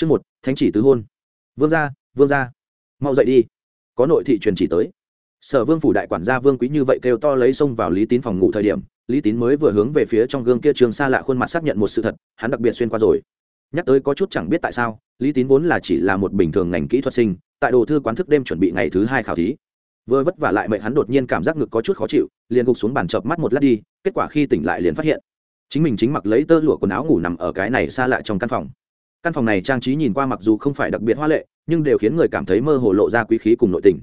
chương một, thánh chỉ tứ hôn. Vương gia vương gia, mau dậy đi. Có nội thị truyền chỉ tới. Sở vương phủ đại quản gia vương quý như vậy kêu to lấy xông vào lý tín phòng ngủ thời điểm, lý tín mới vừa hướng về phía trong gương kia trường xa lạ khuôn mặt xác nhận một sự thật, hắn đặc biệt xuyên qua rồi. Nhắc tới có chút chẳng biết tại sao, lý tín vốn là chỉ là một bình thường ngành kỹ thuật sinh, tại đồ thư quán thức đêm chuẩn bị ngày thứ hai khảo thí. Vừa vất vả lại mệnh hắn đột nhiên cảm giác ngực có chút khó chịu, liền gục xuống bàn chợp mắt một lát đi, kết quả khi tỉnh lại liền phát hiện, chính mình chính mặc lấy tơ lụa quần áo ngủ nằm ở cái này xa lạ trong căn phòng căn phòng này trang trí nhìn qua mặc dù không phải đặc biệt hoa lệ, nhưng đều khiến người cảm thấy mơ hồ lộ ra quý khí cùng nội tình.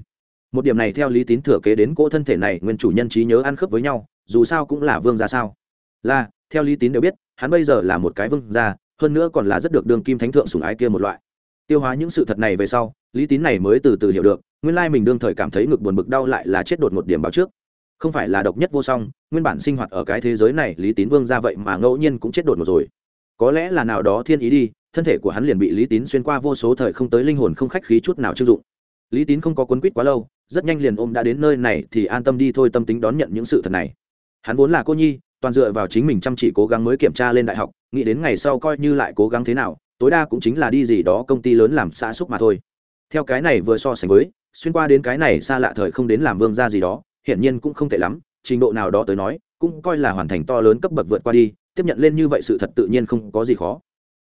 Một điểm này theo lý tín thừa kế đến cỗ thân thể này, nguyên chủ nhân trí nhớ ăn khớp với nhau, dù sao cũng là vương gia sao? Là, theo lý tín đều biết, hắn bây giờ là một cái vương gia, hơn nữa còn là rất được đường kim thánh thượng sủng ái kia một loại. Tiêu hóa những sự thật này về sau, lý tín này mới từ từ hiểu được, nguyên lai mình đương thời cảm thấy ngực buồn bực đau lại là chết đột một điểm báo trước. Không phải là độc nhất vô song, nguyên bản sinh hoạt ở cái thế giới này, lý tín vương ra vậy mà ngẫu nhiên cũng chết đột một rồi. Có lẽ là nào đó thiên ý đi thân thể của hắn liền bị lý tín xuyên qua vô số thời không tới linh hồn không khách khí chút nào chưng dụng. Lý tín không có quấn quýt quá lâu, rất nhanh liền ôm đã đến nơi này thì an tâm đi thôi tâm tính đón nhận những sự thật này. Hắn vốn là cô nhi, toàn dựa vào chính mình chăm chỉ cố gắng mới kiểm tra lên đại học, nghĩ đến ngày sau coi như lại cố gắng thế nào, tối đa cũng chính là đi gì đó công ty lớn làm xã xúc mà thôi. Theo cái này vừa so sánh với, xuyên qua đến cái này xa lạ thời không đến làm vương gia gì đó, hiển nhiên cũng không tệ lắm, trình độ nào đó tới nói, cũng coi là hoàn thành to lớn cấp bậc vượt qua đi, tiếp nhận lên như vậy sự thật tự nhiên không có gì khó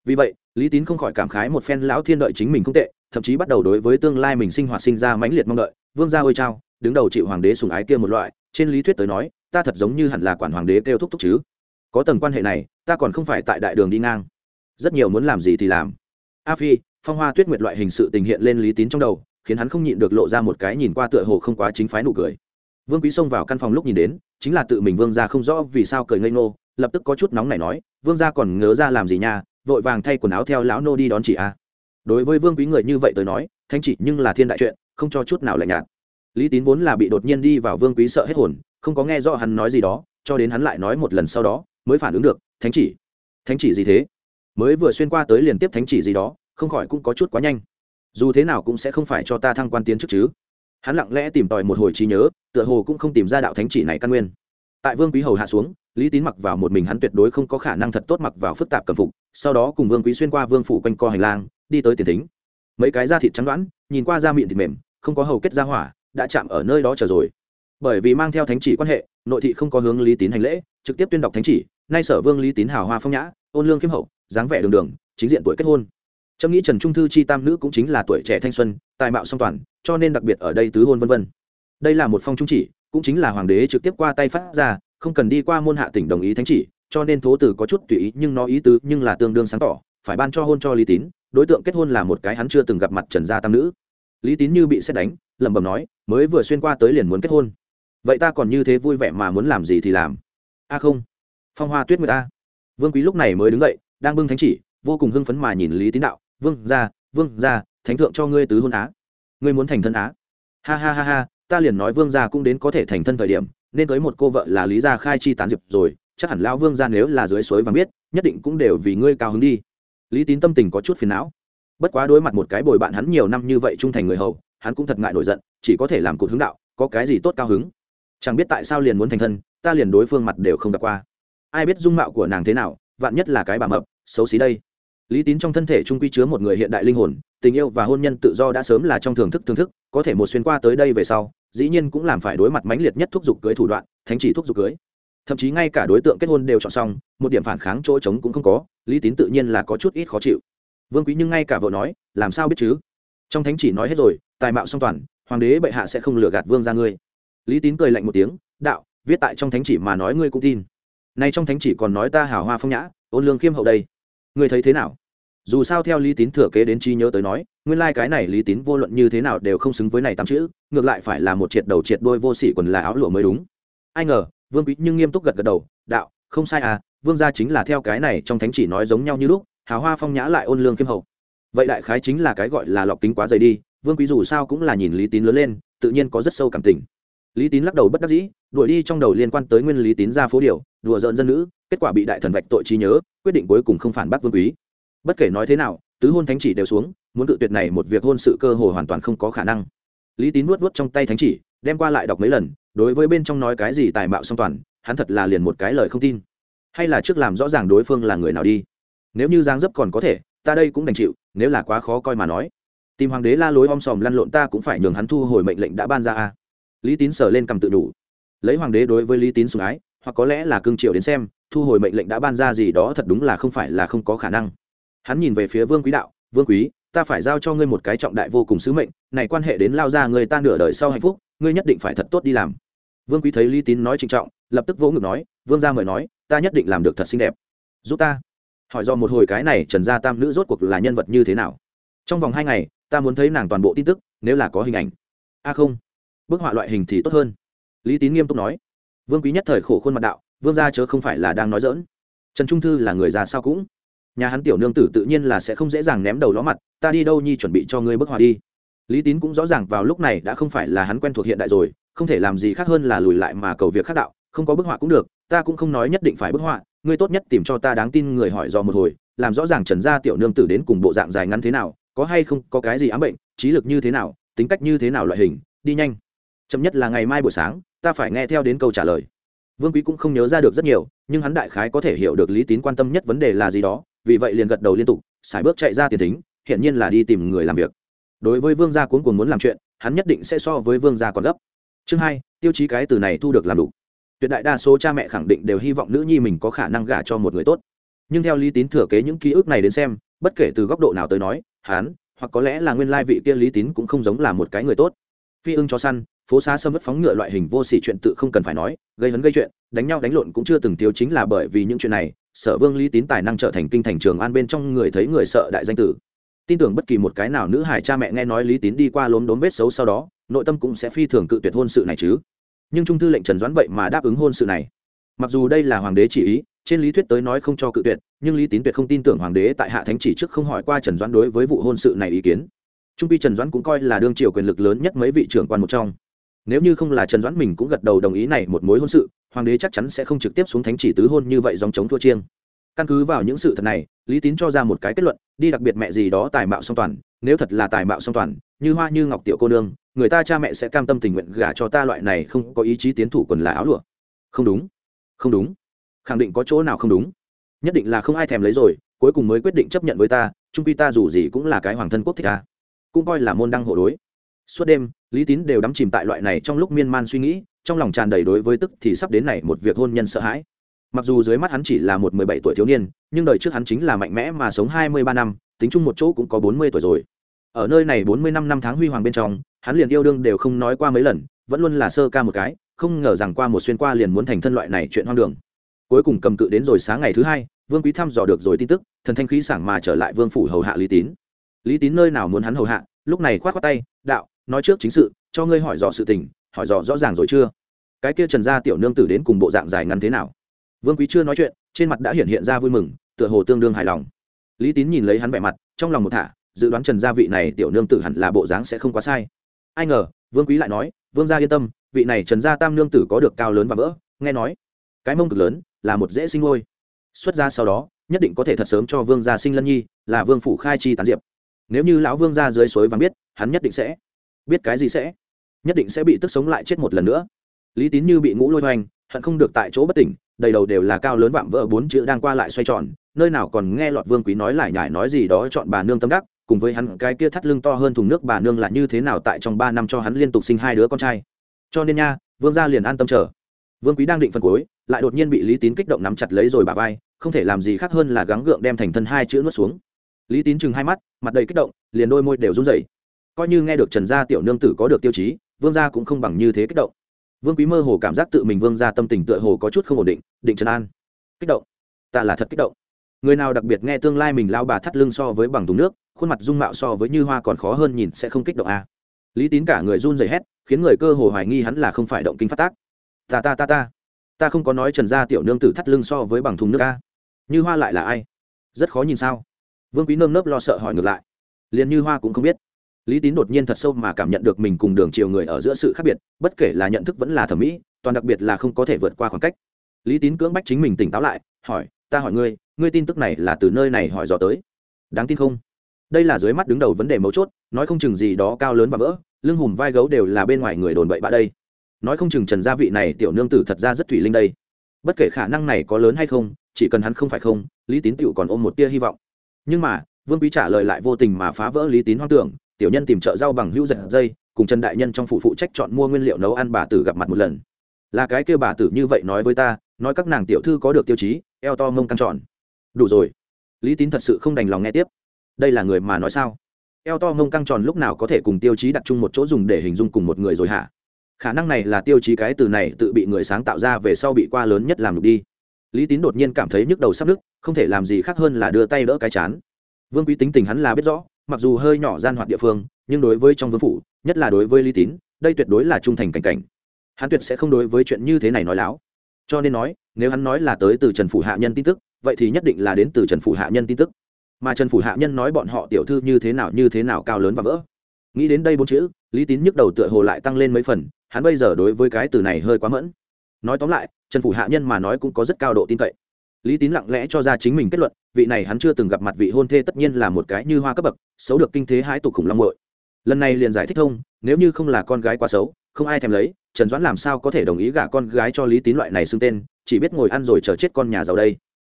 vì vậy, lý tín không khỏi cảm khái một phen lão thiên đợi chính mình không tệ, thậm chí bắt đầu đối với tương lai mình sinh hoạt sinh ra mãnh liệt mong đợi. Vương gia ôi trao đứng đầu chịu hoàng đế sùng ái kia một loại, trên lý thuyết tới nói, ta thật giống như hẳn là quản hoàng đế kêu thúc thúc chứ. Có tầng quan hệ này, ta còn không phải tại đại đường đi ngang. Rất nhiều muốn làm gì thì làm. A phi, phong hoa tuyết nguyệt loại hình sự tình hiện lên lý tín trong đầu, khiến hắn không nhịn được lộ ra một cái nhìn qua tựa hồ không quá chính phái nụ cười. Vương quý xông vào căn phòng lúc nhìn đến, chính là tự mình vương gia không rõ vì sao cười ngây ngô, lập tức có chút nóng này nói, vương gia còn ngớ ra làm gì nha vội vàng thay quần áo theo lão nô đi đón chị a. Đối với vương quý người như vậy tới nói, thánh chỉ nhưng là thiên đại chuyện, không cho chút nào lạnh nhạt. Lý tín vốn là bị đột nhiên đi vào vương quý sợ hết hồn, không có nghe rõ hắn nói gì đó, cho đến hắn lại nói một lần sau đó, mới phản ứng được, thánh chỉ thánh chỉ gì thế? Mới vừa xuyên qua tới liền tiếp thánh chỉ gì đó, không khỏi cũng có chút quá nhanh. Dù thế nào cũng sẽ không phải cho ta thăng quan tiến trước chứ. Hắn lặng lẽ tìm tòi một hồi trí nhớ, tựa hồ cũng không tìm ra đạo thánh chỉ này căn nguyên. Tại vương quý hầu hạ xuống, lý tín mặc vào một mình hắn tuyệt đối không có khả năng thật tốt mặc vào phức tạp cầm phục sau đó cùng vương quý xuyên qua vương phủ quanh co hành lang, đi tới tiền thính. Mấy cái da thịt trắng đoán, nhìn qua da miệng thịt mềm, không có hầu kết ra hỏa, đã chạm ở nơi đó chờ rồi. Bởi vì mang theo thánh chỉ quan hệ, nội thị không có hướng lý tín hành lễ, trực tiếp tuyên đọc thánh chỉ, nay sở vương lý tín hào hoa phong nhã, ôn lương kiếm hậu, dáng vẻ đường đường, chính diện tuổi kết hôn. Trâm nghĩ trần trung thư chi tam nữ cũng chính là tuổi trẻ thanh xuân, tài mạo song toàn, cho nên đặc biệt ở đây tứ hôn vân vân. Đây là một phong trung chỉ, cũng chính là hoàng đế trực tiếp qua tay phát ra, không cần đi qua môn hạ tỉnh đồng ý thánh chỉ cho nên thố tử có chút tùy ý, nhưng nó ý tứ nhưng là tương đương sáng tỏ, phải ban cho hôn cho lý tín, đối tượng kết hôn là một cái hắn chưa từng gặp mặt trần gia tam nữ. Lý tín như bị xét đánh, lẩm bẩm nói, mới vừa xuyên qua tới liền muốn kết hôn. Vậy ta còn như thế vui vẻ mà muốn làm gì thì làm. A không, phong hoa tuyết người ta vương quý lúc này mới đứng dậy, đang bưng thánh chỉ, vô cùng hưng phấn mà nhìn lý tín đạo, vương ra vương ra thánh thượng cho ngươi tứ hôn á. Ngươi muốn thành thân á. Ha ha ha ha, ta liền nói vương gia cũng đến có thể thành thân thời điểm, nên tới một cô vợ là lý gia khai chi tán diệp rồi chắc hẳn lão vương gia nếu là dưới suối và biết, nhất định cũng đều vì ngươi cao hứng đi. Lý tín tâm tình có chút phiền não. Bất quá đối mặt một cái bồi bạn hắn nhiều năm như vậy trung thành người hầu, hắn cũng thật ngại nổi giận, chỉ có thể làm cột hướng đạo, có cái gì tốt cao hứng? Chẳng biết tại sao liền muốn thành thân, ta liền đối phương mặt đều không gặp qua. Ai biết dung mạo của nàng thế nào, vạn nhất là cái bà mập, xấu xí đây. Lý tín trong thân thể trung quy chứa một người hiện đại linh hồn, tình yêu và hôn nhân tự do đã sớm là trong thưởng thức thưởng thức, có thể một xuyên qua tới đây về sau, dĩ nhiên cũng làm phải đối mặt mãnh liệt nhất thúc giục cưới thủ đoạn, thánh chỉ thúc giục cưới thậm chí ngay cả đối tượng kết hôn đều chọn xong, một điểm phản kháng chỗ trống cũng không có, lý tín tự nhiên là có chút ít khó chịu. Vương quý nhưng ngay cả vợ nói, làm sao biết chứ? Trong thánh chỉ nói hết rồi, tài mạo song toàn, hoàng đế bệ hạ sẽ không lừa gạt vương ra ngươi. Lý tín cười lạnh một tiếng, đạo, viết tại trong thánh chỉ mà nói ngươi cũng tin. Nay trong thánh chỉ còn nói ta hào hoa phong nhã, ôn lương khiêm hậu đây. Ngươi thấy thế nào? Dù sao theo lý tín thừa kế đến chi nhớ tới nói, nguyên lai、like、cái này lý tín vô luận như thế nào đều không xứng với này tám chữ, ngược lại phải là một triệt đầu triệt đôi vô sỉ quần là áo lụa mới đúng. Ai ngờ vương quý nhưng nghiêm túc gật gật đầu, đạo, không sai à vương gia chính là theo cái này trong thánh chỉ nói giống nhau như lúc hào hoa phong nhã lại ôn lương kiêm hậu vậy đại khái chính là cái gọi là lọc kính quá dày đi, vương quý dù sao cũng là nhìn lý tín lớn lên, tự nhiên có rất sâu cảm tình. Lý tín lắc đầu bất đắc dĩ, đuổi đi trong đầu liên quan tới nguyên lý tín ra phố điều, đùa dợn dân nữ, kết quả bị đại thần vạch tội trí nhớ, quyết định cuối cùng không phản bác vương quý. Bất kể nói thế nào, tứ hôn thánh chỉ đều xuống, muốn tự tuyệt này một việc hôn sự cơ hồ hoàn toàn không có khả năng. Lý tín nuốt vuốt trong tay thánh chỉ, đem qua lại đọc mấy lần đối với bên trong nói cái gì tài mạo song toàn, hắn thật là liền một cái lời không tin. Hay là trước làm rõ ràng đối phương là người nào đi. Nếu như giang dấp còn có thể, ta đây cũng đành chịu, nếu là quá khó coi mà nói. Tìm hoàng đế la lối om sòm lăn lộn ta cũng phải nhường hắn thu hồi mệnh lệnh đã ban ra a. Lý tín sờ lên cầm tự đủ. Lấy hoàng đế đối với lý tín sủng ái, hoặc có lẽ là cương triều đến xem, thu hồi mệnh lệnh đã ban ra gì đó thật đúng là không phải là không có khả năng. Hắn nhìn về phía vương quý đạo, vương quý, ta phải giao cho ngươi một cái trọng đại vô cùng sứ mệnh, này quan hệ đến lao ra người ta nửa đời sau hạnh phúc ngươi nhất định phải thật tốt đi làm. Vương quý thấy lý tín nói trịnh trọng, lập tức vỗ ngực nói, vương gia mời nói, ta nhất định làm được thật xinh đẹp. Giúp ta. Hỏi do một hồi cái này trần gia tam nữ rốt cuộc là nhân vật như thế nào. Trong vòng hai ngày, ta muốn thấy nàng toàn bộ tin tức, nếu là có hình ảnh. A không, bức họa loại hình thì tốt hơn. Lý tín nghiêm túc nói. Vương quý nhất thời khổ khuôn mặt đạo, vương gia chớ không phải là đang nói dỡn trần trung thư là người già sao cũng. Nhà hắn tiểu nương tử tự nhiên là sẽ không dễ dàng ném đầu ló mặt, ta đi đâu nhi chuẩn bị cho ngươi bức họa đi lý tín cũng rõ ràng vào lúc này đã không phải là hắn quen thuộc hiện đại rồi, không thể làm gì khác hơn là lùi lại mà cầu việc khác đạo, không có bức họa cũng được, ta cũng không nói nhất định phải bức họa, ngươi tốt nhất tìm cho ta đáng tin người hỏi dò một hồi, làm rõ ràng trần gia tiểu nương tử đến cùng bộ dạng dài ngắn thế nào, có hay không có cái gì ám bệnh, trí lực như thế nào, tính cách như thế nào loại hình, đi nhanh. Chậm nhất là ngày mai buổi sáng, ta phải nghe theo đến câu trả lời. Vương quý cũng không nhớ ra được rất nhiều, nhưng hắn đại khái có thể hiểu được lý tín quan tâm nhất vấn đề là gì đó, vì vậy liền gật đầu liên tục, xài bước chạy ra tiền thính hiện nhiên là đi tìm người làm việc đối với vương gia cuốn cuồng muốn làm chuyện, hắn nhất định sẽ so với vương gia còn gấp. Chương hai, tiêu chí cái từ này thu được làm đủ. Tuyệt đại đa số cha mẹ khẳng định đều hy vọng nữ nhi mình có khả năng gả cho một người tốt. Nhưng theo lý tín thừa kế những ký ức này đến xem, bất kể từ góc độ nào tới nói, hắn, hoặc có lẽ là nguyên lai vị kia lý tín cũng không giống là một cái người tốt. Phi ưng cho săn, phố xá sâm mất phóng ngựa loại hình vô sỉ chuyện tự không cần phải nói, gây hấn gây chuyện, đánh nhau đánh lộn cũng chưa từng thiếu chính là bởi vì những chuyện này, sở vương lý tín tài năng trở thành kinh thành trường an bên trong người thấy người sợ đại danh tử tin tưởng bất kỳ một cái nào nữ hải cha mẹ nghe nói lý tín đi qua lốm đốm vết xấu sau đó, nội tâm cũng sẽ phi thường cự tuyệt hôn sự này chứ. Nhưng trung thư lệnh trần doãn vậy mà đáp ứng hôn sự này. Mặc dù đây là hoàng đế chỉ ý, trên lý thuyết tới nói không cho cự tuyệt, nhưng lý tín tuyệt không tin tưởng hoàng đế tại hạ thánh chỉ trước không hỏi qua trần doãn đối với vụ hôn sự này ý kiến. Trung pi trần doãn cũng coi là đương triều quyền lực lớn nhất mấy vị trưởng quan một trong. Nếu như không là trần doãn mình cũng gật đầu đồng ý này một mối hôn sự, hoàng đế chắc chắn sẽ không trực tiếp xuống thánh chỉ tứ hôn như vậy dòng chống thua chiêng căn cứ vào những sự thật này, lý tín cho ra một cái kết luận, đi đặc biệt mẹ gì đó tài mạo song toàn, nếu thật là tài mạo song toàn, như hoa như ngọc tiểu cô nương, người ta cha mẹ sẽ cam tâm tình nguyện gả cho ta loại này không có ý chí tiến thủ quần là áo lụa. Không đúng không đúng, khẳng định có chỗ nào không đúng. Nhất định là không ai thèm lấy rồi, cuối cùng mới quyết định chấp nhận với ta trung quy ta dù gì cũng là cái hoàng thân quốc thích ta cũng coi là môn đăng hộ đối. Suốt đêm, lý tín đều đắm chìm tại loại này trong lúc miên man suy nghĩ, trong lòng tràn đầy đối với tức thì sắp đến này một việc hôn nhân sợ hãi mặc dù dưới mắt hắn chỉ là một mười bảy tuổi thiếu niên, nhưng đời trước hắn chính là mạnh mẽ mà sống hai mươi ba năm, tính chung một chỗ cũng có bốn mươi tuổi rồi. Ở nơi này bốn mươi năm năm tháng huy hoàng bên trong, hắn liền yêu đương đều không nói qua mấy lần, vẫn luôn là sơ ca một cái, không ngờ rằng qua một xuyên qua liền muốn thành thân loại này chuyện hoang đường. Cuối cùng cầm cự đến rồi sáng ngày thứ hai, vương quý thăm dò được rồi tin tức, thần thanh khí sảng mà trở lại vương phủ hầu hạ lý tín. Lý tín nơi nào muốn hắn hầu hạ, lúc này khoát khoát tay, đạo, nói trước chính sự, cho ngươi hỏi dò sự tình, hỏi dò rõ ràng rồi chưa? Cái kia trần gia tiểu nương tử đến cùng bộ dạng dài ngắn thế nào? Vương quý chưa nói chuyện, trên mặt đã hiện hiện ra vui mừng, tựa hồ tương đương hài lòng. Lý tín nhìn lấy hắn vẻ mặt, trong lòng một thả, dự đoán trần gia vị này tiểu nương tử hẳn là bộ dáng sẽ không quá sai. Ai ngờ, vương quý lại nói, vương gia yên tâm, vị này trần gia tam nương tử có được cao lớn và vỡ. Nghe nói, cái mông cực lớn là một dễ sinh ngôi. Xuất gia sau đó, nhất định có thể thật sớm cho vương gia sinh lân nhi, là vương phủ khai chi tán diệp. Nếu như lão vương gia dưới suối vàng biết, hắn nhất định sẽ biết cái gì sẽ, nhất định sẽ bị tức sống lại chết một lần nữa. Lý tín như bị ngũ lôi hoành, hận không được tại chỗ bất tỉnh đầy đầu đều là cao lớn vạm vỡ bốn chữ đang qua lại xoay tròn, nơi nào còn nghe lọt vương quý nói lại nhải nói gì đó chọn bà nương tâm đắc, cùng với hắn cái kia thắt lưng to hơn thùng nước bà nương là như thế nào tại trong ba năm cho hắn liên tục sinh hai đứa con trai. Cho nên nha, vương gia liền an tâm chờ. Vương quý đang định phân cuối lại đột nhiên bị lý tín kích động nắm chặt lấy rồi bà vai, không thể làm gì khác hơn là gắng gượng đem thành thân hai chữ nuốt xuống. Lý tín chừng hai mắt, mặt đầy kích động, liền đôi môi đều run rẩy. Coi như nghe được trần gia tiểu nương tử có được tiêu chí, vương gia cũng không bằng như thế kích động vương quý mơ hồ cảm giác tự mình vương gia tâm tình tựa hồ có chút không ổn định định trần an. Kích động. Ta là thật kích động. Người nào đặc biệt nghe tương lai mình lao bà thắt lưng so với bằng thùng nước, khuôn mặt dung mạo so với như hoa còn khó hơn nhìn sẽ không kích động à. lý tín cả người run rẩy hét, khiến người cơ hồ hoài nghi hắn là không phải động kinh phát tác. Ta ta ta ta. Ta không có nói trần gia tiểu nương tử thắt lưng so với bằng thùng nước a như hoa lại là ai? Rất khó nhìn sao? Vương quý nơm nớp lo sợ hỏi ngược lại. Liền như hoa cũng không biết lý tín đột nhiên thật sâu mà cảm nhận được mình cùng đường chiều người ở giữa sự khác biệt, bất kể là nhận thức vẫn là thẩm mỹ, toàn đặc biệt là không có thể vượt qua khoảng cách. Lý tín cưỡng bách chính mình tỉnh táo lại, hỏi, ta hỏi ngươi ngươi tin tức này là từ nơi này hỏi dò tới? Đáng tin không? Đây là dưới mắt đứng đầu vấn đề mấu chốt, nói không chừng gì đó cao lớn và vỡ, lưng hùm vai gấu đều là bên ngoài người đồn bậy bạ đây. Nói không chừng trần gia vị này tiểu nương tử thật ra rất thủy linh đây. Bất kể khả năng này có lớn hay không, chỉ cần hắn không phải không, lý tín tựu còn ôm một tia hy vọng. Nhưng mà, vương quý trả lời lại vô tình mà phá vỡ lý tín hoang tưởng tiểu nhân tìm chợ rau bằng hữu giật dây, cùng trần đại nhân trong phụ phụ trách chọn mua nguyên liệu nấu ăn bà tử gặp mặt một lần. Là cái kêu bà tử như vậy nói với ta, nói các nàng tiểu thư có được tiêu chí, eo to mông căng tròn. Đủ rồi. Lý tín thật sự không đành lòng nghe tiếp. Đây là người mà nói sao? Eo to mông căng tròn lúc nào có thể cùng tiêu chí đặt chung một chỗ dùng để hình dung cùng một người rồi hả? Khả năng này là tiêu chí cái từ này tự bị người sáng tạo ra về sau bị qua lớn nhất làm được đi. Lý tín đột nhiên cảm thấy nhức đầu sắp nứt, không thể làm gì khác hơn là đưa tay đỡ cái chán. Vương quý tính tình hắn là biết rõ mặc dù hơi nhỏ gian hoạt địa phương, nhưng đối với trong vương phủ, nhất là đối với lý tín, đây tuyệt đối là trung thành cảnh cảnh. Hắn tuyệt sẽ không đối với chuyện như thế này nói láo. Cho nên nói, nếu hắn nói là tới từ trần phủ hạ nhân tin tức, vậy thì nhất định là đến từ trần phủ hạ nhân tin tức. Mà trần phủ hạ nhân nói bọn họ tiểu thư như thế nào như thế nào cao lớn và vỡ. Nghĩ đến đây bốn chữ, lý tín nhức đầu tựa hồ lại tăng lên mấy phần, hắn bây giờ đối với cái từ này hơi quá mẫn. Nói tóm lại, trần phủ hạ nhân mà nói cũng có rất cao độ tin cậy. Lý tín lặng lẽ cho ra chính mình kết luận vị này hắn chưa từng gặp mặt vị hôn thê tất nhiên là một cái như hoa cấp bậc, xấu được kinh thế hái tục khủng long bội lần này liền giải thích thông, nếu như không là con gái quá xấu, không ai thèm lấy, trần doãn làm sao có thể đồng ý gả con gái cho lý tín loại này xưng tên, chỉ biết ngồi ăn rồi chờ chết con nhà giàu đây.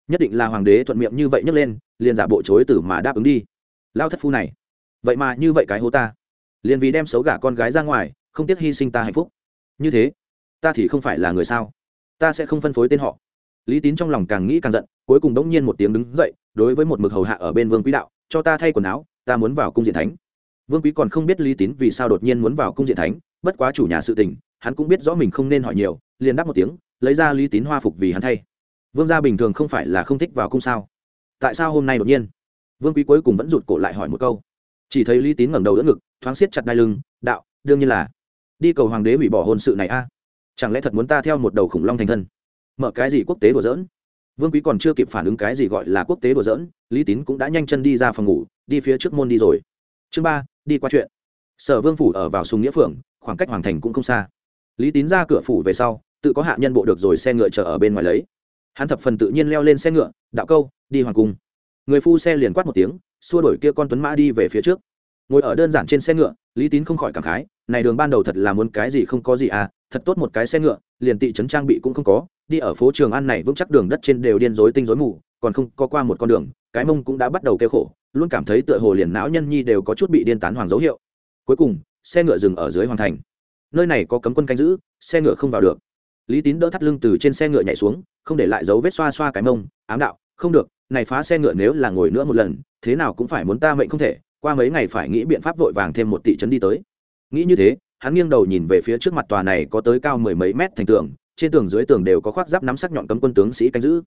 Nhất định là hoàng đế thuận miệng như vậy nhấc lên, liền giả bộ chối từ mà đáp ứng đi. Lao thất phu này, vậy mà như vậy cái hố ta. Liền vì đem xấu gả con gái ra ngoài, không tiếc hy sinh ta hạnh phúc. Như thế, ta thì không phải là người sao? Ta sẽ không phân phối tên họ lý tín trong lòng càng nghĩ càng giận, cuối cùng đống nhiên một tiếng đứng dậy, đối với một mực hầu hạ ở bên vương quý đạo, cho ta thay quần áo, ta muốn vào cung diện thánh. Vương quý còn không biết lý tín vì sao đột nhiên muốn vào cung diện thánh, bất quá chủ nhà sự tình, hắn cũng biết rõ mình không nên hỏi nhiều, liền đáp một tiếng, lấy ra lý tín hoa phục vì hắn thay. Vương gia bình thường không phải là không thích vào cung sao? Tại sao hôm nay đột nhiên? Vương quý cuối cùng vẫn rụt cổ lại hỏi một câu. Chỉ thấy lý tín ngẩng đầu đỡ ngực, thoáng siết chặt đai lưng, đạo, đương nhiên là. Đi cầu hoàng đế hủy bỏ hôn sự này a. Chẳng lẽ thật muốn ta theo một đầu khủng long thành thân? Mở cái gì quốc tế đùa dỡn vương quý còn chưa kịp phản ứng cái gì gọi là quốc tế đùa dỡn lý tín cũng đã nhanh chân đi ra phòng ngủ, đi phía trước môn đi rồi. Chương ba, đi qua chuyện. Sở vương phủ ở vào sùng nghĩa phượng, khoảng cách hoàng thành cũng không xa. Lý tín ra cửa phủ về sau, tự có hạ nhân bộ được rồi xe ngựa chờ ở bên ngoài lấy. Hắn thập phần tự nhiên leo lên xe ngựa, đạo câu, đi hoàng cung. Người phu xe liền quát một tiếng, xua đổi kia con tuấn mã đi về phía trước. Ngồi ở đơn giản trên xe ngựa, lý tín không khỏi cảm khái, này đường ban đầu thật là muốn cái gì không có gì à thật tốt một cái xe ngựa, liền tị trấn trang bị cũng không có, đi ở phố trường an này vững chắc đường đất trên đều điên rối tinh rối mù, còn không có qua một con đường, cái mông cũng đã bắt đầu kêu khổ, luôn cảm thấy tựa hồ liền não nhân nhi đều có chút bị điên tán hoàng dấu hiệu. Cuối cùng, xe ngựa dừng ở dưới hoàng thành. Nơi này có cấm quân canh giữ, xe ngựa không vào được. Lý tín đỡ thắt lưng từ trên xe ngựa nhảy xuống, không để lại dấu vết xoa xoa cái mông, ám đạo, không được, này phá xe ngựa nếu là ngồi nữa một lần, thế nào cũng phải muốn ta mệnh không thể, qua mấy ngày phải nghĩ biện pháp vội vàng thêm một tỷ trấn đi tới. Nghĩ như thế hắn nghiêng đầu nhìn về phía trước mặt tòa này có tới cao mười mấy mét thành tường, trên tường dưới tường đều có khoác giáp nắm sắc nhọn cấm quân tướng sĩ canh giữ.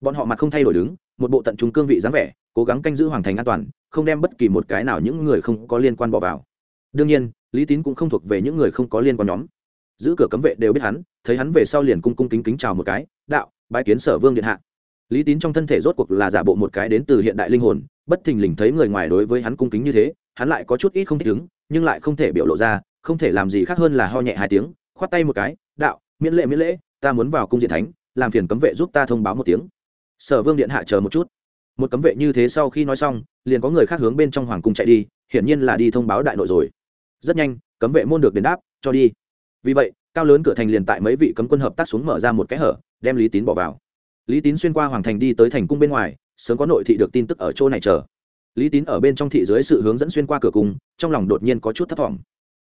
Bọn họ mặt không thay đổi đứng, một bộ tận trung cương vị dáng vẻ, cố gắng canh giữ hoàng thành an toàn, không đem bất kỳ một cái nào những người không có liên quan bỏ vào. Đương nhiên, lý tín cũng không thuộc về những người không có liên quan nhóm. Giữ cửa cấm vệ đều biết hắn, thấy hắn về sau liền cung cung kính kính chào một cái, đạo, bái kiến sở vương điện hạ. Lý tín trong thân thể rốt cuộc là giả bộ một cái đến từ hiện đại linh hồn, bất thình lình thấy người ngoài đối với hắn cung kính như thế, hắn lại có chút ít không thích ứng, nhưng lại không thể biểu lộ ra không thể làm gì khác hơn là ho nhẹ hai tiếng, khoát tay một cái, đạo, miễn lễ miễn lễ, ta muốn vào cung diện thánh, làm phiền cấm vệ giúp ta thông báo một tiếng. Sở vương điện hạ chờ một chút. Một cấm vệ như thế sau khi nói xong, liền có người khác hướng bên trong hoàng cung chạy đi, hiển nhiên là đi thông báo đại nội rồi. Rất nhanh, cấm vệ môn được đền đáp, cho đi. Vì vậy, cao lớn cửa thành liền tại mấy vị cấm quân hợp tác xuống mở ra một cái hở, đem lý tín bỏ vào. Lý tín xuyên qua hoàng thành đi tới thành cung bên ngoài, sớm có nội thị được tin tức ở chỗ này chờ. Lý tín ở bên trong thị dưới sự hướng dẫn xuyên qua cửa cung, trong lòng đột nhiên có chút thất vọng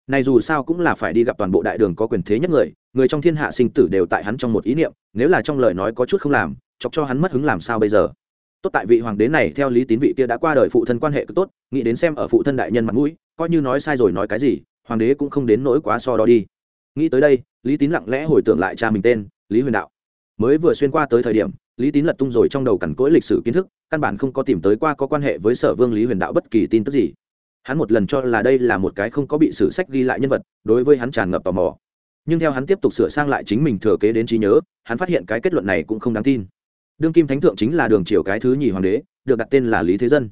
này dù sao cũng là phải đi gặp toàn bộ đại đường có quyền thế nhất người người trong thiên hạ sinh tử đều tại hắn trong một ý niệm, nếu là trong lời nói có chút không làm, chọc cho hắn mất hứng làm sao bây giờ? Tốt tại vị hoàng đế này theo lý tín vị kia đã qua đời phụ thân quan hệ cực tốt, nghĩ đến xem ở phụ thân đại nhân mặt mũi, coi như nói sai rồi nói cái gì, hoàng đế cũng không đến nỗi quá so đó đi. Nghĩ tới đây, lý tín lặng lẽ hồi tưởng lại cha mình tên, lý huyền đạo. Mới vừa xuyên qua tới thời điểm, lý tín lật tung rồi trong đầu cằn cỗi lịch sử kiến thức, căn bản không có tìm tới qua có quan hệ với sở vương lý huyền đạo bất kỳ tin tức gì hắn một lần cho là đây là một cái không có bị sử sách ghi lại nhân vật, đối với hắn tràn ngập tò mò. Nhưng theo hắn tiếp tục sửa sang lại chính mình thừa kế đến trí nhớ, hắn phát hiện cái kết luận này cũng không đáng tin. Đương kim thánh thượng chính là đường triều cái thứ nhì hoàng đế, được đặt tên là lý thế dân.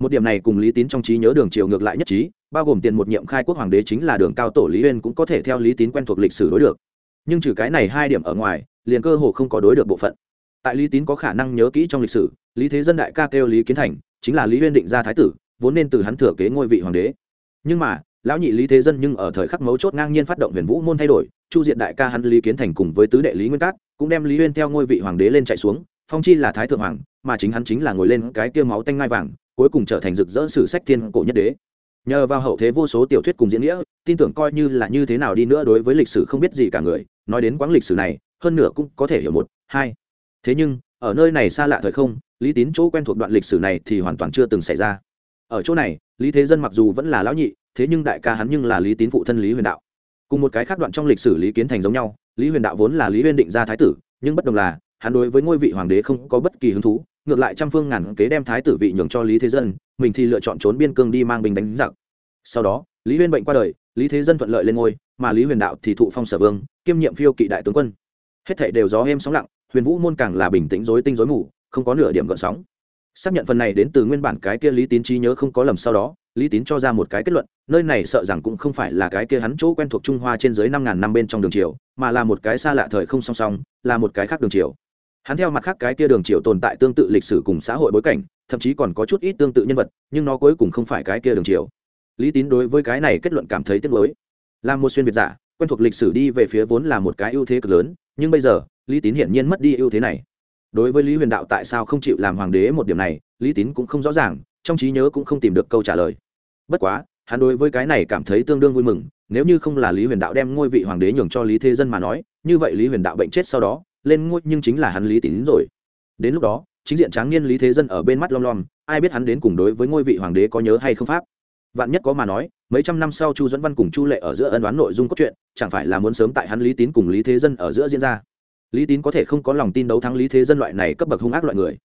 Một điểm này cùng lý tín trong trí nhớ đường triều ngược lại nhất trí, bao gồm tiền một nhiệm khai quốc hoàng đế chính là đường cao tổ lý uyên cũng có thể theo lý tín quen thuộc lịch sử đối được. Nhưng trừ cái này hai điểm ở ngoài, liền cơ hồ không có đối được bộ phận. Tại lý tín có khả năng nhớ kỹ trong lịch sử, lý thế dân đại ca kêu lý kiến thành, chính là lý uyên định ra thái tử vốn nên từ hắn thừa kế ngôi vị hoàng đế. Nhưng mà, lão nhị lý thế dân nhưng ở thời khắc mấu chốt ngang nhiên phát động huyền vũ môn thay đổi, chu diện đại ca hắn lý kiến thành cùng với tứ đệ lý nguyên cát, cũng đem lý uyên theo ngôi vị hoàng đế lên chạy xuống, phong chi là thái thượng hoàng, mà chính hắn chính là ngồi lên cái kia máu tanh ngai vàng, cuối cùng trở thành rực rỡ sử sách thiên cổ nhất đế. Nhờ vào hậu thế vô số tiểu thuyết cùng diễn nghĩa, tin tưởng coi như là như thế nào đi nữa đối với lịch sử không biết gì cả người, nói đến quãng lịch sử này, hơn nửa cũng có thể hiểu một, hai. Thế nhưng, ở nơi này xa lạ thời không, lý tín chỗ quen thuộc đoạn lịch sử này thì hoàn toàn chưa từng xảy ra ở chỗ này, lý thế dân mặc dù vẫn là lão nhị, thế nhưng đại ca hắn nhưng là lý tín phụ thân lý huyền đạo. Cùng một cái khác đoạn trong lịch sử lý kiến thành giống nhau, lý huyền đạo vốn là lý huyền định ra thái tử, nhưng bất đồng là, hắn đối với ngôi vị hoàng đế không có bất kỳ hứng thú, ngược lại trăm phương ngàn kế đem thái tử vị nhường cho lý thế dân, mình thì lựa chọn trốn biên cương đi mang binh đánh giặc. Sau đó, lý huyên bệnh qua đời, lý thế dân thuận lợi lên ngôi, mà lý huyền đạo thì thụ phong sở vương, kiêm nhiệm phiêu kỵ đại tướng quân. Hết thảy đều gió êm sóng lặng, huyền vũ môn càng là bình tĩnh rối tinh rối mù, không có nửa điểm gợn sóng xác nhận phần này đến từ nguyên bản cái kia lý tín trí nhớ không có lầm sau đó, lý tín cho ra một cái kết luận, nơi này sợ rằng cũng không phải là cái kia hắn chỗ quen thuộc trung hoa trên dưới năm ngàn năm bên trong đường triều, mà là một cái xa lạ thời không song song, là một cái khác đường triều. Hắn theo mặt khác cái kia đường triều tồn tại tương tự lịch sử cùng xã hội bối cảnh, thậm chí còn có chút ít tương tự nhân vật, nhưng nó cuối cùng không phải cái kia đường triều. Lý tín đối với cái này kết luận cảm thấy tiếc nuối. Là một xuyên việt giả, quen thuộc lịch sử đi về phía vốn là một cái ưu thế cực lớn, nhưng bây giờ, lý tín hiển nhiên mất đi ưu thế này đối với lý huyền đạo tại sao không chịu làm hoàng đế một điểm này, lý tín cũng không rõ ràng, trong trí nhớ cũng không tìm được câu trả lời. Bất quá, hắn đối với cái này cảm thấy tương đương vui mừng, nếu như không là lý huyền đạo đem ngôi vị hoàng đế nhường cho lý thế dân mà nói, như vậy lý huyền đạo bệnh chết sau đó, lên ngôi nhưng chính là hắn lý tín rồi. Đến lúc đó, chính diện tráng niên lý thế dân ở bên mắt lom lom, ai biết hắn đến cùng đối với ngôi vị hoàng đế có nhớ hay không pháp? Vạn nhất có mà nói, mấy trăm năm sau chu dẫn văn cùng chu lệ ở giữa ân đoán nội dung cốt truyện, chẳng phải là muốn sớm tại hắn lý tín cùng lý thế dân ở giữa diễn ra lý tín có thể không có lòng tin đấu thắng lý thế dân loại này cấp bậc hung ác loại người.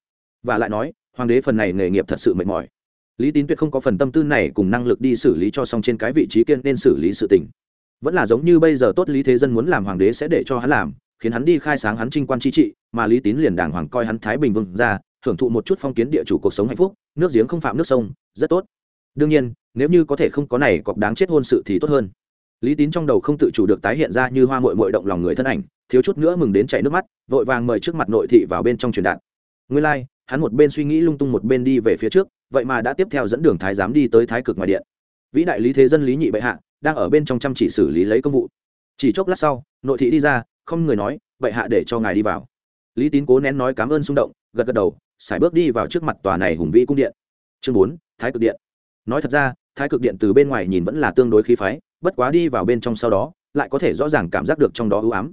Và lại nói, hoàng đế phần này nghề nghiệp thật sự mệt mỏi. Lý tín tuyệt không có phần tâm tư này cùng năng lực đi xử lý cho xong trên cái vị trí kiên nên xử lý sự tình. Vẫn là giống như bây giờ tốt lý thế dân muốn làm hoàng đế sẽ để cho hắn làm, khiến hắn đi khai sáng hắn trinh quan chi trị, mà lý tín liền đàng hoàng coi hắn thái bình vương ra, hưởng thụ một chút phong kiến địa chủ cuộc sống hạnh phúc, nước giếng không phạm nước sông, rất tốt. Đương nhiên, nếu như có thể không có này cọc đáng chết hôn sự thì tốt hơn. Lý tín trong đầu không tự chủ được tái hiện ra như hoa mội mội động lòng người thân ảnh thiếu chút nữa mừng đến chảy nước mắt vội vàng mời trước mặt nội thị vào bên trong truyền đạt. nguyên lai、like, hắn một bên suy nghĩ lung tung một bên đi về phía trước vậy mà đã tiếp theo dẫn đường thái giám đi tới thái cực ngoài điện. Vĩ đại lý thế dân lý nhị bệ hạ đang ở bên trong chăm chỉ xử lý lấy công vụ. Chỉ chốc lát sau nội thị đi ra không người nói bệ hạ để cho ngài đi vào. Lý tín cố nén nói cảm ơn xung động gật gật đầu sải bước đi vào trước mặt tòa này hùng vĩ cung điện. Chương bốn thái cực điện. Nói thật ra thái cực điện từ bên ngoài nhìn vẫn là tương đối khí phái bất quá đi vào bên trong sau đó lại có thể rõ ràng cảm giác được trong đó ưu ám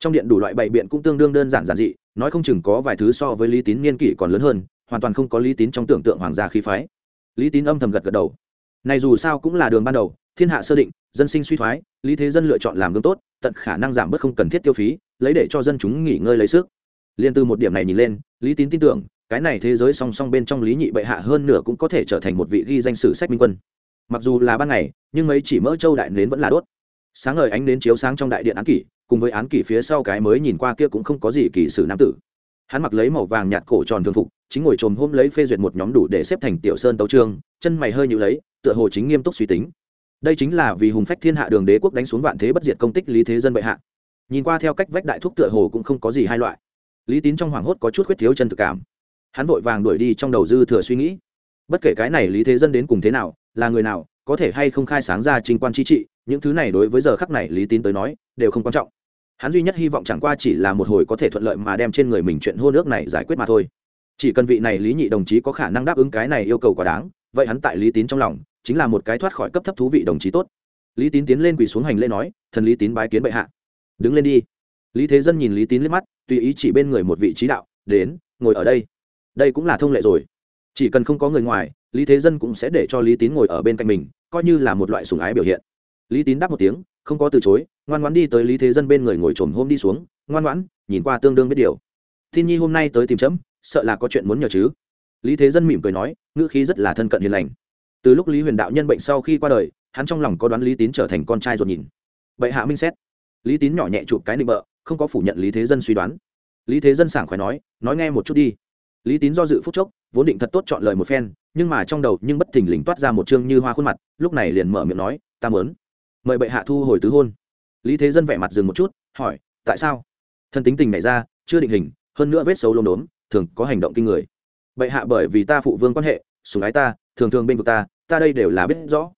trong điện đủ loại bày biện cũng tương đương đơn giản giản dị, nói không chừng có vài thứ so với lý tín niên kỷ còn lớn hơn, hoàn toàn không có lý tín trong tưởng tượng hoàng gia khí phái. Lý tín âm thầm gật gật đầu. Này dù sao cũng là đường ban đầu, thiên hạ sơ định, dân sinh suy thoái, lý thế dân lựa chọn làm gương tốt, tận khả năng giảm bớt không cần thiết tiêu phí, lấy để cho dân chúng nghỉ ngơi lấy sức. Liên từ một điểm này nhìn lên, lý tín tin tưởng, cái này thế giới song song bên trong lý nhị bệ hạ hơn nửa cũng có thể trở thành một vị ghi danh sử sách minh quân. Mặc dù là ban ngày, nhưng mấy chỉ mỡ châu đại nến vẫn là đốt sáng ngời ánh đến chiếu sáng trong đại điện án kỷ, cùng với án kỷ phía sau cái mới nhìn qua kia cũng không có gì kỳ sử nam tử. Hắn mặc lấy màu vàng nhạt cổ tròn thường phục, chính ngồi trồm hôm lấy phê duyệt một nhóm đủ để xếp thành tiểu sơn tấu trương, chân mày hơi nhữ lấy, tựa hồ chính nghiêm túc suy tính. Đây chính là vì hùng phách thiên hạ đường đế quốc đánh xuống vạn thế bất diệt công tích lý thế dân bệ hạ. Nhìn qua theo cách vách đại thúc tựa hồ cũng không có gì hai loại. Lý tín trong hoảng hốt có chút khuyết thiếu chân thực cảm. Hắn vội vàng đuổi đi trong đầu dư thừa suy nghĩ. Bất kể cái này lý thế dân đến cùng thế nào, là người nào, có thể hay không khai sáng ra trình quan chi trị những thứ này đối với giờ khắc này lý tín tới nói, đều không quan trọng. Hắn duy nhất hy vọng chẳng qua chỉ là một hồi có thể thuận lợi mà đem trên người mình chuyện hô nước này giải quyết mà thôi. Chỉ cần vị này lý nhị đồng chí có khả năng đáp ứng cái này yêu cầu quá đáng, vậy hắn tại lý tín trong lòng, chính là một cái thoát khỏi cấp thấp thú vị đồng chí tốt. Lý tín tiến lên quỳ xuống hành lễ nói, thần lý tín bái kiến bệ hạ. Đứng lên đi. Lý thế dân nhìn lý tín liếc mắt, tùy ý chỉ bên người một vị trí đạo, đến, ngồi ở đây. Đây cũng là thông lệ rồi. Chỉ cần không có người ngoài, lý thế dân cũng sẽ để cho lý tín ngồi ở bên cạnh mình, coi như là một loại sùng ái biểu hiện lý tín đáp một tiếng, không có từ chối, ngoan ngoãn đi tới lý thế dân bên người ngồi trồm hôm đi xuống, ngoan ngoãn, nhìn qua tương đương biết điều. Tin nhi hôm nay tới tìm chấm, sợ là có chuyện muốn nhờ chứ. Lý thế dân mỉm cười nói, ngữ khí rất là thân cận hiền lành. Từ lúc lý huyền đạo nhân bệnh sau khi qua đời, hắn trong lòng có đoán lý tín trở thành con trai ruột nhìn. Vậy hạ minh xét. Lý tín nhỏ nhẹ chụp cái nịnh bợ, không có phủ nhận lý thế dân suy đoán. Lý thế dân sảng khoái nói nói nghe một chút đi. Lý tín do dự phút chốc, vốn định thật tốt chọn lời một phen, nhưng mà trong đầu nhưng bất thình lình toát ra một chương như hoa khuôn mặt, lúc này liền mở miệng nói, ta mớn mời bệ hạ thu hồi tứ hôn. Lý thế dân vẻ mặt dừng một chút, hỏi, tại sao? Thân tính tình này ra, chưa định hình, hơn nữa vết xấu lốm đốm, thường có hành động kinh người. Bệ hạ bởi vì ta phụ vương quan hệ, sủng ái ta, thường thường bên vực ta ta đây đều là biết rõ.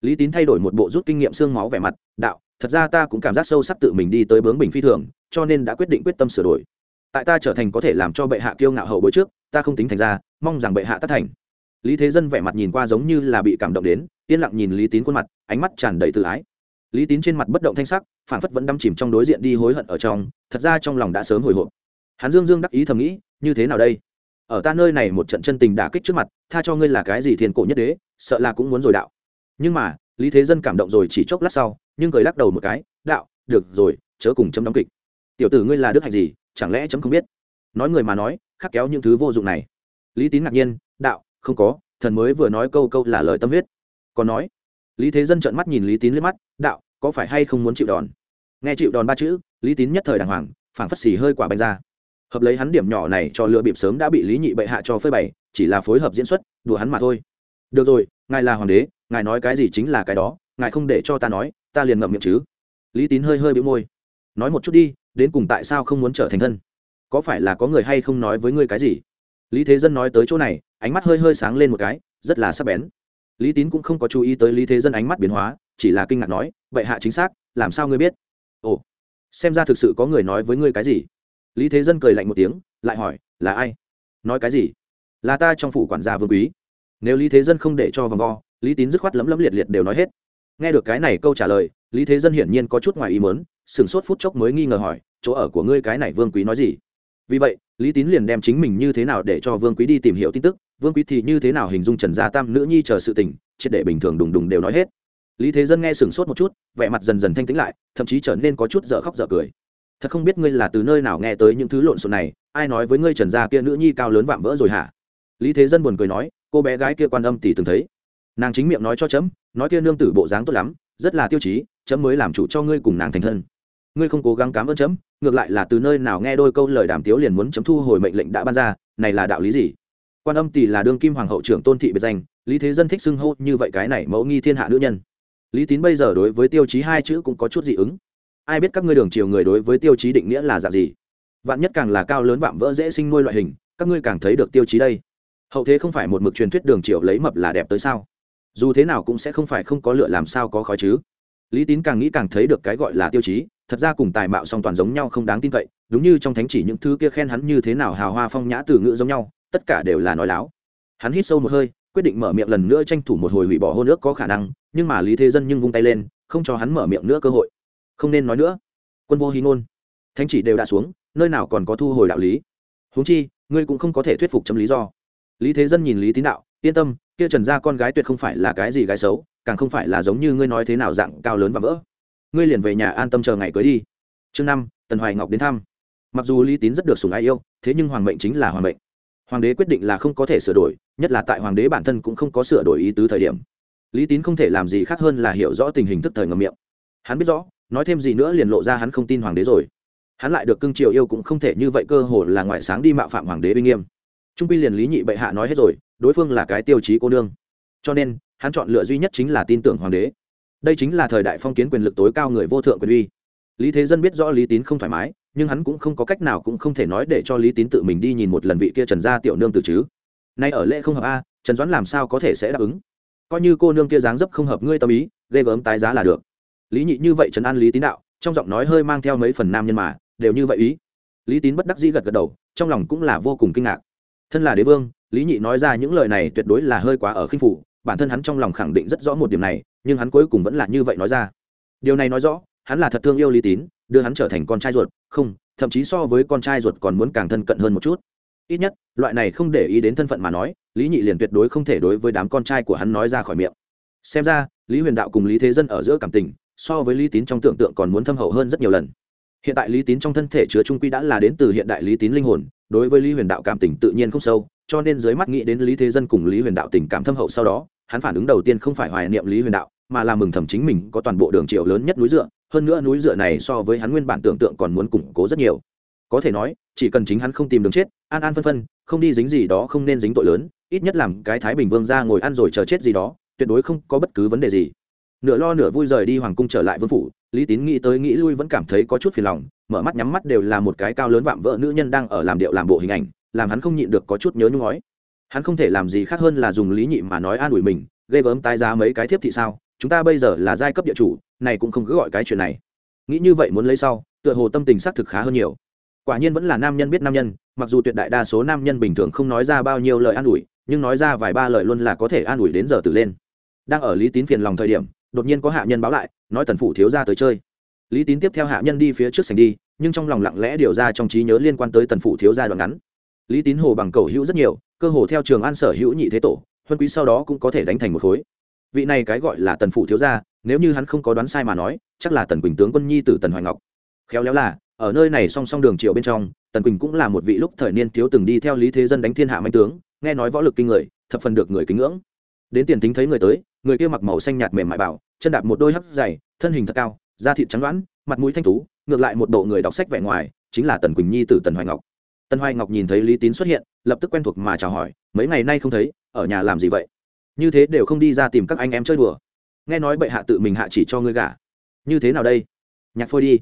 Lý tín thay đổi một bộ rút kinh nghiệm xương máu vẻ mặt, đạo, thật ra ta cũng cảm giác sâu sắc tự mình đi tới bướng bình phi thường, cho nên đã quyết định quyết tâm sửa đổi. Tại ta trở thành có thể làm cho bệ hạ kiêu ngạo hậu bối trước, ta không tính thành ra, mong rằng bệ hạ tất thành. Lý thế dân vẻ mặt nhìn qua giống như là bị cảm động đến, yên lặng nhìn lý tín khuôn mặt, ánh mắt tràn đầy tự ái lý tín trên mặt bất động thanh sắc phản phất vẫn đâm chìm trong đối diện đi hối hận ở trong, thật ra trong lòng đã sớm hồi hộp. Hắn dương dương đắc ý thầm nghĩ, như thế nào đây? Ở ta nơi này một trận chân tình đả kích trước mặt, tha cho ngươi là cái gì thiền cổ nhất đế, sợ là cũng muốn rồi đạo. Nhưng mà, lý thế dân cảm động rồi chỉ chốc lát sau, nhưng cười lắc đầu một cái, đạo, được rồi, chớ cùng chấm đóng kịch. Tiểu tử ngươi là đức hạnh gì, chẳng lẽ chấm không biết? Nói người mà nói, khắc kéo những thứ vô dụng này. Lý tín ngạc nhiên, đạo, không có, thần mới vừa nói câu câu là lời tâm huyết. Còn nói, lý thế dân trợn mắt nhìn lý tín lên mắt, đạo có phải hay không muốn chịu đòn? Nghe chịu đòn ba chữ, lý tín nhất thời đàng hoàng, phảng phất xì hơi quả bánh ra. Hợp lấy hắn điểm nhỏ này cho lựa bịp sớm đã bị lý nhị bệ hạ cho phơi bày, chỉ là phối hợp diễn xuất, đùa hắn mà thôi. Được rồi, ngài là hoàng đế, ngài nói cái gì chính là cái đó, ngài không để cho ta nói, ta liền ngậm miệng chứ. Lý tín hơi hơi bĩu môi. Nói một chút đi, đến cùng tại sao không muốn trở thành thân? Có phải là có người hay không nói với ngươi cái gì? Lý thế dân nói tới chỗ này, ánh mắt hơi hơi sáng lên một cái, rất là sắc bén lý tín cũng không có chú ý tới lý thế dân ánh mắt biến hóa, chỉ là kinh ngạc nói bệ hạ chính xác, làm sao ngươi biết? Ồ, xem ra thực sự có người nói với ngươi cái gì? Lý thế dân cười lạnh một tiếng, lại hỏi, là ai? Nói cái gì? Là ta trong phủ quản gia vương quý. Nếu lý thế dân không để cho vòng vo, lý tín dứt khoát lấm lấm liệt liệt đều nói hết. Nghe được cái này câu trả lời, lý thế dân hiển nhiên có chút ngoài ý mớn sửng sốt phút chốc mới nghi ngờ hỏi, chỗ ở của ngươi cái này vương quý nói gì? Vì vậy, lý tín liền đem chính mình như thế nào để cho vương quý đi tìm hiểu tin tức, vương quý thì như thế nào hình dung trần gia tam nữ nhi chờ sự tình, triệt để bình thường đùng đùng đều nói hết. Lý thế dân nghe sửng sốt một chút, vẻ mặt dần dần thanh tĩnh lại, thậm chí trở nên có chút dở khóc dở cười. Thật không biết ngươi là từ nơi nào nghe tới những thứ lộn xộn này, ai nói với ngươi trần gia kia nữ nhi cao lớn vạm vỡ rồi hả? Lý thế dân buồn cười nói, cô bé gái kia quan âm tỷ từng thấy. Nàng chính miệng nói cho chấm nói kia nương tử bộ dáng tốt lắm, rất là tiêu chí chấm mới làm chủ cho ngươi cùng nàng thành thân. Ngươi không cố gắng cám ơn chấm ngược lại là từ nơi nào nghe đôi câu lời đàm tiếu liền muốn chấm thu hồi mệnh lệnh đã ban ra, này là đạo lý gì? Quan âm tỷ là đương kim hoàng hậu trưởng tôn thị biệt danh, lý thế dân thích xưng hô như vậy cái này mẫu nghi thiên hạ nữ nhân. Lý tín bây giờ đối với tiêu chí hai chữ cũng có chút dị ứng. Ai biết các ngươi đường chiều người đối với tiêu chí định nghĩa là dạng gì? Vạn nhất càng là cao lớn vạm vỡ dễ sinh nuôi loại hình, các ngươi càng thấy được tiêu chí đây. Hậu thế không phải một mực truyền thuyết đường chiều lấy mập là đẹp tới sao? Dù thế nào cũng sẽ không phải không có lựa làm sao có khói chứ. Lý tín càng nghĩ càng thấy được cái gọi là tiêu chí thật ra cùng tài mạo song toàn giống nhau không đáng tin cậy, đúng như trong thánh chỉ những thứ kia khen hắn như thế nào hào hoa phong nhã từ ngữ giống nhau, tất cả đều là nói láo. Hắn hít sâu một hơi, quyết định mở miệng lần nữa tranh thủ một hồi hủy bỏ hôn ước có khả năng, nhưng mà lý thế dân nhưng vung tay lên, không cho hắn mở miệng nữa cơ hội. Không nên nói nữa. Quân vô hy ngôn. Thánh chỉ đều đã xuống, nơi nào còn có thu hồi đạo lý? Huống chi, ngươi cũng không có thể thuyết phục chấm lý do. Lý thế dân nhìn lý tín đạo, yên tâm, kia trần gia con gái tuyệt không phải là cái gì gái xấu, càng không phải là giống như ngươi nói thế nào dạng cao lớn và vỡ ngươi liền về nhà an tâm chờ ngày cưới đi. Chương năm, tần hoài ngọc đến thăm. Mặc dù lý tín rất được sùng ai yêu, thế nhưng hoàng mệnh chính là hoàng mệnh. Hoàng đế quyết định là không có thể sửa đổi, nhất là tại hoàng đế bản thân cũng không có sửa đổi ý tứ thời điểm. Lý tín không thể làm gì khác hơn là hiểu rõ tình hình thức thời ngầm miệng. Hắn biết rõ, nói thêm gì nữa liền lộ ra hắn không tin hoàng đế rồi. Hắn lại được cưng triều yêu cũng không thể như vậy cơ hồ là ngoại sáng đi mạo phạm hoàng đế uy nghiêm. Trung pi liền lý nhị bệ hạ nói hết rồi, đối phương là cái tiêu chí cô nương. Cho nên, hắn chọn lựa duy nhất chính là tin tưởng hoàng đế đây chính là thời đại phong kiến quyền lực tối cao người vô thượng quyền uy. Lý thế dân biết rõ lý tín không thoải mái, nhưng hắn cũng không có cách nào cũng không thể nói để cho lý tín tự mình đi nhìn một lần vị kia trần gia tiểu nương từ chứ. Nay ở lễ không hợp a, trần doãn làm sao có thể sẽ đáp ứng? Coi như cô nương kia dáng dấp không hợp ngươi tâm ý, ghê gớm tái giá là được. Lý nhị như vậy trần an lý tín đạo, trong giọng nói hơi mang theo mấy phần nam nhân mà, đều như vậy ý. Lý tín bất đắc dĩ gật gật đầu, trong lòng cũng là vô cùng kinh ngạc. Thân là đế vương, lý nhị nói ra những lời này tuyệt đối là hơi quá ở khinh phủ bản thân hắn trong lòng khẳng định rất rõ một điểm này, nhưng hắn cuối cùng vẫn là như vậy nói ra. Điều này nói rõ, hắn là thật thương yêu lý tín, đưa hắn trở thành con trai ruột, không, thậm chí so với con trai ruột còn muốn càng thân cận hơn một chút. Ít nhất, loại này không để ý đến thân phận mà nói, lý nhị liền tuyệt đối không thể đối với đám con trai của hắn nói ra khỏi miệng. Xem ra, lý huyền đạo cùng lý thế dân ở giữa cảm tình, so với lý tín trong tưởng tượng còn muốn thâm hậu hơn rất nhiều lần. Hiện tại lý tín trong thân thể chứa trung quy đã là đến từ hiện đại lý tín linh hồn, đối với lý huyền đạo cảm tình tự nhiên không sâu, cho nên dưới mắt nghĩ đến lý thế dân cùng lý huyền đạo tình cảm thâm hậu sau đó hắn phản ứng đầu tiên không phải hoài niệm lý huyền đạo, mà là mừng thầm chính mình có toàn bộ đường triệu lớn nhất núi dựa, hơn nữa núi dựa này so với hắn nguyên bản tưởng tượng còn muốn củng cố rất nhiều. Có thể nói, chỉ cần chính hắn không tìm đường chết, an an phân phân, không đi dính gì đó không nên dính tội lớn, ít nhất làm cái thái bình vương ra ngồi ăn rồi chờ chết gì đó, tuyệt đối không có bất cứ vấn đề gì. Nửa lo nửa vui rời đi hoàng cung trở lại vương phủ, lý tín nghĩ tới nghĩ lui vẫn cảm thấy có chút phiền lòng, mở mắt nhắm mắt đều là một cái cao lớn vạm vỡ nữ nhân đang ở làm điệu làm bộ hình ảnh, làm hắn không nhịn được có chút nhớ nhung nói hắn không thể làm gì khác hơn là dùng lý nhị mà nói an ủi mình, ghê gớm tái giá mấy cái thiếp thị sao, chúng ta bây giờ là giai cấp địa chủ, này cũng không cứ gọi cái chuyện này. Nghĩ như vậy muốn lấy sau, tựa hồ tâm tình xác thực khá hơn nhiều. Quả nhiên vẫn là nam nhân biết nam nhân, mặc dù tuyệt đại đa số nam nhân bình thường không nói ra bao nhiêu lời an ủi, nhưng nói ra vài ba lời luôn là có thể an ủi đến giờ từ lên. Đang ở lý tín phiền lòng thời điểm, đột nhiên có hạ nhân báo lại, nói tần phủ thiếu ra tới chơi. Lý tín tiếp theo hạ nhân đi phía trước sành đi, nhưng trong lòng lặng lẽ điều ra trong trí nhớ liên quan tới tần phủ thiếu gia đoạn ngắn lý tín hồ bằng cầu hữu rất nhiều, cơ hồ theo trường an sở hữu nhị thế tổ, huân quý sau đó cũng có thể đánh thành một khối. Vị này cái gọi là tần phủ thiếu gia, nếu như hắn không có đoán sai mà nói, chắc là tần quỳnh tướng quân nhi tử tần hoài ngọc. Khéo léo là, ở nơi này song song đường triệu bên trong, tần quỳnh cũng là một vị lúc thời niên thiếu từng đi theo lý thế dân đánh thiên hạ mạnh tướng, nghe nói võ lực kinh người, thập phần được người kính ngưỡng. Đến tiền tính thấy người tới, người kia mặc màu xanh nhạt mềm mại bảo, chân đạp một đôi hấp dày thân hình thật cao, da thịt trắng đoán mặt mũi thanh tú, ngược lại một bộ người đọc sách vẻ ngoài, chính là tần quỳnh nhi tử tần hoài ngọc tần hoài ngọc nhìn thấy lý tín xuất hiện, lập tức quen thuộc mà chào hỏi, mấy ngày nay không thấy, ở nhà làm gì vậy? Như thế đều không đi ra tìm các anh em chơi đùa. Nghe nói bệ hạ tự mình hạ chỉ cho ngươi gả. Như thế nào đây? Nhạc phôi đi.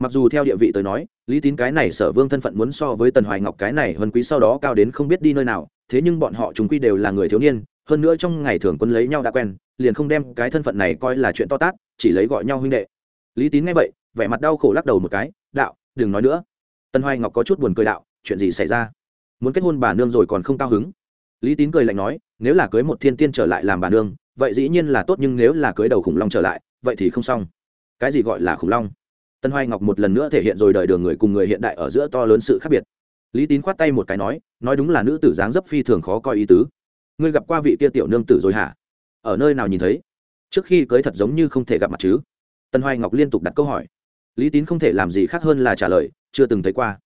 Mặc dù theo địa vị tới nói, lý tín cái này sở vương thân phận muốn so với tần hoài ngọc cái này hơn quý sau đó cao đến không biết đi nơi nào, thế nhưng bọn họ chúng quy đều là người thiếu niên, hơn nữa trong ngày thường quân lấy nhau đã quen, liền không đem cái thân phận này coi là chuyện to tát, chỉ lấy gọi nhau huynh đệ. Lý tín nghe vậy, vẻ mặt đau khổ lắc đầu một cái, đạo, đừng nói nữa. Tần hoài ngọc có chút buồn cười đạo chuyện gì xảy ra? Muốn kết hôn bà nương rồi còn không cao hứng. Lý tín cười lạnh nói, nếu là cưới một thiên tiên trở lại làm bà nương, vậy dĩ nhiên là tốt, nhưng nếu là cưới đầu khủng long trở lại, vậy thì không xong. Cái gì gọi là khủng long? Tân hoài ngọc một lần nữa thể hiện rồi đời đường người cùng người hiện đại ở giữa to lớn sự khác biệt. Lý tín khoát tay một cái nói nói đúng là nữ tử dáng dấp phi thường khó coi ý tứ. Ngươi gặp qua vị kia tiểu nương tử rồi hả? Ở nơi nào nhìn thấy? Trước khi cưới thật giống như không thể gặp mặt chứ. Tân hoài ngọc liên tục đặt câu hỏi. Lý tín không thể làm gì khác hơn là trả lời, chưa từng thấy qua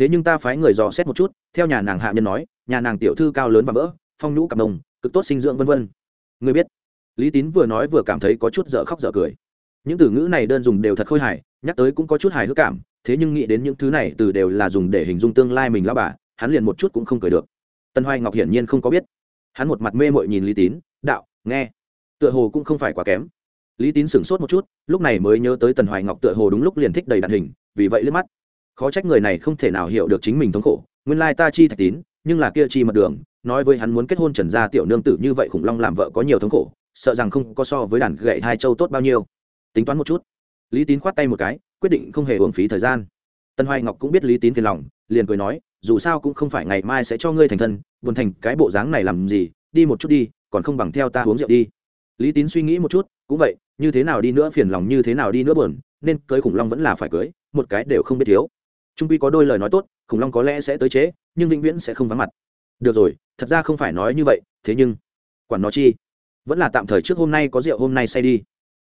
thế nhưng ta phái người dò xét một chút, theo nhà nàng hạ nhân nói, nhà nàng tiểu thư cao lớn và vỡ, phong nhũ cặp đồng cực tốt sinh dưỡng vân vân. Ngươi biết. Lý tín vừa nói vừa cảm thấy có chút dở khóc dở cười. Những từ ngữ này đơn dùng đều thật khôi hài, nhắc tới cũng có chút hài hước cảm, thế nhưng nghĩ đến những thứ này từ đều là dùng để hình dung tương lai mình lao bà, hắn liền một chút cũng không cười được. Tân hoài ngọc hiển nhiên không có biết. Hắn một mặt mê mội nhìn lý tín, đạo, nghe. Tựa hồ cũng không phải quá kém. Lý tín sửng sốt một chút, lúc này mới nhớ tới tần hoài ngọc tựa hồ đúng lúc liền thích đầy đạn hình, vì vậy liếc mắt khó trách người này không thể nào hiểu được chính mình thống khổ. Nguyên lai ta chi thạch tín, nhưng là kia chi mật đường, nói với hắn muốn kết hôn trần gia tiểu nương tử như vậy khủng long làm vợ có nhiều thống khổ, sợ rằng không có so với đàn gậy hai châu tốt bao nhiêu. Tính toán một chút. Lý tín khoát tay một cái, quyết định không hề uổng phí thời gian. Tân hoài ngọc cũng biết lý tín phiền lòng, liền cười nói, dù sao cũng không phải ngày mai sẽ cho ngươi thành thân, buồn thành cái bộ dáng này làm gì, đi một chút đi, còn không bằng theo ta uống rượu đi. Lý tín suy nghĩ một chút, cũng vậy, như thế nào đi nữa, phiền lòng như thế nào đi nữa buồn, nên cưới khủng long vẫn là phải cưới, một cái đều không biết thiếu trung quy có đôi lời nói tốt, khủng long có lẽ sẽ tới chế, nhưng vĩnh viễn sẽ không vắng mặt. Được rồi, thật ra không phải nói như vậy, thế nhưng, quản nó chi, vẫn là tạm thời trước hôm nay có rượu hôm nay say đi.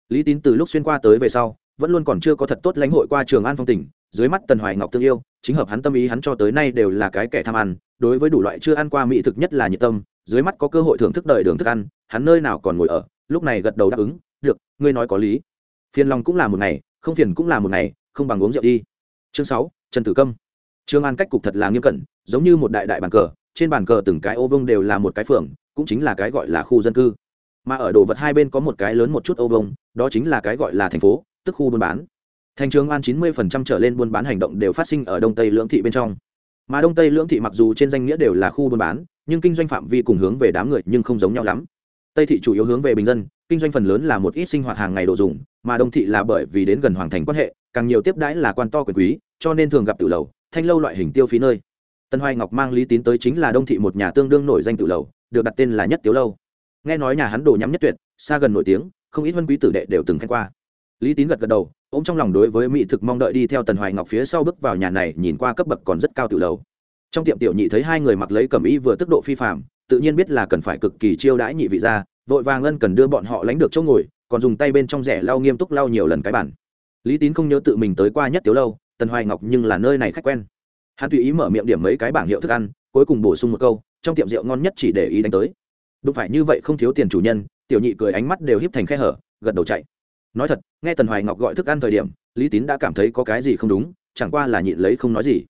Lý tín từ lúc xuyên qua tới về sau, vẫn luôn còn chưa có thật tốt lãnh hội qua trường an phong tỉnh dưới mắt tần hoài ngọc tương yêu, chính hợp hắn tâm ý hắn cho tới nay đều là cái kẻ tham ăn, đối với đủ loại chưa ăn qua mỹ thực nhất là nhiệt tâm, dưới mắt có cơ hội thưởng thức đời đường thức ăn, hắn nơi nào còn ngồi ở, lúc này gật đầu đáp ứng, được, ngươi nói có lý. Phiền lòng cũng là một ngày, không phiền cũng là một ngày, không bằng uống rượu đi. Chương sáu trần tử câm. Trương an cách cục thật là nghiêm cẩn, giống như một đại đại bàn cờ, trên bàn cờ từng cái ô vông đều là một cái phường, cũng chính là cái gọi là khu dân cư. Mà ở đồ vật hai bên có một cái lớn một chút ô vông đó chính là cái gọi là thành phố, tức khu buôn bán. Thành trường an chín mươi phần trăm trở lên buôn bán hành động đều phát sinh ở đông tây lưỡng thị bên trong. Mà đông tây lưỡng thị mặc dù trên danh nghĩa đều là khu buôn bán, nhưng kinh doanh phạm vi cùng hướng về đám người nhưng không giống nhau lắm. Tây thị chủ yếu hướng về bình dân, kinh doanh phần lớn là một ít sinh hoạt hàng ngày đồ dùng mà đông thị là bởi vì đến gần hoàng thành quan hệ, càng nhiều tiếp đãi là quan to quyền quý, cho nên thường gặp tự lầu, thanh lâu loại hình tiêu phí nơi. Tân hoài ngọc mang lý tín tới chính là đông thị một nhà tương đương nổi danh tự lầu, được đặt tên là nhất tiếu lâu. Nghe nói nhà hắn đồ nhắm nhất tuyệt, xa gần nổi tiếng, không ít vân quý tử đệ đều từng khen qua. Lý tín gật gật đầu, ôm trong lòng đối với mỹ thực mong đợi đi theo tần hoài ngọc phía sau bước vào nhà này, nhìn qua cấp bậc còn rất cao tự lầu. Trong tiệm tiểu nhị thấy hai người mặc lấy cẩm y vừa tức độ phi phạm tự nhiên biết là cần phải cực kỳ chiêu đãi nhị vị ra vội vàng ân cần đưa bọn họ lánh được chỗ ngồi còn dùng tay bên trong rẻ lau nghiêm túc lau nhiều lần cái bản lý tín không nhớ tự mình tới qua nhất tiểu lâu, tần hoài ngọc nhưng là nơi này khách quen. Hắn tùy ý mở miệng điểm mấy cái bảng hiệu thức ăn, cuối cùng bổ sung một câu, trong tiệm rượu ngon nhất chỉ để ý đánh tới. Đúng phải như vậy không thiếu tiền chủ nhân, tiểu nhị cười ánh mắt đều híp thành khe hở, gật đầu chạy. Nói thật, nghe tần hoài ngọc gọi thức ăn thời điểm, lý tín đã cảm thấy có cái gì không đúng, chẳng qua là nhịn lấy không nói gì.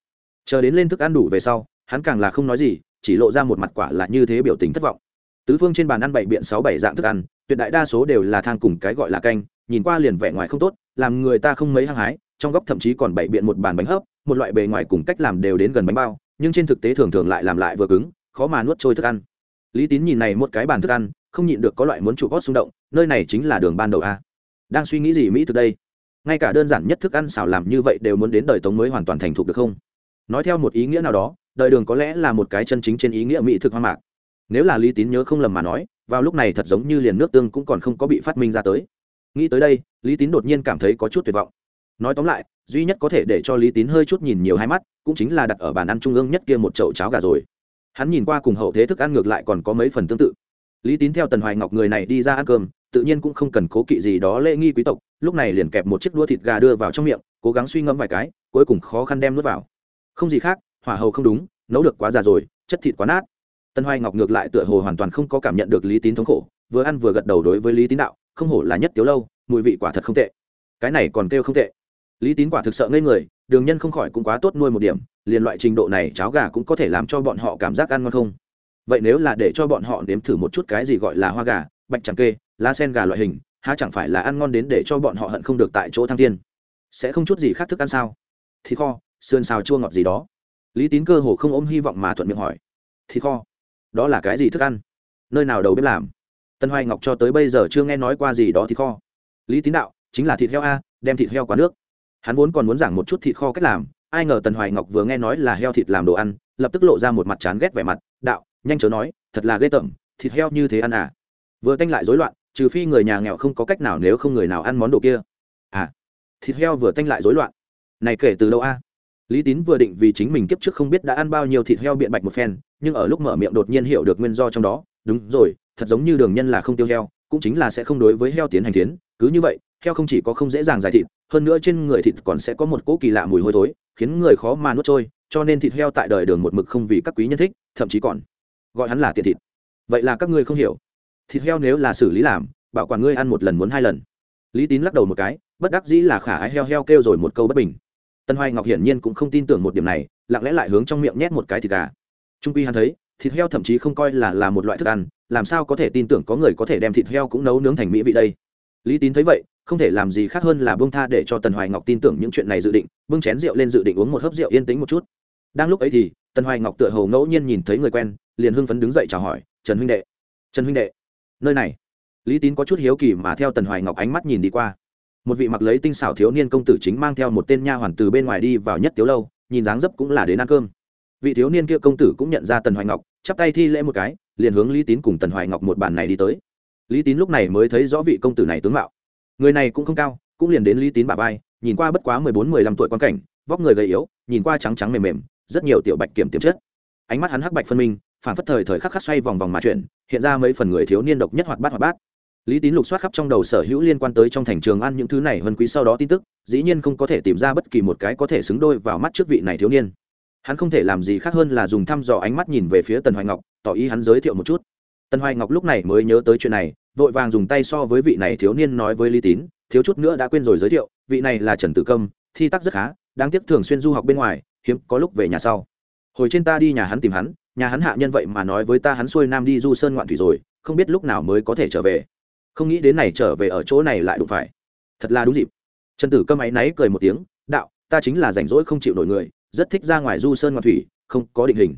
Chờ đến lên thức ăn đủ về sau, hắn càng là không nói gì, chỉ lộ ra một mặt quả là như thế biểu tình thất vọng. Tứ phương trên bàn ăn bảy biện sáu bảy dạng thức ăn tuyệt đại đa số đều là thang cùng cái gọi là canh, nhìn qua liền vẻ ngoài không tốt, làm người ta không mấy hăng hái, trong góc thậm chí còn bày biện một bàn bánh hấp, một loại bề ngoài cùng cách làm đều đến gần bánh bao, nhưng trên thực tế thường thường lại làm lại vừa cứng, khó mà nuốt trôi thức ăn. Lý tín nhìn này một cái bàn thức ăn, không nhịn được có loại muốn chụp hót xung động, nơi này chính là đường ban đầu a. Đang suy nghĩ gì mỹ từ đây? Ngay cả đơn giản nhất thức ăn xào làm như vậy đều muốn đến đời tống mới hoàn toàn thành thục được không? Nói theo một ý nghĩa nào đó, đời đường có lẽ là một cái chân chính trên ý nghĩa mỹ thực hoa mạc nếu là lý tín nhớ không lầm mà nói, vào lúc này thật giống như liền nước tương cũng còn không có bị phát minh ra tới. Nghĩ tới đây, lý tín đột nhiên cảm thấy có chút tuyệt vọng. Nói tóm lại, duy nhất có thể để cho lý tín hơi chút nhìn nhiều hai mắt, cũng chính là đặt ở bàn ăn trung ương nhất kia một chậu cháo gà rồi. Hắn nhìn qua cùng hậu thế thức ăn ngược lại còn có mấy phần tương tự. Lý tín theo tần hoài ngọc người này đi ra ăn cơm, tự nhiên cũng không cần cố kỵ gì đó lễ nghi quý tộc, lúc này liền kẹp một chiếc đũa thịt gà đưa vào trong miệng, cố gắng suy ngẫm vài cái, cuối cùng khó khăn đem nuốt vào. Không gì khác, hỏa hầu không đúng, nấu được quá già rồi, chất thịt quá nát tân hoài ngọc ngược lại tựa hồ hoàn toàn không có cảm nhận được lý tín thống khổ, vừa ăn vừa gật đầu đối với lý tín đạo, không hổ là nhất tiếu lâu, mùi vị quả thật không tệ. Cái này còn kêu không tệ. Lý tín quả thực sợ ngây người, đường nhân không khỏi cũng quá tốt nuôi một điểm, liền loại trình độ này cháo gà cũng có thể làm cho bọn họ cảm giác ăn ngon không? Vậy nếu là để cho bọn họ nếm thử một chút cái gì gọi là hoa gà, bạch chẳng kê, lá sen gà loại hình, há chẳng phải là ăn ngon đến để cho bọn họ hận không được tại chỗ thăng thiên? sẽ không chút gì khác thức ăn sao? Thì kho, sườn xào chua ngọt gì đó. Lý tín cơ hồ không ôm hy vọng mà thuận miệng hỏi. Thì kho đó là cái gì thức ăn? Nơi nào đầu bếp làm? Tân hoài ngọc cho tới bây giờ chưa nghe nói qua gì đó thì kho. Lý tín đạo, chính là thịt heo a, đem thịt heo qua nước. Hắn vốn còn muốn giảng một chút thịt kho cách làm, ai ngờ tần hoài ngọc vừa nghe nói là heo thịt làm đồ ăn, lập tức lộ ra một mặt chán ghét vẻ mặt, đạo, nhanh chớ nói, thật là ghê tởm, thịt heo như thế ăn à? Vừa tanh lại rối loạn, trừ phi người nhà nghèo không có cách nào nếu không người nào ăn món đồ kia. À thịt heo vừa tanh lại rối loạn. Này kể từ đâu a? Lý tín vừa định vì chính mình kiếp trước không biết đã ăn bao nhiêu thịt heo biện bạch một phen nhưng ở lúc mở miệng đột nhiên hiểu được nguyên do trong đó, đúng rồi, thật giống như đường nhân là không tiêu heo, cũng chính là sẽ không đối với heo tiến hành tiến, cứ như vậy, heo không chỉ có không dễ dàng giải thịt, hơn nữa trên người thịt còn sẽ có một cỗ kỳ lạ mùi hôi thối, khiến người khó mà nuốt trôi, cho nên thịt heo tại đời đường một mực không vì các quý nhân thích, thậm chí còn gọi hắn là tiện thịt. Vậy là các ngươi không hiểu. Thịt heo nếu là xử lý làm, bảo quản ngươi ăn một lần muốn hai lần. Lý tín lắc đầu một cái, bất đắc dĩ là khả ái heo heo kêu rồi một câu bất bình. Tân hoài ngọc hiển nhiên cũng không tin tưởng một điểm này, lặng lẽ lại hướng trong miệng nhét một cái thịt gà trung quy hắn thấy, thịt heo thậm chí không coi là là một loại thức ăn, làm sao có thể tin tưởng có người có thể đem thịt heo cũng nấu nướng thành mỹ vị đây? Lý tín thấy vậy, không thể làm gì khác hơn là bông tha để cho tần hoài ngọc tin tưởng những chuyện này dự định bưng chén rượu lên dự định uống một hớp rượu yên tĩnh một chút. Đang lúc ấy thì, tần hoài ngọc tựa hồ ngẫu nhiên nhìn thấy người quen, liền hưng phấn đứng dậy chào hỏi, trần huynh đệ, trần huynh đệ, nơi này? Lý tín có chút hiếu kỳ mà theo tần hoài ngọc ánh mắt nhìn đi qua. Một vị mặc lấy tinh xảo thiếu niên công tử chính mang theo một tên nha hoàn từ bên ngoài đi vào nhất tiếu lâu, nhìn dáng dấp cũng là đến ăn cơm vị thiếu niên kia công tử cũng nhận ra tần hoài ngọc, chắp tay thi lễ một cái, liền hướng lý tín cùng tần hoài ngọc một bàn này đi tới. Lý tín lúc này mới thấy rõ vị công tử này tướng mạo. Người này cũng không cao, cũng liền đến lý tín bà vai, nhìn qua bất quá mười bốn, mười lăm tuổi quan cảnh, vóc người gầy yếu, nhìn qua trắng trắng mềm mềm, rất nhiều tiểu bạch kiểm tiềm chất. Ánh mắt hắn hắc bạch phân minh phản phất thời thời khắc khắc xoay vòng vòng mà chuyển, hiện ra mấy phần người thiếu niên độc nhất hoạt bát hoạt bát. Lý tín lục soát khắp trong đầu sở hữu liên quan tới trong thành trường ăn những thứ này hơn quý sau đó tin tức, dĩ nhiên không có thể tìm ra bất kỳ một cái có thể xứng đôi vào mắt trước vị này thiếu niên hắn không thể làm gì khác hơn là dùng thăm dò ánh mắt nhìn về phía tần hoài ngọc, tỏ ý hắn giới thiệu một chút. Tần hoài ngọc lúc này mới nhớ tới chuyện này, vội vàng dùng tay so với vị này thiếu niên nói với lý tín, thiếu chút nữa đã quên rồi giới thiệu, vị này là trần tử công thi tắc rất khá, đáng tiếc thường xuyên du học bên ngoài, hiếm có lúc về nhà sau. Hồi trên ta đi nhà hắn tìm hắn, nhà hắn hạ nhân vậy mà nói với ta hắn xuôi nam đi du sơn ngoạn thủy rồi, không biết lúc nào mới có thể trở về. Không nghĩ đến này trở về ở chỗ này lại đụng phải. Thật là đúng dịp. Trần tử câm áy náy cười một tiếng, đạo, ta chính là rảnh rỗi không chịu nổi người rất thích ra ngoài du sơn ngoạn thủy, không có định hình.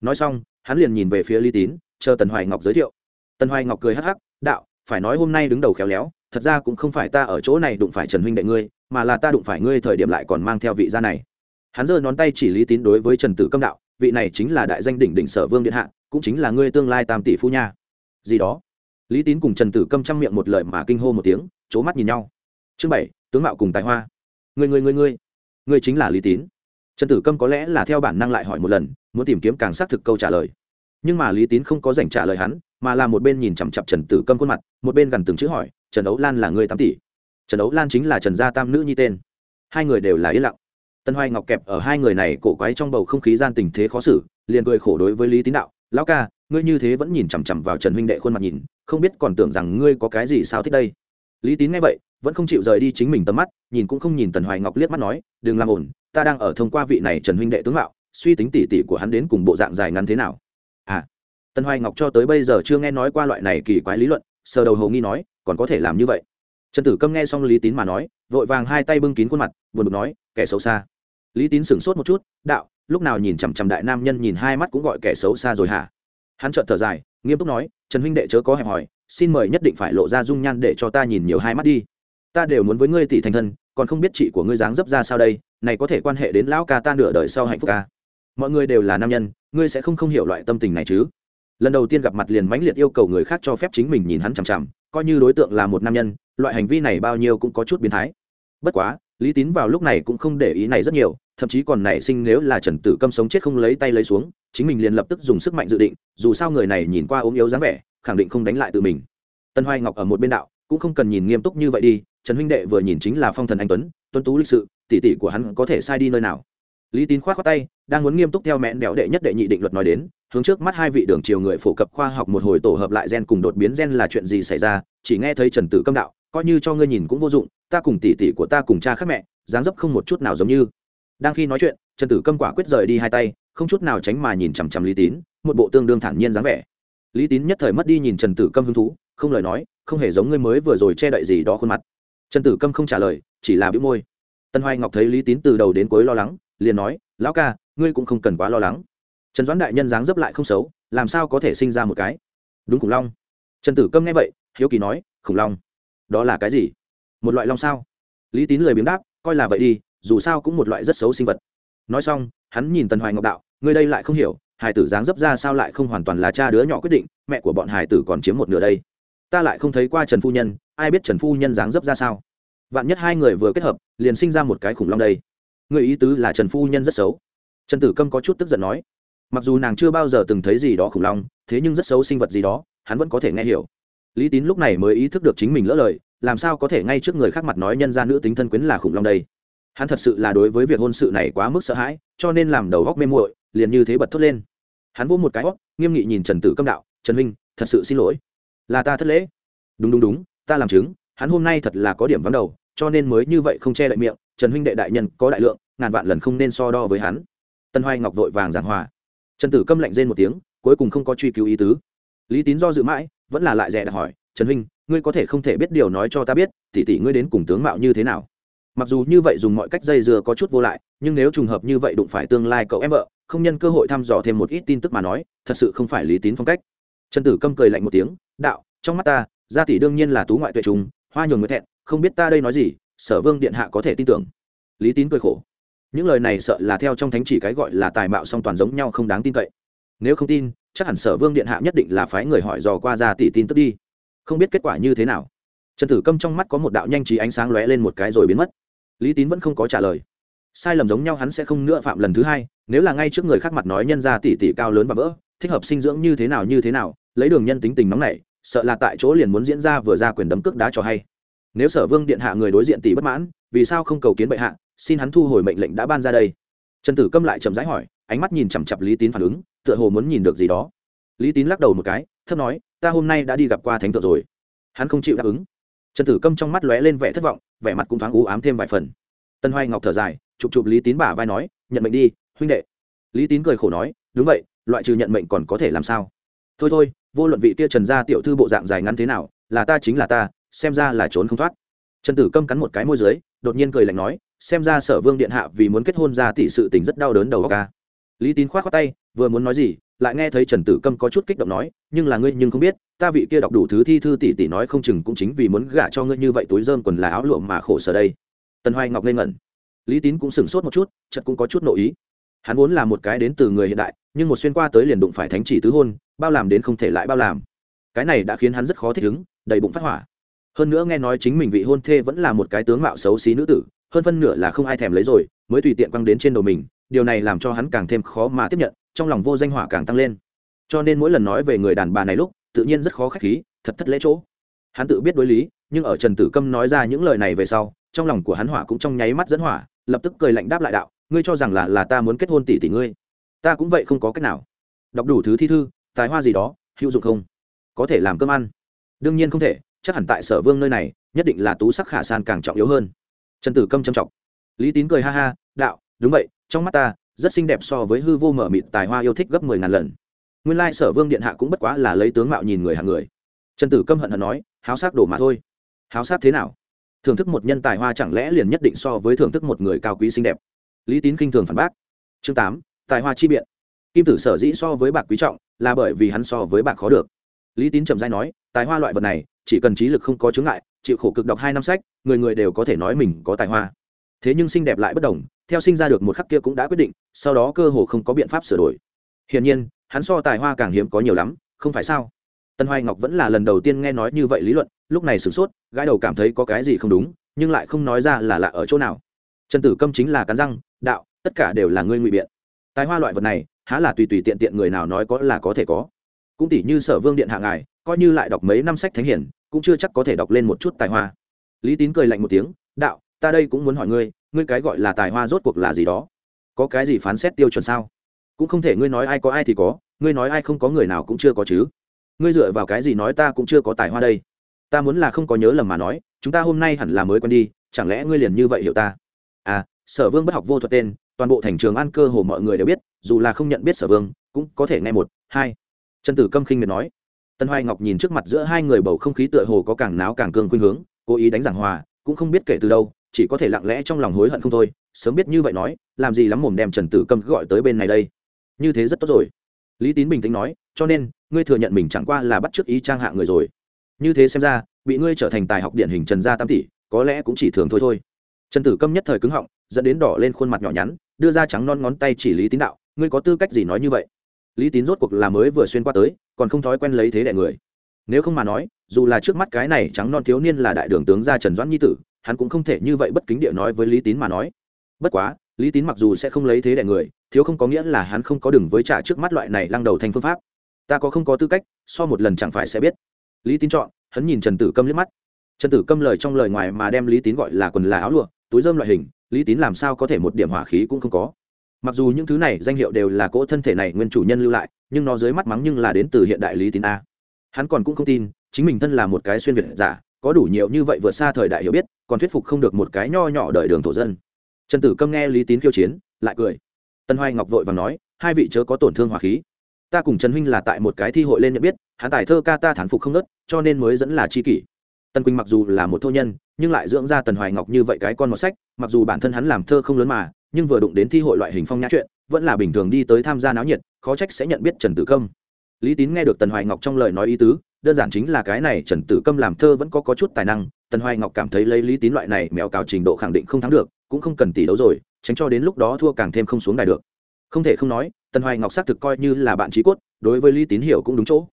Nói xong, hắn liền nhìn về phía lý tín, chờ tần hoài ngọc giới thiệu. Tần hoài ngọc cười hắc hắc, đạo, phải nói hôm nay đứng đầu khéo léo, thật ra cũng không phải ta ở chỗ này đụng phải trần huynh đệ ngươi, mà là ta đụng phải ngươi thời điểm lại còn mang theo vị gia này. Hắn giơ ngón tay chỉ lý tín đối với trần tử câm đạo, vị này chính là đại danh đỉnh đỉnh sở vương điện hạ, cũng chính là ngươi tương lai tam tỷ phu nha. Gì đó? Lý tín cùng trần tử câm chăm miệng một lời mà kinh hô một tiếng c mắt nhìn nhau. Chương bảy, tướng mạo cùng tài hoa. Người người người người người chính là lý tín trần tử câm có lẽ là theo bản năng lại hỏi một lần, muốn tìm kiếm càng xác thực câu trả lời. Nhưng mà lý tín không có dành trả lời hắn, mà là một bên nhìn chằm chặp trần tử câm khuôn mặt, một bên gần từng chữ hỏi, trần ấu lan là người tám tỷ? Trần ấu lan chính là trần gia tam nữ nhi tên. Hai người đều là yên lặng. Tân hoài ngọc kẹp ở hai người này cổ quái trong bầu không khí gian tình thế khó xử, liền cười khổ đối với lý tín đạo, lão ca, ngươi như thế vẫn nhìn chằm chằm vào trần huynh đệ khuôn mặt nhìn, không biết còn tưởng rằng ngươi có cái gì sao thích đây? Lý tín nghe vậy, vẫn không chịu rời đi chính mình tầm mắt, nhìn cũng không nhìn tần hoài ngọc liếc mắt nói, đừng làm ổn ta đang ở thông qua vị này trần huynh đệ tướng mạo, suy tính tỉ tỉ của hắn đến cùng bộ dạng dài ngắn thế nào. À tần hoài ngọc cho tới bây giờ chưa nghe nói qua loại này kỳ quái lý luận, sờ đầu hầu nghi nói, còn có thể làm như vậy. Trần tử câm nghe xong lý tín mà nói, vội vàng hai tay bưng kín khuôn mặt, buồn bực nói, kẻ xấu xa. Lý tín sửng sốt một chút, đạo, lúc nào nhìn chằm chằm đại nam nhân nhìn hai mắt cũng gọi kẻ xấu xa rồi hả? Hắn trợn thở dài, nghiêm túc nói, trần huynh đệ chớ có hẹp hỏi xin mời nhất định phải lộ ra dung nhan để cho ta nhìn nhiều hai mắt đi. Ta đều muốn với ngươi tỷ thành thân, còn không biết chị của ngươi dáng dấp ra sao đây này có thể quan hệ đến lão ca ta nửa đời sau hạnh phúc ca. Mọi người đều là nam nhân, ngươi sẽ không không hiểu loại tâm tình này chứ? Lần đầu tiên gặp mặt liền mãnh liệt yêu cầu người khác cho phép chính mình nhìn hắn chằm chằm, coi như đối tượng là một nam nhân, loại hành vi này bao nhiêu cũng có chút biến thái. Bất quá, lý tín vào lúc này cũng không để ý này rất nhiều, thậm chí còn nảy sinh nếu là trần tử câm sống chết không lấy tay lấy xuống, chính mình liền lập tức dùng sức mạnh dự định, dù sao người này nhìn qua ốm yếu dáng vẻ, khẳng định không đánh lại tự mình. Tân hoài ngọc ở một bên đạo, cũng không cần nhìn nghiêm túc như vậy đi, trần huynh đệ vừa nhìn chính là phong thần anh tuấn tuấn tú lịch sự tỷ tỷ của hắn có thể sai đi nơi nào? Lý tín khoát khoát tay, đang muốn nghiêm túc theo mẹn béo đệ nhất đệ nhị định luật nói đến, hướng trước mắt hai vị đường triều người phổ cập khoa học một hồi tổ hợp lại gen cùng đột biến gen là chuyện gì xảy ra, chỉ nghe thấy trần tử câm đạo, coi như cho ngươi nhìn cũng vô dụng, ta cùng tỷ tỷ của ta cùng cha khác mẹ, dáng dấp không một chút nào giống như. Đang khi nói chuyện, trần tử câm quả quyết rời đi hai tay, không chút nào tránh mà nhìn chằm chằm lý tín, một bộ tương đương thản nhiên dáng vẻ. Lý tín nhất thời mất đi nhìn trần tử câm hứng thú, không lời nói, không hề giống ngươi mới vừa rồi che đậy gì đó khuôn mặt. Trần tử câm không trả lời, chỉ là bĩu môi tân hoài ngọc thấy lý tín từ đầu đến cuối lo lắng, liền nói, lão ca, ngươi cũng không cần quá lo lắng. Trần doãn đại nhân dáng dấp lại không xấu, làm sao có thể sinh ra một cái? Đúng khủng long. Trần tử câm nghe vậy, hiếu kỳ nói, khủng long? Đó là cái gì? Một loại long sao? Lý tín lời biếng đáp, coi là vậy đi, dù sao cũng một loại rất xấu sinh vật. Nói xong, hắn nhìn tần hoài ngọc đạo, ngươi đây lại không hiểu hải tử dáng dấp ra sao lại không hoàn toàn là cha đứa nhỏ quyết định, mẹ của bọn hải tử còn chiếm một nửa đây. Ta lại không thấy qua trần phu nhân, ai biết trần phu nhân dáng dấp ra sao? Vạn nhất hai người vừa kết hợp liền sinh ra một cái khủng long đây. Người ý tứ là trần phu nhân rất xấu. Trần tử câm có chút tức giận nói mặc dù nàng chưa bao giờ từng thấy gì đó khủng long thế nhưng rất xấu sinh vật gì đó hắn vẫn có thể nghe hiểu. Lý tín lúc này mới ý thức được chính mình lỡ lời làm sao có thể ngay trước người khác mặt nói nhân ra nữ tính thân quyến là khủng long đây? Hắn thật sự là đối với việc hôn sự này quá mức sợ hãi cho nên làm đầu góc mê muội liền như thế bật thốt lên. Hắn vỗ một cái góc nghiêm nghị nhìn trần tử câm đạo trần Minh, thật sự xin lỗi. Là ta thất lễ. Đúng đúng đúng ta làm chứng hắn hôm nay thật là có điểm vắng đầu, cho nên mới như vậy không che lại miệng, trần huynh đệ đại nhân có đại lượng, ngàn vạn lần không nên so đo với hắn. Tân hoài ngọc vội vàng giảng hòa. Trần tử câm lạnh rên một tiếng, cuối cùng không có truy cứu ý tứ. Lý tín do dự mãi, vẫn là lại rẻ đặt hỏi, trần huynh, ngươi có thể không thể biết điều nói cho ta biết tỉ tỉ ngươi đến cùng tướng mạo như thế nào? Mặc dù như vậy dùng mọi cách dây dưa có chút vô lại, nhưng nếu trùng hợp như vậy đụng phải tương lai cậu em vợ, không nhân cơ hội thăm dò thêm một ít tin tức mà nói, thật sự không phải lý tín phong cách. Trần tử câm cười lạnh một tiếng, đạo, trong mắt ta, gia tỷ đương nhiên là tú ngoại tuệ trùng hoa nhường người thẹn, không biết ta đây nói gì, sở vương điện hạ có thể tin tưởng. Lý tín cười khổ. Những lời này sợ là theo trong thánh chỉ cái gọi là tài mạo song toàn giống nhau không đáng tin cậy. Nếu không tin, chắc hẳn sở vương điện hạ nhất định là phái người hỏi dò qua gia tỷ tin tức đi. Không biết kết quả như thế nào. Trần tử câm trong mắt có một đạo nhanh trí ánh sáng lóe lên một cái rồi biến mất. Lý tín vẫn không có trả lời. Sai lầm giống nhau hắn sẽ không nữa phạm lần thứ hai, nếu là ngay trước người khác mặt nói nhân ra tỷ tỷ cao lớn và vỡ, thích hợp sinh dưỡng như thế nào như thế nào, lấy đường nhân tính tình nóng này sợ là tại chỗ liền muốn diễn ra vừa ra quyền đấm cước đá cho hay. Nếu sở vương điện hạ người đối diện tỷ bất mãn, vì sao không cầu kiến bệ hạ, xin hắn thu hồi mệnh lệnh đã ban ra đây? Trần tử câm lại chậm rãi hỏi, ánh mắt nhìn chằm chặp lý tín phản ứng, tựa hồ muốn nhìn được gì đó. Lý tín lắc đầu một cái, thấp nói, ta hôm nay đã đi gặp qua thánh thượng rồi. Hắn không chịu đáp ứng. Trần tử câm trong mắt lóe lên vẻ thất vọng, vẻ mặt cũng thoáng ú ám thêm vài phần. Tân hoài ngọc thở dài, chụp chụp lý tín bả vai nói, nhận mệnh đi, huynh đệ. Lý tín cười khổ nói, đúng vậy, loại trừ nhận mệnh còn có thể làm sao? Thôi thôi vô luận vị kia trần gia tiểu thư bộ dạng dài ngắn thế nào, là ta chính là ta, xem ra là trốn không thoát. Trần tử câm cắn một cái môi dưới, đột nhiên cười lạnh nói, xem ra sở vương điện hạ vì muốn kết hôn ra tỷ sự tình rất đau đớn đầu óc ca lý tín khoát khoát tay, vừa muốn nói gì, lại nghe thấy trần tử câm có chút kích động nói, nhưng là ngươi nhưng không biết, ta vị kia đọc đủ thứ thi thư tỷ tỷ nói không chừng cũng chính vì muốn gả cho ngươi như vậy túi dơm quần là áo lụa mà khổ sở đây. Tần hoài ngọc lên ngẩn. Lý tín cũng sửng sốt một chút, chợt cũng có chút nội ý. Hắn vốn là một cái đến từ người hiện đại nhưng một xuyên qua tới liền đụng phải thánh chỉ tứ hôn, bao làm đến không thể lại bao làm. Cái này đã khiến hắn rất khó thích ứng, đầy bụng phát hỏa. Hơn nữa nghe nói chính mình vị hôn thê vẫn là một cái tướng mạo xấu xí nữ tử, hơn phân nửa là không ai thèm lấy rồi, mới tùy tiện quăng đến trên đầu mình, điều này làm cho hắn càng thêm khó mà tiếp nhận, trong lòng vô danh hỏa càng tăng lên. Cho nên mỗi lần nói về người đàn bà này lúc, tự nhiên rất khó khách khí, thật thất lễ chỗ. Hắn tự biết đối lý, nhưng ở trần tử câm nói ra những lời này về sau, trong lòng của hắn hỏa cũng trong nháy mắt dẫn hỏa, lập tức cười lạnh đáp lại đạo, ngươi cho rằng là là ta muốn kết hôn tỷ tỷ ngươi? Ta cũng vậy không có cách nào. Đọc đủ thứ thi thư, tài hoa gì đó, hữu dụng không? Có thể làm cơm ăn. Đương nhiên không thể, chắc hẳn tại sở vương nơi này, nhất định là tú sắc khả san càng trọng yếu hơn. Trần tử câm châm trọng lý tín cười ha ha, đạo, đúng vậy, trong mắt ta, rất xinh đẹp so với hư vô mở mịt tài hoa yêu thích gấp mười ngàn lần. Nguyên lai sở vương điện hạ cũng bất quá là lấy tướng mạo nhìn người hàng người. Trần tử câm hận hận nói, háo sắc đổ mà thôi. Háo sắc thế nào? Thưởng thức một nhân tài hoa chẳng lẽ liền nhất định so với thưởng thức một người cao quý xinh đẹp? Lý tín khinh thường phản bác. Chương tám tài hoa chi biện. Kim tử sở dĩ so với bạc quý trọng là bởi vì hắn so với bạc khó được. Lý tín trầm dai nói, tài hoa loại vật này, chỉ cần trí lực không có chướng ngại, chịu khổ cực đọc hai năm sách, người người đều có thể nói mình có tài hoa. Thế nhưng xinh đẹp lại bất đồng, theo sinh ra được một khắc kia cũng đã quyết định, sau đó cơ hồ không có biện pháp sửa đổi. Hiển nhiên, hắn so tài hoa càng hiếm có nhiều lắm, không phải sao? Tân hoài ngọc vẫn là lần đầu tiên nghe nói như vậy lý luận, lúc này sửng sốt, gãi đầu cảm thấy có cái gì không đúng, nhưng lại không nói ra là lạ ở chỗ nào. Trần tử câm chính là cắn răng, đạo, tất cả đều là ngươi ngụy biện tài hoa loại vật này, há là tùy tùy tiện tiện người nào nói có là có thể có. Cũng tỷ như sở vương điện hạ ngài, coi như lại đọc mấy năm sách thánh hiển, cũng chưa chắc có thể đọc lên một chút tài hoa. Lý tín cười lạnh một tiếng, đạo, ta đây cũng muốn hỏi ngươi ngươi cái gọi là tài hoa rốt cuộc là gì đó? Có cái gì phán xét tiêu chuẩn sao? Cũng không thể ngươi nói ai có ai thì có, ngươi nói ai không có người nào cũng chưa có chứ. Ngươi dựa vào cái gì nói ta cũng chưa có tài hoa đây? Ta muốn là không có nhớ lầm mà nói, chúng ta hôm nay hẳn là mới quen đi, chẳng lẽ ngươi liền như vậy hiểu ta? À sở vương bất học vô thuật tên toàn bộ thành trường an cơ hồ mọi người đều biết, dù là không nhận biết sở vương, cũng có thể nghe một, hai. Trần tử câm khinh miệt nói. Tân hoài ngọc nhìn trước mặt giữa hai người bầu không khí tựa hồ có càng náo càng cương khuynh hướng, cố ý đánh giảng hòa, cũng không biết kể từ đâu, chỉ có thể lặng lẽ trong lòng hối hận không thôi, sớm biết như vậy nói, làm gì lắm mồm đem trần tử câm gọi tới bên này đây. Như thế rất tốt rồi. Lý tín bình tĩnh nói, cho nên, ngươi thừa nhận mình chẳng qua là bắt t r ư ớ c ý trang hạ người rồi. Như thế xem ra, bị ngươi trở thành tài học điển hình trần gia tam tỷ, có lẽ cũng chỉ thường thôi thôi. Trần tử câm nhất thời cứng họng, dẫn đến đỏ lên khuôn mặt nhỏ nhắn đưa ra trắng non ngón tay chỉ lý tín đạo, ngươi có tư cách gì nói như vậy? Lý tín rốt cuộc là mới vừa xuyên qua tới, còn không thói quen lấy thế đẻ người. Nếu không mà nói, dù là trước mắt cái này trắng non thiếu niên là đại đường tướng gia trần doãn nhi tử, hắn cũng không thể như vậy bất kính địa nói với lý tín mà nói. Bất quá, lý tín mặc dù sẽ không lấy thế đẻ người, thiếu không có nghĩa là hắn không có đừng với trả trước mắt loại này lăng đầu thành phương pháp. Ta có không có tư cách, so một lần chẳng phải sẽ biết. Lý tín chọn, hắn nhìn trần tử câm liếc mắt. Trần tử câm lời trong lời ngoài mà đem lý tín gọi là quần là áo lụa túi dơm loại hình, lý tín làm sao có thể một điểm hỏa khí cũng không có. Mặc dù những thứ này danh hiệu đều là cỗ thân thể này nguyên chủ nhân lưu lại, nhưng nó dưới mắt mắng nhưng là đến từ hiện đại lý tín a. Hắn còn cũng không tin, chính mình thân là một cái xuyên việt giả, có đủ nhiều như vậy vượt xa thời đại hiểu biết, còn thuyết phục không được một cái nho nhỏ đời đường thổ dân. Trần tử câm nghe lý tín khiêu chiến, lại cười. Tân hoài ngọc vội và nói, hai vị chớ có tổn thương hỏa khí. Ta cùng trần huynh là tại một cái thi hội lên nhận biết, hắn tài thơ ca ta thán phục không nớt, cho nên mới dẫn là c h i kỷ. Tân quỳnh mặc dù là một thô nhân nhưng lại dưỡng ra tần hoài ngọc như vậy cái con một sách mặc dù bản thân hắn làm thơ không lớn mà nhưng vừa đụng đến thi hội loại hình phong nhã chuyện vẫn là bình thường đi tới tham gia náo nhiệt khó trách sẽ nhận biết trần tử công lý tín nghe được tần hoài ngọc trong lời nói ý tứ đơn giản chính là cái này trần tử câm làm thơ vẫn có, có chút tài năng tần hoài ngọc cảm thấy lấy lý tín loại này mèo cào trình độ khẳng định không thắng được cũng không cần tỷ đấu rồi tránh cho đến lúc đó thua càng thêm không xuống đài được. Không thể không nói tần hoài ngọc xác thực coi như là bạn trí cốt đối với lý tín hiểu cũng đúng chỗ.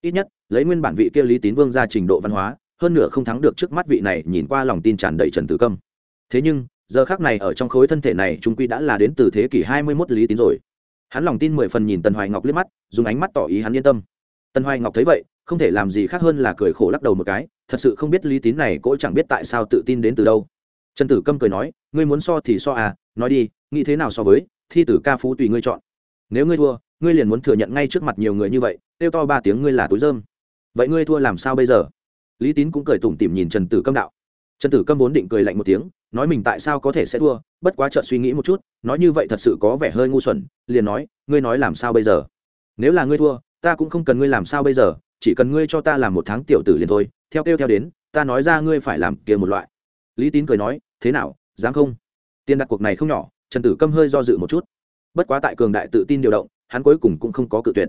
Ít nhất lấy nguyên bản vị kia lý tín vương ra trình độ văn hóa hơn nửa không thắng được trước mắt vị này nhìn qua lòng tin tràn đầy trần tử câm. Thế nhưng, giờ khác này ở trong khối thân thể này trung quy đã là đến từ thế kỷ hai mươi 21 lý tín rồi. Hắn lòng tin mười phần nhìn tần hoài ngọc liếc mắt, dùng ánh mắt tỏ ý hắn yên tâm. Tần hoài ngọc thấy vậy, không thể làm gì khác hơn là cười khổ lắc đầu một cái, thật sự không biết lý tín này cỗ chẳng biết tại sao tự tin đến từ đâu. Trần tử câm cười nói, ngươi muốn so thì so à nói đi, nghĩ thế nào so với, thi tử ca phú tùy ngươi chọn. Nếu ngươi thua, ngươi liền muốn thừa nhận ngay trước mặt nhiều người như vậy, kêu to ba tiếng ngươi là túi dơm vậy ngươi thua làm sao bây giờ? Lý tín cũng cười tủm tỉm nhìn trần tử câm đạo. Trần tử câm vốn định cười lạnh một tiếng, nói mình tại sao có thể sẽ thua, bất quá chợt suy nghĩ một chút, nói như vậy thật sự có vẻ hơi ngu xuẩn, liền nói, ngươi nói làm sao bây giờ? Nếu là ngươi thua, ta cũng không cần ngươi làm sao bây giờ, chỉ cần ngươi cho ta làm một tháng tiểu tử liền thôi, theo kêu theo đến, ta nói ra ngươi phải làm kia một loại. Lý tín cười nói, thế nào, dám không? Tiền đặt cuộc này không nhỏ, trần tử câm hơi do dự một chút. Bất quá tại cường đại tự tin điều động, hắn cuối cùng cũng không có cự tuyệt.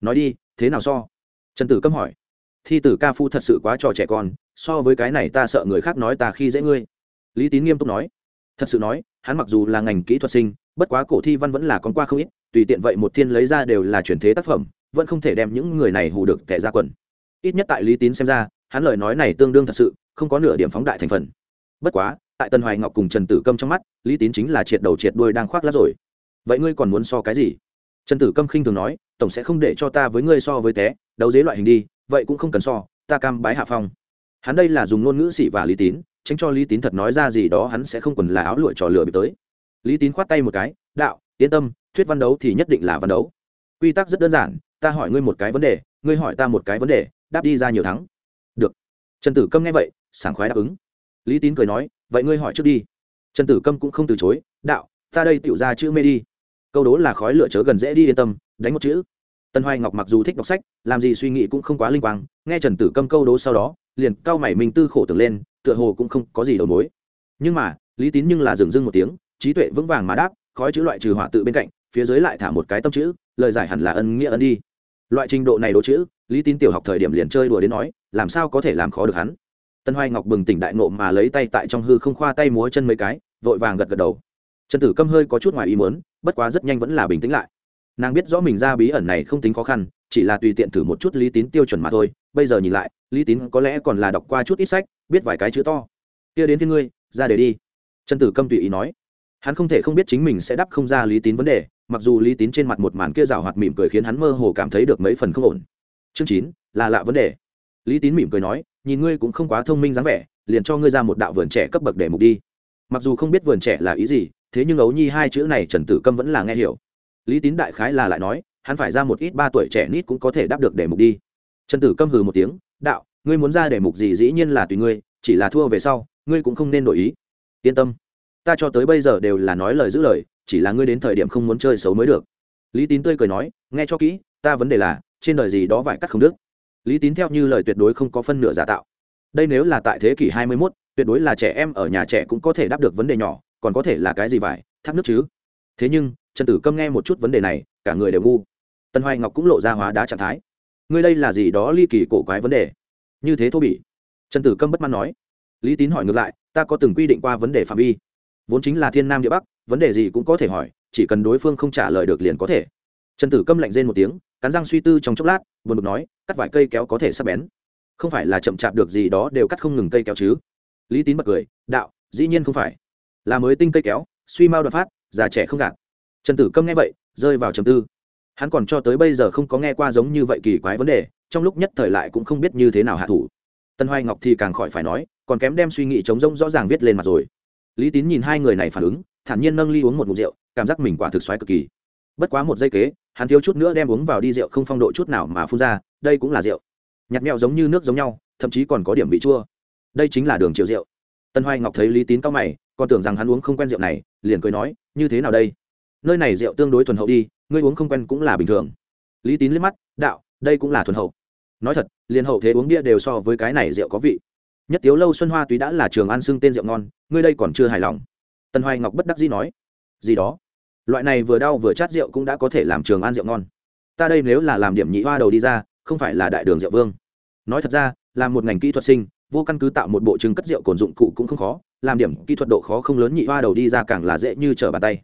Nói đi, thế nào so? Trần tử câm hỏi thi tử ca phu thật sự quá trò trẻ con, so với cái này ta sợ người khác nói ta khi dễ ngươi. Lý tín nghiêm túc nói. Thật sự nói, hắn mặc dù là ngành kỹ thuật sinh, bất quá cổ thi văn vẫn là con qua không ít, tùy tiện vậy một thiên lấy ra đều là chuyển thế tác phẩm, vẫn không thể đem những người này hù được tẻ ra quần. Ít nhất tại lý tín xem ra, hắn lời nói này tương đương thật sự, không có nửa điểm phóng đại thành phần. Bất quá, tại tần hoài ngọc cùng trần tử câm trong mắt, lý tín chính là triệt đầu triệt đuôi đang khoác lá rồi. Vậy ngươi còn muốn so cái gì? Trần tử câm khinh thường nói, tổng sẽ không để cho ta với ngươi so với té, đấu dế loại hình đi vậy cũng không cần so, ta cam bái hạ phong. Hắn đây là dùng ngôn ngữ xỉ và lý tín, tránh cho lý tín thật nói ra gì đó hắn sẽ không quần là áo lụa trò lửa bị tới. Lý tín khoát tay một cái, đạo, yên tâm, thuyết văn đấu thì nhất định là văn đấu. Quy tắc rất đơn giản, ta hỏi ngươi một cái vấn đề, ngươi hỏi ta một cái vấn đề, đáp đi ra nhiều thắng. Được. Trần tử câm nghe vậy, sảng khoái đáp ứng. Lý tín cười nói, vậy ngươi hỏi trước đi. Trần tử câm cũng không từ chối, đạo, ta đây tựu ra chữ mê đi. Câu đố là khói lửa chớ gần dễ đi yên tâm, đánh một chữ tân hoài ngọc mặc dù thích đọc sách, làm gì suy nghĩ cũng không quá linh quang, nghe trần tử câm câu đố sau đó, liền cao mày mình tư khổ tưởng lên, tựa hồ cũng không có gì đầu mối. Nhưng mà, lý tín nhưng là dừng dưng một tiếng, trí tuệ vững vàng mà đáp, khói chữ loại trừ hỏa tự bên cạnh, phía dưới lại thả một cái tâm chữ, lời giải hẳn là ân nghĩa ân đi. Loại trình độ này đố chữ, lý tín tiểu học thời điểm liền chơi đùa đến nói, làm sao có thể làm khó được hắn. Tân hoài ngọc bừng tỉnh đại nộ mà lấy tay tại trong hư không khoa tay múa chân mấy cái, vội vàng gật gật đầu. Trần tử câm hơi có chút ngoài ý muốn, bất quá rất nhanh vẫn là bình tĩnh lại nàng biết rõ mình ra bí ẩn này không tính khó khăn, chỉ là tùy tiện thử một chút lý tín tiêu chuẩn mà thôi. Bây giờ nhìn lại, lý tín có lẽ còn là đọc qua chút ít sách, biết vài cái chữ to. Kia đến thiên ngươi, ra để đi. Trần tử câm tùy ý nói. Hắn không thể không biết chính mình sẽ đáp không ra lý tín vấn đề, mặc dù lý tín trên mặt một màn kia rào hoạt mỉm cười khiến hắn mơ hồ cảm thấy được mấy phần không ổn. Chương chín, là lạ vấn đề. Lý tín mỉm cười nói, nhìn ngươi cũng không quá thông minh dáng vẻ, liền cho ngươi ra một đạo vườn trẻ cấp bậc để mục đi. Mặc dù không biết vườn trẻ là ý gì, thế nhưng ấu nhi hai chữ này trần tử câm vẫn là nghe hiểu lý tín đại khái là lại nói hắn phải ra một ít ba tuổi trẻ nít cũng có thể đáp được đề mục đi. Trần tử câm hừ một tiếng đạo ngươi muốn ra đề mục gì dĩ nhiên là tùy ngươi chỉ là thua về sau ngươi cũng không nên đổi ý. Yên tâm ta cho tới bây giờ đều là nói lời giữ lời chỉ là ngươi đến thời điểm không muốn chơi xấu mới được. Lý tín tươi cười nói nghe cho kỹ ta vấn đề là trên đời gì đó vải cắt không đức lý tín theo như lời tuyệt đối không có phân nửa giả tạo. Đây nếu là tại thế kỷ hai mươi 21, tuyệt đối là trẻ em ở nhà trẻ cũng có thể đáp được vấn đề nhỏ còn có thể là cái gì vải thác nước chứ? Thế nhưng trần tử câm nghe một chút vấn đề này, cả người đều ngu. Tân hoài ngọc cũng lộ ra hóa đá trạng thái. Ngươi đây là gì đó ly kỳ cổ quái vấn đề? Như thế thô bỉ. Trần tử câm bất mãn nói. Lý tín hỏi ngược lại, ta có từng quy định qua vấn đề phạm vi? Vốn chính là thiên nam địa bắc, vấn đề gì cũng có thể hỏi, chỉ cần đối phương không trả lời được liền có thể. Trần tử câm lạnh rên một tiếng, cắn răng suy tư trong chốc lát vừa được nói, cắt vài cây kéo có thể sắp bén. Không phải là chậm chạp được gì đó đều cắt không ngừng cây kéo chứ. Lý tín bật cười, đạo, dĩ nhiên không phải. Là mới tinh cây kéo, suy mau đoạn phát, già trẻ không gạt trần tử câm nghe vậy, rơi vào trầm tư. Hắn còn cho tới bây giờ không có nghe qua giống như vậy kỳ quái vấn đề, trong lúc nhất thời lại cũng không biết như thế nào hạ thủ. Tân hoài ngọc thì càng khỏi phải nói, còn kém đem suy nghĩ chống rỗng rõ ràng viết lên mặt rồi. Lý tín nhìn hai người này phản ứng, thản nhiên nâng ly uống một mục rượu, cảm giác mình quả thực xoáy cực kỳ. Bất quá một giây kế, hắn thiếu chút nữa đem uống vào đi rượu không phong độ chút nào mà phun ra, đây cũng là rượu. Nhạt mẹo giống như nước giống nhau, thậm chí còn có điểm vị chua. Đây chính là đường chiều rượu. Tân hoài ngọc thấy lý tín cao mày, còn tưởng rằng hắn uống không quen rượu này, liền cười nói, như thế nào đây? Nơi này rượu tương đối thuần hậu đi, ngươi uống không quen cũng là bình thường. Lý tín liếc mắt, đạo, đây cũng là thuần hậu. Nói thật, liền hậu thế uống bia đều so với cái này rượu có vị. Nhất tiếu lâu xuân hoa túy đã là trường ăn xưng tên rượu ngon, ngươi đây còn chưa hài lòng. Tần hoài ngọc bất đắc dĩ nói, gì đó? Loại này vừa đau vừa chát rượu cũng đã có thể làm trường ăn rượu ngon. Ta đây nếu là làm điểm nhị hoa đầu đi ra, không phải là đại đường rượu vương. Nói thật ra, làm một ngành kỹ thuật sinh, vô căn cứ tạo một bộ trứng cất rượu cồn dụng cụ cũng không khó, làm điểm kỹ thuật độ khó không lớn nhị hoa đầu đi ra càng là dễ như trở bàn tay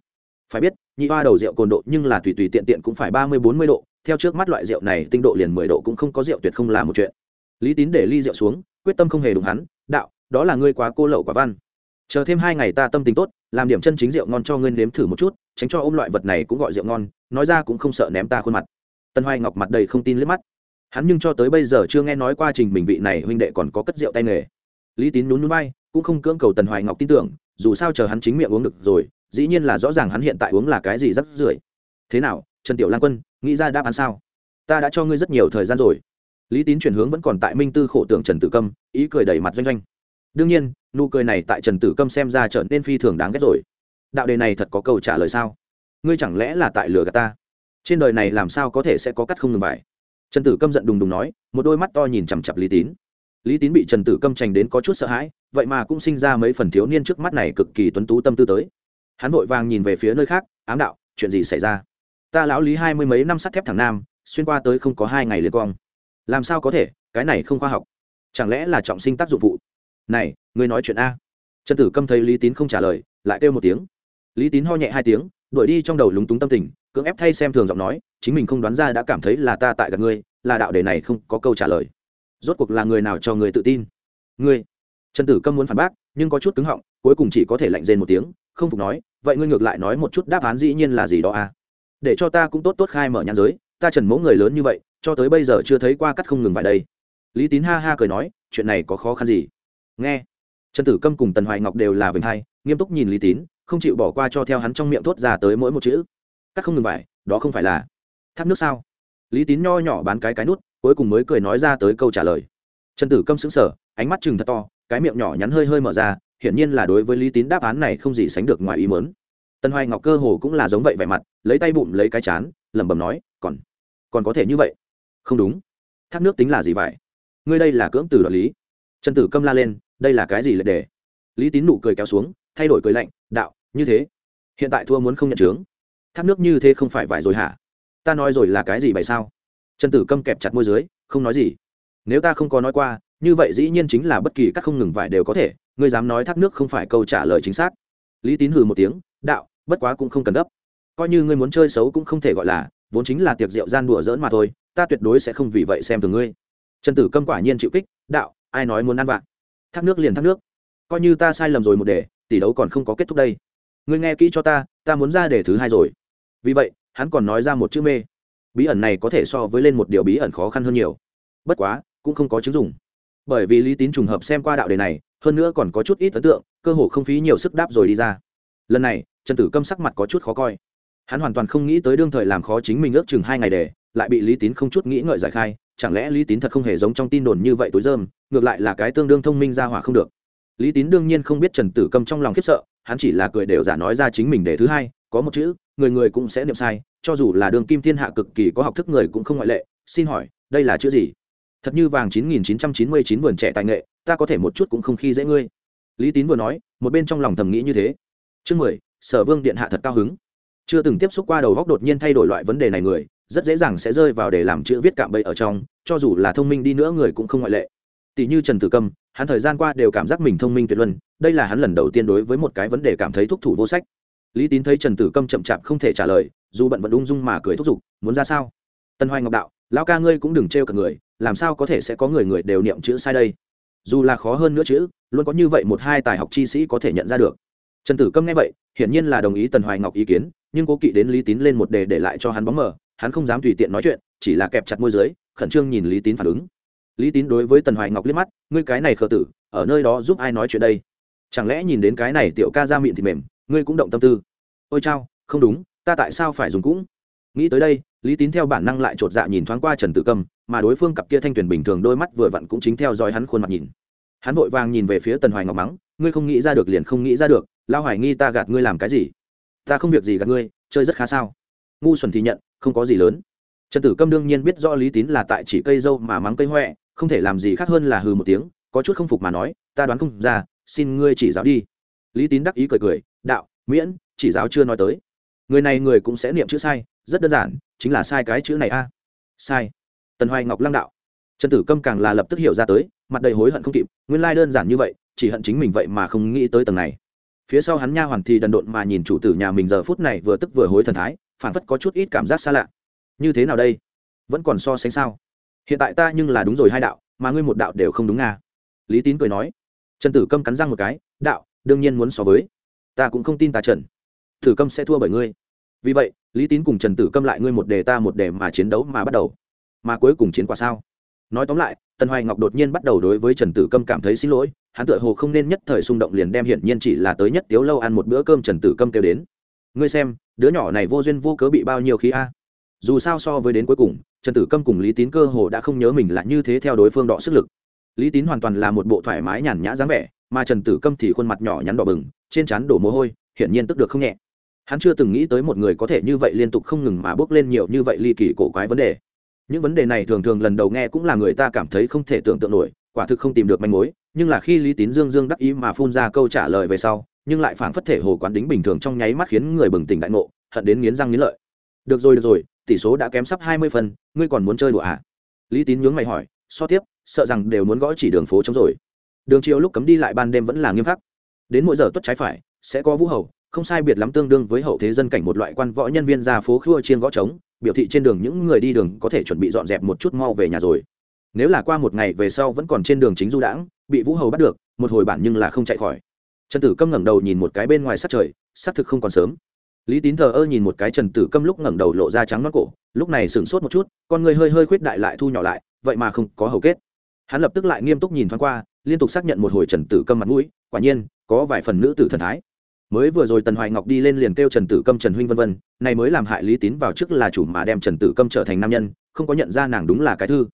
phải biết, nhị hoa đầu rượu cồn độ nhưng là tùy tùy tiện tiện cũng phải ba mươi bốn mươi độ. Theo trước mắt loại rượu này, tinh độ liền mười độ cũng không có rượu tuyệt không là một chuyện. Lý tín để ly rượu xuống, quyết tâm không hề đúng hắn, đạo, đó là ngươi quá cô lậu quả văn. Chờ thêm hai ngày ta tâm tình tốt, làm điểm chân chính rượu ngon cho ngươi nếm thử một chút, tránh cho ôm loại vật này cũng gọi rượu ngon, nói ra cũng không sợ ném ta khuôn mặt. Tân hoài ngọc mặt đầy không tin liếc mắt. Hắn nhưng cho tới bây giờ chưa nghe nói qua trình bình vị này huynh đệ còn có cất rượu tay nghề. Lý tín nhún nhún bay cũng không cưỡng cầu tần hoài ngọc tin tưởng dù sao chờ hắn chính miệng uống được rồi, dĩ nhiên là rõ ràng hắn hiện tại uống là cái gì rắc rưởi. Thế nào, trần tiểu lan quân, nghĩ ra đáp án sao? Ta đã cho ngươi rất nhiều thời gian rồi. Lý tín chuyển hướng vẫn còn tại minh tư khổ tưởng trần tử câm, ý cười đầy mặt doanh doanh. Đương nhiên, nụ cười này tại trần tử câm xem ra trở nên phi thường đáng ghét rồi. Đạo đề này thật có câu trả lời sao? Ngươi chẳng lẽ là tại lừa gạt ta? Trên đời này làm sao có thể sẽ có cắt không ngừng vải? Trần tử câm giận đùng đùng nói, một đôi mắt to nhìn chằm chặp lý tín lý tín bị trần tử câm trành đến có chút sợ hãi, vậy mà cũng sinh ra mấy phần thiếu niên trước mắt này cực kỳ tuấn tú tâm tư tới. Hắn vội vàng nhìn về phía nơi khác, ám đạo, chuyện gì xảy ra? Ta lão lý hai mươi mấy năm sắt thép thẳng nam, xuyên qua tới không có hai ngày liên quang làm sao có thể? Cái này không khoa học. Chẳng lẽ là trọng sinh tác dụng vụ? này, ngươi nói chuyện a. Trần tử câm thấy lý tín không trả lời, lại kêu một tiếng. Lý tín ho nhẹ hai tiếng, đuổi đi trong đầu lúng túng tâm tình, cưỡng ép thay xem thường giọng nói, chính mình không đoán ra đã cảm thấy là ta tại gặp ngươi, là đạo đề này không có câu trả lời rốt cuộc là người nào cho người tự tin? Ngươi. Trần tử câm muốn phản bác, nhưng có chút cứng họng, cuối cùng chỉ có thể lạnh rên một tiếng, không phục nói, vậy ngươi ngược lại nói một chút đáp án dĩ nhiên là gì đó à? Để cho ta cũng tốt tốt khai mở nhãn giới, ta trần mẫu người lớn như vậy, cho tới bây giờ chưa thấy qua cắt không ngừng vài đây. Lý tín ha ha cười nói, chuyện này có khó khăn gì? Nghe. Trần tử câm cùng tần hoài ngọc đều là vinh hai, nghiêm túc nhìn lý tín, không chịu bỏ qua cho theo hắn trong miệng thốt ra tới mỗi một chữ. Cắt không ngừng vải đó không phải là thác nước sao? Lý tín nho nhỏ bán cái cái nút cuối cùng mới cười nói ra tới câu trả lời. Trần tử câm xứng sở ánh mắt chừng thật to, cái miệng nhỏ nhắn hơi hơi mở ra, hiển nhiên là đối với lý tín đáp án này không gì sánh được ngoài ý mớn tân hoài ngọc cơ hồ cũng là giống vậy vẻ mặt, lấy tay bụng lấy cái chán, lẩm bẩm nói, còn còn có thể như vậy? Không đúng. Thác nước tính là gì vậy? Ngươi đây là cưỡng từ đoạt lý. Trần tử câm la lên, đây là cái gì lệ đề lý tín nụ cười kéo xuống, thay đổi cười lạnh, đạo, như thế. Hiện tại thua muốn không nhận chướng. Thác nước như thế không phải vải rồi hả? Ta nói rồi là cái gì bày sao? Trần tử câm kẹp chặt môi dưới, không nói gì. Nếu ta không có nói qua, như vậy dĩ nhiên chính là bất kỳ các không ngừng vải đều có thể, ngươi dám nói thác nước không phải câu trả lời chính xác. Lý tín hừ một tiếng, đạo, bất quá cũng không cần gấp. Coi như ngươi muốn chơi xấu cũng không thể gọi là, vốn chính là tiệc rượu gian đùa dỡn mà thôi, ta tuyệt đối sẽ không vì vậy xem thường ngươi. Trần tử câm quả nhiên chịu kích, đạo, ai nói muốn ăn vạn thác nước liền thác nước. Coi như ta sai lầm rồi một đề, tỷ đấu còn không có kết thúc đây. Ngươi nghe kỹ cho ta ta muốn ra đề thứ hai rồi. Vì vậy, hắn còn nói ra một chữ mê bí ẩn này có thể so với lên một điều bí ẩn khó khăn hơn nhiều. Bất quá, cũng không có chứng dùng bởi vì lý tín trùng hợp xem qua đạo đề này, hơn nữa còn có chút ít ấn tượng, cơ hồ không phí nhiều sức đáp rồi đi ra. Lần này, trần tử câm sắc mặt có chút khó coi. Hắn hoàn toàn không nghĩ tới đương thời làm khó chính mình ước chừng hai ngày đề lại bị lý tín không chút nghĩ ngợi giải khai, chẳng lẽ lý tín thật không hề giống trong tin đồn như vậy tối dơm, ngược lại là cái tương đương thông minh ra hỏa không được. Lý tín đương nhiên không biết trần tử câm trong lòng khiếp sợ, hắn chỉ là cười đều giả nói ra chính mình đề thứ hai, có một chữ, người người cũng sẽ niệm sai cho dù là đường kim thiên hạ cực kỳ có học thức người cũng không ngoại lệ, xin hỏi, đây là chữ gì? Thật như vàng chín nghìn chín trăm chín mươi chín vườn trẻ tài nghệ, ta có thể một chút cũng không khi dễ ngươi. Lý tín vừa nói, một bên trong lòng thầm nghĩ như thế. Chương mười, sở vương điện hạ thật cao hứng. Chưa từng tiếp xúc qua đầu góc đột nhiên thay đổi loại vấn đề này người, rất dễ dàng sẽ rơi vào để làm chữ viết cạm bẫy ở trong, cho dù là thông minh đi nữa người cũng không ngoại lệ. Tỷ như trần tử câm hắn thời gian qua đều cảm giác mình thông minh tuyệt luân, đây là hắn lần đầu tiên đối với một cái vấn đề cảm thấy thúc thủ vô sách. Lý tín thấy trần tử câm chậm chạp không thể trả lời dù bận vẫn ung dung mà cười thúc giục, muốn ra sao? Tân hoài ngọc đạo, lão ca ngươi cũng đừng trêu cả người, làm sao có thể sẽ có người người đều niệm chữ sai đây? Dù là khó hơn nữa chữ, luôn có như vậy một hai tài học chi sĩ có thể nhận ra được. Trần tử câm nghe vậy, hiển nhiên là đồng ý tần hoài ngọc ý kiến, nhưng cố kỵ đến lý tín lên một đề để lại cho hắn bóng mờ, hắn không dám tùy tiện nói chuyện, chỉ là kẹp chặt môi dưới, khẩn trương nhìn lý tín phản ứng. Lý tín đối với tần hoài ngọc liếc mắt, ngươi cái này khờ tử, ở nơi đó giúp ai nói chuyện đây? Chẳng lẽ nhìn đến cái này tiểu ca ra miệng thì mềm, ngươi cũng động tâm tư? Ôi chao, không đúng ta tại sao phải dùng cũng? Nghĩ tới đây, lý tín theo bản năng lại chột dạ nhìn thoáng qua trần tử Cầm, mà đối phương cặp kia thanh tuyển bình thường đôi mắt vừa vặn cũng chính theo dõi hắn khuôn mặt nhìn. Hắn vội vàng nhìn về phía tần hoài ngọc mắng, ngươi không nghĩ ra được liền không nghĩ ra được lao hoài nghi ta gạt ngươi làm cái gì? Ta không việc gì gạt ngươi, chơi rất khá sao? Ngu xuẩn thì nhận, không có gì lớn. Trần tử câm đương nhiên biết rõ lý tín là tại chỉ cây dâu mà mắng cây huệ không thể làm gì khác hơn là hừ một tiếng, có chút không phục mà nói, ta đoán không ra, xin ngươi chỉ giáo đi. Lý tín đắc ý cười cười, đạo, miễn, chỉ giáo chưa nói tới người này người cũng sẽ niệm chữ sai, rất đơn giản, chính là sai cái chữ này a. Sai. Tần hoài ngọc lăng đạo. Trần tử câm càng là lập tức hiểu ra tới, mặt đầy hối hận không kịp, nguyên lai đơn giản như vậy, chỉ hận chính mình vậy mà không nghĩ tới tầng này. Phía sau hắn nha hoàn thì đần độn mà nhìn chủ tử nhà mình giờ phút này vừa tức vừa hối thần thái phản phất có chút ít cảm giác xa lạ. Như thế nào đây? Vẫn còn so sánh sao? Hiện tại ta nhưng là đúng rồi hai đạo, mà ngươi một đạo đều không đúng nga. Lý tín cười nói. Trần tử câm cắn răng một cái, đạo, đương nhiên muốn so với. Ta cũng không tin ta trần tử câm sẽ thua bởi ngươi. Vì vậy, lý tín cùng trần tử câm lại ngươi một đề ta một đề mà chiến đấu mà bắt đầu. Mà cuối cùng chiến quả sao? Nói tóm lại, tần hoài ngọc đột nhiên bắt đầu đối với trần tử câm cảm thấy xin lỗi, hắn tựa hồ không nên nhất thời xung động liền đem hiển nhiên chỉ là tới nhất tiếu lâu ăn một bữa cơm trần tử câm kêu đến. Ngươi xem, đứa nhỏ này vô duyên vô cớ bị bao nhiêu khí a? Dù sao so với đến cuối cùng, trần tử câm cùng lý tín cơ hồ đã không nhớ mình là như thế theo đối phương đọ sức lực. Lý tín hoàn toàn là một bộ thoải mái nhàn nhã dáng vẻ, mà trần tử câm thì khuôn mặt nhỏ nhắn đỏ bừng, trên trán đổ mồ hôi, hiển nhiên tức được không nhẹ hắn chưa từng nghĩ tới một người có thể như vậy liên tục không ngừng mà bước lên nhiều như vậy ly kỳ cổ quái vấn đề. Những vấn đề này thường thường lần đầu nghe cũng là người ta cảm thấy không thể tưởng tượng nổi, quả thực không tìm được manh mối, nhưng là khi lý tín dương dương đắc ý mà phun ra câu trả lời về sau, nhưng lại phảng phất thể hồ quán đính bình thường trong nháy mắt khiến người bừng tỉnh đại ngộ, hận đến nghiến răng nghiến lợi. Được rồi được rồi, tỷ số đã kém sắp hai mươi phần, ngươi còn muốn chơi đùa à? Lý tín nhướng mày hỏi, so tiếp, sợ rằng đều muốn gõ chỉ đường phố trống rồi. Đường chiều lúc cấm đi lại ban đêm vẫn là nghiêm khắc. Đến mỗi giờ tuất trái phải, sẽ có vũ hầu không sai biệt lắm tương đương với hậu thế dân cảnh một loại quan võ nhân viên ra phố khua chiên gõ trống, biểu thị trên đường những người đi đường có thể chuẩn bị dọn dẹp một chút mau về nhà rồi. Nếu là qua một ngày về sau vẫn còn trên đường chính du đãng, bị vũ hầu bắt được, một hồi bản nhưng là không chạy khỏi. Trần tử câm ngẩng đầu nhìn một cái bên ngoài sát trời xác thực không còn sớm. Lý tín thờ ơ nhìn một cái trần tử câm lúc ngẩng đầu lộ ra trắng mắt cổ, lúc này sửng sốt một chút, con người hơi hơi khuyết đại lại thu nhỏ lại, vậy mà không có hầu kết. Hắn lập tức lại nghiêm túc nhìn thoáng qua, liên tục xác nhận một hồi trần tử câm mặt mũi, quả nhiên, có vài phần nữ tử thần thái mới vừa rồi tần hoài ngọc đi lên liền kêu trần tử câm trần huynh vân vân, này mới làm hại lý tín vào trước là chủ mà đem trần tử câm trở thành nam nhân, không có nhận ra nàng đúng là cái thư.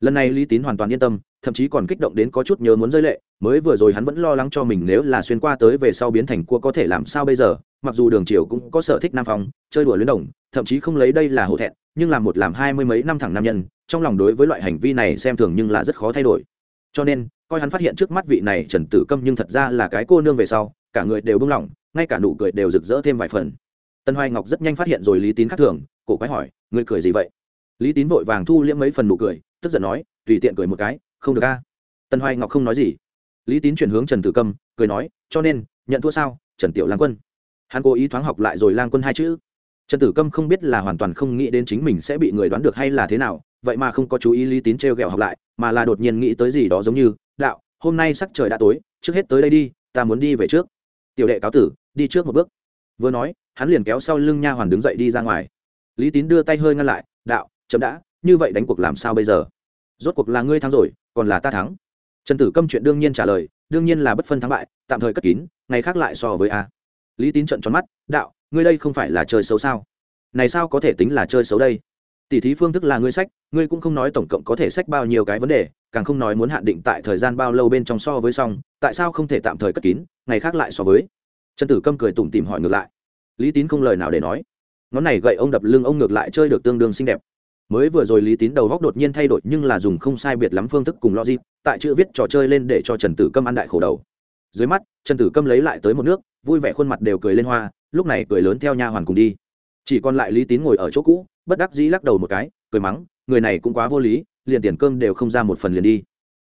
Lần này lý tín hoàn toàn yên tâm, thậm chí còn kích động đến có chút nhớ muốn rơi lệ, mới vừa rồi hắn vẫn lo lắng cho mình nếu là xuyên qua tới về sau biến thành cua có thể làm sao bây giờ, mặc dù đường triều cũng có sở thích nam phong, chơi đùa luyến đồng, thậm chí không lấy đây là hổ thẹn, nhưng làm một làm hai mươi mấy năm thẳng nam nhân, trong lòng đối với loại hành vi này xem thường nhưng là rất khó thay đổi. Cho nên, coi hắn phát hiện trước mắt vị này trần tử câm nhưng thật ra là cái cô nương về sau, cả người đều bưng lỏng ngay cả nụ cười đều rực rỡ thêm vài phần. Tân hoài ngọc rất nhanh phát hiện rồi lý tín khác thường, cổ quái hỏi, ngươi cười gì vậy? Lý tín vội vàng thu liễm mấy phần nụ cười, tức giận nói, tùy tiện cười một cái, không được a. Tân hoài ngọc không nói gì. Lý tín chuyển hướng trần tử câm, cười nói, cho nên, nhận thua sao, trần tiểu lang quân? Hắn cố ý thoáng học lại rồi lang quân hai chữ. Trần tử câm không biết là hoàn toàn không nghĩ đến chính mình sẽ bị người đoán được hay là thế nào, vậy mà không có chú ý lý tín t r e o g ẹ o học lại, mà là đột nhiên nghĩ tới gì đó giống như, đạo, hôm nay sắc trời đã tối, trước hết tới đây đi, ta muốn đi về trước. Tiểu đệ cáo tử đi trước một bước. Vừa nói, hắn liền kéo sau lưng nha hoàn đứng dậy đi ra ngoài. Lý tín đưa tay hơi ngăn lại, đạo, chậm đã, như vậy đánh cuộc làm sao bây giờ? Rốt cuộc là ngươi thắng rồi, còn là ta thắng. Trần tử câm chuyện đương nhiên trả lời, đương nhiên là bất phân thắng bại, tạm thời cất kín, ngày khác lại so với a. Lý tín trận tròn mắt, đạo, ngươi đây không phải là chơi xấu sao? Này sao có thể tính là chơi xấu đây? Tỷ thí phương thức là ngươi sách, ngươi cũng không nói tổng cộng có thể sách bao nhiêu cái vấn đề, càng không nói muốn hạn định tại thời gian bao lâu bên trong so với xong, tại sao không thể tạm thời cất kín, ngày khác lại so với? Trần tử câm cười tủm tìm hỏi ngược lại. Lý tín không lời nào để nói. Ngón này gậy ông đập lưng ông ngược lại chơi được tương đương xinh đẹp. Mới vừa rồi lý tín đầu góc đột nhiên thay đổi nhưng là dùng không sai biệt lắm phương thức cùng logic, tại chữ viết trò chơi lên để cho trần tử câm ăn đại khổ đầu. Dưới mắt, trần tử câm lấy lại tới một nước, vui vẻ khuôn mặt đều cười lên hoa, lúc này cười lớn theo nha hoàn cùng đi. Chỉ còn lại lý tín ngồi ở chỗ cũ, bất đắc dĩ lắc đầu một cái, cười mắng, người này cũng quá vô lý, liền tiền cơm đều không ra một phần liền đi.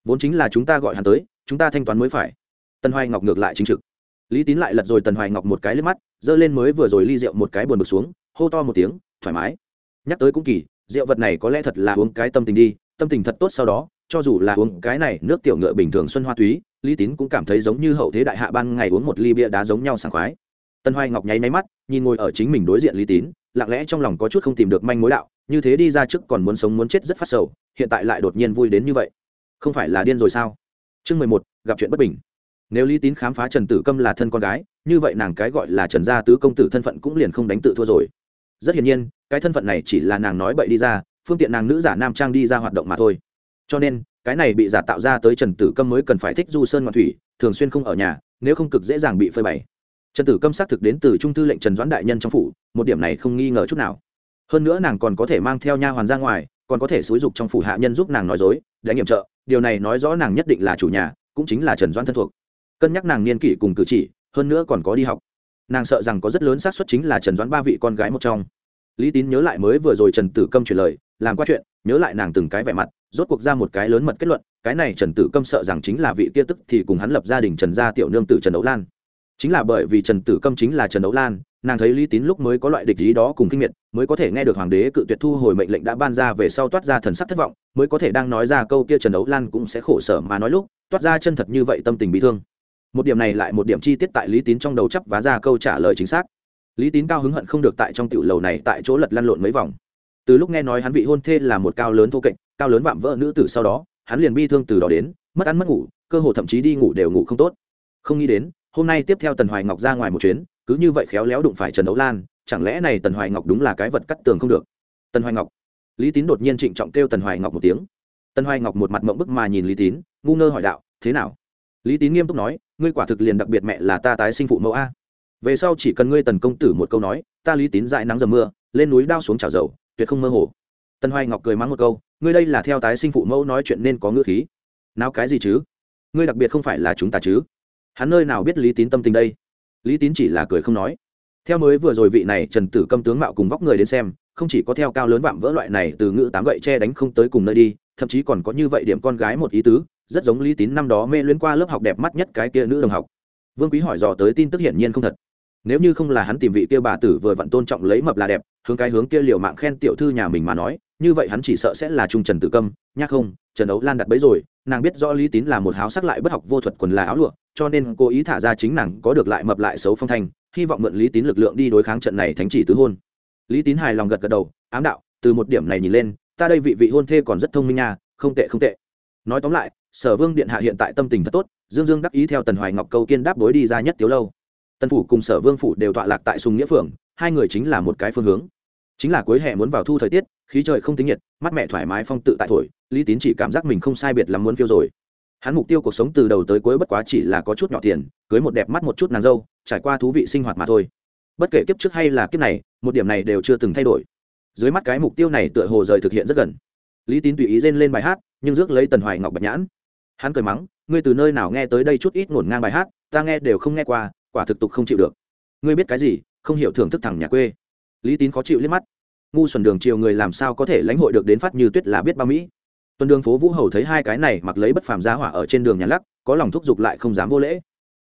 Vốn chính là chúng ta gọi hắn tới, chúng ta thanh toán mới phải. Tân hoài ngọc ngược lại chính trực lý tín lại lật rồi tần hoài ngọc một cái lên mắt, giơ lên mới vừa rồi ly rượu một cái buồn bực xuống, hô to một tiếng, thoải mái. Nhắc tới cũng kỳ, rượu vật này có lẽ thật là uống cái tâm tình đi, tâm tình thật tốt sau đó, cho dù là uống cái này nước tiểu ngựa bình thường xuân hoa túy, lý tín cũng cảm thấy giống như hậu thế đại hạ ban ngày uống một ly bia đá giống nhau sảng khoái. Tân hoài ngọc nháy máy mắt, nhìn ngồi ở chính mình đối diện lý tín, lặng lẽ trong lòng có chút không tìm được manh mối đạo, như thế đi ra trước còn muốn sống muốn chết rất phát sầu, hiện tại lại đột nhiên vui đến như vậy. Không phải là điên rồi sao? Chương mười một, gặp chuyện bất bình nếu lý tín khám phá trần tử câm là thân con gái, như vậy nàng cái gọi là trần gia tứ công tử thân phận cũng liền không đánh tự thua rồi. Rất hiển nhiên, cái thân phận này chỉ là nàng nói bậy đi ra, phương tiện nàng nữ giả nam trang đi ra hoạt động mà thôi. Cho nên, cái này bị giả tạo ra tới trần tử câm mới cần phải thích du sơn ngoạn thủy, thường xuyên không ở nhà, nếu không cực dễ dàng bị phơi bày. Trần tử câm xác thực đến từ trung thư lệnh trần doãn đại nhân trong phủ, một điểm này không nghi ngờ chút nào. Hơn nữa nàng còn có thể mang theo nha hoàn ra ngoài, còn có thể xúi dục trong phủ hạ nhân giúp nàng nói dối để nghiệm trợ, điều này nói rõ nàng nhất định là chủ nhà, cũng chính là trần doãn thân thuộc cân nhắc nàng niên kỷ cùng cử chỉ, hơn nữa còn có đi học. Nàng sợ rằng có rất lớn xác suất chính là trần doãn ba vị con gái một trong. Lý tín nhớ lại mới vừa rồi trần tử câm chuyển lời, làm qua chuyện, nhớ lại nàng từng cái vẻ mặt, rốt cuộc ra một cái lớn mật kết luận, cái này trần tử câm sợ rằng chính là vị kia tức thì cùng hắn lập gia đình trần gia tiểu nương tử trần ấu lan. Chính là bởi vì trần tử câm chính là trần ấu lan, nàng thấy lý tín lúc mới có loại địch ý đó cùng kinh miệt, mới có thể nghe được hoàng đế cự tuyệt thu hồi mệnh lệnh đã ban ra về sau toát ra thần sắc thất vọng, mới có thể đang nói ra câu kia trần ấu lan cũng sẽ khổ sở mà nói lúc, toát ra chân thật như vậy tâm tình bị thương một điểm này lại một điểm chi tiết tại lý tín trong đầu chấp vá ra câu trả lời chính xác. Lý tín cao hứng hận không được tại trong tiểu lầu này tại chỗ lật lăn lộn mấy vòng. Từ lúc nghe nói hắn vị hôn thê là một cao lớn thô kệch, cao lớn vạm vỡ nữ tử sau đó, hắn liền bi thương từ đó đến, mất ăn mất ngủ, cơ hồ thậm chí đi ngủ đều ngủ không tốt. Không nghĩ đến, hôm nay tiếp theo tần hoài ngọc ra ngoài một chuyến, cứ như vậy khéo léo đụng phải trần đấu lan, chẳng lẽ này tần hoài ngọc đúng là cái vật cắt tường không được? Tần hoài ngọc. Lý tín đột nhiên trịnh trọng kêu tần hoài ngọc một tiếng. Tần hoài ngọc một mặt mộng bức mà nhìn lý tín, ngu ngơ hỏi đạo, thế nào? Lý tín nghiêm túc nói, ngươi quả thực liền đặc biệt mẹ là ta tái sinh phụ mẫu a. Về sau chỉ cần ngươi tần công tử một câu nói, ta lý tín dại nắng dầm mưa, lên núi đao xuống trào dầu, tuyệt không mơ hồ. Tần hoài ngọc cười mắng một câu, ngươi đây là theo tái sinh phụ mẫu nói chuyện nên có ngữ khí. Nào cái gì chứ? Ngươi đặc biệt không phải là chúng ta chứ? Hắn nơi nào biết lý tín tâm tình đây? Lý tín chỉ là cười không nói. Theo mới vừa rồi vị này trần tử câm tướng mạo cùng vóc người đến xem, không chỉ có theo cao lớn vạm vỡ loại này từ ngữ tám gậy che đánh không tới cùng nơi đi, thậm chí còn có như vậy điểm con gái một ý tứ rất giống lý tín năm đó mê luyến qua lớp học đẹp mắt nhất cái kia nữ đồng học. Vương quý hỏi dò tới tin tức hiển nhiên không thật. Nếu như không là hắn tìm vị kia bà tử vừa vặn tôn trọng lấy mập là đẹp, hướng cái hướng kia liều mạng khen tiểu thư nhà mình mà nói, như vậy hắn chỉ sợ sẽ là trung trần tử câm, nhắc không, trần ấu lan đặt bấy rồi, nàng biết rõ lý tín là một háo sắc lại bất học vô thuật quần là áo lụa, cho nên cố ý thả ra chính nàng có được lại mập lại xấu phong thanh, hy vọng mượn lý tín lực lượng đi đối kháng trận này thánh chỉ tứ hôn. Lý tín hài lòng gật gật đầu, ám đạo, từ một điểm này nhìn lên, ta đây vị vị hôn thê còn rất thông minh nha, không tệ không tệ. Nói tóm lại sở vương điện hạ hiện tại tâm tình thật tốt dương dương đắc ý theo tần hoài ngọc câu kiên đáp bối đi ra nhất tiếu lâu. Tần phủ cùng sở vương phủ đều tọa lạc tại sùng nghĩa Phường, hai người chính là một cái phương hướng. Chính là cuối hè muốn vào thu thời tiết khí trời không tính nhiệt mắt mẹ thoải mái phong tự tại thổi lý tín chỉ cảm giác mình không sai biệt lắm muốn phiêu rồi. Hắn mục tiêu cuộc sống từ đầu tới cuối bất quá chỉ là có chút nhỏ tiền cưới một đẹp mắt một chút nàng dâu trải qua thú vị sinh hoạt mà thôi. Bất kể kiếp trước hay là kiếp này một điểm này đều chưa từng thay đổi. Dưới mắt cái mục tiêu này tựa hồ rời thực hiện rất gần. Lý tín tùy ý lên lên bài hát nhưng rước lấy tần hoài ngọc bạch nhãn hắn cười mắng, ngươi từ nơi nào nghe tới đây chút ít ngổn ngang bài hát, ta nghe đều không nghe qua, quả thực tục không chịu được. Ngươi biết cái gì? Không hiểu thưởng thức thẳng nhà quê. Lý tín khó chịu liếc mắt. Ngu xuẩn đường chiều người làm sao có thể lãnh hội được đến phát như tuyết là biết bao mỹ? Tuần đường phố vũ hầu thấy hai cái này mặc lấy bất phàm giá hỏa ở trên đường nhà lắc, có lòng thúc giục lại không dám vô lễ.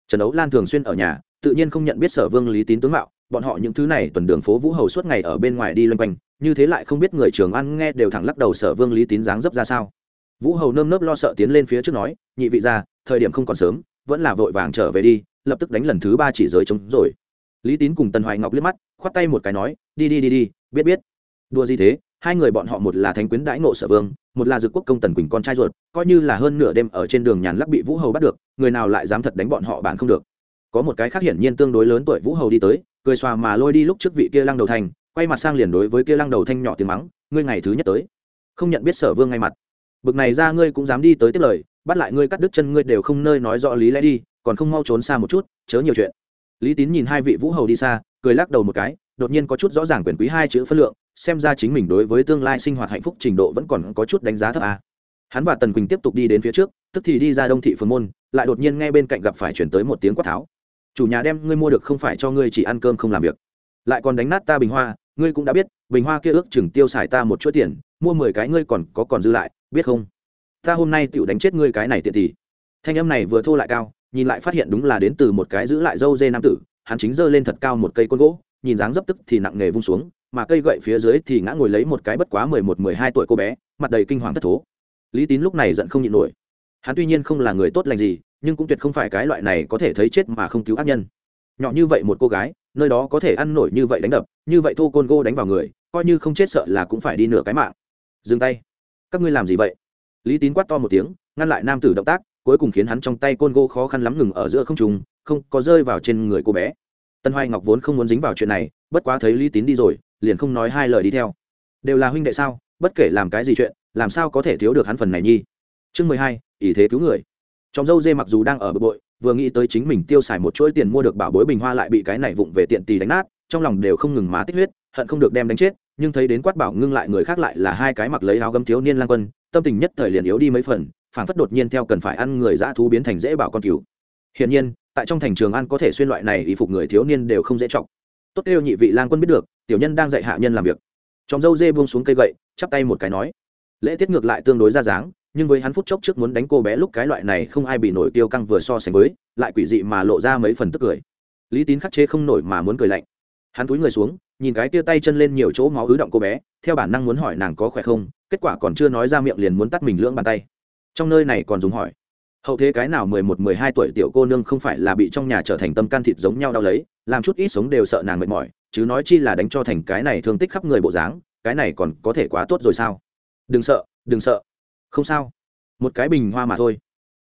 Trần ấu lan thường xuyên ở nhà, tự nhiên không nhận biết sở vương lý tín tướng mạo, bọn họ những thứ này tuần đường phố vũ hầu suốt ngày ở bên ngoài đi loanh quanh, như thế lại không biết người trường ăn nghe đều thẳng lắc đầu sở vương lý tín dáng dấp ra sao vũ hầu nơm nớp lo sợ tiến lên phía trước nói, nhị vị ra thời điểm không còn sớm, vẫn là vội vàng trở về đi, lập tức đánh lần thứ ba chỉ giới chống rồi. Lý tín cùng tần hoài ngọc liếc mắt, khoát tay một cái nói, đi đi đi đi, biết biết. Đua gì thế, hai người bọn họ một là thánh quyến đãi nộ sở vương, một là dực quốc công tần quỳnh con trai ruột, coi như là hơn nửa đêm ở trên đường nhàn lắc bị vũ hầu bắt được, người nào lại dám thật đánh bọn họ bạn không được. Có một cái khác hiển nhiên tương đối lớn tuổi vũ hầu đi tới, cười xòa mà lôi đi lúc trước vị kia lăng đầu thành, quay mặt sang liền đối với kia lăng đầu thanh nhỏ tiếng mắng, ngươi ngày thứ nhất tới, không nhận biết sở vương ngay mặt bực này ra ngươi cũng dám đi tới tiếp lời, bắt lại ngươi cắt đứt chân ngươi đều không nơi nói rõ lý lẽ đi, còn không mau trốn xa một chút, chớ nhiều chuyện. Lý tín nhìn hai vị vũ hầu đi xa, cười lắc đầu một cái, đột nhiên có chút rõ ràng quyền quý hai chữ phân lượng, xem ra chính mình đối với tương lai sinh hoạt hạnh phúc trình độ vẫn còn có chút đánh giá thấp à. hắn và tần quỳnh tiếp tục đi đến phía trước, tức thì đi ra đông thị phường môn, lại đột nhiên nghe bên cạnh gặp phải chuyển tới một tiếng quát tháo. Chủ nhà đem ngươi mua được không phải cho ngươi chỉ ăn cơm không làm việc. Lại còn đánh nát ta bình hoa, ngươi cũng đã biết, bình hoa kia ước chừng tiêu xài ta một chuỗi tiền, mua mười cái ngươi còn có còn dư lại biết không? Ta hôm nay tựu đánh chết ngươi cái này tiện thì thanh âm này vừa thô lại cao, nhìn lại phát hiện đúng là đến từ một cái giữ lại dâu dê nam tử, hắn chính giơ lên thật cao một cây côn gỗ, nhìn dáng dấp tức thì nặng nghề vung xuống, mà cây gậy phía dưới thì ngã ngồi lấy một cái bất quá mười một, mười hai tuổi cô bé, mặt đầy kinh hoàng thất thố. Lý tín lúc này giận không nhịn nổi. Hắn tuy nhiên không là người tốt lành gì, nhưng cũng tuyệt không phải cái loại này có thể thấy chết mà không cứu ác nhân. Nhỏ như vậy một cô gái, nơi đó có thể ăn nổi như vậy đánh đập, như vậy thô côn gô đánh vào người, coi như không chết sợ là cũng phải đi nửa cái mạng. Dừng tay các ngươi làm gì vậy? Lý tín quát to một tiếng, ngăn lại nam tử động tác, cuối cùng khiến hắn trong tay côn gô khó khăn lắm ngừng ở giữa không trùng không có rơi vào trên người cô bé. Tân hoài ngọc vốn không muốn dính vào chuyện này, bất quá thấy lý tín đi rồi, liền không nói hai lời đi theo. Đều là huynh đệ sao? Bất kể làm cái gì chuyện, làm sao có thể thiếu được hắn phần này nhi? Chương mười hai ý thế cứu người. Trong dâu dê mặc dù đang ở bực bội, vừa nghĩ tới chính mình tiêu xài một chuỗi tiền mua được bảo bối bình hoa lại bị cái này vụng về tiện tì đánh nát, trong lòng đều không ngừng má tích huyết, hận không được đem đánh chết nhưng thấy đến quát bảo ngưng lại người khác lại là hai cái mặc lấy áo gấm thiếu niên lang quân, tâm tình nhất thời liền yếu đi mấy phần phản phất đột nhiên theo cần phải ăn người dã thú biến thành dễ bảo con cứu hiển nhiên, tại trong thành trường ăn có thể xuyên loại này y phục người thiếu niên đều không dễ trọng tốt kêu nhị vị lang quân biết được, tiểu nhân đang dạy hạ nhân làm việc. Trong dâu dê buông xuống cây gậy, chắp tay một cái nói. Lễ tiết ngược lại tương đối ra dáng, nhưng với hắn phút chốc trước muốn đánh cô bé lúc cái loại này không ai bị nổi tiêu căng vừa so sánh với, lại quỷ dị mà lộ ra mấy phần tức cười. Lý tín khắc chế không nổi mà muốn cười lạnh. Hắn túi người xuống nhìn cái tia tay chân lên nhiều chỗ máu ứ động cô bé, theo bản năng muốn hỏi nàng có khỏe không, kết quả còn chưa nói ra miệng liền muốn tắt mình lưỡng bàn tay. Trong nơi này còn dùng hỏi. Hậu thế cái nào mười một, mười hai tuổi tiểu cô nương không phải là bị trong nhà trở thành tâm can thịt giống nhau đau lấy, làm chút ít sống đều sợ nàng mệt mỏi, chứ nói chi là đánh cho thành cái này thương tích khắp người bộ dáng, cái này còn có thể quá tốt rồi sao? Đừng sợ đừng sợ. Không sao. Một cái bình hoa mà thôi.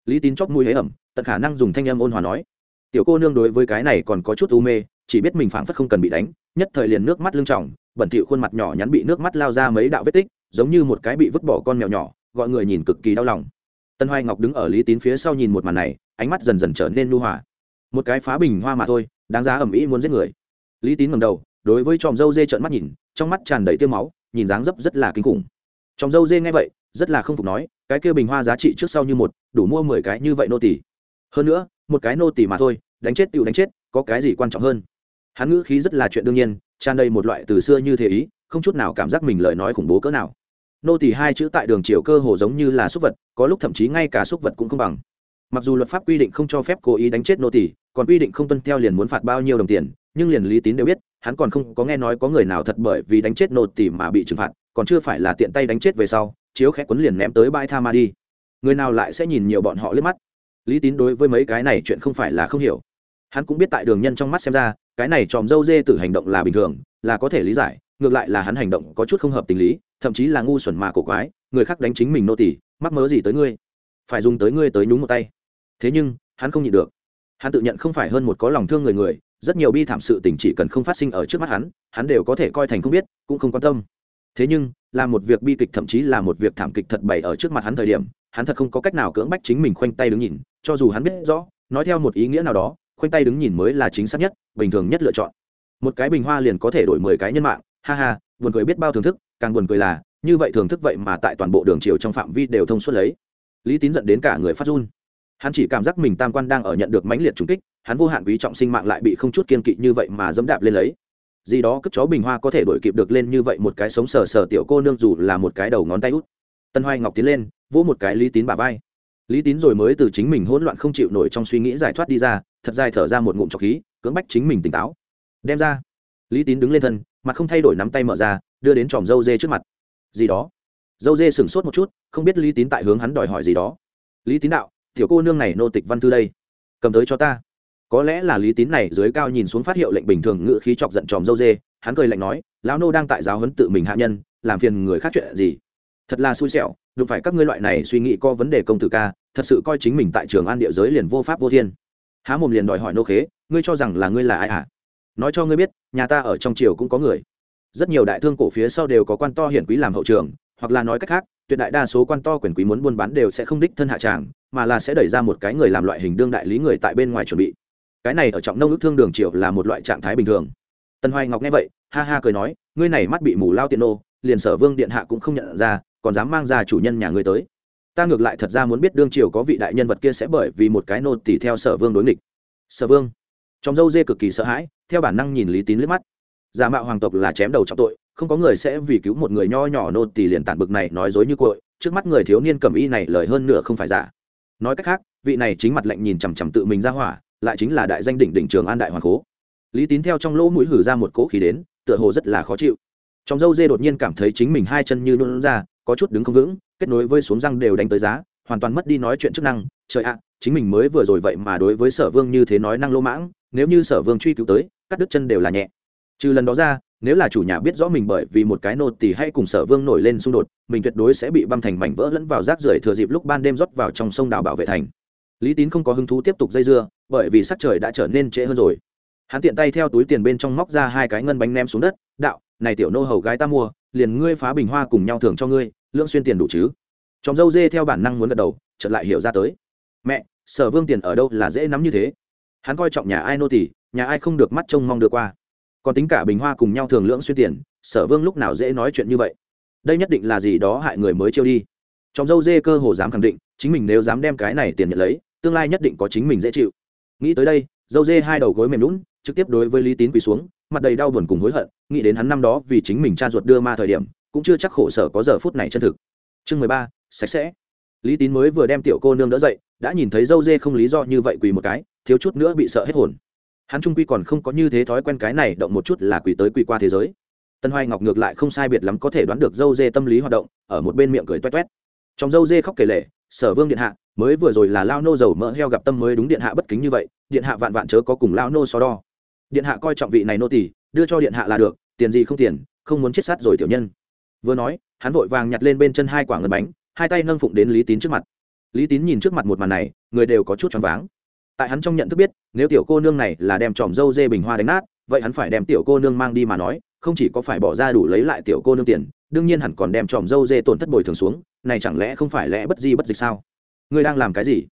Lý tín chóp mũi hế ẩm, tận khả năng dùng thanh âm ôn hòa nói. Tiểu cô nương đối với cái này còn có chút u mê chỉ biết mình phảng phất không cần bị đánh, nhất thời liền nước mắt lưng tròng, bẩn thỉu khuôn mặt nhỏ nhắn bị nước mắt lao ra mấy đạo vết tích, giống như một cái bị vứt bỏ con mèo nhỏ, gọi người nhìn cực kỳ đau lòng. Tân hoài ngọc đứng ở lý tín phía sau nhìn một màn này, ánh mắt dần dần trở nên nu hòa. Một cái phá bình hoa mà thôi, đáng giá ẩm ý muốn giết người. Lý tín ngầm đầu, đối với tròm dâu dê trợn mắt nhìn, trong mắt tràn đầy tiêu máu, nhìn dáng dấp rất là kinh khủng. Tròm dâu dê nghe vậy, rất là không phục nói, cái kia bình hoa giá trị trước sau như một, đủ mua mười cái như vậy nô tỷ hơn nữa, một cái nô tỷ mà thôi, đánh chết tựu đánh chết, có cái gì quan trọng hơn? Hắn ngữ khí rất là chuyện đương nhiên, tràn đầy một loại từ xưa như thế ý, không chút nào cảm giác mình lời nói khủng bố cỡ nào. Nô tỷ hai chữ tại đường chiều cơ hồ giống như là súc vật, có lúc thậm chí ngay cả súc vật cũng không bằng. Mặc dù luật pháp quy định không cho phép cố ý đánh chết nô tỷ còn quy định không tuân theo liền muốn phạt bao nhiêu đồng tiền, nhưng liền lý tín đều biết, hắn còn không có nghe nói có người nào thật bởi vì đánh chết nô tỷ mà bị trừng phạt, còn chưa phải là tiện tay đánh chết về sau, chiếu khẽ quấn liền ném tới bãi tha ma đi. Người nào lại sẽ nhìn nhiều bọn họ liếc mắt? Lý tín đối với mấy cái này chuyện không phải là không hiểu. Hắn cũng biết tại đường nhân trong mắt xem ra cái này tròm dâu dê tử hành động là bình thường, là có thể lý giải, ngược lại là hắn hành động có chút không hợp tình lý, thậm chí là ngu xuẩn mà cổ quái, người khác đánh chính mình nô tỳ, mắc mớ gì tới ngươi? Phải dùng tới ngươi tới nhúng một tay. Thế nhưng, hắn không nhịn được. Hắn tự nhận không phải hơn một có lòng thương người người, rất nhiều bi thảm sự tình chỉ cần không phát sinh ở trước mắt hắn hắn đều có thể coi thành không biết, cũng không quan tâm. Thế nhưng, là một việc bi kịch thậm chí là một việc thảm kịch thật bày ở trước mặt hắn thời điểm, hắn thật không có cách nào cưỡng bách chính mình khoanh tay đứng nhìn, cho dù hắn biết rõ, nói theo một ý nghĩa nào đó khoanh tay đứng nhìn mới là chính xác nhất, bình thường nhất lựa chọn. Một cái bình hoa liền có thể đổi mười cái nhân mạng, ha ha, buồn cười biết bao thưởng thức, càng buồn cười là, như vậy thưởng thức vậy mà tại toàn bộ đường chiều trong phạm vi đều thông suốt lấy. Lý tín dẫn đến cả người phát run. Hắn chỉ cảm giác mình tam quan đang ở nhận được mãnh liệt trùng kích, hắn vô hạn quý trọng sinh mạng lại bị không chút kiên kỵ như vậy mà dẫm đạp lên lấy. Gì đó cất chó bình hoa có thể đổi kịp được lên như vậy một cái sống sờ sờ tiểu cô nương dù là một cái đầu ngón tay út. Tân hoài ngọc tiến lên, vỗ một cái lý tín bà vai. Lý tín rồi mới từ chính mình hỗn loạn không chịu nổi trong suy nghĩ giải thoát đi ra thật dài thở ra một ngụm trọc khí, cưỡng bách chính mình tỉnh táo. Đem ra. Lý tín đứng lên thân, mặt không thay đổi nắm tay mở ra, đưa đến tròm dâu dê trước mặt. Gì đó? Dâu dê sửng sốt một chút, không biết lý tín tại hướng hắn đòi hỏi gì đó. Lý tín đạo, tiểu cô nương này nô tịch văn thư đây. Cầm tới cho ta. Có lẽ là lý tín này dưới cao nhìn xuống phát hiệu lệnh bình thường ngự khí chọc giận tròm dâu dê, hắn cười lạnh nói, lão nô đang tại giáo huấn tự mình hạ nhân, làm phiền người khác chuyện gì? Thật là xui xẻo đụng phải các ngươi loại này suy nghĩ có vấn đề công tử ca, thật sự coi chính mình tại trường an địa giới liền vô pháp vô thiên há mồm liền đòi hỏi nô khế, ngươi cho rằng là ngươi là ai à? nói cho ngươi biết, nhà ta ở trong triều cũng có người. Rất nhiều đại thương cổ phía sau đều có quan to hiển quý làm hậu trường, hoặc là nói cách khác, tuyệt đại đa số quan to quyền quý muốn buôn bán đều sẽ không đích thân hạ tràng, mà là sẽ đẩy ra một cái người làm loại hình đương đại lý người tại bên ngoài chuẩn bị. Cái này ở trọng nông ước thương đường triều là một loại trạng thái bình thường. Tân hoài ngọc nghe vậy, ha ha cười nói, ngươi này mắt bị mù lao tiện nô, liền sở vương điện hạ cũng không nhận ra, còn dám mang ra chủ nhân nhà ngươi tới ta ngược lại thật ra muốn biết đương triều có vị đại nhân vật kia sẽ bởi vì một cái nô tỳ theo sở vương đối nghịch. Sở vương? Trong dâu dê cực kỳ sợ hãi, theo bản năng nhìn lý tín liếc mắt. Giả mạo hoàng tộc là chém đầu trọng tội, không có người sẽ vì cứu một người nho nhỏ nô tỳ liền tản bực này nói dối như cội, trước mắt người thiếu niên cầm y này lời hơn nửa không phải giả. Nói cách khác, vị này chính mặt lạnh nhìn chằm chằm tự mình ra hỏa, lại chính là đại danh đỉnh đỉnh trường an đại hoàng cố. Lý tín theo trong lỗ mũi hử ra một cỗ khí đến, tựa hồ rất là khó chịu. Trong dâu dê đột nhiên cảm thấy chính mình hai chân như nôn ra, có chút đứng không vững kết nối với xuống răng đều đánh tới giá, hoàn toàn mất đi nói chuyện chức năng. Trời ạ, chính mình mới vừa rồi vậy mà đối với sở vương như thế nói năng lỗ mãng, nếu như sở vương truy cứu tới, cắt đứt chân đều là nhẹ. Trừ lần đó ra, nếu là chủ nhà biết rõ mình bởi vì một cái nô tỳ hay cùng sở vương nổi lên xung đột, mình tuyệt đối sẽ bị băm thành mảnh vỡ lẫn vào rác rưởi thừa dịp lúc ban đêm rót vào trong sông đảo bảo vệ thành. Lý tín không có hứng thú tiếp tục dây dưa, bởi vì sắc trời đã trở nên trễ hơn rồi. Hắn tiện tay theo túi tiền bên trong móc ra hai cái ngân bánh ném xuống đất, đạo, này tiểu nô hầu gái ta mua, liền ngươi phá bình hoa cùng nhau thưởng cho ngươi lương xuyên tiền đủ chứ? Chóng dâu dê theo bản năng muốn gật đầu, chợt lại hiểu ra tới. Mẹ, sở vương tiền ở đâu là dễ nắm như thế? Hắn coi trọng nhà ai nô tỳ, nhà ai không được mắt trông mong được qua. Còn tính cả bình hoa cùng nhau thường lưỡng xuyên tiền, sở vương lúc nào dễ nói chuyện như vậy? Đây nhất định là gì đó hại người mới chiêu đi. Trong dâu dê cơ hồ dám khẳng định, chính mình nếu dám đem cái này tiền nhận lấy, tương lai nhất định có chính mình dễ chịu. Nghĩ tới đây, dâu dê hai đầu gối mềm lún trực tiếp đối với lý tín quỳ xuống, mặt đầy đau buồn cùng hối hận, nghĩ đến hắn năm đó vì chính mình cha ruột đưa ma thời điểm cũng chưa chắc khổ sở có giờ phút này chân thực. Chương mười ba, sạch sẽ. Lý tín mới vừa đem tiểu cô nương đỡ dậy, đã nhìn thấy dâu dê không lý do như vậy quỳ một cái, thiếu chút nữa bị sợ hết hồn. Hắn trung quy còn không có như thế thói quen cái này động một chút là quỳ tới quỳ qua thế giới. Tân hoài ngọc ngược lại không sai biệt lắm có thể đoán được dâu dê tâm lý hoạt động, ở một bên miệng cười toét toét. Trong dâu dê khóc kể lệ sở vương điện hạ, mới vừa rồi là lao nô dầu mỡ heo gặp tâm mới đúng điện hạ bất kính như vậy, điện hạ vạn vạn chớ có cùng lao nô so đo. Điện hạ coi trọng vị này nô tỳ, đưa cho điện hạ là được, tiền gì không tiền, không muốn chết sát rồi tiểu nhân vừa nói, hắn vội vàng nhặt lên bên chân hai quả ngân bánh, hai tay nâng phụng đến lý tín trước mặt. Lý tín nhìn trước mặt một màn này, người đều có chút choáng váng. Tại hắn trong nhận thức biết, nếu tiểu cô nương này là đem tròm dâu dê bình hoa đánh nát, vậy hắn phải đem tiểu cô nương mang đi mà nói, không chỉ có phải bỏ ra đủ lấy lại tiểu cô nương tiền, đương nhiên hẳn còn đem tròm dâu dê tổn thất bồi thường xuống, này chẳng lẽ không phải lẽ bất di bất dịch sao? Ngươi đang làm cái gì?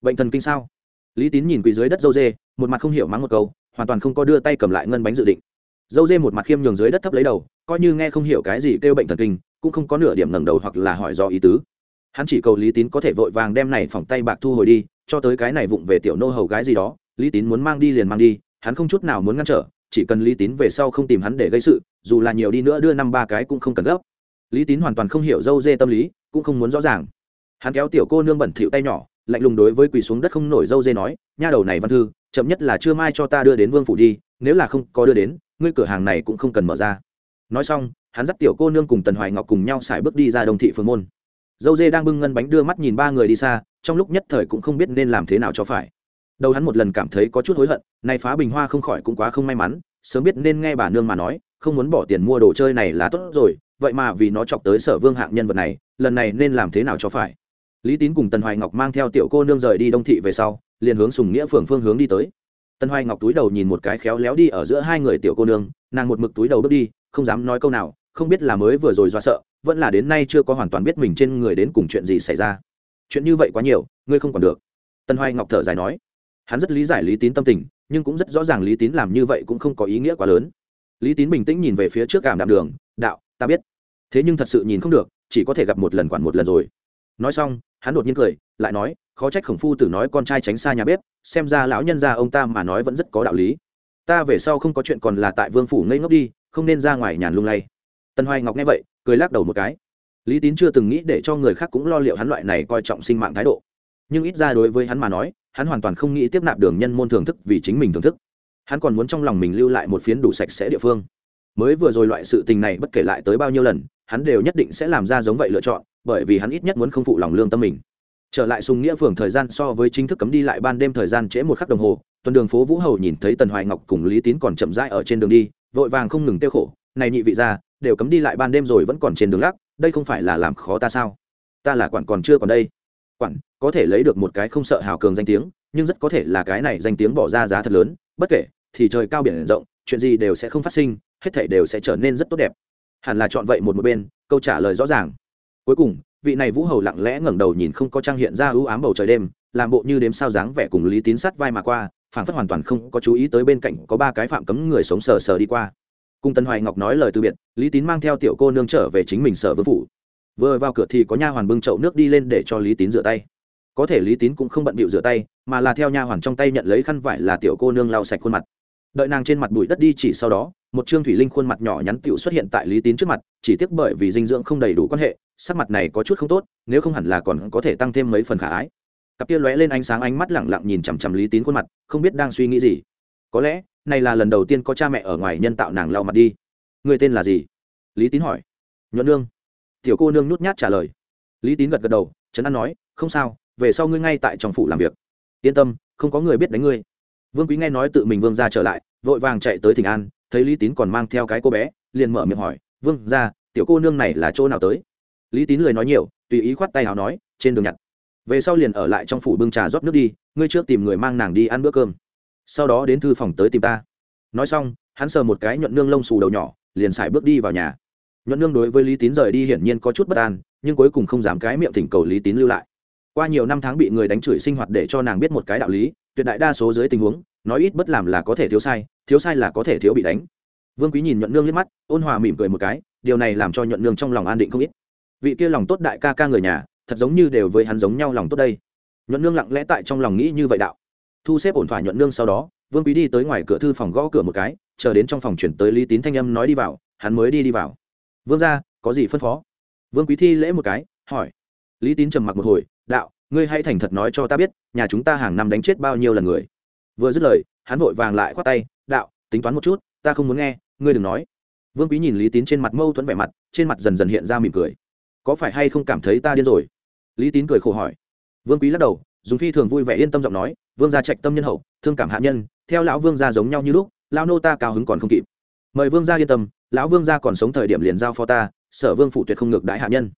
Bệnh thần kinh sao? Lý tín nhìn quỳ dưới đất dâu dê, một mặt không hiểu mắng một câu, hoàn toàn không có đưa tay cầm lại ngân bánh dự định dâu dê một mặt khiêm nhường dưới đất thấp lấy đầu, coi như nghe không hiểu cái gì kêu bệnh thần kinh, cũng không có nửa điểm ngẩng đầu hoặc là hỏi do ý tứ. Hắn chỉ cầu lý tín có thể vội vàng đem này phòng tay bạc thu hồi đi, cho tới cái này vụng về tiểu nô hầu gái gì đó, lý tín muốn mang đi liền mang đi, hắn không chút nào muốn ngăn trở, chỉ cần lý tín về sau không tìm hắn để gây sự, dù là nhiều đi nữa đưa năm ba cái cũng không cần gấp. Lý tín hoàn toàn không hiểu dâu dê tâm lý, cũng không muốn rõ ràng. Hắn kéo tiểu cô nương bẩn thỉu tay nhỏ, lạnh lùng đối với quỳ xuống đất không nổi dâu dê nói, nha đầu này văn thư, chậm nhất là chưa mai cho ta đưa đến vương phủ đi, nếu là không có đưa đến ngươi cửa hàng này cũng không cần mở ra. Nói xong, hắn dắt tiểu cô nương cùng tần hoài ngọc cùng nhau xài bước đi ra đồng thị Phường môn. Dâu dê đang bưng ngân bánh đưa mắt nhìn ba người đi xa, trong lúc nhất thời cũng không biết nên làm thế nào cho phải. Đầu hắn một lần cảm thấy có chút hối hận, nay phá bình hoa không khỏi cũng quá không may mắn, sớm biết nên nghe bà nương mà nói, không muốn bỏ tiền mua đồ chơi này là tốt rồi, vậy mà vì nó chọc tới sở vương hạng nhân vật này, lần này nên làm thế nào cho phải? Lý tín cùng tần hoài ngọc mang theo tiểu cô nương rời đi đông thị về sau, liền hướng sùng nghĩa phường phương hướng đi tới. Tân hoài ngọc túi đầu nhìn một cái khéo léo đi ở giữa hai người tiểu cô nương, nàng một mực túi đầu bước đi, không dám nói câu nào, không biết là mới vừa rồi do sợ, vẫn là đến nay chưa có hoàn toàn biết mình trên người đến cùng chuyện gì xảy ra. Chuyện như vậy quá nhiều, ngươi không còn được. Tân hoài ngọc thở dài nói. Hắn rất lý giải lý tín tâm tình, nhưng cũng rất rõ ràng lý tín làm như vậy cũng không có ý nghĩa quá lớn. Lý tín bình tĩnh nhìn về phía trước cảm đạm đường, đạo, ta biết. Thế nhưng thật sự nhìn không được, chỉ có thể gặp một lần quản một lần rồi. Nói xong, hắn đột nhiên cười, lại nói, khó trách khổng phu tử nói con trai tránh xa nhà bếp xem ra lão nhân gia ông ta mà nói vẫn rất có đạo lý. Ta về sau không có chuyện còn là tại vương phủ ngây ngốc đi, không nên ra ngoài nhàn lung lay. Tân hoài ngọc nghe vậy, cười lắc đầu một cái. Lý tín chưa từng nghĩ để cho người khác cũng lo liệu hắn loại này coi trọng sinh mạng thái độ. Nhưng ít ra đối với hắn mà nói, hắn hoàn toàn không nghĩ tiếp nạp đường nhân môn thưởng thức vì chính mình thưởng thức. Hắn còn muốn trong lòng mình lưu lại một phiến đủ sạch sẽ địa phương. Mới vừa rồi loại sự tình này bất kể lại tới bao nhiêu lần, hắn đều nhất định sẽ làm ra giống vậy lựa chọn, bởi vì hắn ít nhất muốn không phụ lòng lương tâm mình trở lại sùng nghĩa phường thời gian so với chính thức cấm đi lại ban đêm thời gian trễ một khắc đồng hồ, tuần đường phố vũ hầu nhìn thấy tần hoài ngọc cùng lý tín còn chậm rãi ở trên đường đi, vội vàng không ngừng tiêu khổ, này nhị vị ra đều cấm đi lại ban đêm rồi vẫn còn trên đường lắc, đây không phải là làm khó ta sao? Ta là quản còn chưa còn đây. Quản, có thể lấy được một cái không sợ hào cường danh tiếng, nhưng rất có thể là cái này danh tiếng bỏ ra giá thật lớn, bất kể, thì trời cao biển rộng, chuyện gì đều sẽ không phát sinh, hết thảy đều sẽ trở nên rất tốt đẹp. Hẳn là chọn vậy một một bên, câu trả lời rõ ràng. Cuối cùng vị này vũ hầu lặng lẽ ngẩng đầu nhìn không có trang hiện ra ưu ám bầu trời đêm, làm bộ như đếm sao dáng vẻ cùng lý tín sát vai mà qua phản phất hoàn toàn không có chú ý tới bên cạnh có ba cái phạm cấm người sống sờ sờ đi qua. Cùng tân hoài ngọc nói lời từ biệt, lý tín mang theo tiểu cô nương trở về chính mình sở vương phủ. Vừa vào cửa thì có nha hoàn bưng chậu nước đi lên để cho lý tín rửa tay. Có thể lý tín cũng không bận bịu rửa tay, mà là theo nha hoàn trong tay nhận lấy khăn vải là tiểu cô nương lau sạch khuôn mặt đợi nàng trên mặt bụi đất đi chỉ sau đó, một trương thủy linh khuôn mặt nhỏ nhắn tựu xuất hiện tại lý tín trước mặt, chỉ tiếc bởi vì dinh dưỡng không đầy đủ quan hệ, sắc mặt này có chút không tốt, nếu không hẳn là còn có thể tăng thêm mấy phần khả ái. Cặp kia lóe lên ánh sáng ánh mắt lẳng lặng nhìn chằm chằm lý tín khuôn mặt, không biết đang suy nghĩ gì. Có lẽ, này là lần đầu tiên có cha mẹ ở ngoài nhân tạo nàng lau mặt đi. Người tên là gì? Lý tín hỏi. Nhuận nương. Tiểu cô nương nhút nhát trả lời. Lý tín gật gật đầu, trấn an nói, không sao, về sau ngươi ngay tại trong phủ làm việc. Yên tâm, không có người biết đánh ngươi vương quý nghe nói tự mình vương ra trở lại, vội vàng chạy tới Thịnh an, thấy lý tín còn mang theo cái cô bé, liền mở miệng hỏi, vương ra tiểu cô nương này là chỗ nào tới? Lý tín lời nói nhiều, tùy ý khoát tay nào nói, trên đường nhặt. Về sau liền ở lại trong phủ bưng trà rót nước đi, ngươi trước tìm người mang nàng đi ăn bữa cơm, sau đó đến thư phòng tới tìm ta. Nói xong, hắn sờ một cái nhuận nương lông xù đầu nhỏ, liền xài bước đi vào nhà. Nhuận nương đối với lý tín rời đi hiển nhiên có chút bất an, nhưng cuối cùng không dám cái miệng thỉnh cầu lý tín lưu lại. Qua nhiều năm tháng bị người đánh chửi sinh hoạt để cho nàng biết một cái đạo lý tuyệt đại đa số dưới tình huống, nói ít bất làm là có thể thiếu sai thiếu sai là có thể thiếu bị đánh. Vương quý nhìn nhuận nương liếc mắt, ôn hòa mỉm cười một cái, điều này làm cho nhuận nương trong lòng an định không ít. Vị kia lòng tốt đại ca ca người nhà, thật giống như đều với hắn giống nhau lòng tốt đây. Nhuận nương lặng lẽ tại trong lòng nghĩ như vậy đạo. Thu xếp ổn thỏa nhuận nương sau đó, vương quý đi tới ngoài cửa thư phòng gõ cửa một cái, chờ đến trong phòng chuyển tới lý tín thanh âm nói đi vào, hắn mới đi đi vào. Vương ra có gì phân phó? Vương quý thi lễ một cái, hỏi. Lý tín trầm mặc một hồi, đạo ngươi hãy thành thật nói cho ta biết, nhà chúng ta hàng năm đánh chết bao nhiêu lần người. Vừa dứt lời, hắn vội vàng lại khoát tay, đạo, tính toán một chút, ta không muốn nghe, ngươi đừng nói. Vương quý nhìn lý tín trên mặt mâu thuẫn vẻ mặt, trên mặt dần dần hiện ra mỉm cười. Có phải hay không cảm thấy ta điên rồi? Lý tín cười khổ hỏi. Vương quý lắc đầu, dùng phi thường vui vẻ yên tâm giọng nói, vương gia trạch tâm nhân hậu, thương cảm hạ nhân, theo lão vương gia giống nhau như lúc, lão nô ta cao hứng còn không kịp. Mời vương gia yên tâm, lão vương gia còn sống thời điểm liền giao phó ta, sở vương phủ tuyệt không ngược đãi hạ nhân.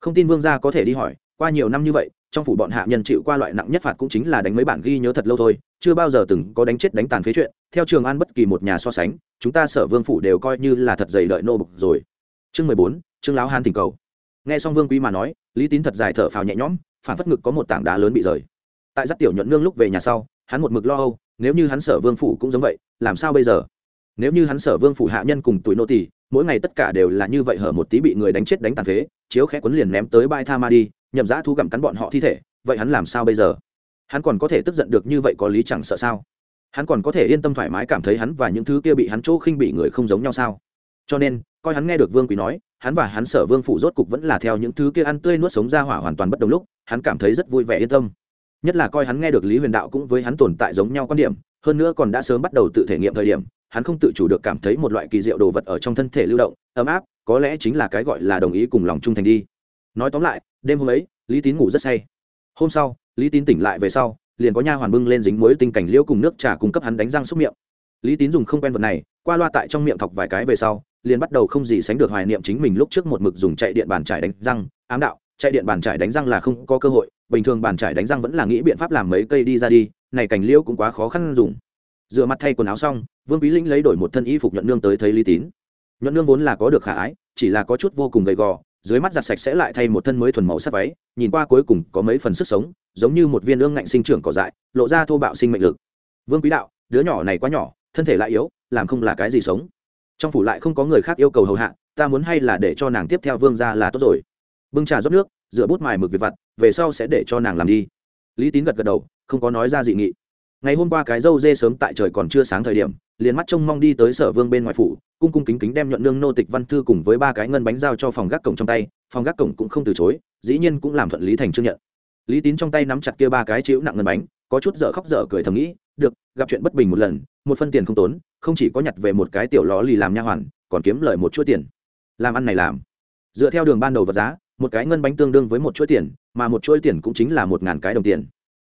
Không tin vương gia có thể đi hỏi, qua nhiều năm như vậy trong phủ bọn hạ nhân chịu qua loại nặng nhất phạt cũng chính là đánh mấy bản ghi nhớ thật lâu thôi, chưa bao giờ từng có đánh chết đánh tàn phế chuyện. Theo trường an bất kỳ một nhà so sánh, chúng ta sở vương phủ đều coi như là thật dày lợi nô bục rồi. Chương mười bốn chương lão han thỉnh cầu. Nghe xong vương quý mà nói, lý tín thật dài thở phào nhẹ nhõm, phản phất ngực có một tảng đá lớn bị rời. Tại giáp tiểu nhuận nương lúc về nhà sau, hắn một mực lo âu, nếu như hắn sở vương phủ cũng giống vậy, làm sao bây giờ? Nếu như hắn sở vương phủ hạ nhân cùng tuổi nô tỳ, mỗi ngày tất cả đều là như vậy hở một tí bị người đánh chết đánh tàn phế, chiếu khẽ quấn liền ném tới bãi tha ma đi nhậm giã thu gặm cắn bọn họ thi thể, vậy hắn làm sao bây giờ? Hắn còn có thể tức giận được như vậy có lý chẳng sợ sao? Hắn còn có thể yên tâm thoải mái cảm thấy hắn và những thứ kia bị hắn chỗ khinh bị người không giống nhau sao? Cho nên, coi hắn nghe được vương quý nói, hắn và hắn sở vương phủ rốt cục vẫn là theo những thứ kia ăn tươi nuốt sống ra hỏa hoàn toàn bất đồng lúc, hắn cảm thấy rất vui vẻ yên tâm. Nhất là coi hắn nghe được lý huyền đạo cũng với hắn tồn tại giống nhau quan điểm, hơn nữa còn đã sớm bắt đầu tự thể nghiệm thời điểm, hắn không tự chủ được cảm thấy một loại kỳ diệu đồ vật ở trong thân thể lưu động, ấm áp, có lẽ chính là cái gọi là đồng ý cùng lòng trung thành đi nói tóm lại, đêm hôm ấy, lý tín ngủ rất say. Hôm sau, lý tín tỉnh lại về sau, liền có nha hoàn bưng lên dính muối tinh cảnh liễu cùng nước trà cung cấp hắn đánh răng xúc miệng. Lý tín dùng không quen vật này, qua loa tại trong miệng thọc vài cái về sau, liền bắt đầu không gì sánh được hoài niệm chính mình lúc trước một mực dùng chạy điện bàn trải đánh răng, ám đạo, chạy điện bàn trải đánh răng là không có cơ hội, bình thường bàn trải đánh răng vẫn là nghĩ biện pháp làm mấy cây đi ra đi, này cảnh liễu cũng quá khó khăn dùng. Rửa mặt thay quần áo xong, vương quý linh lấy đổi một thân y phục nhuận nương tới thấy lý tín. Nhuận nương vốn là có được khả ái, chỉ là có chút vô cùng gầy gò dưới mắt giặt sạch sẽ lại thay một thân mới thuần màu sắc váy, nhìn qua cuối cùng có mấy phần sức sống, giống như một viên ương ngạnh sinh trưởng cỏ dại, lộ ra thô bạo sinh mệnh lực. Vương quý đạo, đứa nhỏ này quá nhỏ, thân thể lại yếu, làm không là cái gì sống. Trong phủ lại không có người khác yêu cầu hầu hạ, ta muốn hay là để cho nàng tiếp theo vương ra là tốt rồi. Bưng trà rót nước, rửa bút mài mực việc vặt, về sau sẽ để cho nàng làm đi. Lý tín gật gật đầu, không có nói ra dị nghị. Ngày hôm qua cái dâu dê sớm tại trời còn chưa sáng thời điểm, liền mắt trông mong đi tới sở vương bên ngoài phủ cung cung kính kính đem nhuận nương nô tịch văn thư cùng với ba cái ngân bánh giao cho phòng gác cổng trong tay, phòng gác cổng cũng không từ chối, dĩ nhiên cũng làm thuận lý thành trương nhận. Lý tín trong tay nắm chặt kia ba cái chịu nặng ngân bánh, có chút dở khóc dở cười thầm nghĩ, được, gặp chuyện bất bình một lần, một phân tiền không tốn, không chỉ có nhặt về một cái tiểu ló lì làm nha hoàn, còn kiếm lời một chuỗi tiền. Làm ăn này làm. Dựa theo đường ban đầu vật giá, một cái ngân bánh tương đương với một chuỗi tiền, mà một chuỗi tiền cũng chính là một ngàn cái đồng tiền.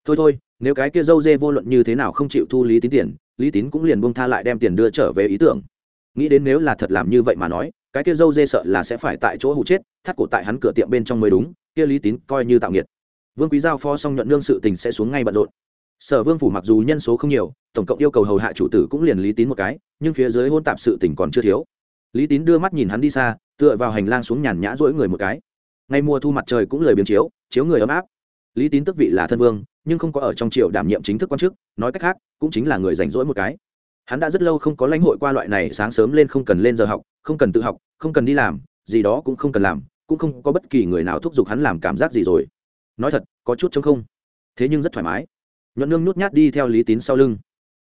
Thôi thôi, nếu cái kia dâu dê vô luận như thế nào không chịu thu lý tín tiền, lý tín cũng liền buông tha lại đem tiền đưa trở về ý tưởng nghĩ đến nếu là thật làm như vậy mà nói, cái kia dâu dê sợ là sẽ phải tại chỗ hụ chết, thắt cổ tại hắn cửa tiệm bên trong mới đúng, kia lý tín coi như tạo nghiệt. Vương quý giao phó xong nhuận lương sự tình sẽ xuống ngay bận rộn. Sở vương phủ mặc dù nhân số không nhiều, tổng cộng yêu cầu hầu hạ chủ tử cũng liền lý tín một cái, nhưng phía dưới hôn tạp sự tình còn chưa thiếu. Lý tín đưa mắt nhìn hắn đi xa, tựa vào hành lang xuống nhàn nhã rỗi người một cái. Ngay mùa thu mặt trời cũng lời biến chiếu chiếu người ấm áp. Lý tín tức vị là thân vương, nhưng không có ở trong triều đảm nhiệm chính thức quan chức, nói cách khác, cũng chính là người rảnh rỗi một cái hắn đã rất lâu không có lãnh hội qua loại này, sáng sớm lên không cần lên giờ học, không cần tự học, không cần đi làm, gì đó cũng không cần làm, cũng không có bất kỳ người nào thúc giục hắn làm cảm giác gì rồi. Nói thật, có chút chống không. Thế nhưng rất thoải mái. Nhuận nương nhút nhát đi theo lý tín sau lưng.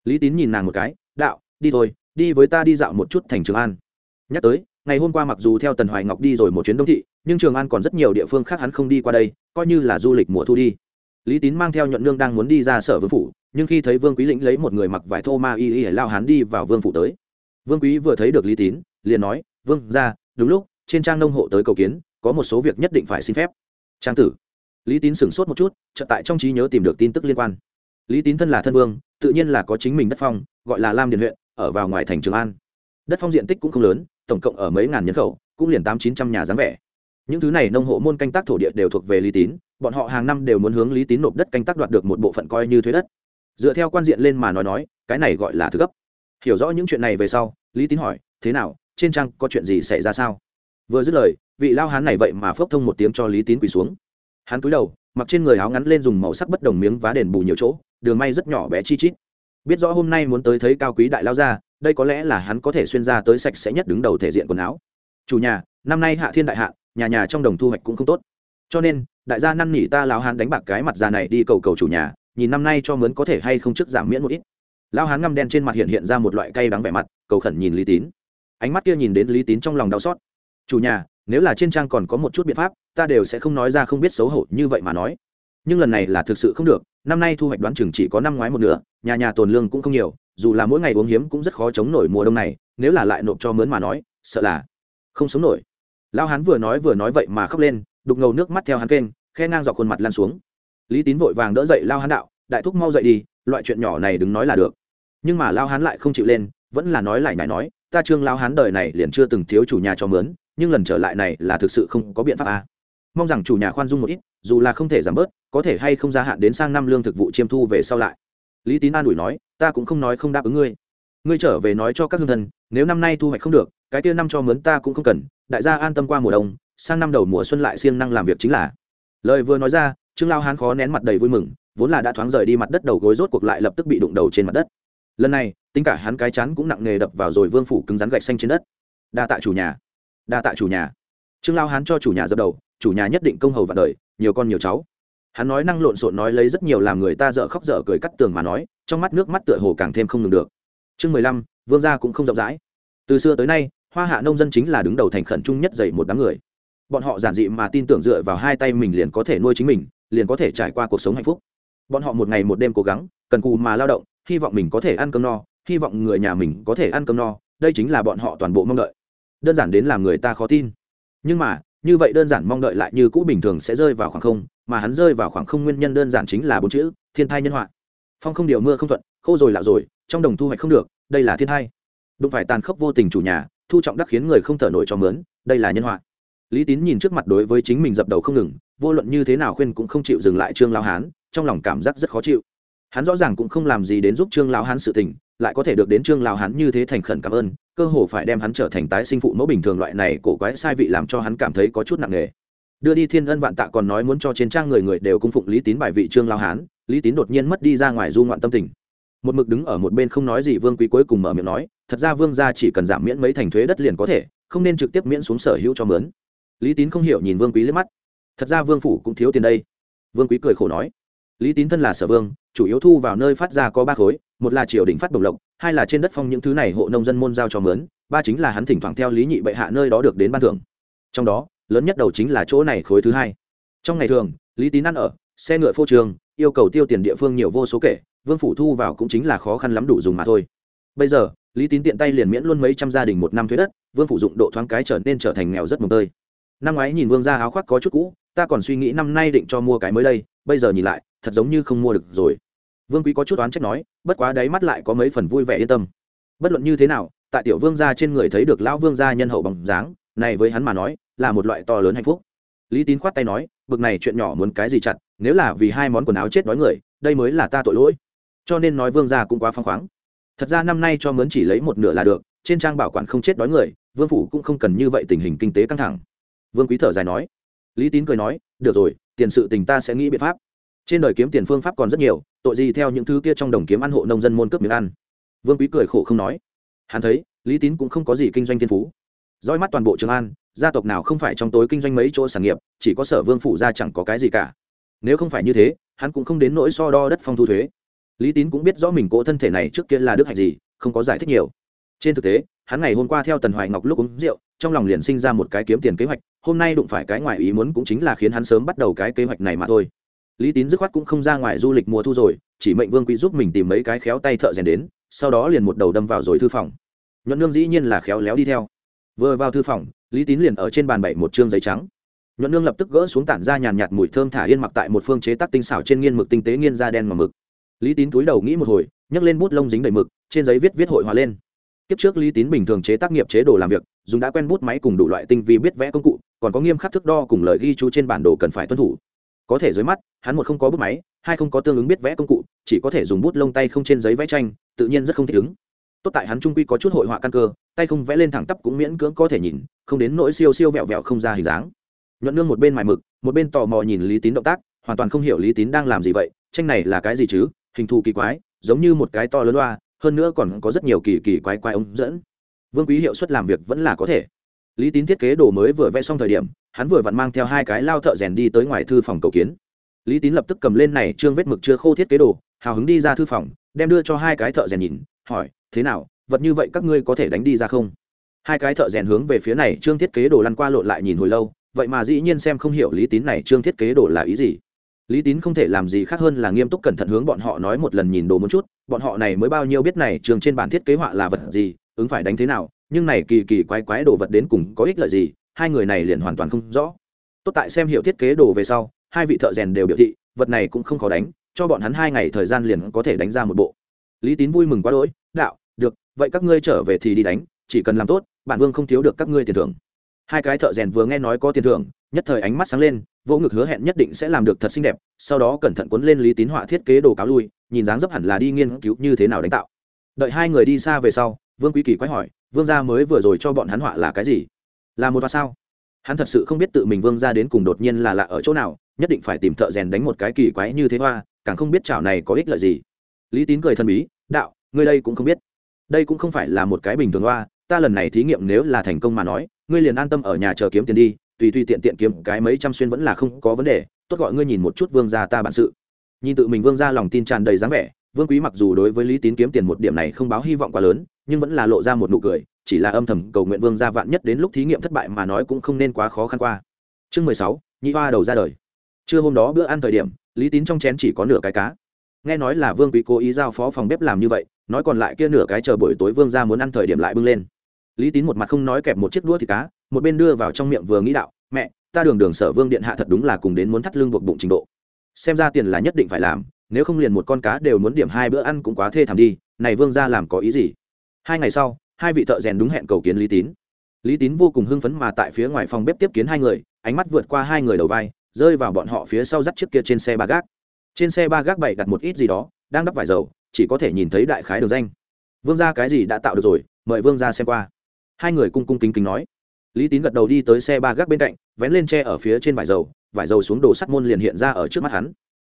Lý tín nhìn nàng một cái, đạo, đi thôi, đi với ta đi dạo một chút thành trường an. Nhắc tới, ngày hôm qua mặc dù theo tần hoài ngọc đi rồi một chuyến đông thị, nhưng trường an còn rất nhiều địa phương khác hắn không đi qua đây, coi như là du lịch mùa thu đi lý tín mang theo nhuận nương đang muốn đi ra sở vương phủ, nhưng khi thấy vương quý lĩnh lấy một người mặc vải thô ma y y lao hắn đi vào vương phủ tới. Vương quý vừa thấy được lý tín, liền nói, vương ra đúng lúc, trên trang nông hộ tới cầu kiến, có một số việc nhất định phải xin phép. Trang tử. Lý tín sửng sốt một chút, chợt tại trong trí nhớ tìm được tin tức liên quan. Lý tín thân là thân vương, tự nhiên là có chính mình đất phong, gọi là lam điền huyện, ở vào ngoài thành trường an. Đất phong diện tích cũng không lớn, tổng cộng ở mấy ngàn nhân khẩu, cũng liền tám chín trăm nhà dáng vẻ. Những thứ này nông hộ môn canh tác thổ địa đều thuộc về lý tín bọn họ hàng năm đều muốn hướng lý tín nộp đất canh tác đoạt được một bộ phận coi như thuế đất. Dựa theo quan diện lên mà nói nói, cái này gọi là thứ cấp hiểu rõ những chuyện này về sau, lý tín hỏi, thế nào, trên trang có chuyện gì xảy ra sao? Vừa dứt lời, vị lao hán này vậy mà phốc thông một tiếng cho lý tín quỳ xuống. Hắn cúi đầu, mặc trên người áo ngắn lên dùng màu sắc bất đồng miếng vá đền bù nhiều chỗ, đường may rất nhỏ bé chi chít. Biết rõ hôm nay muốn tới thấy cao quý đại lao ra đây có lẽ là hắn có thể xuyên ra tới sạch sẽ nhất đứng đầu thể diện quần áo. Chủ nhà, năm nay hạ thiên đại hạ, nhà nhà trong đồng thu hoạch cũng không tốt. Cho nên đại gia năn nỉ ta lão hán đánh bạc cái mặt già này đi cầu cầu chủ nhà, nhìn năm nay cho mướn có thể hay không trước giảm miễn một ít. Lão hán ngăm đen trên mặt hiện hiện ra một loại cay đắng vẻ mặt, cầu khẩn nhìn lý tín. Ánh mắt kia nhìn đến lý tín trong lòng đau xót. Chủ nhà, nếu là trên trang còn có một chút biện pháp, ta đều sẽ không nói ra không biết xấu hổ như vậy mà nói. Nhưng lần này là thực sự không được, năm nay thu hoạch đoán chừng chỉ có năm ngoái một nửa, nhà nhà tồn lương cũng không nhiều, dù là mỗi ngày uống hiếm cũng rất khó chống nổi mùa đông này, nếu là lại nộp cho mướn mà nói, sợ là không sống nổi. Lao hán vừa nói vừa nói vậy mà khóc lên đục ngầu nước mắt theo hắn kênh, khe ngang dọc khuôn mặt lan xuống. Lý tín vội vàng đỡ dậy lao hắn đạo, đại thúc mau dậy đi, loại chuyện nhỏ này đừng nói là được. Nhưng mà lao hắn lại không chịu lên, vẫn là nói lại nhải nói, ta trương lao hắn đời này liền chưa từng thiếu chủ nhà cho mướn, nhưng lần trở lại này là thực sự không có biện pháp à. mong rằng chủ nhà khoan dung một ít, dù là không thể giảm bớt, có thể hay không gia hạn đến sang năm lương thực vụ chiêm thu về sau lại. Lý tín an ủi nói, ta cũng không nói không đáp ứng ngươi. Ngươi trở về nói cho các hương thân, nếu năm nay thu hoạch không được, cái kia năm cho mướn ta cũng không cần, đại gia an tâm qua mùa đông sang năm đầu mùa xuân lại siêng năng làm việc chính là. Lời vừa nói ra, trương lao hán khó nén mặt đầy vui mừng, vốn là đã thoáng rời đi mặt đất đầu gối rốt cuộc lại lập tức bị đụng đầu trên mặt đất. Lần này, tính cả hắn cái chán cũng nặng nề đập vào rồi vương phủ cứng rắn gạch xanh trên đất. Đa tạ chủ nhà. Đa tạ chủ nhà. Trương lao hán cho chủ nhà dập đầu, chủ nhà nhất định công hầu vạn đời, nhiều con nhiều cháu. Hắn nói năng lộn xộn nói lấy rất nhiều làm người ta dở khóc dở cười cắt tường mà nói, trong mắt nước mắt tựa hồ càng thêm không ngừng được. Chương mười lăm, vương gia cũng không rộng rãi. Từ xưa tới nay, hoa hạ nông dân chính là đứng đầu thành khẩn chung nhất dày một đám người bọn họ giản dị mà tin tưởng dựa vào hai tay mình liền có thể nuôi chính mình, liền có thể trải qua cuộc sống hạnh phúc. Bọn họ một ngày một đêm cố gắng, cần cù mà lao động, hy vọng mình có thể ăn cơm no, hy vọng người nhà mình có thể ăn cơm no, đây chính là bọn họ toàn bộ mong đợi. Đơn giản đến làm người ta khó tin. Nhưng mà, như vậy đơn giản mong đợi lại như cũ bình thường sẽ rơi vào khoảng không, mà hắn rơi vào khoảng không nguyên nhân đơn giản chính là bốn chữ, thiên thai nhân họa. Phong không điều mưa không thuận, khô rồi lạo rồi, trong đồng thu hoạch không được, đây là thiên thai. Đụng phải tàn khốc vô tình chủ nhà, thu trọng đắc khiến người không thở nổi cho mướn, đây là nhân họa lý tín nhìn trước mặt đối với chính mình dập đầu không ngừng, vô luận như thế nào khuyên cũng không chịu dừng lại trương lao hán, trong lòng cảm giác rất khó chịu. Hắn rõ ràng cũng không làm gì đến giúp trương lao hán sự tình, lại có thể được đến trương lao hán như thế thành khẩn cảm ơn, cơ hồ phải đem hắn trở thành tái sinh phụ mẫu bình thường loại này cổ quái sai vị làm cho hắn cảm thấy có chút nặng nề. Đưa đi thiên ân vạn tạ còn nói muốn cho trên trang người người đều cung phụng lý tín bài vị trương lao hán, lý tín đột nhiên mất đi ra ngoài du ngoạn tâm tình. Một mực đứng ở một bên không nói gì vương quý cuối cùng mở miệng nói, thật ra vương gia chỉ cần giảm miễn mấy thành thuế đất liền có thể, không nên trực tiếp miễn xuống sở hữu cho mướn lý tín không hiểu nhìn vương quý liếc mắt. Thật ra vương phủ cũng thiếu tiền đây. Vương quý cười khổ nói, lý tín thân là sở vương, chủ yếu thu vào nơi phát ra có ba khối, một là triều đình phát đồng lộc, hai là trên đất phong những thứ này hộ nông dân môn giao cho mướn, ba chính là hắn thỉnh thoảng theo lý nhị bệ hạ nơi đó được đến ban thưởng. Trong đó, lớn nhất đầu chính là chỗ này khối thứ hai. Trong ngày thường, lý tín ăn ở, xe ngựa phô trường, yêu cầu tiêu tiền địa phương nhiều vô số kể, vương phủ thu vào cũng chính là khó khăn lắm đủ dùng mà thôi. Bây giờ, lý tín tiện tay liền miễn luôn mấy trăm gia đình một năm thuế đất, vương phủ dụng độ thoáng cái trở nên trở thành nghèo rất mồm tơi năm ngoái nhìn vương gia áo khoác có chút cũ, ta còn suy nghĩ năm nay định cho mua cái mới đây, bây giờ nhìn lại, thật giống như không mua được rồi. Vương quý có chút oán trách nói, bất quá đáy mắt lại có mấy phần vui vẻ yên tâm. Bất luận như thế nào, tại tiểu vương gia trên người thấy được lão vương gia nhân hậu bằng dáng, này với hắn mà nói, là một loại to lớn hạnh phúc. Lý tín khoát tay nói, bực này chuyện nhỏ muốn cái gì chặt, nếu là vì hai món quần áo chết đói người, đây mới là ta tội lỗi. Cho nên nói vương gia cũng quá phăng khoáng. Thật ra năm nay cho mướn chỉ lấy một nửa là được, trên trang bảo quản không chết đói người, vương phủ cũng không cần như vậy tình hình kinh tế căng thẳng vương quý thở dài nói. Lý tín cười nói, được rồi, tiền sự tình ta sẽ nghĩ biện pháp. Trên đời kiếm tiền phương pháp còn rất nhiều, tội gì theo những thứ kia trong đồng kiếm ăn hộ nông dân môn cướp miếng ăn? Vương quý cười khổ không nói. Hắn thấy, lý tín cũng không có gì kinh doanh thiên phú. Roi mắt toàn bộ trường an, gia tộc nào không phải trong tối kinh doanh mấy chỗ sản nghiệp, chỉ có sở vương phủ ra chẳng có cái gì cả. Nếu không phải như thế, hắn cũng không đến nỗi so đo đất phong thu thuế. Lý tín cũng biết rõ mình cỗ thân thể này trước kia là đức hạnh gì, không có giải thích nhiều. Trên thực tế hắn ngày hôm qua theo tần hoài ngọc lúc uống rượu, trong lòng liền sinh ra một cái kiếm tiền kế hoạch, hôm nay đụng phải cái ngoài ý muốn cũng chính là khiến hắn sớm bắt đầu cái kế hoạch này mà thôi. Lý tín dứt khoát cũng không ra ngoài du lịch mùa thu rồi, chỉ mệnh vương quý giúp mình tìm mấy cái khéo tay thợ rèn đến, sau đó liền một đầu đâm vào rồi thư phòng. Nhuận nương dĩ nhiên là khéo léo đi theo. Vừa vào thư phòng, lý tín liền ở trên bàn bảy một chương giấy trắng. Nhuận nương lập tức gỡ xuống tản ra nhàn nhạt mùi thơm thả yên mặc tại một phương chế tác tinh xảo trên nghiên mực tinh tế nghiên da đen mà mực. Lý tín túi đầu nghĩ một hồi, nhấc lên bút lông dính đầy mực, trên giấy viết viết hội hòa lên. Tiếp trước Lý Tín bình thường chế tác nghiệp chế đồ làm việc, dùng đã quen bút máy cùng đủ loại tinh vi biết vẽ công cụ, còn có nghiêm khắc thước đo cùng lời ghi chú trên bản đồ cần phải tuân thủ. Có thể dưới mắt, hắn một không có bút máy, hai không có tương ứng biết vẽ công cụ, chỉ có thể dùng bút lông tay không trên giấy vẽ tranh, tự nhiên rất không thích ứng. Tốt tại hắn trung quy có chút hội họa căn cơ, tay không vẽ lên thẳng tắp cũng miễn cưỡng có thể nhìn, không đến nỗi siêu siêu vẹo vẹo không ra hình dáng. Nhuận Nương một bên mài mực, một bên tò mò nhìn Lý Tín động tác, hoàn toàn không hiểu Lý Tín đang làm gì vậy, tranh này là cái gì chứ, hình thù kỳ quái, giống như một cái to lớn loa, hơn nữa còn có rất nhiều kỳ kỳ quái quái ống dẫn. Vương quý hiệu suất làm việc vẫn là có thể. Lý tín thiết kế đồ mới vừa vẽ xong thời điểm, hắn vừa vặn mang theo hai cái lao thợ rèn đi tới ngoài thư phòng cầu kiến. Lý tín lập tức cầm lên này trương vết mực chưa khô thiết kế đồ, hào hứng đi ra thư phòng, đem đưa cho hai cái thợ rèn nhìn, hỏi, thế nào, vật như vậy các ngươi có thể đánh đi ra không? Hai cái thợ rèn hướng về phía này trương thiết kế đồ lăn qua lộn lại nhìn hồi lâu, vậy mà dĩ nhiên xem không hiểu lý tín này trương thiết kế đồ là ý gì lý tín không thể làm gì khác hơn là nghiêm túc cẩn thận hướng bọn họ nói một lần nhìn đồ một chút, bọn họ này mới bao nhiêu biết này, trường trên bản thiết kế họa là vật gì, ứng phải đánh thế nào, nhưng này kỳ kỳ quái quái đồ vật đến cùng có ích lợi gì, hai người này liền hoàn toàn không rõ. Tốt tại xem hiểu thiết kế đồ về sau, hai vị thợ rèn đều biểu thị, vật này cũng không khó đánh, cho bọn hắn hai ngày thời gian liền có thể đánh ra một bộ. Lý tín vui mừng quá đỗi, đạo, được, vậy các ngươi trở về thì đi đánh, chỉ cần làm tốt, bản vương không thiếu được các ngươi tiền thưởng. Hai cái thợ rèn vừa nghe nói có tiền thưởng, nhất thời ánh mắt sáng lên vỗ ngực hứa hẹn nhất định sẽ làm được thật xinh đẹp, sau đó cẩn thận cuốn lên lý tín họa thiết kế đồ cáo lui, nhìn dáng dấp hẳn là đi nghiên cứu như thế nào đánh tạo. Đợi hai người đi xa về sau, vương quý kỳ quái hỏi, vương gia mới vừa rồi cho bọn hắn họa là cái gì? Là một hoa sao? Hắn thật sự không biết tự mình vương gia đến cùng đột nhiên là lạ ở chỗ nào, nhất định phải tìm thợ rèn đánh một cái kỳ quái như thế hoa, càng không biết chảo này có ích lợi gì. Lý tín cười thần bí, đạo, ngươi đây cũng không biết. Đây cũng không phải là một cái bình thường hoa, ta lần này thí nghiệm nếu là thành công mà nói, ngươi liền an tâm ở nhà chờ kiếm tiền đi tùy tùy tiện tiện kiếm cái mấy trăm xuyên vẫn là không có vấn đề, tốt gọi ngươi nhìn một chút vương gia ta bản sự. Nhìn tự mình vương gia lòng tin tràn đầy dáng vẻ, vương quý mặc dù đối với lý tín kiếm tiền một điểm này không báo hy vọng quá lớn, nhưng vẫn là lộ ra một nụ cười, chỉ là âm thầm cầu nguyện vương gia vạn nhất đến lúc thí nghiệm thất bại mà nói cũng không nên quá khó khăn qua. Chương mười sáu, nhị hoa đầu ra đời. Trưa hôm đó bữa ăn thời điểm, lý tín trong chén chỉ có nửa cái cá. Nghe nói là vương quý cố ý giao phó phòng bếp làm như vậy, nói còn lại kia nửa cái chờ buổi tối vương gia muốn ăn thời điểm lại bưng lên. Lý tín một mặt không nói kẹp một chiếc đũa thịt cá một bên đưa vào trong miệng vừa nghĩ đạo, mẹ, ta đường đường sở vương điện hạ thật đúng là cùng đến muốn thắt lưng buộc bụng trình độ. Xem ra tiền là nhất định phải làm, nếu không liền một con cá đều muốn điểm hai bữa ăn cũng quá thê thảm đi, này vương ra làm có ý gì? Hai ngày sau, hai vị thợ rèn đúng hẹn cầu kiến lý tín. Lý tín vô cùng hưng phấn mà tại phía ngoài phòng bếp tiếp kiến hai người, ánh mắt vượt qua hai người đầu vai, rơi vào bọn họ phía sau dắt chiếc kia trên xe ba gác. Trên xe ba gác bảy đặt một ít gì đó, đang đắp vải dầu, chỉ có thể nhìn thấy đại khái đường danh. Vương ra cái gì đã tạo được rồi, mời vương ra xem qua. Hai người cung cung kính kính nói lý tín gật đầu đi tới xe ba gác bên cạnh, vén lên tre ở phía trên vải dầu vải dầu xuống đồ sắt môn liền hiện ra ở trước mắt hắn.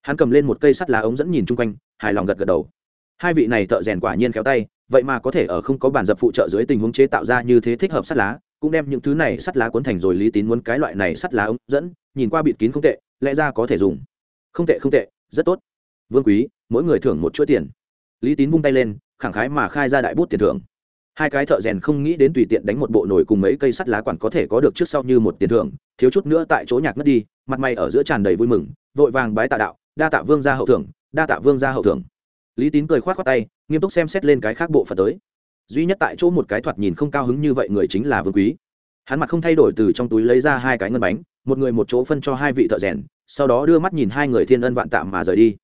Hắn cầm lên một cây sắt lá ống dẫn nhìn chung quanh, hài lòng gật gật đầu. Hai vị này thợ rèn quả nhiên khéo tay, vậy mà có thể ở không có bàn dập phụ trợ dưới tình huống chế tạo ra như thế thích hợp sắt lá, cũng đem những thứ này sắt lá cuốn thành rồi lý tín muốn cái loại này sắt lá ống dẫn, nhìn qua bịt kín không tệ, lẽ ra có thể dùng. Không tệ không tệ, rất tốt. Vương quý, mỗi người thưởng một chuỗi tiền. Lý tín vung tay lên, khẳng khái mà khai ra đại bút tiền thưởng hai cái thợ rèn không nghĩ đến tùy tiện đánh một bộ nồi cùng mấy cây sắt lá quản có thể có được trước sau như một tiền thưởng, thiếu chút nữa tại chỗ nhạc mất đi, mặt mày ở giữa tràn đầy vui mừng, vội vàng bái tạ đạo, đa tạ vương gia hậu thưởng, đa tạ vương gia hậu thưởng. Lý tín cười khoát khoát tay, nghiêm túc xem xét lên cái khác bộ phận tới. Duy nhất tại chỗ một cái thoạt nhìn không cao hứng như vậy người chính là vương quý. Hắn mặt không thay đổi từ trong túi lấy ra hai cái ngân bánh, một người một chỗ phân cho hai vị thợ rèn, sau đó đưa mắt nhìn hai người thiên ân vạn tạm mà rời đi.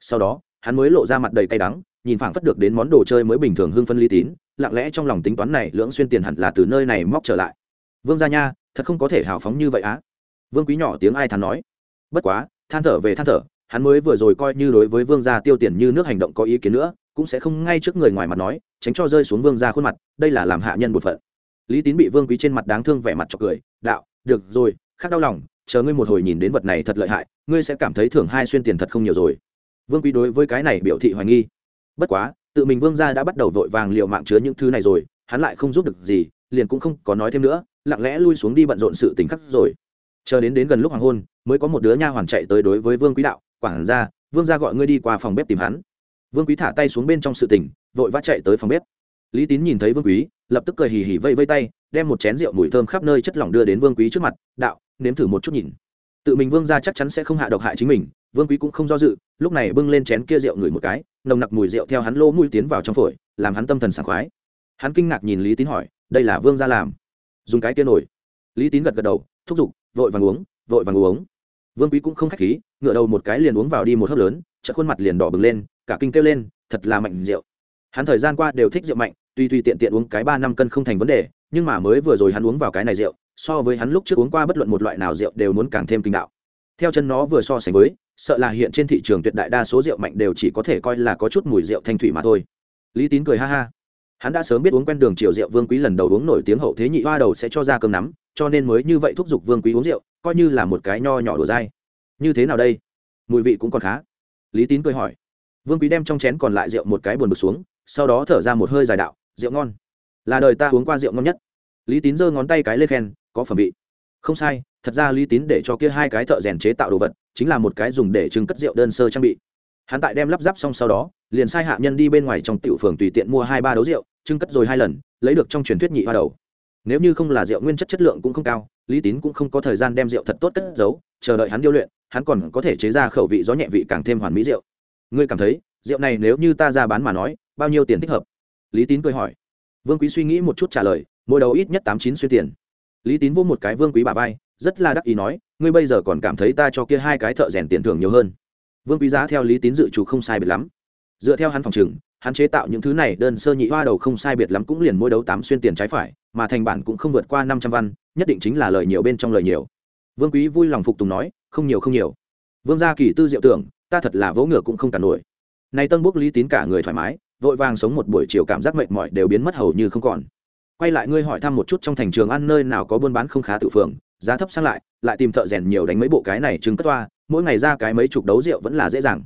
Sau đó, hắn mới lộ ra mặt đầy cay đắng nhìn phảng phất được đến món đồ chơi mới bình thường hưng phân ly tín, lặng lẽ trong lòng tính toán này lưỡng xuyên tiền hẳn là từ nơi này móc trở lại. Vương gia nha, thật không có thể hào phóng như vậy á. Vương quý nhỏ tiếng ai thắn nói. Bất quá, than thở về than thở, hắn mới vừa rồi coi như đối với vương gia tiêu tiền như nước hành động có ý kiến nữa, cũng sẽ không ngay trước người ngoài mặt nói, tránh cho rơi xuống vương gia khuôn mặt, đây là làm hạ nhân một phận. Lý tín bị vương quý trên mặt đáng thương vẻ mặt cho cười, đạo, được rồi khác đau lòng, chờ ngươi một hồi nhìn đến vật này thật lợi hại, ngươi sẽ cảm thấy thưởng hai xuyên tiền thật không nhiều rồi. Vương quý đối với cái này biểu thị hoài nghi bất quá tự mình vương gia đã bắt đầu vội vàng liệu mạng chứa những thứ này rồi hắn lại không giúp được gì liền cũng không có nói thêm nữa lặng lẽ lui xuống đi bận rộn sự tình khắc rồi. Chờ đến đến gần lúc hoàng hôn mới có một đứa nha hoàn chạy tới đối với vương quý đạo quảng Gia, vương gia gọi ngươi đi qua phòng bếp tìm hắn. Vương quý thả tay xuống bên trong sự tình vội vã chạy tới phòng bếp. Lý tín nhìn thấy vương quý lập tức cười hì hì vây vây tay đem một chén rượu mùi thơm khắp nơi chất lỏng đưa đến vương quý trước mặt đạo nếm thử một chút nhìn. Tự mình vương gia chắc chắn sẽ không hạ độc hại chính mình vương quý cũng không do dự, lúc này bưng lên chén kia rượu ngửi một cái, nồng nặc mùi rượu theo hắn lỗ mũi tiến vào trong phổi, làm hắn tâm thần sảng khoái. Hắn kinh ngạc nhìn lý tín hỏi, đây là vương gia làm? Dùng cái kia nổi lý tín gật gật đầu, thúc giục, vội vàng uống, vội vàng uống. Vương quý cũng không khách khí, ngựa đầu một cái liền uống vào đi một hớp lớn, chợt khuôn mặt liền đỏ bừng lên, cả kinh kêu lên, thật là mạnh rượu. Hắn thời gian qua đều thích rượu mạnh, tuy tuy tiện tiện uống cái ba năm cân không thành vấn đề, nhưng mà mới vừa rồi hắn uống vào cái này rượu, so với hắn lúc trước uống qua bất luận một loại nào rượu đều muốn càng thêm kinh đạo. Theo chân nó vừa so sánh với sợ là hiện trên thị trường tuyệt đại đa số rượu mạnh đều chỉ có thể coi là có chút mùi rượu thanh thủy mà thôi. Lý tín cười ha ha. Hắn đã sớm biết uống quen đường triều rượu vương quý lần đầu uống nổi tiếng hậu thế nhị hoa đầu sẽ cho ra cơm nắm, cho nên mới như vậy thúc giục vương quý uống rượu, coi như là một cái nho nhỏ đùa dai. Như thế nào đây? Mùi vị cũng còn khá. Lý tín cười hỏi. Vương quý đem trong chén còn lại rượu một cái buồn bực xuống, sau đó thở ra một hơi dài đạo, rượu ngon. Là đời ta uống qua rượu ngon nhất. Lý tín giơ ngón tay cái lên khen, có phẩm vị. Không sai, thật ra lý tín để cho kia hai cái thợ rèn chế tạo đồ vật chính là một cái dùng để trưng cất rượu đơn sơ trang bị. Hắn tại đem lắp ráp xong sau đó, liền sai hạ nhân đi bên ngoài trong tiểu phường tùy tiện mua hai ba đấu rượu, trưng cất rồi hai lần, lấy được trong truyền thuyết nhị hoa đầu. Nếu như không là rượu nguyên chất chất lượng cũng không cao, lý tín cũng không có thời gian đem rượu thật tốt cất giấu, chờ đợi hắn điêu luyện, hắn còn có thể chế ra khẩu vị gió nhẹ vị càng thêm hoàn mỹ rượu. Ngươi cảm thấy, rượu này nếu như ta ra bán mà nói, bao nhiêu tiền thích hợp? Lý tín cười hỏi. Vương quý suy nghĩ một chút trả lời, mỗi đầu ít nhất tám chín xuyên tiền. Lý tín vô một cái vương quý bà vai rất là đắc ý nói, ngươi bây giờ còn cảm thấy ta cho kia hai cái thợ rèn tiền thưởng nhiều hơn? Vương quý giá theo lý tín dự trù không sai biệt lắm. Dựa theo hắn phòng trừng hắn chế tạo những thứ này đơn sơ nhị hoa đầu không sai biệt lắm cũng liền mỗi đấu tám xuyên tiền trái phải, mà thành bản cũng không vượt qua năm trăm văn, nhất định chính là lời nhiều bên trong lời nhiều. Vương quý vui lòng phục tùng nói, không nhiều không nhiều. Vương gia kỳ tư diệu tưởng, ta thật là vỗ ngựa cũng không cả nổi. Nay tân bốc lý tín cả người thoải mái, vội vàng sống một buổi chiều cảm giác mệt mỏi đều biến mất hầu như không còn. Quay lại ngươi hỏi thăm một chút trong thành trường ăn nơi nào có buôn bán không khá tự phường giá thấp sang lại lại tìm thợ rèn nhiều đánh mấy bộ cái này trứng cất toa, mỗi ngày ra cái mấy chục đấu rượu vẫn là dễ dàng.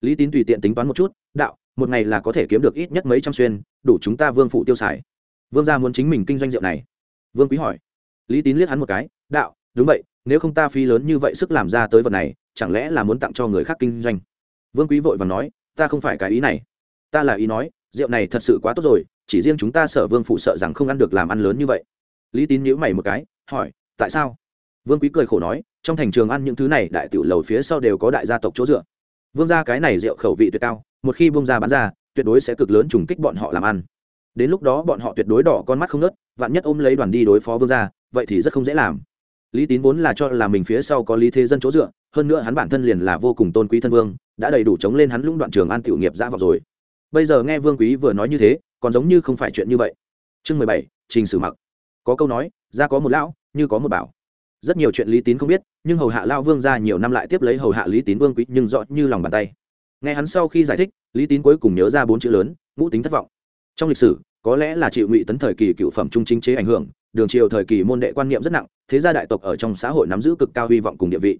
Lý tín tùy tiện tính toán một chút, đạo, một ngày là có thể kiếm được ít nhất mấy trăm xuyên, đủ chúng ta vương phụ tiêu xài. Vương gia muốn chính mình kinh doanh rượu này. Vương quý hỏi. Lý tín liếc hắn một cái, đạo, đúng vậy, nếu không ta phí lớn như vậy sức làm ra tới vật này, chẳng lẽ là muốn tặng cho người khác kinh doanh? Vương quý vội và nói, ta không phải cái ý này. Ta là ý nói, rượu này thật sự quá tốt rồi, chỉ riêng chúng ta sợ vương phụ sợ rằng không ăn được làm ăn lớn như vậy. Lý tín nhíu mày một cái, hỏi, tại sao? Vương quý cười khổ nói, trong thành trường ăn những thứ này, đại tiểu lầu phía sau đều có đại gia tộc chỗ dựa. Vương gia cái này rượu khẩu vị tuyệt cao, một khi bông ra bán ra, tuyệt đối sẽ cực lớn trùng kích bọn họ làm ăn. Đến lúc đó bọn họ tuyệt đối đỏ con mắt không nớt vạn nhất ôm lấy đoàn đi đối phó vương gia, vậy thì rất không dễ làm. Lý tín vốn là cho là mình phía sau có lý thế dân chỗ dựa, hơn nữa hắn bản thân liền là vô cùng tôn quý thân vương, đã đầy đủ chống lên hắn lũng đoạn trường an tiểu nghiệp ra vào rồi. Bây giờ nghe vương quý vừa nói như thế, còn giống như không phải chuyện như vậy. Chương mười bảy, trình sử mặc. Có câu nói ra có một lão, như có một bảo rất nhiều chuyện lý tín không biết, nhưng hầu hạ lao vương ra nhiều năm lại tiếp lấy hầu hạ lý tín vương quý nhưng rõ như lòng bàn tay. Nghe hắn sau khi giải thích, lý tín cuối cùng nhớ ra bốn chữ lớn, ngũ tính thất vọng. Trong lịch sử, có lẽ là chịu ngụy tấn thời kỳ cựu phẩm trung chính chế ảnh hưởng, đường triều thời kỳ môn đệ quan niệm rất nặng, thế gia đại tộc ở trong xã hội nắm giữ cực cao hy vọng cùng địa vị.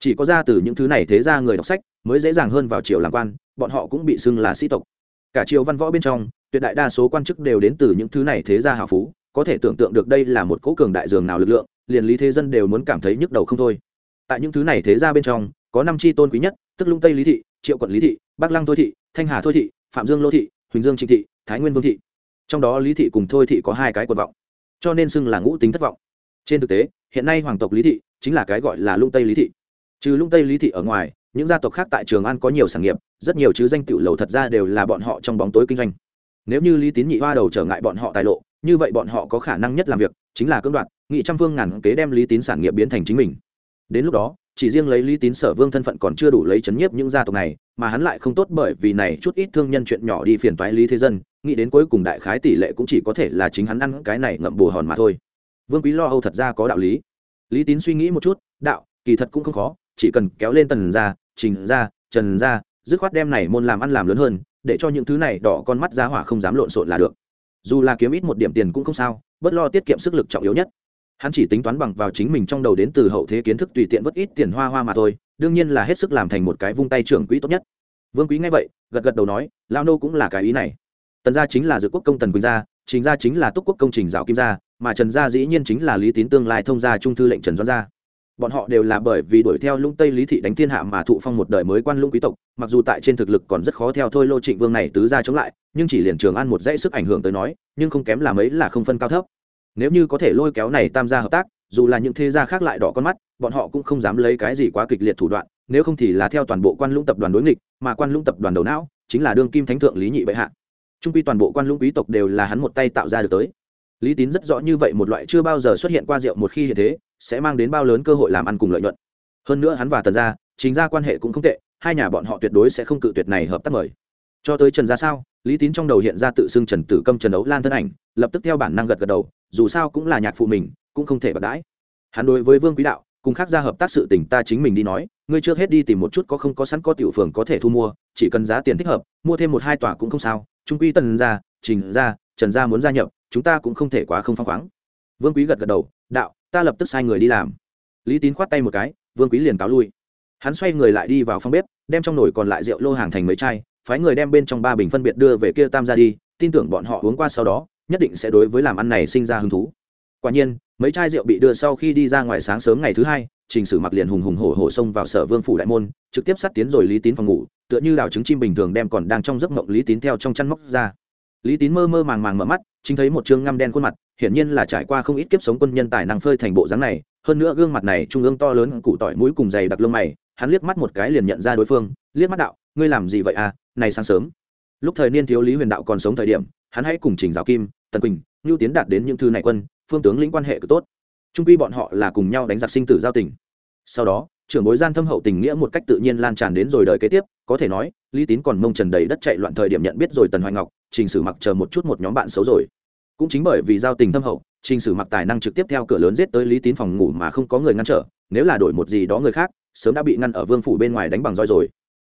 Chỉ có ra từ những thứ này thế gia người đọc sách mới dễ dàng hơn vào triều làm quan, bọn họ cũng bị xưng là sĩ tộc. Cả triều văn võ bên trong, tuyệt đại đa số quan chức đều đến từ những thứ này thế gia hào phú, có thể tưởng tượng được đây là một cố cường đại dường nào lực lượng liền lý thế dân đều muốn cảm thấy nhức đầu không thôi. Tại những thứ này thế gia bên trong, có năm chi tôn quý nhất, tức lung tây lý thị, triệu quận lý thị, bắc lăng thôi thị, thanh hà thôi thị, phạm dương lô thị, huỳnh dương trịnh thị, thái nguyên vương thị. Trong đó lý thị cùng thôi thị có hai cái quần vọng, cho nên xưng là ngũ tính thất vọng. Trên thực tế, hiện nay hoàng tộc lý thị chính là cái gọi là lung tây lý thị. Trừ lung tây lý thị ở ngoài, những gia tộc khác tại trường an có nhiều sản nghiệp, rất nhiều chứ danh tiểu lầu thật ra đều là bọn họ trong bóng tối kinh doanh. Nếu như lý tín nhị hoa đầu trở ngại bọn họ tài lộ, như vậy bọn họ có khả năng nhất làm việc chính là cưỡng đoạt nghị trăm phương ngàn kế đem lý tín sản nghiệp biến thành chính mình. Đến lúc đó, chỉ riêng lấy lý tín sở vương thân phận còn chưa đủ lấy chấn nhiếp những gia tộc này, mà hắn lại không tốt bởi vì này chút ít thương nhân chuyện nhỏ đi phiền toái lý thế dân, nghĩ đến cuối cùng đại khái tỷ lệ cũng chỉ có thể là chính hắn ăn cái này ngậm bù hòn mà thôi. Vương quý lo âu thật ra có đạo lý. Lý tín suy nghĩ một chút, đạo, kỳ thật cũng không khó, chỉ cần kéo lên tần ra trình ra trần ra dứt khoát đem này môn làm ăn làm lớn hơn, để cho những thứ này đỏ con mắt ra hỏa không dám lộn xộn là được. Dù là kiếm ít một điểm tiền cũng không sao bất lo tiết kiệm sức lực trọng yếu nhất hắn chỉ tính toán bằng vào chính mình trong đầu đến từ hậu thế kiến thức tùy tiện vất ít tiền hoa hoa mà thôi, đương nhiên là hết sức làm thành một cái vung tay trưởng quỹ tốt nhất. Vương quý nghe vậy, gật gật đầu nói lao nô cũng là cái ý này. Tần gia chính là dự quốc công tần quỳnh gia chính gia chính là túc quốc công trình dạo kim gia, mà trần gia dĩ nhiên chính là lý tín tương lai thông gia trung thư lệnh trần doãn gia. Bọn họ đều là bởi vì đuổi theo lũng tây lý thị đánh thiên hạ mà thụ phong một đời mới quan lũng quý tộc, mặc dù tại trên thực lực còn rất khó theo thôi lô trịnh vương này tứ ra chống lại, nhưng chỉ liền trường ăn một dãy sức ảnh hưởng tới nói, nhưng không kém là mấy là không phân cao thấp nếu như có thể lôi kéo này tam gia hợp tác, dù là những thế gia khác lại đỏ con mắt, bọn họ cũng không dám lấy cái gì quá kịch liệt thủ đoạn, nếu không thì là theo toàn bộ quan lũng tập đoàn đối nghịch, mà quan lũng tập đoàn đầu não chính là đương kim thánh thượng lý nhị bệ hạ. Trung quy toàn bộ quan lũng quý tộc đều là hắn một tay tạo ra được tới. Lý tín rất rõ như vậy một loại chưa bao giờ xuất hiện qua rượu một khi hiện thế, sẽ mang đến bao lớn cơ hội làm ăn cùng lợi nhuận. Hơn nữa hắn và tần gia, chính ra quan hệ cũng không tệ, hai nhà bọn họ tuyệt đối sẽ không cự tuyệt này hợp tác mời. Cho tới trần gia sao, lý tín trong đầu hiện ra tự xưng trần tử câm trần đấu lan thân ảnh, lập tức theo bản năng gật gật đầu dù sao cũng là nhạc phụ mình, cũng không thể bật đãi. Hắn đối với vương quý đạo, cùng khác ra hợp tác sự tình ta chính mình đi nói, ngươi trước hết đi tìm một chút có không có sẵn có tiểu phường có thể thu mua, chỉ cần giá tiền thích hợp, mua thêm một hai tòa cũng không sao, trung quy tần gia, trình gia, trần gia muốn gia nhập, chúng ta cũng không thể quá không phăng khoáng. Vương quý gật gật đầu, đạo, ta lập tức sai người đi làm. Lý tín khoát tay một cái, vương quý liền cáo lui. Hắn xoay người lại đi vào phòng bếp, đem trong nồi còn lại rượu lô hàng thành mấy chai, phái người đem bên trong ba bình phân biệt đưa về kia tam ra đi, tin tưởng bọn họ uống qua sau đó nhất định sẽ đối với làm ăn này sinh ra hứng thú. Quả nhiên, mấy chai rượu bị đưa sau khi đi ra ngoài sáng sớm ngày thứ hai, trình sử mặc liền hùng hùng hổ hổ xông vào sở vương phủ đại môn, trực tiếp sát tiến rồi lý tín phòng ngủ, tựa như đào trứng chim bình thường đem còn đang trong giấc mộng lý tín theo trong chăn móc ra. Lý tín mơ mơ màng màng mở mắt, chính thấy một chương ngăm đen khuôn mặt, hiển nhiên là trải qua không ít kiếp sống quân nhân tài năng phơi thành bộ dáng này, hơn nữa gương mặt này trung ương to lớn cụ tỏi mũi cùng dày đặc lông mày, hắn liếc mắt một cái liền nhận ra đối phương, liếc mắt đạo, ngươi làm gì vậy à? Này sáng sớm. Lúc thời niên thiếu lý huyền đạo còn sống thời điểm hắn hãy cùng trình giáo kim, tần quỳnh ngưu tiến đạt đến những thư này quân, phương tướng lĩnh quan hệ cực tốt. Trung quy bọn họ là cùng nhau đánh giặc sinh tử giao tình. Sau đó, trưởng bối gian thâm hậu tình nghĩa một cách tự nhiên lan tràn đến rồi đời kế tiếp, có thể nói, lý tín còn mông trần đầy đất chạy loạn thời điểm nhận biết rồi tần hoài ngọc, trình sử mặc chờ một chút một nhóm bạn xấu rồi. Cũng chính bởi vì giao tình thâm hậu, trình sử mặc tài năng trực tiếp theo cửa lớn giết tới lý tín phòng ngủ mà không có người ngăn trở, nếu là đổi một gì đó người khác, sớm đã bị ngăn ở vương phủ bên ngoài đánh bằng roi rồi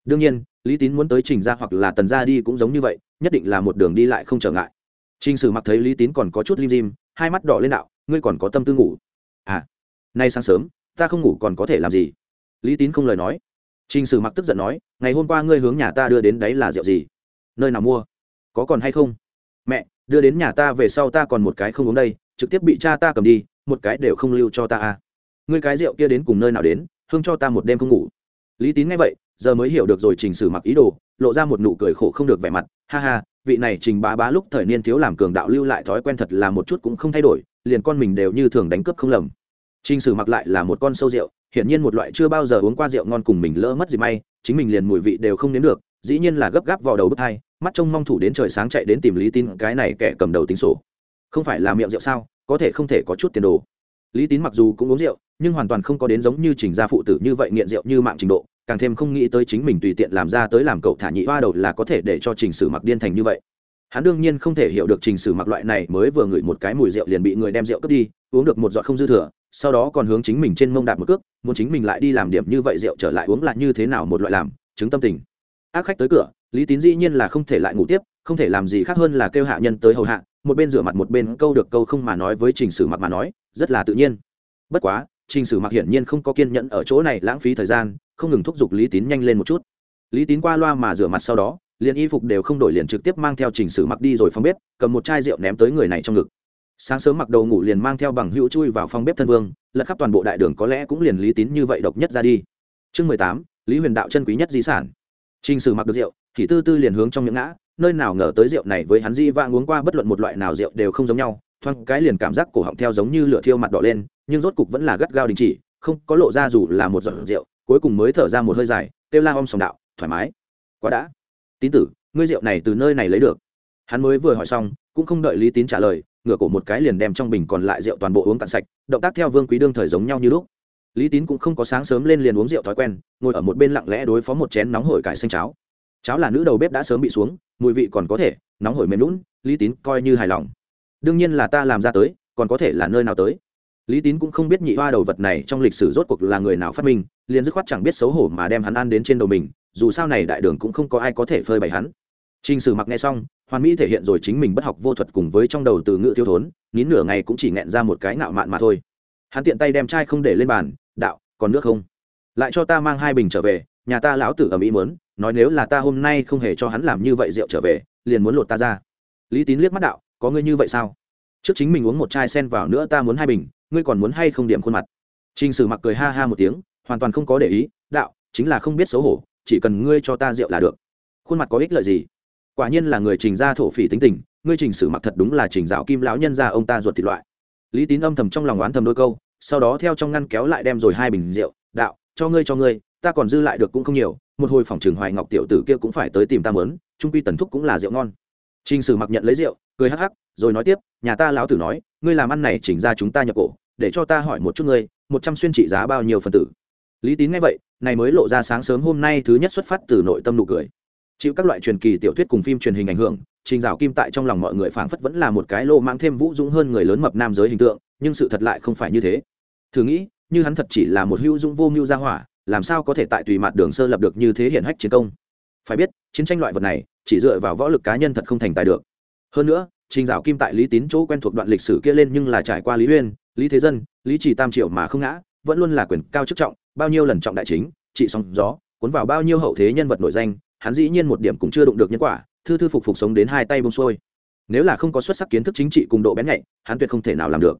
đương nhiên, lý tín muốn tới trình ra hoặc là tần ra đi cũng giống như vậy, nhất định là một đường đi lại không trở ngại. Trình sử mặc thấy lý tín còn có chút lim dim, hai mắt đỏ lên đạo, ngươi còn có tâm tư ngủ? À nay sáng sớm, ta không ngủ còn có thể làm gì? Lý tín không lời nói. Trình sử mặc tức giận nói, ngày hôm qua ngươi hướng nhà ta đưa đến đấy là rượu gì? Nơi nào mua? Có còn hay không? Mẹ, đưa đến nhà ta về sau ta còn một cái không uống đây, trực tiếp bị cha ta cầm đi, một cái đều không lưu cho ta à. Ngươi cái rượu kia đến cùng nơi nào đến, hương cho ta một đêm không ngủ. Lý tín nghe vậy giờ mới hiểu được rồi trình sử mặc ý đồ, lộ ra một nụ cười khổ không được vẻ mặt. Ha ha, vị này trình bá bá lúc thời niên thiếu làm cường đạo lưu lại thói quen thật là một chút cũng không thay đổi, liền con mình đều như thường đánh cướp không lầm. Trình sử mặc lại là một con sâu rượu, hiển nhiên một loại chưa bao giờ uống qua rượu ngon cùng mình lỡ mất gì may, chính mình liền mùi vị đều không nếm được, dĩ nhiên là gấp gáp vào đầu bức thai mắt trông mong thủ đến trời sáng chạy đến tìm lý tín, cái này kẻ cầm đầu tính sổ. Không phải là miệng rượu sao, có thể không thể có chút tiền đồ. Lý tín mặc dù cũng uống rượu, nhưng hoàn toàn không có đến giống như trình gia phụ tử như vậy nghiện rượu như mạng trình độ càng thêm không nghĩ tới chính mình tùy tiện làm ra tới làm cậu thả nhị hoa đầu là có thể để cho trình sử mặc điên thành như vậy. Hắn đương nhiên không thể hiểu được trình sử mặc loại này mới vừa ngửi một cái mùi rượu liền bị người đem rượu cướp đi, uống được một giọt không dư thừa, sau đó còn hướng chính mình trên mông đạp một cước, muốn chính mình lại đi làm điểm như vậy rượu trở lại uống lại như thế nào một loại làm, chứng tâm tình. Ác khách tới cửa, lý tín dĩ nhiên là không thể lại ngủ tiếp, không thể làm gì khác hơn là kêu hạ nhân tới hầu hạ, một bên rửa mặt một bên câu được câu không mà nói với trình sử mặc mà nói, rất là tự nhiên. Bất quá, trình sử mặc hiển nhiên không có kiên nhẫn ở chỗ này lãng phí thời gian không ngừng thúc giục lý tín nhanh lên một chút. Lý tín qua loa mà rửa mặt sau đó, liền y phục đều không đổi liền trực tiếp mang theo trình sử mặc đi rồi phòng bếp, cầm một chai rượu ném tới người này trong ngực. Sáng sớm mặc đầu ngủ liền mang theo bằng hữu chui vào phòng bếp thân vương, lật khắp toàn bộ đại đường có lẽ cũng liền lý tín như vậy độc nhất ra đi. Chương mười tám, lý huyền đạo chân quý nhất di sản. Trình sử mặc được rượu, thì tư tư liền hướng trong những ngã, nơi nào ngờ tới rượu này với hắn di vang uống qua bất luận một loại nào rượu đều không giống nhau, thoáng cái liền cảm giác cổ họng theo giống như lửa thiêu mặt đỏ lên, nhưng rốt cục vẫn là gắt gao đình chỉ, không có lộ ra dù là một giọt rượu cuối cùng mới thở ra một hơi dài, kêu la om sòng đạo, thoải mái. Quá đã. Tín tử, ngươi rượu này từ nơi này lấy được. Hắn mới vừa hỏi xong, cũng không đợi lý tín trả lời, ngửa cổ một cái liền đem trong bình còn lại rượu toàn bộ uống cạn sạch, động tác theo vương quý đương thời giống nhau như lúc. Lý tín cũng không có sáng sớm lên liền uống rượu thói quen, ngồi ở một bên lặng lẽ đối phó một chén nóng hổi cải xanh cháo. Cháo là nữ đầu bếp đã sớm bị xuống, mùi vị còn có thể, nóng hổi mềm lún lý tín coi như hài lòng. Đương nhiên là ta làm ra tới, còn có thể là nơi nào tới. Lý tín cũng không biết nhị hoa đầu vật này trong lịch sử rốt cuộc là người nào phát minh liền dứt khoát chẳng biết xấu hổ mà đem hắn ăn đến trên đầu mình dù sao này đại đường cũng không có ai có thể phơi bày hắn Trình Sử Mặc nghe xong, Hoàn Mỹ thể hiện rồi chính mình bất học vô thuật cùng với trong đầu từ ngữ thiếu thốn, nín nửa ngày cũng chỉ nghẹn ra một cái ngạo mạn mà thôi. Hắn tiện tay đem chai không để lên bàn, "Đạo, còn nước không? Lại cho ta mang hai bình trở về, nhà ta lão tử ở mỹ muốn, nói nếu là ta hôm nay không hề cho hắn làm như vậy rượu trở về, liền muốn lột ta ra." Lý Tín liếc mắt đạo, "Có ngươi như vậy sao? Trước chính mình uống một chai sen vào nữa ta muốn hai bình, ngươi còn muốn hay không điểm khuôn mặt?" Trình Sử Mặc cười ha ha một tiếng, hoàn toàn không có để ý, "Đạo, chính là không biết xấu hổ, chỉ cần ngươi cho ta rượu là được." Khuôn mặt có ích lợi gì? quả nhiên là người trình gia thổ phỉ tính tình ngươi trình sử mặc thật đúng là trình dạo kim lão nhân ra ông ta ruột thịt loại lý tín âm thầm trong lòng oán thầm đôi câu sau đó theo trong ngăn kéo lại đem rồi hai bình rượu đạo cho ngươi cho ngươi ta còn dư lại được cũng không nhiều một hồi phòng trường hoài ngọc tiểu tử kia cũng phải tới tìm ta mớn trung quy tần thúc cũng là rượu ngon trình sử mặc nhận lấy rượu cười hắc hắc rồi nói tiếp nhà ta lão tử nói ngươi làm ăn này chỉnh ra chúng ta nhập cổ để cho ta hỏi một chút ngươi một trăm xuyên trị giá bao nhiêu phần tử lý tín nghe vậy, này mới lộ ra sáng sớm hôm nay thứ nhất xuất phát từ nội tâm nụ cười. Chịu các loại truyền kỳ tiểu thuyết cùng phim truyền hình ảnh hưởng, trình dạo kim tại trong lòng mọi người phảng phất vẫn là một cái lô mang thêm vũ dũng hơn người lớn mập nam giới hình tượng, nhưng sự thật lại không phải như thế. Thử nghĩ, như hắn thật chỉ là một hữu dũng vô mưu gia hỏa, làm sao có thể tại tùy mặt đường sơ lập được như thế hiển hách chiến công? Phải biết, chiến tranh loại vật này, chỉ dựa vào võ lực cá nhân thật không thành tài được. Hơn nữa, trình dạo kim tại lý tín chỗ quen thuộc đoạn lịch sử kia lên nhưng là trải qua lý uyên, lý thế dân, lý chỉ tam triệu mà không ngã, vẫn luôn là quyền cao chức trọng bao nhiêu lần trọng đại chính, trị song gió, cuốn vào bao nhiêu hậu thế nhân vật nổi danh, hắn dĩ nhiên một điểm cũng chưa đụng được nhân quả, thư thư phục phục sống đến hai tay bông xuôi. Nếu là không có xuất sắc kiến thức chính trị cùng độ bén nhạy, hắn tuyệt không thể nào làm được.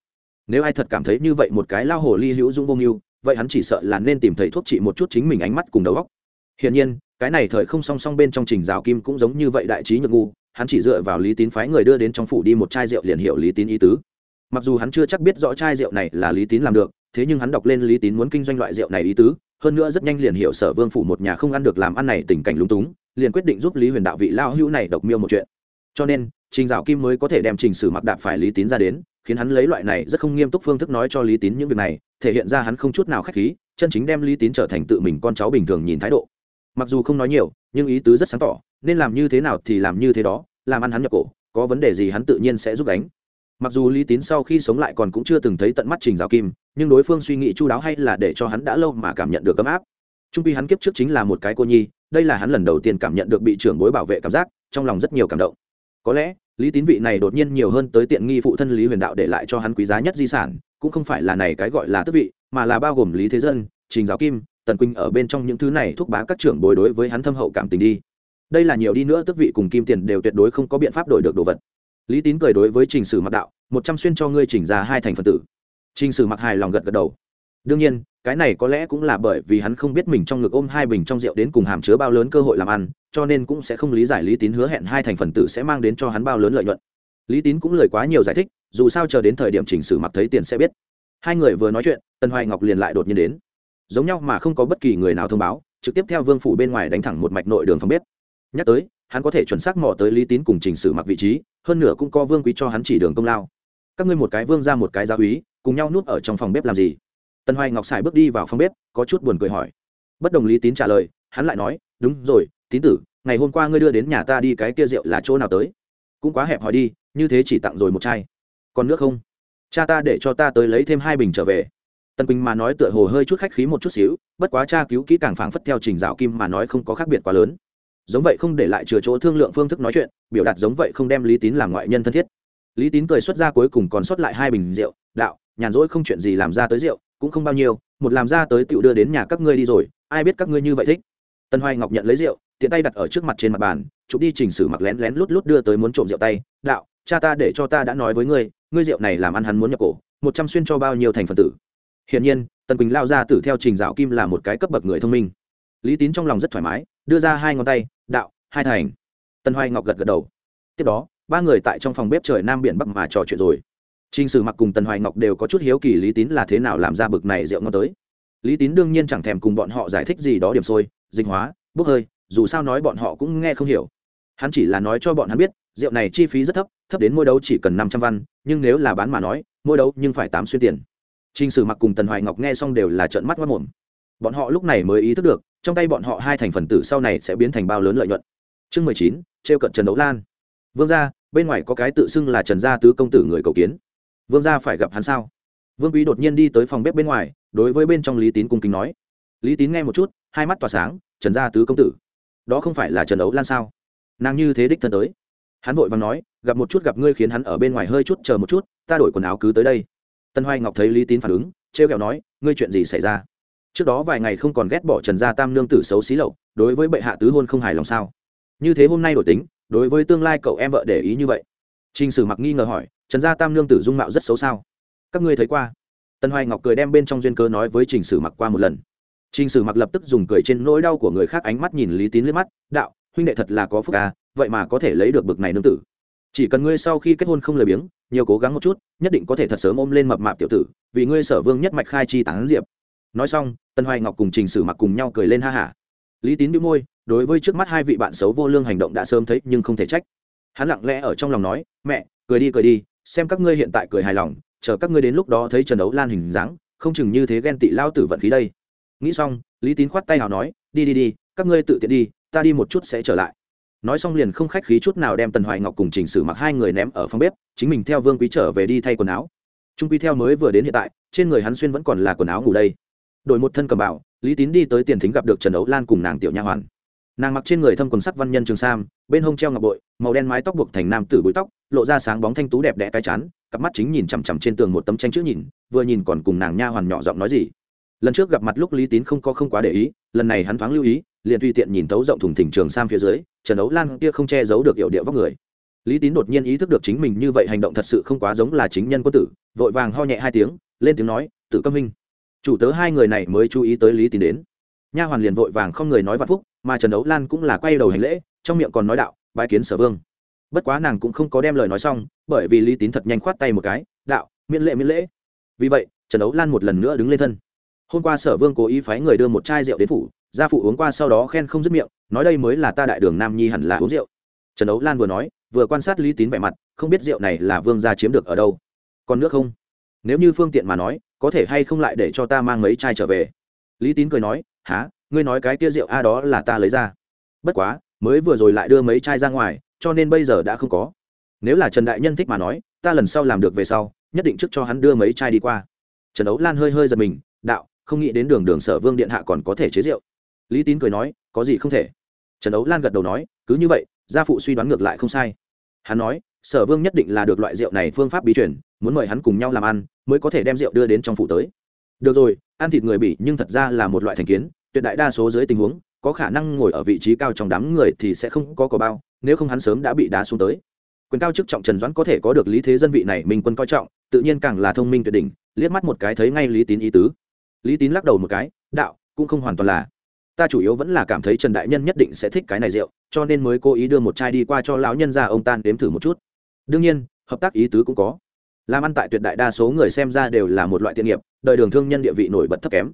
Nếu ai thật cảm thấy như vậy một cái lao hồ ly hữu dũng vô mưu, vậy hắn chỉ sợ là nên tìm thấy thuốc trị một chút chính mình ánh mắt cùng đầu óc. Hiển nhiên, cái này thời không song song bên trong trình rào kim cũng giống như vậy đại trí nhược ngu, hắn chỉ dựa vào lý tín phái người đưa đến trong phủ đi một chai rượu liền hiệu lý tín ý tứ. Mặc dù hắn chưa chắc biết rõ chai rượu này là lý tín làm được thế nhưng hắn đọc lên lý tín muốn kinh doanh loại rượu này ý tứ, hơn nữa rất nhanh liền hiểu sở vương phủ một nhà không ăn được làm ăn này tình cảnh lúng túng, liền quyết định giúp lý huyền đạo vị lao hữu này độc miêu một chuyện. Cho nên, trình dạo kim mới có thể đem trình sử mặc đạp phải lý tín ra đến, khiến hắn lấy loại này rất không nghiêm túc phương thức nói cho lý tín những việc này, thể hiện ra hắn không chút nào k h á c h khí, chân chính đem lý tín trở thành tự mình con cháu bình thường nhìn thái độ. Mặc dù không nói nhiều, nhưng ý tứ rất sáng tỏ, nên làm như thế nào thì làm như thế đó, làm ăn hắn nhập cổ, có vấn đề gì hắn tự nhiên sẽ giúp đánh mặc dù lý tín sau khi sống lại còn cũng chưa từng thấy tận mắt trình giáo kim, nhưng đối phương suy nghĩ chu đáo hay là để cho hắn đã lâu mà cảm nhận được ấm áp. Trung pi hắn kiếp trước chính là một cái cô nhi, đây là hắn lần đầu tiên cảm nhận được bị trưởng bối bảo vệ cảm giác, trong lòng rất nhiều cảm động. Có lẽ, lý tín vị này đột nhiên nhiều hơn tới tiện nghi phụ thân lý huyền đạo để lại cho hắn quý giá nhất di sản, cũng không phải là này cái gọi là tước vị, mà là bao gồm lý thế dân, trình giáo kim, tần quỳnh ở bên trong những thứ này thúc bá các trưởng bối đối với hắn thâm hậu cảm tình đi. Đây là nhiều đi nữa, tước vị cùng kim tiền đều tuyệt đối không có biện pháp đổi được đồ vật lý tín cười đối với trình sử mặc đạo, một trăm xuyên cho ngươi chỉnh ra hai thành phần tử. Trình sử mặc hài lòng gật gật đầu. Đương nhiên, cái này có lẽ cũng là bởi vì hắn không biết mình trong ngực ôm hai bình trong rượu đến cùng hàm chứa bao lớn cơ hội làm ăn, cho nên cũng sẽ không lý giải lý tín hứa hẹn hai thành phần tử sẽ mang đến cho hắn bao lớn lợi nhuận. Lý tín cũng lời quá nhiều giải thích, dù sao chờ đến thời điểm chỉnh sử mặc thấy tiền sẽ biết. Hai người vừa nói chuyện, tần hoài ngọc liền lại đột nhiên đến. Giống nhau mà không có bất kỳ người nào thông báo, trực tiếp theo vương phủ bên ngoài đánh thẳng một mạch nội đường phòng bếp. Nhắc tới hắn có thể chuẩn xác mò tới lý tín cùng trình sử mặc vị trí, hơn nữa cũng có vương quý cho hắn chỉ đường công lao. Các ngươi một cái vương ra một cái gia úy, cùng nhau nuốt ở trong phòng bếp làm gì? Tần hoài ngọc Sải bước đi vào phòng bếp, có chút buồn cười hỏi. Bất đồng lý tín trả lời, hắn lại nói, đúng rồi, tín tử, ngày hôm qua ngươi đưa đến nhà ta đi cái kia rượu là chỗ nào tới? Cũng quá hẹp hỏi đi, như thế chỉ tặng rồi một chai. Còn nước không? Cha ta để cho ta tới lấy thêm hai bình trở về. Tần quỳnh mà nói tựa hồ hơi chút khách khí một chút xíu, bất quá cha cứu kỹ càng phảng phất theo trình dạo kim mà nói không có khác biệt quá lớn giống vậy không để lại chừa chỗ thương lượng phương thức nói chuyện, biểu đạt giống vậy không đem lý tín làm ngoại nhân thân thiết. Lý tín cười xuất ra cuối cùng còn sót lại hai bình rượu, đạo, nhàn rỗi không chuyện gì làm ra tới rượu, cũng không bao nhiêu, một làm ra tới tựu đưa đến nhà các ngươi đi rồi, ai biết các ngươi như vậy thích. Tân hoài ngọc nhận lấy rượu, tiện tay đặt ở trước mặt trên mặt bàn, chụp đi chỉnh sử mặc lén lén lút lút đưa tới muốn trộm rượu tay, đạo, cha ta để cho ta đã nói với ngươi ngươi rượu này làm ăn hắn muốn nhập cổ, một trăm xuyên cho bao nhiêu thành phần tử? Hiển nhiên, tần quỳnh lao ra tử theo trình dạo kim là một cái cấp bậc người thông minh. Lý tín trong lòng rất thoải mái, đưa ra hai ngón tay đạo hai thành. Tân hoài ngọc gật gật đầu. Tiếp đó ba người tại trong phòng bếp trời nam biển bắc mà trò chuyện rồi. Trình Sử Mặc cùng Tần Hoài Ngọc đều có chút hiếu kỳ Lý Tín là thế nào làm ra bực này rượu ngon tới. Lý Tín đương nhiên chẳng thèm cùng bọn họ giải thích gì đó điểm sôi, dịch hóa, bốc hơi, dù sao nói bọn họ cũng nghe không hiểu. hắn chỉ là nói cho bọn hắn biết rượu này chi phí rất thấp thấp đến mỗi đấu chỉ cần năm trăm văn nhưng nếu là bán mà nói mỗi đấu nhưng phải tám xuyên tiền. T r n h sử mặc cùng tần hoài ngọc nghe xong đều là trợn mắt mất mồm. Bọn họ lúc này mới ý thức được trong tay bọn họ hai thành phần tử sau này sẽ biến thành bao lớn lợi nhuận. Chương mười chín, trêu cận trần đấu lan. Vương gia, bên ngoài có cái tự xưng là trần gia tứ công tử người cầu kiến. Vương gia phải gặp hắn sao? Vương quý đột nhiên đi tới phòng bếp bên ngoài, đối với bên trong lý tín cung kính nói. Lý tín nghe một chút, hai mắt tỏa sáng, trần gia tứ công tử. Đó không phải là trần đấu lan sao? Nàng như thế đích thân tới. Hắn vội vàng nói, gặp một chút gặp ngươi khiến hắn ở bên ngoài hơi chút chờ một chút, ta đổi quần áo cứ tới đây. Tân hoài ngọc thấy lý tín phản ứng, trêu kẹo nói, ngươi chuyện gì xảy ra? Trước đó vài ngày không còn ghét bỏ trần gia tam nương tử xấu xí lậu đối với bệ hạ tứ hôn không hài lòng sao như thế hôm nay đổi tính đối với tương lai cậu em vợ để ý như vậy Trình Sử Mặc nghi ngờ hỏi, Trần gia Tam nương tử dung mạo rất xấu sao? Các ngươi thấy qua? Tân Hoài Ngọc cười đem bên trong duyên cớ nói với Trình Sử Mặc qua một lần. Trình Sử Mặc lập tức dùng cười trên nỗi đau của người khác ánh mắt nhìn Lý Tín liếc mắt, "Đạo, huynh đệ thật là có phúc à, vậy mà có thể lấy được bực này nương tử chỉ cần ngươi sau khi kết hôn không lời biếng nhiều cố gắng một chút nhất định có thể thật sớm ôm lên mập mạp tiểu tử vì ngươi sở vương nhất mạch khai chi tán diệp nói xong tân hoài ngọc cùng trình sử mặc cùng nhau cười lên ha hả. Lý tín bị môi, đối với trước mắt hai vị bạn xấu vô lương hành động đã sớm thấy nhưng không thể trách. Hắn lặng lẽ ở trong lòng nói, mẹ, cười đi cười đi, xem các ngươi hiện tại cười hài lòng, chờ các ngươi đến lúc đó thấy trần đấu lan hình dáng, không chừng như thế ghen tị lao tử vận khí đây. Nghĩ xong, lý tín khoát tay hào nói, đi đi đi, các ngươi tự tiện đi, ta đi một chút sẽ trở lại. Nói xong liền không khách khí chút nào đem tần hoài ngọc cùng chỉnh sử mặc hai người ném ở phòng bếp, chính mình theo vương quý trở về đi thay quần áo. Trung quy theo mới vừa đến hiện tại, trên người hắn xuyên vẫn còn là quần áo ngủ đây đổi một thân cầm bảo, lý tín đi tới tiền thính gặp được trần ấu lan cùng nàng tiểu nha hoàn. Nàng mặc trên người thâm quần sắc văn nhân trường sam, bên hông treo ngọc bội, màu đen mái tóc buộc thành nam tử búi tóc, lộ ra sáng bóng thanh tú đẹp đẽ cái chán, cặp mắt chính nhìn chằm chằm trên tường một tấm tranh chữ nhìn, vừa nhìn còn cùng nàng nha hoàn nhỏ giọng nói gì. Lần trước gặp mặt lúc lý tín không có không quá để ý, lần này hắn thoáng lưu ý, liền tùy tiện nhìn thấu rộng thùng thỉnh trường sam phía dưới, trần ấu lan kia không che giấu được hiệu địa vóc người. Lý tín đột nhiên ý thức được chính mình như vậy hành động thật sự không quá giống là chính nhân quân tử, vội vàng ho nhẹ hai tiếng, lên tiếng nói tự câm minh chủ tớ hai người này mới chú ý tới lý tín đến. Nha hoàn liền vội vàng không người nói vạn phúc, mà trần đấu lan cũng là quay đầu hành lễ, trong miệng còn nói đạo, bái kiến sở vương. Bất quá nàng cũng không có đem lời nói xong, bởi vì lý tín thật nhanh khoát tay một cái, đạo, miễn lễ miễn lễ. Vì vậy, trần đấu lan một lần nữa đứng lên thân. Hôm qua sở vương cố ý phái người đưa một chai rượu đến phủ, gia phụ uống qua sau đó khen không dứt miệng, nói đây mới là ta đại đường nam nhi hẳn là uống rượu. Trần đấu lan vừa nói, vừa quan sát lý tín vẻ mặt, không biết rượu này là vương gia chiếm được ở đâu. Còn nước không? Nếu như phương tiện mà nói có thể hay không lại để cho ta mang mấy chai trở về? Lý tín cười nói há ngươi nói cái kia rượu a đó là ta lấy ra. Bất quá, mới vừa rồi lại đưa mấy chai ra ngoài, cho nên bây giờ đã không có. Nếu là trần đại nhân thích mà nói, ta lần sau làm được về sau, nhất định trước cho hắn đưa mấy chai đi qua. Trần đấu lan hơi hơi giật mình, đạo, không nghĩ đến đường đường sở vương điện hạ còn có thể chế rượu. Lý tín cười nói, có gì không thể. Trần đấu lan gật đầu nói, cứ như vậy, gia phụ suy đoán ngược lại không sai. Hắn nói sở vương nhất định là được loại rượu này phương pháp bí truyền, muốn mời hắn cùng nhau làm ăn, mới có thể đem rượu đưa đến trong phủ tới. Được rồi, ăn thịt người bỉ, nhưng thật ra là một loại thành kiến, tuyệt đại đa số dưới tình huống, có khả năng ngồi ở vị trí cao trong đám người thì sẽ không có cỏ bao, nếu không hắn sớm đã bị đá xuống tới. Quyền cao chức trọng trần doãn có thể có được lý thế dân vị này mình quân coi trọng, tự nhiên càng là thông minh tuyệt đỉnh, liếc mắt một cái thấy ngay lý tín ý tứ. Lý tín lắc đầu một cái, đạo, cũng không hoàn toàn là. Ta chủ yếu vẫn là cảm thấy trần đại nhân nhất định sẽ thích cái này rượu, cho nên mới cố ý đưa một chai đi qua cho lão nhân ra ông tan đếm thử một chút đương nhiên, hợp tác ý tứ cũng có. Làm ăn tại tuyệt đại đa số người xem ra đều là một loại tiện nghiệp đợi đường thương nhân địa vị nổi bật thấp kém.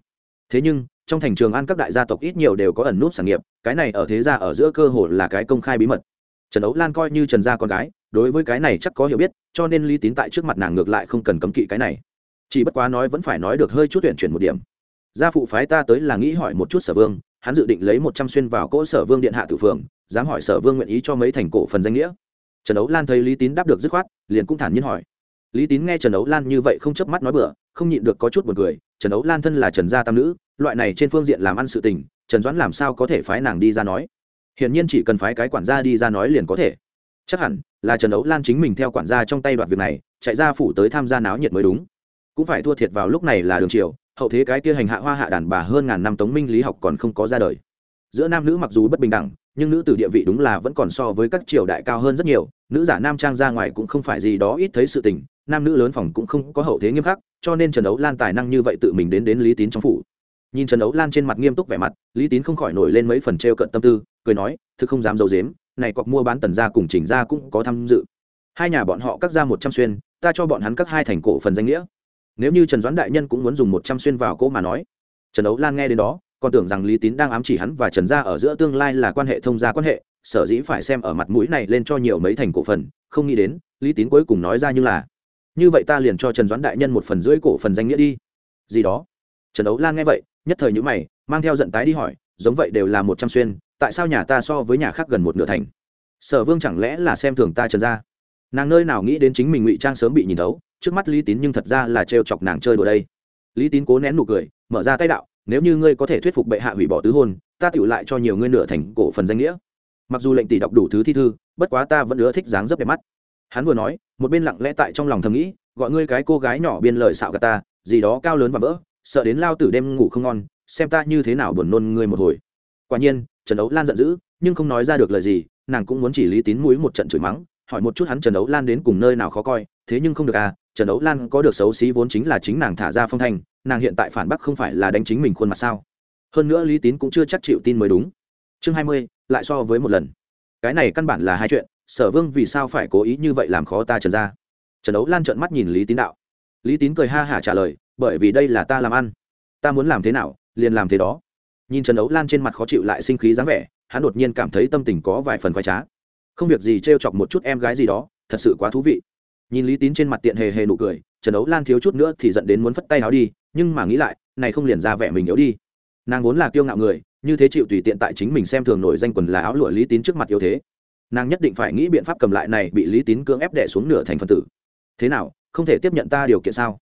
Thế nhưng, trong thành trường ăn các đại gia tộc ít nhiều đều có ẩn nút sản nghiệp, cái này ở thế gia ở giữa cơ hồ là cái công khai bí mật. Trần ấu lan coi như trần gia con gái, đối với cái này chắc có hiểu biết, cho nên lý tín tại trước mặt nàng ngược lại không cần cấm kỵ cái này. Chỉ bất quá nói vẫn phải nói được hơi chút tuyển chuyển một điểm. Gia phụ phái ta tới là nghĩ hỏi một chút sở vương, hắn dự định lấy một trăm xuyên vào cỗ sở vương điện hạ tử phường, dám hỏi sở vương nguyện ý cho mấy thành cổ phần danh nghĩa trần ấu lan thấy lý tín đáp được dứt khoát, liền cũng thản nhiên hỏi. Lý tín nghe trần ấu lan như vậy không chớp mắt nói bừa, không nhịn được có chút buồn cười. Trần ấu lan thân là trần gia tam nữ, loại này trên phương diện làm ăn sự tình, trần doãn làm sao có thể phái nàng đi ra nói? Hiển nhiên chỉ cần phái cái quản gia đi ra nói liền có thể. Chắc hẳn là trần ấu lan chính mình theo quản gia trong tay đoạt việc này, chạy ra phủ tới tham gia náo nhiệt mới đúng. Cũng phải thua thiệt vào lúc này là đường triều, hậu thế cái kia hành hạ hoa hạ đàn bà hơn ngàn năm tống minh lý học còn không có ra đời. Giữa nam nữ mặc dù bất bình đẳng nhưng nữ tử địa vị đúng là vẫn còn so với các triều đại cao hơn rất nhiều, nữ giả nam trang ra ngoài cũng không phải gì đó ít thấy sự tình, nam nữ lớn phòng cũng không có hậu thế nghiêm khắc, cho nên trần đấu lan tài năng như vậy tự mình đến đến lý tín trong phủ. Nhìn trần đấu lan trên mặt nghiêm túc vẻ mặt, lý tín không khỏi nổi lên mấy phần t r e o cận tâm tư, cười nói, thực không dám d i ấ u dếm này cọc mua bán tần ra cùng chỉnh ra cũng có tham dự. Hai nhà bọn họ cắt ra một trăm xuyên, ta cho bọn hắn cắt hai thành cổ phần danh nghĩa. Nếu như trần doãn đại nhân cũng muốn dùng một trăm xuyên vào cỗ mà nói, trần đấu lan nghe đến đó còn tưởng rằng lý tín đang ám chỉ hắn và trần gia ở giữa tương lai là quan hệ thông gia quan hệ, sở dĩ phải xem ở mặt mũi này lên cho nhiều mấy thành cổ phần, không nghĩ đến, lý tín cuối cùng nói ra như là, như vậy ta liền cho trần doãn đại nhân một phần rưỡi cổ phần danh nghĩa đi. Gì đó? Trần ấu lan nghe vậy, nhất thời nhữ mày, mang theo giận tái đi hỏi, giống vậy đều là một trăm xuyên, tại sao nhà ta so với nhà khác gần một nửa thành? Sở vương chẳng lẽ là xem thường ta trần gia? Nàng nơi nào nghĩ đến chính mình ngụy trang sớm bị nhìn thấu, trước mắt lý tín nhưng thật ra là trêu chọc nàng chơi đùa đây. Lý tín cố nén nụ cười, mở ra tay đạo nếu như ngươi có thể thuyết phục bệ hạ hủy bỏ tứ hôn, ta tựu lại cho nhiều ngươi nửa thành cổ phần danh nghĩa. Mặc dù lệnh tỷ đọc đủ thứ thi thư, bất quá ta vẫn ưa thích dáng dấp đẹp mắt. Hắn vừa nói, một bên lặng lẽ tại trong lòng thầm nghĩ, gọi ngươi cái cô gái nhỏ biên lời xạo gà ta, gì đó cao lớn và vỡ, sợ đến lao tử đêm ngủ không ngon, xem ta như thế nào buồn nôn ngươi một hồi. Quả nhiên, trần ấu lan giận dữ, nhưng không nói ra được lời gì, nàng cũng muốn chỉ lý tín mũi một trận chửi mắng, hỏi một chút hắn trần ấu lan đến cùng nơi nào khó coi, thế nhưng không được à trần ấu lan có được xấu xí vốn chính là chính nàng thả ra phong thanh, nàng hiện tại phản bác không phải là đánh chính mình khuôn mặt sao? Hơn nữa lý tín cũng chưa chắc chịu tin mới đúng. Chương hai mươi, lại so với một lần. Cái này căn bản là hai chuyện, sở vương vì sao phải cố ý như vậy làm khó ta trần ra trần ấu lan trợn mắt nhìn lý tín đạo. Lý tín cười ha hả trả lời, bởi vì đây là ta làm ăn. Ta muốn làm thế nào, liền làm thế đó. Nhìn trần ấu lan trên mặt khó chịu lại sinh khí dáng vẻ, hắn đột nhiên cảm thấy tâm tình có vài phần khoái trá. Không việc gì t r e o chọc một chút em gái gì đó, thật sự quá thú vị nhìn lý tín trên mặt tiện hề hề nụ cười, trần đấu lan thiếu chút nữa thì dẫn đến muốn phất tay áo đi, nhưng mà nghĩ lại, này không liền ra vẻ mình yếu đi. Nàng vốn là kiêu ngạo người, như thế chịu tùy tiện tại chính mình xem thường nổi danh quần là áo lụa lý tín trước mặt yếu thế. Nàng nhất định phải nghĩ biện pháp cầm lại này bị lý tín cưỡng ép đẻ xuống nửa thành phần tử. Thế nào, không thể tiếp nhận ta điều kiện sao?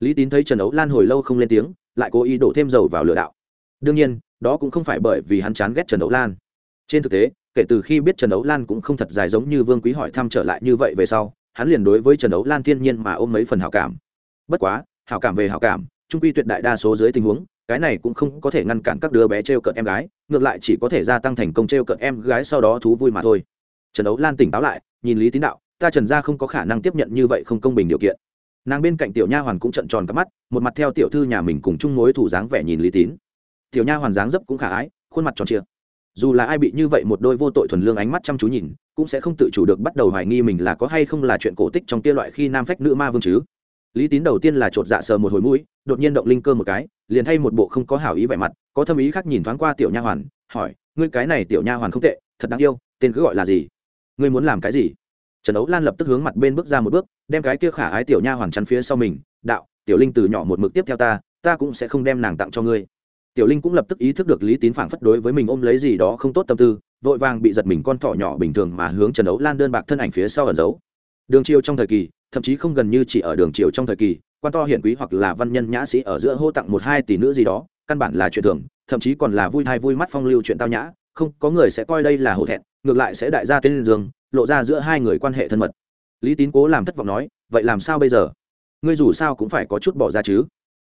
Lý tín thấy trần ấu lan hồi lâu không lên tiếng, lại cố ý đổ thêm dầu vào lửa đạo. Đương nhiên, đó cũng không phải bởi vì hắn chán ghét trần ấu lan. Trên thực tế, kể từ khi biết trần ấu lan cũng không thật dài giống như vương quý hỏi thăm trở lại như vậy về sau hắn liền đối với trần đấu lan thiên nhiên mà ôm mấy phần hảo cảm. Bất quá, hảo cảm về hảo cảm, trung quy tuyệt đại đa số dưới tình huống, cái này cũng không có thể ngăn cản các đứa bé t r e o cợt em gái, ngược lại chỉ có thể gia tăng thành công t r e o cợt em gái sau đó thú vui mà thôi. Trần đấu lan tỉnh táo lại, nhìn lý tín đạo, ta trần gia không có khả năng tiếp nhận như vậy không công bình điều kiện. Nàng bên cạnh tiểu nha hoàn cũng trận tròn cắp mắt, một mặt theo tiểu thư nhà mình cùng chung mối thủ dáng vẻ nhìn lý tín. Tiểu nha hoàn dáng dấp cũng khả ái, khuôn mặt tròn trịa dù là ai bị như vậy một đôi vô tội thuần lương ánh mắt chăm chú nhìn, cũng sẽ không tự chủ được bắt đầu hoài nghi mình là có hay không là chuyện cổ tích trong kia loại khi nam phách nữ ma vương chứ. Lý tín đầu tiên là chột dạ sờ một hồi mũi, đột nhiên động linh cơ một cái, liền thay một bộ không có hảo ý vẻ mặt, có thâm ý khác nhìn thoáng qua tiểu nha hoàn, hỏi, ngươi cái này tiểu nha hoàn không tệ, thật đáng yêu, tên cứ gọi là gì? Ngươi muốn làm cái gì? Trần ấu lan lập tức hướng mặt bên bước ra một bước, đem cái kia khả ái tiểu nha hoàn chắn phía sau mình, đạo, tiểu linh từ nhỏ một mực tiếp theo ta ta cũng sẽ không đem nàng tặng cho ngươi tiểu linh cũng lập tức ý thức được lý tín phảng phất đối với mình ôm lấy gì đó không tốt tâm tư, vội vàng bị giật mình con thỏ nhỏ bình thường mà hướng trần ấu lan đơn bạc thân ảnh phía sau ẩn giấu. Đường triều trong thời kỳ, thậm chí không gần như chỉ ở đường triều trong thời kỳ, quan to hiển quý hoặc là văn nhân nhã sĩ ở giữa hô tặng một hai tỷ nữ gì đó, căn bản là chuyện thường, thậm chí còn là vui thai vui mắt phong lưu chuyện tao nhã, không, có người sẽ coi đây là hổ thẹn, ngược lại sẽ đại gia tên giường, lộ ra giữa hai người quan hệ thân mật. Lý tín cố làm thất vọng nói, vậy làm sao bây giờ? Ngươi dù sao cũng phải có chút bỏ ra chứ.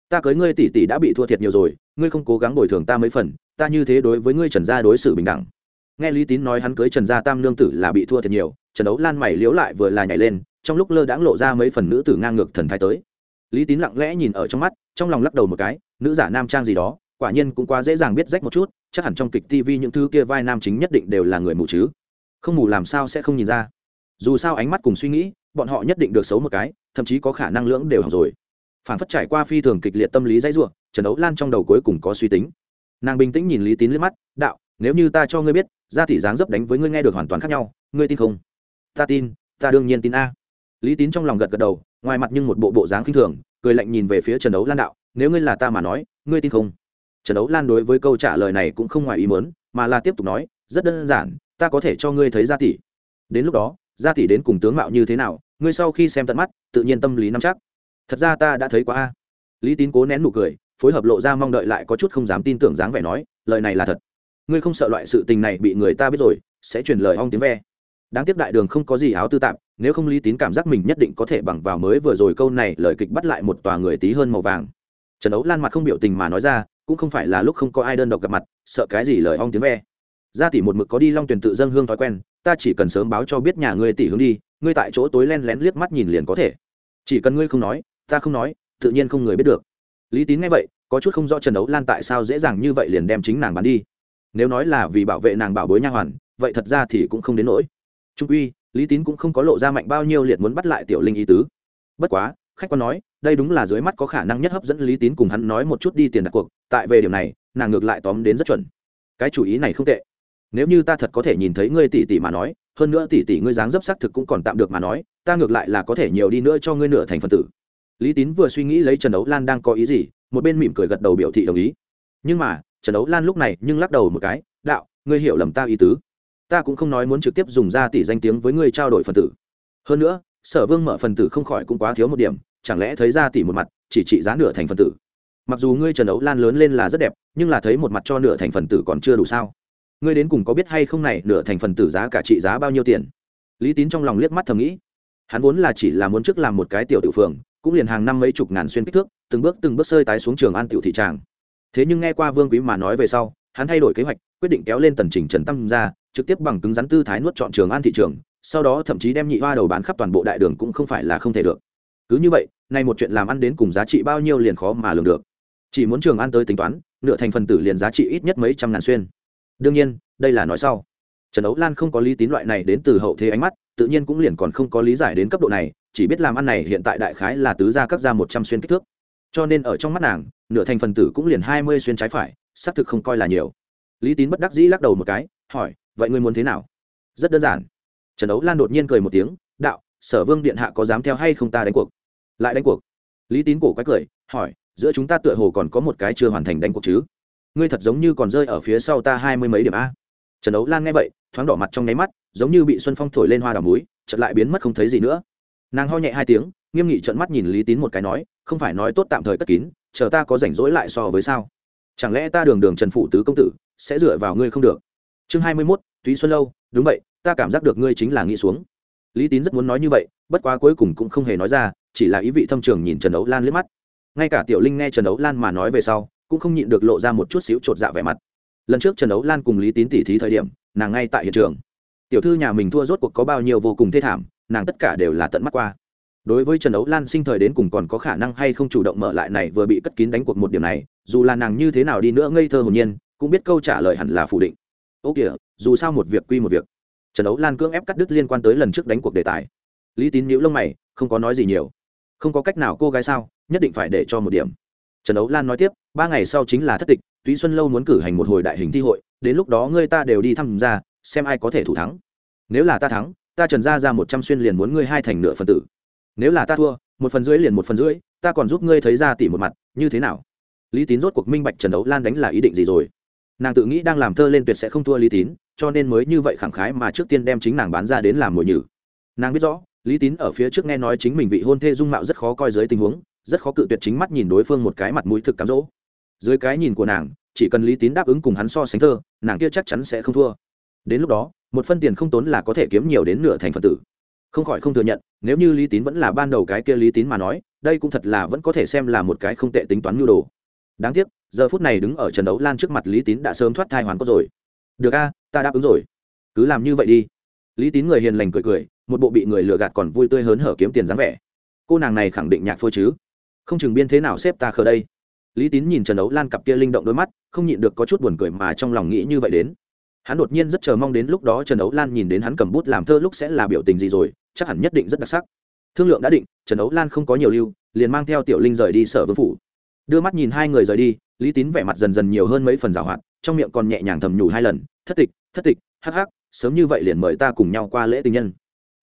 Ta cưới ngươi tỷ tỷ đã bị thua thiệt nhiều rồi ngươi không cố gắng bồi thường ta mấy phần, ta như thế đối với ngươi trần gia đối xử bình đẳng. Nghe lý tín nói hắn cưới trần gia tam nương tử là bị thua thiệt nhiều, trần đấu lan mày liếu lại vừa là nhảy lên, trong lúc lơ đãng lộ ra mấy phần nữ tử ngang ngược thần thái tới. Lý tín lặng lẽ nhìn ở trong mắt, trong lòng lắc đầu một cái, nữ giả nam trang gì đó, quả nhiên cũng quá dễ dàng biết rách một chút, chắc hẳn trong kịch tv những thứ kia vai nam chính nhất định đều là người mù chứ. Không mù làm sao sẽ không nhìn ra. Dù sao ánh mắt cùng suy nghĩ, bọn họ nhất định được xấu một cái, thậm chí có khả năng lưỡng đều hỏng rồi phản phất trải qua phi thường kịch liệt tâm lý dãy ruộng trần ấu lan trong đầu cuối cùng có suy tính. Nàng bình tĩnh nhìn lý tín liếc mắt, đạo, nếu như ta cho ngươi biết ra thị dáng dấp đánh với ngươi nghe được hoàn toàn khác nhau, ngươi tin không? Ta tin, ta đương nhiên tin a. Lý tín trong lòng gật gật đầu, ngoài mặt nhưng một bộ bộ dáng khinh thường, cười lạnh nhìn về phía trần ấu lan đạo, nếu ngươi là ta mà nói, ngươi tin không? Trần ấu lan đối với câu trả lời này cũng không ngoài ý mớn mà là tiếp tục nói, rất đơn giản, ta có thể cho ngươi thấy gia tỷ. Đến lúc đó, gia tỷ đến cùng tướng mạo như thế nào, ngươi sau khi xem tận mắt, tự nhiên tâm lý nắm chắc thật ra ta đã thấy quá a. Lý tín cố nén nụ cười, phối hợp lộ ra mong đợi lại có chút không dám tin tưởng dáng vẻ nói, lời này là thật. Ngươi không sợ loại sự tình này bị người ta biết rồi, sẽ truyền lời ong tiếng ve. Đáng tiếc đại đường không có gì áo tư tạp, nếu không lý tín cảm giác mình nhất định có thể bằng vào mới vừa rồi câu này lời kịch bắt lại một tòa người tí hơn màu vàng. Trần ấu lan mặt không biểu tình mà nói ra, cũng không phải là lúc không có ai đơn độc gặp mặt, sợ cái gì lời ong tiếng ve. Gia tỷ một mực có đi long tuyển tự dân hương thói quen, ta chỉ cần sớm báo cho biết nhà ngươi tỷ hướng đi, ngươi tại chỗ tối len lén liếc mắt nhìn liền có thể. Chỉ cần ngươi không nói ta không nói, tự nhiên không người biết được. Lý tín nghe vậy, có chút không rõ trần đấu lan tại sao dễ dàng như vậy liền đem chính nàng bán đi. Nếu nói là vì bảo vệ nàng bảo bối nha hoàn, vậy thật ra thì cũng không đến nỗi. Trung uy lý tín cũng không có lộ ra mạnh bao nhiêu liệt muốn bắt lại tiểu linh ý tứ. Bất quá, khách quan nói, đây đúng là dưới mắt có khả năng nhất hấp dẫn lý tín cùng hắn nói một chút đi tiền đặt cuộc, tại về điểm này, nàng ngược lại tóm đến rất chuẩn. Cái chủ ý này không tệ. Nếu như ta thật có thể nhìn thấy ngươi tỷ tỷ mà nói, hơn nữa tỷ tỷ ngươi dáng dấp xác thực cũng còn tạm được mà nói, ta ngược lại là có thể nhiều đi nữa cho ngươi nửa thành phần tử lý tín vừa suy nghĩ lấy trần ấu lan đang có ý gì, một bên mỉm cười gật đầu biểu thị đồng ý. Nhưng mà, trần ấu lan lúc này nhưng lắc đầu một cái, đạo, ngươi hiểu lầm ta ý tứ. Ta cũng không nói muốn trực tiếp dùng ra tỷ danh tiếng với ngươi trao đổi phần tử. Hơn nữa, sở vương mở phần tử không khỏi cũng quá thiếu một điểm, chẳng lẽ thấy ra tỷ một mặt, chỉ trị giá nửa thành phần tử? Mặc dù ngươi trần ấu lan lớn lên là rất đẹp, nhưng là thấy một mặt cho nửa thành phần tử còn chưa đủ sao? Ngươi đến cùng có biết hay không này, nửa thành phần tử giá cả trị giá bao nhiêu tiền? Lý tín trong lòng liếc mắt thầm nghĩ. Hắn vốn là chỉ là muốn trước làm một cái tiểu tự phường cũng liền hàng năm mấy chục ngàn xuyên kích thước, từng bước từng bước sơi tái xuống trường an tiểu thị tràng. Thế nhưng nghe qua vương quý mà nói về sau, hắn thay đổi kế hoạch, quyết định kéo lên tần trình trần tâm ra, trực tiếp bằng cứng rắn tư thái nuốt chọn trường an thị trường, sau đó thậm chí đem nhị hoa đầu bán khắp toàn bộ đại đường cũng không phải là không thể được. Cứ như vậy, nay một chuyện làm ăn đến cùng giá trị bao nhiêu liền khó mà lường được. Chỉ muốn trường an tới tính toán, nửa thành phần tử liền giá trị ít nhất mấy trăm ngàn xuyên. Đương nhiên, đây là nói sau. Trần ấu lan không có lý tín loại này đến từ hậu thế ánh mắt tự nhiên cũng liền còn không có lý giải đến cấp độ này, chỉ biết làm ăn này hiện tại đại khái là tứ gia các ra một trăm xuyên kích thước. Cho nên ở trong mắt nàng, nửa thành phần tử cũng liền hai mươi xuyên trái phải, xác thực không coi là nhiều. Lý tín bất đắc dĩ lắc đầu một cái, hỏi, vậy ngươi muốn thế nào? Rất đơn giản. Trần đấu lan đột nhiên cười một tiếng, đạo, sở vương điện hạ có dám theo hay không ta đánh cuộc? Lại đánh cuộc? Lý tín cổ quái cười, hỏi, giữa chúng ta tựa hồ còn có một cái chưa hoàn thành đánh cuộc chứ? Ngươi thật giống như còn rơi ở phía sau ta hai mươi mấy điểm a. Trần đấu lan nghe vậy, thoáng đỏ mặt trong nháy mắt giống như bị xuân phong thổi lên hoa đào múi, chợt lại biến mất không thấy gì nữa. Nàng ho nhẹ hai tiếng, nghiêm nghị trận mắt nhìn lý tín một cái nói, không phải nói tốt tạm thời cất kín, chờ ta có rảnh rỗi lại so với sao? Chẳng lẽ ta đường đường trần phụ tứ công tử, sẽ dựa vào ngươi không được? Chương hai mươi mốt, túy xuân lâu, đúng vậy, ta cảm giác được ngươi chính là nghĩ xuống. Lý tín rất muốn nói như vậy, bất quá cuối cùng cũng không hề nói ra, chỉ là ý vị thâm trường nhìn trần ấu lan liếc mắt. Ngay cả tiểu linh nghe trần ấu lan mà nói về sau, cũng không nhịn được lộ ra một chút xíu chột dạ vẻ mặt. Lần trước trần ấu lan cùng lý tín tỉ thí thời điểm, nàng ngay tại hiện trường tiểu thư nhà mình thua rốt cuộc có bao nhiêu vô cùng thê thảm, nàng tất cả đều là tận mắt qua. Đối với trần ấu lan sinh thời đến cùng còn có khả năng hay không chủ động mở lại này vừa bị cất kín đánh cuộc một điểm này, dù là nàng như thế nào đi nữa ngây thơ hồn nhiên, cũng biết câu trả lời hẳn là phủ định. Ô kìa, dù sao một việc quy một việc. Trần ấu lan cưỡng ép cắt đứt liên quan tới lần trước đánh cuộc đề tài. Lý tín nhíu lông mày, không có nói gì nhiều. Không có cách nào, cô gái sao, nhất định phải để cho một điểm. Trần ấu lan nói tiếp, ba ngày sau chính là thất tịch, túy xuân lâu muốn cử hành một hồi đại hình thi hội, đến lúc đó ngươi ta đều đi tham gia xem ai có thể thủ thắng. Nếu là ta thắng, ta trần ra ra một trăm xuyên liền muốn ngươi hai thành nửa phần tử. Nếu là ta thua, một phần rưỡi liền một phần rưỡi, ta còn giúp ngươi thấy ra tỉ một mặt, như thế nào? Lý tín rốt cuộc minh bạch trần đấu lan đánh là ý định gì rồi. Nàng tự nghĩ đang làm thơ lên tuyệt sẽ không thua lý tín, cho nên mới như vậy khẳng khái mà trước tiên đem chính nàng bán ra đến làm mồi nhử. Nàng biết rõ, lý tín ở phía trước nghe nói chính mình vị hôn thê dung mạo rất khó coi dưới tình huống, rất khó cự tuyệt chính mắt nhìn đối phương một cái mặt mũi thực cám dỗ. Dưới cái nhìn của nàng, chỉ cần lý tín đáp ứng cùng hắn so sánh thơ, nàng kia chắc chắn sẽ không thua đến lúc đó, một phân tiền không tốn là có thể kiếm nhiều đến nửa thành phần tử. Không khỏi không thừa nhận, nếu như lý tín vẫn là ban đầu cái kia lý tín mà nói, đây cũng thật là vẫn có thể xem là một cái không tệ tính toán nhu đồ. Đáng tiếc, giờ phút này đứng ở trận đấu lan trước mặt lý tín đã sớm thoát thai hoàn cốt rồi. Được a, ta đáp ứng rồi. Cứ làm như vậy đi. Lý tín người hiền lành cười cười, một bộ bị người lừa gạt còn vui tươi hớn hở kiếm tiền dáng vẻ. Cô nàng này khẳng định nhạc phôi chứ. Không chừng biên thế nào xếp ta khờ đây. Lý tín nhìn trần đấu lan cặp kia linh động đôi mắt, không nhịn được có chút buồn cười mà trong lòng nghĩ như vậy đến hắn đột nhiên rất chờ mong đến lúc đó trần ấu lan nhìn đến hắn cầm bút làm thơ lúc sẽ là biểu tình gì rồi, chắc hẳn nhất định rất đặc sắc. Thương lượng đã định, trần ấu lan không có nhiều lưu, liền mang theo tiểu linh rời đi sở vương phủ. Đưa mắt nhìn hai người rời đi, lý tín vẻ mặt dần dần nhiều hơn mấy phần rào hoạt, trong miệng còn nhẹ nhàng thầm nhủ hai lần, thất tịch thất tịch, hắc hắc, sớm như vậy liền mời ta cùng nhau qua lễ tình nhân.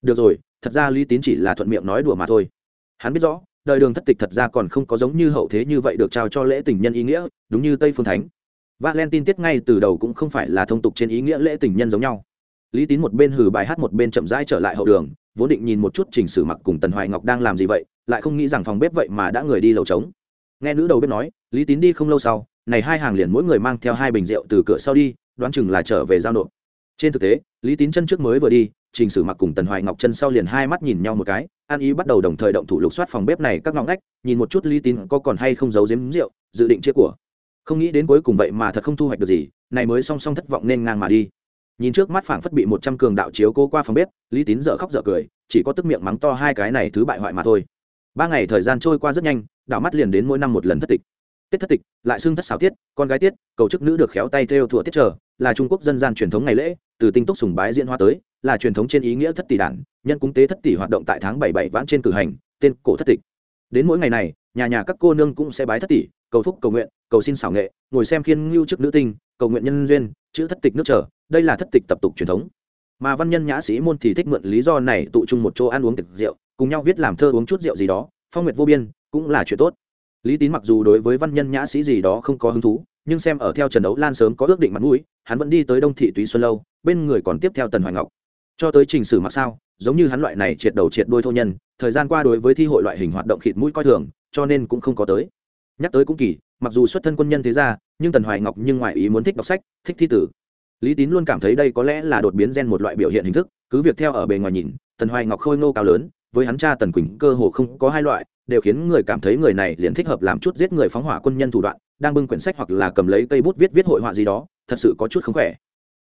Được rồi, thật ra lý tín chỉ là thuận miệng nói đùa mà thôi. Hắn biết rõ, đời đường thất tịch thật ra còn không có giống như hậu thế như vậy được trao cho lễ tình nhân ý nghĩa, đúng như tây phương thánh valentine tiết ngay từ đầu cũng không phải là thông tục trên ý nghĩa lễ tình nhân giống nhau. Lý tín một bên hừ bài hát một bên chậm rãi trở lại hậu đường, vốn định nhìn một chút trình sử mặc cùng tần hoài ngọc đang làm gì vậy, lại không nghĩ rằng phòng bếp vậy mà đã người đi lầu trống. Nghe nữ đầu bếp nói, lý tín đi không lâu sau, này hai hàng liền mỗi người mang theo hai bình rượu từ cửa sau đi, đoán chừng là trở về giao nộp. Trên thực tế, lý tín chân trước mới vừa đi trình sử mặc cùng tần hoài ngọc chân sau liền hai mắt nhìn nhau một cái an ý bắt đầu đồng thời động thủ lục soát phòng bếp này các ngóc ngách, nhìn một chút lý tín có còn hay không giấu giếm rượu, dự định chia của không nghĩ đến cuối cùng vậy mà thật không thu hoạch được gì, này mới song song thất vọng nên ngang mà đi. Nhìn trước mắt phảng phất bị một trăm cường đạo chiếu cô qua phòng bếp, lý tín dở khóc dở cười, chỉ có tức miệng mắng to hai cái này thứ bại hoại mà thôi. Ba ngày thời gian trôi qua rất nhanh, đạo mắt liền đến mỗi năm một lần thất tịch. Tết thất tịch, lại xưng thất xảo tiết, con gái tiết, cầu chức nữ được khéo tay theo thủa tiết trở là trung quốc dân gian truyền thống ngày lễ, từ tinh túc sùng bái diễn hoa tới, là truyền thống trên ý nghĩa thất tỷ đản, nhân cúng tế thất tỷ hoạt động tại tháng bảy bảy vãn trên cử hành, tên cổ thất tịch. Đến mỗi ngày này, nhà nhà các cô nương cũng sẽ bái thất tỷ cầu phúc, cầu nguyện, cầu xin xảo nghệ, ngồi xem khiên ngưu chức nữ tinh, cầu nguyện nhân duyên, chữ thất tịch nước trở, đây là thất tịch tập tục truyền thống. Mà văn nhân nhã sĩ môn thì thích mượn lý do này tụ chung một chỗ ăn uống tiệc rượu, cùng nhau viết làm thơ uống chút rượu gì đó, phong nguyệt vô biên, cũng là chuyện tốt. Lý tín mặc dù đối với văn nhân nhã sĩ gì đó không có hứng thú, nhưng xem ở theo trần đấu lan sớm có ước định mặt mũi, hắn vẫn đi tới đông thị túy xuân lâu, bên người còn tiếp theo tần hoài ngọc. Cho tới trình sử mặc sao, giống như hắn loại này triệt đầu triệt đôi thô nhân, thời gian qua đối với thi hội loại hình hoạt động khịt mũi coi thường, cho nên cũng không có tới nhắc tới cũng kỳ, mặc dù xuất thân quân nhân thế ra nhưng tần hoài ngọc nhưng ngoại ý muốn thích đọc sách, thích thi tử. Lý tín luôn cảm thấy đây có lẽ là đột biến gen một loại biểu hiện hình thức, cứ việc theo ở bề ngoài nhìn, tần hoài ngọc khôi ngô cao lớn, với hắn cha tần quỳnh cơ hồ không có hai loại, đều khiến người cảm thấy người này liền thích hợp làm chút giết người phóng hỏa quân nhân thủ đoạn, đang bưng quyển sách hoặc là cầm lấy cây bút viết viết hội họa gì đó, thật sự có chút không khỏe.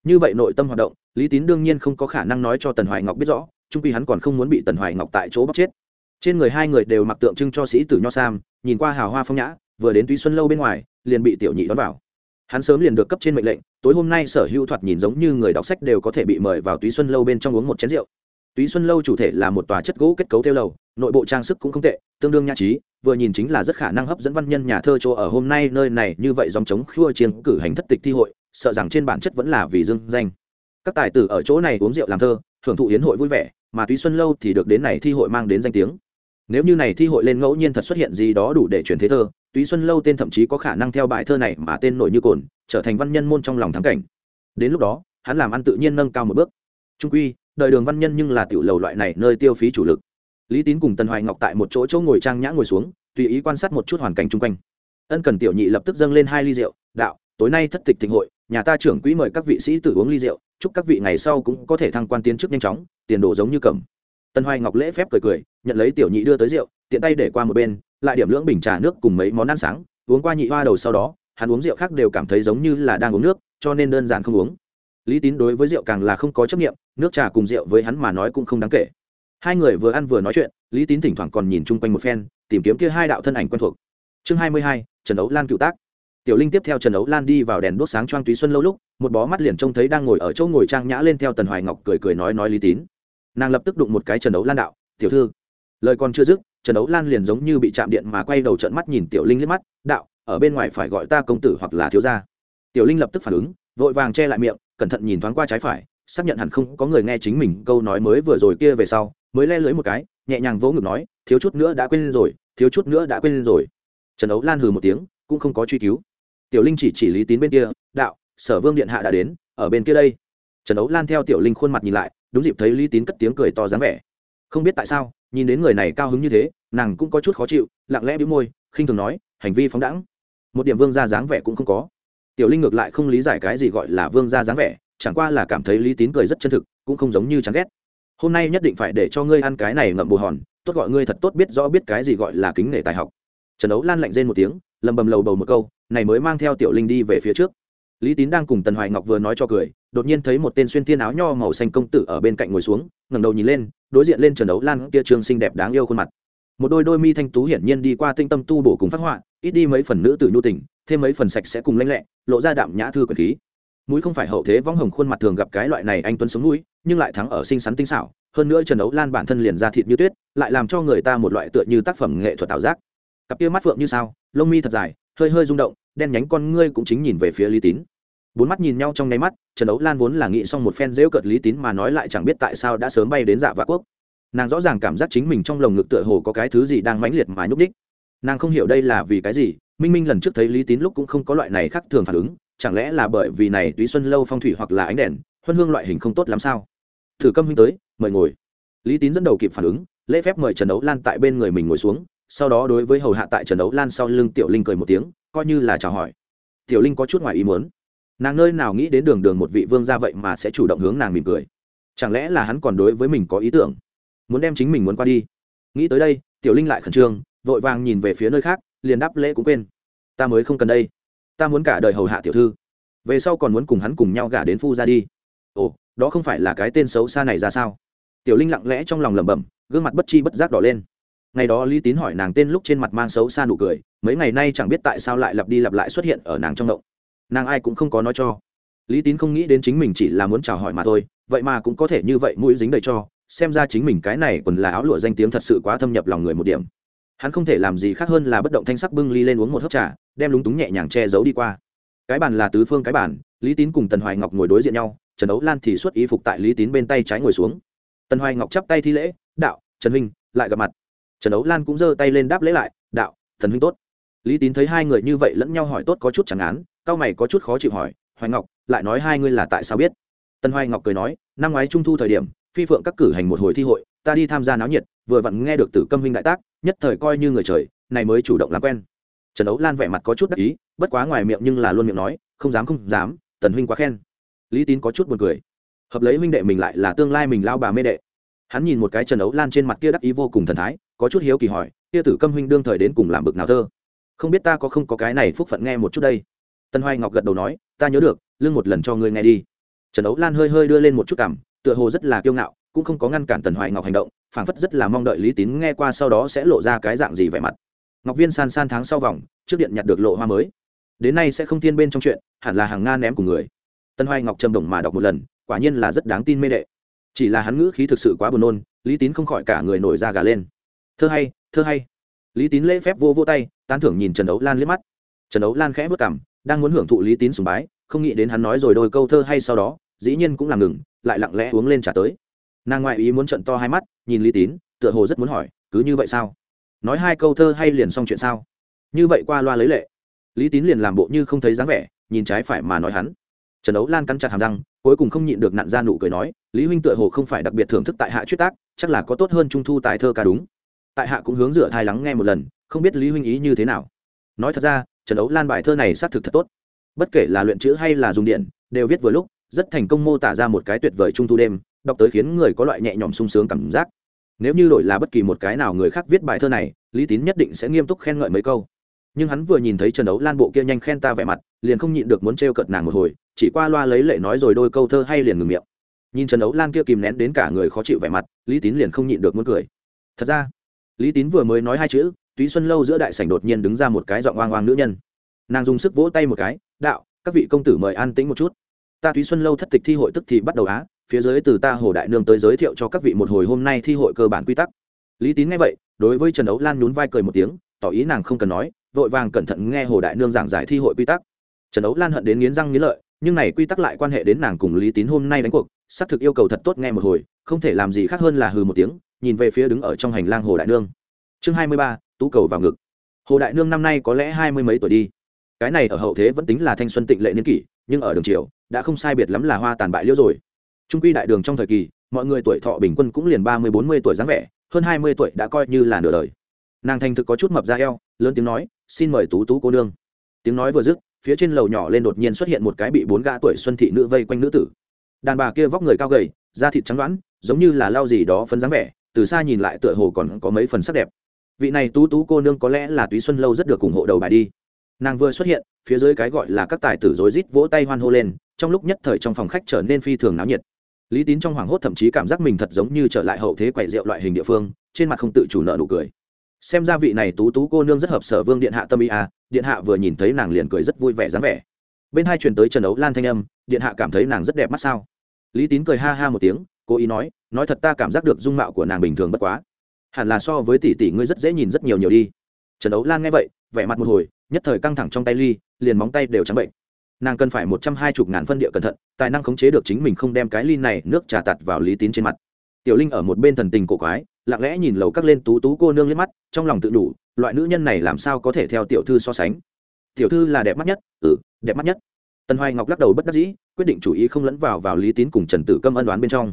Như vậy nội tâm hoạt động, lý tín đương nhiên không có khả năng nói cho tần hoài ngọc biết rõ trung quy hắn còn không muốn bị tần hoài ngọc tại chỗ bóc chết. Trên người hai người đều mặc tượng trưng cho sĩ tử nho sam, nhìn qua hào hoa phong nhã vừa đến túy xuân lâu bên ngoài, liền bị tiểu nhị đón vào. Hắn sớm liền được cấp trên mệnh lệnh, tối hôm nay sở hữu thoạt nhìn giống như người đọc sách đều có thể bị mời vào túy xuân lâu bên trong uống một chén rượu. Túy xuân lâu chủ thể là một tòa chất gỗ kết cấu theo lầu, nội bộ trang sức cũng không tệ, tương đương nhã trí, vừa nhìn chính là rất khả năng hấp dẫn văn nhân nhà thơ chỗ ở hôm nay nơi này, như vậy dòng chống khua chiến cử hành thất tịch thi hội, sợ rằng trên bản chất vẫn là vì dương danh. Các tài tử ở chỗ này uống rượu làm thơ, thưởng thụ hiến hội vui vẻ, mà túy xuân lâu thì được đến này thi hội mang đến danh tiếng nếu như này thi hội lên ngẫu nhiên thật xuất hiện gì đó đủ để truyền thế thơ, túy xuân lâu tên thậm chí có khả năng theo bài thơ này mà tên nổi như cồn, trở thành văn nhân môn trong lòng thắng cảnh. Đến lúc đó, hắn làm ăn tự nhiên nâng cao một bước. Trung quy, đời đường văn nhân nhưng là tiểu lầu loại này nơi tiêu phí chủ lực. Lý tín cùng tần hoài ngọc tại một chỗ chỗ ngồi trang nhã ngồi xuống, tùy ý quan sát một chút hoàn cảnh chung quanh. Ân cần tiểu nhị lập tức dâng lên hai ly rượu, đạo, tối nay thất tịch thịnh hội, nhà ta trưởng quỹ mời các vị sĩ tử uống ly rượu, chúc các vị ngày sau cũng có thể thăng quan tiến chức nhanh chóng, tiền đồ giống như cầm. Tần hoài ngọc lễ phép cười cười nhận lấy tiểu nhị đưa tới rượu, tiện tay để qua một bên, lại điểm lưỡng bình trà nước cùng mấy món ăn sáng, uống qua nhị hoa đầu sau đó, hắn uống rượu khác đều cảm thấy giống như là đang uống nước, cho nên đơn giản không uống. Lý tín đối với rượu càng là không có chấp nghiệm nước trà cùng rượu với hắn mà nói cũng không đáng kể. Hai người vừa ăn vừa nói chuyện, lý tín thỉnh thoảng còn nhìn chung quanh một phen, tìm kiếm kia hai đạo thân ảnh quen thuộc. Chương hai mươi hai, trần ấu lan cựu tác. Tiểu linh tiếp theo trần ấu lan đi vào đèn đốt sáng choang túy xuân lâu lúc, một bó mắt liền trông thấy đang ngồi ở chỗ ngồi trang nhã lên theo tần hoài ngọc cười cười nói nói lý tín. Nàng lập tức đụng một cái trần ấu lan đạo, tiểu thư lời còn chưa dứt, trần ấu lan liền giống như bị chạm điện mà quay đầu trận mắt nhìn tiểu linh liếc mắt, đạo, ở bên ngoài phải gọi ta công tử hoặc là thiếu gia. Tiểu linh lập tức phản ứng, vội vàng che lại miệng, cẩn thận nhìn thoáng qua trái phải, xác nhận hẳn không có người nghe chính mình câu nói mới vừa rồi kia về sau, mới le lưới một cái, nhẹ nhàng vỗ ngực nói, thiếu chút nữa đã quên rồi, thiếu chút nữa đã quên rồi. Trần ấu lan hừ một tiếng, cũng không có truy cứu. Tiểu linh chỉ chỉ lý tín bên kia, đạo, sở vương điện hạ đã đến, ở bên kia đây. Trần ấu lan theo tiểu linh khuôn mặt nhìn lại, đúng dịp thấy lý tín cất tiếng cười to dáng vẻ. Không biết tại sao nhìn đến người này cao hứng như thế, nàng cũng có chút khó chịu, lặng lẽ bĩu môi, khinh thường nói, hành vi phóng đẳng một điểm vương gia dáng vẻ cũng không có. Tiểu linh ngược lại không lý giải cái gì gọi là vương gia dáng vẻ, chẳng qua là cảm thấy lý tín cười rất chân thực, cũng không giống như chán ghét. Hôm nay nhất định phải để cho ngươi ăn cái này ngậm bù hòn, tốt gọi ngươi thật tốt biết rõ biết cái gì gọi là kính nể tài học. Trần đấu lan lạnh rên một tiếng, lầm bầm lầu bầu một câu, này mới mang theo tiểu linh đi về phía trước. Lý tín đang cùng tần hoài ngọc vừa nói cho cười, đột nhiên thấy một tên xuyên thiên áo nho màu xanh công tử ở bên cạnh ngồi xuống ngẩng đầu nhìn lên, đối diện lên trần đấu lan kia trường xinh đẹp đáng yêu khuôn mặt. Một đôi đôi mi thanh tú hiển nhiên đi qua tinh tâm tu bổ cùng phát họa, ít đi mấy phần nữ tử nhu tình, thêm mấy phần sạch sẽ cùng lanh lẹ, lộ ra đạm nhã thư quyền khí. Mũi không phải hậu thế võng hồng khuôn mặt thường gặp cái loại này anh tuấn sống mũi, nhưng lại thắng ở xinh xắn tinh xảo, hơn nữa trần đấu lan bản thân liền ra thịt như tuyết, lại làm cho người ta một loại tựa như tác phẩm nghệ thuật tạo giác. Cặp kia mắt phượng như sao, lông mi thật dài, hơi hơi rung động, đen nhánh con ngươi cũng chính nhìn về phía lý tín bốn mắt nhìn nhau trong nháy mắt, trần ấu lan vốn là nghĩ xong một phen rêu cợt lý tín mà nói lại chẳng biết tại sao đã sớm bay đến dạ vạ quốc. Nàng rõ ràng cảm giác chính mình trong lồng ngực tựa hồ có cái thứ gì đang mãnh liệt mà nhúc đích nàng không hiểu đây là vì cái gì, minh minh lần trước thấy lý tín lúc cũng không có loại này khác thường phản ứng, chẳng lẽ là bởi vì này túy xuân lâu phong thủy hoặc là ánh đèn, huân hương loại hình không tốt lắm sao? Thử câm huynh tới, mời ngồi. Lý tín dẫn đầu kịp phản ứng, lễ phép mời trần ấu lan tại bên người mình ngồi xuống, sau đó đối với hầu hạ tại trần ấu lan sau lưng tiểu linh cười một tiếng, coi như là chào hỏi. Tiểu linh có chút ngoài ý muốn nàng nơi nào nghĩ đến đường đường một vị vương ra vậy mà sẽ chủ động hướng nàng mỉm cười. Chẳng lẽ là hắn còn đối với mình có ý tưởng? Muốn đem chính mình muốn qua đi. Nghĩ tới đây, tiểu linh lại khẩn trương, vội vàng nhìn về phía nơi khác, liền đáp lễ cũng quên. Ta mới không cần đây. Ta muốn cả đời hầu hạ tiểu thư. Về sau còn muốn cùng hắn cùng nhau gả đến phu ra đi. Ồ, đó không phải là cái tên xấu xa này ra sao? Tiểu linh lặng lẽ trong lòng lẩm bẩm, gương mặt bất chi bất giác đỏ lên. Ngày đó lý tín hỏi nàng tên lúc trên mặt mang xấu xa nụ cười, mấy ngày nay chẳng biết tại sao lại lặp đi lặp lại xuất hiện ở nàng trong động nàng ai cũng không có nói cho. Lý tín không nghĩ đến chính mình chỉ là muốn chào hỏi mà thôi, vậy mà cũng có thể như vậy mũi dính đầy cho, xem ra chính mình cái này còn là áo lụa danh tiếng thật sự quá thâm nhập lòng người một điểm. Hắn không thể làm gì khác hơn là bất động thanh sắc bưng ly lên uống một hớp trà, đem lúng túng nhẹ nhàng che giấu đi qua. Cái bàn là tứ phương cái bàn, lý tín cùng tần hoài ngọc ngồi đối diện nhau, trần ấu lan thì xuất y phục tại lý tín bên tay trái ngồi xuống. Tần hoài ngọc chắp tay thi lễ, đạo, trần huynh, lại gặp mặt. Trần ấu lan cũng giơ tay lên đáp lễ lại, đạo, thần huynh tốt. Lý tín thấy hai người như vậy lẫn nhau hỏi tốt có chút chẳng án cao mày có chút khó chịu hỏi, hoài ngọc, lại nói hai ngươi là tại sao biết? Tần hoài ngọc cười nói, năm ngoái trung thu thời điểm, phi phượng các cử hành một hồi thi hội, ta đi tham gia náo nhiệt, vừa vặn nghe được tử câm huynh đại tác, nhất thời coi như người trời, này mới chủ động làm quen. Trần ấu lan vẻ mặt có chút đắc ý, bất quá ngoài miệng nhưng là luôn miệng nói, không dám không dám, tần huynh quá khen. Lý tín có chút buồn cười. Hợp lấy huynh đệ mình lại là tương lai mình lao bà mê đệ. Hắn nhìn một cái trần ấu lan trên mặt kia đắc ý vô cùng thần thái, có chút hiếu kỳ hỏi, kia tử câm huynh đương thời đến cùng làm bực nào thơ? Không biết ta có không có cái này phúc phận nghe một chút đây? Tân hoài ngọc gật đầu nói, ta nhớ được lương một lần cho ngươi nghe đi. Trần đấu lan hơi hơi đưa lên một chút cảm, tựa hồ rất là kiêu ngạo, cũng không có ngăn cản tần hoài ngọc hành động, phảng phất rất là mong đợi lý tín nghe qua sau đó sẽ lộ ra cái dạng gì vẻ mặt. Ngọc viên san san tháng sau vòng, trước điện nhặt được lộ hoa mới. Đến nay sẽ không tiên bên trong chuyện, hẳn là hàng nga ném của người. Tân hoài ngọc trầm đồng mà đọc một lần, quả nhiên là rất đáng tin mê đệ. Chỉ là hắn ngữ khí thực sự quá buồn nôn, lý tín không khỏi cả người nổi da gà lên. Thơ hay thơ hay. Lý tín lễ phép vô vô tay, tán thưởng nhìn trần ấu lan liếc mắt. Trần ấu lan khẽ vất cảm đang muốn hưởng thụ lý tín sùng bái, không nghĩ đến hắn nói rồi đôi câu thơ hay sau đó, dĩ nhiên cũng làm ngừng, lại lặng lẽ uống lên trả tới. Nàng ngoại ý muốn trận to hai mắt, nhìn lý tín, tựa hồ rất muốn hỏi, cứ như vậy sao? Nói hai câu thơ hay liền xong chuyện sao? Như vậy qua loa lấy lệ. Lý tín liền làm bộ như không thấy dáng vẻ, nhìn trái phải mà nói hắn. Trần đấu lan cắn chặt hàm răng, cuối cùng không nhịn được nặn ra nụ cười nói, lý huynh tựa hồ không phải đặc biệt thưởng thức tại hạ chuyết tác, chắc là có tốt hơn trung thu tài thơ ca đúng. Tại hạ cũng hướng dựa thai lắng nghe một lần, không biết lý huynh ý như thế nào. Nói thật ra trần ấu lan bài thơ này xác thực thật tốt. Bất kể là luyện chữ hay là dùng điện, đều viết vừa lúc, rất thành công mô tả ra một cái tuyệt vời trung thu đêm, đọc tới khiến người có loại nhẹ nhõm sung sướng cảm giác. Nếu như đổi là bất kỳ một cái nào người khác viết bài thơ này, lý tín nhất định sẽ nghiêm túc khen ngợi mấy câu. Nhưng hắn vừa nhìn thấy trần ấu lan bộ kia nhanh khen ta vẻ mặt, liền không nhịn được muốn t cợt nàng một hồi, chỉ qua loa lấy lệ nói rồi đôi câu thơ hay liền ngừng miệng. Nhìn trần ấu lan kia kìm nén đến cả người khó chịu vẻ mặt, lý tín liền không nhịn được muốn cười. Thật ra, lý tín vừa mới nói hai chữ túy xuân lâu giữa đại sảnh đột nhiên đứng ra một cái giọng oang oang nữ nhân. Nàng dùng sức vỗ tay một cái, đạo, các vị công tử mời an tĩnh một chút. Ta túy xuân lâu thất tịch thi hội tức thì bắt đầu á, phía dưới từ ta hồ đại nương tới giới thiệu cho các vị một hồi hôm nay thi hội cơ bản quy tắc. Lý tín nghe vậy, đối với trần ấu lan nhún vai cười một tiếng, tỏ ý nàng không cần nói, vội vàng cẩn thận nghe hồ đại nương giảng giải thi hội quy tắc. Trần ấu lan hận đến nghiến răng nghiến lợi, nhưng này quy tắc lại quan hệ đến nàng cùng lý tín hôm nay đánh cuộc, xác thực yêu cầu thật tốt nghe một hồi, không thể làm gì khác hơn là hừ một tiếng, nhìn về phía đứng ở trong hành lang hồ đại nương. Chương hai mươi ba tú cầu vào ngực. Hồ đại nương năm nay có lẽ hai mươi mấy tuổi đi. Cái này ở hậu thế vẫn tính là thanh xuân tịnh lệ niên kỷ, nhưng ở đường triều, đã không sai biệt lắm là hoa tàn bại liễu rồi. Trung quy đại đường trong thời kỳ, mọi người tuổi thọ bình quân cũng liền ba mươi bốn mươi tuổi dáng vẻ, hơn hai mươi tuổi đã coi như là nửa đời. Nàng thành thực có chút mập ra eo, lớn tiếng nói, xin mời tú tú cô nương. Tiếng nói vừa dứt, phía trên lầu nhỏ lên đột nhiên xuất hiện một cái bị bốn gã tuổi xuân thị nữ vây quanh nữ tử. Đàn bà kia vóc người cao gầy, da thịt trắng đoãn giống như là lau gì đó phấn dáng vẻ, từ xa nhìn lại tựa hồ còn có mấy phần sắc đẹp vị này tú tú cô nương có lẽ là túy xuân lâu rất được ủng hộ đầu bài đi. Nàng vừa xuất hiện, phía dưới cái gọi là các tài tử rối rít vỗ tay hoan hô lên, trong lúc nhất thời trong phòng khách trở nên phi thường náo nhiệt. Lý tín trong hoảng hốt thậm chí cảm giác mình thật giống như trở lại hậu thế quậy rượu loại hình địa phương, trên mặt không tự chủ nợ nụ cười. Xem ra vị này tú tú cô nương rất hợp sở vương điện hạ tâm ý à điện hạ vừa nhìn thấy nàng liền cười rất vui vẻ dáng vẻ. Bên hai truyền tới trần ấu lan thanh âm, điện hạ cảm thấy nàng rất đẹp mắt sao? Lý tín cười ha ha một tiếng, cố ý nói nói thật ta cảm giác được dung mạo của nàng bình thường bất quá hẳn là so với tỷ tỷ ngươi rất dễ nhìn rất nhiều nhiều đi. Trần ấu lan nghe vậy, vẻ mặt một hồi, nhất thời căng thẳng trong tay ly, liền móng tay đều trắng bệnh. Nàng cần phải một trăm hai mươi ngàn phân địa cẩn thận, tài năng khống chế được chính mình không đem cái ly này nước trà tạt vào lý tín trên mặt. Tiểu linh ở một bên thần tình cổ quái, lặng lẽ nhìn lầu các lên tú tú cô nương lên mắt, trong lòng tự đủ, loại nữ nhân này làm sao có thể theo tiểu thư so sánh? Tiểu thư là đẹp mắt nhất ừ đẹp mắt nhất. Tần hoài ngọc lắc đầu bất đắc dĩ, quyết định chủ ý không lẫn vào vào lý tín cùng trần tử câm ân đoán bên trong.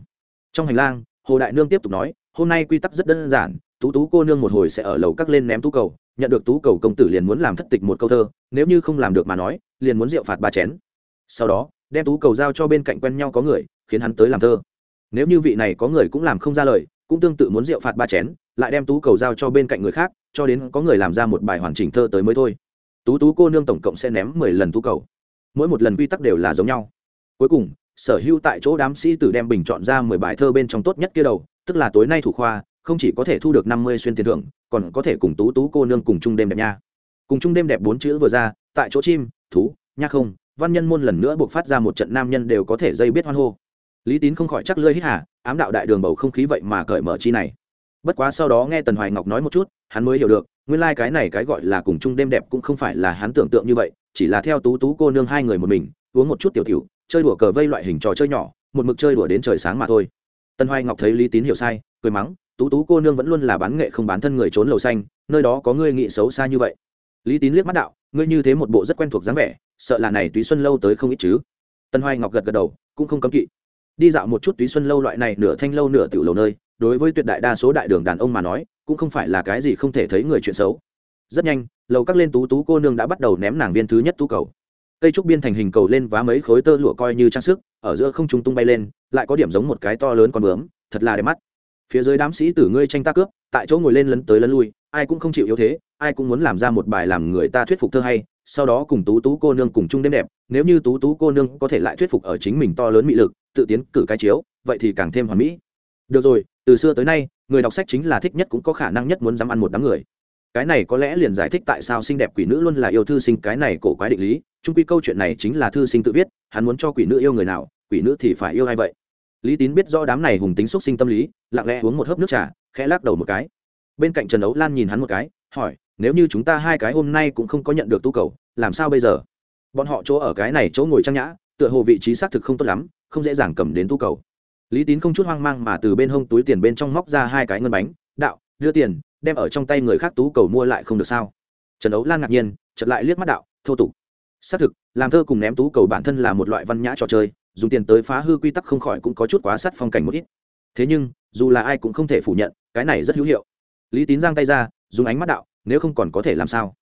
Trong hành lang, hồ đại nương tiếp tục nói hôm nay quy tắc rất đơn giản, tú tú cô nương một hồi sẽ ở lầu các lên ném tú cầu, nhận được tú cầu công tử liền muốn làm thất tịch một câu thơ, nếu như không làm được mà nói, liền muốn rượu phạt ba chén. Sau đó, đem tú cầu giao cho bên cạnh quen nhau có người, khiến hắn tới làm thơ. Nếu như vị này có người cũng làm không ra lời, cũng tương tự muốn rượu phạt ba chén, lại đem tú cầu giao cho bên cạnh người khác, cho đến có người làm ra một bài hoàn chỉnh thơ tới mới thôi. Tú tú cô nương tổng cộng sẽ ném mười lần tú cầu. Mỗi một lần quy tắc đều là giống nhau. Cuối cùng, sở hữu tại chỗ đám sĩ tử đem bình chọn ra mười bài thơ bên trong tốt nhất kia đầu tức là tối nay thủ khoa, không chỉ có thể thu được năm mươi xuyên tiền thưởng, còn có thể cùng tú tú cô nương cùng chung đêm đẹp nha. Cùng chung đêm đẹp bốn chữ vừa ra, tại chỗ chim, thú nha không, văn nhân môn lần nữa buộc phát ra một trận nam nhân đều có thể dây biết hoan hô. Lý tín không khỏi chắc lơi hít hà, ám đạo đại đường bầu không khí vậy mà cởi mở chi này. Bất quá sau đó nghe tần hoài ngọc nói một chút, hắn mới hiểu được, nguyên lai、like、cái này cái gọi là cùng chung đêm đẹp cũng không phải là hắn tưởng tượng như vậy, chỉ là theo tú tú cô nương hai người một mình, uống một chút tiểu tiểu, chơi đùa cờ vây loại hình trò chơi nhỏ, một mực chơi đùa đến trời sáng mà thôi tân hoài ngọc thấy lý tín hiểu sai, cười mắng, tú tú cô nương vẫn luôn là bán nghệ không bán thân người trốn lầu xanh, nơi đó có ngươi nghị xấu xa như vậy. Lý tín liếc mắt đạo, ngươi như thế một bộ rất quen thuộc dáng vẻ, sợ là này túy xuân lâu tới không ít chứ? Tân hoài ngọc gật gật đầu, cũng không cấm kỵ. Đi dạo một chút túy xuân lâu loại này nửa thanh lâu nửa tiểu lầu nơi, đối với tuyệt đại đa số đại đường đàn ông mà nói, cũng không phải là cái gì không thể thấy người chuyện xấu. Rất nhanh, lầu các lên tú tú cô nương đã bắt đầu ném nàng viên thứ nhất tú cầu cây trúc biên thành hình cầu lên vá mấy khối tơ lụa coi như trang sức, ở giữa không trung tung bay lên, lại có điểm giống một cái to lớn con bướm, thật là đẹp mắt. Phía dưới đám sĩ tử ngươi tranh ta cướp, tại chỗ ngồi lên lấn tới lấn lui, ai cũng không chịu yếu thế, ai cũng muốn làm ra một bài làm người ta thuyết phục thơ hay, sau đó cùng tú tú cô nương cùng chung đêm đẹp, nếu như tú tú cô nương có thể lại thuyết phục ở chính mình to lớn mị lực, tự tiến cử cái chiếu, vậy thì càng thêm hoàn mỹ. Được rồi, từ xưa tới nay, người đọc sách chính là thích nhất cũng có khả năng nhất muốn dám ăn một đám người cái này có lẽ liền giải thích tại sao xinh đẹp quỷ nữ luôn là yêu thư sinh cái này cổ quái định lý trung quy câu chuyện này chính là thư sinh tự viết, hắn muốn cho quỷ nữ yêu người nào, quỷ nữ thì phải yêu ai vậy? Lý tín biết rõ đám này hùng tính xúc sinh tâm lý, lặng lẽ uống một hớp nước trà, khẽ lắc đầu một cái. Bên cạnh trần ấu lan nhìn hắn một cái, hỏi, nếu như chúng ta hai cái hôm nay cũng không có nhận được tu cầu, làm sao bây giờ? Bọn họ chỗ ở cái này chỗ ngồi trang nhã, tựa hồ vị trí xác thực không tốt lắm, không dễ dàng cầm đến tu cầu. Lý tín không chút hoang mang mà từ bên hông túi tiền bên trong móc ra hai cái ngân bánh, đạo, đưa tiền đem ở trong tay người khác tú cầu mua lại không được sao? Trần đấu lan ngạc nhiên chật lại liếc mắt đạo, thô tục. Xác thực, làm thơ cùng ném tú cầu bản thân là một loại văn nhã trò chơi, dùng tiền tới phá hư quy tắc không khỏi cũng có chút quá sát phong cảnh một ít. Thế nhưng, dù là ai cũng không thể phủ nhận, cái này rất hữu hiệu. Lý tín giang tay ra, dùng ánh mắt đạo, nếu không còn có thể làm sao?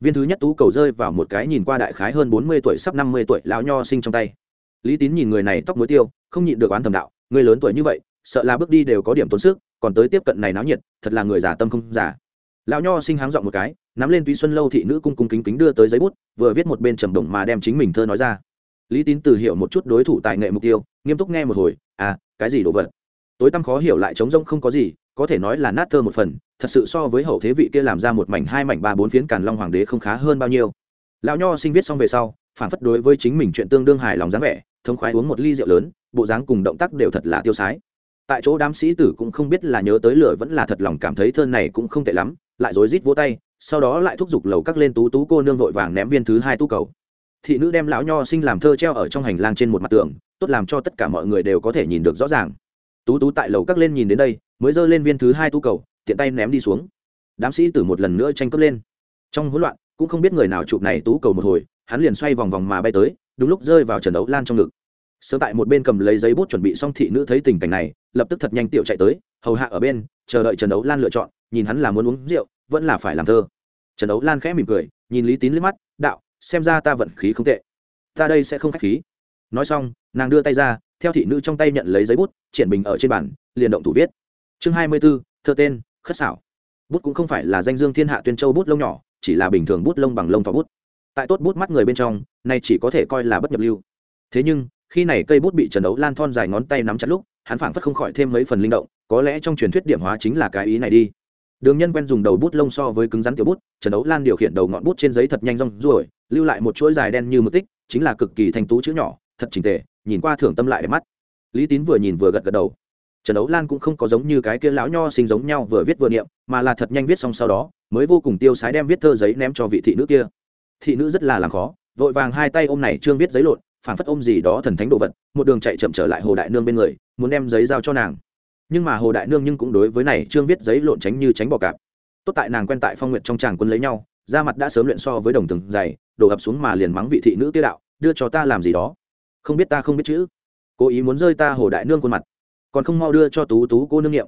Viên thứ nhất tú cầu rơi vào một cái nhìn qua đại khái hơn bốn mươi tuổi sắp năm mươi tuổi lão nho sinh trong tay. Lý tín nhìn người này tóc muối tiêu, không nhịn được oán thầm đạo, người lớn tuổi như vậy, sợ là bước đi đều có điểm tốn sức còn tới tiếp cận này náo nhiệt, thật là người giả tâm không giả lão nho sinh háng dọn một cái, nắm lên túy xuân lâu thị nữ cung cung kính kính đưa tới giấy bút, vừa viết một bên trầm đồng mà đem chính mình thơ nói ra. Lý tín từ hiểu một chút đối thủ tài nghệ mục tiêu, nghiêm túc nghe một hồi à cái gì đồ vật? Tối tăm khó hiểu lại trống rông không có gì, có thể nói là nát thơ một phần, thật sự so với hậu thế vị kia làm ra một mảnh hai mảnh ba bốn phiến càn long hoàng đế không khá hơn bao nhiêu. Lão nho sinh viết xong về sau, phản phất đối với chính mình chuyện tương đương hài lòng dáng vẻ, thống khoái uống một ly rượu lớn, bộ dáng cùng động tác đều thật là tiêu sái tại chỗ đám sĩ tử cũng không biết là nhớ tới lửa vẫn là thật lòng cảm thấy thơ này cũng không tệ lắm, lại rối rít vỗ tay, sau đó lại thúc giục lầu các lên tú tú cô nương vội vàng ném viên thứ hai tú cầu. Thị nữ đem lão nho sinh làm thơ treo ở trong hành lang trên một mặt tường, tốt làm cho tất cả mọi người đều có thể nhìn được rõ ràng. Tú tú tại lầu các lên nhìn đến đây, mới giơ lên viên thứ hai tú cầu, tiện tay ném đi xuống. Đám sĩ tử một lần nữa tranh cướp lên. Trong hỗn loạn, cũng không biết người nào chụp này tú cầu một hồi, hắn liền xoay vòng vòng mà bay tới, đúng lúc rơi vào trần đấu lan trong ngực. Sớm tại một bên cầm lấy giấy bút chuẩn bị xong, thị nữ thấy tình cảnh này lập tức thật nhanh tiểu chạy tới, hầu hạ ở bên, chờ đợi trần đấu lan lựa chọn, nhìn hắn là muốn uống rượu, vẫn là phải làm thơ. Trần đấu lan khẽ mỉm cười, nhìn lý tín liếc mắt, đạo, xem ra ta vận khí không tệ. Ta đây sẽ không k h á c h khí. Nói xong, nàng đưa tay ra, theo thị nữ trong tay nhận lấy giấy bút, triển bình ở trên bản liền động thủ viết. Chương hai mươi b ố thơ tên, khất xảo. Bút cũng không phải là danh dương thiên hạ tuyên châu bút lông nhỏ, chỉ là bình thường bút lông bằng lông thỏ bút. Tại tốt bút mắt người bên trong nay chỉ có thể coi là bất nhập lưu. Thế nhưng, khi này cây bút bị trần đấu lan thon dài ngón tay nắm chặt lúc hắn phảng phất không khỏi thêm mấy phần linh động, có lẽ trong truyền thuyết điểm hóa chính là cái ý này đi. Đường nhân quen dùng đầu bút lông so với cứng rắn tiểu bút, trần đấu lan điều khiển đầu ngọn bút trên giấy thật nhanh rong ruổi, lưu lại một chuỗi dài đen như mực tích, chính là cực kỳ thanh tú chữ nhỏ, thật trình tề, nhìn qua thưởng tâm lại đẹp mắt. Lý tín vừa nhìn vừa gật gật đầu. Trần đấu lan cũng không có giống như cái kia lão nho sinh giống nhau vừa viết vừa niệm, mà là thật nhanh viết xong sau đó, mới vô cùng tiêu sái đem viết thơ giấy ném cho vị thị nữ kia. Thị nữ rất là làm khó, vội vàng hai tay ôm này trương viết giấy lộn phản phất ôm gì đó thần thánh đồ vật, một đường chạy chậm trở lại hồ đại nương bên người, muốn đem giấy giao cho nàng. Nhưng mà hồ đại nương nhưng cũng đối với này trương viết giấy lộn tránh như tránh bò cạp. Tốt tại nàng quen tại phong nguyện trong tràng quân lấy nhau, da mặt đã sớm luyện so với đồng từng dày đổ ập xuống mà liền mắng vị thị nữ tiêu đạo, đưa cho ta làm gì đó. Không biết ta không biết chữ. Cố ý muốn rơi ta hồ đại nương khuôn mặt, còn không mau đưa cho tú tú cô nương nghiệm.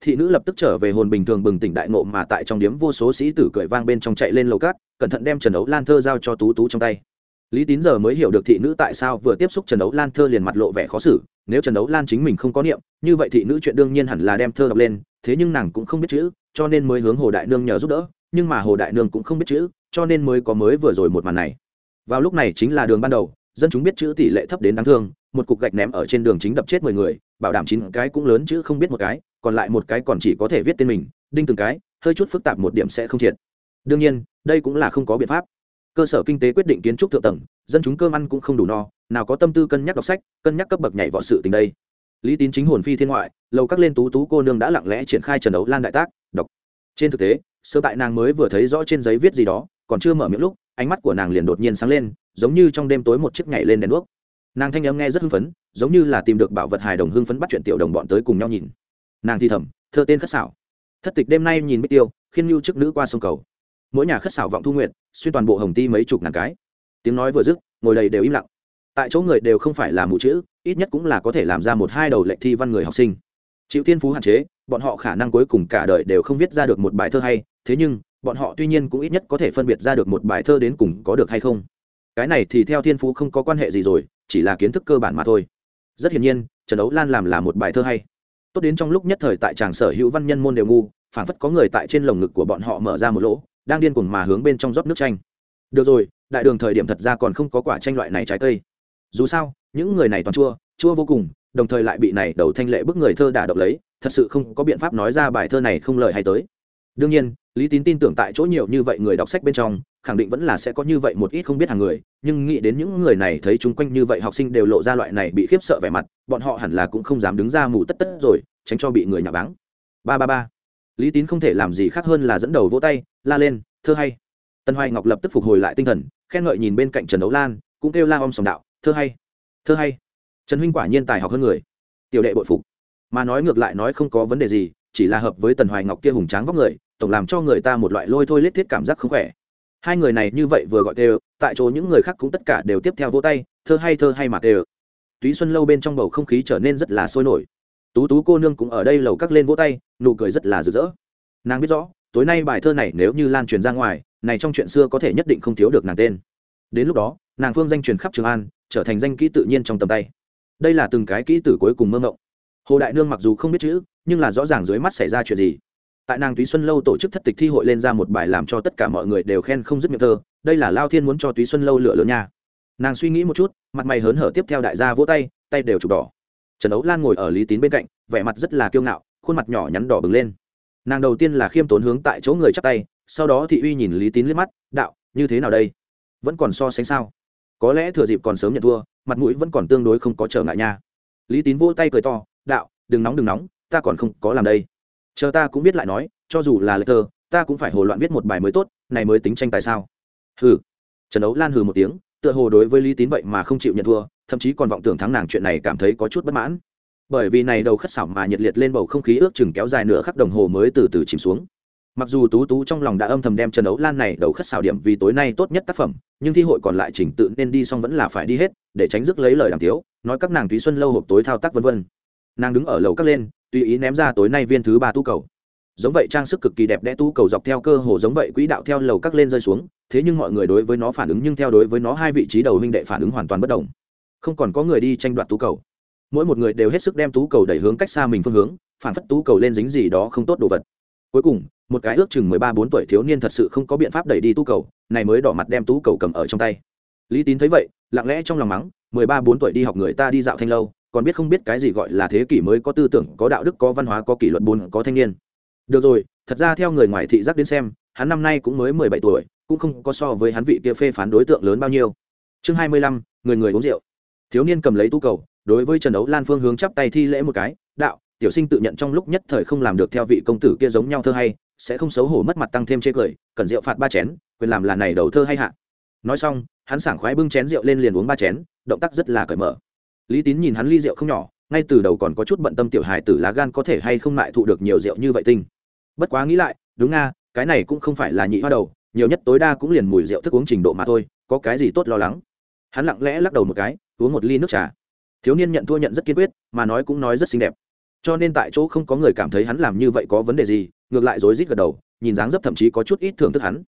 Thị nữ lập tức trở về hồn bình thường bừng tỉnh đại ngộ mà tại trong điếm vô số sĩ tử cười vang bên trong chạy lên lầu cát, cẩn thận đem trần ấu lan thơ giao cho tú tú trong tay lý tín giờ mới hiểu được thị nữ tại sao vừa tiếp xúc trần đấu lan thơ liền mặt lộ vẻ khó xử, nếu trần đấu lan chính mình không có niệm, như vậy thị nữ chuyện đương nhiên hẳn là đem thơ đọc lên, thế nhưng nàng cũng không biết chữ, cho nên mới hướng hồ đại nương nhờ giúp đỡ, nhưng mà hồ đại nương cũng không biết chữ, cho nên mới có mới vừa rồi một màn này. Vào lúc này chính là đường ban đầu, dân chúng biết chữ tỷ lệ thấp đến đáng thương, một cục gạch ném ở trên đường chính đập chết mười người, bảo đảm chín cái cũng lớn chữ không biết một cái, còn lại một cái còn chỉ có thể viết tên mình, đinh từng cái, hơi chút phức tạp một điểm sẽ không triệt. Đương nhiên, đây cũng là không có biện pháp cơ sở kinh tế quyết định kiến trúc thượng tầng, dân chúng cơm ăn cũng không đủ no, nào có tâm tư cân nhắc đọc sách, cân nhắc cấp bậc nhảy võ sự tình đây. Lý tín chính hồn phi thiên ngoại, lầu các lên tú tú cô nương đã lặng lẽ triển khai trần đấu lan đại tác, đọc. Trên thực tế, sơ tại nàng mới vừa thấy rõ trên giấy viết gì đó, còn chưa mở miệng lúc, ánh mắt của nàng liền đột nhiên sáng lên, giống như trong đêm tối một chiếc nhảy lên đèn đuốc. Nàng thanh âm nghe rất hưng phấn, giống như là tìm được bảo vật hài đồng hưng phấn bắt chuyện tiểu đồng bọn tới cùng nhau nhìn. Nàng thi thầm, thơ tên khất xảo. Thất tịch đêm nay nhìn bích tiêu, khiên mưu chức nữ qua sông cầu mỗi nhà khất xảo vọng thu nguyện, xuyên toàn bộ hồng ti mấy chục ngàn cái. Tiếng nói vừa dứt, ngồi đầy đều im lặng. Tại chỗ người đều không phải là mù chữ, ít nhất cũng là có thể làm ra một hai đầu lệnh thi văn người học sinh. Chịu tiên phú hạn chế, bọn họ khả năng cuối cùng cả đời đều không viết ra được một bài thơ hay, thế nhưng, bọn họ tuy nhiên cũng ít nhất có thể phân biệt ra được một bài thơ đến cùng có được hay không. Cái này thì theo thiên phú không có quan hệ gì rồi, chỉ là kiến thức cơ bản mà thôi. Rất hiển nhiên, trần đấu lan làm là một bài thơ hay. Tốt đến trong lúc nhất thời tại tràng sở hữu văn nhân môn đều ngu, phảng phất có người tại trên lồng ngực của bọn họ mở ra một lỗ đang điên cuồng mà hướng bên trong rót nước chanh. Được rồi, đại đường thời điểm thật ra còn không có quả tranh loại này trái cây. Dù sao, những người này toàn chua chua vô cùng, đồng thời lại bị này đầu thanh lệ bức người thơ đả động lấy, thật sự không có biện pháp nói ra bài thơ này không lời hay tới. Đương nhiên, lý tín tin tưởng tại chỗ nhiều như vậy người đọc sách bên trong, khẳng định vẫn là sẽ có như vậy một ít không biết hàng người, nhưng nghĩ đến những người này thấy chung quanh như vậy học sinh đều lộ ra loại này bị khiếp sợ vẻ mặt, bọn họ hẳn là cũng không dám đứng ra mù tất tất rồi, tránh cho bị người nhà báng. Ba ba ba lý tín không thể làm gì khác hơn là dẫn đầu vỗ tay, la lên, thơ hay. Tân hoài ngọc lập tức phục hồi lại tinh thần, khen ngợi nhìn bên cạnh trần đấu lan, cũng kêu la om sòng đạo, thơ hay thơ hay. Trần huynh quả nhiên tài học hơn người. Tiểu đệ bội phục. Mà nói ngược lại nói không có vấn đề gì, chỉ là hợp với tần hoài ngọc kia hùng tráng vóc người, tổng làm cho người ta một loại lôi thôi lết thiết cảm giác không khỏe. Hai người này như vậy vừa gọi đều, tại chỗ những người khác cũng tất cả đều tiếp theo vỗ tay, thơ hay thơ hay mà đều. Túy xuân lâu bên trong bầu không khí trở nên rất là sôi nổi tú tú cô nương cũng ở đây lầu các lên vỗ tay, nụ cười rất là rực rỡ. Nàng biết rõ, tối nay bài thơ này nếu như lan truyền ra ngoài, này trong chuyện xưa có thể nhất định không thiếu được nàng tên. Đến lúc đó, nàng phương danh truyền khắp trường an, trở thành danh kỹ tự nhiên trong tầm tay. Đây là từng cái kỹ tử cuối cùng mơ ngộng hồ đại nương mặc dù không biết chữ, nhưng là rõ ràng dưới mắt xảy ra chuyện gì. Tại nàng túy xuân lâu tổ chức thất tịch thi hội lên ra một bài làm cho tất cả mọi người đều khen không dứt miệng thơ, đây là lao thiên muốn cho túy xuân lâu lựa lớn nha. Nàng suy nghĩ một chút, mặt mày hớn hở tiếp theo đại gia vỗ tay tay đều chụp đỏ trần ấu lan ngồi ở lý tín bên cạnh, vẻ mặt rất là kiêu ngạo, khuôn mặt nhỏ nhắn đỏ bừng lên. Nàng đầu tiên là khiêm tốn hướng tại chỗ người chắc tay, sau đó thị uy nhìn lý tín liếc mắt, đạo, như thế nào đây? Vẫn còn so sánh sao? Có lẽ thừa dịp còn sớm nhận thua, mặt mũi vẫn còn tương đối không có trở ngại nha. Lý tín vỗ tay cười to, đạo, đừng nóng đừng nóng, ta còn không có làm đây. Chờ ta cũng biết lại nói, cho dù là lệ thơ ta cũng phải hồ loạn viết một bài mới tốt, này mới tính tranh tài sao? Hừ. Trần ấu lan hừ một tiếng, tựa hồ đối với lý tín vậy mà không chịu nhận thua thậm chí còn vọng tưởng thắng nàng chuyện này cảm thấy có chút bất mãn. Bởi vì này đầu khất xảo mà nhiệt liệt lên bầu không khí ước chừng kéo dài nửa khắc đồng hồ mới từ từ chìm xuống. Mặc dù tú tú trong lòng đã âm thầm đem trần ấu lan này đầu khất xảo điểm vì tối nay tốt nhất tác phẩm, nhưng thi hội còn lại chỉnh tự nên đi xong vẫn là phải đi hết, để tránh rước lấy lời đàm tiếu, nói các nàng túy xuân lâu hộp tối thao tác vân vân. Nàng đứng ở lầu cắt lên, tùy ý ném ra tối nay viên thứ ba tu cầu. Giống vậy trang sức cực kỳ đẹp đẽ tu cầu dọc theo cơ hồ giống vậy quỹ đạo theo lầu cắt lên rơi xuống, thế nhưng mọi người đối với nó phản ứng nhưng theo đối với nó hai vị trí đầu huynh đệ phản ứng hoàn toàn bất đồng không còn có người đi tranh đoạt tú cầu. Mỗi một người đều hết sức đem tú cầu đẩy hướng cách xa mình phương hướng, phản phất tú cầu lên dính gì đó không tốt đồ vật. Cuối cùng, một cái ước chừng mười ba bốn tuổi thiếu niên thật sự không có biện pháp đẩy đi tú cầu, này mới đỏ mặt đem tú cầu cầm ở trong tay. Lý tín thấy vậy, lặng lẽ trong lòng mắng, mười ba bốn tuổi đi học người ta đi dạo thanh lâu, còn biết không biết cái gì gọi là thế kỷ mới có tư tưởng, có đạo đức, có văn hóa, có kỷ luật buồn có thanh niên. Được rồi, thật ra theo người ngoài thị giác đến xem, hắn năm nay cũng mới mười bảy tuổi, cũng không có so với hắn vị kia phê phán đối tượng lớn bao nhiêu. Chương hai mươi lăm, người người uống rượu thiếu niên cầm lấy tú cầu, đối với trần ấu lan phương hướng chắp tay thi lễ một cái, đạo, tiểu sinh tự nhận trong lúc nhất thời không làm được theo vị công tử kia giống nhau thơ hay, sẽ không xấu hổ mất mặt tăng thêm chê cười, cần rượu phạt ba chén, quyền làm là này đầu thơ hay hạ. Nói xong, hắn sảng khoái bưng chén rượu lên liền uống ba chén, động tác rất là cởi mở. Lý tín nhìn hắn ly rượu không nhỏ, ngay từ đầu còn có chút bận tâm tiểu hài tử lá gan có thể hay không lại thụ được nhiều rượu như vậy tinh. Bất quá nghĩ lại, đúng nga, cái này cũng không phải là nhị hoa đầu, nhiều nhất tối đa cũng liền mùi rượu thức uống trình độ mà thôi, có cái gì tốt lo lắng? Hắn lặng lẽ lắc đầu một cái uống một ly nước trà. Thiếu niên nhận thua nhận rất kiên quyết, mà nói cũng nói rất xinh đẹp. Cho nên tại chỗ không có người cảm thấy hắn làm như vậy có vấn đề gì, ngược lại rối rít gật đầu, nhìn dáng dấp thậm chí có chút ít thưởng thức hắn.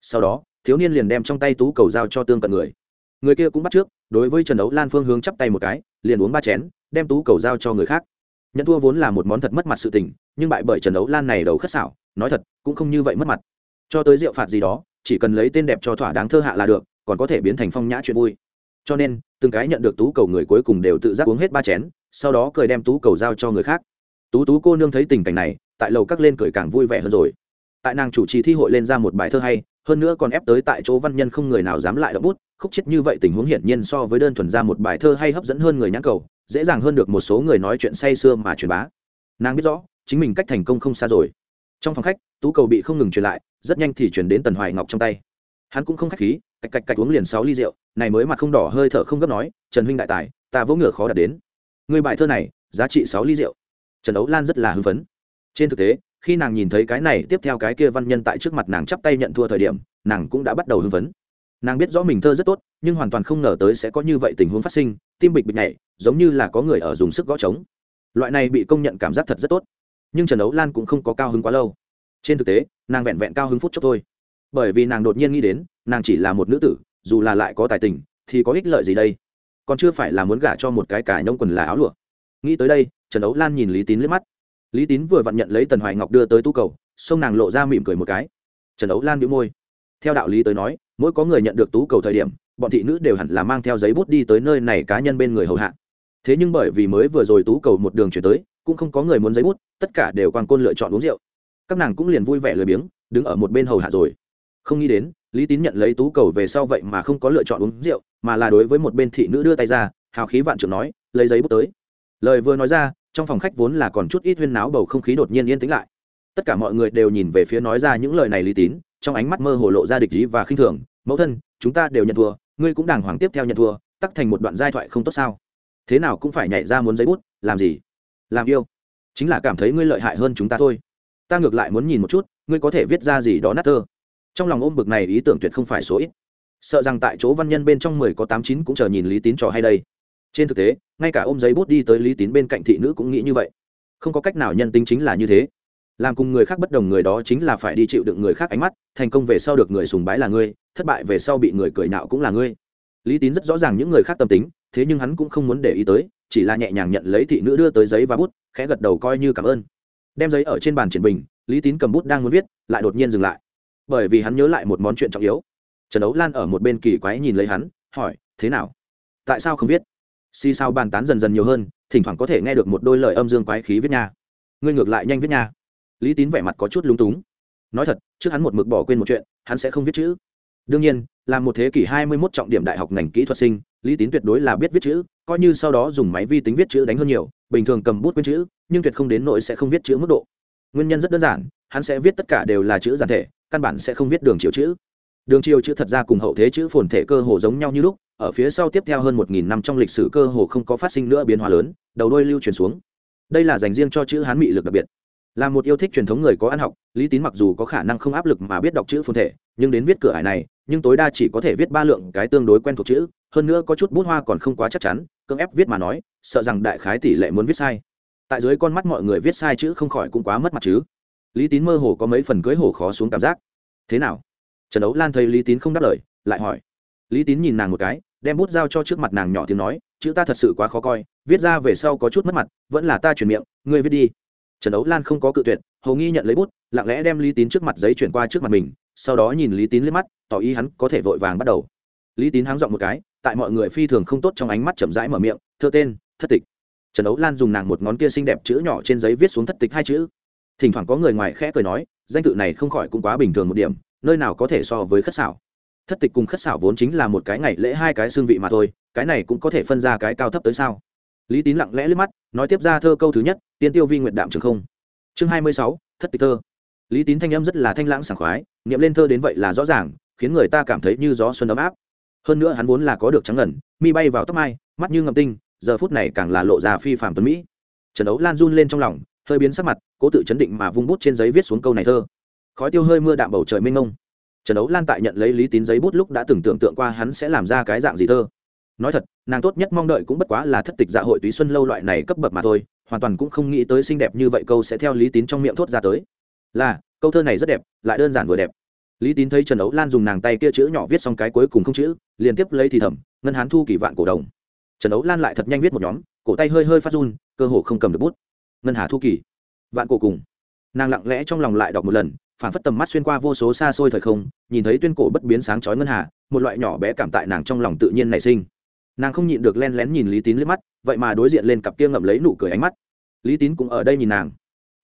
Sau đó, thiếu niên liền đem trong tay tú cầu giao cho tương cận người. Người kia cũng bắt trước, đối với trần đấu lan phương hướng chắp tay một cái, liền uống ba chén, đem tú cầu giao cho người khác. Nhận thua vốn là một món thật mất mặt sự tình, nhưng bại bởi trần đấu lan này đầu khất xảo, nói thật, cũng không như vậy mất mặt. Cho tới rượu phạt gì đó, chỉ cần lấy tên đẹp cho thỏa đáng thơ hạ là được, còn có thể biến thành phong nhã chuyện vui cho nên, từng cái nhận được tú cầu người cuối cùng đều tự giác uống hết ba chén, sau đó cười đem tú cầu giao cho người khác. Tú tú cô nương thấy tình cảnh này, tại lầu các lên cười càng vui vẻ hơn rồi. Tại nàng chủ trì thi hội lên ra một bài thơ hay, hơn nữa còn ép tới tại chỗ văn nhân không người nào dám lại động bút, khúc chết như vậy tình huống hiển nhiên so với đơn thuần ra một bài thơ hay hấp dẫn hơn người nhãn cầu, dễ dàng hơn được một số người nói chuyện say sưa mà truyền bá. Nàng biết rõ, chính mình cách thành công không xa rồi. Trong phòng khách, tú cầu bị không ngừng truyền lại, rất nhanh thì truyền đến tần hoài ngọc trong tay hắn cũng không khách khí, cạch cạch cạch uống liền sáu ly rượu, này mới mặt không đỏ hơi thở không gấp nói, trần huynh đại tài, ta vỗ ngựa khó đạt đến. Người bài thơ này, giá trị sáu ly rượu. Trần ấu lan rất là hưng phấn. Trên thực tế, khi nàng nhìn thấy cái này, tiếp theo cái kia văn nhân tại trước mặt nàng chắp tay nhận thua thời điểm, nàng cũng đã bắt đầu hưng phấn. Nàng biết rõ mình thơ rất tốt, nhưng hoàn toàn không ngờ tới sẽ có như vậy tình huống phát sinh, tim bịch bịch nhảy, giống như là có người ở dùng sức gõ trống. Loại này bị công nhận cảm giác thật rất tốt. Nhưng trần ấu lan cũng không có cao hứng quá lâu. Trên thực tế, nàng vẹn vẹn cao hứng phút chốc thôi bởi vì nàng đột nhiên nghĩ đến, nàng chỉ là một nữ tử, dù là lại có tài tình, thì có ích lợi gì đây? Còn chưa phải là muốn gả cho một cái cải nông quần là áo lụa. Nghĩ tới đây, trần ấu lan nhìn lý tín liếc mắt. Lý tín vừa vặn nhận lấy tần hoài ngọc đưa tới tu cầu, xông nàng lộ ra mỉm cười một cái. Trần ấu lan bị môi. Theo đạo lý tới nói, mỗi có người nhận được tú cầu thời điểm, bọn thị nữ đều hẳn là mang theo giấy bút đi tới nơi này cá nhân bên người hầu hạ. Thế nhưng bởi vì mới vừa rồi tú cầu một đường chuyển tới, cũng không có người muốn giấy bút, tất cả đều quang côn lựa chọn uống rượu. Các nàng cũng liền vui vẻ lười biếng, đứng ở một bên hầu hạ rồi không nghĩ đến, lý tín nhận lấy tú cầu về sau vậy mà không có lựa chọn uống rượu, mà là đối với một bên thị nữ đưa tay ra, hào khí vạn trưởng nói, lấy giấy bút tới. Lời vừa nói ra, trong phòng khách vốn là còn chút ít huyên náo bầu không khí đột nhiên yên tĩnh lại. Tất cả mọi người đều nhìn về phía nói ra những lời này lý tín, trong ánh mắt mơ hồ lộ ra địch ý và khinh thường. Mẫu thân, chúng ta đều nhận thua, ngươi cũng đàng hoàng tiếp theo nhận thua, tắc thành một đoạn giai thoại không tốt sao? Thế nào cũng phải nhảy ra muốn giấy bút, làm gì? Làm yêu. Chính là cảm thấy ngươi lợi hại hơn chúng ta thôi. Ta ngược lại muốn nhìn một chút, ngươi có thể viết ra gì đó nát thơ trong lòng ôm bực này ý tưởng tuyệt không phải số ít. Sợ rằng tại chỗ văn nhân bên trong mười có tám chín cũng chờ nhìn lý tín trò hay đây. Trên thực tế, ngay cả ôm giấy bút đi tới lý tín bên cạnh thị nữ cũng nghĩ như vậy. Không có cách nào nhân tính chính là như thế. Làm cùng người khác bất đồng người đó chính là phải đi chịu đựng người khác ánh mắt, thành công về sau được người sùng bái là ngươi, thất bại về sau bị người cười nạo cũng là ngươi. Lý tín rất rõ ràng những người khác tâm tính, thế nhưng hắn cũng không muốn để ý tới, chỉ là nhẹ nhàng nhận lấy thị nữ đưa tới giấy và bút, khẽ gật đầu coi như cảm ơn. Đem giấy ở trên bàn triển bình, lý tín cầm bút đang muốn viết, lại đột nhiên dừng lại bởi vì hắn nhớ lại một món chuyện trọng yếu. Trần ấu lan ở một bên kỳ quái nhìn lấy hắn, hỏi, thế nào? Tại sao không viết? Xì sao bàn tán dần dần nhiều hơn, thỉnh thoảng có thể nghe được một đôi lời âm dương quái khí viết nha. Ngươi ngược lại nhanh viết nha. Lý tín vẻ mặt có chút lúng túng. Nói thật, trước hắn một mực bỏ quên một chuyện, hắn sẽ không viết chữ. Đương nhiên, là một thế kỷ hai mươi 21 trọng điểm đại học ngành kỹ thuật sinh, lý tín tuyệt đối là biết viết chữ, coi như sau đó dùng máy vi tính viết chữ đánh hơn nhiều, bình thường cầm bút quên chữ, nhưng tuyệt không đến nỗi sẽ không viết chữ mức độ. Nguyên nhân rất đơn giản, hắn sẽ viết tất cả đều là chữ giản thể căn bản sẽ không viết đường chiều chữ. Đường chiều chữ thật ra cùng hậu thế chữ phồn thể cơ hồ giống nhau như lúc, ở phía sau tiếp theo hơn một nghìn năm trong lịch sử cơ hồ không có phát sinh nữa biến hóa lớn, đầu đôi lưu truyền xuống. Đây là dành riêng cho chữ hán mị lực đặc biệt. Là một yêu thích truyền thống người có ăn học, lý tín mặc dù có khả năng không áp lực mà biết đọc chữ phồn thể, nhưng đến viết cửa hải này, nhưng tối đa chỉ có thể viết ba lượng cái tương đối quen thuộc chữ, hơn nữa có chút bút hoa còn không quá chắc chắn, cưỡng ép viết mà nói, sợ rằng đại khái tỷ lệ muốn viết sai. Tại dưới con mắt mọi người viết sai chữ không khỏi cũng quá mất mặt chứ lý tín mơ hồ có mấy phần cưới hồ khó xuống cảm giác. Thế nào? Trần ấu lan thấy lý tín không đáp lời, lại hỏi. Lý tín nhìn nàng một cái, đem bút giao cho trước mặt nàng nhỏ tiếng nói, chữ ta thật sự quá khó coi, viết ra về sau có chút mất mặt, vẫn là ta chuyển miệng, ngươi viết đi. Trần ấu lan không có cự tuyệt, hầu nghi nhận lấy bút, lặng lẽ đem lý tín trước mặt giấy chuyển qua trước mặt mình, sau đó nhìn lý tín liếc mắt, tỏ ý hắn có thể vội vàng bắt đầu. Lý tín háng dọn một cái, tại mọi người phi thường không tốt trong ánh mắt chậm rãi mở miệng, thơ tên, thất tịch. Trần ấu lan dùng nàng một ngón kia xinh đẹp chữ nhỏ trên giấy viết xuống thất tịch hai chữ thỉnh thoảng có người ngoài khẽ cười nói, danh tự này không khỏi cũng quá bình thường một điểm, nơi nào có thể so với khất xảo. Thất tịch cùng khất xảo vốn chính là một cái ngày lễ hai cái xương vị mà thôi, cái này cũng có thể phân ra cái cao thấp tới sao? Lý tín lặng lẽ liếc mắt, nói tiếp ra thơ câu thứ nhất, tiên tiêu vi nguyện đạm trường không. Chương hai mươi sáu, thất tịch thơ. Lý tín thanh âm rất là thanh lãng sảng khoái, niệm lên thơ đến vậy là rõ ràng, khiến người ta cảm thấy như gió xuân ấm áp. Hơn nữa hắn vốn là có được trắng ngẩn mi bay vào tóc mai, mắt như ngầm tinh, giờ phút này càng là lộ ra phi phạm tuấn mỹ. Trần đấu lan run lên trong lòng hơi biến sắc mặt, cố tự chấn định mà vung bút trên giấy viết xuống câu này thơ. Khói tiêu hơi mưa đạm bầu trời mênh mông. Trần đấu lan tại nhận lấy lý tín giấy bút lúc đã từng tưởng tượng qua hắn sẽ làm ra cái dạng gì thơ. Nói thật, nàng tốt nhất mong đợi cũng bất quá là thất tịch dạ hội túy xuân lâu loại này cấp bậc mà thôi, hoàn toàn cũng không nghĩ tới xinh đẹp như vậy câu sẽ theo lý tín trong miệng thốt ra tới. Là, câu thơ này rất đẹp, lại đơn giản vừa đẹp. Lý tín thấy trần ấu lan dùng nàng tay kia chữ nhỏ viết xong cái cuối cùng không chữ liên tiếp lấy thì thầm, ngân hán thu kỳ vạn cổ đồng. Trần ấu lan lại thật nhanh viết một nhóm, cổ tay hơi hơi phát run, cơ hồ không cầm được bút ngân hà thu kỳ. Vạn cổ cùng. Nàng lặng lẽ trong lòng lại đọc một lần, phản phất tầm mắt xuyên qua vô số xa xôi thời không, nhìn thấy tuyên cổ bất biến sáng chói ngân hà, một loại nhỏ bé cảm tại nàng trong lòng tự nhiên nảy sinh. Nàng không nhịn được len lén nhìn lý tín liếc mắt, vậy mà đối diện lên cặp kia ngậm lấy nụ cười ánh mắt. Lý tín cũng ở đây nhìn nàng.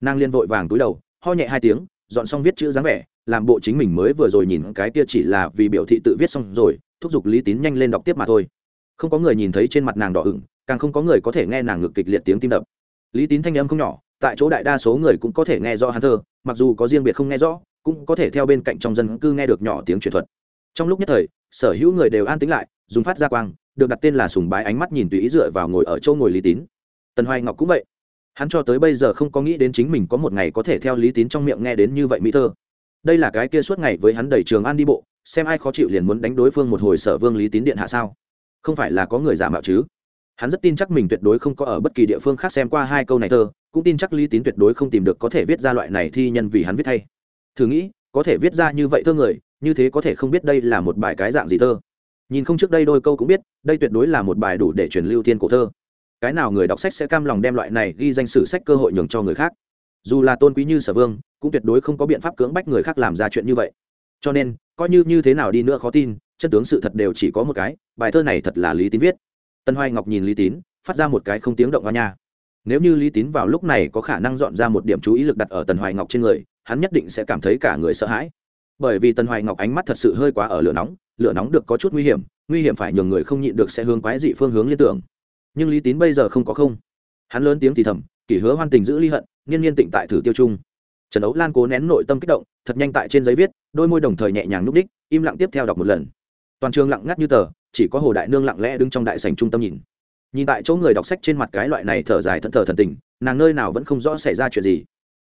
Nàng liên vội vàng túi đầu, ho nhẹ hai tiếng, dọn xong viết chữ dáng vẻ, làm bộ chính mình mới vừa rồi nhìn cái kia chỉ là vì biểu thị tự viết xong rồi, thúc giục lý tín nhanh lên đọc tiếp mà thôi. Không có người nhìn thấy trên mặt nàng đỏ ửng, càng không có người có thể nghe nàng ngực kịch liệt tiếng tim đập lý tín thanh âm không nhỏ, tại chỗ đại đa số người cũng có thể nghe rõ hắn thơ, mặc dù có riêng biệt không nghe rõ, cũng có thể theo bên cạnh trong dân cư nghe được nhỏ tiếng truyền thuật. Trong lúc nhất thời, sở hữu người đều an tĩnh lại, dùng phát ra quang, được đặt tên là sùng bái ánh mắt nhìn tùy ý dựa vào ngồi ở chỗ ngồi lý tín. Tần hoài ngọc cũng vậy. Hắn cho tới bây giờ không có nghĩ đến chính mình có một ngày có thể theo lý tín trong miệng nghe đến như vậy mỹ thơ. Đây là cái kia suốt ngày với hắn đẩy trường an đi bộ, xem ai khó chịu liền muốn đánh đối phương một hồi sở vương lý tín điện hạ sao. Không phải là có người giả mạo chứ? Hắn rất tin chắc mình tuyệt đối không có ở bất kỳ địa phương khác xem qua hai câu này thơ, cũng tin chắc lý tín tuyệt đối không tìm được có thể viết ra loại này thi nhân vì hắn viết thay thử nghĩ, có thể viết ra như vậy thơ người, như thế có thể không biết đây là một bài cái dạng gì thơ. Nhìn không trước đây đôi câu cũng biết, đây tuyệt đối là một bài đủ để truyền lưu thiên cổ thơ. Cái nào người đọc sách sẽ cam lòng đem loại này ghi danh sử sách cơ hội nhường cho người khác? Dù là tôn quý như sở vương, cũng tuyệt đối không có biện pháp cưỡng bách người khác làm ra chuyện như vậy. Cho nên, coi như như thế nào đi nữa khó tin, chân tướng sự thật đều chỉ có một cái, bài thơ này thật là lý tín viết tân hoài ngọc nhìn lý tín, phát ra một cái không tiếng động hoa nha. Nếu như lý tín vào lúc này có khả năng dọn ra một điểm chú ý lực đặt ở tần hoài ngọc trên người, hắn nhất định sẽ cảm thấy cả người sợ hãi. Bởi vì tần hoài ngọc ánh mắt thật sự hơi quá ở lửa nóng lửa nóng được có chút nguy hiểm nguy hiểm phải nhường người không nhịn được sẽ hướng quái dị phương hướng liên tưởng. Nhưng lý tín bây giờ không có không. Hắn lớn tiếng thì thầm, kỷ hứa hoan tình giữ ly hận, nghiên nhiên tịnh tại thử tiêu trung trần ấu lan cố nén nội tâm kích động, thật nhanh tại trên giấy viết, đôi môi đồng thời nhẹ nhàng núp đích, im lặng tiếp theo đọc một lần. Toàn trường lặng ngắt như tờ chỉ có hồ đại nương lặng lẽ đứng trong đại sành trung tâm nhìn. Nhìn tại chỗ người đọc sách trên mặt cái loại này thở dài thẫn thờ thần tình, nàng nơi nào vẫn không rõ xảy ra chuyện gì.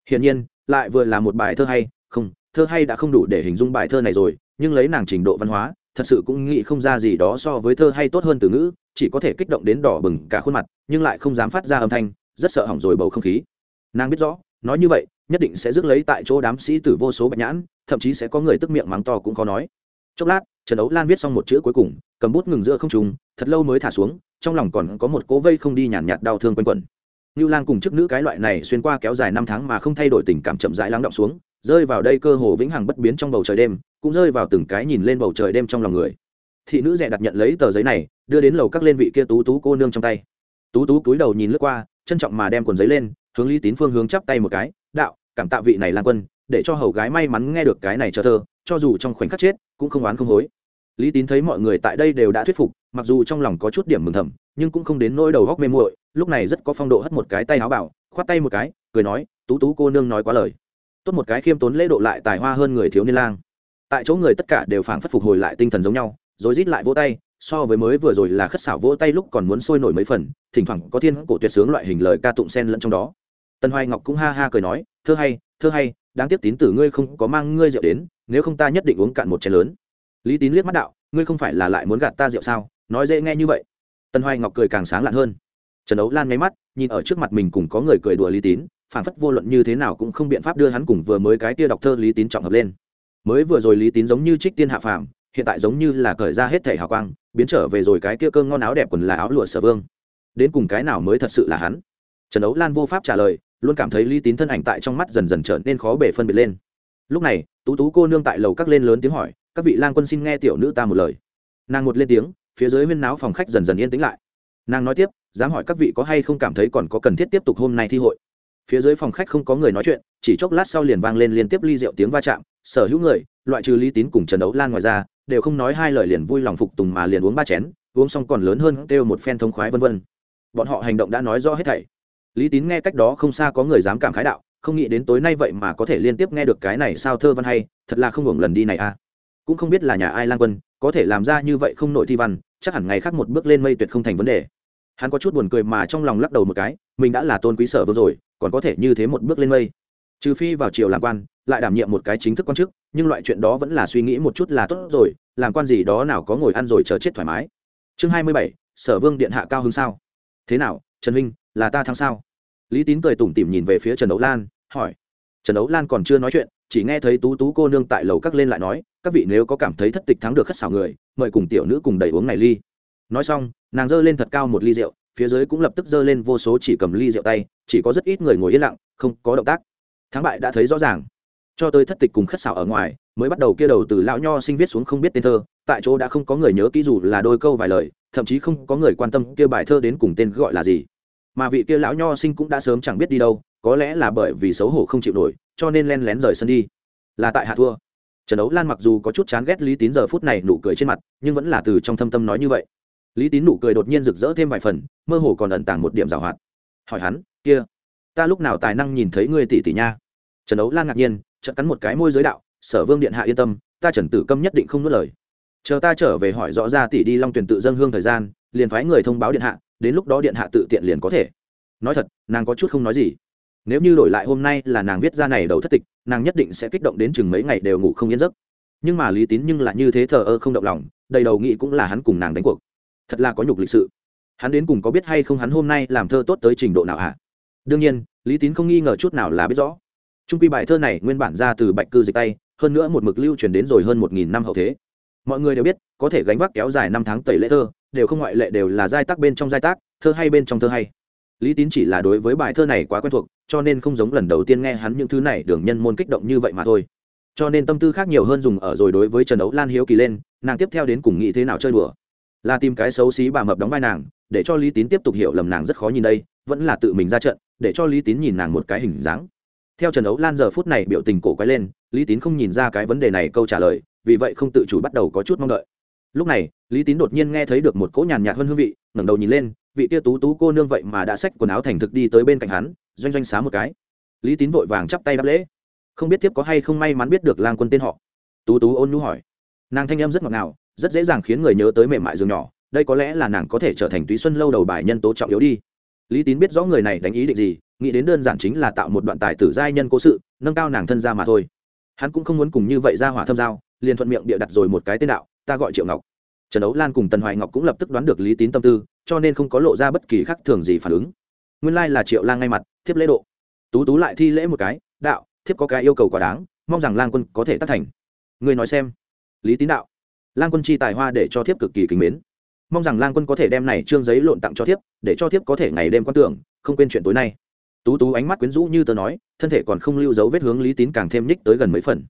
Hiển nhiên, lại vừa là một bài thơ hay, không, thơ hay đã không đủ để hình dung bài thơ này rồi, nhưng lấy nàng trình độ văn hóa, thật sự cũng nghĩ không ra gì đó so với thơ hay tốt hơn từ ngữ, chỉ có thể kích động đến đỏ bừng cả khuôn mặt, nhưng lại không dám phát ra âm thanh, rất sợ hỏng rồi bầu không khí. Nàng biết rõ, nói như vậy, nhất định sẽ rước lấy tại chỗ đám sĩ tử vô số bạch nhãn, thậm chí sẽ có người tức miệng mắng to cũng khó nói. Chốc lát trần ấu lan viết xong một chữ cuối cùng, cầm bút ngừng giữa không trùng thật lâu mới thả xuống, trong lòng còn có một cố vây không đi nhàn nhạt đau thương quanh quẩn. Như lang cùng chức nữ cái loại này xuyên qua kéo dài năm tháng mà không thay đổi tình cảm chậm rãi lắng động xuống, rơi vào đây cơ hồ vĩnh hằng bất biến trong bầu trời đêm, cũng rơi vào từng cái nhìn lên bầu trời đêm trong lòng người. Thị nữ rẻ đặt nhận lấy tờ giấy này, đưa đến lầu các lên vị kia tú tú cô nương trong tay. Tú tú cúi đầu nhìn lướt qua, trân trọng mà đem quần giấy lên, hướng lý tín phương hướng chắp tay một cái, đạo, cảm tạ vị này lan quân, để cho hầu gái may mắn nghe được cái này cho thơ, cho dù trong khoảnh khắc chết, cũng không oán không hối lý tín thấy mọi người tại đây đều đã thuyết phục, mặc dù trong lòng có chút điểm mừng thầm, nhưng cũng không đến nỗi đầu góc mê muội, lúc này rất có phong độ hất một cái tay áo bảo, khoát tay một cái, cười nói, tú tú cô nương nói quá lời. Tốt một cái khiêm tốn lễ độ lại tài hoa hơn người thiếu niên lang. Tại chỗ người tất cả đều phảng phất phục hồi lại tinh thần giống nhau, rồi rít lại vỗ tay, so với mới vừa rồi là khất xảo vỗ tay lúc còn muốn sôi nổi mấy phần, thỉnh thoảng có thiên cổ tuyệt sướng loại hình lời ca tụng sen lẫn trong đó. Tân hoài ngọc cũng ha ha cười nói, thơ hay thơ hay, đáng tiếc tín tử ngươi không có mang ngươi rượu đến, nếu không ta nhất định uống cạn một chén lớn lý tín liếc mắt đạo, ngươi không phải là lại muốn gạt ta rượu sao? Nói dễ nghe như vậy. Tân hoài ngọc cười càng sáng lạn hơn. Trần ấu lan nháy mắt, nhìn ở trước mặt mình cùng có người cười đùa lý tín phản phất vô luận như thế nào cũng không biện pháp đưa hắn cùng vừa mới cái kia đọc thơ lý tín trọng hợp lên. Mới vừa rồi lý tín giống như trích tiên hạ phàm, hiện tại giống như là cởi ra hết thể hào quang, biến trở về rồi cái kia cơn ngon áo đẹp quần là áo lụa sở vương. Đến cùng cái nào mới thật sự là hắn? Trần ấu lan vô pháp trả lời, luôn cảm thấy lý tín thân ảnh tại trong mắt dần dần trở nên khó bể phân biệt lên. Lúc này, tú tú cô nương tại lầu các lên lớn tiếng hỏi các vị lang quân xin nghe tiểu nữ ta một lời. Nàng một lên tiếng, phía dưới huyên náo phòng khách dần dần yên tĩnh lại. Nàng nói tiếp, dám hỏi các vị có hay không cảm thấy còn có cần thiết tiếp tục hôm nay thi hội. Phía dưới phòng khách không có người nói chuyện, chỉ chốc lát sau liền vang lên liên tiếp ly rượu tiếng va chạm, sở hữu người, loại trừ lý tín cùng trần đấu lan ngoài ra, đều không nói hai lời liền vui lòng phục tùng mà liền uống ba chén, uống xong còn lớn hơn kêu một phen thông khoái vân vân. Bọn họ hành động đã nói rõ hết thảy. Lý tín nghe cách đó không xa có người dám cảm khái đạo, không nghĩ đến tối nay vậy mà có thể liên tiếp nghe được cái này sao thơ văn hay, thật là không hưởng lần đi này a à cũng không biết là nhà ai lang quân, có thể làm ra như vậy không nội thi văn, chắc hẳn ngày khác một bước lên mây tuyệt không thành vấn đề. Hắn có chút buồn cười mà trong lòng lắc đầu một cái, mình đã là tôn quý sở vương rồi, còn có thể như thế một bước lên mây. Trừ phi vào triều làm quan, lại đảm nhiệm một cái chính thức quan chức, nhưng loại chuyện đó vẫn là suy nghĩ một chút là tốt rồi, làm quan gì đó nào có ngồi ăn rồi chờ chết thoải mái. Chương hai mươi bảy, sở vương điện hạ cao hơn sao? Thế nào, trần huynh, là ta thắng sao? Lý tín cười tủm tỉm nhìn về phía trần đấu lan, hỏi. Trần đấu lan còn chưa nói chuyện, chỉ nghe thấy tú tú cô nương tại lầu các lên lại nói các vị nếu có cảm thấy thất tịch thắng được khất xảo người, mời cùng tiểu nữ cùng đầy uống này ly. Nói xong, nàng giơ lên thật cao một ly rượu, phía dưới cũng lập tức giơ lên vô số chỉ cầm ly rượu tay, chỉ có rất ít người ngồi yên lặng, không có động tác. Thắng bại đã thấy rõ ràng. Cho tới thất tịch cùng khất xảo ở ngoài, mới bắt đầu kia đầu từ lão nho sinh viết xuống không biết tên thơ, tại chỗ đã không có người nhớ kỹ dù là đôi câu vài lời, thậm chí không có người quan tâm kia bài thơ đến cùng tên gọi là gì. Mà vị kia lão nho sinh cũng đã sớm chẳng biết đi đâu, có lẽ là bởi vì xấu hổ không chịu nổi, cho nên len lén rời sân đi. Là tại hạ thua trần ấu lan mặc dù có chút chán ghét lý tín giờ phút này nụ cười trên mặt, nhưng vẫn là từ trong thâm tâm nói như vậy. Lý tín nụ cười đột nhiên rực rỡ thêm vài phần, mơ hồ còn ẩn tàng một điểm g hoạt. Hỏi hắn, kia, ta lúc nào tài năng nhìn thấy ngươi tỷ tỷ nha? Trần ấu lan ngạc nhiên, chợt cắn một cái môi giới đạo, sở vương điện hạ yên tâm, ta trần tử câm nhất định không nuốt lời. Chờ ta trở về hỏi rõ ra tỷ đi long tuyển tự dân hương thời gian, liền phái người thông báo điện hạ, đến lúc đó điện hạ tự tiện liền có thể. Nói thật, nàng có chút không nói gì nếu như đổi lại hôm nay là nàng viết ra này đầu thất tịch, nàng nhất định sẽ kích động đến chừng mấy ngày đều ngủ không yên giấc. Nhưng mà lý tín nhưng là như thế thờ ơ không động lòng, đầy đầu nghĩ cũng là hắn cùng nàng đánh cuộc. Thật là có nhục lịch sự. Hắn đến cùng có biết hay không hắn hôm nay làm thơ tốt tới trình độ nào hả? Đương nhiên, lý tín không nghi ngờ chút nào là biết rõ. Trung quy bài thơ này nguyên bản ra từ bạch cư dịch tay, hơn nữa một mực lưu truyền đến rồi hơn một nghìn năm hậu thế. Mọi người đều biết, có thể gánh vác kéo dài năm tháng tẩy lễ thơ, đều không ngoại lệ đều là giai tác bên trong giai tác, thơ hay bên trong thơ hay lý tín chỉ là đối với bài thơ này quá quen thuộc, cho nên không giống lần đầu tiên nghe hắn những thứ này đường nhân môn kích động như vậy mà thôi. Cho nên tâm tư khác nhiều hơn dùng ở rồi đối với trần đấu lan hiếu kỳ lên, nàng tiếp theo đến cùng nghĩ thế nào chơi đùa. Là tìm cái xấu xí bà mập đóng vai nàng, để cho lý tín tiếp tục hiểu lầm nàng rất khó nhìn đây, vẫn là tự mình ra trận, để cho lý tín nhìn nàng một cái hình dáng. Theo trần đấu lan giờ phút này biểu tình cổ quay lên, lý tín không nhìn ra cái vấn đề này, câu trả lời, vì vậy không tự chủ bắt đầu có chút mong đợi lúc này, lý tín đột nhiên nghe thấy được một cỗ nhàn nhạt hơn hương vị, ngẩng đầu nhìn lên, vị tia tú tú cô nương vậy mà đã xách quần áo thành thực đi tới bên cạnh hắn, doanh doanh xá một cái. Lý tín vội vàng chắp tay đáp lễ. Không biết tiếp có hay không may mắn biết được lang quân tên họ. Tú tú ôn nhu hỏi. Nàng thanh em rất ngọt ngào, rất dễ dàng khiến người nhớ tới mềm mại giường nhỏ, đây có lẽ là nàng có thể trở thành túy xuân lâu đầu bài nhân tố trọng yếu đi. Lý tín biết rõ người này đánh ý định gì, nghĩ đến đơn giản chính là tạo một đoạn tài tử giai nhân cố sự, nâng cao nàng thân ra mà thôi. Hắn cũng không muốn cùng như vậy ra hỏa thâm giao, liền thuận miệng địa đặt rồi một cái tên đạo ta gọi triệu ngọc. Trần ấu lan cùng tần hoài ngọc cũng lập tức đoán được lý tín tâm tư, cho nên không có lộ ra bất kỳ khác thường gì phản ứng. Nguyên lai、like、là triệu lang ngay mặt, thiếp lễ độ. Tú tú lại thi lễ một cái, đạo, thiếp có cái yêu cầu quá đáng, mong rằng lang quân có thể tác thành. Người nói xem. Lý tín đạo, lang quân chi tài hoa để cho thiếp cực kỳ kính mến. Mong rằng lang quân có thể đem này trương giấy lộn tặng cho thiếp, để cho thiếp có thể ngày đêm quan tưởng, không quên chuyện tối nay. Tú tú ánh mắt quyến rũ như tớ nói, thân thể còn không lưu dấu vết hướng lý tín càng thêm nhích tới gần mấy phần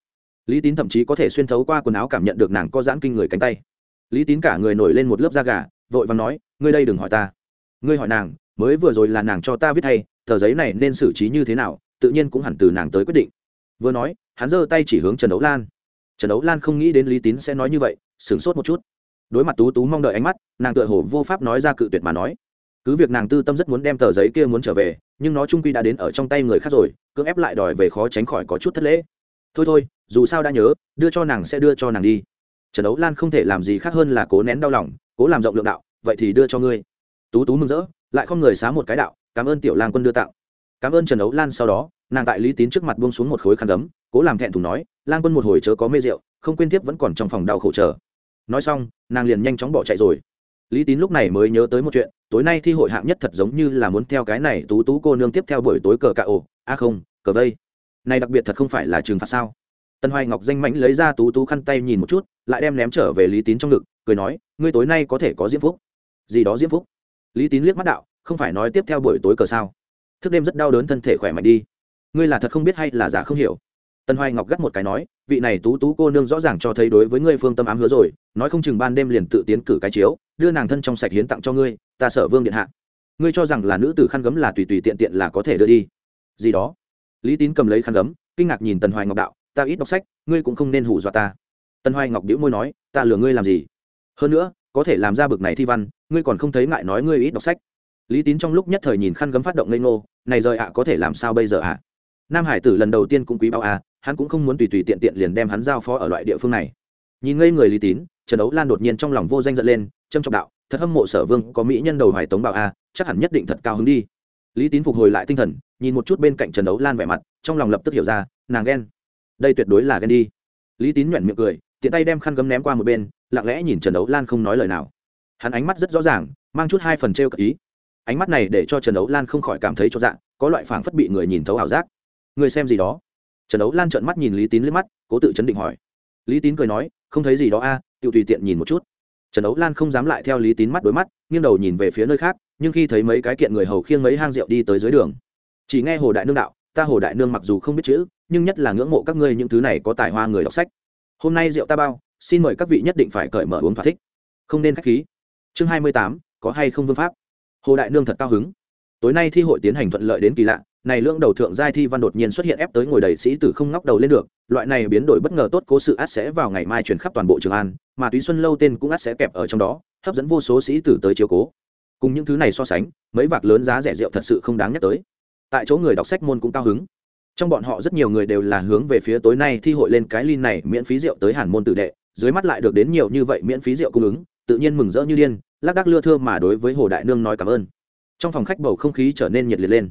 lý tín thậm chí có thể xuyên thấu qua quần áo cảm nhận được nàng có giãn kinh người cánh tay. Lý tín cả người nổi lên một lớp da gà, vội và nói, ngươi đây đừng hỏi ta. Ngươi hỏi nàng, mới vừa rồi là nàng cho ta viết thay tờ giấy này nên xử trí như thế nào, tự nhiên cũng hẳn từ nàng tới quyết định. Vừa nói, hắn giơ tay chỉ hướng trần đấu lan. Trần đấu lan không nghĩ đến lý tín sẽ nói như vậy, sửng sốt một chút. Đối mặt tú tú mong đợi ánh mắt, nàng tựa hồ vô pháp nói ra cự tuyệt mà nói. Cứ việc nàng tư tâm rất muốn đem tờ giấy kia muốn trở về, nhưng nó trung quy đã đến ở trong tay người khác rồi, cưỡng ép lại đòi về khó tránh khỏi có chút thất lễ. Thôi thôi dù sao đã nhớ, đưa cho nàng sẽ đưa cho nàng đi. Trần đấu lan không thể làm gì khác hơn là cố nén đau lòng, cố làm rộng lượng đạo, vậy thì đưa cho ngươi. Tú tú mừng rỡ, lại không người xá một cái đạo, cảm ơn tiểu lang quân đưa tặng. cảm ơn trần đấu lan. Sau đó, nàng tại lý tín trước mặt buông xuống một khối khăn gấm, cố làm thẹn thùng nói, lang quân một hồi chớ có mê rượu, không quên tiếp vẫn còn trong phòng đau khổ chờ. Nói xong, nàng liền nhanh chóng bỏ chạy rồi. Lý tín lúc này mới nhớ tới một chuyện, tối nay thi hội hạng nhất thật giống như là muốn theo cái này tú tú cô nương tiếp theo buổi tối cờ cạ ổ a không, cờ vây. Này đặc biệt thật không phải là trừng phạt sao? Tân hoài ngọc danh mãnh lấy ra tú tú khăn tay nhìn một chút, lại đem ném trở về lý tín trong ngực, cười nói, ngươi tối nay có thể có diễm phúc. Gì đó diễm phúc? Lý tín liếc mắt đạo, không phải nói tiếp theo buổi tối cờ sao? Thức đêm rất đau đớn thân thể khỏe mạnh đi. Ngươi là thật không biết hay là giả không hiểu? Tân hoài ngọc gắt một cái nói, vị này tú tú cô nương rõ ràng cho thấy đối với ngươi phương tâm ám hứa rồi, nói không chừng ban đêm liền tự tiến cử cái chiếu, đưa nàng thân trong sạch hiến tặng cho ngươi, ta sợ vương điện hạ. Ngươi cho rằng là nữ tử khăn gấm là tùy tùy tiện tiện là có thể đưa đi. Gì đó? Lý tín cầm lấy khăn gấm, kinh ngạc nhìn tần hoài ngọc đạo ta ít đọc sách, ngươi cũng không nên hù dọa ta. Tân hoài ngọc đĩu môi nói, ta lừa ngươi làm gì? Hơn nữa, có thể làm ra bực này thi văn, ngươi còn không thấy ngại nói ngươi ít đọc sách. Lý tín trong lúc nhất thời nhìn khăn gấm phát động ngây ngô, này rời ạ, có thể làm sao bây giờ ạ? Nam hải tử lần đầu tiên cũng quý báo à hắn cũng không muốn tùy tùy tiện tiện liền đem hắn giao phó ở loại địa phương này. Nhìn ngây người lý tín, trần Đấu lan đột nhiên trong lòng vô danh giận lên trâm trọng đạo, thật hâm mộ sở vương, có mỹ nhân đầu hoài tống bảo a chắc hẳn nhất định thật cao hứng đi. Lý tín phục hồi lại tinh thần, nhìn một chút bên cạnh trần Đấu lan vẻ mặt, trong lòng lập tức hiểu ra, nàng ghen đây tuyệt đối là ghen đi. Lý tín nhoẻn miệng cười, tiện tay đem khăn gấm ném qua một bên, lặng lẽ nhìn trần đấu lan không nói lời nào. Hắn ánh mắt rất rõ ràng, mang chút hai phần t r ý. Ánh mắt này để cho trần đấu lan không khỏi cảm thấy cho dạng có loại phảng phất bị người nhìn thấu ảo giác. Người xem gì đó? Trần đấu lan trợn mắt nhìn lý tín lên mắt, cố tự chấn định hỏi. Lý tín cười nói, không thấy gì đó a tự tùy tiện nhìn một chút. Trần đấu lan không dám lại theo lý tín mắt đối mắt, nghiêng đầu nhìn về phía nơi khác, nhưng khi thấy mấy cái kiện người hầu khiêng mấy hang rượu đi tới dưới đường, chỉ nghe hồ đại nương đạo ta hồ đại nương mặc dù không biết chữ, nhưng nhất là ngưỡng mộ các ngươi những thứ này có tài hoa người đọc sách. Hôm nay rượu ta bao, xin mời các vị nhất định phải cởi mở uống thỏa thích. Không nên k h á c h khí. Chương hai mươi tám, có hay không vương pháp? Hồ đại nương thật cao hứng. Tối nay thi hội tiến hành thuận lợi đến kỳ lạ, này lưỡng đầu thượng giai thi văn đột nhiên xuất hiện ép tới ngồi đầy sĩ tử không ngóc đầu lên được, loại này biến đổi bất ngờ tốt cố sự át sẽ vào ngày mai truyền khắp toàn bộ trường an, mà túy xuân lâu tên cũng át sẽ kẹp ở trong đó, hấp dẫn vô số sĩ tử tới chiếu cố. Cùng những thứ này so sánh, mấy vạc lớn giá rẻ rượu thật sự không đáng nhắc tới tại chỗ người đọc sách môn cũng cao hứng. Trong bọn họ rất nhiều người đều là hướng về phía tối nay thi hội lên cái lin này miễn phí rượu tới hàn môn tự đệ dưới mắt lại được đến nhiều như vậy miễn phí rượu cung ứng tự nhiên mừng rỡ như điên lác đác lưa thưa mà đối với hồ đại nương nói cảm ơn. Trong phòng khách bầu không khí trở nên nhiệt liệt lên.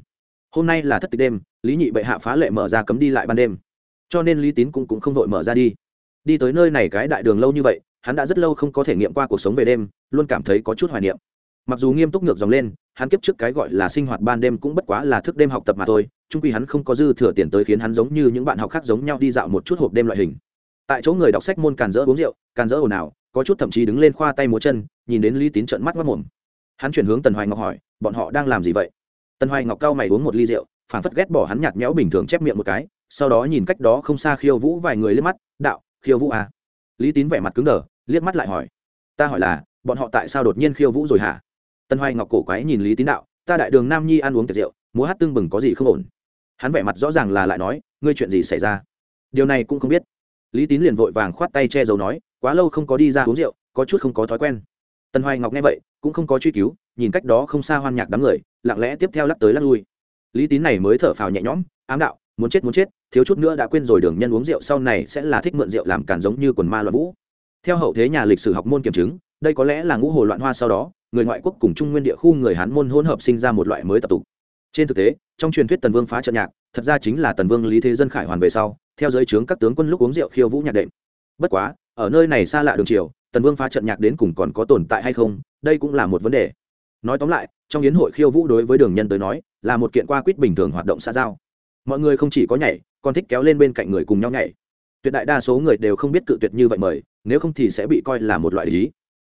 Hôm nay là thất tịch đêm lý nhị bệ hạ phá lệ mở ra cấm đi lại ban đêm. Cho nên lý tín cũng, cũng không vội mở ra đi. Đi tới nơi này cái đại đường lâu như vậy hắn đã rất lâu không có thể nghiệm qua cuộc sống về đêm luôn cảm thấy có chút hoài niệm. Mặc dù nghiêm túc ngược dòng lên hắn kiếp trước cái gọi là sinh hoạt ban đêm cũng bất quá là thức đêm học tập mà thôi trung quy hắn không có dư thừa tiền tới khiến hắn giống như những bạn học khác giống nhau đi dạo một chút hộp đêm loại hình. Tại chỗ người đọc sách môn càn dỡ uống rượu, càn dỡ ồn ào, có chút thậm chí đứng lên khoa tay múa chân, nhìn đến lý tín trợn mắt mất mồm. Hắn chuyển hướng tần hoài ngọc hỏi, bọn họ đang làm gì vậy? Tần hoài ngọc cao mày uống một ly rượu phản phất ghét bỏ hắn nhạt nhẽo bình thường chép miệng một cái, sau đó nhìn cách đó không xa khiêu vũ vài người liếc mắt, đạo, khiêu vũ à? Lý tín vẻ mặt cứng đờ, liếc mắt lại hỏi, ta hỏi là, bọn họ tại sao đột nhiên khiêu vũ rồi hả? Tân hoài ngọc cổ quái nhìn lý tín đạo, ta đại đường nam nhi ăn uống tiệc rượu, múa hát tưng bừng có gì không ổn? Hắn vẻ mặt rõ ràng là lại nói, ngươi chuyện gì xảy ra? Điều này cũng không biết. Lý tín liền vội vàng khoát tay che giấu nói, quá lâu không có đi ra uống rượu, có chút không có thói quen. Tân hoài ngọc nghe vậy, cũng không có truy cứu, nhìn cách đó không xa hoan nhạc đám người, lặng lẽ tiếp theo lắc tới lắc lui. Lý tín này mới thở phào nhẹ nhõm, ám đạo, muốn chết muốn chết, thiếu chút nữa đã quên rồi đường nhân uống rượu sau này sẽ là thích mượn rượu làm càn giống như quần ma loạn vũ. Theo hậu thế nhà lịch sử học môn kiểm chứng đây có lẽ là ngũ hồ loạn hoa sau đó, người ngoại quốc cùng trung nguyên địa khu người hán môn hỗn hợp sinh ra một loại mới tập tục. Trên thực tế, trong truyền thuyết tần vương phá trận nhạc, thật ra chính là tần vương lý thế dân khải hoàn về sau, theo giới trướng các tướng quân lúc uống rượu khiêu vũ nhạc đệm. Bất quá, ở nơi này xa lạ đường triều, tần vương phá trận nhạc đến cùng còn có tồn tại hay không, đây cũng là một vấn đề. Nói tóm lại, trong yến hội khiêu vũ đối với đường nhân tới nói, là một kiện qua quýt bình thường hoạt động xã giao. Mọi người không chỉ có nhảy, còn thích kéo lên bên cạnh người cùng nhau nhảy. Tuyệt đại đa số người đều không biết cự tuyệt như vậy mời, nếu không thì sẽ bị coi là một loại lý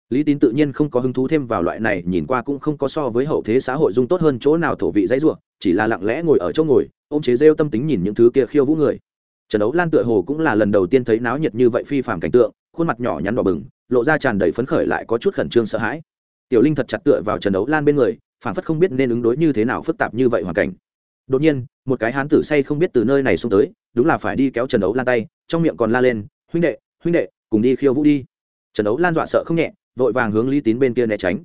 lý tín tự nhiên không có hứng thú thêm vào loại này, nhìn qua cũng không có so với hậu thế xã hội dung tốt hơn chỗ nào thổ vị dãy ruộng, chỉ là lặng lẽ ngồi ở chỗ ngồi ô m chế rêu tâm tính nhìn những thứ kia khiêu vũ người. Trần đấu lan tựa hồ cũng là lần đầu tiên thấy náo nhiệt như vậy phi phạm cảnh tượng, khuôn mặt nhỏ nhắn đỏ bừng, lộ ra tràn đầy phấn khởi lại có chút khẩn trương sợ hãi. Tiểu linh thật chặt tựa vào trần đấu lan bên người phản phất không biết nên ứng đối như thế nào phức tạp như vậy hoàn cảnh. Đột nhiên, một cái hán tử say không biết từ nơi này xuống tới, đúng là phải đi kéo trần đấu lan tay, trong miệng còn la lên, huynh đệ huynh đệ, cùng đi khiêu vũ đi. Trần đấu lan dọa sợ không nhẹ vội vàng hướng lý tín bên kia né tránh.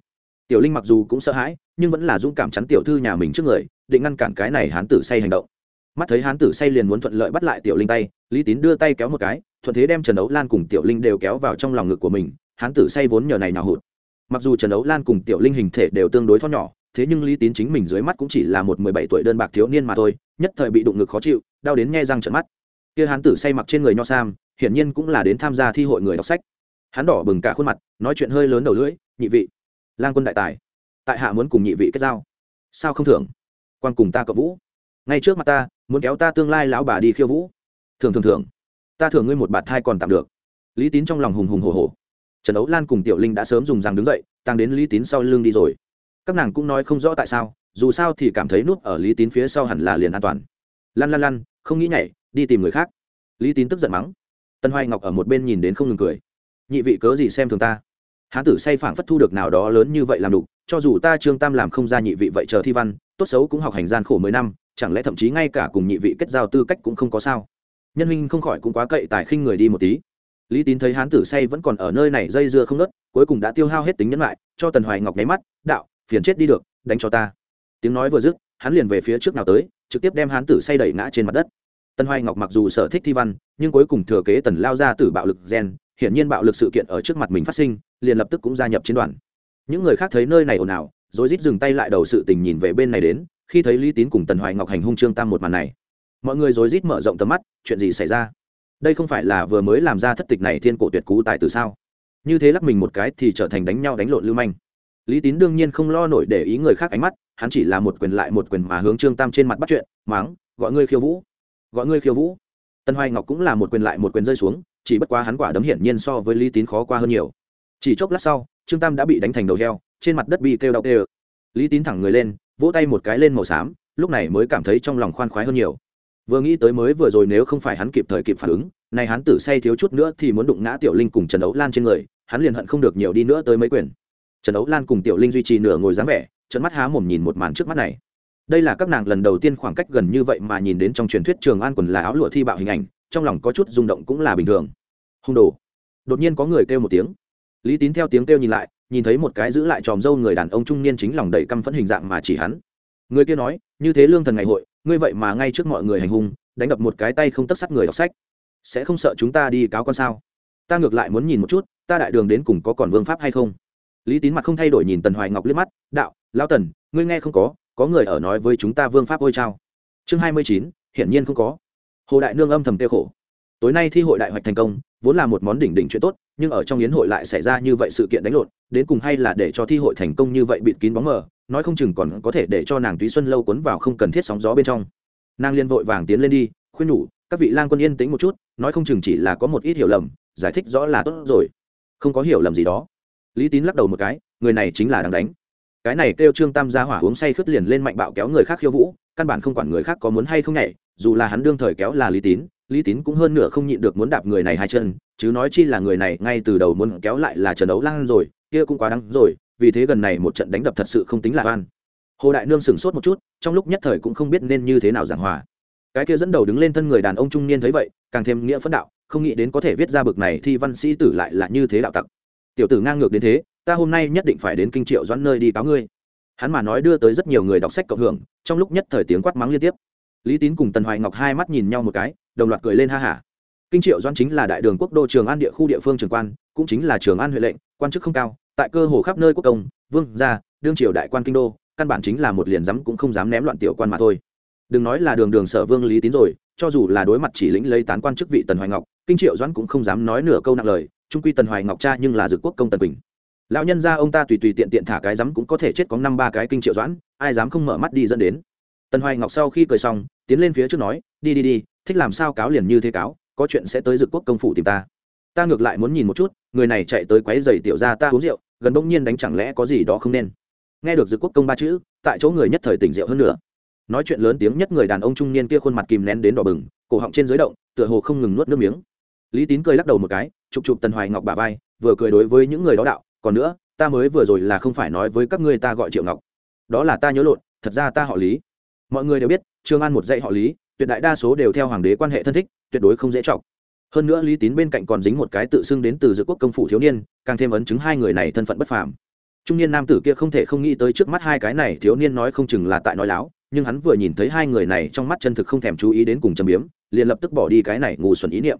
Tiểu linh mặc dù cũng sợ hãi, nhưng vẫn là dũng cảm chắn tiểu thư nhà mình trước người, định ngăn cản cái này hán tử say hành động. Mắt thấy hán tử say liền muốn thuận lợi bắt lại tiểu linh tay, lý tín đưa tay kéo một cái, thuận thế đem trần đấu lan cùng tiểu linh đều kéo vào trong lòng ngực của mình, hán tử say vốn nhờ này nào hụt. Mặc dù trần đấu lan cùng tiểu linh hình thể đều tương đối thon nhỏ, thế nhưng lý tín chính mình dưới mắt cũng chỉ là một mười bảy tuổi đơn bạc thiếu niên mà thôi, nhất thời bị đụng ngực khó chịu, đau đến nghe răng trận mắt. Kia hán tử say mặc trên người nho sam, hiển nhiên cũng là đến tham gia thi hội người đọc sách hắn đỏ bừng cả khuôn mặt, nói chuyện hơi lớn đầu lưỡi, nhị vị, lang quân đại tài, tại hạ muốn cùng nhị vị kết giao. Sao không thưởng? Quan cùng ta cậu vũ. Ngay trước mặt ta, muốn kéo ta tương lai lão bà đi khiêu vũ. Thường thường thường ta thưởng ngươi một bạt thai còn tạm được. Lý tín trong lòng hùng hùng hồ hồ trần ấu lan cùng tiểu linh đã sớm dùng rằng đứng dậy tăng đến lý tín sau lưng đi rồi. Các nàng cũng nói không rõ tại sao, dù sao thì cảm thấy nút ở lý tín phía sau hẳn là liền an toàn. Lăn lăn lăn không nghĩ nhảy, đi tìm người khác. Lý tín tức giận mắng. Tân hoài ngọc ở một bên nhìn đến không ngừng cười nhị vị cớ gì xem thường ta? Hán tử say phảng phất thu được nào đó lớn như vậy làm đục, cho dù ta trương tam làm không ra nhị vị vậy chờ thi văn, tốt xấu cũng học hành gian khổ mười năm, chẳng lẽ thậm chí ngay cả cùng nhị vị kết giao tư cách cũng không có sao? Nhân huynh không khỏi cũng quá cậy tài khinh người đi một tí. Lý tín thấy hán tử say vẫn còn ở nơi này dây dưa không nớt, cuối cùng đã tiêu hao hết tính nhân lại, cho tần hoài ngọc nháy mắt, đạo, phiền chết đi được, đánh cho ta. Tiếng nói vừa dứt, hắn liền về phía trước nào tới, trực tiếp đem hán tử say đẩy ngã trên mặt đất. Tần hoài ngọc mặc dù sở thích thi văn, nhưng cuối cùng thừa kế tần lao ra tử bạo lực gen hiển nhiên bạo lực sự kiện ở trước mặt mình phát sinh, liền lập tức cũng gia nhập chiến đoàn. Những người khác thấy nơi này ồn ào rồi rít dừng tay lại đầu sự tình nhìn về bên này đến, khi thấy lý tín cùng tần hoài ngọc hành hung trương tam một màn này, mọi người rối rít mở rộng tầm mắt, chuyện gì xảy ra? Đây không phải là vừa mới làm ra thất tịch này thiên cổ tuyệt cú tại từ sao? Như thế lắc mình một cái thì trở thành đánh nhau đánh lộn lưu manh. Lý tín đương nhiên không lo nổi để ý người khác ánh mắt, hắn chỉ là một quyền lại một quyền mà hướng trương tam trên mặt bắt chuyện máng gọi ngươi khiêu vũ, gọi ngươi khiêu vũ. Tân hoài ngọc cũng là một quyền lại một quyền rơi xuống chỉ bất quá hắn quả đấm hiển nhiên so với lý tín khó qua hơn nhiều. Chỉ chốc lát sau, trương tam đã bị đánh thành đầu heo, trên mặt đất bị kêu đau kêu lý tín thẳng người lên, vỗ tay một cái lên màu xám, lúc này mới cảm thấy trong lòng khoan khoái hơn nhiều. Vừa nghĩ tới mới vừa rồi nếu không phải hắn kịp thời kịp phản ứng, này hắn tử say thiếu chút nữa thì muốn đụng ngã tiểu linh cùng trần đấu lan trên người, hắn liền hận không được nhiều đi nữa tới mấy quyền. Trần đấu lan cùng tiểu linh duy trì nửa ngồi dáng vẻ trận mắt há mồm nhìn một màn trước mắt này. Đây là các nàng lần đầu tiên khoảng cách gần như vậy mà nhìn đến trong truyền thuyết trường an quần là áo lụa thi bạo hình ảnh trong lòng có chút rung động cũng là bình thường. Hung đồ. Đột nhiên có người kêu một tiếng. Lý tín theo tiếng kêu nhìn lại, nhìn thấy một cái giữ lại tròm dâu người đàn ông trung niên chính lòng đầy căm phẫn hình dạng mà chỉ hắn. Người kia nói, như thế lương thần ngày hội, ngươi vậy mà ngay trước mọi người hành hung, đánh đập một cái tay không tất sắt người đọc sách. Sẽ không sợ chúng ta đi cáo con sao? Ta ngược lại muốn nhìn một chút, ta đại đường đến cùng có còn vương pháp hay không? Lý tín mặt không thay đổi nhìn tần hoài ngọc liếc mắt, đạo lao tần, ngươi nghe không có có người ở nói với chúng ta vương pháp ôi trao chương hai mươi chín, hiển nhiên không có hồ đại nương âm thầm tiêu khổ. Tối nay thi hội đại hoạch thành công, vốn là một món đỉnh đỉnh chuyện tốt, nhưng ở trong yến hội lại xảy ra như vậy sự kiện đánh lộn, đến cùng hay là để cho thi hội thành công như vậy bịt kín bóng mờ, nói không chừng còn có thể để cho nàng túy xuân lâu cuốn vào không cần thiết sóng gió bên trong. Nàng liên vội vàng tiến lên đi, khuyên nhủ, các vị lang quân yên tĩnh một chút, nói không chừng chỉ là có một ít hiểu lầm, giải thích rõ là tốt rồi. Không có hiểu lầm gì đó. Lý tín lắc đầu một cái, người này chính là đang đánh. Cái này kêu trương tam gia hỏa uống say khướt liền lên mạnh bạo kéo người khác khiêu vũ, căn bản không quản người khác có muốn hay không nhảy dù là hắn đương thời kéo là lý tín lý tín cũng hơn nửa không nhịn được muốn đạp người này hai chân, chứ nói chi là người này ngay từ đầu muốn kéo lại là trần đấu lan rồi, kia cũng quá đáng rồi, vì thế gần này một trận đánh đập thật sự không tính là oan. Hồ đại nương sửng sốt một chút, trong lúc nhất thời cũng không biết nên như thế nào giảng hòa. Cái kia dẫn đầu đứng lên thân người đàn ông trung niên thấy vậy, càng thêm nghĩa phẫn đạo, không nghĩ đến có thể viết ra bực này thì văn sĩ tử lại là như thế đạo tặc. Tiểu tử ngang ngược đến thế, ta hôm nay nhất định phải đến kinh triệu doãn nơi đi cáo ngươi. Hắn mà nói đưa tới rất nhiều người đọc sách cộng hưởng, trong lúc nhất thời tiếng quát mắng liên tiếp lý tín cùng tần hoài ngọc hai mắt nhìn nhau một cái đồng loạt cười lên ha hả. Kinh triệu doãn chính là đại đường quốc đô trường an địa khu địa phương trường quan cũng chính là trường an huệ lệnh quan chức không cao tại cơ hồ khắp nơi quốc công vương gia đương triều đại quan kinh đô căn bản chính là một liền dám cũng không dám ném loạn tiểu quan mà thôi. Đừng nói là đường đường sở vương lý tín rồi cho dù là đối mặt chỉ lĩnh lấy tán quan chức vị tần hoài ngọc kinh triệu doãn cũng không dám nói nửa câu nặng lời trung quy tần hoài ngọc cha nhưng là dự quốc công tần Bình, lão nhân ra ông ta tùy tùy tiện tiện thả cái dám cũng có thể chết có năm ba cái kinh triệu doãn ai dám không mở mắt đi dẫn đến tần hoài ngọc sau khi cười xong, tiến lên phía trước nói, đi đi đi, thích làm sao cáo liền như thế cáo, có chuyện sẽ tới dự quốc công phủ tìm ta. Ta ngược lại muốn nhìn một chút, người này chạy tới quấy giày tiểu ra ta uống rượu, gần bỗng nhiên đánh chẳng lẽ có gì đó không nên. Nghe được dự quốc công ba chữ, tại chỗ người nhất thời tỉnh rượu hơn nữa. Nói chuyện lớn tiếng nhất người đàn ông trung niên kia khuôn mặt kìm nén đến đỏ bừng, cổ họng trên dưới động, tựa hồ không ngừng nuốt nước miếng. Lý tín cười lắc đầu một cái, chụp chụp tần hoài ngọc bà vai, vừa cười đối với những người đó đạo, còn nữa, ta mới vừa rồi là không phải nói với các ngươi ta gọi triệu ngọc. Đó là ta nhớ lộn, thật ra ta họ lý mọi người đều biết trương an một dạy họ lý, tuyệt đại đa số đều theo hoàng đế quan hệ thân thích, tuyệt đối không dễ chọc. Hơn nữa lý tín bên cạnh còn dính một cái tự xưng đến từ dự quốc công phủ thiếu niên, càng thêm ấn chứng hai người này thân phận bất phàm. Trung niên nam tử kia không thể không nghĩ tới trước mắt hai cái này thiếu niên nói không chừng là tại nói láo, nhưng hắn vừa nhìn thấy hai người này trong mắt chân thực không thèm chú ý đến cùng châm biếm, liền lập tức bỏ đi cái này ngu xuẩn ý niệm.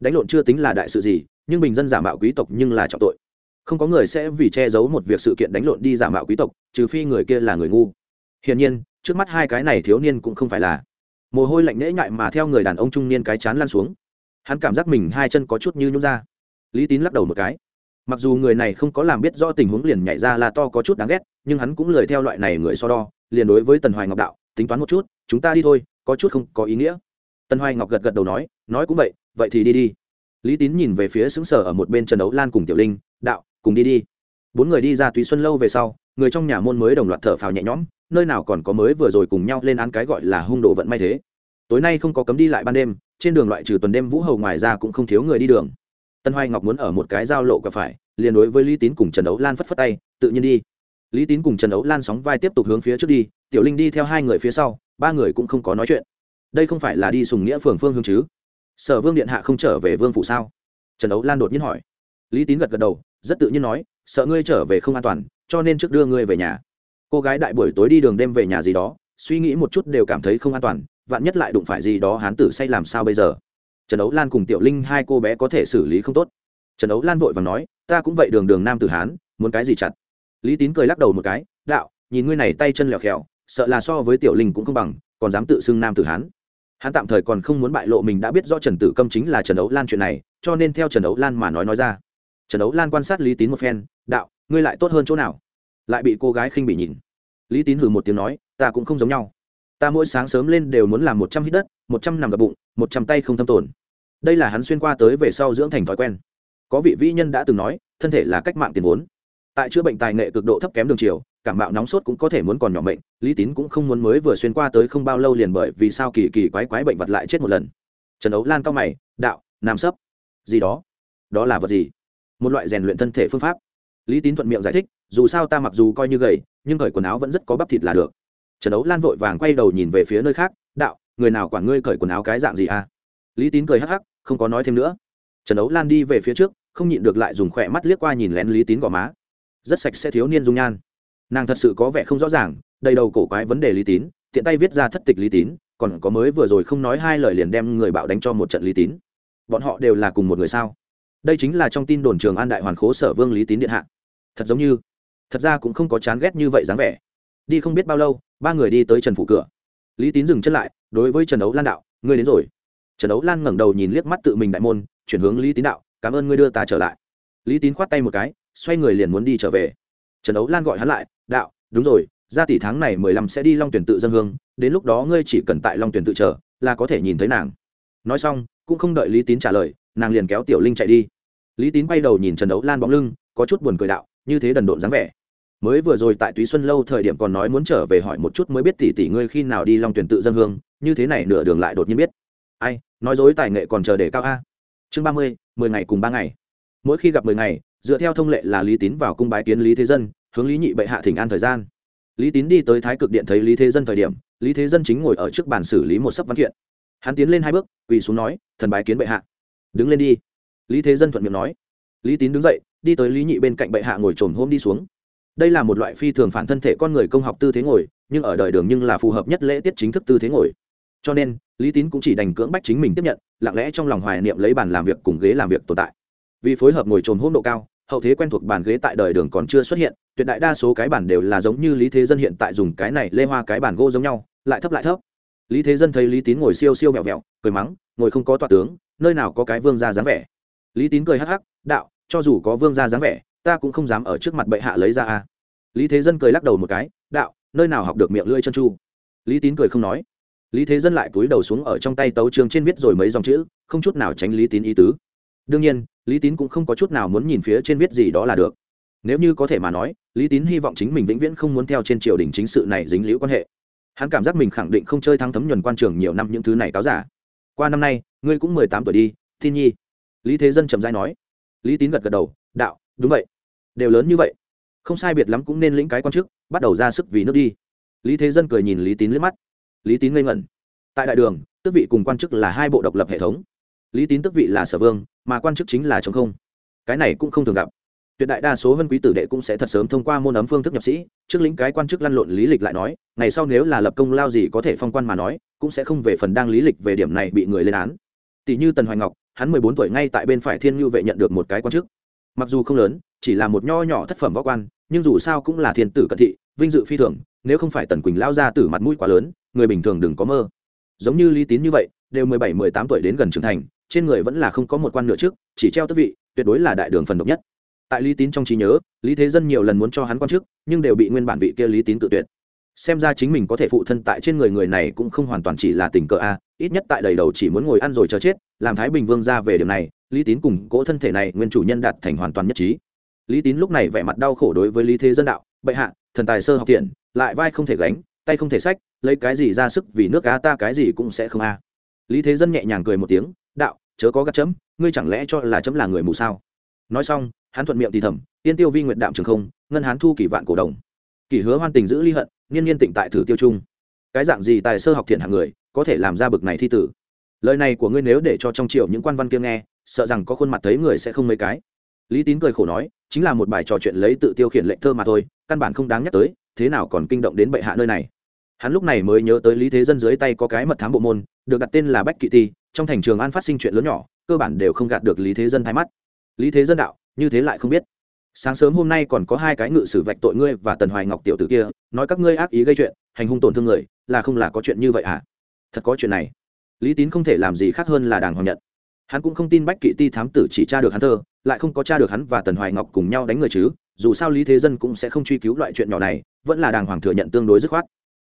Đánh lộn chưa tính là đại sự gì, nhưng bình dân giả mạo quý tộc nhưng là trọng tội. Không có người sẽ vì che giấu một việc sự kiện đánh lộn đi giả mạo quý tộc, trừ phi người kia là người ngu. Hiển nhiên trước mắt hai cái này thiếu niên cũng không phải là. Mồ hôi lạnh nễ nhại mà theo người đàn ông trung niên cái chán lan xuống. Hắn cảm giác mình hai chân có chút như nhún ra. Lý tín lắc đầu một cái. Mặc dù người này không có làm biết rõ tình huống liền nhảy ra là to có chút đáng ghét, nhưng hắn cũng lời theo loại này người so đo, liền đối với tần hoài ngọc đạo, tính toán một chút, chúng ta đi thôi, có chút không có ý nghĩa. Tần hoài ngọc gật gật đầu nói nói cũng vậy vậy thì đi đi. Lý tín nhìn về phía xứng sở ở một bên trần đấu lan cùng tiểu linh, đạo, cùng đi đi. Bốn người đi ra túy xuân lâu về sau, người trong nhà môn mới đồng loạt thở phào nhẹ nhõm nơi nào còn có mới vừa rồi cùng nhau lên án cái gọi là hung độ vận may thế. Tối nay không có cấm đi lại ban đêm, trên đường loại trừ tuần đêm vũ hầu ngoài ra cũng không thiếu người đi đường. Tân hoài ngọc muốn ở một cái giao lộ cả phải, liền đối với lý tín cùng trần đấu lan phất phất tay, tự nhiên đi. Lý tín cùng trần đấu lan sóng vai tiếp tục hướng phía trước đi, tiểu linh đi theo hai người phía sau, ba người cũng không có nói chuyện. Đây không phải là đi sùng nghĩa phường phương hương chứ? Sở vương điện hạ không trở về vương phủ sao? Trần đấu lan đột nhiên hỏi. Lý tín gật gật đầu, rất tự nhiên nói, sợ ngươi trở về không an toàn, cho nên trước đưa ngươi về nhà cô gái đại buổi tối đi đường đêm về nhà gì đó, suy nghĩ một chút đều cảm thấy không an toàn, vạn nhất lại đụng phải gì đó hán tử say làm sao bây giờ? Trần đấu lan cùng tiểu linh hai cô bé có thể xử lý không tốt. Trần đấu lan vội và nói, ta cũng vậy đường đường nam tử hán, muốn cái gì chặt? Lý tín cười lắc đầu một cái, đạo, nhìn ngươi này tay chân lèo khèo sợ là so với tiểu linh cũng không bằng, còn dám tự xưng nam tử hán. Hắn tạm thời còn không muốn bại lộ mình đã biết rõ trần tử câm chính là trần đấu lan chuyện này, cho nên theo trần đấu lan mà nói nói ra. Trần đấu lan quan sát lý tín một phen, đạo, ngươi lại tốt hơn chỗ nào? Lại bị cô gái khinh bị nhìn. Lý tín hừ một tiếng nói, ta cũng không giống nhau. Ta mỗi sáng sớm lên đều muốn làm một trăm hít đất, một trăm nằm gập bụng, một trăm tay không thâm tổn đây là hắn xuyên qua tới về sau dưỡng thành thói quen. Có vị vĩ nhân đã từng nói, thân thể là cách mạng tiền vốn. Tại chữa bệnh tài nghệ cực độ thấp kém đường chiều, cảm mạo nóng sốt cũng có thể muốn còn nhỏ bệnh lý tín cũng không muốn mới vừa xuyên qua tới không bao lâu liền bởi vì sao kỳ kỳ quái quái bệnh vật lại chết một lần. Trần ấu lan cao mày, đạo, nam sấp. Gì đó? Đó là vật gì? Một loại rèn luyện thân thể phương pháp lý tín thuận miệng giải thích, dù sao ta mặc dù coi như gầy, nhưng cởi quần áo vẫn rất có bắp thịt là được. Trần đấu lan vội vàng quay đầu nhìn về phía nơi khác, đạo, người nào quản ngươi cởi quần áo cái dạng gì à? Lý tín cười hắc hắc, không có nói thêm nữa. Trần đấu lan đi về phía trước, không nhịn được lại dùng khỏe mắt liếc qua nhìn lén lý tín gò má. Rất sạch sẽ thiếu niên dung nhan. Nàng thật sự có vẻ không rõ ràng, đầy đầu cổ quái vấn đề lý tín, tiện tay viết ra thất tịch lý tín, còn có mới vừa rồi không nói hai lời liền đem người bạo đánh cho một trận lý tín. Bọn họ đều là cùng một người sao? Đây chính là trong tin đồn trường an đại hoàn khố sở vương lý tín điện hạ. Thật giống như, thật ra cũng không có chán ghét như vậy dáng vẻ. Đi không biết bao lâu, ba người đi tới trần phủ cửa. Lý tín dừng chân lại, đối với trần đấu lan đạo, ngươi đến rồi. Trần đấu lan ngẩng đầu nhìn liếc mắt tự mình đại môn, chuyển hướng lý tín đạo, cảm ơn ngươi đưa ta trở lại. Lý tín khoát tay một cái, xoay người liền muốn đi trở về. Trần đấu lan gọi hắn lại, đạo, đúng rồi, ra tỷ tháng này mười lăm sẽ đi long tuyển tự dân hương, đến lúc đó ngươi chỉ cần tại long tuyển tự chờ, là có thể nhìn thấy nàng. Nói xong, cũng không đợi lý tín trả lời nàng liền kéo tiểu linh chạy đi. Lý tín quay đầu nhìn trần đấu lan bóng lưng, có chút buồn cười đạo, như thế đần độn dáng vẻ. Mới vừa rồi tại túy xuân lâu thời điểm còn nói muốn trở về hỏi một chút mới biết tỷ tỷ ngươi khi nào đi long tuyển tự dân hương, như thế này nửa đường lại đột nhiên biết. Ai, nói dối tài nghệ còn chờ để cao a. Chương ba mươi, mười ngày cùng ba ngày. Mỗi khi gặp mười ngày, dựa theo thông lệ là lý tín vào cung bái kiến lý thế dân, hướng lý nhị bệ hạ thỉnh an thời gian. Lý tín đi tới thái cực điện thấy lý thế dân thời điểm, lý thế dân chính ngồi ở trước bàn xử lý một sấp văn kiện. Hắn tiến lên hai bước, quỳ xuống nói, thần bái kiến bệ hạ đứng lên đi. Lý thế dân thuận miệng nói. Lý tín đứng dậy, đi tới lý nhị bên cạnh bệ hạ ngồi trồm hôm đi xuống. Đây là một loại phi thường phản thân thể con người công học tư thế ngồi, nhưng ở đời đường nhưng là phù hợp nhất lễ tiết chính thức tư thế ngồi. Cho nên, lý tín cũng chỉ đành cưỡng bách chính mình tiếp nhận, lặng lẽ trong lòng hoài niệm lấy bàn làm việc cùng ghế làm việc tồn tại. Vì phối hợp ngồi trồm hôm độ cao, hậu thế quen thuộc bàn ghế tại đời đường còn chưa xuất hiện, tuyệt đại đa số cái bàn đều là giống như lý thế dân hiện tại dùng cái này lê hoa cái bàn gỗ giống nhau, lại thấp lại thấp. Lý thế dân thấy lý tín ngồi siêu siêu vẹo vẹo, cười mắng, ngồi không có tọa tướng nơi nào có cái vương gia dáng vẻ. Lý tín cười hắc hắc, đạo, cho dù có vương gia dáng vẻ, ta cũng không dám ở trước mặt bệ hạ lấy ra a. Lý thế dân cười lắc đầu một cái, đạo, nơi nào học được miệng lưỡi chân chu? Lý tín cười không nói. Lý thế dân lại cúi đầu xuống ở trong tay tấu trường trên viết rồi mấy dòng chữ, không chút nào tránh lý tín ý tứ. Đương nhiên, lý tín cũng không có chút nào muốn nhìn phía trên viết gì đó là được. Nếu như có thể mà nói, lý tín hy vọng chính mình vĩnh viễn không muốn theo trên triều đình chính sự này dính liễu quan hệ. Hắn cảm giác mình khẳng định không chơi thắng thấm nhuần quan trường nhiều năm những thứ này cáo giả qua năm nay, ngươi cũng mười tám tuổi đi tin nhi. Lý thế dân trầm dai nói. Lý tín gật gật đầu, đạo, đúng vậy. Đều lớn như vậy. Không sai biệt lắm cũng nên lĩnh cái quan chức, bắt đầu ra sức vì nước đi. Lý thế dân cười nhìn lý tín liếc mắt. Lý tín ngây ngẩn. Tại đại đường, tước vị cùng quan chức là hai bộ độc lập hệ thống. Lý tín tước vị là sở vương, mà quan chức chính là chống không. Cái này cũng không thường gặp tuyệt đại đa số vân quý tử đệ cũng sẽ thật sớm thông qua môn ấm phương thức nhập sĩ. Trước lĩnh cái quan chức lăn lộn lý lịch lại nói, ngày sau nếu là lập công lao gì có thể phong quan mà nói, cũng sẽ không về phần đang lý lịch về điểm này bị người lên án. Tỷ như tần hoài ngọc, hắn mười bốn tuổi ngay tại bên phải thiên nhu vệ nhận được một cái quan chức. Mặc dù không lớn, chỉ là một nho nhỏ thất phẩm võ quan, nhưng dù sao cũng là thiên tử cận thị, vinh dự phi thường, nếu không phải tần quỳnh lao ra tử mặt mũi quá lớn, người bình thường đừng có mơ. Giống như lý tín như vậy, đều mười bảy, mười tám tuổi đến gần trưởng thành, trên người vẫn là không có một quan nửa trước, chỉ treo tước vị, tuyệt đối là đại đường phần độc nhất tại lý tín trong trí nhớ, lý thế dân nhiều lần muốn cho hắn quan chức, nhưng đều bị nguyên bản vị kia lý tín tự tuyệt. Xem ra chính mình có thể phụ thân tại trên người người này cũng không hoàn toàn chỉ là tình cờ a, ít nhất tại đầy đầu chỉ muốn ngồi ăn rồi chờ chết, làm thái bình vương ra về điểm này, lý tín cùng cỗ thân thể này nguyên chủ nhân đạt thành hoàn toàn nhất trí. Lý tín lúc này vẻ mặt đau khổ đối với lý thế dân đạo, bệ hạ, thần tài sơ học tiện, lại vai không thể gánh, tay không thể sách lấy cái gì ra sức vì nước cá ta cái gì cũng sẽ không a. Lý thế dân nhẹ nhàng cười một tiếng, đạo, chớ có gắt chấm, ngươi chẳng lẽ cho là chấm là người mù sao? Nói xong, hắn thuận miệng thì thầm, tiên tiêu vi nguyệt đạm trường không, ngân hán thu kỷ vạn cổ đồng. Kỷ hứa hoan tình giữ ly hận, niên niên tịnh tại thử tiêu trung. Cái dạng gì tài sơ học thiện hạng người, có thể làm ra bực này thi tử? Lời này của ngươi nếu để cho trong triệu những quan văn kia nghe, sợ rằng có khuôn mặt thấy người sẽ không mấy cái. Lý tín cười khổ nói, chính là một bài trò chuyện lấy tự tiêu khiển lệnh thơ mà thôi, căn bản không đáng nhắc tới, thế nào còn kinh động đến bệ hạ nơi này? Hắn lúc này mới nhớ tới lý thế dân dưới tay có cái mật thám bộ môn, được đặt tên là bách kỵ ti, trong thành trường an phát sinh chuyện lớn nhỏ, cơ bản đều không gạt được lý thế dân thái mắt lý thế dân đạo, như thế lại không biết. Sáng sớm hôm nay còn có hai cái ngự sử vạch tội ngươi và tần hoài ngọc tiểu tử kia, nói các ngươi ác ý gây chuyện, hành hung tổn thương người, là không là có chuyện như vậy à? Thật có chuyện này. Lý tín không thể làm gì khác hơn là đàng hoàng nhận. Hắn cũng không tin bách kỵ ti thám tử chỉ tra được hắn thơ, lại không có tra được hắn và tần hoài ngọc cùng nhau đánh người chứ, dù sao lý thế dân cũng sẽ không truy cứu loại chuyện nhỏ này, vẫn là đàng hoàng thừa nhận tương đối dứt khoát.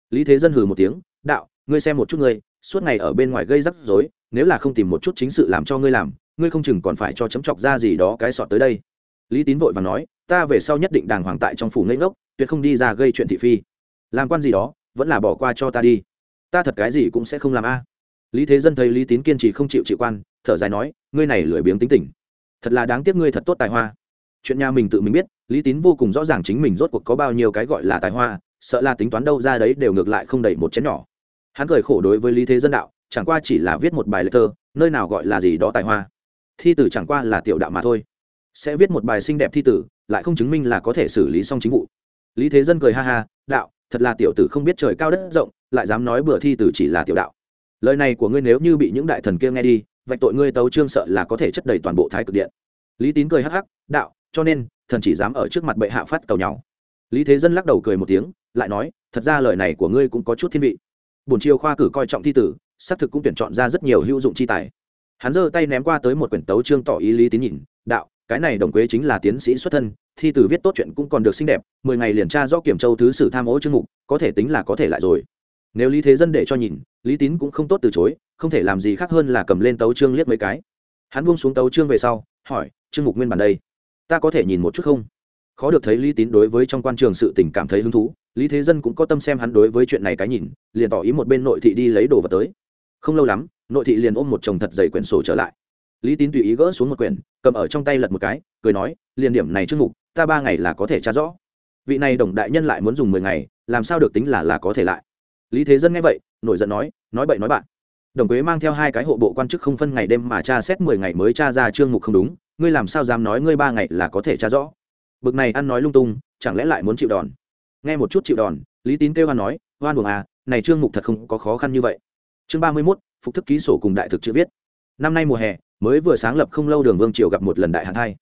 Lý thế dân hừ một tiếng, đạo, ngươi xem một chút ngươi, suốt ngày ở bên ngoài gây rắc rối, nếu là không tìm một chút chính sự làm cho ngươi làm ngươi không chừng còn phải cho chấm chọc ra gì đó cái sọt tới đây. Lý tín vội và nói, ta về sau nhất định đàng hoàng tại trong phủ ngây ngốc, tuyệt không đi ra gây chuyện thị phi. Làm quan gì đó, vẫn là bỏ qua cho ta đi. Ta thật cái gì cũng sẽ không làm a. Lý thế dân thấy lý tín kiên trì không chịu chịu quan, thở dài nói, ngươi này lười biếng tính tình. Thật là đáng tiếc ngươi thật tốt tài hoa. Chuyện nhà mình tự mình biết, lý tín vô cùng rõ ràng chính mình rốt cuộc có bao nhiêu cái gọi là tài hoa, sợ là tính toán đâu ra đấy đều ngược lại không đầy một chén nhỏ. Hắn cười khổ đối với lý thế dân đạo, chẳng qua chỉ là viết một bài lệ thơ, nơi nào gọi là gì đó tài hoa thi tử chẳng qua là tiểu đạo mà thôi. Sẽ viết một bài xinh đẹp thi tử, lại không chứng minh là có thể xử lý xong chính vụ. Lý thế dân cười ha ha, đạo, thật là tiểu tử không biết trời cao đất rộng, lại dám nói bừa thi tử chỉ là tiểu đạo. Lời này của ngươi nếu như bị những đại thần kia nghe đi, vạch tội ngươi tấu trương sợ là có thể chất đầy toàn bộ thái cực điện. Lý tín cười hắc hắc, đạo, cho nên, thần chỉ dám ở trước mặt bệ hạ phát cầu nhau. Lý thế dân lắc đầu cười một tiếng, lại nói, thật ra lời này của ngươi cũng có chút thiên vị. Bổn chiêu khoa cử coi trọng thi tử, xác thực cũng tuyển chọn ra rất nhiều hữu dụng chi tài hắn giơ tay ném qua tới một quyển tấu chương tỏ ý lý tín nhìn, đạo, cái này đồng quế chính là tiến sĩ xuất thân, thi từ viết tốt chuyện cũng còn được xinh đẹp, mười ngày liền tra do kiểm châu thứ sử tham ô chương mục, có thể tính là có thể lại rồi. Nếu lý thế dân để cho nhìn, lý tín cũng không tốt từ chối, không thể làm gì khác hơn là cầm lên tấu chương liếc mấy cái. Hắn buông xuống tấu chương về sau, hỏi, chương mục nguyên bản đây, ta có thể nhìn một chút không? Khó được thấy lý tín đối với trong quan trường sự tình cảm thấy hứng thú, lý thế dân cũng có tâm xem hắn đối với chuyện này cái nhìn, liền tỏ ý một bên nội thị đi lấy đồ vật tới không lâu lắm, nội thị liền ôm một chồng thật dày quyển sổ trở lại. Lý tín tùy ý gỡ xuống một quyển, cầm ở trong tay lật một cái, cười nói, liền điểm này chương mục, ta ba ngày là có thể tra rõ. Vị này đồng đại nhân lại muốn dùng mười ngày, làm sao được tính là là có thể lại? Lý thế dân nghe vậy, nổi giận nói nói bậy nói bạn. Đồng quế mang theo hai cái hộ bộ quan chức không phân ngày đêm mà tra xét mười ngày mới tra ra chương mục không đúng, ngươi làm sao dám nói ngươi ba ngày là có thể tra rõ? Bực này ăn nói lung tung, chẳng lẽ lại muốn chịu đòn? Nghe một chút chịu đòn, lý tín kêu hoan nói, hoan buồng à này chương mục thật không có khó khăn như vậy chương ba mươi mốt, phục thức ký sổ cùng đại thực chữ viết. Năm nay mùa hè, mới vừa sáng lập không lâu đường vương triều gặp một lần đại hạn hai.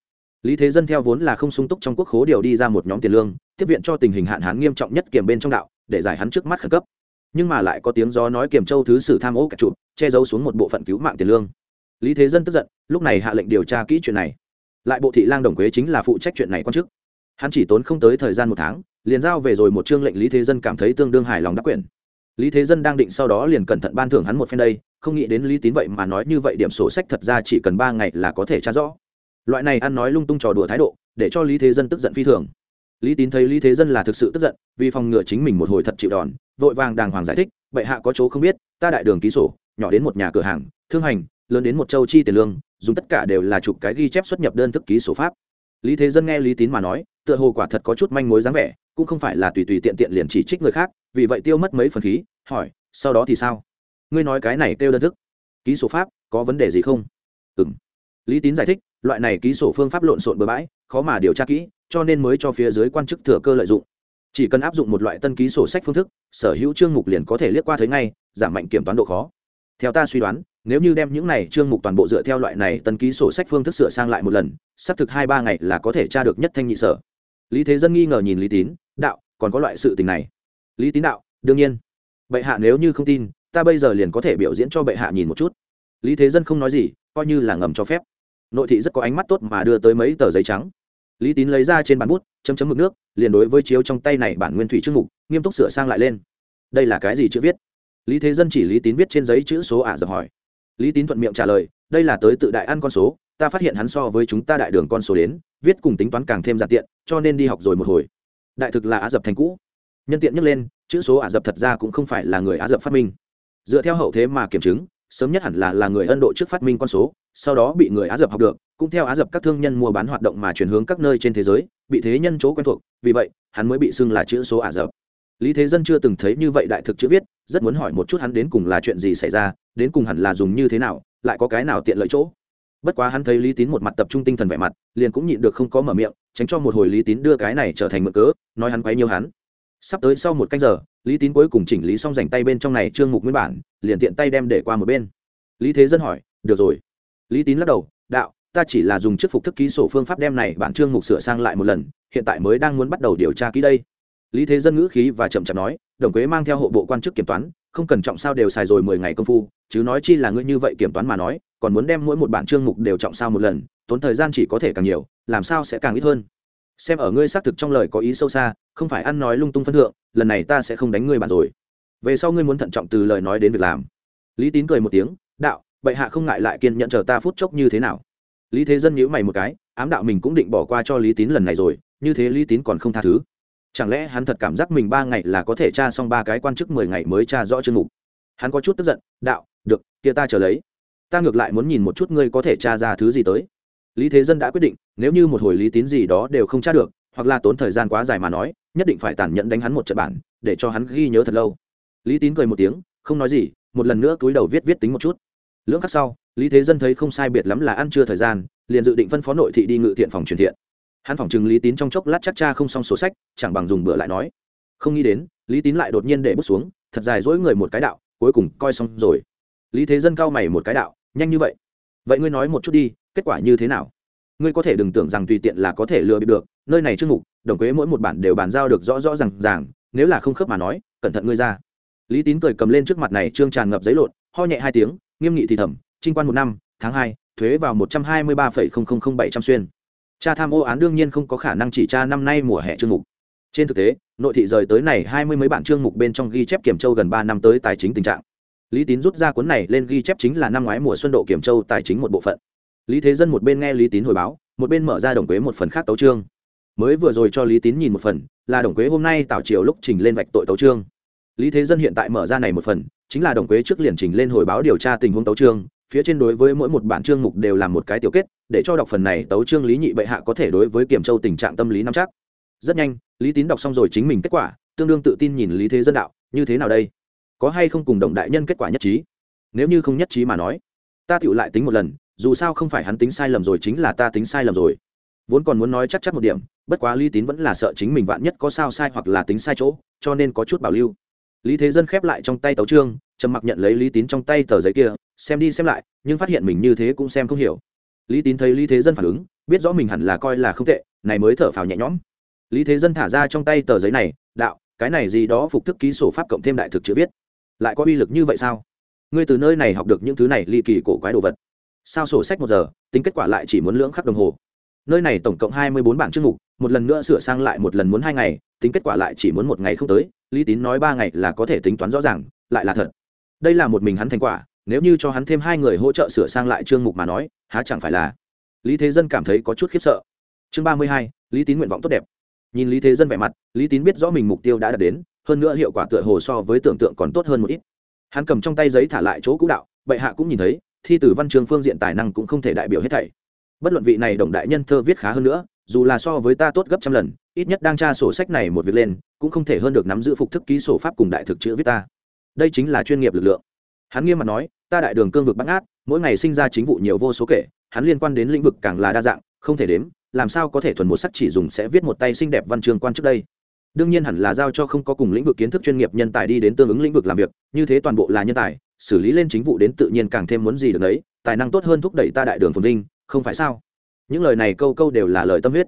Lý thế dân theo vốn là không sung túc trong quốc khố điều đi ra một nhóm tiền lương, tiếp viện cho tình hình hạn hán nghiêm trọng nhất kiềm bên trong đạo, để giải hắn trước mắt khẩn cấp. Nhưng mà lại có tiếng gió nói kiềm châu thứ sử tham ô cả trụ che giấu xuống một bộ phận cứu mạng tiền lương. Lý thế dân tức giận, lúc này hạ lệnh điều tra kỹ chuyện này. Lại bộ thị lang đồng quế chính là phụ trách chuyện này quan chức. Hắn chỉ tốn không tới thời gian một tháng, liền giao về rồi một chương lệnh lý thế dân cảm thấy tương đương hài lòng đắc quyền lý thế dân đang định sau đó liền cẩn thận ban thưởng hắn một phen đây, không nghĩ đến lý tín vậy mà nói như vậy điểm sổ sách thật ra chỉ cần ba ngày là có thể tra rõ. Loại này ăn nói lung tung trò đùa thái độ, để cho lý thế dân tức giận phi thường. Lý tín thấy lý thế dân là thực sự tức giận, vì phòng ngừa chính mình một hồi thật chịu đòn, vội vàng đàng hoàng giải thích, bệ hạ có chỗ không biết, ta đại đường ký sổ, nhỏ đến một nhà cửa hàng, thương hành, lớn đến một châu chi tiền lương, dùng tất cả đều là chụp cái ghi chép xuất nhập đơn thức ký sổ pháp. Lý thế dân nghe lý tín mà nói tựa hồ quả thật có chút manh mối dáng vẻ, cũng không phải là tùy tùy tiện tiện liền chỉ trích người khác, vì vậy tiêu mất mấy phần khí, hỏi, sau đó thì sao? Ngươi nói cái này kêu đơn thức. Ký sổ pháp, có vấn đề gì không? Ừm. lý tín giải thích, loại này ký sổ phương pháp lộn xộn bừa bãi, khó mà điều tra kỹ, cho nên mới cho phía dưới quan chức thừa cơ lợi dụng. Chỉ cần áp dụng một loại tân ký sổ sách phương thức, sở hữu chương mục liền có thể liếc qua thấy ngay, giảm mạnh kiểm toán độ khó. Theo ta suy đoán, nếu như đem những này chương mục toàn bộ dựa theo loại này tân ký sổ sách phương thức sửa sang lại một lần, sắp thực hai ba ngày là có thể tra được nhất thanh nhị sở lý thế dân nghi ngờ nhìn lý tín, đạo, còn có loại sự tình này? Lý tín đạo, đương nhiên. Bệ hạ nếu như không tin, ta bây giờ liền có thể biểu diễn cho bệ hạ nhìn một chút. Lý thế dân không nói gì, coi như là ngầm cho phép. Nội thị rất có ánh mắt tốt mà đưa tới mấy tờ giấy trắng. Lý tín lấy ra trên bàn bút, chấm chấm mực nước, liền đối với chiếu trong tay này bản nguyên thủy chương mục, nghiêm túc sửa sang lại lên. Đây là cái gì chữ viết? Lý thế dân chỉ lý tín viết trên giấy chữ số ả dập hỏi. Lý tín thuận miệng trả lời, đây là tới tự đại ăn con số, ta phát hiện hắn so với chúng ta đại đường con số đến viết cùng tính toán càng thêm giản tiện, cho nên đi học rồi một hồi. Đại thực là á dập thành cũ. Nhân tiện nhắc lên, chữ số ả dập thật ra cũng không phải là người á dập phát minh. Dựa theo hậu thế mà kiểm chứng, sớm nhất hẳn là là người ấn độ trước phát minh con số, sau đó bị người á dập học được, cũng theo á dập các thương nhân mua bán hoạt động mà chuyển hướng các nơi trên thế giới, bị thế nhân chỗ quen thuộc, vì vậy, hắn mới bị xưng là chữ số ả dập. Lý thế dân chưa từng thấy như vậy đại thực chữ viết, rất muốn hỏi một chút hắn đến cùng là chuyện gì xảy ra, đến cùng hẳn là dùng như thế nào, lại có cái nào tiện lợi chỗ bất quá hắn thấy lý tín một mặt tập trung tinh thần vẻ mặt, liền cũng nhịn được không có mở miệng, tránh cho một hồi lý tín đưa cái này trở thành mực cớ, nói hắn quấy nhiều hắn. Sắp tới sau một canh giờ, lý tín cuối cùng chỉnh lý xong dành tay bên trong này trương mục nguyên bản, liền tiện tay đem để qua một bên. Lý thế dân hỏi, được rồi. Lý tín lắc đầu, đạo, ta chỉ là dùng chức phục thức ký sổ phương pháp đem này bản trương mục sửa sang lại một lần, hiện tại mới đang muốn bắt đầu điều tra ký đây. Lý thế dân ngữ khí và chậm chậm nói, đồng quế mang theo hộ bộ quan chức kiểm toán, không cần trọng sao đều xài rồi mười ngày công phu, chứ nói chi là ngươi như vậy kiểm toán mà nói còn muốn đem mỗi một bản chương mục đều trọng sao một lần, tốn thời gian chỉ có thể càng nhiều, làm sao sẽ càng ít hơn? Xem ở ngươi xác thực trong lời có ý sâu xa, không phải ăn nói lung tung phân thượng, lần này ta sẽ không đánh ngươi bạn rồi. Về sau ngươi muốn thận trọng từ lời nói đến việc làm. Lý tín cười một tiếng, đạo, bệ hạ không ngại lại kiên nhận chờ ta phút chốc như thế nào? Lý thế dân nhíu mày một cái, ám đạo mình cũng định bỏ qua cho lý tín lần này rồi, như thế lý tín còn không tha thứ. Chẳng lẽ hắn thật cảm giác mình ba ngày là có thể tra xong ba cái quan chức mười ngày mới tra rõ chương mục? Hắn có chút tức giận, đạo, được, kia ta chờ lấy ta ngược lại muốn nhìn một chút ngươi có thể tra ra thứ gì tới. Lý thế dân đã quyết định, nếu như một hồi lý tín gì đó đều không tra được, hoặc là tốn thời gian quá dài mà nói, nhất định phải tàn nhẫn đánh hắn một trận bản, để cho hắn ghi nhớ thật lâu. Lý tín cười một tiếng, không nói gì, một lần nữa cúi đầu viết viết tính một chút. Lưỡng khắc sau, lý thế dân thấy không sai biệt lắm là ăn trưa thời gian, liền dự định phân phó nội thị đi ngự thiện phòng truyền thiện. Hắn phòng chừng lý tín trong chốc lát chắc cha không xong số sách, chẳng bằng dùng bữa lại nói. Không nghĩ đến, lý tín lại đột nhiên để bút xuống, thật dài dỗi người một cái đạo, cuối cùng coi xong rồi. Lý thế dân cao mày một cái đạo nhanh như vậy? Vậy ngươi nói một chút đi, kết quả như thế nào? Ngươi có thể đừng tưởng rằng tùy tiện là có thể lừa bịp được, nơi này chương mục đồng quế mỗi một bản đều bàn giao được rõ rõ r à n g ràng, nếu là không khớp mà nói, cẩn thận ngươi ra. Lý tín cười cầm lên trước mặt này trương tràn ngập giấy lộn, ho nhẹ hai tiếng, nghiêm nghị thì thầm, trinh quan một năm, tháng hai, thuế vào một trăm hai mươi ba bảy trăm xuyên. Cha tham ô án đương nhiên không có khả năng chỉ tra năm nay mùa hè chương mục trên thực tế, nội thị rời tới này hai mươi mấy bản chương mục bên trong ghi chép kiểm châu gần ba năm tới tài chính tình trạng lý tín rút ra cuốn này lên ghi chép chính là năm ngoái mùa xuân độ kiểm châu tài chính một bộ phận. Lý thế dân một bên nghe lý tín hồi báo, một bên mở ra đồng quế một phần khác tấu trương mới vừa rồi cho lý tín nhìn một phần, là đồng quế hôm nay tào triều lúc trình lên vạch tội tấu trương lý thế dân hiện tại mở ra này một phần, chính là đồng quế trước liền trình lên hồi báo điều tra tình huống tấu trương phía trên đối với mỗi một bản chương mục đều làm một cái tiểu kết, để cho đọc phần này tấu trương lý nhị bệ hạ có thể đối với kiểm châu tình trạng tâm lý nắm chắc. Rất nhanh, lý tín đọc xong rồi chính mình kết quả, tương đương tự tin nhìn lý thế dân đạo, như thế nào đây? Có hay không cùng đồng đại nhân kết quả nhất trí? Nếu như không nhất trí mà nói, ta tựu lại tính một lần, dù sao không phải hắn tính sai lầm rồi chính là ta tính sai lầm rồi. Vốn còn muốn nói chắc chắc một điểm, bất quá lý tín vẫn là sợ chính mình vạn nhất có sao sai hoặc là tính sai chỗ, cho nên có chút bảo lưu. Lý thế dân khép lại trong tay tấu trương trầm mặc nhận lấy lý tín trong tay tờ giấy kia, xem đi xem lại, nhưng phát hiện mình như thế cũng xem không hiểu. Lý tín thấy lý thế dân phản ứng, biết rõ mình hẳn là coi là không tệ, này mới thở phào nhẹ nhõm. Lý thế dân thả ra trong tay tờ giấy này, đạo, cái này gì đó phục thức ký sổ pháp cộng thêm đại thực chữ viết lại có uy lực như vậy sao? Ngươi từ nơi này học được những thứ này ly kỳ cổ quái đồ vật. Sao sổ sách một giờ, tính kết quả lại chỉ muốn lưỡng khắc đồng hồ? Nơi này tổng cộng hai mươi bốn bản chương mục, một lần nữa sửa sang lại một lần muốn hai ngày, tính kết quả lại chỉ muốn một ngày không tới, lý tín nói ba ngày là có thể tính toán rõ ràng, lại là thật. Đây là một mình hắn thành quả, nếu như cho hắn thêm hai người hỗ trợ sửa sang lại chương mục mà nói, há chẳng phải là? Lý thế dân cảm thấy có chút khiếp sợ. Chương ba mươi hai, lý tín nguyện vọng tốt đẹp. Nhìn lý thế dân vẻ mặt, lý tín biết rõ mình mục tiêu đã đạt đến hơn nữa hiệu quả tựa hồ so với tưởng tượng còn tốt hơn một ít. Hắn cầm trong tay giấy thả lại chỗ cũ đạo, bệ hạ cũng nhìn thấy, thi từ văn trường phương diện tài năng cũng không thể đại biểu hết thảy. Bất luận vị này đồng đại nhân thơ viết khá hơn nữa, dù là so với ta tốt gấp trăm lần, ít nhất đang tra sổ sách này một việc lên, cũng không thể hơn được nắm giữ phục thức ký sổ pháp cùng đại thực chữ viết ta. Đây chính là chuyên nghiệp lực lượng. Hắn nghiêm mặt nói, ta đại đường cương vực bắt ngát mỗi ngày sinh ra chính vụ nhiều vô số kể, hắn liên quan đến lĩnh vực càng là đa dạng, không thể đếm, làm sao có thể thuần một sắc chỉ dùng sẽ viết một tay xinh đẹp văn chương quan trước đây đương nhiên hẳn là giao cho không có cùng lĩnh vực kiến thức chuyên nghiệp nhân tài đi đến tương ứng lĩnh vực làm việc, như thế toàn bộ là nhân tài, xử lý lên chính vụ đến tự nhiên càng thêm muốn gì được đấy, tài năng tốt hơn thúc đẩy ta đại đường phồn vinh, không phải sao? Những lời này câu câu đều là lời tâm huyết.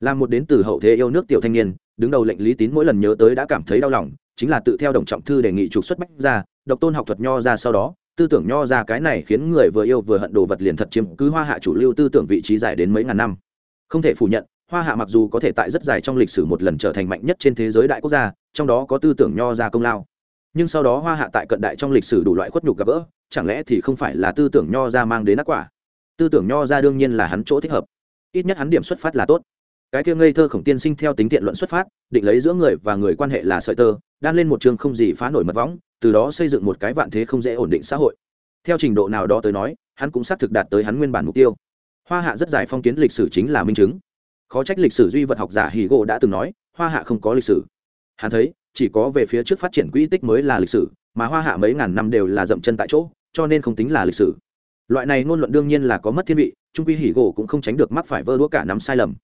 Là một đến từ hậu thế yêu nước tiểu thanh niên, đứng đầu lệnh lý tín mỗi lần nhớ tới đã cảm thấy đau lòng, chính là tự theo đồng trọng thư đề nghị trục xuất bách ra, độc tôn học thuật nho ra sau đó, tư tưởng nho ra cái này khiến người vừa yêu vừa hận đồ vật liền thật chiếm cứ hoa hạ chủ lưu tư tưởng vị trí dài đến mấy ngàn năm. Không thể phủ nhận hoa hạ mặc dù có thể tại rất dài trong lịch sử một lần trở thành mạnh nhất trên thế giới đại quốc gia, trong đó có tư tưởng nho ra công lao. Nhưng sau đó hoa hạ tại cận đại trong lịch sử đủ loại khuất nhục gặp gỡ, chẳng lẽ thì không phải là tư tưởng nho ra mang đến ác quả? Tư tưởng nho ra đương nhiên là hắn chỗ thích hợp. Ít nhất hắn điểm xuất phát là tốt. Cái kia ngây thơ khổng tiên sinh theo tính thiện luận xuất phát, định lấy giữa người và người quan hệ là sợi tơ, đan lên một trường không gì phá nổi mật võng, từ đó xây dựng một cái vạn thế không dễ ổn định xã hội. Theo trình độ nào đó tới nói, hắn cũng xác thực đạt tới hắn nguyên bản mục tiêu. Hoa hạ rất dài phong kiến lịch sử chính là minh chứng khó trách lịch sử duy vật học giả hì gỗ đã từng nói, hoa hạ không có lịch sử. Hắn thấy, chỉ có về phía trước phát triển quỹ tích mới là lịch sử, mà hoa hạ mấy ngàn năm đều là dậm chân tại chỗ, cho nên không tính là lịch sử. Loại này ngôn luận đương nhiên là có mất thiên vị, trung quy hỉ gỗ cũng không tránh được mắc phải vơ đũa cả nắm sai lầm.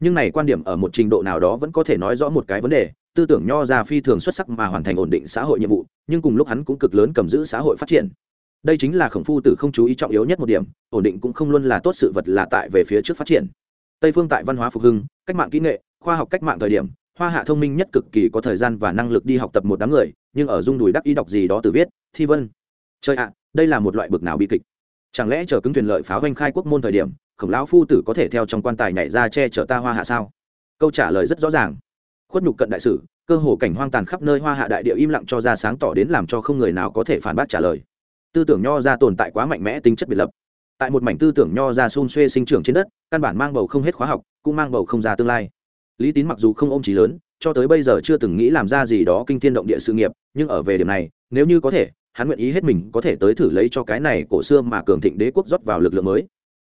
Nhưng này quan điểm ở một trình độ nào đó vẫn có thể nói rõ một cái vấn đề, tư tưởng nho ra phi thường xuất sắc mà hoàn thành ổn định xã hội nhiệm vụ, nhưng cùng lúc hắn cũng cực lớn cầm giữ xã hội phát triển. Đây chính là khổng phu tử không chú ý trọng yếu nhất một điểm, ổn định cũng không luôn là tốt sự vật là tại về phía trước phát triển tây phương tại văn hóa phục hưng, cách mạng kỹ nghệ, khoa học cách mạng thời điểm, hoa hạ thông minh nhất cực kỳ có thời gian và năng lực đi học tập một đám người, nhưng ở dung đùi đắc ý đọc gì đó từ viết, thi vân. Chơi ạ, đây là một loại bực nào bi kịch. Chẳng lẽ chờ cứng thuyền lợi pháo vanh khai quốc môn thời điểm, khổng lão phu tử có thể theo trong quan tài nhảy ra che chở ta hoa hạ sao? Câu trả lời rất rõ ràng. Khuất nhục cận đại sử cơ hồ cảnh hoang tàn khắp nơi hoa hạ đại địa im lặng cho ra sáng tỏ đến làm cho không người nào có thể phản bác trả lời. Tư tưởng nho ra tồn tại quá mạnh mẽ, tính chất biệt lập tại một mảnh tư tưởng nho ra xun xuê sinh trưởng trên đất, căn bản mang bầu không hết khóa học, cũng mang bầu không ra tương lai. Lý tín mặc dù không ôm trí lớn, cho tới bây giờ chưa từng nghĩ làm ra gì đó kinh thiên động địa sự nghiệp, nhưng ở về điểm này, nếu như có thể, hắn nguyện ý hết mình có thể tới thử lấy cho cái này cổ xưa mà cường thịnh đế quốc rót vào lực lượng mới.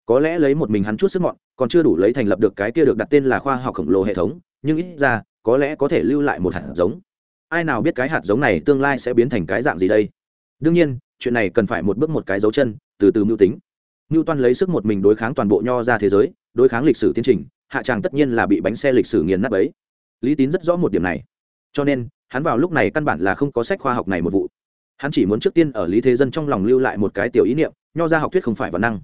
Có lẽ lấy một mình hắn chút sức mọn, còn chưa đủ lấy thành lập được cái kia được đặt tên là khoa học khổng lồ hệ thống, nhưng ít ra, có lẽ có thể lưu lại một hạt giống. Ai nào biết cái hạt giống này tương lai sẽ biến thành cái dạng gì đây? Đương nhiên, chuyện này cần phải một bước một cái dấu chân, từ từ mưu tính. Ngưu toan lấy sức một mình đối kháng toàn bộ nho ra thế giới, đối kháng lịch sử tiến trình, hạ tràng tất nhiên là bị bánh xe lịch sử nghiền nát ấy lý tín rất rõ một điểm này. Cho nên, hắn vào lúc này căn bản là không có sách khoa học này một vụ. Hắn chỉ muốn trước tiên ở lý thế dân trong lòng lưu lại một cái tiểu ý niệm, nho ra học thuyết không phải văn năng.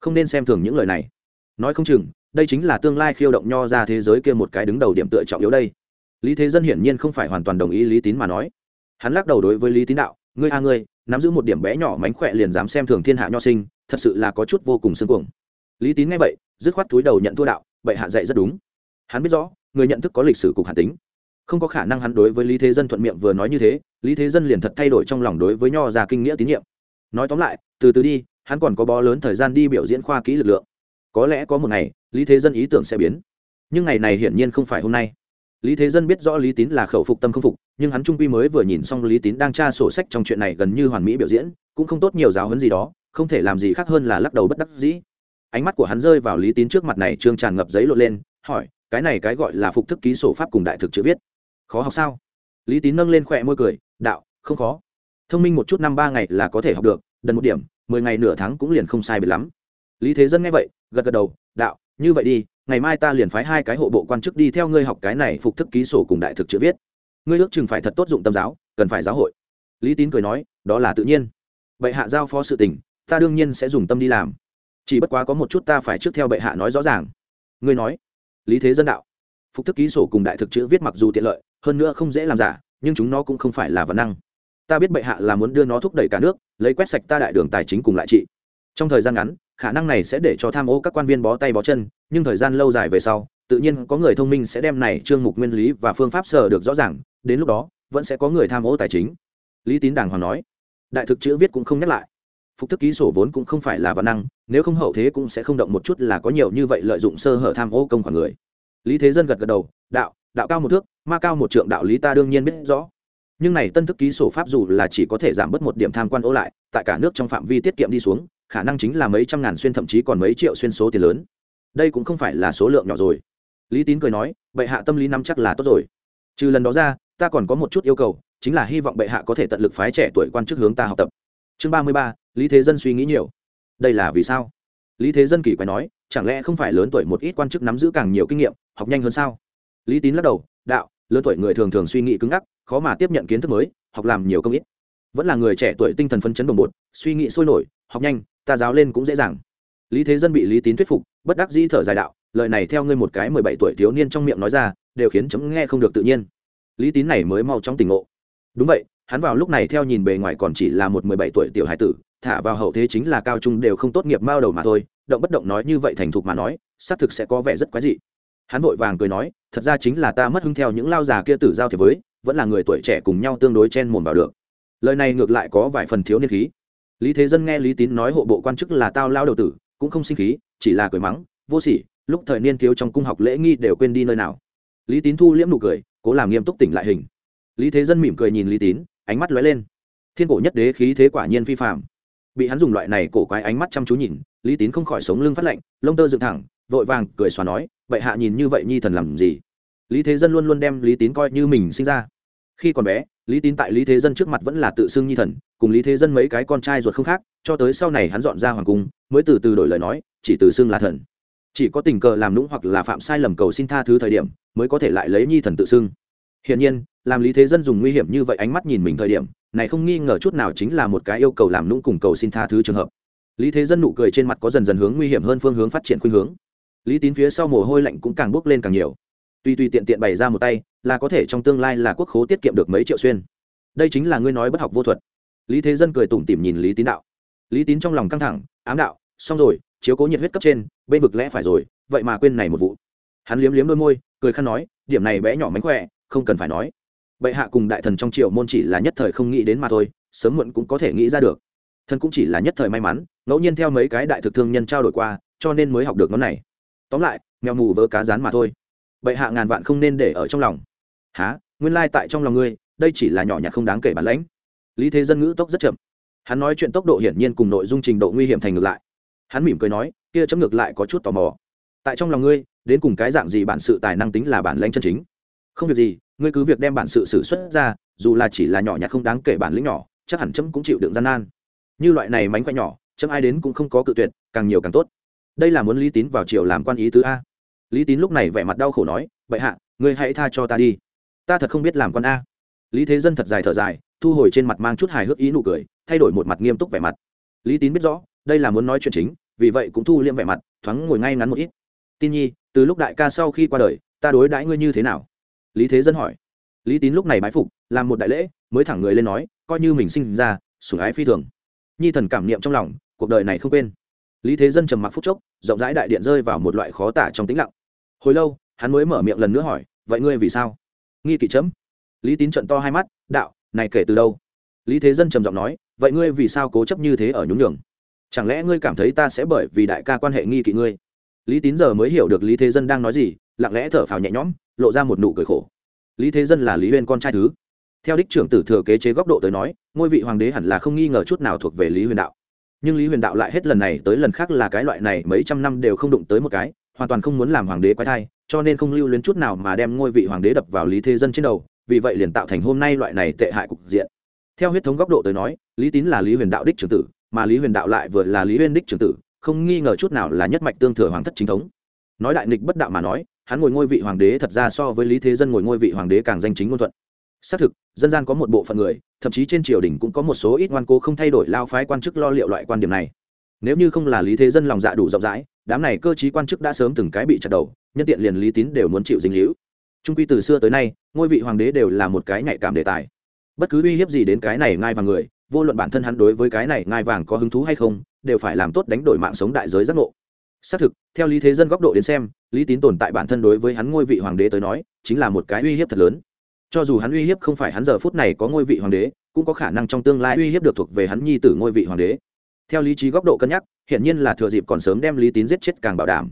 Không nên xem thường những lời này. Nói không chừng, đây chính là tương lai khiêu động nho ra thế giới kia một cái đứng đầu điểm tựa trọng yếu đây. Lý thế dân hiển nhiên không phải hoàn toàn đồng ý lý tín mà nói. Hắn lắc đầu đối với lý tín đạo, ngươi a ngươi, nắm giữ một điểm bé nhỏ mánh khỏe liền dám xem thường thiên hạ nho sinh thật sự là có chút vô cùng xương cuồng. Lý tín nghe vậy, dứt khoát túi đầu nhận thua đạo vậy hạ dạy rất đúng. Hắn biết rõ, người nhận thức có lịch sử cục hạt tính. Không có khả năng hắn đối với lý thế dân thuận miệng vừa nói như thế, lý thế dân liền thật thay đổi trong lòng đối với nho ra kinh nghĩa tín nhiệm. Nói tóm lại, từ từ đi, hắn còn có bó lớn thời gian đi biểu diễn khoa kỹ lực lượng. Có lẽ có một ngày, lý thế dân ý tưởng sẽ biến. Nhưng ngày này hiển nhiên không phải hôm nay. Lý thế dân biết rõ lý tín là khẩu phục tâm không phục, nhưng hắn trung quy mới vừa nhìn xong lý tín đang tra sổ sách trong chuyện này gần như hoàn mỹ biểu diễn, cũng không tốt nhiều giáo hấn gì đó không thể làm gì khác hơn là lắc đầu bất đắc dĩ. Ánh mắt của hắn rơi vào lý tín trước mặt này, trương tràn ngập giấy lộn lên, hỏi, cái này cái gọi là phục thức ký sổ pháp cùng đại thực chữ viết, khó học sao? Lý tín nâng lên khỏe môi cười, đạo, không khó. Thông minh một chút năm ba ngày là có thể học được, đần một điểm, mười ngày nửa tháng cũng liền không sai biệt lắm. Lý thế dân nghe vậy, gật gật đầu, đạo, như vậy đi, ngày mai ta liền phái hai cái hộ bộ quan chức đi theo ngươi học cái này phục thức ký sổ cùng đại thực chữ viết. Ngươi ước chừng phải thật tốt dụng tâm giáo, cần phải giáo hội. Lý tín cười nói, đó là tự nhiên. Bệ hạ giao phó sự tình ta đương nhiên sẽ dùng tâm đi làm. Chỉ bất quá có một chút ta phải trước theo bệ hạ nói rõ ràng. Ngươi nói, lý thế dân đạo, phục thức ký sổ cùng đại thực chữ viết mặc dù tiện lợi, hơn nữa không dễ làm giả, nhưng chúng nó cũng không phải là văn năng. Ta biết bệ hạ là muốn đưa nó thúc đẩy cả nước, lấy quét sạch ta đại đường tài chính cùng lại trị. Trong thời gian ngắn, khả năng này sẽ để cho tham ô các quan viên bó tay bó chân, nhưng thời gian lâu dài về sau, tự nhiên có người thông minh sẽ đem này trương mục nguyên lý và phương pháp sở được rõ ràng, đến lúc đó, vẫn sẽ có người tham ô tài chính. Lý tín đàng hoàng nói, đại thực chữ viết cũng không nhắc lại phục thức ký sổ vốn cũng không phải là văn năng, nếu không hậu thế cũng sẽ không động một chút là có nhiều như vậy lợi dụng sơ hở tham ô công khoản người. Lý thế dân gật gật đầu, đạo đạo cao một thước, ma cao một trượng đạo lý ta đương nhiên biết rõ. Nhưng này tân thức ký sổ pháp dù là chỉ có thể giảm bớt một điểm tham quan ô lại, tại cả nước trong phạm vi tiết kiệm đi xuống, khả năng chính là mấy trăm ngàn xuyên thậm chí còn mấy triệu xuyên số tiền lớn. Đây cũng không phải là số lượng nhỏ rồi. Lý tín cười nói, bệ hạ tâm lý nắm chắc là tốt rồi. Trừ lần đó ra, ta còn có một chút yêu cầu, chính là hy vọng bệ hạ có thể tận lực phái trẻ tuổi quan chức hướng ta học tập. Chương ba mươi ba lý thế dân suy nghĩ nhiều. Đây là vì sao? Lý thế dân kỳ quái nói, chẳng lẽ không phải lớn tuổi một ít quan chức nắm giữ càng nhiều kinh nghiệm, học nhanh hơn sao? Lý tín lắc đầu, đạo, lớn tuổi người thường thường suy nghĩ cứng ngắc, khó mà tiếp nhận kiến thức mới, học làm nhiều công ít. Vẫn là người trẻ tuổi tinh thần phấn chấn đồng bột, suy nghĩ sôi nổi, học nhanh, ta giáo lên cũng dễ dàng. Lý thế dân bị lý tín thuyết phục, bất đắc dĩ thở dài đạo, lời này theo ngươi một cái mười bảy tuổi thiếu niên trong miệng nói ra, đều khiến chấm nghe không được tự nhiên. Lý tín này mới mau trong tỉnh ngộ. Đúng vậy, hắn vào lúc này theo nhìn bề ngoài còn chỉ là một mười bảy tuổi tiểu hải tử thả vào hậu thế chính là cao trung đều không tốt nghiệp mao đầu mà thôi, động bất động nói như vậy thành thục mà nói, xác thực sẽ có vẻ rất quái dị. Hắn vội vàng cười nói, thật ra chính là ta mất hứng theo những lao già kia tử giao thiệp với, vẫn là người tuổi trẻ cùng nhau tương đối chen mồm vào được. Lời này ngược lại có vài phần thiếu niên khí. Lý thế dân nghe lý tín nói hộ bộ quan chức là tao lao đầu tử, cũng không sinh khí, chỉ là cười mắng, vô sỉ, lúc thời niên thiếu trong cung học lễ nghi đều quên đi nơi nào. Lý tín thu liễm nụ cười, cố làm nghiêm túc tỉnh lại hình. Lý thế dân mỉm cười nhìn lý tín, ánh mắt lóe lên. Thiên cổ nhất đế khí thế quả nhiên phi phạm bị hắn dùng loại này cổ quái ánh mắt chăm chú nhìn, lý tín không khỏi sống lưng phát lạnh, lông tơ dựng thẳng, vội vàng cười xóa nói vậy hạ nhìn như vậy nhi thần làm gì? Lý thế dân luôn luôn đem lý tín coi như mình sinh ra. Khi còn bé, lý tín tại lý thế dân trước mặt vẫn là tự xưng nhi thần, cùng lý thế dân mấy cái con trai ruột không khác, cho tới sau này hắn dọn ra hoàng cung, mới từ từ đổi lời nói, chỉ từ xưng là thần. Chỉ có tình cờ làm lũng hoặc là phạm sai lầm cầu xin tha thứ thời điểm, mới có thể lại lấy nhi thần tự xưng. Hiển nhiên, làm lý thế dân dùng nguy hiểm như vậy ánh mắt nhìn mình thời điểm này không nghi ngờ chút nào chính là một cái yêu cầu làm nũng cùng cầu xin tha thứ trường hợp. Lý thế dân nụ cười trên mặt có dần dần hướng nguy hiểm hơn phương hướng phát triển khuynh hướng. Lý tín phía sau mồ hôi lạnh cũng càng bốc lên càng nhiều. Tuy tuy tiện tiện bày ra một tay, là có thể trong tương lai là quốc khố tiết kiệm được mấy triệu xuyên. Đây chính là ngươi nói bất học vô thuật. Lý thế dân cười tủm tỉm nhìn lý tín đạo. Lý tín trong lòng căng thẳng, ám đạo, xong rồi, chiếu cố nhiệt huyết cấp trên, bên vực lẽ phải rồi, vậy mà quên này một vụ. Hắn liếm liếm đôi môi, cười khăn nói, điểm này bé nhỏ mánh khỏe, không cần phải nói bệ hạ cùng đại thần trong triều môn chỉ là nhất thời không nghĩ đến mà thôi, sớm muộn cũng có thể nghĩ ra được. Thần cũng chỉ là nhất thời may mắn, ngẫu nhiên theo mấy cái đại thực thương nhân trao đổi qua, cho nên mới học được nó này. Tóm lại, mèo mù vớ cá rán mà thôi. Bệ hạ ngàn vạn không nên để ở trong lòng. Há nguyên lai tại trong lòng ngươi, đây chỉ là nhỏ nhặt không đáng kể bản lãnh. Lý thế dân ngữ tốc rất chậm. Hắn nói chuyện tốc độ hiển nhiên cùng nội dung trình độ nguy hiểm thành ngược lại. Hắn mỉm cười nói, kia chấm ngược lại có chút tò mò. Tại trong lòng ngươi, đến cùng cái dạng gì bản sự tài năng tính là bản lãnh chân chính? Không việc gì ngươi cứ việc đem bản sự xử xuất ra, dù là chỉ là nhỏ nhặt không đáng kể bản lĩnh nhỏ, chắc hẳn chấm cũng chịu đựng gian nan. Như loại này mánh khoe nhỏ, chấm ai đến cũng không có cự tuyệt, càng nhiều càng tốt. Đây là muốn lý tín vào triều làm quan ý tứ a. Lý tín lúc này vẻ mặt đau khổ nói, bệ hạ, ngươi hãy tha cho ta đi. Ta thật không biết làm quan a. Lý thế dân thật dài thở dài, thu hồi trên mặt mang chút hài hước ý nụ cười, thay đổi một mặt nghiêm túc vẻ mặt. Lý tín biết rõ, đây là muốn nói chuyện chính, vì vậy cũng thu liêm vẻ mặt, thoáng ngồi ngay ngắn một ít. Tin nhi, từ lúc đại ca sau khi qua đời, ta đối đãi ngươi như thế nào? Lý thế dân hỏi. Lý tín lúc này bái phục, làm một đại lễ, mới thẳng người lên nói, coi như mình sinh ra, sủng ái phi thường. Nhi thần cảm niệm trong lòng, cuộc đời này không quên. Lý thế dân trầm mặc phút chốc, rộng rãi đại điện rơi vào một loại khó tả trong tĩnh lặng. Hồi lâu, hắn mới mở miệng lần nữa hỏi, vậy ngươi vì sao? Nghi kỵ chấm. Lý tín trận to hai mắt, đạo, này kể từ đâu? Lý thế dân trầm giọng nói, vậy ngươi vì sao cố chấp như thế ở nhún nhường? Chẳng lẽ ngươi cảm thấy ta sẽ bởi vì đại ca quan hệ nghi kỵ ngươi? Lý tín giờ mới hiểu được lý thế dân đang nói gì lặng lẽ thở phào nhẹ nhõm, lộ ra một nụ cười khổ. Lý thế dân là lý huyên con trai thứ. Theo đích trưởng tử thừa kế chế góc độ tới nói, ngôi vị hoàng đế hẳn là không nghi ngờ chút nào thuộc về lý huyền đạo. Nhưng lý huyền đạo lại hết lần này tới lần khác là cái loại này mấy trăm năm đều không đụng tới một cái, hoàn toàn không muốn làm hoàng đế quái thai, cho nên không lưu luyến chút nào mà đem ngôi vị hoàng đế đập vào lý thế dân trên đầu, vì vậy liền tạo thành hôm nay loại này tệ hại cục diện. Theo huyết thống góc độ tới nói, lý tín là lý huyền đạo đích trưởng tử, mà lý huyền đạo lại vừa là lý huyền đích trưởng tử, không nghi ngờ chút nào là nhất mạch tương thừa hoàng thất chính thống. Nói đại nghịch bất đạo mà nói hắn ngồi ngôi vị hoàng đế thật ra so với lý thế dân ngồi ngôi vị hoàng đế càng danh chính ngôn thuận. Xác thực, dân gian có một bộ phận người, thậm chí trên triều đình cũng có một số ít ngoan cố không thay đổi lao phái quan chức lo liệu loại quan điểm này. Nếu như không là lý thế dân lòng dạ đủ rộng rãi, đám này cơ chí quan chức đã sớm từng cái bị chặt đầu, nhân tiện liền lý tín đều muốn chịu dính hữu trung quy từ xưa tới nay, ngôi vị hoàng đế đều là một cái nhạy cảm đề tài. Bất cứ uy hiếp gì đến cái này ngai vàng người, vô luận bản thân hắn đối với cái này ngai vàng có hứng thú hay không, đều phải làm tốt đánh đổi mạng sống đại giới giác ngộ. Xác thực, theo lý thế dân góc độ đến xem lý tín tồn tại bản thân đối với hắn ngôi vị hoàng đế tới nói, chính là một cái uy hiếp thật lớn. Cho dù hắn uy hiếp không phải hắn giờ phút này có ngôi vị hoàng đế, cũng có khả năng trong tương lai uy hiếp được thuộc về hắn nhi tử ngôi vị hoàng đế. Theo lý trí góc độ cân nhắc hiện nhiên là thừa dịp còn sớm đem lý tín giết chết càng bảo đảm.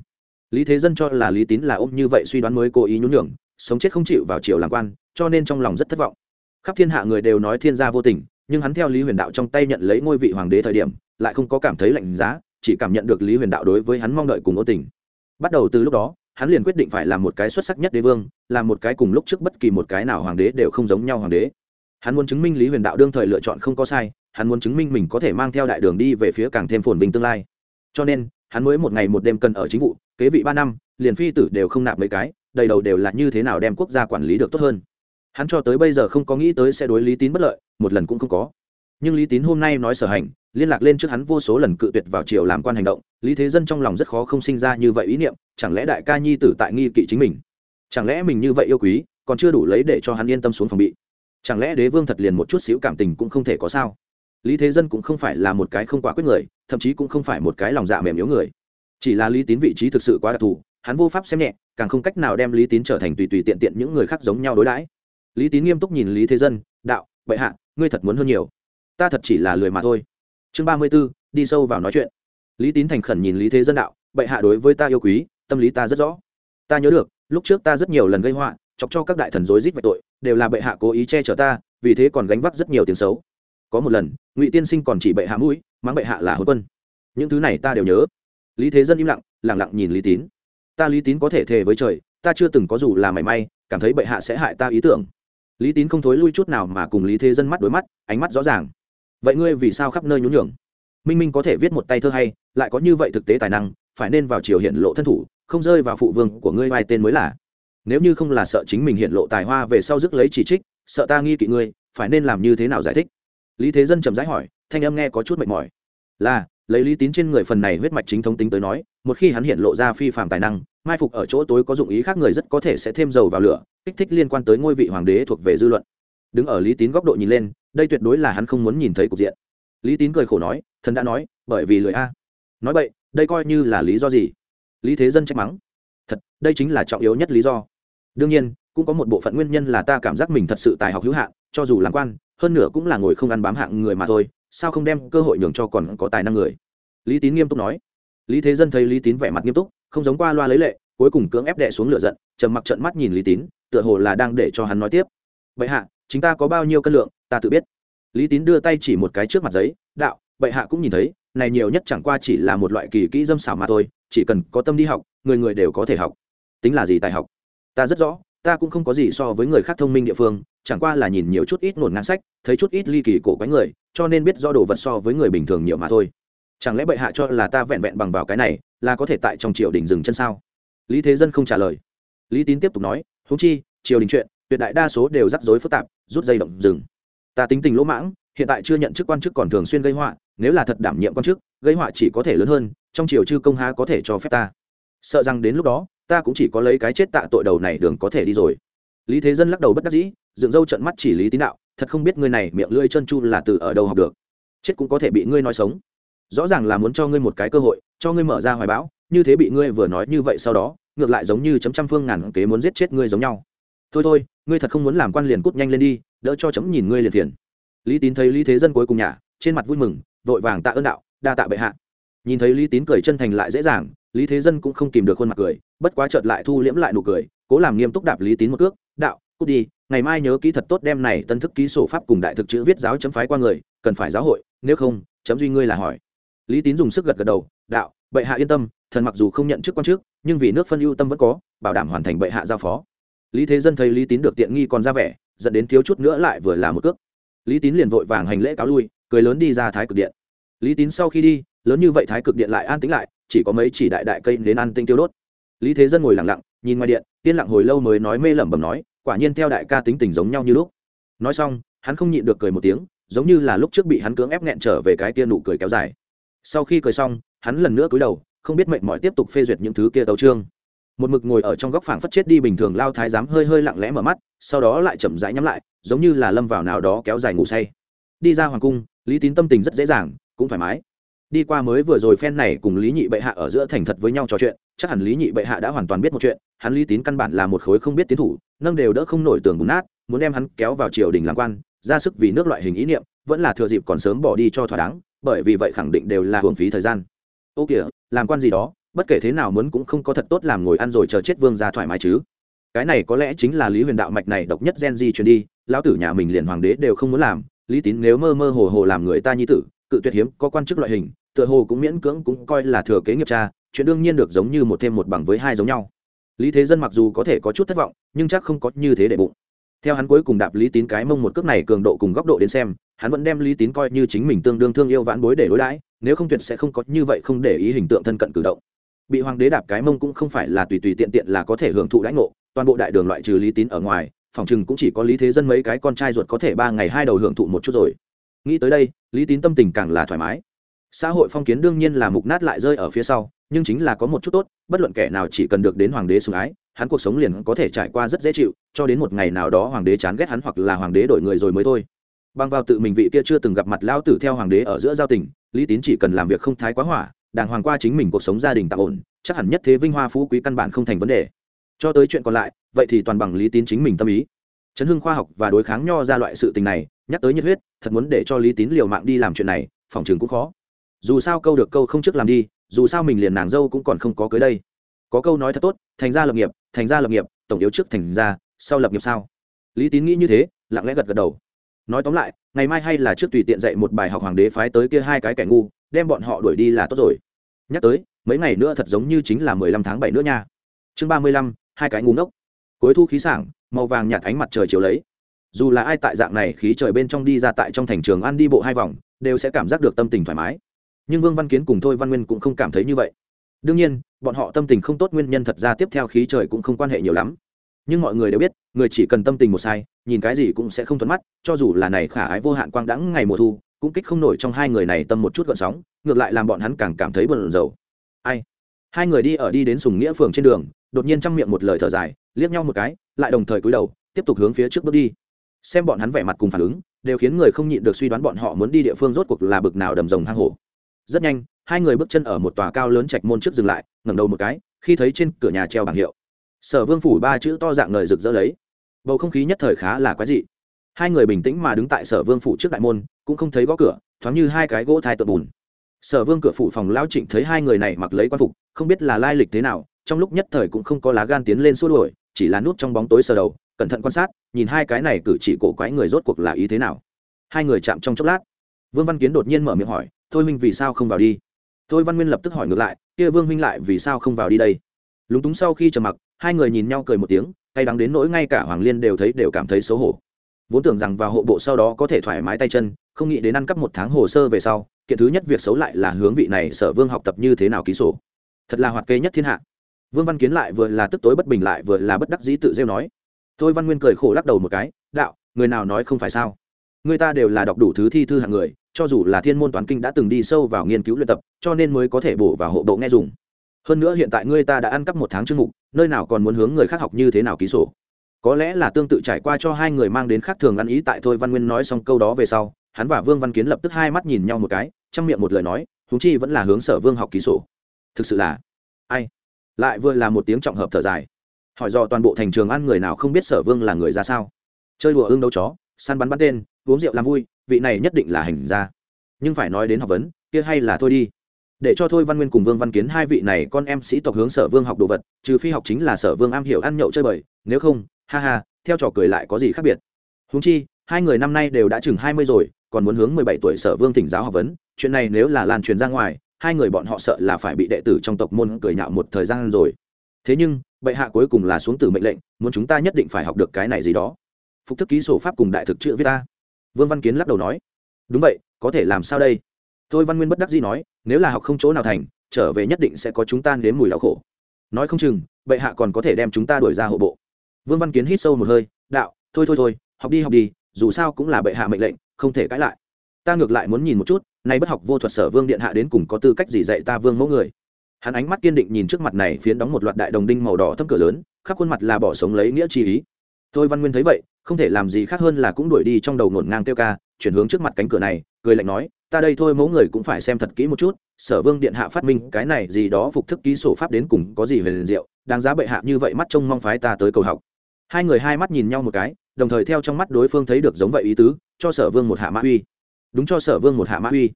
Lý thế dân cho là lý tín là ôm như vậy suy đoán mới cố ý nhún nhường, sống chết không chịu vào triều làm quan, cho nên trong lòng rất thất vọng. Khắp thiên hạ người đều nói thiên gia vô tình, nhưng hắn theo lý huyền đạo trong tay nhận lấy ngôi vị hoàng đế thời điểm, lại không có cảm thấy lạnh giá, chỉ cảm nhận được lý huyền đạo đối với hắn mong đợi cùng ô tình bắt đầu từ lúc đó, hắn liền quyết định phải làm một cái xuất sắc nhất đế vương, làm một cái cùng lúc trước bất kỳ một cái nào hoàng đế đều không giống nhau hoàng đế. Hắn muốn chứng minh lý huyền đạo đương thời lựa chọn không có sai, hắn muốn chứng minh mình có thể mang theo đại đường đi về phía càng thêm phồn vinh tương lai. Cho nên, hắn mới một ngày một đêm cần ở chính vụ, kế vị ba năm, liền phi tử đều không nạp mấy cái, đầy đầu đều là như thế nào đem quốc gia quản lý được tốt hơn. Hắn cho tới bây giờ không có nghĩ tới sẽ đối lý tín bất lợi, một lần cũng không có. Nhưng lý tín hôm nay nói sở hành liên lạc lên trước hắn vô số lần cự tuyệt vào triều làm quan hành động, lý thế dân trong lòng rất khó không sinh ra như vậy ý niệm, chẳng lẽ đại ca nhi tử tại nghi kỵ chính mình? Chẳng lẽ mình như vậy yêu quý, còn chưa đủ lấy để cho hắn yên tâm xuống phòng bị? Chẳng lẽ đế vương thật liền một chút xíu cảm tình cũng không thể có sao? Lý thế dân cũng không phải là một cái không quả quyết người, thậm chí cũng không phải một cái lòng dạ mềm yếu người. Chỉ là lý tín vị trí thực sự quá đặc thù, hắn vô pháp xem nhẹ, càng không cách nào đem lý tín trở thành tùy tùy tiện tiện những người khác giống nhau đối đãi. Lý tín nghiêm túc nhìn lý thế dân, đạo, bệ hạ, ngươi thật muốn hơn nhiều. Ta thật chỉ là lười mà thôi chương ba mươi b ố đi sâu vào nói chuyện. Lý tín thành khẩn nhìn lý thế dân đạo, bệ hạ đối với ta yêu quý, tâm lý ta rất rõ. Ta nhớ được, lúc trước ta rất nhiều lần gây họa, chọc cho các đại thần dối rít về tội, đều là bệ hạ cố ý che chở ta, vì thế còn gánh vác rất nhiều tiếng xấu. Có một lần, ngụy tiên sinh còn chỉ bệ hạ mũi, mắng bệ hạ là hôn quân. Những thứ này ta đều nhớ. Lý thế dân im lặng lẳng lặng nhìn lý tín. Ta lý tín có thể thề với trời, ta chưa từng có dù là mảy may, cảm thấy bệ hạ sẽ hại ta ý tưởng. Lý tín không thối lui chút nào mà cùng lý thế dân mắt đối mắt, ánh mắt rõ ràng vậy ngươi vì sao khắp nơi nhún nhường? Minh minh có thể viết một tay thơ hay, lại có như vậy thực tế tài năng, phải nên vào chiều hiện lộ thân thủ, không rơi vào phụ vương của ngươi vai tên mới là. Nếu như không là sợ chính mình hiện lộ tài hoa về sau dứt lấy chỉ trích, sợ ta nghi kỵ ngươi, phải nên làm như thế nào giải thích? Lý thế dân trầm rãi hỏi, thanh âm nghe có chút mệt mỏi. Là, lấy lý tín trên người phần này huyết mạch chính thống tính tới nói, một khi hắn hiện lộ ra phi phạm tài năng, mai phục ở chỗ tối có dụng ý khác người rất có thể sẽ thêm dầu vào lửa, kích thích liên quan tới ngôi vị hoàng đế thuộc về dư luận. Đứng ở lý tín góc độ nhìn lên đây tuyệt đối là hắn không muốn nhìn thấy cục diện. Lý tín cười khổ nói, thần đã nói, bởi vì lười a. Nói vậy, đây coi như là lý do gì? Lý thế dân trách mắng, thật, đây chính là trọng yếu nhất lý do. Đương nhiên, cũng có một bộ phận nguyên nhân là ta cảm giác mình thật sự tài học hữu hạn, cho dù làm quan, hơn nữa cũng là ngồi không ăn bám hạng người mà thôi, sao không đem cơ hội nhường cho còn có tài năng người? Lý tín nghiêm túc nói. Lý thế dân thấy lý tín vẻ mặt nghiêm túc, không giống qua loa lấy lệ, cuối cùng cưỡng ép đệ xuống lửa giận, trầm mặc trận mắt nhìn lý tín, tựa hồ là đang để cho hắn nói tiếp. Vậy hạ chúng ta có bao nhiêu cân lượng, ta tự biết. Lý tín đưa tay chỉ một cái trước mặt giấy, đạo, bệ hạ cũng nhìn thấy, này nhiều nhất chẳng qua chỉ là một loại kỳ kỹ dâm xảo mà thôi, chỉ cần có tâm đi học, người người đều có thể học. Tính là gì tài học? Ta rất rõ, ta cũng không có gì so với người khác thông minh địa phương, chẳng qua là nhìn nhiều chút ít nổn ngang sách, thấy chút ít ly kỳ cổ quái người, cho nên biết do đồ vật so với người bình thường nhiều mà thôi. Chẳng lẽ bệ hạ cho là ta vẹn vẹn bằng vào cái này, là có thể tại trong triều đình dừng chân sao? Lý thế dân không trả lời. Lý tín tiếp tục nói húng chi, triều đình chuyện tuyệt đại đa số đều rắc rối phức tạp, rút dây động rừng. Ta tính tình lỗ mãng, hiện tại chưa nhận chức quan chức còn thường xuyên gây họa, nếu là thật đảm nhiệm quan chức, gây họa chỉ có thể lớn hơn, trong triều chư công há có thể cho phép ta. Sợ rằng đến lúc đó, ta cũng chỉ có lấy cái chết tạ tội đầu này đường có thể đi rồi. Lý thế dân lắc đầu bất đắc dĩ, dựng râu trận mắt chỉ lý tín đạo, thật không biết ngươi này miệng lưỡi chân chu là từ ở đâu học được. Chết cũng có thể bị ngươi nói sống. Rõ ràng là muốn cho ngươi một cái cơ hội, cho ngươi mở ra hoài bão, như thế bị ngươi vừa nói như vậy sau đó, ngược lại giống như chấm trăm phương ngàn kế muốn giết chết ngươi giống nhau thôi thôi, ngươi thật không muốn làm quan liền cút nhanh lên đi, đỡ cho chấm nhìn ngươi liền phiền. Lý tín thấy lý thế dân cuối cùng nhà trên mặt vui mừng, vội vàng tạ ơn đạo, đa tạ bệ hạ. Nhìn thấy lý tín cười chân thành lại dễ dàng, lý thế dân cũng không kìm được khuôn mặt cười, bất quá chợt lại thu liễm lại nụ cười, cố làm nghiêm túc đạp lý tín một cước, đạo, cút đi, ngày mai nhớ kỹ thật tốt đem này tân thức ký sổ pháp cùng đại thực chữ viết giáo chấm phái qua người, cần phải giáo hội, nếu không, chấm duy ngươi là hỏi. Lý tín dùng sức gật gật đầu, đạo, bệ hạ yên tâm, thần mặc dù không nhận chức quan chức nhưng vì nước phân ưu tâm vẫn có, bảo đảm hoàn thành bệ hạ giao phó lý thế dân thấy lý tín được tiện nghi còn ra vẻ, dẫn đến thiếu chút nữa lại vừa là một cước. Lý tín liền vội vàng hành lễ cáo lui, cười lớn đi ra thái cực điện. Lý tín sau khi đi, lớn như vậy thái cực điện lại an tĩnh lại, chỉ có mấy chỉ đại đại cây đến ăn tinh tiêu đốt. Lý thế dân ngồi lặng lặng, nhìn ngoài điện, yên lặng hồi lâu mới nói mê lẩm bẩm nói, quả nhiên theo đại ca tính tình giống nhau như lúc. Nói xong, hắn không nhịn được cười một tiếng, giống như là lúc trước bị hắn cưỡng ép nghẹn trở về cái tia nụ cười kéo dài. Sau khi cười xong, hắn lần nữa cúi đầu, không biết mệnh mọi tiếp tục phê duyệt những thứ kia tấu trương một mực ngồi ở trong góc phảng phất chết đi bình thường lao thái giám hơi hơi lặng lẽ mở mắt, sau đó lại chậm rãi nhắm lại, giống như là lâm vào nào đó kéo dài ngủ say. Đi ra hoàng cung, lý tín tâm tình rất dễ dàng, cũng thoải mái. Đi qua mới vừa rồi phen này cùng lý nhị bệ hạ ở giữa thành thật với nhau trò chuyện, chắc hẳn lý nhị bệ hạ đã hoàn toàn biết một chuyện, hắn lý tín căn bản là một khối không biết tiến thủ, nâng đều đỡ không nổi tường bùn nát, muốn đem hắn kéo vào triều đình làm quan, ra sức vì nước loại hình ý niệm, vẫn là thừa dịp còn sớm bỏ đi cho thỏa đáng, bởi vì vậy khẳng định đều là hưởng phí thời gian. Ô kìa, làm quan gì đó? Bất kể thế nào muốn cũng không có thật tốt làm ngồi ăn rồi chờ chết vương ra thoải mái chứ. Cái này có lẽ chính là lý huyền đạo mạch này độc nhất gen di truyền đi, lão tử nhà mình liền hoàng đế đều không muốn làm, lý tín nếu mơ mơ hồ hồ làm người ta nhi tử, cự tuyệt hiếm, có quan chức loại hình, tựa hồ cũng miễn cưỡng cũng coi là thừa kế nghiệp cha, chuyện đương nhiên được giống như một thêm một bằng với hai giống nhau. Lý thế dân mặc dù có thể có chút thất vọng, nhưng chắc không có như thế để bụng. Theo hắn cuối cùng đạp lý tín cái mông một cước này cường độ cùng góc độ đến xem, hắn vẫn đem lý tín coi như chính mình tương đương thương yêu vãn bối để đối đãi, nếu không tuyệt sẽ không có như vậy không để ý hình tượng thân cận cử động bị hoàng đế đạp cái mông cũng không phải là tùy tùy tiện tiện là có thể hưởng thụ đãi ngộ, toàn bộ đại đường loại trừ lý tín ở ngoài, phòng chừng cũng chỉ có lý thế dân mấy cái con trai ruột có thể ba ngày hai đầu hưởng thụ một chút rồi. Nghĩ tới đây, lý tín tâm tình càng là thoải mái. Xã hội phong kiến đương nhiên là mục nát lại rơi ở phía sau, nhưng chính là có một chút tốt, bất luận kẻ nào chỉ cần được đến hoàng đế sủng ái, hắn cuộc sống liền có thể trải qua rất dễ chịu, cho đến một ngày nào đó hoàng đế chán ghét hắn hoặc là hoàng đế đổi người rồi mới thôi. Bằng vào tự mình vị kia chưa từng gặp mặt lao tử theo hoàng đế ở giữa giao tình, lý tín chỉ cần làm việc không thái quá hỏa đàng hoàng qua chính mình cuộc sống gia đình tạm ổn, chắc hẳn nhất thế vinh hoa phú quý căn bản không thành vấn đề. Cho tới chuyện còn lại, vậy thì toàn bằng lý tín chính mình tâm ý. Chấn hưng khoa học và đối kháng nho ra loại sự tình này, nhắc tới nhiệt huyết, thật muốn để cho lý tín liều mạng đi làm chuyện này, phòng trường cũng khó. Dù sao câu được câu không trước làm đi, dù sao mình liền nàng dâu cũng còn không có cưới đây. Có câu nói thật tốt, thành ra lập nghiệp, thành ra lập nghiệp, tổng yếu trước thành ra sau lập nghiệp sao? Lý tín nghĩ như thế, lặng lẽ gật gật đầu. Nói tóm lại, ngày mai hay là trước tùy tiện dạy một bài học hoàng đế phái tới kia hai cái kẻ ngu, đem bọn họ đuổi đi là tốt rồi nhắc tới, mấy ngày nữa thật giống như chính là mười lăm tháng bảy nữa nha. Chương ba mươi lăm, hai cái ngu ngốc. Cuối thu khí sảng, màu vàng nhạt ánh mặt trời chiều lấy. Dù là ai tại dạng này khí trời bên trong đi ra tại trong thành trường ăn đi bộ hai vòng, đều sẽ cảm giác được tâm tình thoải mái. Nhưng vương văn kiến cùng thôi văn nguyên cũng không cảm thấy như vậy. Đương nhiên, bọn họ tâm tình không tốt nguyên nhân thật ra tiếp theo khí trời cũng không quan hệ nhiều lắm. Nhưng mọi người đều biết, người chỉ cần tâm tình một sai, nhìn cái gì cũng sẽ không thuận mắt, cho dù là này khả ái vô hạn quang đãng ngày mùa thu cũng kích không nổi trong hai người này tâm một chút gợn sóng, ngược lại làm bọn hắn càng cảm thấy bận rầu. Ai? Hai người đi ở đi đến sùng nghĩa phường trên đường, đột nhiên trong miệng một lời thở dài, liếc nhau một cái, lại đồng thời cúi đầu, tiếp tục hướng phía trước bước đi. Xem bọn hắn vẻ mặt cùng phản ứng, đều khiến người không nhịn được suy đoán bọn họ muốn đi địa phương rốt cuộc là bực nào đầm rồng hang hổ. Rất nhanh, hai người bước chân ở một tòa cao lớn trạch môn trước dừng lại, ngẩng đầu một cái, khi thấy trên cửa nhà treo bảng hiệu. Sở vương phủ ba chữ to dạng lời rực rỡ lấy. Bầu không khí nhất thời khá là quái dị hai người bình tĩnh mà đứng tại sở vương phủ trước đại môn, cũng không thấy gõ cửa, thoáng như hai cái gỗ thai tượng bùn. Sở vương cửa phủ phòng lao trịnh thấy hai người này mặc lấy quan phục, không biết là lai lịch thế nào, trong lúc nhất thời cũng không có lá gan tiến lên xua đuổi, chỉ là nút trong bóng tối sờ đầu, cẩn thận quan sát, nhìn hai cái này cử chỉ cổ quái người rốt cuộc là ý thế nào. Hai người chạm trong chốc lát. Vương văn kiến đột nhiên mở miệng hỏi, thôi minh vì sao không vào đi? Thôi văn nguyên lập tức hỏi ngược lại, kia vương minh lại vì sao không vào đi đây? Lúng túng sau khi trầm mặc, hai người nhìn nhau cười một tiếng, cay đắng đến nỗi ngay cả hoàng liên đều thấy đều cảm thấy xấu hổ vốn tưởng rằng vào hộ bộ sau đó có thể thoải mái tay chân, không nghĩ đến ăn cắp một tháng hồ sơ về sau, kiện thứ nhất việc xấu lại là hướng vị này sở vương học tập như thế nào ký sổ. Thật là hoạt kê nhất thiên hạ. Vương văn kiến lại vừa là tức tối bất bình lại vừa là bất đắc dĩ tự rêu nói. Thôi văn nguyên cười khổ lắc đầu một cái, đạo, người nào nói không phải sao? Người ta đều là đọc đủ thứ thi thư hạng người, cho dù là thiên môn toán kinh đã từng đi sâu vào nghiên cứu luyện tập, cho nên mới có thể bổ vào hộ bộ nghe dùng. Hơn nữa hiện tại ngươi ta đã ăn cắp một tháng chương mục, nơi nào còn muốn hướng người khác học như thế nào ký sổ? Có lẽ là tương tự trải qua cho hai người mang đến khác thường ăn ý tại thôi văn nguyên nói xong câu đó về sau, hắn và vương văn kiến lập tức hai mắt nhìn nhau một cái, trong miệng một lời nói húng chi vẫn là hướng sở vương học ký sổ. Thực sự là, ai? Lại vừa là một tiếng trọng hợp thở dài. Hỏi do toàn bộ thành trường ăn người nào không biết sở vương là người ra sao. Chơi đùa ương đấu chó, săn bắn bắn tên, uống rượu làm vui, vị này nhất định là hành ra nhưng phải nói đến học vấn, kia hay là thôi đi. Để cho thôi văn nguyên cùng vương văn kiến hai vị này con em sĩ tộc hướng sở vương học đồ vật, trừ phi học chính là sở vương am hiểu ăn nhậu chơi bời, nếu không ha ha, theo trò cười lại có gì khác biệt? Húng chi, hai người năm nay đều đã chừng hai mươi rồi, còn muốn hướng mười bảy tuổi sở vương thỉnh giáo học vấn, chuyện này nếu là lan truyền ra ngoài, hai người bọn họ sợ là phải bị đệ tử trong tộc môn cười nhạo một thời gian rồi. Thế nhưng, bệ hạ cuối cùng là xuống từ mệnh lệnh, muốn chúng ta nhất định phải học được cái này gì đó. Phục thức ký sổ pháp cùng đại thực chữ viết ta vương văn kiến lắc đầu nói. Đúng vậy, có thể làm sao đây? Thôi văn nguyên bất đắc dĩ nói, nếu là học không chỗ nào thành, trở về nhất định sẽ có chúng ta nếm mùi đau khổ. Nói không chừng, bệ hạ còn có thể đem chúng ta đuổi ra hộ bộ vương văn kiến hít sâu một hơi, đạo, thôi thôi thôi, học đi học đi, dù sao cũng là bệ hạ mệnh lệnh, không thể cãi lại. Ta ngược lại muốn nhìn một chút, nay bất học vô thuật sở vương điện hạ đến cùng có tư cách gì dạy ta vương mẫu người? Hắn ánh mắt kiên định nhìn trước mặt này phiến đóng một loạt đại đồng đinh màu đỏ thâm cửa lớn, khắp khuôn mặt là bỏ sống lấy nghĩa chi ý. Thôi văn nguyên thấy vậy, không thể làm gì khác hơn là cũng đuổi đi trong đầu ngổn ngang kêu ca, chuyển hướng trước mặt cánh cửa này, cười lạnh nói, ta đây thôi mẫu người cũng phải xem thật kỹ một chút, sở vương điện hạ phát minh cái này gì đó phục thức ký sổ pháp đến cùng có gì về liền diệu, đáng giá bệ hạ như vậy mắt trông mong phái ta tới cầu học hai người hai mắt nhìn nhau một cái, đồng thời theo trong mắt đối phương thấy được giống vậy ý tứ, cho sở vương một hạ mã uy. Đúng cho sở vương một hạ mã uy.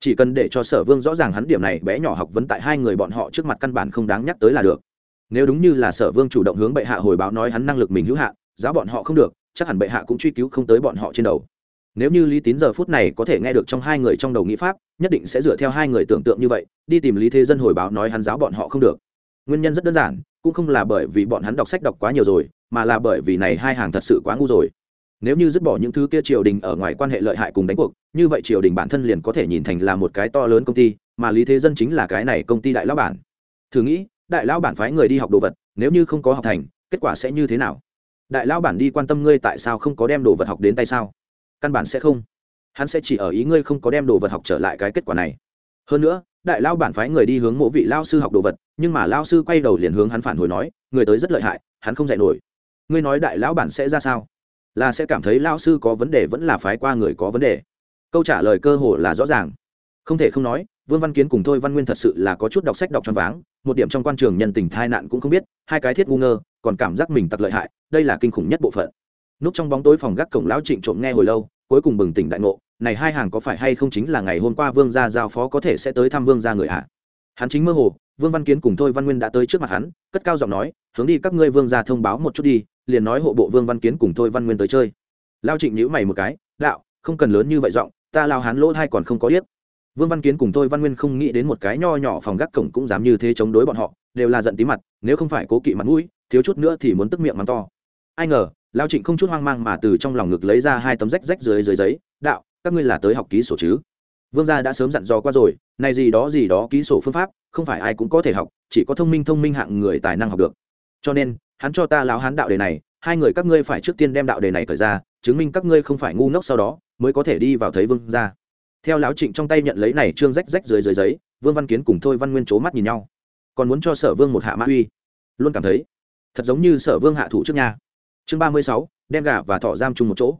Chỉ cần để cho sở vương rõ ràng hắn điểm này, bé nhỏ học vấn tại hai người bọn họ trước mặt căn bản không đáng nhắc tới là được. Nếu đúng như là sở vương chủ động hướng bệ hạ hồi báo nói hắn năng lực mình hữu hạn giáo bọn họ không được, chắc hẳn bệ hạ cũng truy cứu không tới bọn họ trên đầu. Nếu như lý tín giờ phút này có thể nghe được trong hai người trong đầu nghĩ pháp, nhất định sẽ dựa theo hai người tưởng tượng như vậy, đi tìm lý thế dân hồi báo nói hắn giáo bọn họ không được. Nguyên nhân rất đơn giản, cũng không là bởi vì bọn hắn đọc sách đọc quá nhiều rồi mà là bởi vì này hai hàng thật sự quá ngu rồi. Nếu như dứt bỏ những thứ kia triều đình ở ngoài quan hệ lợi hại cùng đánh cuộc, như vậy triều đình bản thân liền có thể nhìn thành là một cái to lớn công ty, mà lý thế dân chính là cái này công ty đại lão bản. Thử nghĩ, đại lão bản phái người đi học đồ vật, nếu như không có học thành, kết quả sẽ như thế nào? Đại lão bản đi quan tâm ngươi tại sao không có đem đồ vật học đến tay sao? Căn bản sẽ không. Hắn sẽ chỉ ở ý ngươi không có đem đồ vật học trở lại cái kết quả này. Hơn nữa, đại lão bản phái người đi hướng mộ vị lao sư học đồ vật, nhưng mà lao sư quay đầu liền hướng hắn phản hồi nói, người tới rất lợi hại, hắn không dạy nổi ngươi nói đại lão bản sẽ ra sao? Là sẽ cảm thấy lao sư có vấn đề vẫn là phái qua người có vấn đề? Câu trả lời cơ hồ là rõ ràng. Không thể không nói, vương văn kiến cùng thôi văn nguyên thật sự là có chút đọc sách đọc t r váng, một điểm trong quan trường nhân tình thai nạn cũng không biết, hai cái thiết ngu ngơ, còn cảm giác mình tặc lợi hại, đây là kinh khủng nhất bộ phận. Núp trong bóng tối phòng gác cổng lão trịnh trộm nghe hồi lâu, cuối cùng bừng tỉnh đại ngộ, này hai hàng có phải hay không chính là ngày hôm qua vương gia giao phó có thể sẽ tới thăm vương gia người hạ hắn chính mơ hồ, vương văn kiến cùng thôi văn nguyên đã tới trước mặt hắn, cất cao giọng nói, hướng đi các ngươi vương gia thông báo một chút đi liền nói hộ bộ vương văn kiến cùng thôi văn nguyên tới chơi. Lao trịnh nhữ mày một cái, đạo, không cần lớn như vậy giọng, ta lao hắn lỗ thai còn không có biết. vương văn kiến cùng thôi văn nguyên không nghĩ đến một cái nho nhỏ phòng gác cổng cũng dám như thế chống đối bọn họ, đều là giận tí mặt, nếu không phải cố kỵ mặt mũi, thiếu chút nữa thì muốn tức miệng mắng to. Ai ngờ, lao trịnh không chút hoang mang mà từ trong lòng ngực lấy ra hai tấm rách rách dưới dưới giấy, đạo, các ngươi là tới học ký sổ chứ? Vương gia đã sớm dặn dò qua rồi, này gì đó gì đó ký sổ phương pháp, không phải ai cũng có thể học, chỉ có thông minh thông minh hạng người tài năng học được. Cho nên hắn cho ta lão hán đạo đề này, hai người các ngươi phải trước tiên đem đạo đề này thời ra, chứng minh các ngươi không phải ngu ngốc sau đó, mới có thể đi vào thấy vương gia. Theo lão trịnh trong tay nhận lấy này trương rách rách dưới dưới giấy, vương văn kiến cùng thôi văn nguyên c mắt nhìn nhau. Còn muốn cho sở vương một hạ mã uy. Luôn cảm thấy, thật giống như sở vương hạ thủ trước nhà. Chương ba mươi sáu, đem gà và thọ giam chung một chỗ.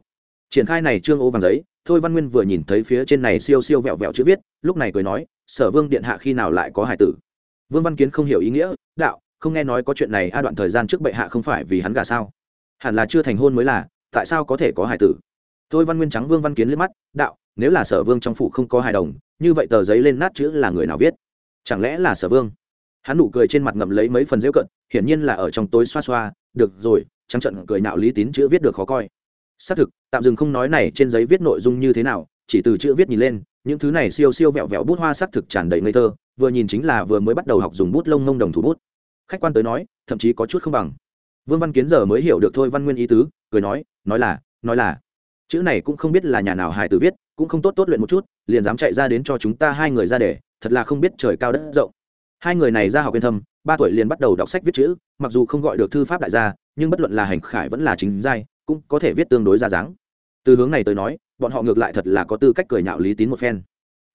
Triển khai này trương ô vàng giấy, thôi văn nguyên vừa nhìn thấy phía trên này siêu siêu vẹo vẹo chữ viết, lúc này cười nói, sở vương điện hạ khi nào lại có hải tử? Vương văn kiến không hiểu ý nghĩa, đạo không nghe nói có chuyện này a đoạn thời gian trước bệ hạ không phải vì hắn gà sao? Hẳn là chưa thành hôn mới là, tại sao có thể có hải tử? Thôi văn nguyên trắng vương văn kiến liếc mắt, đạo, nếu là sở vương trong phủ không có hài đồng, như vậy tờ giấy lên nát chữ là người nào viết? Chẳng lẽ là sở vương? Hắn nụ cười trên mặt ngậm lấy mấy phần dễu cận, hiển nhiên là ở trong tối xoa xoa, được rồi, trắng trận cười nạo lý tín chữ viết được khó coi. Xác thực, tạm dừng không nói này trên giấy viết nội dung như thế nào, chỉ từ chữ viết nhìn lên, những thứ này siêu siêu vẹo vẹo bút hoa xác thực tràn đầy ngây thơ, vừa nhìn chính là vừa mới bắt đầu học dùng bút lông nông đồng thủ bút khách quan tới nói, thậm chí có chút không bằng. Vương văn kiến giờ mới hiểu được thôi văn nguyên ý tứ, cười nói nói là nói là. Chữ này cũng không biết là nhà nào hài tử viết, cũng không tốt tốt luyện một chút, liền dám chạy ra đến cho chúng ta hai người ra để, thật là không biết trời cao đất rộng. Hai người này ra học yên thâm, ba tuổi liền bắt đầu đọc sách viết chữ, mặc dù không gọi được thư pháp đại gia, nhưng bất luận là hành khải vẫn là chính giai, cũng có thể viết tương đối ra dáng. Từ hướng này tới nói, bọn họ ngược lại thật là có tư cách cười nhạo lý tín một phen.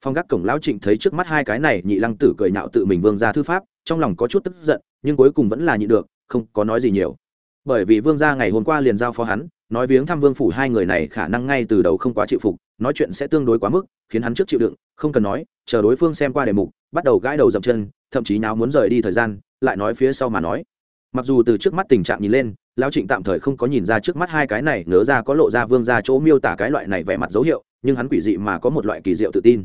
Phong gác cổng lão trịnh thấy trước mắt hai cái này, nhị lăng tử cười nhạo tự mình vương ra thư pháp, trong lòng có chút tức giận nhưng cuối cùng vẫn là nhị được, không có nói gì nhiều. Bởi vì vương gia ngày hôm qua liền giao phó hắn, nói viếng thăm vương phủ hai người này khả năng ngay từ đầu không quá chịu phục, nói chuyện sẽ tương đối quá mức, khiến hắn trước chịu đựng, không cần nói, chờ đối phương xem qua đề mục, bắt đầu gãi đầu dậm chân, thậm chí nào muốn rời đi thời gian, lại nói phía sau mà nói. Mặc dù từ trước mắt tình trạng nhìn lên, lão trịnh tạm thời không có nhìn ra trước mắt hai cái này nớ ra có lộ ra vương ra chỗ miêu tả cái loại này vẻ mặt dấu hiệu, nhưng hắn quỷ dị mà có một loại kỳ diệu tự tin.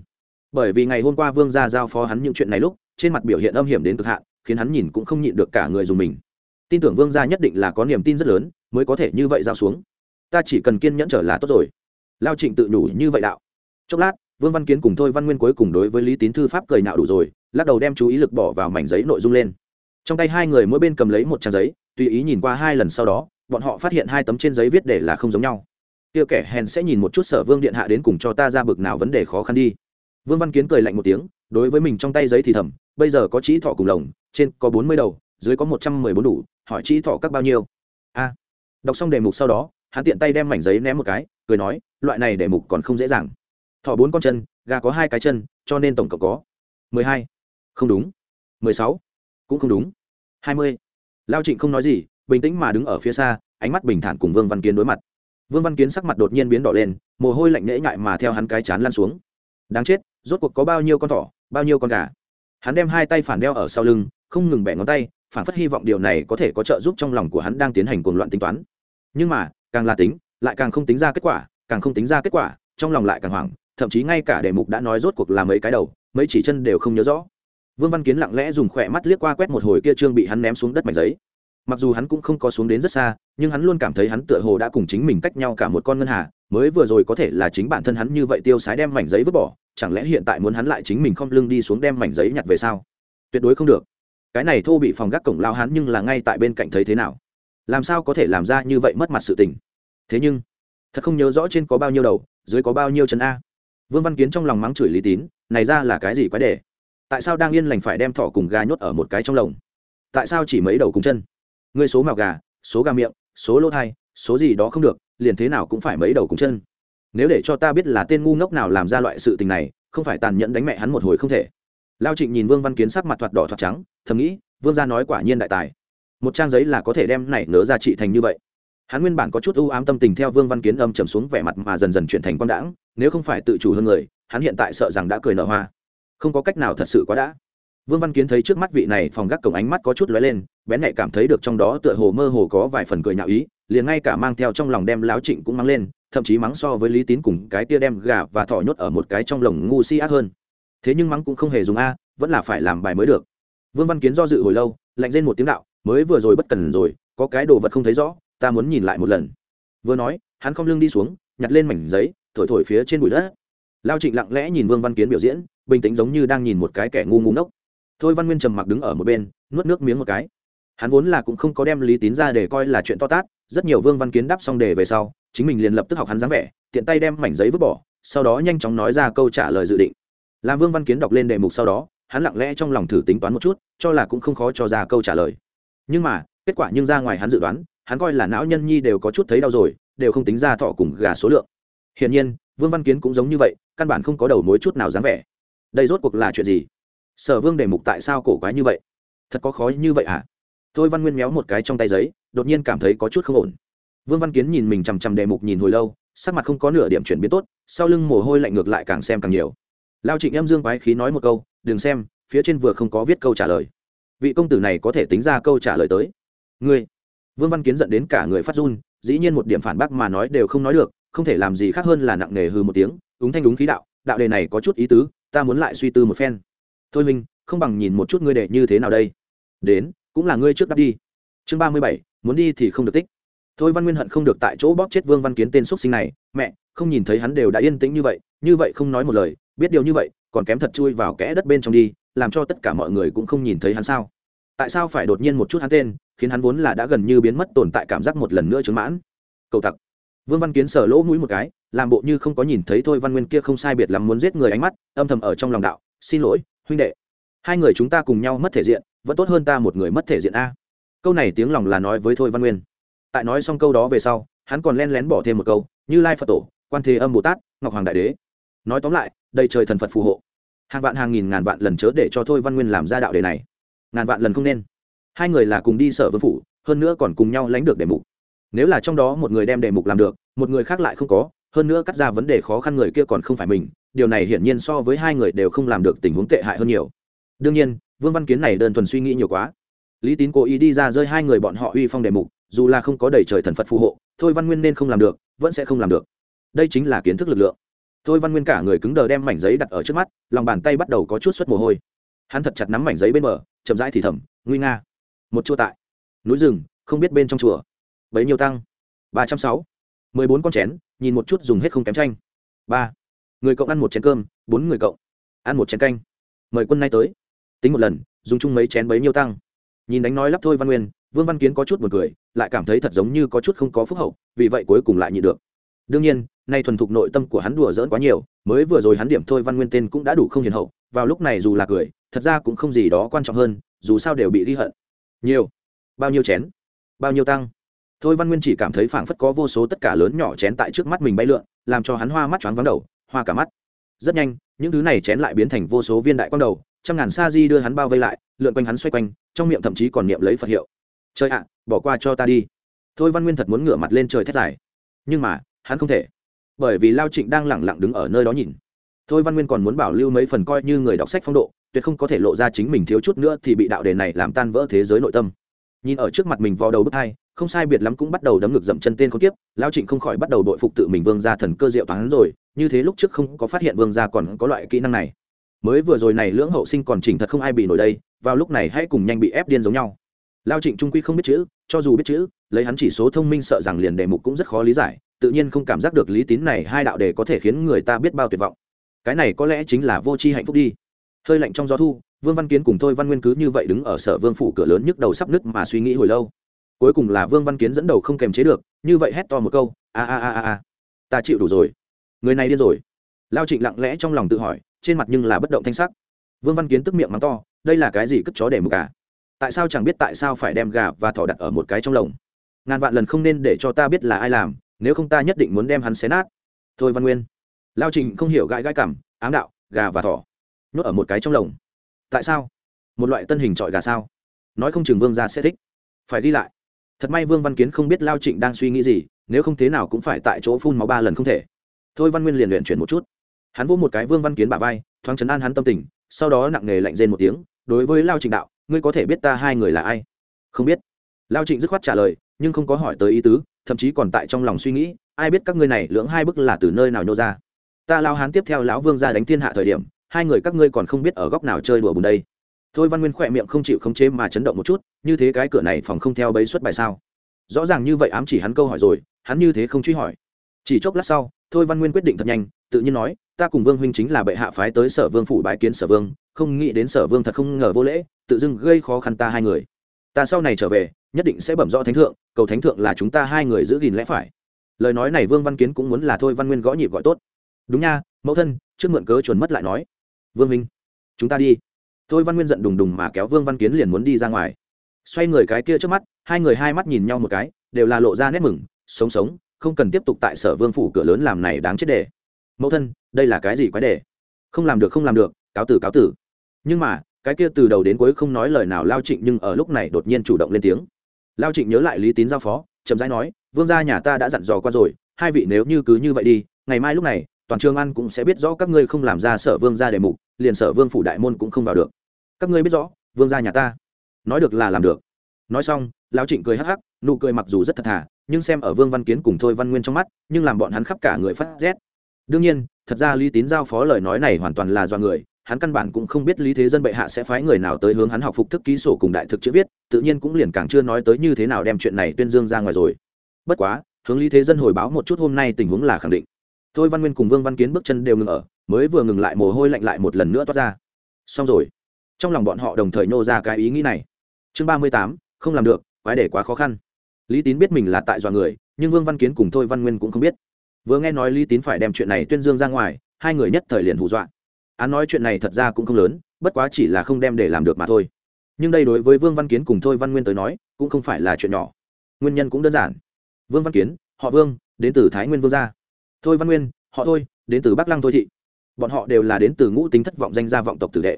Bởi vì ngày hôm qua vương gia giao phó hắn những chuyện này lúc, trên mặt biểu hiện âm hiểm đến cực hạn khiến hắn nhìn cũng không nhịn được cả người dùng mình. Tin tưởng vương gia nhất định là có niềm tin rất lớn, mới có thể như vậy giao xuống. Ta chỉ cần kiên nhẫn trở là tốt rồi. Lao trịnh tự nhủ như vậy đạo. Chốc lát, vương văn kiến cùng thôi văn nguyên cuối cùng đối với lý tín thư pháp cười nạo đủ rồi, lắc đầu đem chú ý lực bỏ vào mảnh giấy nội dung lên. Trong tay hai người mỗi bên cầm lấy một trang giấy, tùy ý nhìn qua hai lần sau đó, bọn họ phát hiện hai tấm trên giấy viết để là không giống nhau. Kia kẻ hèn sẽ nhìn một chút sở vương điện hạ đến cùng cho ta ra bực nào vấn đề khó khăn đi. Vương văn kiến cười lạnh một tiếng, đối với mình trong tay giấy thì thầm bây giờ có trí thọ cùng lồng, trên có bốn mươi đầu, dưới có một trăm mười bốn đủ, hỏi trí thọ các bao nhiêu? A. Đọc xong đề mục sau đó, hắn tiện tay đem mảnh giấy ném một cái, cười nói, loại này đề mục còn không dễ dàng. Thọ bốn con chân, gà có hai cái chân, cho nên tổng cộng có mười hai. Không đúng. mười sáu. Cũng không đúng. hai mươi. Lao trịnh không nói gì, bình tĩnh mà đứng ở phía xa, ánh mắt bình thản cùng vương văn kiến đối mặt. Vương văn kiến sắc mặt đột nhiên biến đỏ lên, mồ hôi lạnh nễ ngại mà theo hắn cái chán lan xuống. Đáng chết, rốt cuộc có bao nhiêu con thỏ, bao nhiêu con gà? Hắn đem hai tay phản đeo ở sau lưng, không ngừng bẻ ngón tay, phản phất hy vọng điều này có thể có trợ giúp trong lòng của hắn đang tiến hành cuồng loạn tính toán. Nhưng mà, càng là tính, lại càng không tính ra kết quả, càng không tính ra kết quả, trong lòng lại càng hoảng, thậm chí ngay cả đề mục đã nói rốt cuộc là mấy cái đầu, mấy chỉ chân đều không nhớ rõ. Vương văn kiến lặng lẽ dùng khỏe mắt liếc qua quét một hồi kia trương bị hắn ném xuống đất mảnh giấy. Mặc dù hắn cũng không có xuống đến rất xa, nhưng hắn luôn cảm thấy hắn tựa hồ đã cùng chính mình cách nhau cả một con ngân hà mới vừa rồi có thể là chính bản thân hắn như vậy tiêu sái đem mảnh giấy vứt bỏ, chẳng lẽ hiện tại muốn hắn lại chính mình không lưng đi xuống đem mảnh giấy nhặt về sao? Tuyệt đối không được. Cái này thô bị phòng gác cổng lao hắn nhưng là ngay tại bên cạnh thấy thế nào? Làm sao có thể làm ra như vậy mất mặt sự tình? Thế nhưng, thật không nhớ rõ trên có bao nhiêu đầu, dưới có bao nhiêu chân a. Vương văn kiến trong lòng mắng chửi lý tín, này ra là cái gì quái đề? Tại sao đang yên lành phải đem thỏ cùng gà nhốt ở một cái trong lồng? Tại sao chỉ mấy đầu cùng chân? Ngươi số màu gà, số gà miệng, số lỗ thai, số gì đó không được liền thế nào cũng phải mấy đầu cùng chân. Nếu để cho ta biết là tên ngu ngốc nào làm ra loại sự tình này, không phải tàn nhẫn đánh mẹ hắn một hồi không thể. Lao trịnh nhìn vương văn kiến sắc mặt thoạt đỏ thoạt trắng, thầm nghĩ, vương gia nói quả nhiên đại tài. Một trang giấy là có thể đem này nớ ra trị thành như vậy. Hắn nguyên bản có chút ưu ám tâm tình theo vương văn kiến âm trầm xuống vẻ mặt mà dần dần chuyển thành quang đãng, nếu không phải tự chủ hơn người, hắn hiện tại sợ rằng đã cười nở hoa. Không có cách nào thật sự quá đã. Vương văn kiến thấy trước mắt vị này phòng gác cổng ánh mắt có chút lóe lên, bén nhạy cảm thấy được trong đó tựa hồ mơ hồ có vài phần cười nhạo ý liền ngay cả mang theo trong lòng đem láo trịnh cũng mang lên, thậm chí mắng so với lý tín cùng cái tia đem gà và thỏ nhốt ở một cái trong lồng ngu si ác hơn. Thế nhưng mắng cũng không hề dùng a, vẫn là phải làm bài mới được. Vương văn kiến do dự hồi lâu, lạnh lên một tiếng đạo, mới vừa rồi bất cần rồi, có cái đồ vật không thấy rõ, ta muốn nhìn lại một lần. Vừa nói, hắn không lưng đi xuống, nhặt lên mảnh giấy, thổi thổi phía trên bụi đất. Lao trịnh lặng lẽ nhìn vương văn kiến biểu diễn, bình tĩnh giống như đang nhìn một cái kẻ ngu ngu ngốc. Thôi văn nguyên trầm mặc đứng ở một bên, nuốt nước miếng một cái hắn vốn là cũng không có đem lý tín ra để coi là chuyện to tát, rất nhiều vương văn kiến đáp xong đề về sau, chính mình liền lập tức học hắn dáng vẻ, tiện tay đem mảnh giấy vứt bỏ, sau đó nhanh chóng nói ra câu trả lời dự định. Làm vương văn kiến đọc lên đề mục sau đó, hắn lặng lẽ trong lòng thử tính toán một chút, cho là cũng không khó cho ra câu trả lời. Nhưng mà, kết quả nhưng ra ngoài hắn dự đoán, hắn coi là não nhân nhi đều có chút thấy đau rồi, đều không tính ra thọ cùng gà số lượng. Hiển nhiên, vương văn kiến cũng giống như vậy, căn bản không có đầu mối chút nào dáng vẻ. Đây rốt cuộc là chuyện gì? Sở vương đề mục tại sao cổ quái như vậy? Thật có khó như vậy à thôi văn nguyên méo một cái trong tay giấy, đột nhiên cảm thấy có chút không ổn. Vương văn kiến nhìn mình chằm chằm đề mục nhìn hồi lâu, sắc mặt không có nửa điểm chuyển biến tốt, sau lưng mồ hôi lạnh ngược lại càng xem càng nhiều. Lao trịnh em dương quái khí nói một câu, đừng xem, phía trên vừa không có viết câu trả lời. Vị công tử này có thể tính ra câu trả lời tới. Ngươi? Vương văn kiến dẫn đến cả người phát run, dĩ nhiên một điểm phản bác mà nói đều không nói được, không thể làm gì khác hơn là nặng nề hư một tiếng, úng thanh đúng khí đạo đạo đề này có chút ý tứ, ta muốn lại suy tư một phen. Thôi minh không bằng nhìn một chút ngươi đệ như thế nào đây. Đến cũng là ngươi trước đáp đi. Chương ba mươi bảy, muốn đi thì không được tích. Thôi văn nguyên hận không được tại chỗ bóp chết vương văn kiến tên x sinh này, mẹ, không nhìn thấy hắn đều đã yên tĩnh như vậy như vậy không nói một lời, biết điều như vậy, còn kém thật chui vào kẽ đất bên trong đi, làm cho tất cả mọi người cũng không nhìn thấy hắn sao? Tại sao phải đột nhiên một chút hắn tên, khiến hắn vốn là đã gần như biến mất tồn tại cảm giác một lần nữa chứng mãn? Cầu tặc. Vương văn kiến sờ lỗ mũi một cái, làm bộ như không có nhìn thấy thôi văn nguyên kia không sai biệt lắm muốn giết người ánh mắt, âm thầm ở trong lòng đạo, xin lỗi, huynh đệ. Hai người chúng ta cùng nhau mất thể diện vẫn tốt hơn ta một người mất thể diện a. Câu này tiếng lòng là nói với thôi văn nguyên. Tại nói xong câu đó về sau, hắn còn len lén bỏ thêm một câu, như lai phật tổ, quan thế âm bồ tát, ngọc hoàng đại đế. Nói tóm lại đây trời thần phật phù hộ. Hàng vạn hàng nghìn ngàn vạn lần chớ để cho thôi văn nguyên làm ra đạo đề này. Ngàn vạn lần không nên. Hai người là cùng đi sở vương phủ, hơn nữa còn cùng nhau lánh được đề mục. Nếu là trong đó một người đem đề mục làm được, một người khác lại không có, hơn nữa cắt ra vấn đề khó khăn người kia còn không phải mình, điều này hiển nhiên so với hai người đều không làm được tình huống tệ hại hơn nhiều đương nhiên, vương văn kiến này đơn thuần suy nghĩ nhiều quá. Lý tín cố ý đi ra rơi hai người bọn họ uy phong đề mục, dù là không có đầy trời thần phật phù hộ, thôi văn nguyên nên không làm được, vẫn sẽ không làm được. Đây chính là kiến thức lực lượng. Thôi văn nguyên cả người cứng đờ đem mảnh giấy đặt ở trước mắt, lòng bàn tay bắt đầu có chút suất mồ hôi. Hắn thật chặt nắm mảnh giấy bên bờ, chậm rãi thì thầm nguy nga, một chua tại. Núi rừng, không biết bên trong chùa. Bấy nhiêu tăng? Ba trăm sáu. Mười bốn con chén, nhìn một chút dùng hết không kém tranh. Ba. Người cộng ăn một chén cơm, bốn người cộng ăn một chén canh. Mời quân nay tới tính một lần, dùng chung mấy chén bấy nhiêu tăng. Nhìn đánh nói lắp thôi văn nguyên, vương văn kiến có chút b u ồ n cười, lại cảm thấy thật giống như có chút không có phúc hậu, vì vậy cuối cùng lại nhịn được. Đương nhiên, nay thuần thục nội tâm của hắn đùa dỡn quá nhiều, mới vừa rồi hắn điểm thôi văn nguyên tên cũng đã đủ không hiền hậu, vào lúc này dù là cười, thật ra cũng không gì đó quan trọng hơn, dù sao đều bị ghi hận. Nhiều. Bao nhiêu chén? Bao nhiêu tăng? Thôi văn nguyên chỉ cảm thấy phảng phất có vô số tất cả lớn nhỏ chén tại trước mắt mình bay lượn, làm cho hắn hoa mắt choáng vắng đầu, hoa cả mắt. Rất nhanh, những thứ này chén lại biến thành vô số viên đại quang đầu trăm ngàn sa di đưa hắn bao vây lại, lượn quanh hắn xoay quanh, trong miệng thậm chí còn niệm lấy phật hiệu. Trời ạ, bỏ qua cho ta đi. Thôi văn nguyên thật muốn ngửa mặt lên trời thét dài. Nhưng mà, hắn không thể. Bởi vì lao trịnh đang lẳng lặng đứng ở nơi đó nhìn. Thôi văn nguyên còn muốn bảo lưu mấy phần coi như người đọc sách phong độ, tuyệt không có thể lộ ra chính mình thiếu chút nữa thì bị đạo đề này làm tan vỡ thế giới nội tâm. Nhìn ở trước mặt mình vào đầu bước hai, không sai biệt lắm cũng bắt đầu đấm ngực dậm chân tên không tiếp lao trịnh không khỏi bắt đầu đội phục tự mình vương ra thần cơ diệu toán rồi, như thế lúc trước không có phát hiện vương gia còn có loại kỹ năng này mới vừa rồi này lưỡng hậu sinh còn chỉnh thật không ai bị nổi đây, vào lúc này hãy cùng nhanh bị ép điên giống nhau. Lao trịnh trung quy không biết chữ, cho dù biết chữ, lấy hắn chỉ số thông minh sợ rằng liền đề mục cũng rất khó lý giải, tự nhiên không cảm giác được lý tín này hai đạo đề có thể khiến người ta biết bao tuyệt vọng. Cái này có lẽ chính là vô tri hạnh phúc đi. Hơi lạnh trong gió thu, vương văn kiến cùng thôi văn nguyên cứ như vậy đứng ở sở vương phủ cửa lớn nhức đầu sắp nứt mà suy nghĩ hồi lâu. Cuối cùng là vương văn kiến dẫn đầu không kềm chế được, như vậy hét to một câu, a a a a ta chịu đủ rồi. Người này điên rồi. Lao trịnh lặng lẽ trong lòng tự hỏi trên mặt nhưng là bất động thanh sắc. Vương văn kiến tức miệng mắng to, đây là cái gì cất chó để mực cả? Tại sao chẳng biết tại sao phải đem gà và thỏ đặt ở một cái trong lồng? Ngàn vạn lần không nên để cho ta biết là ai làm, nếu không ta nhất định muốn đem hắn xé nát. Thôi văn nguyên. Lao Trình không hiểu gãi gãi cảm ám đạo, gà và thỏ. Nhốt ở một cái trong lồng. Tại sao? Một loại tân hình trọi gà sao? Nói không chừng vương gia sẽ thích. Phải đi lại. Thật may vương văn kiến không biết lao trịnh đang suy nghĩ gì, nếu không thế nào cũng phải tại chỗ phun máu ba lần không thể. Thôi văn nguyên liền luyện chuyển một chút hắn vỗ một cái vương văn kiến bả vai, thoáng chấn an hắn tâm tình, sau đó nặng nề lạnh rên một tiếng, đối với lao trịnh đạo, ngươi có thể biết ta hai người là ai? Không biết. Lao trịnh dứt khoát trả lời, nhưng không có hỏi tới ý tứ, thậm chí còn tại trong lòng suy nghĩ, ai biết các ngươi này lưỡng hai bức là từ nơi nào nhô ra? Ta lao Hán tiếp theo lão vương ra đánh thiên hạ thời điểm, hai người các ngươi còn không biết ở góc nào chơi đùa bùn đây. Thôi văn nguyên khỏe miệng không chịu khống chế mà chấn động một chút, như thế cái cửa này phòng không theo bấy xuất bài sao? Rõ ràng như vậy ám chỉ hắn câu hỏi rồi, hắn như thế không truy hỏi. Chỉ chốc lát sau, thôi văn nguyên quyết định thật nhanh, tự nhiên nói ta cùng vương huynh chính là bệ hạ phái tới sở vương phủ bái kiến sở vương, không nghĩ đến sở vương thật không ngờ vô lễ, tự dưng gây khó khăn ta hai người. Ta sau này trở về, nhất định sẽ bẩm rõ thánh thượng, cầu thánh thượng là chúng ta hai người giữ gìn lẽ phải. Lời nói này vương văn kiến cũng muốn là thôi văn nguyên gõ nhịp gọi tốt. Đúng nha, mẫu thân, trước mượn cớ chuẩn mất lại nói. Vương huynh, chúng ta đi. Thôi văn nguyên giận đùng đùng mà kéo vương văn kiến liền muốn đi ra ngoài. Xoay người cái kia trước mắt, hai người hai mắt nhìn nhau một cái, đều là lộ ra nét mừng, sống sống, không cần tiếp tục tại sở vương phủ cửa lớn làm này đáng chết đề mẫu thân, đây là cái gì quái đề? Không làm được, không làm được, cáo tử cáo tử. Nhưng mà, cái kia từ đầu đến cuối không nói lời nào lao trịnh nhưng ở lúc này đột nhiên chủ động lên tiếng. Lao trịnh nhớ lại lý tín giao phó, chậm rãi nói, vương gia nhà ta đã dặn dò qua rồi, hai vị nếu như cứ như vậy đi, ngày mai lúc này, toàn trường ăn cũng sẽ biết rõ các ngươi không làm ra sở vương gia đề mục, liền sở vương phủ đại môn cũng không vào được. Các ngươi biết rõ, vương gia nhà ta, nói được là làm được. Nói xong lão trịnh cười hắc hắc, nụ cười mặc dù rất thật thà, nhưng xem ở vương văn kiến cùng thôi văn nguyên trong mắt, nhưng làm bọn hắn khắp cả người phát rét đương nhiên, thật ra lý tín giao phó lời nói này hoàn toàn là do người, hắn căn bản cũng không biết lý thế dân bệ hạ sẽ phái người nào tới hướng hắn học phục thức ký sổ cùng đại thực chữ viết, tự nhiên cũng liền càng chưa nói tới như thế nào đem chuyện này tuyên dương ra ngoài rồi. Bất quá, hướng lý thế dân hồi báo một chút hôm nay tình huống là khẳng định. Thôi văn nguyên cùng vương văn kiến bước chân đều ngừng ở, mới vừa ngừng lại mồ hôi lạnh lại một lần nữa toát ra. Xong rồi. Trong lòng bọn họ đồng thời nô ra cái ý nghĩ này. Chương ba mươi tám, không làm được, quái để quá khó khăn. Lý tín biết mình là tại dọa người, nhưng vương văn kiến cùng thôi văn nguyên cũng không biết vừa nghe nói lý tín phải đem chuyện này tuyên dương ra ngoài, hai người nhất thời liền hù dọa. Án nói chuyện này thật ra cũng không lớn, bất quá chỉ là không đem để làm được mà thôi. Nhưng đây đối với vương văn kiến cùng thôi văn nguyên tới nói, cũng không phải là chuyện nhỏ. Nguyên nhân cũng đơn giản. Vương văn kiến, họ vương, đến từ thái nguyên vương gia. Thôi văn nguyên, họ thôi, đến từ bắc lăng thôi thị. Bọn họ đều là đến từ ngũ tính thất vọng danh gia vọng tộc tử đệ.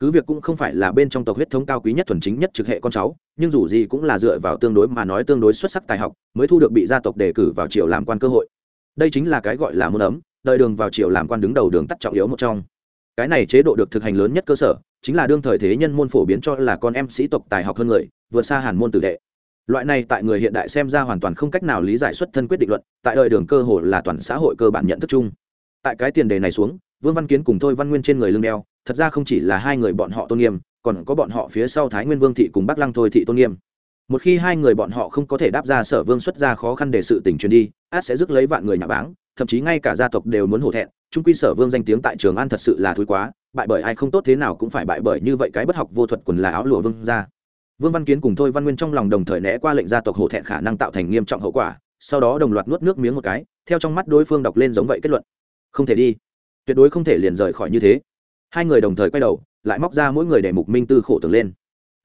Cứ việc cũng không phải là bên trong tộc huyết thống cao quý nhất thuần chính nhất trực hệ con cháu, nhưng dù gì cũng là dựa vào tương đối mà nói tương đối xuất sắc tài học, mới thu được bị gia tộc đề cử vào triều làm quan cơ hội đây chính là cái gọi là môn ấm đợi đường vào triều làm quan đứng đầu đường tắt trọng yếu một trong. Cái này chế độ được thực hành lớn nhất cơ sở, chính là đương thời thế nhân môn phổ biến cho là con em sĩ tộc tài học hơn người, vượt xa hàn môn tử đệ. Loại này tại người hiện đại xem ra hoàn toàn không cách nào lý giải xuất thân quyết định luận, tại đời đường cơ hồ là toàn xã hội cơ bản nhận thức chung. Tại cái tiền đề này xuống, vương văn kiến cùng thôi văn nguyên trên người lưng đeo, thật ra không chỉ là hai người bọn họ tôn nghiêm, còn có bọn họ phía sau thái nguyên vương thị cùng bắc lăng thôi thị tôn nghiêm một khi hai người bọn họ không có thể đáp ra sở vương xuất ra khó khăn để sự tình truyền đi, át sẽ rước lấy vạn người nhà báng, thậm chí ngay cả gia tộc đều muốn hổ thẹn trung quy sở vương danh tiếng tại trường an thật sự là thúi quá, bại bởi ai không tốt thế nào cũng phải bại bởi như vậy cái bất học vô thuật quần là áo lụa vương ra vương văn kiến cùng thôi văn nguyên trong lòng đồng thời né qua lệnh gia tộc hổ thẹn khả năng tạo thành nghiêm trọng hậu quả, sau đó đồng loạt nuốt nước miếng một cái, theo trong mắt đối phương đọc lên giống vậy kết luận. Không thể đi. Tuyệt đối không thể liền rời khỏi như thế. Hai người đồng thời quay đầu, lại móc ra mỗi người để mục minh tư khổ tưởng lên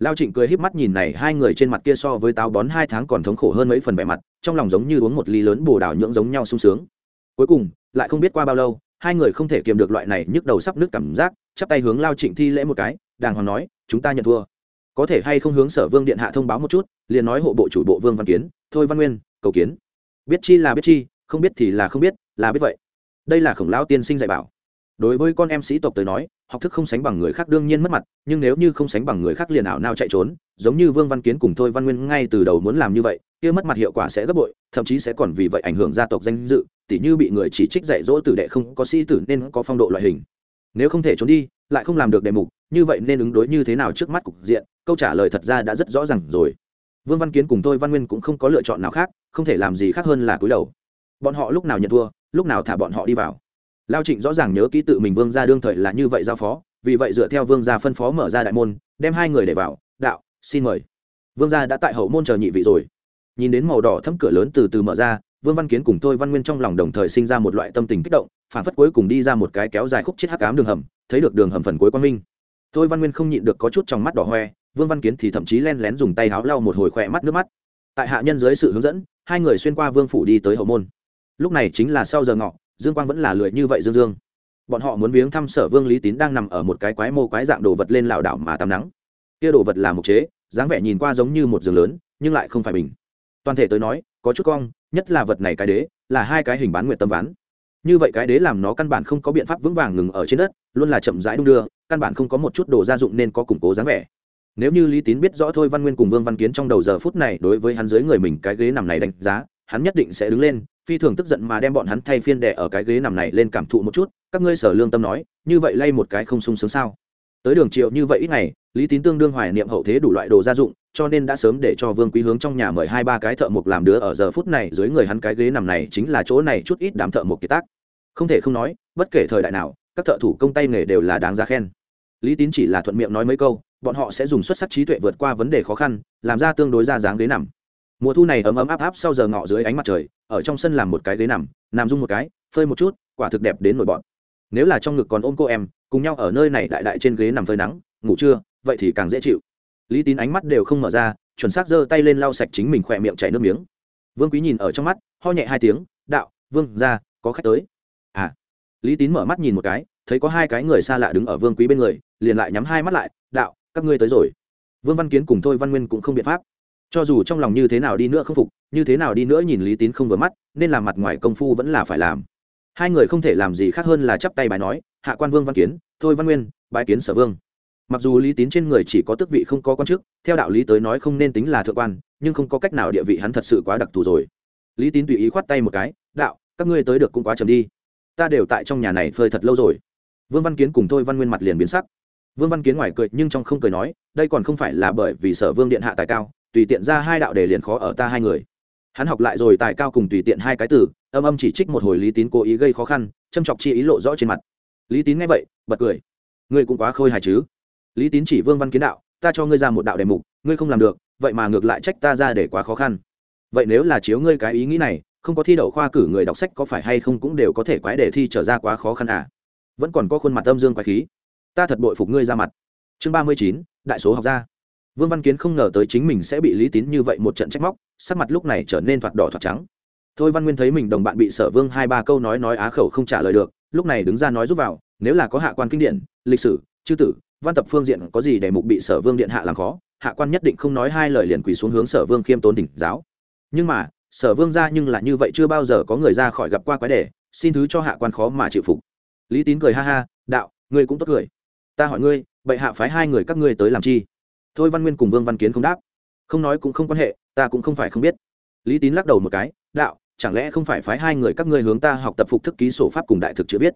lao trịnh cười híp mắt nhìn này, hai người trên mặt kia so với táo bón hai tháng còn thống khổ hơn mấy phần vẻ mặt, trong lòng giống như uống một ly lớn bồ đào nhưỡng giống nhau sung sướng. Cuối cùng, lại không biết qua bao lâu, hai người không thể kiềm được loại này nhức đầu sắp nước cảm giác, chắp tay hướng lao trịnh thi lễ một cái, đàng hoàng nói, chúng ta nhận thua. Có thể hay không hướng sở vương điện hạ thông báo một chút, liền nói hộ bộ chủ bộ vương văn kiến, thôi văn nguyên, cầu kiến. Biết chi là biết chi, không biết thì là không biết, là biết vậy. Đây là khổng lão tiên sinh dạy bảo đối với con em sĩ tộc tới nói, học thức không sánh bằng người khác đương nhiên mất mặt, nhưng nếu như không sánh bằng người khác liền ảo nào chạy trốn, giống như vương văn kiến cùng thôi văn nguyên ngay từ đầu muốn làm như vậy, kia mất mặt hiệu quả sẽ gấp bội, thậm chí sẽ còn vì vậy ảnh hưởng gia tộc danh dự, tỉ như bị người chỉ trích dạy dỗ tử đệ không có sĩ tử nên có phong độ loại hình. Nếu không thể trốn đi, lại không làm được đề mục, như vậy nên ứng đối như thế nào trước mắt cục diện, câu trả lời thật ra đã rất rõ ràng rồi. Vương văn kiến cùng tôi văn nguyên cũng không có lựa chọn nào khác, không thể làm gì khác hơn là cúi đầu. Bọn họ lúc nào nhận thua, lúc nào thả bọn họ đi vào lao trịnh rõ ràng nhớ ký tự mình vương gia đương thời là như vậy giao phó, vì vậy dựa theo vương gia phân phó mở ra đại môn, đem hai người để vào, đạo, xin mời. Vương gia đã tại hậu môn chờ nhị vị rồi. Nhìn đến màu đỏ thấm cửa lớn từ từ mở ra, vương văn kiến cùng tôi văn nguyên trong lòng đồng thời sinh ra một loại tâm tình kích động, phản phất cuối cùng đi ra một cái kéo dài khúc chết hắc ám đường hầm, thấy được đường hầm phần cuối quan minh. Tôi văn nguyên không nhịn được có chút trong mắt đỏ hoe, vương văn kiến thì thậm chí len lén dùng tay háo lau một hồi khỏe mắt nước mắt. Tại hạ nhân dưới sự hướng dẫn, hai người xuyên qua vương phủ đi tới hậu môn. Lúc này chính là sau giờ ngọ dương quang vẫn là lười như vậy dương dương. Bọn họ muốn viếng thăm sở vương lý tín đang nằm ở một cái quái mô quái dạng đồ vật lên lảo đảo mà tắm nắng. Kia đồ vật là một chế, dáng vẻ nhìn qua giống như một giường lớn, nhưng lại không phải bình. Toàn thể tới nói, có chút cong, nhất là vật này cái đế, là hai cái hình bán nguyện tâm ván. Như vậy cái đế làm nó căn bản không có biện pháp vững vàng ngừng ở trên đất, luôn là chậm rãi đung đưa, căn bản không có một chút đồ gia dụng nên có củng cố dáng vẻ. Nếu như lý tín biết rõ thôi văn nguyên cùng vương văn kiến trong đầu giờ phút này đối với hắn dưới người mình cái ghế nằm này đánh giá hắn nhất định sẽ đứng lên, phi thường tức giận mà đem bọn hắn thay phiên đẻ ở cái ghế nằm này lên cảm thụ một chút, các ngươi sở lương tâm nói, như vậy lay một cái không sung sướng sao? Tới đường triệu như vậy ít ngày, lý tín tương đương hoài niệm hậu thế đủ loại đồ gia dụng, cho nên đã sớm để cho vương quý hướng trong nhà mời hai ba cái thợ mộc làm đứa ở giờ phút này dưới người hắn cái ghế nằm này chính là chỗ này chút ít đám thợ mộc kiệt tác. Không thể không nói, bất kể thời đại nào, các thợ thủ công tay nghề đều là đáng giá khen. Lý tín chỉ là thuận miệng nói mấy câu, bọn họ sẽ dùng xuất sắc trí tuệ vượt qua vấn đề khó khăn, làm ra tương đối ra dáng ghế nằm mùa thu này ấm ấm áp áp sau giờ ngọ dưới ánh mặt trời, ở trong sân làm một cái ghế nằm nằm rung một cái, phơi một chút, quả thực đẹp đến nổi bọn nếu là trong ngực còn ôm cô em, cùng nhau ở nơi này đại đại trên ghế nằm phơi nắng, ngủ trưa, vậy thì càng dễ chịu. Lý tín ánh mắt đều không mở ra, chuẩn xác giơ tay lên lau sạch chính mình khỏe miệng chảy nước miếng. Vương quý nhìn ở trong mắt, ho nhẹ hai tiếng, đạo, vương ra, có khách tới. À. Lý tín mở mắt nhìn một cái, thấy có hai cái người xa lạ đứng ở vương quý bên người, liền lại nhắm hai mắt lại, đạo, các ngươi tới rồi. Vương văn kiến cùng thôi văn nguyên cũng không biện pháp cho dù trong lòng như thế nào đi nữa không phục, như thế nào đi nữa nhìn lý tín không vừa mắt, nên làm mặt ngoài công phu vẫn là phải làm. Hai người không thể làm gì khác hơn là chắp tay bài nói, hạ quan vương văn kiến, thôi văn nguyên bài kiến sở vương. Mặc dù lý tín trên người chỉ có tước vị không có quan chức, theo đạo lý tới nói không nên tính là thượng quan, nhưng không có cách nào địa vị hắn thật sự quá đặc thù rồi. Lý tín tùy ý khoát tay một cái, đạo, các ngươi tới được cũng quá chậm đi. Ta đều tại trong nhà này phơi thật lâu rồi. Vương văn kiến cùng thôi văn nguyên mặt liền biến sắc. Vương văn kiến ngoài cười nhưng trong không cười nói, đây còn không phải là bởi vì sở vương điện hạ tài cao tùy tiện ra hai đạo để liền khó ở ta hai người. Hắn học lại rồi tài cao cùng tùy tiện hai cái từ, âm âm chỉ trích một hồi lý tín cố ý gây khó khăn, châm chọc chi ý lộ rõ trên mặt. Lý tín nghe vậy, bật cười. Ngươi cũng quá khôi hài chứ. Lý tín chỉ vương văn kiến đạo, ta cho ngươi ra một đạo đề mục, ngươi không làm được, vậy mà ngược lại trách ta ra để quá khó khăn. Vậy nếu là chiếu ngươi cái ý nghĩ này, không có thi đậu khoa cử người đọc sách có phải hay không cũng đều có thể quái đề thi trở ra quá khó khăn à? Vẫn còn có khuôn mặt âm dương quái khí. Ta thật bội phục ngươi ra mặt. Chương ba mươi chín, đại số học gia vương văn kiến không ngờ tới chính mình sẽ bị lý tín như vậy một trận trách móc, sắc mặt lúc này trở nên thoạt đỏ thoạt trắng. Thôi văn nguyên thấy mình đồng bạn bị sở vương hai ba câu nói nói á khẩu không trả lời được, lúc này đứng ra nói giúp vào, nếu là có hạ quan kinh điển, lịch sử, chư tử, văn tập phương diện có gì để mục bị sở vương điện hạ làm khó, hạ quan nhất định không nói hai lời liền quỳ xuống hướng sở vương khiêm tốn tỉnh giáo. Nhưng mà, sở vương ra nhưng là như vậy chưa bao giờ có người ra khỏi gặp qua quái đề, xin thứ cho hạ quan khó mà chịu phục. Lý tín cười ha ha, đạo, ngươi cũng tốt cười. Ta hỏi ngươi, bệ hạ phái hai người các ngươi tới làm chi? Thôi văn nguyên cùng vương văn kiến không đáp. Không nói cũng không quan hệ, ta cũng không phải không biết. Lý tín lắc đầu một cái, đạo, chẳng lẽ không phải phái hai người các ngươi hướng ta học tập phục thức ký sổ pháp cùng đại thực chữ viết?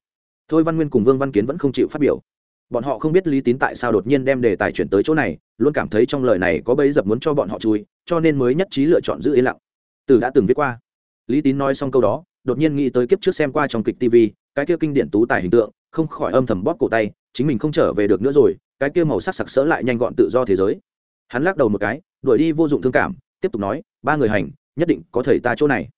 Thôi văn nguyên cùng vương văn kiến vẫn không chịu phát biểu. Bọn họ không biết lý tín tại sao đột nhiên đem đề tài chuyển tới chỗ này, luôn cảm thấy trong lời này có bấy dập muốn cho bọn họ chui, cho nên mới nhất trí lựa chọn giữ yên lặng. Từ đã từng viết qua. Lý tín nói xong câu đó, đột nhiên nghĩ tới kiếp trước xem qua trong kịch tv cái kia kinh điển tú tài hình tượng, không khỏi âm thầm bóp cổ tay, chính mình không trở về được nữa rồi cái kia màu sắc sặc sỡ lại nhanh gọn tự do thế giới. Hắn lắc đầu một cái, đuổi đi vô dụng thương cảm, tiếp tục nói, ba người hành, nhất định có thầy ta chỗ này.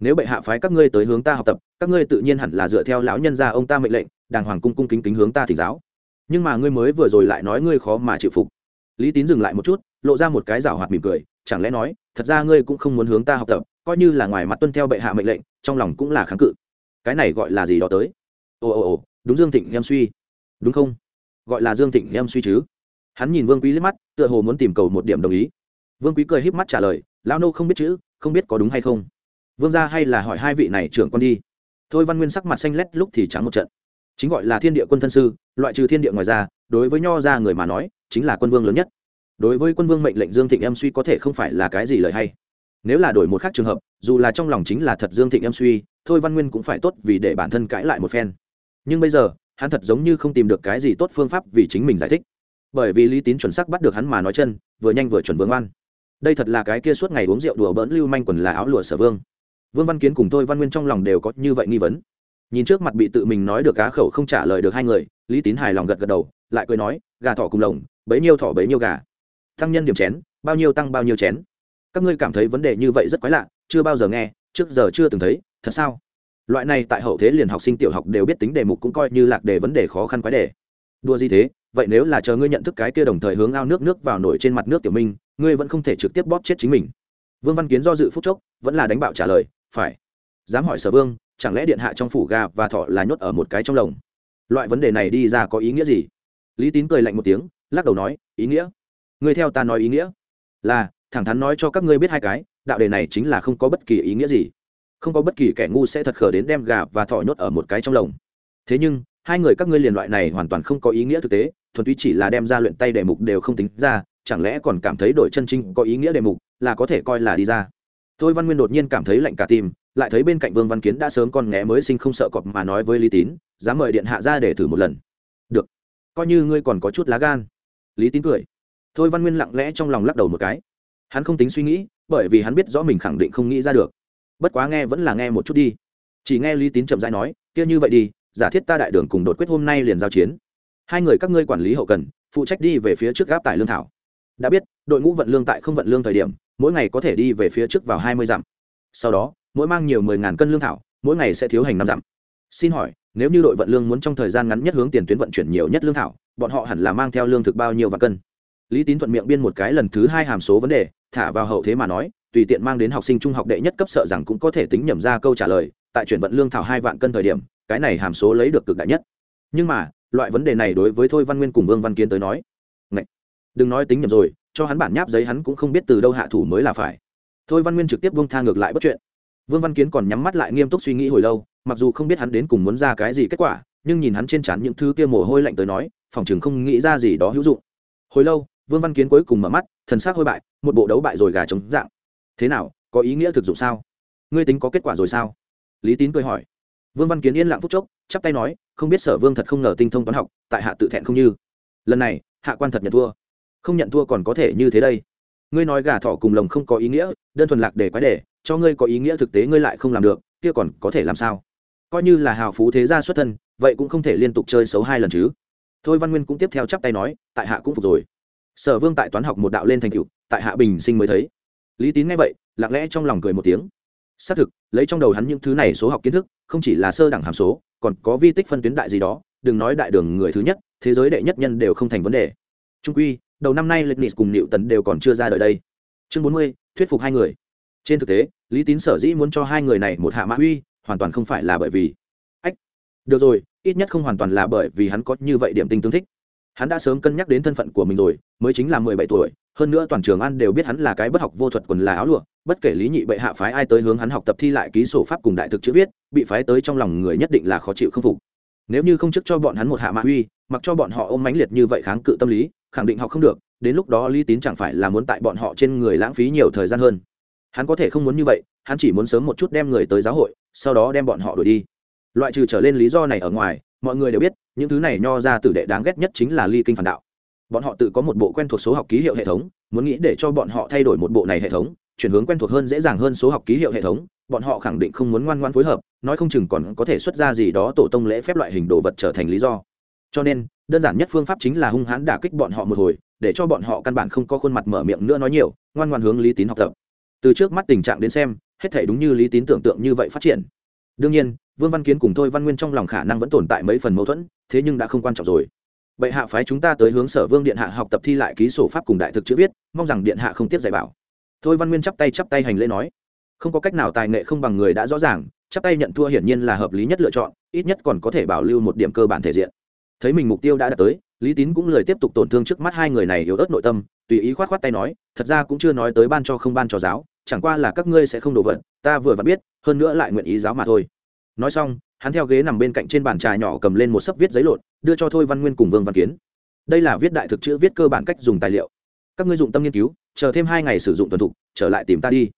Nếu bệ hạ phái các ngươi tới hướng ta học tập, các ngươi tự nhiên hẳn là dựa theo lão nhân gia ông ta mệnh lệnh, đàng hoàng cung cung kính kính hướng ta thỉnh giáo. Nhưng mà ngươi mới vừa rồi lại nói ngươi khó mà chịu phục. Lý tín dừng lại một chút, lộ ra một cái rảo hoạt mỉm cười, chẳng lẽ nói, thật ra ngươi cũng không muốn hướng ta học tập, coi như là ngoài mặt tuân theo bệ hạ mệnh lệnh, trong lòng cũng là kháng cự. Cái này gọi là gì đó tới? Ồ ồ ồ, đúng dương thịnh em suy. Đúng không? Gọi là dương thịnh em suy chứ. Hắn nhìn vương quý liếc mắt, tựa hồ muốn tìm cầu một điểm đồng ý. Vương quý cười híp mắt trả lời, lão nô không biết chữ, không biết có đúng hay không. Vương gia hay là hỏi hai vị này trưởng con đi. Thôi văn nguyên sắc mặt xanh lét, lúc thì trắng một trận. Chính gọi là thiên địa quân thân sư, loại trừ thiên địa ngoài ra, đối với nho ra người mà nói, chính là quân vương lớn nhất. Đối với quân vương mệnh lệnh dương thịnh em suy có thể không phải là cái gì lời hay. Nếu là đổi một khác trường hợp, dù là trong lòng chính là thật dương thịnh em suy, thôi văn nguyên cũng phải tốt vì để bản thân cãi lại một phen. Nhưng bây giờ hắn thật giống như không tìm được cái gì tốt phương pháp vì chính mình giải thích. Bởi vì lý tín chuẩn sắc bắt được hắn mà nói chân, vừa nhanh vừa chuẩn vương oan. Đây thật là cái kia suốt ngày uống rượu đùa bỡn lưu manh quần là áo lụa sở vương. Vương văn kiến cùng tôi văn nguyên trong lòng đều có như vậy nghi vấn. Nhìn trước mặt bị tự mình nói được cá khẩu không trả lời được hai người, lý tín hài lòng gật gật đầu, lại cười nói, gà thỏ cùng lồng, bấy nhiêu thỏ bấy nhiêu gà. Tăng nhân điểm chén, bao nhiêu tăng bao nhiêu chén. Các ngươi cảm thấy vấn đề như vậy rất quái lạ, chưa bao giờ nghe, trước giờ chưa từng thấy, thật sao? Loại này tại hậu thế liền học sinh tiểu học đều biết tính đề mục cũng coi như lạc đề vấn đề khó khăn quái đề. Đua gì thế? Vậy nếu là chờ ngươi nhận thức cái kia đồng thời hướng ao nước nước vào nổi trên mặt nước tiểu minh, ngươi vẫn không thể trực tiếp bóp chết chính mình. Vương văn kiến do dự phút chốc, vẫn là đánh bạo trả lời, phải. Dám hỏi sở vương, chẳng lẽ điện hạ trong phủ gà và thọ là nhốt ở một cái trong lồng? Loại vấn đề này đi ra có ý nghĩa gì? Lý tín cười lạnh một tiếng, lắc đầu nói, ý nghĩa? Ngươi theo ta nói ý nghĩa là, thẳng thắn nói cho các ngươi biết hai cái, đạo đề này chính là không có bất kỳ ý nghĩa gì không có bất kỳ kẻ ngu sẽ thật khờ đến đem gà và thỏ nhốt ở một cái trong lồng. Thế nhưng, hai người các ngươi liền loại này hoàn toàn không có ý nghĩa thực tế, thuần túy chỉ là đem ra luyện tay đề mục đều không tính ra, chẳng lẽ còn cảm thấy đổi chân trinh có ý nghĩa đề mục là có thể coi là đi ra? Thôi văn nguyên đột nhiên cảm thấy lạnh cả tim, lại thấy bên cạnh vương văn kiến đã sớm con nghé mới sinh không sợ cọp mà nói với lý tín, dám mời điện hạ ra để thử một lần. Được, coi như ngươi còn có chút lá gan. Lý tín cười. Thôi văn nguyên lặng lẽ trong lòng lắc đầu một cái. Hắn không tính suy nghĩ, bởi vì hắn biết rõ mình khẳng định không nghĩ ra được bất quá nghe vẫn là nghe một chút đi. Chỉ nghe lý tín chậm rãi nói, kia như vậy đi, giả thiết ta đại đường cùng đột quyết hôm nay liền giao chiến. Hai người các ngươi quản lý hậu cần, phụ trách đi về phía trước gáp tải lương thảo. Đã biết, đội ngũ vận lương tại không vận lương thời điểm, mỗi ngày có thể đi về phía trước vào hai mươi dặm. Sau đó, mỗi mang nhiều mười ngàn cân lương thảo, mỗi ngày sẽ thiếu hành năm dặm. Xin hỏi, nếu như đội vận lương muốn trong thời gian ngắn nhất hướng tiền tuyến vận chuyển nhiều nhất lương thảo, bọn họ hẳn là mang theo lương thực bao nhiêu và cân? Lý tín thuận miệng biên một cái lần thứ hai hàm số vấn đề, thả vào hậu thế mà nói tùy tiện mang đến học sinh trung học đệ nhất cấp sợ rằng cũng có thể tính nhầm ra câu trả lời, tại chuyển vận lương thảo hai vạn cân thời điểm, cái này hàm số lấy được cực đại nhất. Nhưng mà, loại vấn đề này đối với thôi văn nguyên cùng vương văn kiến tới nói Ngậy! đừng nói tính nhầm rồi, cho hắn bản nháp giấy hắn cũng không biết từ đâu hạ thủ mới là phải. Thôi văn nguyên trực tiếp buông tha ngược lại bất chuyện. Vương văn kiến còn nhắm mắt lại nghiêm túc suy nghĩ hồi lâu, mặc dù không biết hắn đến cùng muốn ra cái gì kết quả, nhưng nhìn hắn trên trán những thứ kia mồ hôi lạnh tới nói, phòng chừng không nghĩ ra gì đó hữu dụng. Hồi lâu, vương văn kiến cuối cùng mở mắt, thần s ắ c hôi bại, một bộ đấu bại rồi gà trống dạng thế nào, có ý nghĩa thực dụng sao? Ngươi tính có kết quả rồi sao? Lý tín cười hỏi. Vương văn kiến yên lặng phúc chốc, chắp tay nói, không biết sở vương thật không ngờ tinh thông toán học, tại hạ tự thẹn không như. Lần này, hạ quan thật nhận thua. Không nhận thua còn có thể như thế đây. Ngươi nói gà thỏ cùng lồng không có ý nghĩa, đơn thuần lạc để quái để, cho ngươi có ý nghĩa thực tế ngươi lại không làm được, kia còn có thể làm sao? Coi như là hào phú thế gia xuất thân, vậy cũng không thể liên tục chơi xấu hai lần chứ. Thôi văn nguyên cũng tiếp theo chắp tay nói, tại hạ cũng phục rồi. Sở vương tại toán học một đạo lên thành cựu tại hạ bình sinh mới thấy lý tín nghe vậy, lặng lẽ trong lòng cười một tiếng. Xác thực, lấy trong đầu hắn những thứ này số học kiến thức, không chỉ là sơ đẳng hàm số, còn có vi tích phân tuyến đại gì đó, đừng nói đại đường người thứ nhất, thế giới đệ nhất nhân đều không thành vấn đề. Trung quy, đầu năm nay lịch nịt cùng nịu tần đều còn chưa ra đời đây. Chương bốn mươi, thuyết phục hai người. Trên thực tế, lý tín sở dĩ muốn cho hai người này một hạ mã uy, hoàn toàn không phải là bởi vì ách, được rồi, ít nhất không hoàn toàn là bởi vì hắn có như vậy điểm tinh tương thích. Hắn đã sớm cân nhắc đến thân phận của mình rồi, mới chính là mười bảy tuổi hơn nữa toàn trường an đều biết hắn là cái bất học vô thuật quần là áo lụa, bất kể lý nhị bệ hạ phái ai tới hướng hắn học tập thi lại ký sổ pháp cùng đại thực chữ viết, bị phái tới trong lòng người nhất định là khó chịu không phục. Nếu như không chức cho bọn hắn một hạ mạ uy, mặc cho bọn họ ôm mãnh liệt như vậy kháng cự tâm lý, khẳng định họ không được, đến lúc đó lý tín chẳng phải là muốn tại bọn họ trên người lãng phí nhiều thời gian hơn. Hắn có thể không muốn như vậy, hắn chỉ muốn sớm một chút đem người tới giáo hội, sau đó đem bọn họ đuổi đi. Loại trừ trở lên lý do này ở ngoài, mọi người đều biết, những thứ này nho ra tử đệ đáng ghét nhất chính là ly kinh phản đạo bọn họ tự có một bộ quen thuộc số học ký hiệu hệ thống, muốn nghĩ để cho bọn họ thay đổi một bộ này hệ thống, chuyển hướng quen thuộc hơn dễ dàng hơn số học ký hiệu hệ thống, bọn họ khẳng định không muốn ngoan ngoan phối hợp, nói không chừng còn có thể xuất ra gì đó tổ tông lễ phép loại hình đồ vật trở thành lý do. Cho nên, đơn giản nhất phương pháp chính là hung hãn đả kích bọn họ một hồi, để cho bọn họ căn bản không có khuôn mặt mở miệng nữa nói nhiều, ngoan ngoan hướng lý tín học tập. Từ trước mắt tình trạng đến xem, hết thể đúng như lý tín tưởng tượng như vậy phát triển. Đương nhiên, vương văn kiến cùng thôi văn nguyên trong lòng khả năng vẫn tồn tại mấy phần mâu thuẫn, thế nhưng đã không quan trọng rồi bệ hạ phái chúng ta tới hướng sở vương điện hạ học tập thi lại ký sổ pháp cùng đại thực chữ viết, mong rằng điện hạ không tiếp dạy bảo. Thôi văn nguyên chắp tay chắp tay hành lễ nói. Không có cách nào tài nghệ không bằng người đã rõ ràng, chắp tay nhận thua hiển nhiên là hợp lý nhất lựa chọn, ít nhất còn có thể bảo lưu một điểm cơ bản thể diện. Thấy mình mục tiêu đã đạt tới, lý tín cũng lời tiếp tục tổn thương trước mắt hai người này yếu ớt nội tâm, tùy ý khoát khoát tay nói, thật ra cũng chưa nói tới ban cho không ban cho giáo, chẳng qua là các ngươi sẽ không đổ vật ta vừa vặn biết, hơn nữa lại nguyện ý giáo mà thôi nói xong, hắn theo ghế nằm bên cạnh trên bàn trà nhỏ cầm lên một sấp viết giấy lộn, đưa cho thôi văn nguyên cùng vương văn kiến. Đây là viết đại thực chữ viết cơ bản cách dùng tài liệu. Các ngươi dụng tâm nghiên cứu, chờ thêm hai ngày sử dụng tuần thục, trở lại tìm ta đi.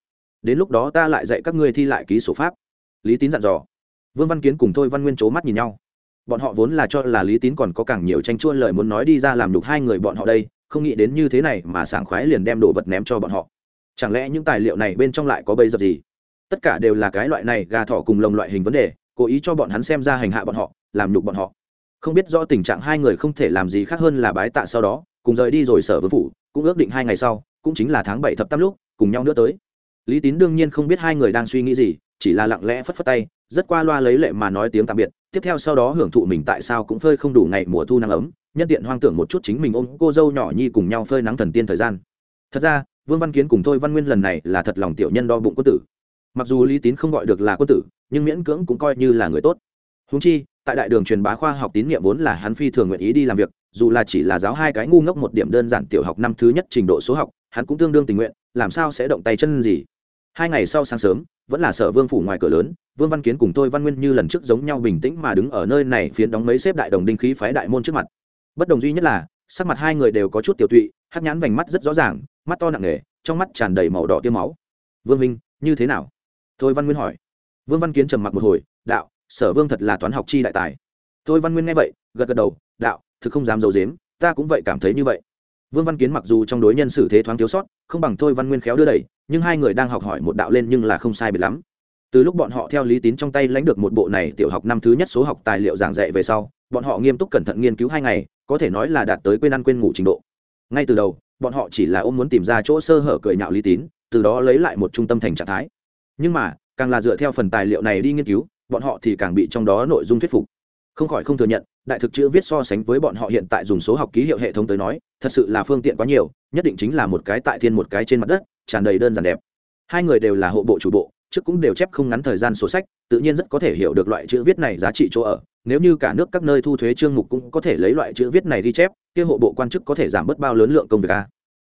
Đến lúc đó ta lại dạy các ngươi thi lại ký sổ pháp. Lý tín dặn dò. Vương văn kiến cùng thôi văn nguyên c h ố mắt nhìn nhau. Bọn họ vốn là cho là lý tín còn có càng nhiều tranh chua lời muốn nói đi ra làm đục hai người bọn họ đây, không nghĩ đến như thế này mà sảng khoái liền đem đồ vật ném cho bọn họ. Chẳng lẽ những tài liệu này bên trong lại có bây giờ gì? Tất cả đều là cái loại này gà thỏ cùng lồng loại hình vấn đề, cố ý cho bọn hắn xem ra hành hạ bọn họ, làm nhục bọn họ. Không biết do tình trạng hai người không thể làm gì khác hơn là bái tạ sau đó, cùng rời đi rồi sở vương phủ, cũng ước định hai ngày sau, cũng chính là tháng bảy thập tam lúc, cùng nhau nữa tới. Lý tín đương nhiên không biết hai người đang suy nghĩ gì, chỉ là lặng lẽ phất phất tay, rất qua loa lấy lệ mà nói tiếng tạm biệt, tiếp theo sau đó hưởng thụ mình tại sao cũng phơi không đủ ngày mùa thu nắng ấm, nhân tiện hoang tưởng một chút chính mình ôm cô dâu nhỏ nhi cùng nhau phơi nắng thần tiên thời gian. Thật ra, vương văn kiến cùng thôi văn nguyên lần này là thật lòng tiểu nhân đo bụng quân tử mặc dù lý tín không gọi được là quân tử, nhưng miễn cưỡng cũng coi như là người tốt. Húng chi, tại đại đường truyền bá khoa học tín nhiệm vốn là hắn phi thường nguyện ý đi làm việc, dù là chỉ là giáo hai cái ngu ngốc một điểm đơn giản tiểu học năm thứ nhất trình độ số học, hắn cũng tương đương tình nguyện, làm sao sẽ động tay chân gì? Hai ngày sau sáng sớm, vẫn là sở vương phủ ngoài cửa lớn, vương văn kiến cùng tôi văn nguyên như lần trước giống nhau bình tĩnh mà đứng ở nơi này phiến đóng mấy xếp đại đồng đinh khí phái đại môn trước mặt. Bất đồng duy nhất là, sắc mặt hai người đều có chút tiểu tụy, hắc nhãn vành mắt rất rõ ràng, mắt to nặng nề, trong mắt tràn đầy màu đỏ tiêu máu. Vương minh như thế nào? Thôi văn nguyên hỏi. Vương văn kiến trầm mặc một hồi, đạo, sở vương thật là toán học chi đại tài. Thôi văn nguyên nghe vậy, gật gật đầu, đạo, thực không dám d i ấ u dếm ta cũng vậy cảm thấy như vậy. Vương văn kiến mặc dù trong đối nhân xử thế thoáng thiếu sót, không bằng thôi văn nguyên khéo đưa đẩy, nhưng hai người đang học hỏi một đạo lên nhưng là không sai biệt lắm. Từ lúc bọn họ theo lý tín trong tay lãnh được một bộ này tiểu học năm thứ nhất số học tài liệu giảng dạy về sau, bọn họ nghiêm túc cẩn thận nghiên cứu hai ngày, có thể nói là đạt tới quên ăn quên ngủ trình độ. Ngay từ đầu, bọn họ chỉ là ôm muốn tìm ra chỗ sơ hở cười nhạo lý tín, từ đó lấy lại một trung tâm thành trạng thái nhưng mà, càng là dựa theo phần tài liệu này đi nghiên cứu, bọn họ thì càng bị trong đó nội dung thuyết phục. Không khỏi không thừa nhận, đại thực chữ viết so sánh với bọn họ hiện tại dùng số học ký hiệu hệ thống tới nói, thật sự là phương tiện quá nhiều, nhất định chính là một cái tại thiên một cái trên mặt đất, tràn đầy đơn giản đẹp. Hai người đều là hộ bộ chủ bộ, trước cũng đều chép không ngắn thời gian sổ sách, tự nhiên rất có thể hiểu được loại chữ viết này giá trị chỗ ở. Nếu như cả nước các nơi thu thuế trương mục cũng có thể lấy loại chữ viết này đi chép, kia hộ bộ quan chức có thể giảm bớt bao lớn lượng công việc a.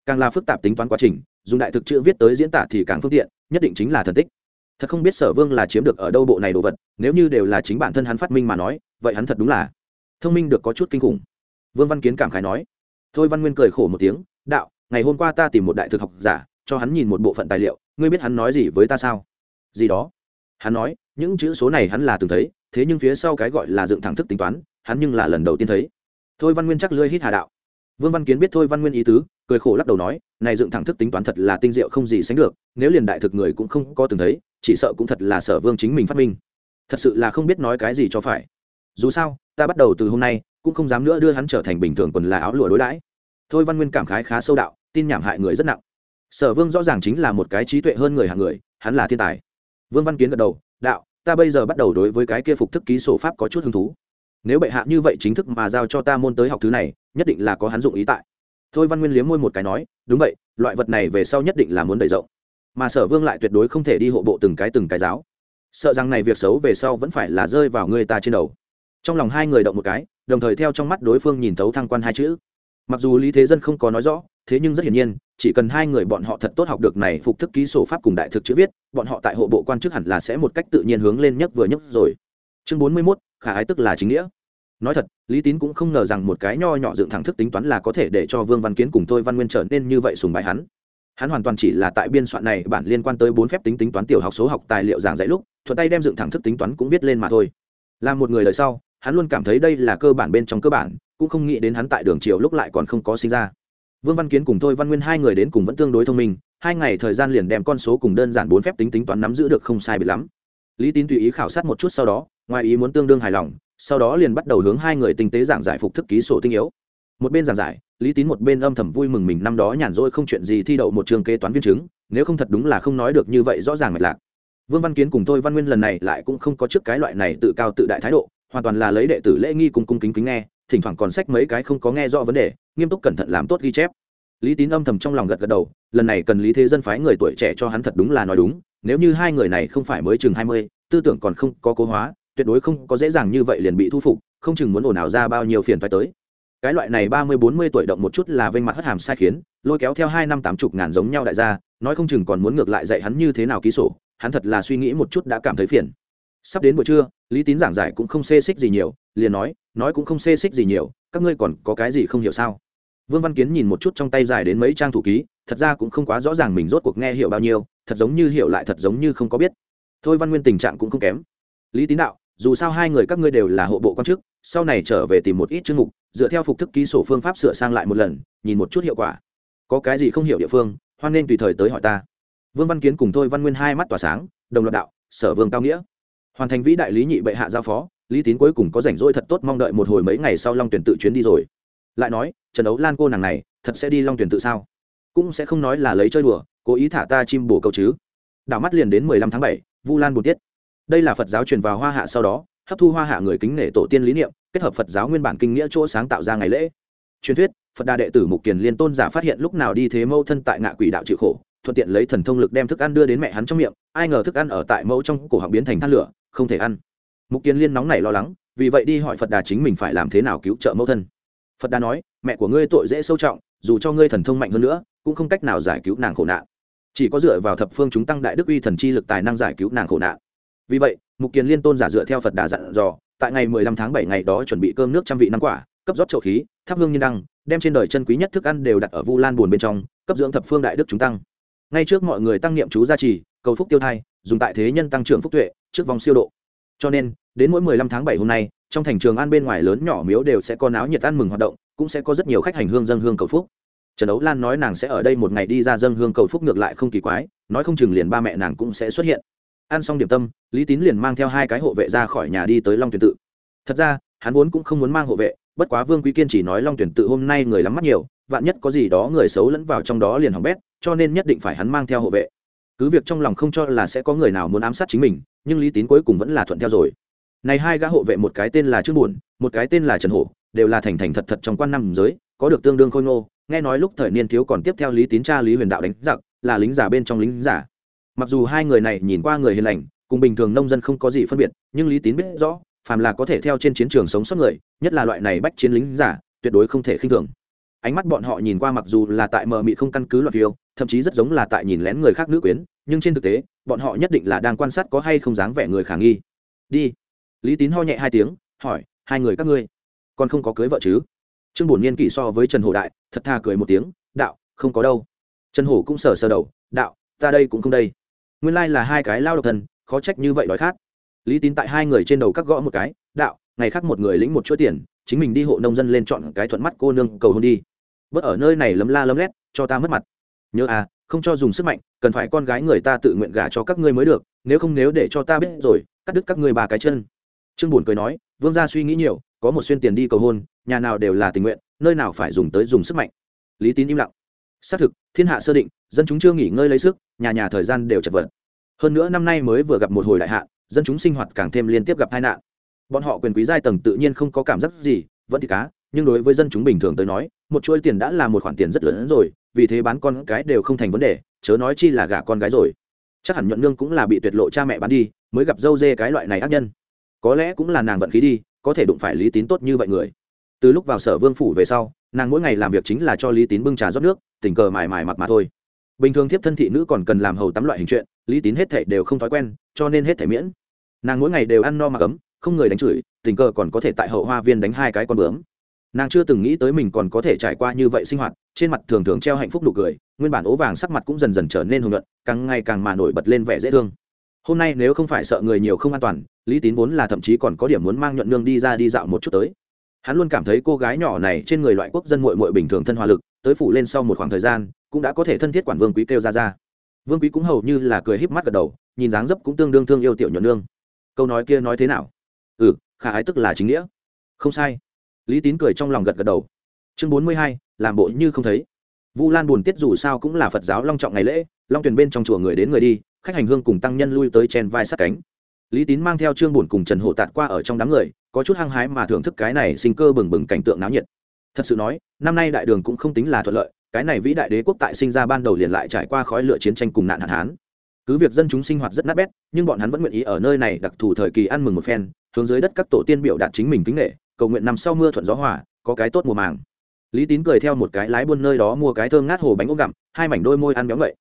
Càng là phức tạp tính toán quá trình, dùng đại thực chữ viết tới diễn tả thì càng phương tiện, nhất định chính là thần tích thật không biết sở vương là chiếm được ở đâu bộ này đồ vật, nếu như đều là chính bản thân hắn phát minh mà nói, vậy hắn thật đúng là thông minh được có chút kinh khủng. Vương văn kiến cảm khái nói. Thôi văn nguyên cười khổ một tiếng, đạo, ngày hôm qua ta tìm một đại thực học giả, cho hắn nhìn một bộ phận tài liệu, ngươi biết hắn nói gì với ta sao? Gì đó? Hắn nói, những chữ số này hắn là từng thấy, thế nhưng phía sau cái gọi là dựng thẳng thức tính toán, hắn nhưng là lần đầu tiên thấy. Thôi văn nguyên chắc lưỡi hít hà đạo. Vương văn kiến biết thôi văn nguyên ý tứ cười khổ lắc đầu nói, này dựng thẳng thức tính toán thật là tinh diệu không gì sánh được, nếu liền đại thực người cũng không có từng thấy, chỉ sợ cũng thật là sở vương chính mình phát minh. Thật sự là không biết nói cái gì cho phải. Dù sao, ta bắt đầu từ hôm nay, cũng không dám nữa đưa hắn trở thành bình thường quần là áo lụa đối đãi. Thôi văn nguyên cảm khái khá sâu đạo, tin nhảm hại người rất nặng. Sở vương rõ ràng chính là một cái trí tuệ hơn người hạng người, hắn là thiên tài. Vương văn kiến gật đầu, đạo, ta bây giờ bắt đầu đối với cái kia phục thức ký sổ pháp có chút hứng thú. Nếu bệ hạ như vậy chính thức mà giao cho ta môn tới học thứ này, nhất định là có hắn dụng ý tại thôi văn nguyên liếm môi một cái nói đúng vậy loại vật này về sau nhất định là muốn đầy rộng. Mà sở vương lại tuyệt đối không thể đi hộ bộ từng cái từng cái giáo. Sợ rằng này việc xấu về sau vẫn phải là rơi vào người ta trên đầu. Trong lòng hai người động một cái đồng thời theo trong mắt đối phương nhìn thấu thăng quan hai chữ. Mặc dù lý thế dân không có nói rõ thế nhưng rất hiển nhiên chỉ cần hai người bọn họ thật tốt học được này phục thức ký sổ pháp cùng đại thực chữ viết bọn họ tại hộ bộ quan chức hẳn là sẽ một cách tự nhiên hướng lên nhất vừa nhất rồi. Chương bốn mươi 41, khả ái tức là chính nghĩa nói thật, lý tín cũng không ngờ rằng một cái nho nhỏ dựng thẳng thức tính toán là có thể để cho vương văn kiến cùng tôi văn nguyên trở nên như vậy sùng bái hắn. Hắn hoàn toàn chỉ là tại biên soạn này bản liên quan tới bốn phép tính tính toán tiểu học số học tài liệu giảng dạy lúc, thuận tay đem dựng thẳng thức tính toán cũng viết lên mà thôi. Là một người đời sau, hắn luôn cảm thấy đây là cơ bản bên trong cơ bản, cũng không nghĩ đến hắn tại đường triều lúc lại còn không có sinh ra. Vương văn kiến cùng tôi văn nguyên hai người đến cùng vẫn tương đối thông minh, hai ngày thời gian liền đem con số cùng đơn giản bốn phép tính tính toán nắm giữ được không sai bị lắm. Lý tín tùy ý khảo sát một chút sau đó, ngoài ý muốn tương đương hài lòng sau đó liền bắt đầu hướng hai người tinh tế giảng giải phục thức ký sổ tinh yếu. Một bên giảng giải, lý tín một bên âm thầm vui mừng mình năm đó nhàn rỗi không chuyện gì thi đậu một trường kế toán viên chứng, nếu không thật đúng là không nói được như vậy rõ ràng mạch lạc. Vương văn kiến cùng tôi văn nguyên lần này lại cũng không có trước cái loại này tự cao tự đại thái độ, hoàn toàn là lấy đệ tử lễ nghi cùng cung kính kính nghe, thỉnh thoảng còn sách mấy cái không có nghe rõ vấn đề, nghiêm túc cẩn thận làm tốt ghi chép. Lý tín âm thầm trong lòng gật gật đầu, lần này cần lý thế dân phái người tuổi trẻ cho hắn thật đúng là nói đúng, nếu như hai người này không phải mới chừng hai mươi, tư tưởng còn không có cố hóa tuyệt đối không có dễ dàng như vậy liền bị thu phục, không chừng muốn ồn ào ra bao nhiêu phiền phải tới. Cái loại này ba mươi bốn mươi tuổi động một chút là vênh mặt hất hàm sai khiến, lôi kéo theo hai năm tám chục ngàn giống nhau đại gia, nói không chừng còn muốn ngược lại dạy hắn như thế nào ký sổ, hắn thật là suy nghĩ một chút đã cảm thấy phiền. Sắp đến buổi trưa, lý tín giảng giải cũng không xê xích gì nhiều, liền nói nói cũng không xê xích gì nhiều, các ngươi còn có cái gì không hiểu sao? Vương văn kiến nhìn một chút trong tay dài đến mấy trang thủ ký, thật ra cũng không quá rõ ràng mình rốt cuộc nghe hiểu bao nhiêu, thật giống như hiểu lại thật giống như không có biết. Thôi văn nguyên tình trạng cũng không kém. Lý tín đạo dù sao hai người các ngươi đều là hộ bộ quan chức, sau này trở về tìm một ít chương mục, dựa theo phục thức ký sổ phương pháp sửa sang lại một lần, nhìn một chút hiệu quả. Có cái gì không hiểu địa phương, hoan nên tùy thời tới hỏi ta. Vương văn kiến cùng thôi văn nguyên hai mắt tỏa sáng, đồng loạt đạo, sở vương cao nghĩa. Hoàn thành vĩ đại lý nhị bệ hạ giao phó, lý tín cuối cùng có rảnh rỗi thật tốt mong đợi một hồi mấy ngày sau long tuyển tự chuyến đi rồi. Lại nói, trần đấu lan cô nàng này, thật sẽ đi long tuyển tự sao? Cũng sẽ không nói là lấy chơi đùa, cố ý thả ta chim bổ câu chứ. Đảo mắt liền đến mười lăm tháng bảy, vu lan bù tiết đây là phật giáo truyền vào hoa hạ sau đó, hấp thu hoa hạ người kính nể tổ tiên lý niệm, kết hợp phật giáo nguyên bản kinh nghĩa chỗ sáng tạo ra ngày lễ. Truyền thuyết, phật đà đệ tử mục kiền liên tôn giả phát hiện lúc nào đi thế mâu thân tại ngạ quỷ đạo chịu khổ, thuận tiện lấy thần thông lực đem thức ăn đưa đến mẹ hắn trong miệng, ai ngờ thức ăn ở tại mẫu trong cổ họng biến thành than lửa, không thể ăn. Mục kiền liên nóng nảy lo lắng, vì vậy đi hỏi phật đà chính mình phải làm thế nào cứu trợ mẫu thân. Phật đà nói, mẹ của ngươi tội dễ sâu trọng, dù cho ngươi thần thông mạnh hơn nữa, cũng không cách nào giải cứu nàng khổ nạn. Chỉ có dựa vào thập phương chúng tăng đại đức uy thần chi lực tài năng giải cứu nàng khổ nạn vì vậy, mục kiền liên tôn giả dựa theo phật đà dặn dò, tại ngày mười lăm tháng bảy ngày đó chuẩn bị cơm nước trăm vị năm quả, cấp rót trậu khí, thắp hương nhân đăng, đem trên đời chân quý nhất thức ăn đều đặt ở vu lan buồn bên trong, cấp dưỡng thập phương đại đức chúng tăng. Ngay trước mọi người tăng niệm chú gia trì, cầu phúc tiêu thai, dùng tại thế nhân tăng trưởng phúc tuệ, trước vòng siêu độ. Cho nên, đến mỗi mười lăm tháng bảy hôm nay, trong thành trường an bên ngoài lớn nhỏ miếu đều sẽ có náo nhiệt ăn mừng hoạt động, cũng sẽ có rất nhiều khách hành hương dân hương cầu phúc. Trần ấu lan nói nàng sẽ ở đây một ngày đi ra dân hương cầu phúc ngược lại không kỳ quái, nói không chừng liền ba mẹ nàng cũng sẽ xuất hiện ăn xong điểm tâm, lý tín liền mang theo hai cái hộ vệ ra khỏi nhà đi tới long tuyển tự. Thật ra, hắn vốn cũng không muốn mang hộ vệ, bất quá vương quý kiên chỉ nói long tuyển tự hôm nay người lắm mắt nhiều, vạn nhất có gì đó người xấu lẫn vào trong đó liền hỏng bét, cho nên nhất định phải hắn mang theo hộ vệ. Cứ việc trong lòng không cho là sẽ có người nào muốn ám sát chính mình, nhưng lý tín cuối cùng vẫn là thuận theo rồi. Này hai gã hộ vệ một cái tên là trương buồn, một cái tên là trần hổ, đều là thành thành thật thật trong quan năm giới, có được tương đương khôi ngô. Nghe nói lúc thời niên thiếu còn tiếp theo lý tín cha lý huyền đạo đánh giặc, là lính giả bên trong lính giả mặc dù hai người này nhìn qua người hiền lành, cùng bình thường nông dân không có gì phân biệt, nhưng lý tín biết rõ, phàm là có thể theo trên chiến trường sống sót người, nhất là loại này bách chiến lính giả, tuyệt đối không thể khinh thường. Ánh mắt bọn họ nhìn qua mặc dù là tại mờ mị không căn cứ loạt phiêu, thậm chí rất giống là tại nhìn lén người khác nữ quyến, nhưng trên thực tế, bọn họ nhất định là đang quan sát có hay không dáng vẻ người khả nghi. Đi. Lý tín ho nhẹ hai tiếng, hỏi, hai người các ngươi, còn không có cưới vợ chứ? Trương bổn niên kỷ so với trần hổ đại, thật thà cười một tiếng, đạo, không có đâu. Trần hổ cũng sờ sờ đầu, đạo, ta đây cũng không đây nguyên lai là hai cái lao độc thân, khó trách như vậy đói khát. Lý tín tại hai người trên đầu cắt gõ một cái, đạo, ngày khác một người lĩnh một chuỗi tiền, chính mình đi hộ nông dân lên chọn cái thuận mắt cô nương cầu hôn đi. Bớt ở nơi này lấm la lấm lét, cho ta mất mặt. Nhớ à không cho dùng sức mạnh, cần phải con gái người ta tự nguyện gả cho các ngươi mới được, nếu không nếu để cho ta biết rồi, cắt đứt các ngươi ba cái chân. Trương buồn cười nói, vương gia suy nghĩ nhiều, có một xuyên tiền đi cầu hôn, nhà nào đều là tình nguyện, nơi nào phải dùng tới dùng sức mạnh. Lý tín im lặng xác thực, thiên hạ sơ định, dân chúng chưa nghỉ ngơi lấy sức, nhà nhà thời gian đều chật vật. Hơn nữa năm nay mới vừa gặp một hồi đại hạn, dân chúng sinh hoạt càng thêm liên tiếp gặp tai nạn. Bọn họ quyền quý giai tầng tự nhiên không có cảm giác gì, vẫn thì cá, nhưng đối với dân chúng bình thường tới nói, một chuỗi tiền đã là một khoản tiền rất lớn hơn rồi, vì thế bán con cái đều không thành vấn đề, chớ nói chi là gả con gái rồi. Chắc hẳn nhuận nương cũng là bị tuyệt lộ cha mẹ bán đi, mới gặp dâu dê cái loại này ác nhân. Có lẽ cũng là nàng vận khí đi, có thể đụng phải lý tín tốt như vậy người. Từ lúc vào sở vương phủ về sau nàng mỗi ngày làm việc chính là cho lý tín bưng trà rót nước, tình cờ mải mải mặc mà thôi. Bình thường thiếp thân thị nữ còn cần làm hầu tắm loại hình chuyện, lý tín hết thể đều không thói quen, cho nên hết thể miễn. Nàng mỗi ngày đều ăn no mặc ấm, không người đánh chửi, tình cờ còn có thể tại hậu hoa viên đánh hai cái con bướm. Nàng chưa từng nghĩ tới mình còn có thể trải qua như vậy sinh hoạt, trên mặt thường thường treo hạnh phúc nụ cười, nguyên bản ố vàng sắc mặt cũng dần dần trở nên hồng luận càng ngày càng mà nổi bật lên vẻ dễ thương. Hôm nay nếu không phải sợ người nhiều không an toàn, lý tín vốn là thậm chí còn có điểm muốn mang nhuận nương đi ra đi dạo một chút tới hắn luôn cảm thấy cô gái nhỏ này trên người loại quốc dân mội mội bình thường thân hòa lực, tới phủ lên sau một khoảng thời gian, cũng đã có thể thân thiết quản vương quý kêu ra ra. Vương quý cũng hầu như là cười híp mắt gật đầu, nhìn dáng dấp cũng tương đương thương yêu tiểu nhuận nương. Câu nói kia nói thế nào? Ừ khả ái tức là chính nghĩa. Không sai. Lý tín cười trong lòng gật gật đầu. Chương bốn mươi hai, làm bộ như không thấy. Vu lan buồn tiết dù sao cũng là phật giáo long trọng ngày lễ, long tuyển bên trong chùa người đến người đi, khách hành hương cùng tăng nhân lui tới chen vai sát cánh lý tín mang theo trương buồn cùng trần hổ tạt qua ở trong đám người có chút hăng hái mà thưởng thức cái này sinh cơ bừng bừng cảnh tượng náo nhiệt. Thật sự nói năm nay đại đường cũng không tính là thuận lợi cái này vĩ đại đế quốc tại sinh ra ban đầu liền lại trải qua khói lửa chiến tranh cùng nạn hạn hán. Cứ việc dân chúng sinh hoạt rất nát bét nhưng bọn hắn vẫn nguyện ý ở nơi này đặc thù thời kỳ ăn mừng một phen hướng dưới đất các tổ tiên biểu đạt chính mình kính nghệ cầu nguyện năm sau mưa thuận gió hòa, có cái tốt mùa màng. Lý tín cười theo một cái lái buôn nơi đó mua cái thơm ngát hồ bánh ốc gặm hai mảnh đôi môi ăn béo ngậy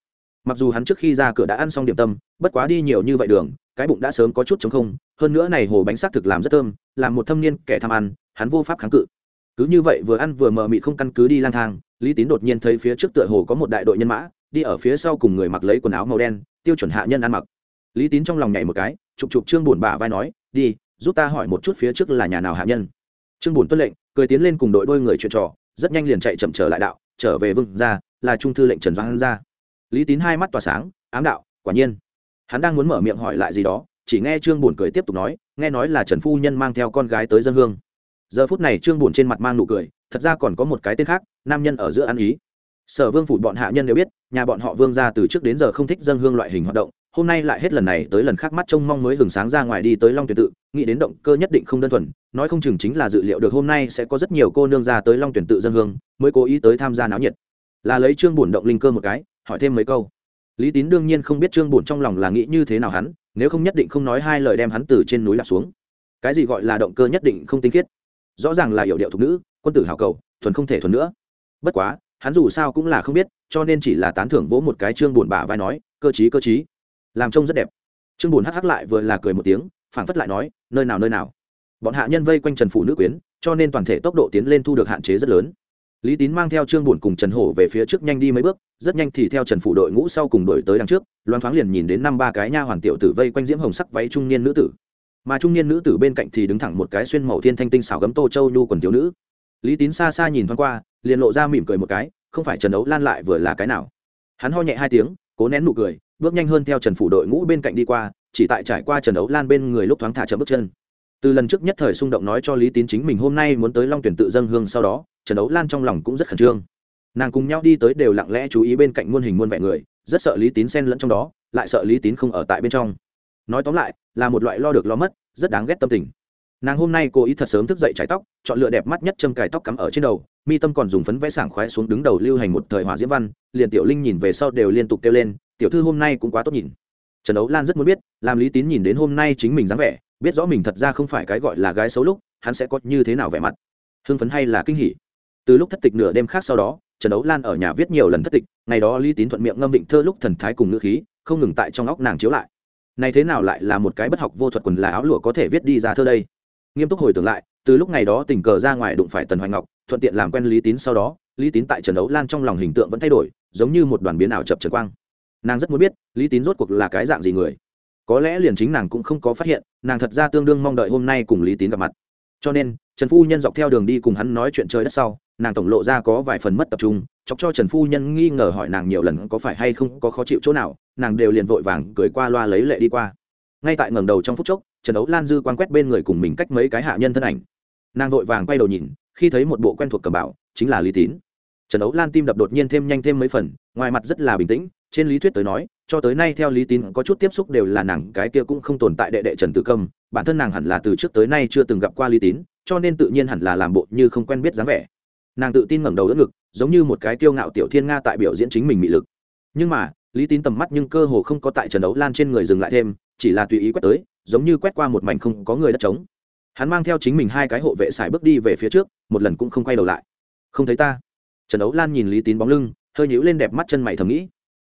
mặc dù hắn trước khi ra cửa đã ăn xong điểm tâm, bất quá đi nhiều như vậy đường, cái bụng đã sớm có chút chống không, hơn nữa này hồ bánh xác thực làm rất thơm, làm một thâm niên kẻ tham ăn, hắn vô pháp kháng cự. Cứ như vậy vừa ăn vừa mờ mị không căn cứ đi lang thang, lý tín đột nhiên thấy phía trước tựa hồ có một đại đội nhân mã, đi ở phía sau cùng người mặc lấy quần áo màu đen, tiêu chuẩn hạ nhân ăn mặc. Lý tín trong lòng nhảy một cái, chụp chụp trương buồn bả vai nói, đi, giúp ta hỏi một chút phía trước là nhà nào hạ nhân. Trương buồn tuân lệnh, cười tiến lên cùng đội đôi người chuyện trò, rất nhanh liền chạy chậm trở lại đạo, trở về vương ra là trung thư lệnh trần văn ra lý tín hai mắt tỏa sáng, ám đạo, quả nhiên. Hắn đang muốn mở miệng hỏi lại gì đó, chỉ nghe trương Bổn cười tiếp tục nói, nghe nói là trần phu nhân mang theo con gái tới dân hương. Giờ phút này trương Bổn trên mặt mang nụ cười, thật ra còn có một cái tên khác, nam nhân ở giữa ăn ý. Sở vương phủ bọn hạ nhân đều biết, nhà bọn họ vương ra từ trước đến giờ không thích dân hương loại hình hoạt động, hôm nay lại hết lần này tới lần khác mắt trông mong mới hừng sáng ra ngoài đi tới long tuyển tự, nghĩ đến động cơ nhất định không đơn thuần, nói không chừng chính là dự liệu được hôm nay sẽ có rất nhiều cô nương ra tới long tuyển tự dân hương, mới cố ý tới tham gia náo nhiệt. Là lấy trương bổn động linh cơ một cái hỏi thêm mấy câu. Lý tín đương nhiên không biết trương bổn trong lòng là nghĩ như thế nào hắn, nếu không nhất định không nói hai lời đem hắn từ trên núi lạc xuống. Cái gì gọi là động cơ nhất định không tinh khiết. Rõ ràng là hiệu điệu thục nữ, quân tử hào cầu, thuần không thể thuần nữa. Bất quá, hắn dù sao cũng là không biết, cho nên chỉ là tán thưởng vỗ một cái trương bổn bả vai nói, cơ chí cơ chí. Làm trông rất đẹp. Trương bổn hắc hắc lại vừa là cười một tiếng, phảng phất lại nói, nơi nào nơi nào? Bọn hạ nhân vây quanh trần phủ nữ quyến, cho nên toàn thể tốc độ tiến lên thu được hạn chế rất lớn lý tín mang theo trương bùn cùng trần hổ về phía trước nhanh đi mấy bước, rất nhanh thì theo trần phủ đội ngũ sau cùng đổi tới đằng trước loan thoáng liền nhìn đến năm ba cái nha hoàn tiểu tử vây quanh diễm hồng sắc váy trung niên nữ tử. Mà trung niên nữ tử bên cạnh thì đứng thẳng một cái xuyên màu thiên thanh tinh xảo gấm tô châu nhu quần thiếu nữ. Lý tín xa xa nhìn thoáng qua, liền lộ ra mỉm cười một cái, không phải trần đấu lan lại vừa là cái nào. Hắn ho nhẹ hai tiếng, cố nén nụ cười, bước nhanh hơn theo trần phủ đội ngũ bên cạnh đi qua, chỉ tại trải qua trần đấu lan bên người lúc thoáng thả chậm bước chân từ lần trước nhất thời xung động nói cho lý tín chính mình hôm nay muốn tới long tuyển tự dân hương sau đó, trần đấu lan trong lòng cũng rất khẩn trương. Nàng cùng nhau đi tới đều lặng lẽ chú ý bên cạnh muôn hình muôn vẻ người, rất sợ lý tín xen lẫn trong đó, lại sợ lý tín không ở tại bên trong. Nói tóm lại, là một loại lo được lo mất, rất đáng ghét tâm tình. Nàng hôm nay cố ý thật sớm thức dậy trái tóc, chọn lựa đẹp mắt nhất châm cài tóc cắm ở trên đầu, mi tâm còn dùng phấn vẽ sảng khoái xuống đứng đầu lưu hành một thời hòa diễm văn, liền tiểu linh nhìn về sau đều liên tục kêu lên, tiểu thư hôm nay cũng quá tốt nhìn. Trần đấu lan rất muốn biết, làm lý tín nhìn đến hôm nay chính mình dáng vẻ biết rõ mình thật ra không phải cái gọi là gái xấu lúc, hắn sẽ có như thế nào vẻ mặt? Hưng phấn hay là kinh hỉ? Từ lúc thất tịch nửa đêm khác sau đó, trần đấu lan ở nhà viết nhiều lần thất tịch, ngày đó lý tín thuận miệng ngâm vịnh thơ lúc thần thái cùng ngữ khí, không ngừng tại trong óc nàng chiếu lại. Này thế nào lại là một cái bất học vô thuật quần là áo lụa có thể viết đi ra thơ đây? Nghiêm túc hồi tưởng lại, từ lúc ngày đó tình cờ ra ngoài đụng phải tần hoài ngọc, thuận tiện làm quen lý tín sau đó, lý tín tại trần đấu lan trong lòng hình tượng vẫn thay đổi, giống như một đoàn biến ảo chập trần quang. Nàng rất muốn biết, lý tín rốt cuộc là cái dạng gì người? Có lẽ liền chính nàng cũng không có phát hiện, nàng thật ra tương đương mong đợi hôm nay cùng lý tín gặp mặt. Cho nên, trần phu nhân dọc theo đường đi cùng hắn nói chuyện trời đất sau, nàng tổng lộ ra có vài phần mất tập trung, chọc cho trần phu nhân nghi ngờ hỏi nàng nhiều lần có phải hay không có khó chịu chỗ nào, nàng đều liền vội vàng cười qua loa lấy lệ đi qua. Ngay tại ngẩng đầu trong phút chốc, trần đấu lan dư quan quét bên người cùng mình cách mấy cái hạ nhân thân ảnh. Nàng vội vàng quay đầu nhìn, khi thấy một bộ quen thuộc cầm bảo chính là lý tín. Trần đấu lan tim đập đột nhiên thêm nhanh thêm mấy phần, ngoài mặt rất là bình tĩnh, trên lý thuyết tới nói cho tới nay theo lý tín có chút tiếp xúc đều là nàng cái kia cũng không tồn tại đệ đệ trần tử công bản thân nàng hẳn là từ trước tới nay chưa từng gặp qua lý tín, cho nên tự nhiên hẳn là làm bộ như không quen biết dáng vẻ. Nàng tự tin ngẩng đầu đỡ ngực, giống như một cái kiêu ngạo tiểu thiên nga tại biểu diễn chính mình mị lực. Nhưng mà, lý tín tầm mắt nhưng cơ hồ không có tại trần đấu lan trên người dừng lại thêm, chỉ là tùy ý quét tới, giống như quét qua một mảnh không có người đất trống. Hắn mang theo chính mình hai cái hộ vệ xài bước đi về phía trước, một lần cũng không quay đầu lại. Không thấy ta. Trần Đấu lan nhìn lý tín bóng lưng, hơi nhíu lên đẹp mắt chân mày thầm nghĩ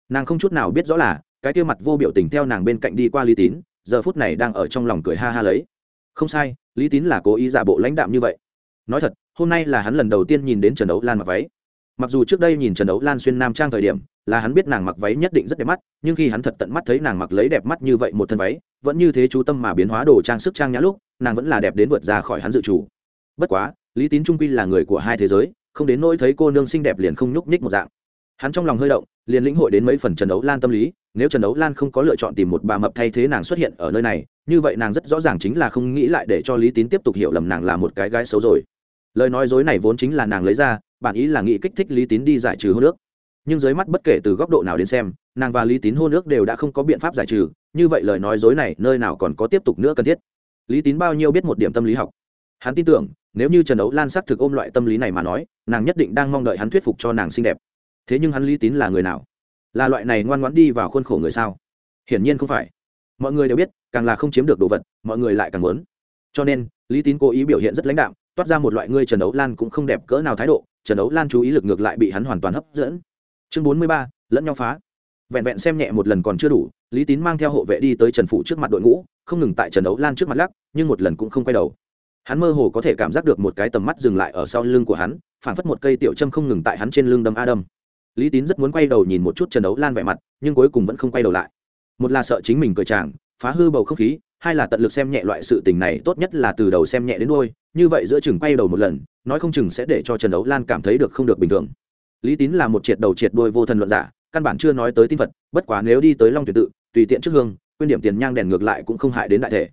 nàng không chút nào biết rõ là, cái kia mặt vô biểu tình theo nàng bên cạnh đi qua lý tín, giờ phút này đang ở trong lòng cười ha ha lấy. Không sai, lý tín là cố ý giả bộ lãnh đạm như vậy. Nói thật, hôm nay là hắn lần đầu tiên nhìn đến trần đấu lan mặc váy. Mặc dù trước đây nhìn trần đấu lan xuyên nam trang thời điểm, là hắn biết nàng mặc váy nhất định rất đẹp mắt, nhưng khi hắn thật tận mắt thấy nàng mặc lấy đẹp mắt như vậy một thân váy, vẫn như thế chú tâm mà biến hóa đồ trang sức trang nhã lúc, nàng vẫn là đẹp đến vượt ra khỏi hắn dự chủ bất quá, lý tín trung quy là người của hai thế giới, không đến nỗi thấy cô nương xinh đẹp liền không nhúc nhích một dạng hắn trong lòng hơi động, liền lĩnh hội đến mấy phần trần đấu lan tâm lý, nếu trần đấu lan không có lựa chọn tìm một bà mập thay thế nàng xuất hiện ở nơi này, như vậy nàng rất rõ ràng chính là không nghĩ lại để cho lý tín tiếp tục hiểu lầm nàng là một cái gái xấu rồi. Lời nói dối này vốn chính là nàng lấy ra, bản ý là nghĩ kích thích lý tín đi giải trừ hôn ước. Nhưng dưới mắt bất kể từ góc độ nào đến xem, nàng và lý tín hôn ước đều đã không có biện pháp giải trừ, như vậy lời nói dối này nơi nào còn có tiếp tục nữa cần thiết. Lý tín bao nhiêu biết một điểm tâm lý học. Hắn tin tưởng, nếu như trần đấu lan xác thực ôm loại tâm lý này mà nói, nàng nhất định đang mong đợi hắn thuyết phục cho nàng xinh đẹp thế nhưng hắn lý tín là người nào? Là loại này ngoan ngoãn đi vào khuôn khổ người sao? Hiển nhiên không phải. Mọi người đều biết, càng là không chiếm được đồ vật, mọi người lại càng muốn. Cho nên, lý tín cố ý biểu hiện rất lãnh đạm, toát ra một loại ngươi trần đấu lan cũng không đẹp cỡ nào thái độ, trần đấu lan chú ý lực ngược lại bị hắn hoàn toàn hấp dẫn. Chương bốn mươi ba, lẫn nhau phá. Vẹn vẹn xem nhẹ một lần còn chưa đủ, lý tín mang theo hộ vệ đi tới trần phụ trước mặt đội ngũ, không ngừng tại trần đấu lan trước mặt lắc, nhưng một lần cũng không quay đầu. Hắn mơ hồ có thể cảm giác được một cái tầm mắt dừng lại ở sau lưng của hắn, phảng phất một cây tiểu châm không ngừng tại hắn trên lưng đâm a đâm lý tín rất muốn quay đầu nhìn một chút trần đấu lan vẻ mặt, nhưng cuối cùng vẫn không quay đầu lại. Một là sợ chính mình cười chàng, phá hư bầu không khí, hai là tận lực xem nhẹ loại sự tình này, tốt nhất là từ đầu xem nhẹ đến đôi như vậy giữa chừng quay đầu một lần, nói không chừng sẽ để cho trần đấu lan cảm thấy được không được bình thường. Lý tín là một triệt đầu triệt đôi vô thần luận giả, căn bản chưa nói tới tin phật, bất quá nếu đi tới long tuyển tự, tùy tiện trước hương quyên điểm tiền nhang đèn ngược lại cũng không hại đến đại thể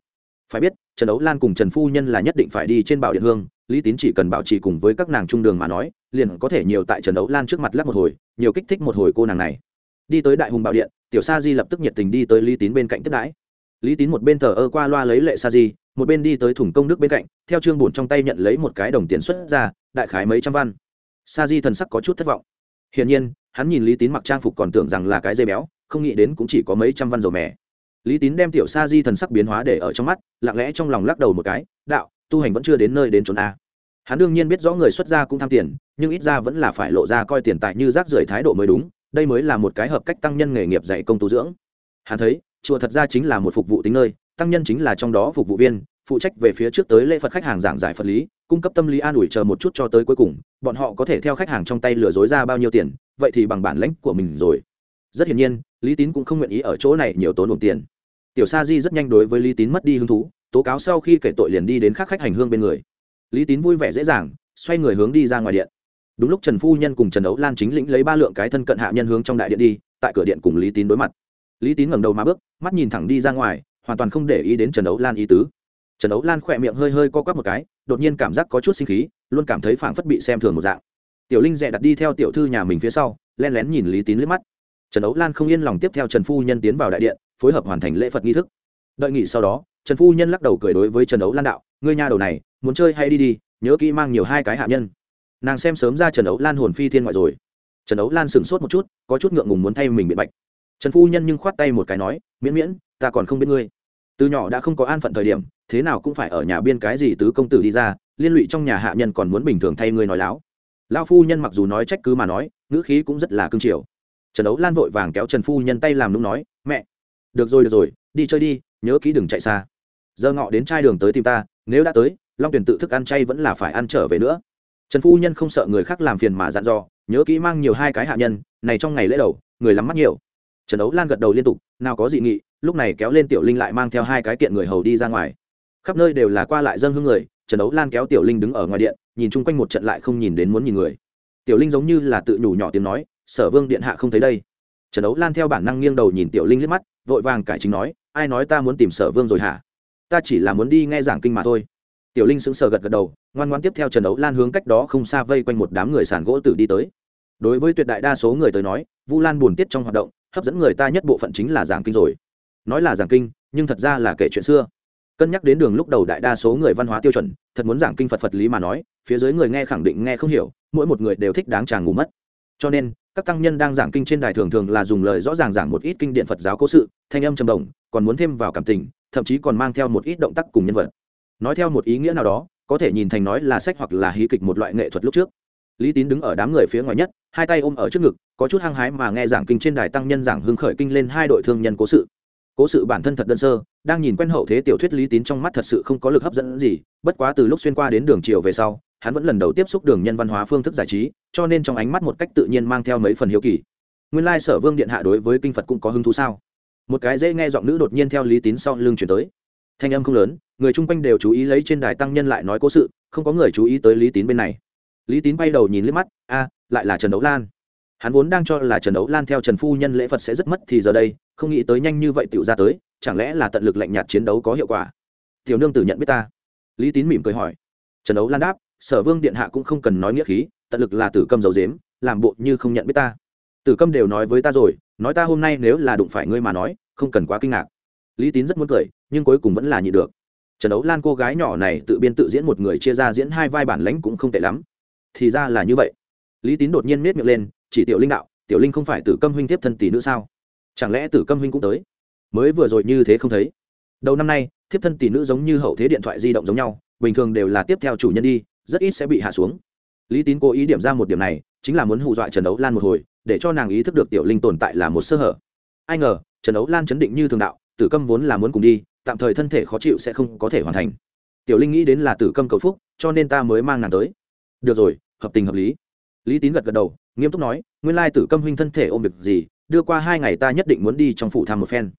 phải biết, trần ấu lan cùng trần phu nhân là nhất định phải đi trên bảo điện hương, lý tín chỉ cần bảo trì cùng với các nàng trung đường mà nói, liền có thể nhiều tại trần ấu lan trước mặt lắp một hồi, nhiều kích thích một hồi cô nàng này. Đi tới đại hùng bảo điện, tiểu sa di lập tức nhiệt tình đi tới lý tín bên cạnh tiếp đãi. Lý tín một bên thờ ơ qua loa lấy lệ sa di, một bên đi tới thủng công đức bên cạnh, theo trương bổn trong tay nhận lấy một cái đồng tiền xuất ra, đại khái mấy trăm văn. Sa di thần sắc có chút thất vọng. Hiển nhiên, hắn nhìn lý tín mặc trang phục còn tưởng rằng là cái dây béo, không nghĩ đến cũng chỉ có mấy trăm văn dầu mè lý tín đem tiểu sa di thần sắc biến hóa để ở trong mắt, lặng lẽ trong lòng lắc đầu một cái, đạo, tu hành vẫn chưa đến nơi đến chốn a. Hắn đương nhiên biết rõ người xuất gia cũng tham tiền, nhưng ít ra vẫn là phải lộ ra coi tiền tài như rác rưởi thái độ mới đúng, đây mới là một cái hợp cách tăng nhân nghề nghiệp dạy công tu dưỡng. Hắn thấy, chùa thật ra chính là một phục vụ tính nơi, tăng nhân chính là trong đó phục vụ viên, phụ trách về phía trước tới lễ phật khách hàng giảng giải phật lý, cung cấp tâm lý an ủi chờ một chút cho tới cuối cùng, bọn họ có thể theo khách hàng trong tay lừa dối ra bao nhiêu tiền, vậy thì bằng bản lãnh của mình rồi. Rất hiển nhiên, lý tín cũng không nguyện ý ở chỗ này nhiều tốn đồng tiền tiểu sa di rất nhanh đối với lý tín mất đi hứng thú, tố cáo sau khi kể tội liền đi đến khắc khách hành hương bên người. Lý tín vui vẻ dễ dàng, xoay người hướng đi ra ngoài điện. Đúng lúc trần phu nhân cùng trần ấu lan chính lĩnh lấy ba lượng cái thân cận hạ nhân hướng trong đại điện đi, tại cửa điện cùng lý tín đối mặt. Lý tín ngẩng đầu mà bước, mắt nhìn thẳng đi ra ngoài, hoàn toàn không để ý đến trần ấu lan ý tứ. Trần ấu lan khỏe miệng hơi hơi co quắp một cái, đột nhiên cảm giác có chút sinh khí, luôn cảm thấy phảng phất bị xem thường một dạng. Tiểu linh dẹ đặt đi theo tiểu thư nhà mình phía sau, len lén nhìn lý tín liếc mắt. Trần ấu lan không yên lòng tiếp theo trần phu nhân tiến vào đại điện phối hợp hoàn thành lễ phật nghi thức. Đợi nghỉ sau đó, trần phu nhân lắc đầu cười đối với trần ấu lan đạo, ngươi nhà đầu này, muốn chơi hay đi đi, nhớ kỹ mang nhiều hai cái hạ nhân. Nàng xem sớm ra trần ấu lan hồn phi thiên ngoại rồi. Trần ấu lan sửng sốt một chút, có chút ngượng ngùng muốn thay mình bị bạch. Trần phu nhân nhưng khoát tay một cái nói, miễn miễn, ta còn không biết ngươi. Từ nhỏ đã không có an phận thời điểm, thế nào cũng phải ở nhà biên cái gì tứ công tử đi ra, liên lụy trong nhà hạ nhân còn muốn bình thường thay ngươi nói láo. Lao phu nhân mặc dù nói trách cứ mà nói, ngữ khí cũng rất là cương triều trần ấu lan vội vàng kéo trần phu nhân tay làm đúng nói, mẹ được rồi được rồi, đi chơi đi, nhớ kỹ đừng chạy xa. Giờ ngọ đến trai đường tới tìm ta, nếu đã tới, long tuyển tự thức ăn chay vẫn là phải ăn trở về nữa. Trần phu nhân không sợ người khác làm phiền mà dặn dò, nhớ kỹ mang nhiều hai cái hạ nhân, này trong ngày lễ đầu, người lắm mắt nhiều. Trần ấu lan gật đầu liên tục, nào có dị nghị, lúc này kéo lên tiểu linh lại mang theo hai cái kiện người hầu đi ra ngoài. Khắp nơi đều là qua lại dân hương người, trần ấu lan kéo tiểu linh đứng ở ngoài điện, nhìn chung quanh một trận lại không nhìn đến muốn nhìn người. Tiểu linh giống như là tự nhủ nhỏ tiếng nói, sở vương điện hạ không thấy đây. Trần ấu lan theo bản năng nghiêng đầu nhìn tiểu linh liếc mắt vội vàng cải chính nói, ai nói ta muốn tìm sở vương rồi hả? Ta chỉ là muốn đi nghe giảng kinh mà thôi. Tiểu linh sững sờ gật gật đầu, ngoan ngoan tiếp theo trần ấu lan hướng cách đó không xa vây quanh một đám người sàn gỗ tử đi tới. Đối với tuyệt đại đa số người tới nói, vu lan buồn tiết trong hoạt động, hấp dẫn người ta nhất bộ phận chính là giảng kinh rồi. Nói là giảng kinh, nhưng thật ra là kể chuyện xưa. Cân nhắc đến đường lúc đầu đại đa số người văn hóa tiêu chuẩn, thật muốn giảng kinh phật phật lý mà nói, phía dưới người nghe khẳng định nghe không hiểu, mỗi một người đều thích đáng chàng ngủ mất cho nên, các tăng nhân đang giảng kinh trên đài thường thường là dùng lời rõ ràng giảng một ít kinh điện phật giáo cố sự, thanh âm trầm đồng, còn muốn thêm vào cảm tình, thậm chí còn mang theo một ít động tác cùng nhân vật. Nói theo một ý nghĩa nào đó, có thể nhìn thành nói là sách hoặc là hí kịch một loại nghệ thuật lúc trước. Lý tín đứng ở đám người phía ngoài nhất, hai tay ôm ở trước ngực, có chút hăng hái mà nghe giảng kinh trên đài tăng nhân giảng hưng khởi kinh lên hai đội thương nhân cố sự. Cố sự bản thân thật đơn sơ, đang nhìn quen hậu thế tiểu thuyết lý tín trong mắt thật sự không có lực hấp dẫn gì, bất quá từ lúc xuyên qua đến đường chiều về sau, hắn vẫn lần đầu tiếp xúc đường nhân văn hóa phương thức giải trí cho nên trong ánh mắt một cách tự nhiên mang theo mấy phần hiếu kỳ. Nguyên lai sở vương điện hạ đối với kinh phật cũng có hứng thú sao? Một cái dễ nghe giọng nữ đột nhiên theo lý tín sau lưng chuyển tới. Thanh âm không lớn, người chung quanh đều chú ý lấy trên đài tăng nhân lại nói cố sự, không có người chú ý tới lý tín bên này. Lý tín bay đầu nhìn liếc mắt, a, lại là trần đấu lan. Hắn vốn đang cho là trần đấu lan theo trần phu nhân lễ phật sẽ rất mất thì giờ đây, không nghĩ tới nhanh như vậy tựu ra tới, chẳng lẽ là tận lực lạnh nhạt chiến đấu có hiệu quả? Tiểu nương tử nhận biết ta. Lý tín mỉm cười hỏi. Trần đấu lan đáp, sở vương điện hạ cũng không cần nói nghĩa khí tận lực là tử câm dầu dếm làm bộ như không nhận biết ta. Tử câm đều nói với ta rồi, nói ta hôm nay nếu là đụng phải ngươi mà nói, không cần quá kinh ngạc. Lý tín rất muốn cười, nhưng cuối cùng vẫn là nhị được. Trần đấu lan cô gái nhỏ này tự biên tự diễn một người chia ra diễn hai vai bản lãnh cũng không tệ lắm. Thì ra là như vậy. Lý tín đột nhiên miết miệng lên, chỉ tiểu linh đạo, tiểu linh không phải tử câm huynh tiếp thân tỷ nữ sao? Chẳng lẽ tử câm huynh cũng tới? Mới vừa rồi như thế không thấy. Đầu năm nay, thiếp thân tỷ nữ giống như hậu thế điện thoại di động giống nhau, bình thường đều là tiếp theo chủ nhân đi, rất ít sẽ bị hạ xuống lý tín cố ý điểm ra một điểm này, chính là muốn hù dọa trần đấu lan một hồi, để cho nàng ý thức được tiểu linh tồn tại là một sơ hở. Ai ngờ, trần đấu lan chấn định như thường đạo, tử câm vốn là muốn cùng đi, tạm thời thân thể khó chịu sẽ không có thể hoàn thành. Tiểu linh nghĩ đến là tử câm cầu phúc, cho nên ta mới mang nàng tới. Được rồi, hợp tình hợp lý. Lý tín gật gật đầu, nghiêm túc nói, nguyên lai tử câm huynh thân thể ôm việc gì, đưa qua hai ngày ta nhất định muốn đi trong phủ thăm một phen.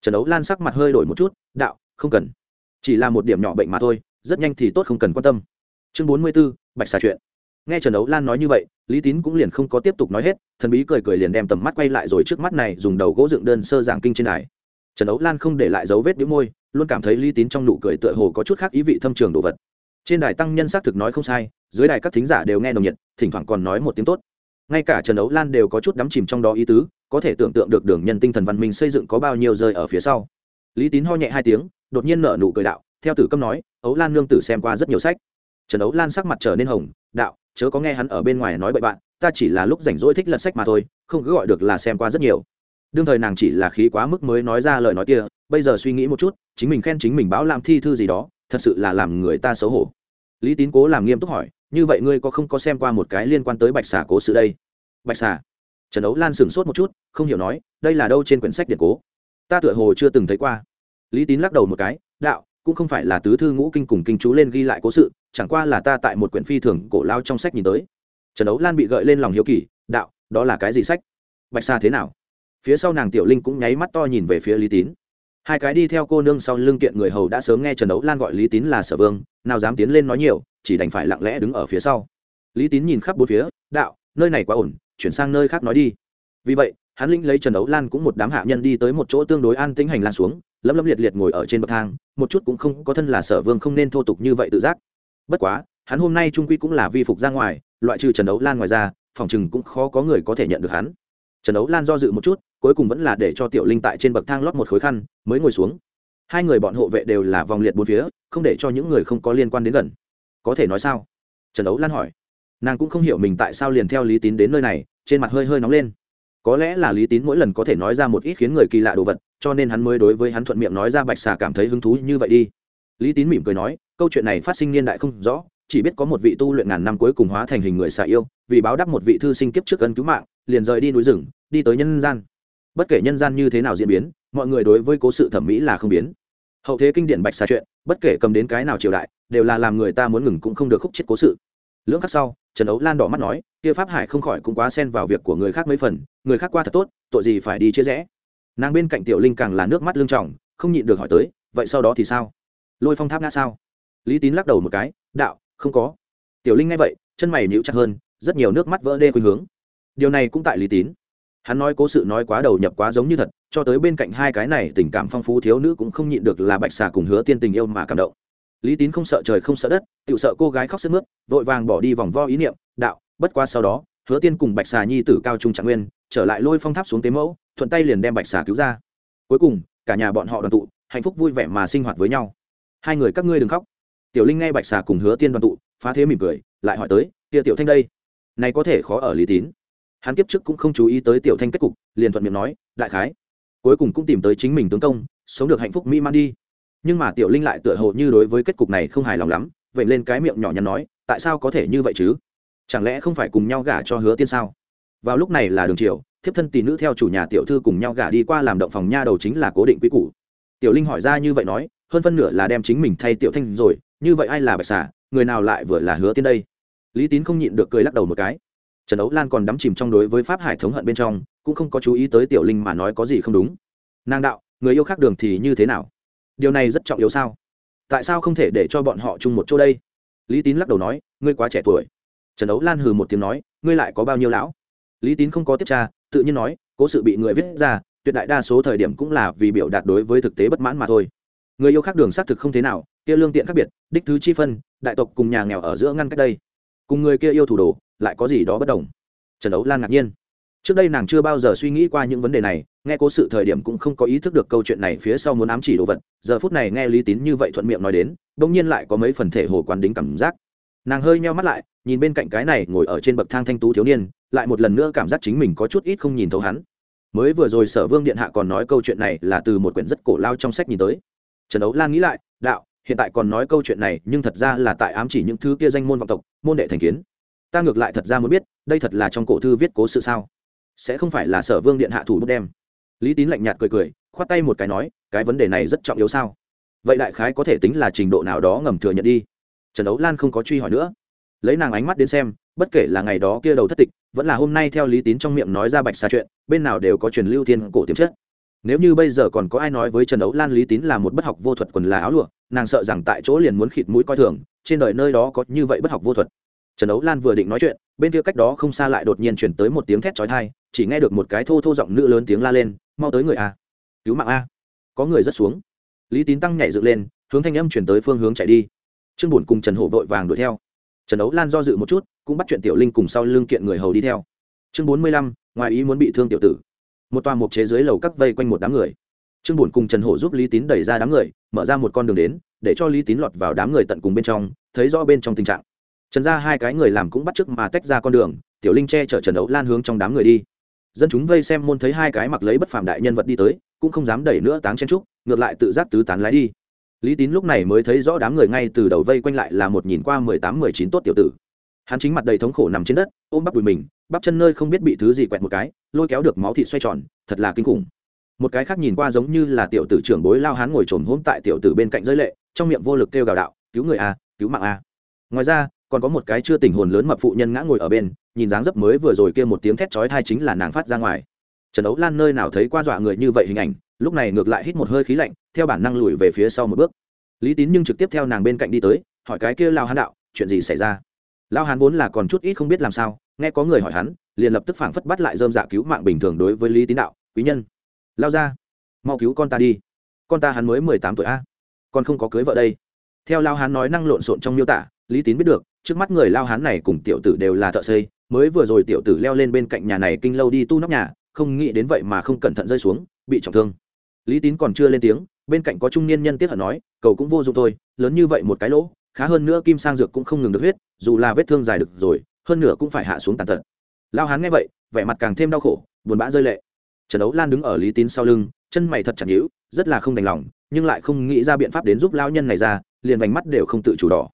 Trần đấu lan sắc mặt hơi đổi một chút, đạo, không cần. Chỉ là một điểm nhỏ bệnh mà thôi, rất nhanh thì tốt không cần quan tâm. Chương bốn mươi b ố bạch xà chuyện nghe trần đấu lan nói như vậy, lý tín cũng liền không có tiếp tục nói hết, thần bí cười cười liền đem tầm mắt quay lại rồi trước mắt này dùng đầu gỗ dựng đơn sơ giảng kinh trên đài. Trần đấu lan không để lại dấu vết đĩu môi, luôn cảm thấy lý tín trong nụ cười tựa hồ có chút khác ý vị thâm trường đồ vật. Trên đài tăng nhân xác thực nói không sai, dưới đài các thính giả đều nghe nồng nhiệt, thỉnh thoảng còn nói một tiếng tốt. Ngay cả trần đấu lan đều có chút đắm chìm trong đó ý tứ, có thể tưởng tượng được đường nhân tinh thần văn minh xây dựng có bao nhiêu rơi ở phía sau. Lý tín ho nhẹ hai tiếng, đột nhiên nở nụ cười đạo, theo tử câm nói, ấu lan nương tử xem qua rất nhiều sách. Trần ấu lan sắc mặt trở nên hồng, đạo chớ có nghe hắn ở bên ngoài nói bậy bạn, ta chỉ là lúc rảnh rỗi thích lật sách mà thôi, không cứ gọi được là xem qua rất nhiều. Đương thời nàng chỉ là khí quá mức mới nói ra lời nói kia, bây giờ suy nghĩ một chút, chính mình khen chính mình báo làm thi thư gì đó, thật sự là làm người ta xấu hổ. Lý tín cố làm nghiêm túc hỏi, như vậy ngươi có không có xem qua một cái liên quan tới bạch xà cố sự đây? Bạch xà? Trần ấu lan sửng sốt một chút, không hiểu nói, đây là đâu trên quyển sách điện cố? Ta tựa hồ chưa từng thấy qua. Lý tín lắc đầu một cái, đạo, cũng không phải là tứ thư ngũ kinh cùng kinh chú lên ghi lại cố sự chẳng qua là ta tại một quyển phi thường cổ lao trong sách nhìn tới. Trần ấu lan bị gợi lên lòng hiếu kỳ, đạo, đó là cái gì sách? Bạch xa thế nào? Phía sau nàng tiểu linh cũng nháy mắt to nhìn về phía lý tín. Hai cái đi theo cô nương sau lưng kiện người hầu đã sớm nghe trần ấu lan gọi lý tín là sở vương, nào dám tiến lên nói nhiều, chỉ đành phải lặng lẽ đứng ở phía sau. Lý tín nhìn khắp bốn phía, đạo, nơi này quá ổn, chuyển sang nơi khác nói đi. Vì vậy, hắn linh lấy trần ấu lan cũng một đám hạ nhân đi tới một chỗ tương đối an tĩnh hành lan xuống, lấm lấm liệt liệt ngồi ở trên bậc thang, một chút cũng không có thân là sở vương không nên thô tục như vậy tự giác bất quá, hắn hôm nay trung quy cũng là vi phục ra ngoài, loại trừ trần đấu lan ngoài ra, phòng chừng cũng khó có người có thể nhận được hắn. Trần đấu lan do dự một chút, cuối cùng vẫn là để cho tiểu linh tại trên bậc thang lót một khối khăn, mới ngồi xuống. Hai người bọn hộ vệ đều là vòng liệt bốn phía, không để cho những người không có liên quan đến gần. Có thể nói sao? Trần đấu lan hỏi. Nàng cũng không hiểu mình tại sao liền theo lý tín đến nơi này, trên mặt hơi hơi nóng lên. Có lẽ là lý tín mỗi lần có thể nói ra một ít khiến người kỳ lạ đồ vật, cho nên hắn mới đối với hắn thuận miệng nói ra bạch xà cảm thấy hứng thú như vậy đi lý tín mỉm cười nói, câu chuyện này phát sinh niên đại không rõ, chỉ biết có một vị tu luyện ngàn năm cuối cùng hóa thành hình người xạ yêu, vì báo đáp một vị thư sinh kiếp trước ân cứu mạng, liền rời đi núi rừng, đi tới nhân gian. Bất kể nhân gian như thế nào diễn biến, mọi người đối với cố sự thẩm mỹ là không biến. Hậu thế kinh điển bạch xà chuyện, bất kể cầm đến cái nào triều đại, đều là làm người ta muốn ngừng cũng không được khúc chết cố sự. Lưỡng khắc sau, trần ấu lan đỏ mắt nói, kia pháp hải không khỏi cũng quá xen vào việc của người khác mấy phần, người khác qua thật tốt, tội gì phải đi chia rẽ. Nàng bên cạnh tiểu linh càng là nước mắt lưng trọng không nhịn được hỏi tới, vậy sau đó thì sao? Lôi phong tháp ngã sao? Lý tín lắc đầu một cái, đạo, không có. Tiểu linh nghe vậy, chân mày níu chặt hơn, rất nhiều nước mắt vỡ đê khuynh hướng. Điều này cũng tại lý tín. Hắn nói cố sự nói quá đầu nhập quá giống như thật, cho tới bên cạnh hai cái này tình cảm phong phú thiếu nữ cũng không nhịn được là bạch xà cùng hứa tiên tình yêu mà cảm động. Lý tín không sợ trời không sợ đất tự sợ cô gái khóc sức mướt, vội vàng bỏ đi vòng vo ý niệm, đạo, bất qua sau đó, hứa tiên cùng bạch xà nhi tử cao trung trạng nguyên, trở lại lôi phong tháp xuống tế mẫu, thuận tay liền đem bạch xà cứu ra. Cuối cùng, cả nhà bọn họ đoàn tụ, hạnh phúc vui vẻ mà sinh hoạt với nhau hai người các ngươi đừng khóc. Tiểu linh nghe bạch xà cùng hứa tiên đoàn tụ, phá thế mỉm cười, lại hỏi tới, tia tiểu thanh đây, này có thể khó ở lý tín? Hắn kiếp trước cũng không chú ý tới tiểu thanh kết cục, liền thuận miệng nói, đại khái, cuối cùng cũng tìm tới chính mình tướng công, sống được hạnh phúc mỹ man đi. Nhưng mà tiểu linh lại tựa hồ như đối với kết cục này không hài lòng lắm vậy lên cái miệng nhỏ nhắn nói, tại sao có thể như vậy chứ? Chẳng lẽ không phải cùng nhau gả cho hứa tiên sao? Vào lúc này là đường triều thiếp thân tỷ nữ theo chủ nhà tiểu thư cùng nhau gả đi qua làm động phòng nha đầu chính là cố định quý củ. Tiểu linh hỏi ra như vậy nói hơn phân nửa là đem chính mình thay tiểu thanh rồi, như vậy ai là bạch xà, người nào lại vừa là hứa tiên đây? Lý tín không nhịn được cười lắc đầu một cái. Trần ấu lan còn đắm chìm trong đối với pháp hải thống hận bên trong, cũng không có chú ý tới tiểu linh mà nói có gì không đúng. Nàng đạo, người yêu khác đường thì như thế nào? Điều này rất trọng yếu sao? Tại sao không thể để cho bọn họ chung một chỗ đây? Lý tín lắc đầu nói, ngươi quá trẻ tuổi. Trần ấu lan hừ một tiếng nói, ngươi lại có bao nhiêu lão? Lý tín không có tiếp tra, tự nhiên nói, cố sự bị người viết ra, tuyệt đại đa số thời điểm cũng là vì biểu đạt đối với thực tế bất mãn mà thôi người yêu khác đường xác thực không thế nào, kia lương tiện khác biệt, đích thứ chi phân, đại tộc cùng nhà nghèo ở giữa ngăn cách đây. Cùng người kia yêu thủ đồ, lại có gì đó bất đồng? Trần đấu lan ngạc nhiên. Trước đây nàng chưa bao giờ suy nghĩ qua những vấn đề này, nghe cố sự thời điểm cũng không có ý thức được câu chuyện này phía sau muốn ám chỉ đồ vật, giờ phút này nghe lý tín như vậy thuận miệng nói đến đ ỗ n g nhiên lại có mấy phần thể hồ quán đính cảm giác. Nàng hơi nheo mắt lại, nhìn bên cạnh cái này ngồi ở trên bậc thang thanh tú thiếu niên, lại một lần nữa cảm giác chính mình có chút ít không nhìn thấu hắn. Mới vừa rồi sở vương điện hạ còn nói câu chuyện này là từ một quyển rất cổ lao trong sách nhìn tới trần đấu lan nghĩ lại, đạo, hiện tại còn nói câu chuyện này, nhưng thật ra là tại ám chỉ những thứ kia danh môn vọng tộc, môn đệ thành kiến. Ta ngược lại thật ra muốn biết, đây thật là trong cổ thư viết cố sự sao? Sẽ không phải là sở vương điện hạ thủ bút đem? Lý tín lạnh nhạt cười cười, khoát tay một cái nói, cái vấn đề này rất trọng yếu sao? Vậy đại khái có thể tính là trình độ nào đó ngầm thừa nhận đi. Trần ấu lan không có truy hỏi nữa. Lấy nàng ánh mắt đến xem, bất kể là ngày đó kia đầu thất tịch, vẫn là hôm nay theo lý tín trong miệng nói ra bạch xa chuyện, bên nào đều có truyền lưu thiên cổ tiềm chất nếu như bây giờ còn có ai nói với trần đấu lan, lý tín là một bất học vô thuật quần là áo lụa, nàng sợ rằng tại chỗ liền muốn khịt mũi coi thường, trên đời nơi đó có như vậy bất học vô thuật. Trần đấu lan vừa định nói chuyện, bên kia cách đó không xa lại đột nhiên chuyển tới một tiếng thét trói thai chỉ nghe được một cái thô thô giọng nữ lớn tiếng la lên, mau tới người a, cứu mạng a. Có người rất xuống. Lý tín tăng nhảy dựng lên, hướng thanh âm chuyển tới phương hướng chạy đi. Trương bùn cùng trần hổ vội vàng đuổi theo. Trần đấu lan do dự một chút, cũng bắt chuyện tiểu linh cùng sau lưng kiện người hầu đi theo. Chương bốn mươi lăm, ngoài ý muốn bị thương tiểu tử một toa mục chế dưới lầu các vây quanh một đám người. Trương bổn cùng trần hổ giúp lý tín đẩy ra đám người, mở ra một con đường đến, để cho lý tín lọt vào đám người tận cùng bên trong, thấy rõ bên trong tình trạng. Trần ra hai cái người làm cũng bắt chước mà tách ra con đường, tiểu linh che chở trần đấu lan hướng trong đám người đi. Dân chúng vây xem môn thấy hai cái mặc lấy bất phàm đại nhân vật đi tới, cũng không dám đẩy nữa táng chen trúc, ngược lại tự giác tứ tán lái đi. Lý tín lúc này mới thấy rõ đám người ngay từ đầu vây quanh lại là một nhìn qua mười tám, mười chín tốt tiểu tử hắn chính mặt đầy thống khổ nằm trên đất, ôm bắp đùi mình, bắp chân nơi không biết bị thứ gì quẹt một cái, lôi kéo được máu thịt xoay tròn, thật là kinh khủng. Một cái khác nhìn qua giống như là tiểu tử trưởng bối lao hắn ngồi trồm hôm tại tiểu tử bên cạnh giới lệ, trong miệng vô lực kêu gào đạo, cứu người a cứu mạng a ngoài ra, còn có một cái chưa tình hồn lớn mập phụ nhân ngã ngồi ở bên, nhìn dáng dấp mới vừa rồi kia một tiếng thét chói thai chính là nàng phát ra ngoài. Trần ấu lan nơi nào thấy qua dọa người như vậy hình ảnh, lúc này ngược lại hít một hơi khí lạnh, theo bản năng lùi về phía sau một bước. Lý tín nhưng trực tiếp theo nàng bên cạnh đi tới, hỏi cái kia lao hán đạo, chuyện gì xảy ra? Lao hán vốn là còn chút ít không biết làm sao, nghe có người hỏi hắn, liền lập tức phảng phất bắt lại dơm dạ cứu mạng bình thường đối với lý tín đạo, quý nhân, lao ra, mau cứu con ta đi. Con ta hắn mới mười tám tuổi a con không có cưới vợ đây. Theo lao hán nói năng lộn xộn trong miêu tả, lý tín biết được, trước mắt người lao hán này cùng tiểu tử đều là thợ xây, mới vừa rồi tiểu tử leo lên bên cạnh nhà này kinh lâu đi tu nóc nhà, không nghĩ đến vậy mà không cẩn thận rơi xuống, bị trọng thương. Lý tín còn chưa lên tiếng, bên cạnh có trung niên nhân tiết hận nói, cầu cũng vô dụng thôi, lớn như vậy một cái lỗ khá hơn nữa kim sang dược cũng không ngừng được huyết, dù là vết thương dài được rồi, hơn nửa cũng phải hạ xuống tàn tật. Lao hán nghe vậy, vẻ mặt càng thêm đau khổ, buồn bã rơi lệ. Trần đấu lan đứng ở lý tín sau lưng, chân mày thật chặt nhữ rất là không đành lòng, nhưng lại không nghĩ ra biện pháp đến giúp lao nhân này ra, liền vành mắt đều không tự chủ đỏ.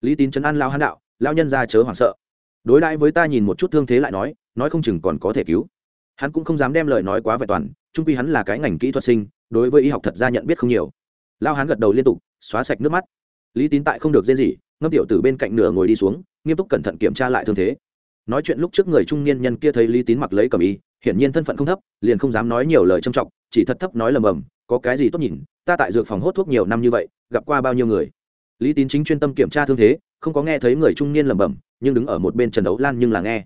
Lý tín chấn an lao hán đạo lao nhân ra chớ hoảng sợ. Đối đãi với ta nhìn một chút thương thế lại nói nói không chừng còn có thể cứu. Hắn cũng không dám đem lời nói quá vẹn toàn trung quy hắn là cái ngành kỹ thuật sinh, đối với y học thật ra nhận biết không nhiều. Lao hắn gật đầu liên tục, xóa sạch nước mắt lý tín tại không được rên gì ngâm tiểu từ bên cạnh nửa ngồi đi xuống, nghiêm túc cẩn thận kiểm tra lại thương thế. Nói chuyện lúc trước người trung niên nhân kia thấy lý tín mặc lấy cầm y, hiển nhiên thân phận không thấp, liền không dám nói nhiều lời trâm trọng, chỉ thật thấp nói lầm bầm, có cái gì tốt nhìn, ta tại dược phòng hốt thuốc nhiều năm như vậy, gặp qua bao nhiêu người? Lý tín chính chuyên tâm kiểm tra thương thế, không có nghe thấy người trung niên lẩm bẩm, nhưng đứng ở một bên trần đấu lan nhưng là nghe.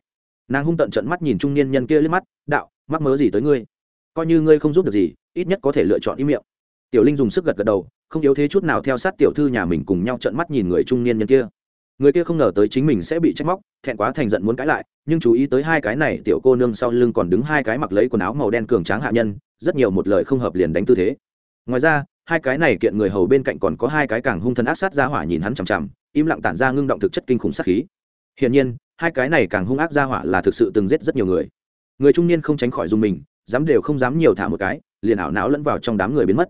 Nàng hung tận trận mắt nhìn trung niên nhân kia lên mắt, đạo, mắc mớ gì tới ngươi? Coi như ngươi không giúp được gì, ít nhất có thể lựa chọn ý miệng. Tiểu linh dùng sức gật gật đầu không yếu thế chút nào theo sát tiểu thư nhà mình cùng nhau trợn mắt nhìn người trung niên nhân kia. Người kia không ngờ tới chính mình sẽ bị trách móc, thẹn quá thành giận muốn cãi lại, nhưng chú ý tới hai cái này, tiểu cô nương sau lưng còn đứng hai cái mặc lấy quần áo màu đen cường tráng hạ nhân, rất nhiều một lời không hợp liền đánh tư thế. Ngoài ra, hai cái này kiện người hầu bên cạnh còn có hai cái càng hung thần ác sát ra hỏa nhìn hắn chằm chằm, im lặng tản ra ngưng động thực chất kinh khủng sát khí. Hiển nhiên, hai cái này càng hung ác ra hỏa là thực sự từng giết rất nhiều người. Người trung niên không tránh khỏi dùng mình, dám đều không dám nhiều thả một cái, liền ảo não lẫn vào trong đám người biến mất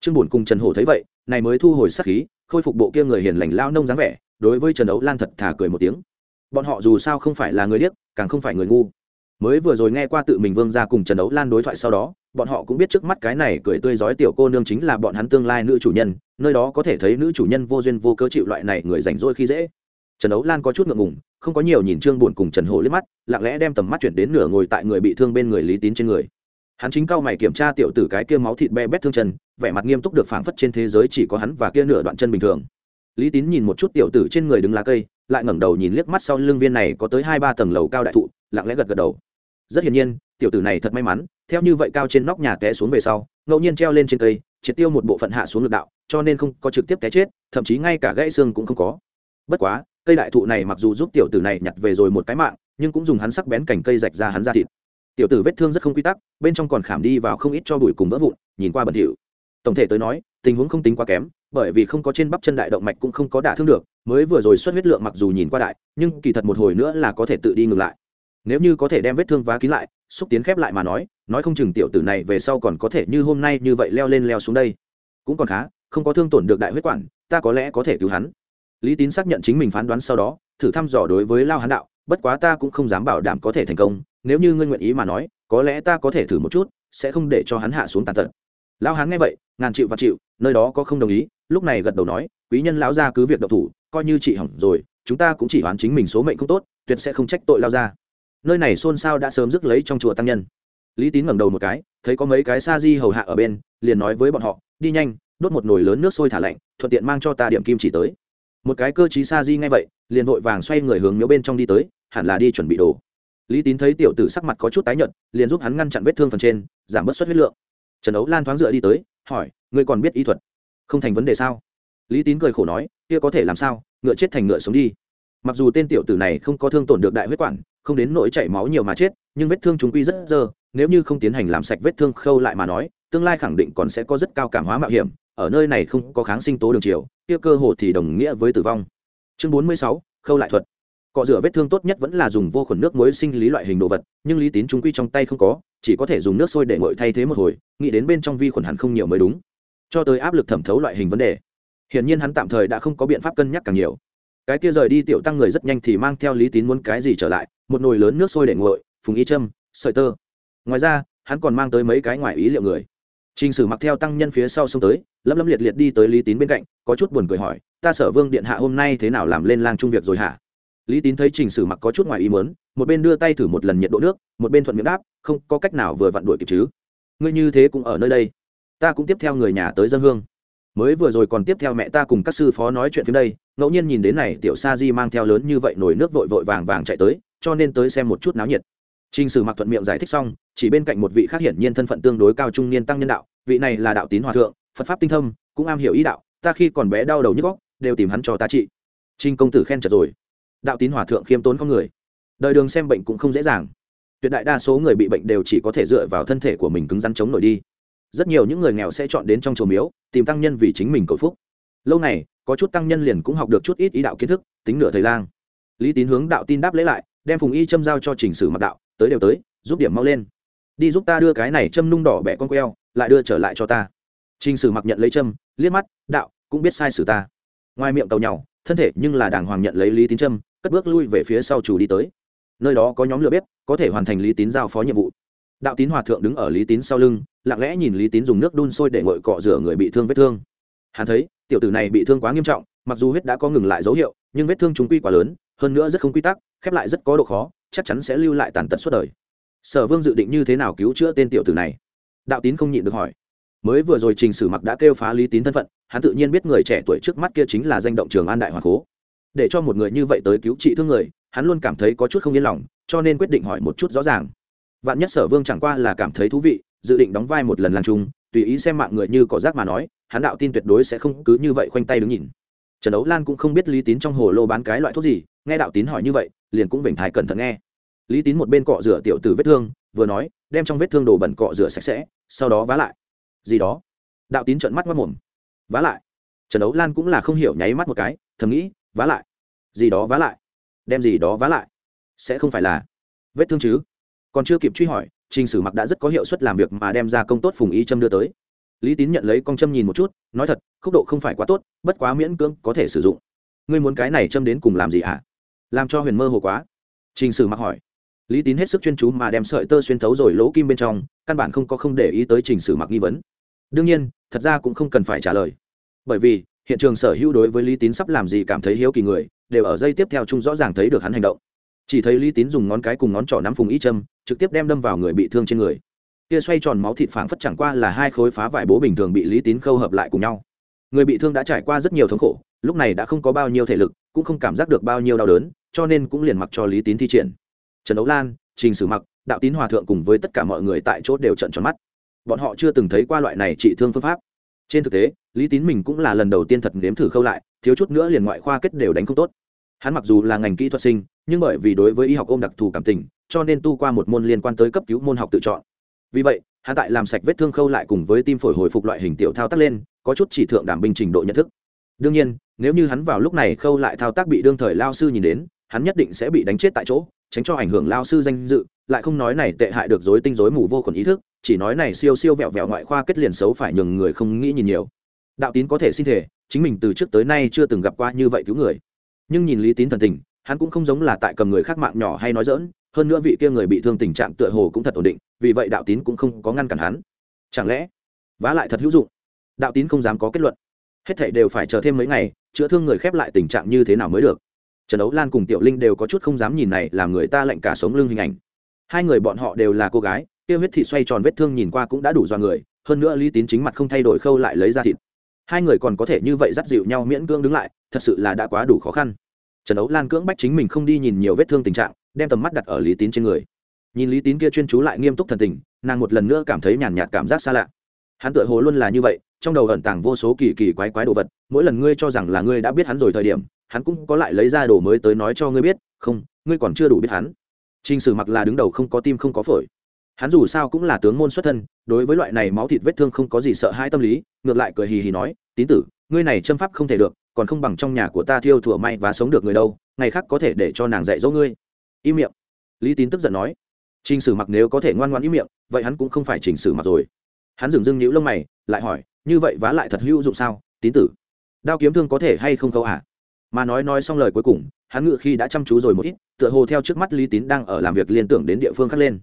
trương bổn cùng trần hổ thấy vậy, này mới thu hồi sắc khí, khôi phục bộ kia người hiền lành lao nông dáng vẻ, đối với trần đấu lan thật thà cười một tiếng. Bọn họ dù sao không phải là người điếc, càng không phải người ngu. Mới vừa rồi nghe qua tự mình vương ra cùng trần đấu lan đối thoại sau đó, bọn họ cũng biết trước mắt cái này cười tươi rói tiểu cô nương chính là bọn hắn tương lai nữ chủ nhân, nơi đó có thể thấy nữ chủ nhân vô duyên vô cớ chịu loại này người rảnh rỗi khi dễ. Trần đấu lan có chút ngượng ngùng, không có nhiều nhìn trương buồn cùng trần hồ liếc mắt, lặng lẽ đem tầm mắt chuyển đến nửa ngồi tại người bị thương bên người lý tín trên người hắn chính cao mày kiểm tra tiểu tử cái kia máu thịt be bét thương chân, vẻ mặt nghiêm túc được phảng phất trên thế giới chỉ có hắn và kia nửa đoạn chân bình thường. Lý tín nhìn một chút tiểu tử trên người đứng lá cây, lại ngẩng đầu nhìn liếc mắt sau lưng viên này có tới hai ba tầng lầu cao đại thụ, lặng lẽ gật gật đầu. Rất hiển nhiên, tiểu tử này thật may mắn, theo như vậy cao trên nóc nhà té xuống về sau, ngẫu nhiên treo lên trên cây, triệt tiêu một bộ phận hạ xuống lực đạo, cho nên không có trực tiếp té chết, thậm chí ngay cả gãy xương cũng không có. Bất quá, cây đại thụ này mặc dù giúp tiểu tử này nhặt về rồi một cái mạng, nhưng cũng dùng hắn sắc bén cành cây rạch ra hắn ra thịt tiểu tử vết thương rất không quy tắc, bên trong còn khảm đi vào không ít cho bụi cùng vỡ vụn, nhìn qua bẩn thỉu. Tổng thể tới nói, tình huống không tính quá kém, bởi vì không có trên bắp chân đại động mạch cũng không có đả thương được, mới vừa rồi xuất huyết lượng mặc dù nhìn qua đại, nhưng kỳ thật một hồi nữa là có thể tự đi ngừng lại. Nếu như có thể đem vết thương vá kín lại, xúc tiến khép lại mà nói nói không chừng tiểu tử này về sau còn có thể như hôm nay như vậy leo lên leo xuống đây. Cũng còn khá, không có thương tổn được đại huyết quản, ta có lẽ có thể cứu hắn. Lý tín xác nhận chính mình phán đoán sau đó, thử thăm dò đối với lao hán đạo, bất quá ta cũng không dám bảo đảm có thể thành công nếu như ngươi nguyện ý mà nói, có lẽ ta có thể thử một chút, sẽ không để cho hắn hạ xuống tàn tật. Lao hán nghe vậy, ngàn chịu và chịu, nơi đó có không đồng ý, lúc này gật đầu nói, quý nhân lão gia cứ việc độc thủ, coi như chị hỏng rồi, chúng ta cũng chỉ hoán chính mình số mệnh không tốt, tuyệt sẽ không trách tội lao ra nơi này xôn xao đã sớm rước lấy trong chùa tăng nhân. Lý tín ngẩng đầu một cái, thấy có mấy cái sa di hầu hạ ở bên, liền nói với bọn họ, đi nhanh, đốt một nồi lớn nước sôi thả lạnh, thuận tiện mang cho ta điểm kim chỉ tới. Một cái cơ chí sa di ngay vậy, liền vội vàng xoay người hướng miếu bên trong đi tới, hẳn là đi chuẩn bị đồ lý tín thấy tiểu tử sắc mặt có chút tái nhợt, liền giúp hắn ngăn chặn vết thương phần trên, giảm bớt suất huyết lượng. Trần ấu lan thoáng dựa đi tới, hỏi, ngươi còn biết y thuật không thành vấn đề sao? Lý tín cười khổ nói, kia có thể làm sao? Ngựa chết thành ngựa sống đi. Mặc dù tên tiểu tử này không có thương tổn được đại huyết quản, không đến nỗi chảy máu nhiều mà chết, nhưng vết thương chúng quy rất dơ, nếu như không tiến hành làm sạch vết thương khâu lại mà nói, tương lai khẳng định còn sẽ có rất cao cảm hóa mạo hiểm, ở nơi này không có kháng sinh tố đường chiều, kia cơ hồ thì đồng nghĩa với tử vong. Chương bốn mươi sáu, khâu lại thuật cọ rửa vết thương tốt nhất vẫn là dùng vô khuẩn nước muối sinh lý loại hình đồ vật nhưng lý tín chúng quy trong tay không có chỉ có thể dùng nước sôi để nguội thay thế một hồi nghĩ đến bên trong vi khuẩn hẳn không nhiều mới đúng. Cho tới áp lực thẩm thấu loại hình vấn đề. Hiển nhiên hắn tạm thời đã không có biện pháp cân nhắc càng nhiều. Cái kia rời đi tiểu tăng người rất nhanh thì mang theo lý tín muốn cái gì trở lại một nồi lớn nước sôi để nguội phùng y châm sợi tơ. Ngoài ra hắn còn mang tới mấy cái ngoài ý liệu người. Trình Sử mặc theo tăng nhân phía sau xông tới, lấm lấm liệt liệt đi tới Lý Tín bên cạnh, có chút buồn cười hỏi, "Ta Sở Vương điện hạ hôm nay thế nào làm lên lang trung việc rồi hả?" Lý Tín thấy Trình Sử mặc có chút ngoài ý muốn, một bên đưa tay thử một lần nhiệt độ nước, một bên thuận miệng đáp, "Không, có cách nào vừa vặn đuổi kịp chứ? Ngươi như thế cũng ở nơi đây." Ta cũng tiếp theo người nhà tới dân hương. Mới vừa rồi còn tiếp theo mẹ ta cùng các sư phó nói chuyện phía đây, ngẫu nhiên nhìn đến này tiểu sa di mang theo lớn như vậy nồi nước vội vội vàng vàng chạy tới, cho nên tới xem một chút náo nhiệt. Trình Sử mặc thuận miệng giải thích xong, chỉ bên cạnh một vị khác hiển nhiên thân phận tương đối cao trung niên tăng nhân đạo, vị này là đạo tín hòa thượng phật pháp tinh thâm cũng am hiểu ý đạo ta khi còn bé đau đầu nhức góc đều tìm hắn cho ta trị trinh công tử khen chật rồi đạo tín hòa thượng khiêm tốn con người. Đời đường xem bệnh cũng không dễ dàng. Tuyệt đại đa số người bị bệnh đều chỉ có thể dựa vào thân thể của mình cứng rắn chống nổi đi. Rất nhiều những người nghèo sẽ chọn đến trong chùa miếu, tìm tăng nhân vì chính mình cầu phúc. Lâu này có chút tăng nhân liền cũng học được chút ít ý đạo kiến thức, tính nửa thầy lang. Lý tín hướng đạo tin đáp lễ lại, đem phùng y châm giao cho trình sử mặc đạo, tới đều tới, giúp điểm mau lên. Đi giúp ta đưa cái này châm nung đỏ bẹ con queo, lại đưa trở lại cho ta. Trình sử mặc nhận lấy châm, liếc mắt, đạo, cũng biết sai sử ta. Ngoài miệng tàu nhau, thân thể nhưng là đàng hoàng nhận lấy lý tín trâm cất bước lui về phía sau chủ đi tới. Nơi đó có nhóm lửa bếp, có thể hoàn thành lý tín giao phó nhiệm vụ. Đạo tín hòa thượng đứng ở lý tín sau lưng, lặng lẽ nhìn lý tín dùng nước đun sôi để ngội cọ rửa người bị thương vết thương. Hắn thấy, tiểu tử này bị thương quá nghiêm trọng, mặc dù huyết đã có ngừng lại dấu hiệu, nhưng vết thương chúng quy quá lớn, hơn nữa rất không quy tắc, khép lại rất có độ khó, chắc chắn sẽ lưu lại tàn tật suốt đời. Sở vương dự định như thế nào cứu chữa tên tiểu tử này? Đạo tín không nhịn được hỏi. Mới vừa rồi trình sử mặc đã kêu phá lý tín thân phận, hắn tự nhiên biết người trẻ tuổi trước mắt kia chính là danh động trường an đại hoàng cố để cho một người như vậy tới cứu trị thương người, hắn luôn cảm thấy có chút không yên lòng, cho nên quyết định hỏi một chút rõ ràng. Vạn nhất sở vương chẳng qua là cảm thấy thú vị, dự định đóng vai một lần làm chung tùy ý xem mạng người như có rác mà nói, hắn đạo tin tuyệt đối sẽ không cứ như vậy khoanh tay đứng nhìn. Trần ấu lan cũng không biết lý tín trong hồ lô bán cái loại thuốc gì, nghe đạo tín hỏi như vậy, liền cũng vểnh thái cẩn thận nghe. Lý tín một bên cọ rửa tiểu tử vết thương, vừa nói, đem trong vết thương đồ bẩn cọ rửa sạch sẽ, sau đó vá lại. Gì đó? Đạo tín trợn mắt mất mồm vá lại. Trần ấu lan cũng là không hiểu nháy mắt một cái, thầm nghĩ vá lại. Gì đó vá lại. Đem gì đó vá lại. Sẽ không phải là vết thương chứ? Còn chưa kịp truy hỏi, trình sử mặc đã rất có hiệu suất làm việc mà đem ra công tốt phùng y châm đưa tới. Lý tín nhận lấy con châm nhìn một chút, nói thật, khúc độ không phải quá tốt, bất quá miễn cưỡng có thể sử dụng. Ngươi muốn cái này châm đến cùng làm gì à làm cho huyền mơ hồ quá. Trình sử mặc hỏi. Lý tín hết sức chuyên chú mà đem sợi tơ xuyên thấu rồi lỗ kim bên trong, căn bản không có không để ý tới trình sử mặc nghi vấn. Đương nhiên, thật ra cũng không cần phải trả lời. Bởi vì hiện trường sở hữu đối với lý tín sắp làm gì cảm thấy hiếu kỳ người, đều ở dây tiếp theo chung rõ ràng thấy được hắn hành động. Chỉ thấy lý tín dùng ngón cái cùng ngón trỏ nắm phùng y châm, trực tiếp đem đâm vào người bị thương trên người. Kia xoay tròn máu thịt phảng phất chẳng qua là hai khối phá vải bố bình thường bị lý tín khâu hợp lại cùng nhau. Người bị thương đã trải qua rất nhiều thống khổ, lúc này đã không có bao nhiêu thể lực, cũng không cảm giác được bao nhiêu đau đớn, cho nên cũng liền mặc cho lý tín thi triển. Trần đấu lan, trình sử mặc, đạo tín hòa thượng cùng với tất cả mọi người tại chỗ đều trận tròn mắt. Bọn họ chưa từng thấy qua loại này trị thương phương pháp trên thực tế, lý tín mình cũng là lần đầu tiên thật nếm thử khâu lại, thiếu chút nữa liền ngoại khoa kết đều đánh không tốt. Hắn mặc dù là ngành kỹ thuật sinh, nhưng bởi vì đối với y học ôm đặc thù cảm tình, cho nên tu qua một môn liên quan tới cấp cứu môn học tự chọn. Vì vậy, hắn tại làm sạch vết thương khâu lại cùng với tim phổi hồi phục loại hình tiểu thao tác lên, có chút chỉ thượng đảm binh trình độ nhận thức. Đương nhiên, nếu như hắn vào lúc này khâu lại thao tác bị đương thời lao sư nhìn đến, hắn nhất định sẽ bị đánh chết tại chỗ, tránh cho ảnh hưởng lao sư danh dự, lại không nói này tệ hại được dối tinh dối mù vô khuẩn ý thức chỉ nói này siêu siêu vẹo vẹo ngoại khoa kết liền xấu phải nhường người không nghĩ nhìn nhiều. Đạo tín có thể xin thể chính mình từ trước tới nay chưa từng gặp qua như vậy cứu người. Nhưng nhìn lý tín thần tình, hắn cũng không giống là tại cầm người khác mạng nhỏ hay nói dỡn hơn nữa vị kia người bị thương tình trạng tựa hồ cũng thật ổn định, vì vậy đạo tín cũng không có ngăn cản hắn. Chẳng lẽ, vá lại thật hữu dụng? Đạo tín không dám có kết luận. Hết thảy đều phải chờ thêm mấy ngày, chữa thương người khép lại tình trạng như thế nào mới được? Trần đấu lan cùng tiểu linh đều có chút không dám nhìn này làm người ta lạnh cả sống lưng hình ảnh. Hai người bọn họ đều là cô gái kia huyết thị xoay tròn vết thương nhìn qua cũng đã đủ do người, hơn nữa lý tín chính mặt không thay đổi khâu lại lấy ra thịt. Hai người còn có thể như vậy dắt dịu nhau miễn cưỡng đứng lại, thật sự là đã quá đủ khó khăn. Trần ấu lan cưỡng bách chính mình không đi nhìn nhiều vết thương tình trạng, đem tầm mắt đặt ở lý tín trên người. Nhìn lý tín kia chuyên chú lại nghiêm túc thần tình, nàng một lần nữa cảm thấy nhàn nhạt cảm giác xa lạ. Hắn tựa hồ luôn là như vậy, trong đầu ẩn tàng vô số kỳ kỳ quái quái đồ vật, mỗi lần ngươi cho rằng là ngươi đã biết hắn rồi thời điểm, hắn cũng có lại lấy ra đồ mới tới nói cho ngươi biết, không, ngươi còn chưa đủ biết hắn. T r ì n h sử mặc là đứng đầu không có tim không có phổi hắn dù sao cũng là tướng môn xuất thân, đối với loại này máu thịt vết thương không có gì sợ hãi tâm lý, ngược lại cười hì hì nói, tín tử, ngươi này châm pháp không thể được, còn không bằng trong nhà của ta thiêu thủa may và sống được người đâu, ngày khác có thể để cho nàng dạy dỗ ngươi. Im miệng. Lý tín tức giận nói t r ì n h sử mặc nếu có thể ngoan ngoan im miệng, vậy hắn cũng không phải trình sử mặc rồi. Hắn dừng dưng nhíu lông mày, lại hỏi, như vậy vá lại thật hữu dụng sao, tín tử? Đao kiếm thương có thể hay không khâu à mà nói nói xong lời cuối cùng, hắn ngự khi đã chăm chú rồi một ít, tựa hồ theo trước mắt lý tín đang ở làm việc liên tưởng đến địa phương khác lên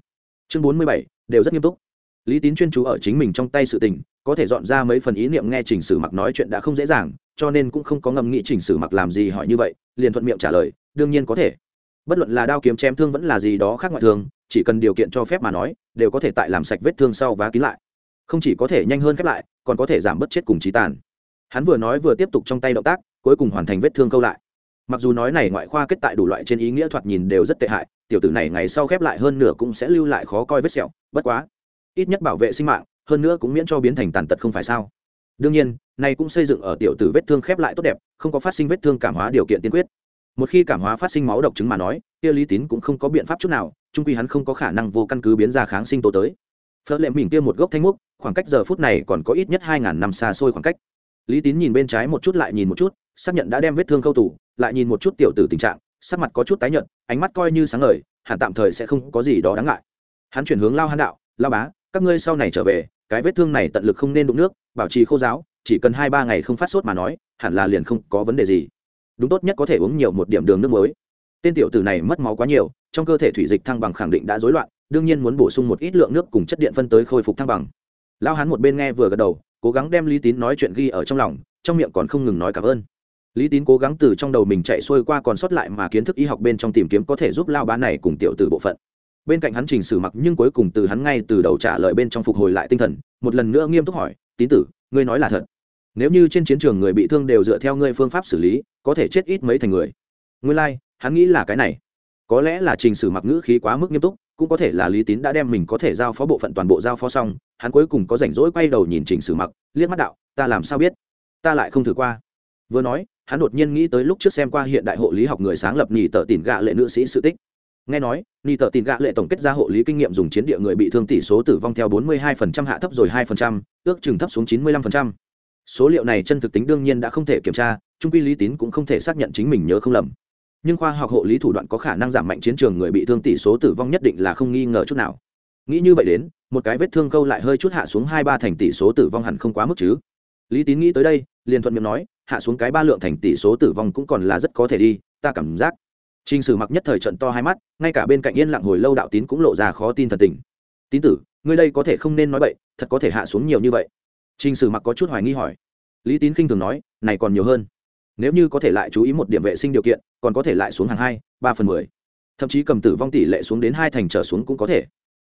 chương bốn mươi bảy, đều rất nghiêm túc. Lý tín chuyên chú ở chính mình trong tay sự tình, có thể dọn ra mấy phần ý niệm nghe chỉnh sử mặc nói chuyện đã không dễ dàng, cho nên cũng không có ngầm nghĩ chỉnh sử mặc làm gì hỏi như vậy, liền thuận miệng trả lời, đương nhiên có thể. Bất luận là đao kiếm chém thương vẫn là gì đó khác ngoại thường, chỉ cần điều kiện cho phép mà nói, đều có thể tại làm sạch vết thương sau và kín lại. Không chỉ có thể nhanh hơn khép lại, còn có thể giảm bớt chết cùng trí tàn. Hắn vừa nói vừa tiếp tục trong tay động tác, cuối cùng hoàn thành vết thương câu lại mặc dù nói này ngoại khoa kết tại đủ loại trên ý nghĩa thoạt nhìn đều rất tệ hại, tiểu tử này ngày sau khép lại hơn nửa cũng sẽ lưu lại khó coi vết sẹo, bất quá, ít nhất bảo vệ sinh mạng, hơn nữa cũng miễn cho biến thành tàn tật không phải sao. Đương nhiên, này cũng xây dựng ở tiểu tử vết thương khép lại tốt đẹp, không có phát sinh vết thương cảm hóa điều kiện tiên quyết. Một khi cảm hóa phát sinh máu độc chứng mà nói, kia lý tín cũng không có biện pháp chút nào trung quy hắn không có khả năng vô căn cứ biến ra kháng sinh tố tới. Phớt lệ mình kia một gốc thanh mục khoảng cách giờ phút này còn có ít nhất hai ngàn năm xa xôi khoảng cách. Lý tín nhìn bên trái một chút lại nhìn một chút, xác nhận đã đem vết thương khâu tủ lại nhìn một chút tiểu tử tình trạng, sắc mặt có chút tái nhợt, ánh mắt coi như sáng ngời, hẳn tạm thời sẽ không có gì đó đáng ngại. Hắn chuyển hướng lao hắn đạo, lao bá, các ngươi sau này trở về, cái vết thương này tận lực không nên đụng nước, bảo trì khô giáo, chỉ cần hai ba ngày không phát sốt mà nói, hẳn là liền không có vấn đề gì. Đúng tốt nhất có thể uống nhiều một điểm đường nước muối. Tên tiểu tử này mất máu quá nhiều, trong cơ thể thủy dịch thăng bằng khẳng định đã rối loạn, đương nhiên muốn bổ sung một ít lượng nước cùng chất điện phân tới khôi phục thăng bằng. Lao hắn một bên nghe vừa gật đầu, cố gắng đem lý tín nói chuyện ghi ở trong lòng, trong miệng còn không ngừng nói cảm ơn lý tín cố gắng từ trong đầu mình chạy xuôi qua còn sót lại mà kiến thức y học bên trong tìm kiếm có thể giúp lao bá này cùng tiểu tử bộ phận. Bên cạnh hắn trình sử mặc nhưng cuối cùng từ hắn ngay từ đầu trả lời bên trong phục hồi lại tinh thần một lần nữa nghiêm túc hỏi tín tử ngươi nói là thật. Nếu như trên chiến trường người bị thương đều dựa theo ngươi phương pháp xử lý có thể chết ít mấy thành người? Ngươi lai、like, hắn nghĩ là cái này. Có lẽ là trình sử mặc ngữ khí quá mức nghiêm túc cũng có thể là lý tín đã đem mình có thể giao phó bộ phận toàn bộ giao phó xong hắn cuối cùng có rảnh rỗi quay đầu nhìn trình sử mặc liếc mắt đạo ta làm sao biết? Ta lại không thử qua. Vừa nói hắn đột nhiên nghĩ tới lúc trước xem qua hiện đại hộ lý học người sáng lập nhì tờ tìm gạ lệ nữ sĩ sự tích. Nghe nói nhì tờ tìm gạ lệ tổng kết ra hộ lý kinh nghiệm dùng chiến địa người bị thương tỷ số tử vong theo 42% hạ thấp rồi 2%, ước chừng thấp xuống 95%. số liệu này chân thực tính đương nhiên đã không thể kiểm tra trung quy lý tín cũng không thể xác nhận chính mình nhớ không lầm. Nhưng khoa học hộ lý thủ đoạn có khả năng giảm mạnh chiến trường người bị thương tỷ số tử vong nhất định là không nghi ngờ chút nào. Nghĩ như vậy đến một cái vết thương câu lại hơi chút hạ xuống hai ba thành tỷ số tử vong hẳn không quá mức chứ. Lý tín nghĩ tới đây liền thuận miệng nói hạ xuống cái ba lượng thành tỷ số tử vong cũng còn là rất có thể đi, ta cảm giác. T r ì n h sử mặc nhất thời trận to hai mắt, ngay cả bên cạnh yên lặng hồi lâu đạo tín cũng lộ ra khó tin thật tình. Tín tử, ngươi đây có thể không nên nói vậy thật có thể hạ xuống nhiều như vậy? T r ì n h sử mặc có chút hoài nghi hỏi. Lý tín khinh thường nói, này còn nhiều hơn. Nếu như có thể lại chú ý một điểm vệ sinh điều kiện, còn có thể lại xuống hàng hai, ba phần mười. Thậm chí cầm tử vong tỷ lệ xuống đến hai thành trở xuống cũng có thể.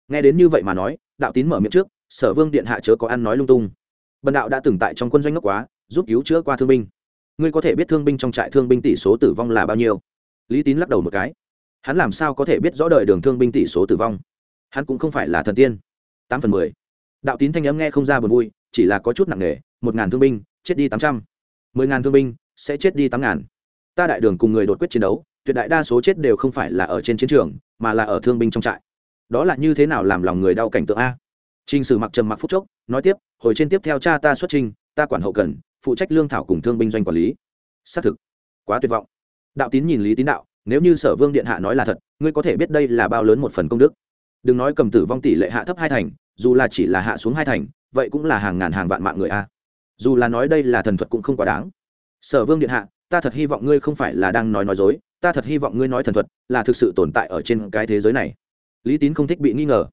Nghe đến như vậy mà nói, đạo tín mở miệng trước, sở vương điện hạ chớ có ăn nói lung tung. Bần đạo đã từng tại trong quân doanh ngốc quá giúp cứu chữa qua thương binh. Ngươi có thể biết thương binh trong trại thương binh tỷ số tử vong là bao nhiêu? Lý tín lắc đầu một cái. Hắn làm sao có thể biết rõ đời đường thương binh tỷ số tử vong? Hắn cũng không phải là thần tiên. Tám phần mười. Đạo tín thanh âm nghe không ra buồn vui chỉ là có chút nặng nề một ngàn thương binh chết đi tám trăm. Mười ngàn thương binh sẽ chết đi tám ngàn. Ta đại đường cùng người đột quyết chiến đấu tuyệt đại đa số chết đều không phải là ở trên chiến trường mà là ở thương binh trong trại. Đó là như thế nào làm lòng người đau cảnh tượng a? Trình Sử mặc trầm mặc phút chốc, nói tiếp, hồi trên tiếp theo cha ta xuất trình, ta quản hậu cần, phụ trách lương thảo cùng thương binh doanh quản lý. Xác thực, quá tuyệt vọng. Đạo tín nhìn lý tín đạo, nếu như sở vương điện hạ nói là thật, ngươi có thể biết đây là bao lớn một phần công đức. Đừng nói cầm tử vong tỷ lệ hạ thấp hai thành, dù là chỉ là hạ xuống hai thành, vậy cũng là hàng ngàn hàng vạn mạng người a. Dù là nói đây là thần thuật cũng không quá đáng. Sở vương điện hạ, ta thật hy vọng ngươi không phải là đang nói nói dối, ta thật hy vọng ngươi nói thần thuật là thực sự tồn tại ở trên cái thế giới này. Lý tín không thích bị nghi ngờ.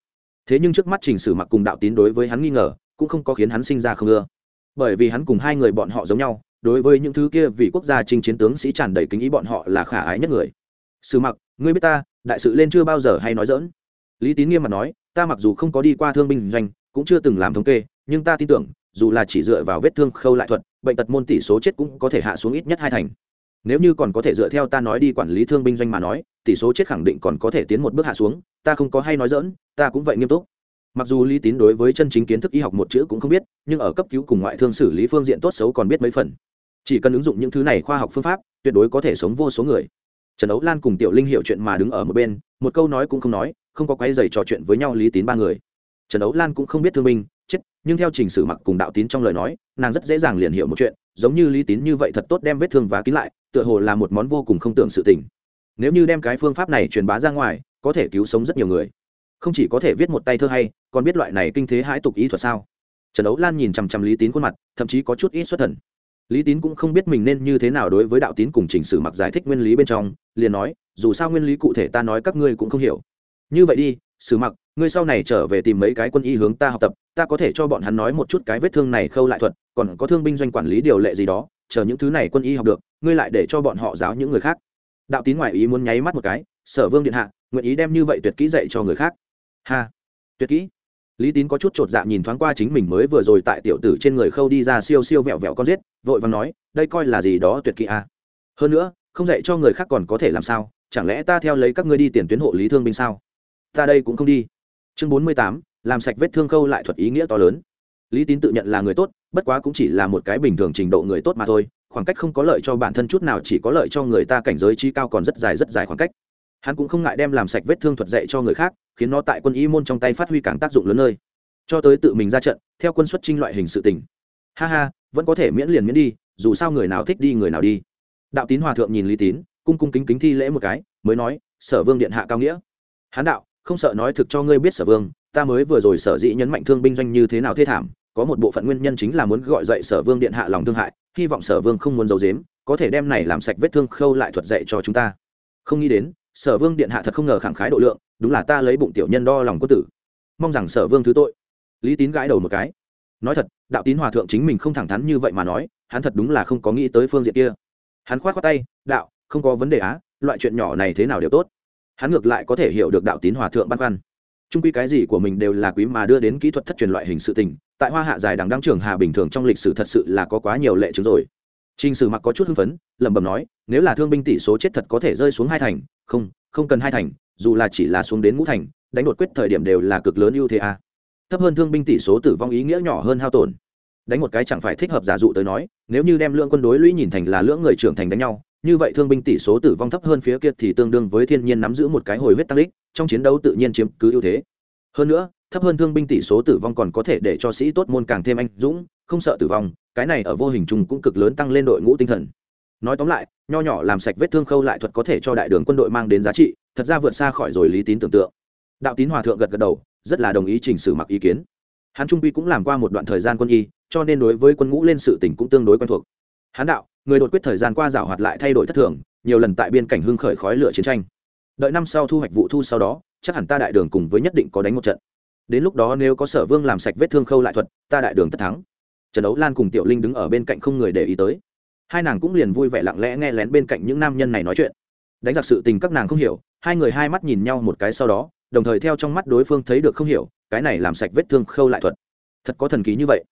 Thế nhưng trước mắt trình sử mặc cùng đạo tín đối với hắn nghi ngờ, cũng không có khiến hắn sinh ra không ưa bởi vì hắn cùng hai người bọn họ giống nhau, đối với những thứ kia vì quốc gia chinh chiến tướng sĩ tràn đầy kính ý bọn họ là khả ái nhất người. Sử mặc, ngươi biết ta, đại sự lên chưa bao giờ hay nói dỡn lý tín nghiêm mặt nói, ta mặc dù không có đi qua thương binh doanh, cũng chưa từng làm thống kê, nhưng ta tin tưởng, dù là chỉ dựa vào vết thương khâu lại thuật, bệnh tật môn tỷ số chết cũng có thể hạ xuống ít nhất hai thành. Nếu như còn có thể dựa theo ta nói đi quản lý thương binh doanh mà nói, tỷ số chết khẳng định còn có thể tiến một bước hạ xuống, ta không có hay nói dỡn ta cũng vậy nghiêm túc mặc dù lý tín đối với chân chính kiến thức y học một chữ cũng không biết, nhưng ở cấp cứu cùng ngoại thương xử lý phương diện tốt xấu còn biết mấy phần. Chỉ cần ứng dụng những thứ này khoa học phương pháp, tuyệt đối có thể sống vô số người. Trần ấu lan cùng tiểu linh hiểu chuyện mà đứng ở một bên, một câu nói cũng không nói, không có quái dày trò chuyện với nhau lý tín ba người. Trần ấu lan cũng không biết thương binh, chết, nhưng theo trình sử mặc cùng đạo tín trong lời nói, nàng rất dễ dàng liền hiểu một chuyện, giống như lý tín như vậy thật tốt đem vết thương và kín lại, tựa hồ là một món vô cùng không tưởng sự tình. Nếu như đem cái phương pháp này truyền bá ra ngoài, có thể cứu sống rất nhiều người không chỉ có thể viết một tay thơ hay, còn biết loại này kinh thế hãi tục ý thuật sao? Trần ấu lan nhìn chằm chằm lý tín khuôn mặt, thậm chí có chút ít xuất thần. Lý tín cũng không biết mình nên như thế nào đối với đạo tín cùng chỉnh sử mặc giải thích nguyên lý bên trong, liền nói, dù sao nguyên lý cụ thể ta nói các ngươi cũng không hiểu. Như vậy đi, sử mặc, ngươi sau này trở về tìm mấy cái quân y hướng ta học tập, ta có thể cho bọn hắn nói một chút cái vết thương này khâu lại thuật, còn có thương binh doanh quản lý điều lệ gì đó, chờ những thứ này quân y học được, ngươi lại để cho bọn họ giáo những người khác. Đạo tín ngoại ý muốn nháy mắt một cái, sở vương điện hạ, nguyện ý đem như vậy tuyệt kỹ dạy cho người khác ha, tuyệt kỹ. Lý tín có chút t r ộ t dạ nhìn thoáng qua chính mình mới vừa rồi tại tiểu tử trên người khâu đi ra siêu siêu vẹo vẹo con giết, vội và nói, đây coi là gì đó tuyệt kỹ à. hơn nữa, không dạy cho người khác còn có thể làm sao? Chẳng lẽ ta theo lấy các ngươi đi tiền tuyến hộ lý thương binh sao? Ta đây cũng không đi. Chương bốn mươi tám, làm sạch vết thương khâu lại thuật ý nghĩa to lớn. Lý tín tự nhận là người tốt, bất quá cũng chỉ là một cái bình thường trình độ người tốt mà thôi, khoảng cách không có lợi cho bản thân chút nào, chỉ có lợi cho người ta cảnh giới chi cao còn rất dài rất dài khoảng cách hắn cũng không ngại đem làm sạch vết thương thuật dạy cho người khác, khiến nó tại quân y môn trong tay phát huy càng tác dụng lớn nơi. Cho tới tự mình ra trận, theo quân xuất trinh loại hình sự tình. Ha ha, vẫn có thể miễn liền miễn đi, dù sao người nào thích đi người nào đi. Đạo tín hòa thượng nhìn lý tín, cung cung kính kính thi lễ một cái, mới nói, sở vương điện hạ cao nghĩa. Hán đạo, không sợ nói thực cho ngươi biết sở vương, ta mới vừa rồi sở dĩ nhấn mạnh thương binh doanh như thế nào thê thảm, có một bộ phận nguyên nhân chính là muốn gọi dậy sở vương điện hạ lòng thương hại, hy vọng sở vương không muốn giấu dếm có thể đem này làm sạch vết thương khâu lại thuật dạy cho chúng ta. Không nghĩ đến sở vương điện hạ thật không ngờ khẳng khái độ lượng đúng là ta lấy bụng tiểu nhân đo lòng quân tử. Mong rằng sở vương thứ tội. Lý tín gãi đầu một cái. Nói thật đạo tín hòa thượng chính mình không thẳng thắn như vậy mà nói hắn thật đúng là không có nghĩ tới phương diện kia. Hắn khoát khoát tay đạo không có vấn đề á loại chuyện nhỏ này thế nào đều tốt. Hắn ngược lại có thể hiểu được đạo tín hòa thượng băn khoăn. Trung quy cái gì của mình đều là quý mà đưa đến kỹ thuật thất truyền loại hình sự tình tại hoa hạ dài đằng đăng trường hà bình thường trong lịch sử thật sự là có quá nhiều lệ chứng rồi. Trình Sử Mặc có chút hưng phấn, lẩm bẩm nói, nếu là thương binh tỷ số chết thật có thể rơi xuống hai thành, không, không cần hai thành, dù là chỉ là xuống đến ngũ thành, đánh đột quyết thời điểm đều là cực lớn ưu thế a. Thấp hơn thương binh tỷ số tử vong ý nghĩa nhỏ hơn hao tổn. Đánh một cái chẳng phải thích hợp giả dụ tới nói, nếu như đem lượng quân đối lũy nhìn thành là lưỡng người trưởng thành đánh nhau, như vậy thương binh tỷ số tử vong thấp hơn phía kia thì tương đương với thiên nhiên nắm giữ một cái hồi huyết tăng đích, trong chiến đấu tự nhiên chiếm cứ ưu thế. Hơn nữa, thấp hơn thương binh tỷ số tử vong còn có thể để cho sĩ tốt môn càng thêm anh dũng, không sợ tử vong, cái này ở vô hình chung cũng cực lớn tăng lên đội ngũ tinh thần nói tóm lại, nho nhỏ làm sạch vết thương khâu lại thuật có thể cho đại đường quân đội mang đến giá trị, thật ra vượt xa khỏi rồi lý tín tưởng tượng. Đạo tín hòa thượng gật gật đầu, rất là đồng ý chỉnh sử mặc ý kiến. Hắn trung quy cũng làm qua một đoạn thời gian quân y, cho nên đối với quân ngũ lên sự tỉnh cũng tương đối quen thuộc. Hắn đạo, người đột quyết thời gian qua rào hoạt lại thay đổi thất thường, nhiều lần tại biên cảnh hưng khởi khói lửa chiến tranh. Đợi năm sau thu hoạch vụ thu sau đó, chắc hẳn ta đại đường cùng với nhất định có đánh một trận. Đến lúc đó nếu có sở vương làm sạch vết thương khâu lại thuật, ta đại đường tất thắng. Trần đấu lan cùng tiểu linh đứng ở bên cạnh không người để ý tới hai nàng cũng liền vui vẻ lặng lẽ nghe lén bên cạnh những nam nhân này nói chuyện. Đánh giặc sự tình các nàng không hiểu hai người hai mắt nhìn nhau một cái sau đó đồng thời theo trong mắt đối phương thấy được không hiểu cái này làm sạch vết thương khâu lại thuật. Thật có thần ký như vậy.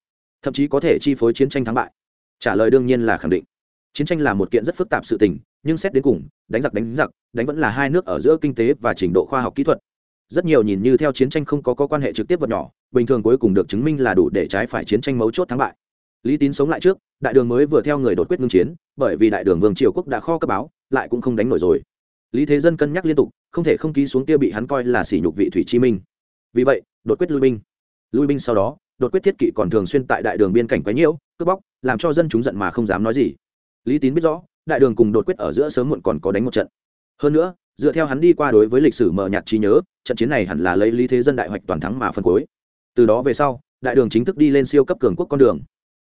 Thậm chí có thể chi phối chiến tranh thắng bại. Trả lời đương nhiên là khẳng định. Chiến tranh là một kiện rất phức tạp sự tình nhưng xét đến cùng đánh giặc đánh giặc đánh vẫn là hai nước ở giữa kinh tế và trình độ khoa học kỹ thuật. Rất nhiều nhìn như theo chiến tranh không có, có quan hệ trực tiếp vật nhỏ bình thường cuối cùng được chứng minh là đủ để trái phải chiến tranh mấu chốt thắng bại lý tín sống lại trước, đại đường mới vừa theo người đột quyết ngưng chiến, bởi vì đại đường vương triều quốc đã kho cấp báo, lại cũng không đánh nổi rồi. Lý thế dân cân nhắc liên tục, không thể không ký xuống kia bị hắn coi là sỉ nhục vị thủy chi minh. Vì vậy, đột quyết lui binh. Lui binh sau đó, đột quyết thiết kỵ còn thường xuyên tại đại đường biên cảnh quấy nhiễu, cướp bóc, làm cho dân chúng giận mà không dám nói gì. Lý tín biết rõ, đại đường cùng đột quyết ở giữa sớm muộn còn có đánh một trận. Hơn nữa, dựa theo hắn đi qua đối với lịch sử mờ nhạt trí nhớ, trận chiến này hẳn là lấy lý thế dân đại hoạch toàn thắng mà phân cuối. Từ đó về sau, đại đường chính thức đi lên siêu cấp cường quốc con đường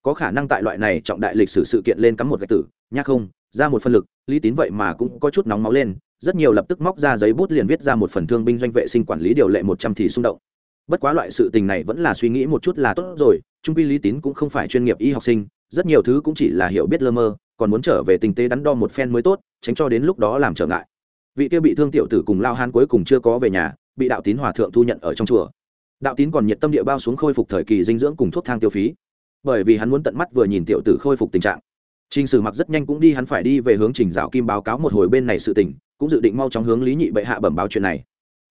có khả năng tại loại này trọng đại lịch sử sự kiện lên cắm một gạch tử nhắc không, ra một phân lực, lý tín vậy mà cũng có chút nóng máu lên, rất nhiều lập tức móc ra giấy bút liền viết ra một phần thương binh doanh vệ sinh quản lý điều lệ một trăm thì xung động. Bất quá loại sự tình này vẫn là suy nghĩ một chút là tốt rồi, trung quy lý tín cũng không phải chuyên nghiệp y học sinh, rất nhiều thứ cũng chỉ là hiểu biết lơ mơ, còn muốn trở về tình tế đắn đo một phen mới tốt, tránh cho đến lúc đó làm trở ngại. Vị kia bị thương tiểu tử cùng lao han cuối cùng chưa có về nhà, bị đạo tín hòa thượng thu nhận ở trong chùa. Đạo tín còn nhiệt tâm địa bao xuống khôi phục thời kỳ dinh dưỡng cùng thuốc thang tiêu phí bởi vì hắn muốn tận mắt vừa nhìn tiểu tử khôi phục tình trạng Trình Sử Mặc rất nhanh cũng đi hắn phải đi về hướng Trình Dạo Kim báo cáo một hồi bên này sự tình, cũng dự định mau chóng hướng Lý Nhị bệ hạ bẩm báo chuyện này.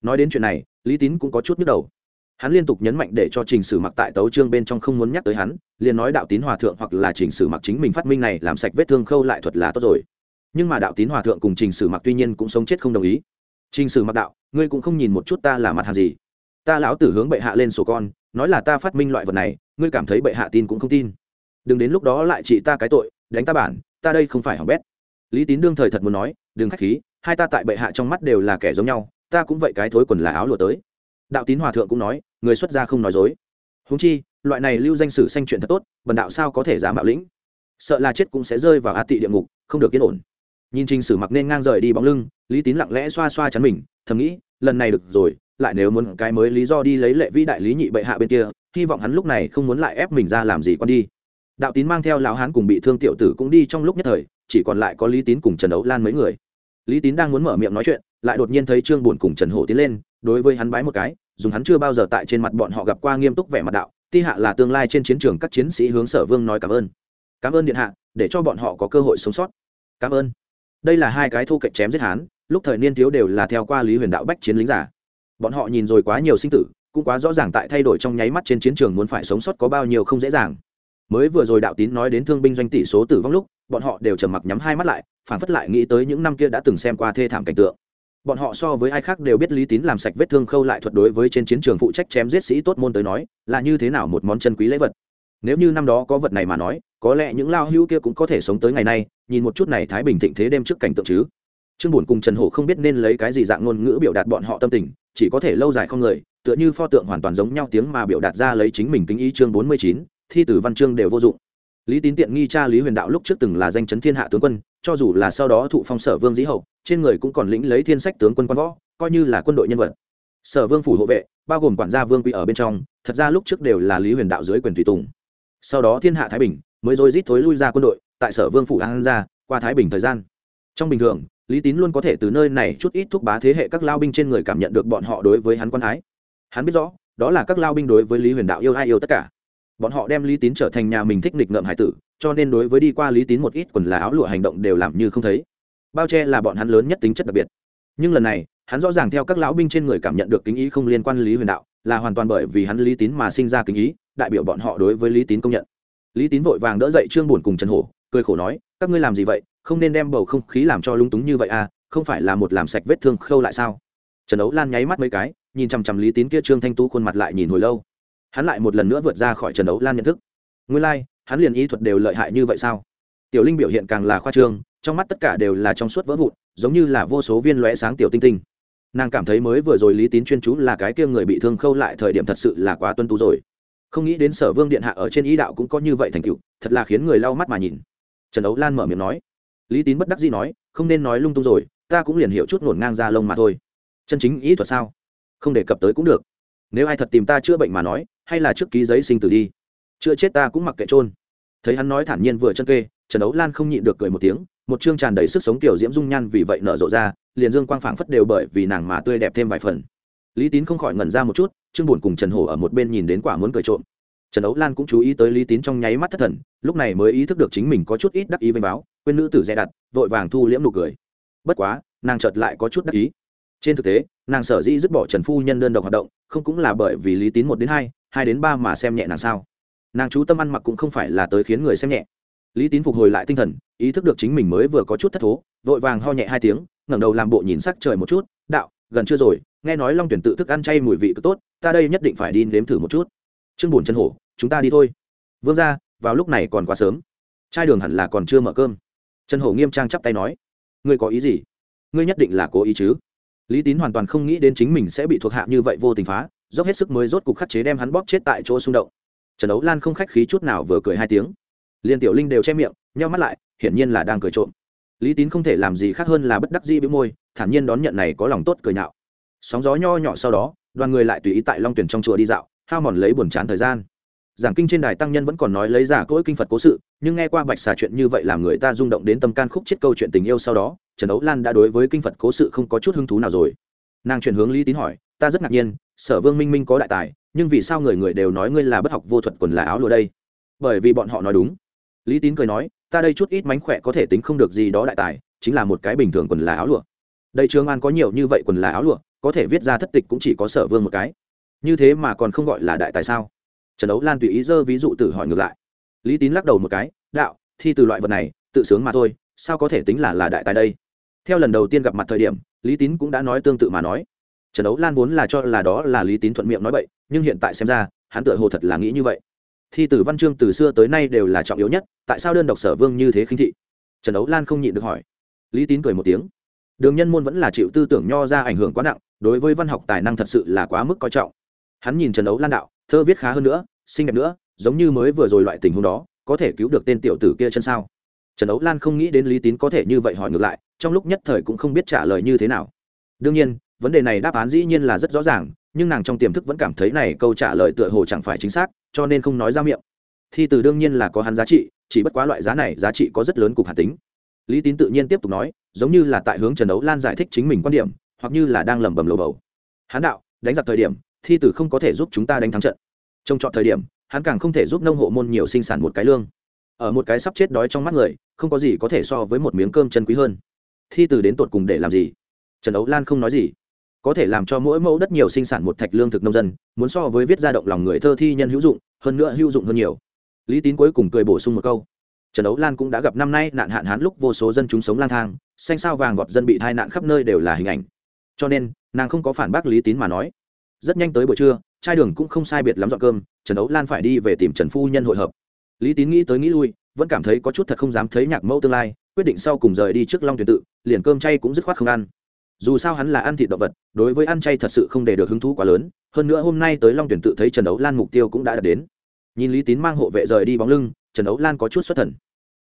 Nói đến chuyện này, Lý Tín cũng có chút nhức đầu. Hắn liên tục nhấn mạnh để cho Trình Sử Mặc tại tấu chương bên trong không muốn nhắc tới hắn, liền nói đạo tín hòa thượng hoặc là Trình Sử Mặc chính mình phát minh này làm sạch vết thương khâu lại thuật là tốt rồi. Nhưng mà đạo tín hòa thượng cùng Trình Sử Mặc tuy nhiên cũng sống chết không đồng ý. Trình Sử Mặc đạo, ngươi cũng không nhìn một chút ta là mặt hàng gì? Ta lão tử hướng bệ hạ lên sổ con, nói là ta phát minh loại vật này, ngươi cảm thấy bệ hạ tin cũng không tin. Đừng đến lúc đó lại trị ta cái tội, đánh ta bản ta đây không phải hỏng bét. Lý tín đương thời thật muốn nói đừng k h á c h khí hai ta tại bệ hạ trong mắt đều là kẻ giống nhau ta cũng vậy cái thối quần là áo lụa tới. Đạo tín hòa thượng cũng nói người xuất gia không nói dối. Húng chi loại này lưu danh sử xanh chuyện thật tốt bần đạo sao có thể giả mạo lĩnh? Sợ là chết cũng sẽ rơi vào a tị địa ngục không được yên ổn. Nhìn trình sử mặc nên ngang rời đi bóng lưng lý tín lặng lẽ xoa xoa chắn mình thầm nghĩ lần này được rồi lại nếu muốn cái mới lý do đi lấy lệ vĩ đại lý nhị bệ hạ bên kia hy vọng hắn lúc này không muốn lại ép mình ra làm gì con đi. Đạo tín mang theo lão hán cùng bị thương tiểu tử cũng đi trong lúc nhất thời, chỉ còn lại có lý tín cùng trần đấu lan mấy người. Lý tín đang muốn mở miệng nói chuyện, lại đột nhiên thấy trương buồn cùng trần hổ tiến lên, đối với hắn bái một cái, dùng hắn chưa bao giờ tại trên mặt bọn họ gặp qua nghiêm túc vẻ mặt đạo, ti hạ là tương lai trên chiến trường các chiến sĩ hướng sở vương nói cảm ơn. Cảm ơn điện hạ, để cho bọn họ có cơ hội sống sót. Cảm ơn. Đây là hai cái thu cạnh chém giết hán, lúc thời niên thiếu đều là theo qua lý huyền đạo bách chiến lính giả. Bọn họ nhìn rồi quá nhiều sinh tử cũng quá rõ ràng tại thay đổi trong nháy mắt trên chiến trường muốn phải sống sót có bao nhiêu không dễ dàng. Mới vừa rồi đạo tín nói đến thương binh doanh tỷ số tử vong lúc, bọn họ đều trầm mặc nhắm hai mắt lại phản phất lại nghĩ tới những năm kia đã từng xem qua thê thảm cảnh tượng. Bọn họ so với ai khác đều biết lý tín làm sạch vết thương khâu lại thuật đối với trên chiến trường phụ trách chém giết sĩ tốt môn tới nói, là như thế nào một món chân quý lễ vật. Nếu như năm đó có vật này mà nói, có lẽ những lao hữu kia cũng có thể sống tới ngày nay, nhìn một chút này thái bình thịnh thế đêm trước cảnh tượng chứ. Trương buồn cùng trần hổ không biết nên lấy cái gì dạng ngôn ngữ biểu đạt bọn họ tâm tình, chỉ có thể lâu dài không người tựa như pho tượng hoàn toàn giống nhau tiếng mà biểu đạt ra lấy chính mình kính ý chương bốn mươi chín, thi tử văn chương đều vô dụng. Lý tín tiện nghi cha lý huyền đạo lúc trước từng là danh chấn thiên hạ tướng quân, cho dù là sau đó thụ phong sở vương dĩ hậu, trên người cũng còn lĩnh lấy thiên sách tướng quân quan võ, coi như là quân đội nhân vật. Sở vương phủ hộ vệ, bao gồm quản gia vương quý ở bên trong, thật ra lúc trước đều là lý huyền đạo dưới quyền tùy tùng. Sau đó thiên hạ thái bình, mới rồi rít thối lui ra quân đội, tại sở vương phủ an ra, qua thái bình thời gian. Trong bình thường, lý tín luôn có thể từ nơi này chút ít thúc bá thế hệ các lao binh trên người cảm nhận được bọn họ đối với hắn quan ái hắn biết rõ, đó là các lao binh đối với lý huyền đạo yêu ai yêu tất cả. Bọn họ đem lý tín trở thành nhà mình thích nghịch ngợm hải tử, cho nên đối với đi qua lý tín một ít quần là áo lụa hành động đều làm như không thấy. Bao che là bọn hắn lớn nhất tính chất đặc biệt. Nhưng lần này, hắn rõ ràng theo các lão binh trên người cảm nhận được kính ý không liên quan lý huyền đạo, là hoàn toàn bởi vì hắn lý tín mà sinh ra kính ý, đại biểu bọn họ đối với lý tín công nhận. Lý tín vội vàng đỡ dậy trương buồn cùng trần hổ, cười khổ nói, các ngươi làm gì vậy? Không nên đem bầu không khí làm cho lung túng như vậy à không phải là một làm sạch vết thương khâu lại sao? Trần ấu lan nháy mắt mấy cái nhìn chằm chằm lý tín kia trương thanh tú khuôn mặt lại nhìn hồi lâu. Hắn lại một lần nữa vượt ra khỏi trần đấu lan nhận thức. Nguyên lai、like, hắn liền y thuật đều lợi hại như vậy sao? Tiểu linh biểu hiện càng là khoa trương trong mắt tất cả đều là trong suốt vỡ vụn giống như là vô số viên lóe sáng tiểu tinh tinh. Nàng cảm thấy mới vừa rồi lý tín chuyên chú là cái kia người bị thương khâu lại thời điểm thật sự là quá tuân tú rồi. Không nghĩ đến sở vương điện hạ ở trên ý đạo cũng có như vậy thành tựu thật là khiến người lau mắt mà nhìn. Trần đấu lan mở miệng nói. Lý tín bất đắc dĩ nói không nên nói lung tung rồi ta cũng liền hiểu chút ngổn ngang ra lông mà thôi. Chân chính ý thuật sao? Không đề cập tới cũng được. Nếu ai thật tìm ta chữa bệnh mà nói, hay là trước ký giấy sinh tử đi. Chữa chết ta cũng mặc kệ trôn thấy hắn nói thản nhiên vừa chân kê, trần ấu lan không nhịn được cười một tiếng, một chương tràn đầy sức sống kiểu diễm dung nhan vì vậy nở rộ ra, liền dương quang phảng phất đều bởi vì nàng mà tươi đẹp thêm vài phần. Lý tín không khỏi ngẩn ra một chút trương buồn cùng trần hổ ở một bên nhìn đến quả muốn cười trộm. Trần ấu lan cũng chú ý tới lý tín trong nháy mắt thất thần, lúc này mới ý thức được chính mình có chút ít đắc ý với báo, quên nữ tử dè đặt, vội vàng thu liễm nụ cười. Bất quá, nàng chợt lại có chút đắc ý trên thực tế, nàng sở dĩ dứt bỏ trần phu nhân đơn độc hoạt động, không cũng là bởi vì lý tín một đến hai hai đến ba mà xem nhẹ nàng sao. Nàng chú tâm ăn mặc cũng không phải là tới khiến người xem nhẹ. Lý tín phục hồi lại tinh thần, ý thức được chính mình mới vừa có chút thất thố, vội vàng ho nhẹ hai tiếng, ngẩng đầu làm bộ nhìn sắc trời một chút, đạo, gần chưa rồi, nghe nói long tuyển tự thức ăn chay mùi vị cứ tốt, ta đây nhất định phải đi nếm thử một chút. Trương buồn chân hổ, chúng ta đi thôi. Vương ra vào lúc này còn quá sớm. Chai đường hẳn là còn chưa mở cơm. Trần hổ nghiêm trang chắp tay nói, ngươi có ý gì? Ngươi nhất định là cố ý chứ? Lý tín hoàn toàn không nghĩ đến chính mình sẽ bị thuộc hạ như vậy vô tình phá, dốc hết sức mới rốt cục khắc chế đem hắn bóp chết tại chỗ xung động. Trần đấu lan không khách khí chút nào vừa cười hai tiếng. Liên tiểu linh đều che miệng, nheo mắt lại, hiển nhiên là đang cười trộm. Lý tín không thể làm gì khác hơn là bất đắc dĩ bĩu môi, thản nhiên đón nhận này có lòng tốt cười nhạo. Sóng gió nho nhỏ sau đó, đoàn người lại tùy ý tại long tuyển trong chùa đi dạo, hao mòn lấy buồn chán thời gian giảng kinh trên đài tăng nhân vẫn còn nói lấy giả cỗi kinh phật cố sự, nhưng nghe qua bạch xà chuyện như vậy làm người ta rung động đến tâm can khúc chết câu chuyện tình yêu sau đó, trần ấu lan đã đối với kinh phật cố sự không có chút hứng thú nào rồi. Nàng chuyển hướng lý tín hỏi, ta rất ngạc nhiên, sở vương minh minh có đại tài, nhưng vì sao người người đều nói ngươi là bất học vô thuật quần là áo lụa đây? Bởi vì bọn họ nói đúng. Lý tín cười nói, ta đây chút ít mánh khỏe có thể tính không được gì đó đại tài, chính là một cái bình thường quần là áo lụa. Đây trường an có nhiều như vậy quần là áo lụa, có thể viết ra thất tịch cũng chỉ có sở vương một cái. Như thế mà còn không gọi là đại tài sao? Trần đấu lan tùy ý dơ ví dụ tử hỏi ngược lại. Lý tín lắc đầu một cái, đạo, thi từ loại vật này, tự sướng mà thôi, sao có thể tính là là đại tài đây? Theo lần đầu tiên gặp mặt thời điểm, lý tín cũng đã nói tương tự mà nói. Trần đấu lan vốn là cho là đó là lý tín thuận miệng nói vậy nhưng hiện tại xem ra, hắn tựa hồ thật là nghĩ như vậy. Thi từ văn chương từ xưa tới nay đều là trọng yếu nhất, tại sao đơn độc sở vương như thế khinh thị? Trần đấu lan không nhịn được hỏi. Lý tín cười một tiếng. Đường nhân môn vẫn là chịu tư tưởng nho ra ảnh hưởng quá nặng, đối với văn học tài năng thật sự là quá mức coi trọng. Hắn nhìn trần đấu lan đạo, thơ viết khá hơn nữa xinh đẹp nữa, giống như mới vừa rồi loại tình huống đó, có thể cứu được tên tiểu tử kia chân sao? Trần ấu lan không nghĩ đến lý tín có thể như vậy hỏi ngược lại, trong lúc nhất thời cũng không biết trả lời như thế nào. Đương nhiên, vấn đề này đáp án dĩ nhiên là rất rõ ràng, nhưng nàng trong tiềm thức vẫn cảm thấy này câu trả lời tựa hồ chẳng phải chính xác, cho nên không nói ra miệng. Thi từ đương nhiên là có hắn giá trị, chỉ bất quá loại giá này giá trị có rất lớn cục hạt tính. Lý tín tự nhiên tiếp tục nói, giống như là tại hướng trần đấu lan giải thích chính mình quan điểm, hoặc như là đang lẩm bẩm lầu bầu. Hán đạo, đánh giặc thời điểm, thi tử không có thể giúp chúng ta đánh thắng trận trông chọn thời điểm, hắn càng không thể giúp nông hộ môn nhiều sinh sản một cái lương. Ở một cái sắp chết đói trong mắt người, không có gì có thể so với một miếng cơm chân quý hơn. Thi từ đến tột cùng để làm gì? Trần ấu lan không nói gì. Có thể làm cho mỗi mẫu đất nhiều sinh sản một thạch lương thực nông dân, muốn so với viết ra động lòng người thơ thi nhân hữu dụng, hơn nữa hữu dụng hơn nhiều. Lý tín cuối cùng cười bổ sung một câu. Trần ấu lan cũng đã gặp năm nay nạn hạn hán lúc vô số dân chúng sống lang thang, xanh sao vàng vọt dân bị tai nạn khắp nơi đều là hình ảnh. Cho nên, nàng không có phản bác lý tín mà nói. Rất nhanh tới buổi trưa trai đường cũng không sai biệt lắm dọn cơm, trần ấu lan phải đi về tìm trần phu nhân hội hợp. Lý tín nghĩ tới nghĩ lui, vẫn cảm thấy có chút thật không dám thấy nhạc mẫu tương lai, quyết định sau cùng rời đi trước long tuyển tự, liền cơm chay cũng dứt khoát không ăn. Dù sao hắn là ăn thịt động vật, đối với ăn chay thật sự không để được hứng thú quá lớn, hơn nữa hôm nay tới long tuyển tự thấy trần ấu lan mục tiêu cũng đã đạt đến. Nhìn lý tín mang hộ vệ rời đi bóng lưng, trần ấu lan có chút xuất thần.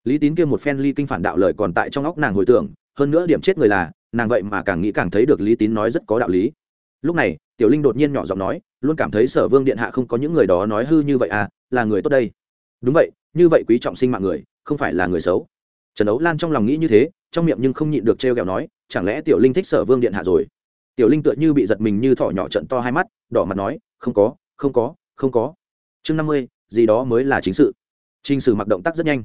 Lý tín kia một phen ly kinh phản đạo lời còn tại trong óc nàng hồi tưởng, hơn nữa điểm chết người là, nàng vậy mà càng nghĩ càng thấy được lý tín nói rất có đạo lý. Lúc này, tiểu linh đột nhiên nhỏ giọng nói luôn cảm thấy sở vương điện hạ không có những người đó nói hư như vậy à là người tốt đây. Đúng vậy, như vậy quý trọng sinh mạng người, không phải là người xấu. Trần đấu lan trong lòng nghĩ như thế, trong miệng nhưng không nhịn được trêu ghẹo nói, chẳng lẽ tiểu linh thích sở vương điện hạ rồi? Tiểu linh tựa như bị giật mình như thỏ nhỏ trận to hai mắt, đỏ mặt nói, không có không có không có. Chương năm mươi, gì đó mới là chính sự. T r ì n h sử mặc động tác rất nhanh.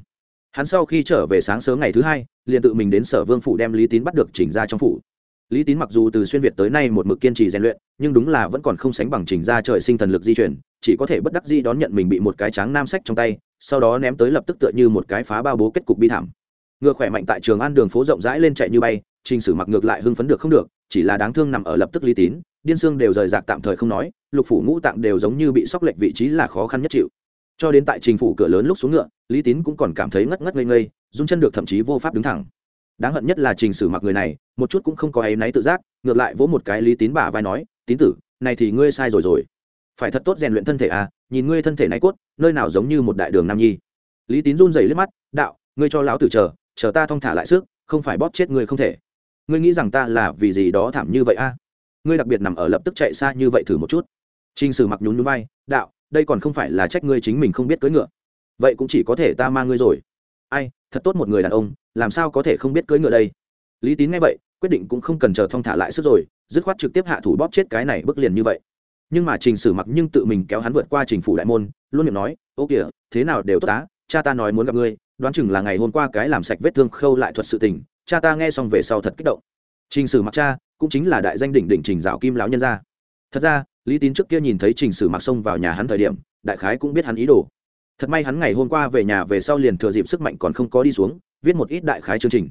Hắn sau khi trở về sáng sớm ngày thứ hai, liền tự mình đến sở vương phủ đem lý tín bắt được chỉnh ra trong phủ lý tín mặc dù từ xuyên việt tới nay một mực kiên trì rèn luyện, nhưng đúng là vẫn còn không sánh bằng trình ra trời sinh thần lực di chuyển, chỉ có thể bất đắc di đón nhận mình bị một cái tráng nam sách trong tay, sau đó ném tới lập tức tựa như một cái phá bao bố kết cục bi thảm. Ngựa khỏe mạnh tại trường an đường phố rộng rãi lên chạy như bay, trình sử mặc ngược lại hưng phấn được không được, chỉ là đáng thương nằm ở lập tức lý tín, điên xương đều rời rạc tạm thời không nói, lục phủ ngũ tạng đều giống như bị sóc lệch vị trí là khó khăn nhất chịu. Cho đến tại trình phủ cửa lớn lúc xuống ngựa, lý tín cũng còn cảm thấy ngất ngất ngây ngây, run chân được thậm chí vô pháp đứng thẳng đáng hận nhất là trình sử mặc người này một chút cũng không có áy náy tự giác ngược lại vỗ một cái lý tín bả vai nói tín tử này thì ngươi sai rồi rồi phải thật tốt rèn luyện thân thể à nhìn ngươi thân thể này cốt nơi nào giống như một đại đường nam nhi lý tín run rẩy liếc mắt đạo ngươi cho lão tử chờ chờ ta thong thả lại sức không phải bóp chết ngươi không thể ngươi nghĩ rằng ta là vì gì đó thảm như vậy a à? ngươi đặc biệt nằm ở lập tức chạy xa như vậy thử một chút Trình Sử mặc nhún nhún vai, "Đạo, đây còn không phải là trách ngươi chính mình không biết cưỡi ngựa. Vậy cũng chỉ có thể ta mang ngươi rồi." Ai, thật tốt một người đàn ông, làm sao có thể không biết cưỡi ngựa đây? Lý Tín nghe vậy, quyết định cũng không cần chờ thong thả lại sức rồi, dứt khoát trực tiếp hạ thủ bóp chết cái này bức liền như vậy. Nhưng mà Trình Sử mặc nhưng tự mình kéo hắn vượt qua Trình phủ đại môn, luôn miệng nói, "Ô kìa, thế nào đều tốt tá, cha ta nói muốn gặp ngươi, đoán chừng là ngày hôm qua cái làm sạch vết thương khâu lại thuật sự tình, cha ta nghe xong về sau thật kích động." Trình Sử mặc cha, cũng chính là đại danh đỉnh đỉnh Trình Dạo Kim lão nhân gia. Thật ra, lý tín trước kia nhìn thấy trình sử mặc xông vào nhà hắn thời điểm đại khái cũng biết hắn ý đồ thật may hắn ngày hôm qua về nhà về sau liền thừa dịp sức mạnh còn không có đi xuống viết một ít đại khái chương trình.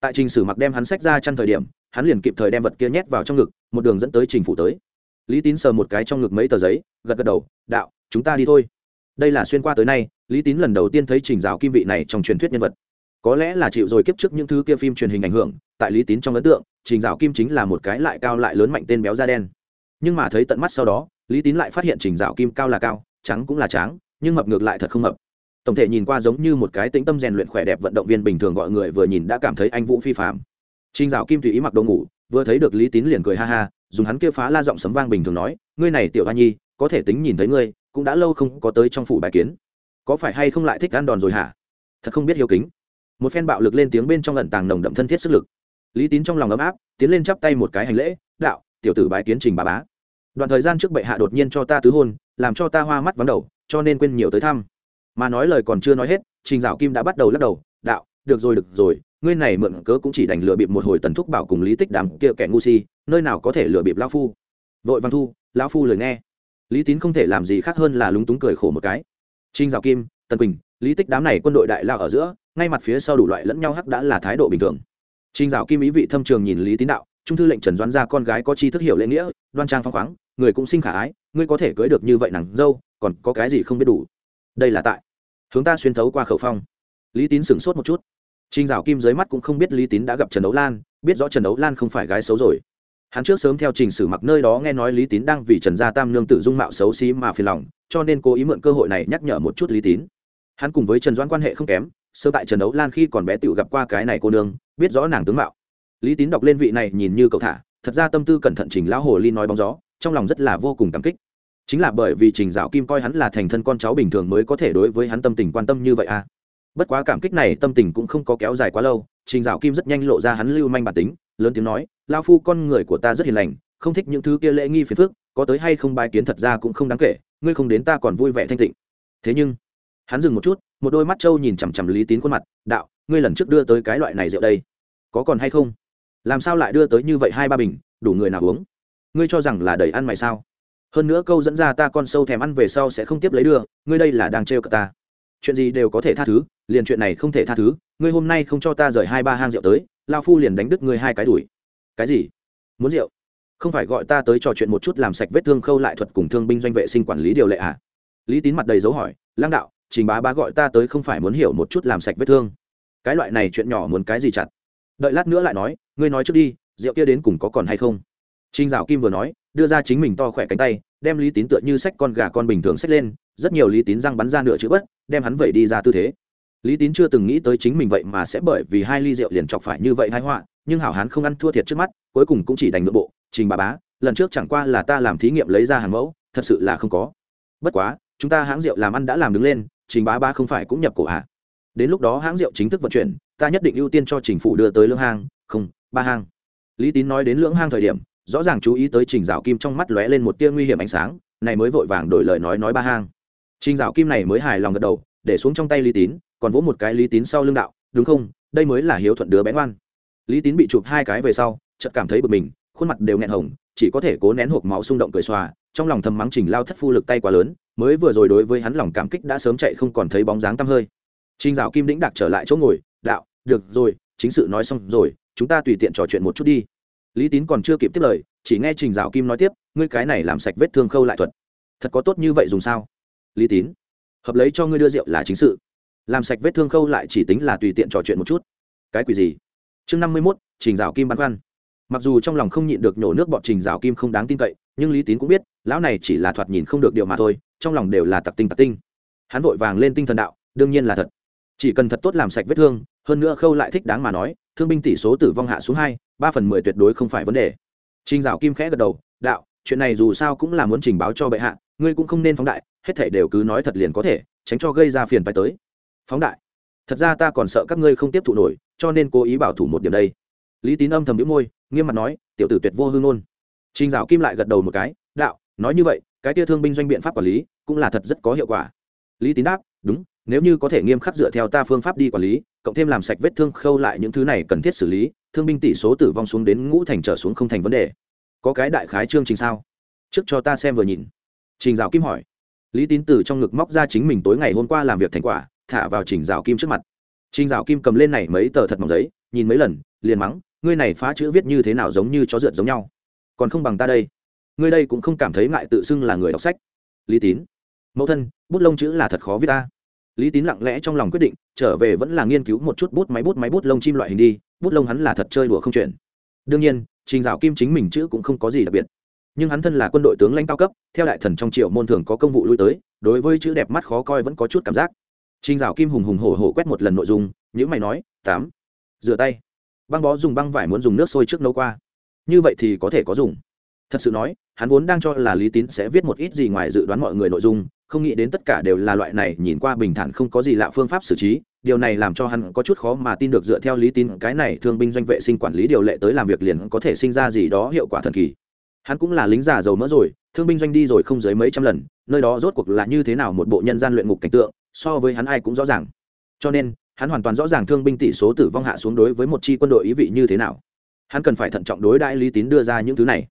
Tại trình sử mặc đem hắn sách ra chăn thời điểm, hắn liền kịp thời đem vật kia nhét vào trong ngực, một đường dẫn tới trình phủ tới. Lý tín sờ một cái trong ngực mấy tờ giấy, gật gật đầu, đạo, chúng ta đi thôi. Đây là xuyên qua tới nay, lý tín lần đầu tiên thấy trình giáo kim vị này trong truyền thuyết nhân vật. Có lẽ là chịu rồi kiếp trước những thứ kia phim truyền hình ảnh hưởng, tại lý tín trong ấn tượng, trình giáo kim chính là một cái lại cao lại lớn mạnh tên béo da đen. Nhưng mà thấy tận mắt sau đó, lý tín lại phát hiện trình giáo kim cao là cao, trắng cũng là trắng nhưng mập ngược lại thật không mập tổng thể nhìn qua giống như một cái tĩnh tâm rèn luyện khỏe đẹp vận động viên bình thường gọi người vừa nhìn đã cảm thấy anh vũ phi phạm. Trinh dạo kim tùy ý mặc đồ ngủ, vừa thấy được lý tín liền cười ha ha, dùng hắn kia phá la giọng sấm vang bình thường nói, ngươi này tiểu hoa nhi, có thể tính nhìn thấy ngươi, cũng đã lâu không có tới trong phủ bài kiến. Có phải hay không lại thích ăn đòn rồi hả? Thật không biết hiếu kính. Một phen bạo lực lên tiếng bên trong lần tàng nồng đậm thân thiết sức lực. Lý tín trong lòng ấm áp, tiến lên chắp tay một cái hành lễ, đạo, tiểu tử bái kiến trình bà bá. Đoạn thời gian trước bệ hạ đột nhiên cho ta tứ hôn, làm cho ta hoa mắt vắng đầu, cho nên quên nhiều tới thăm mà nói lời còn chưa nói hết, trình dạo kim đã bắt đầu lắc đầu, đạo, được rồi được rồi, ngươi này mượn cớ cũng chỉ đành lừa bịp một hồi tần thúc bảo cùng lý tích đàm kia kẻ ngu si, nơi nào có thể lừa bịp lao phu. Vội văn thu lao phu lời nghe. Lý tín không thể làm gì khác hơn là lúng túng cười khổ một cái. Trình dạo kim, tần quỳnh, lý tích đám này quân đội đại lao ở giữa, ngay mặt phía sau đủ loại lẫn nhau hắc đã là thái độ bình thường. Trình dạo kim ý vị thâm trường nhìn lý tín đạo, trung thư lệnh trần doãn ra con gái có chi thức hiểu lễ nghĩa, đoan trang phong khoáng, người cũng sinh khả ái, ngươi có thể cưới được như vậy nàng dâu, còn có cái gì không biết đủ. Đây là tại hướng ta xuyên thấu qua khẩu phong. Lý tín sửng sốt một chút. Trinh dạo kim dưới mắt cũng không biết lý tín đã gặp trần đấu lan, biết rõ trần đấu lan không phải gái xấu rồi. Hắn trước sớm theo trình sử mặc nơi đó nghe nói lý tín đang vì trần gia tam nương tự dung mạo xấu xí mà phiền lòng, cho nên cố ý mượn cơ hội này nhắc nhở một chút lý tín. Hắn cùng với trần doãn quan hệ không kém sơ tại trần đấu lan khi còn bé tiểu gặp qua cái này cô nương, biết rõ nàng tướng mạo. Lý tín đọc lên vị này nhìn như cậu thả, thật ra tâm tư cẩn thận trình lão hồ ly nói bóng gió, trong lòng rất là vô cùng cảm kích chính là bởi vì trình dạo kim coi hắn là thành thân con cháu bình thường mới có thể đối với hắn tâm tình quan tâm như vậy à. Bất quá cảm kích này tâm tình cũng không có kéo dài quá lâu, trình dạo kim rất nhanh lộ ra hắn lưu manh bản tính, lớn tiếng nói lao phu, con người của ta rất hiền lành, không thích những thứ kia lễ nghi phiền phức, có tới hay không bài kiến thật ra cũng không đáng kể, ngươi không đến ta còn vui vẻ thanh tịnh. Thế nhưng, hắn dừng một chút, một đôi mắt trâu nhìn chằm chằm lý tín khuôn mặt, đạo, ngươi lần trước đưa tới cái loại này rượu đây, có còn hay không? Làm sao lại đưa tới như vậy hai ba bình, đủ người nào uống? Ngươi cho rằng là đầy ăn mày sao? Hơn nữa câu dẫn ra ta con sâu thèm ăn về sau sẽ không tiếp lấy đưa, ngươi đây là đang trêu cả ta. Chuyện gì đều có thể tha thứ, liền chuyện này không thể tha thứ, ngươi hôm nay không cho ta rời hai ba hang rượu tới, lao phu liền đánh đứt ngươi hai cái đuổi. Cái gì? Muốn rượu? Không phải gọi ta tới trò chuyện một chút làm sạch vết thương khâu lại thuật cùng thương binh doanh vệ sinh quản lý điều lệ à? Lý tín mặt đầy dấu hỏi lang đạo, trình bá bá gọi ta tới không phải muốn hiểu một chút làm sạch vết thương. Cái loại này chuyện nhỏ muốn cái gì chặt? Đợi lát nữa lại nói, ngươi nói trước đi, rượu kia đến cùng có còn hay không? Trinh dạo kim vừa nói đưa ra chính mình to khỏe cánh tay, đem lý tín tựa như sách con gà con bình thường xách lên, rất nhiều lý tín răng bắn ra nửa chữ bất, đem hắn vậy đi ra tư thế. Lý tín chưa từng nghĩ tới chính mình vậy mà sẽ bởi vì hai ly rượu liền chọc phải như vậy hai họa, nhưng hảo hán không ăn thua thiệt trước mắt, cuối cùng cũng chỉ đành nội bộ, trình bà bá, lần trước chẳng qua là ta làm thí nghiệm lấy ra hàng mẫu, thật sự là không có. Bất quá, chúng ta hãng rượu làm ăn đã làm đứng lên, trình bá bá không phải cũng nhập cổ hạ đến lúc đó hãng rượu chính thức vận chuyển, ta nhất định ưu tiên cho chính phủ đưa tới lưỡng hang. Không, ba hang. Lý tín nói đến lưỡng hang thời điểm rõ ràng chú ý tới trình dạo kim trong mắt lóe lên một tia nguy hiểm ánh sáng, này mới vội vàng đổi lời nói nói ba hang. Trình dạo kim này mới hài lòng gật đầu, để xuống trong tay lý tín, còn vỗ một cái lý tín sau lưng đạo, đúng không? Đây mới là hiếu thuận đứa bé ngoan. Lý tín bị chụp hai cái về sau, chợt cảm thấy bực mình, khuôn mặt đều nghẹn hồng, chỉ có thể cố nén hộp máu xung động cười xòa, trong lòng thầm mắng trình lao thất phu lực tay quá lớn, mới vừa rồi đối với hắn lòng cảm kích đã sớm chạy không còn thấy bóng dáng tăm hơi. Trình dạo kim đĩnh đạc trở lại chỗ ngồi, đạo, được rồi, chính sự nói xong rồi, chúng ta tùy tiện trò chuyện một chút đi lý tín còn chưa kịp tiếp lời, chỉ nghe trình dạo kim nói tiếp, ngươi cái này làm sạch vết thương khâu lại thuật, thật có tốt như vậy dùng sao? Lý tín, hợp lấy cho ngươi đưa rượu là chính sự. Làm sạch vết thương khâu lại chỉ tính là tùy tiện trò chuyện một chút. Cái quỷ gì? Chương năm mươi mốt, trình dạo kim băn khoăn. Mặc dù trong lòng không nhịn được nhổ nước bọt trình Dạo kim không đáng tin cậy, nhưng lý tín cũng biết, lão này chỉ là thoạt nhìn không được điều mà thôi, trong lòng đều là tặc tinh tặc tinh. Hắn vội vàng lên tinh thần đạo, đương nhiên là thật. Chỉ cần thật tốt làm sạch vết thương hơn nữa khâu lại thích đáng mà nói, thương binh tỷ số tử vong hạ xuống hai, ba phần mười tuyệt đối không phải vấn đề. Trình dạo kim khẽ gật đầu, đạo, chuyện này dù sao cũng là muốn trình báo cho bệ hạ, ngươi cũng không nên phóng đại, hết thể đều cứ nói thật liền có thể, tránh cho gây ra phiền phải tới. Phóng đại? Thật ra ta còn sợ các ngươi không tiếp thụ nổi, cho nên cố ý bảo thủ một điểm đây. Lý tín âm thầm đĩu môi, nghiêm mặt nói, tiểu tử tuyệt vô hương ngôn. Trình dạo kim lại gật đầu một cái, đạo, nói như vậy, cái tia thương binh doanh biện pháp quản lý cũng là thật rất có hiệu quả. Lý tín đáp, đúng nếu như có thể nghiêm khắc dựa theo ta phương pháp đi quản lý, cộng thêm làm sạch vết thương khâu lại những thứ này cần thiết xử lý, thương binh tỷ số tử vong xuống đến ngũ thành trở xuống không thành vấn đề. Có cái đại khái chương trình sao? Trước cho ta xem vừa nhìn. Trình dạo kim hỏi. Lý tín từ trong ngực móc ra chính mình tối ngày hôm qua làm việc thành quả, thả vào trình dạo kim trước mặt. Trình dạo kim cầm lên này mấy tờ thật mỏng giấy, nhìn mấy lần, liền mắng, ngươi này phá chữ viết như thế nào giống như chó rượt giống nhau. Còn không bằng ta đây. Ngươi đây cũng không cảm thấy ngại tự xưng là người đọc sách. Lý tín. Mẫu thân, bút lông chữ là thật khó viết ta lý tín lặng lẽ trong lòng quyết định, trở về vẫn là nghiên cứu một chút bút máy bút máy bút lông chim loại hình đi, bút lông hắn là thật chơi đùa không chuyện. Đương nhiên, trình dạo kim chính mình chữ cũng không có gì đặc biệt. Nhưng hắn thân là quân đội tướng lãnh cao cấp, theo đại thần trong triệu môn thường có công vụ lui tới, đối với chữ đẹp mắt khó coi vẫn có chút cảm giác. Trình dạo kim hùng hùng hổ hổ quét một lần nội dung những mày nói, tám, rửa tay. Băng bó dùng băng vải muốn dùng nước sôi trước nấu qua. Như vậy thì có thể có dùng. Thật sự nói, hắn vốn đang cho là lý tín sẽ viết một ít gì ngoài dự đoán mọi người nội dung không nghĩ đến tất cả đều là loại này, nhìn qua bình thản không có gì lạ phương pháp xử trí, điều này làm cho hắn có chút khó mà tin được dựa theo lý tín, cái này thương binh doanh vệ sinh quản lý điều lệ tới làm việc liền có thể sinh ra gì đó hiệu quả thần kỳ. Hắn cũng là lính già giàu mỡ rồi, thương binh doanh đi rồi không dưới mấy trăm lần, nơi đó rốt cuộc là như thế nào một bộ nhân gian luyện ngục cảnh tượng, so với hắn ai cũng rõ ràng. Cho nên, hắn hoàn toàn rõ ràng thương binh tỷ số tử vong hạ xuống đối với một chi quân đội ý vị như thế nào. Hắn cần phải thận trọng đối đãi lý tín đưa ra những thứ này.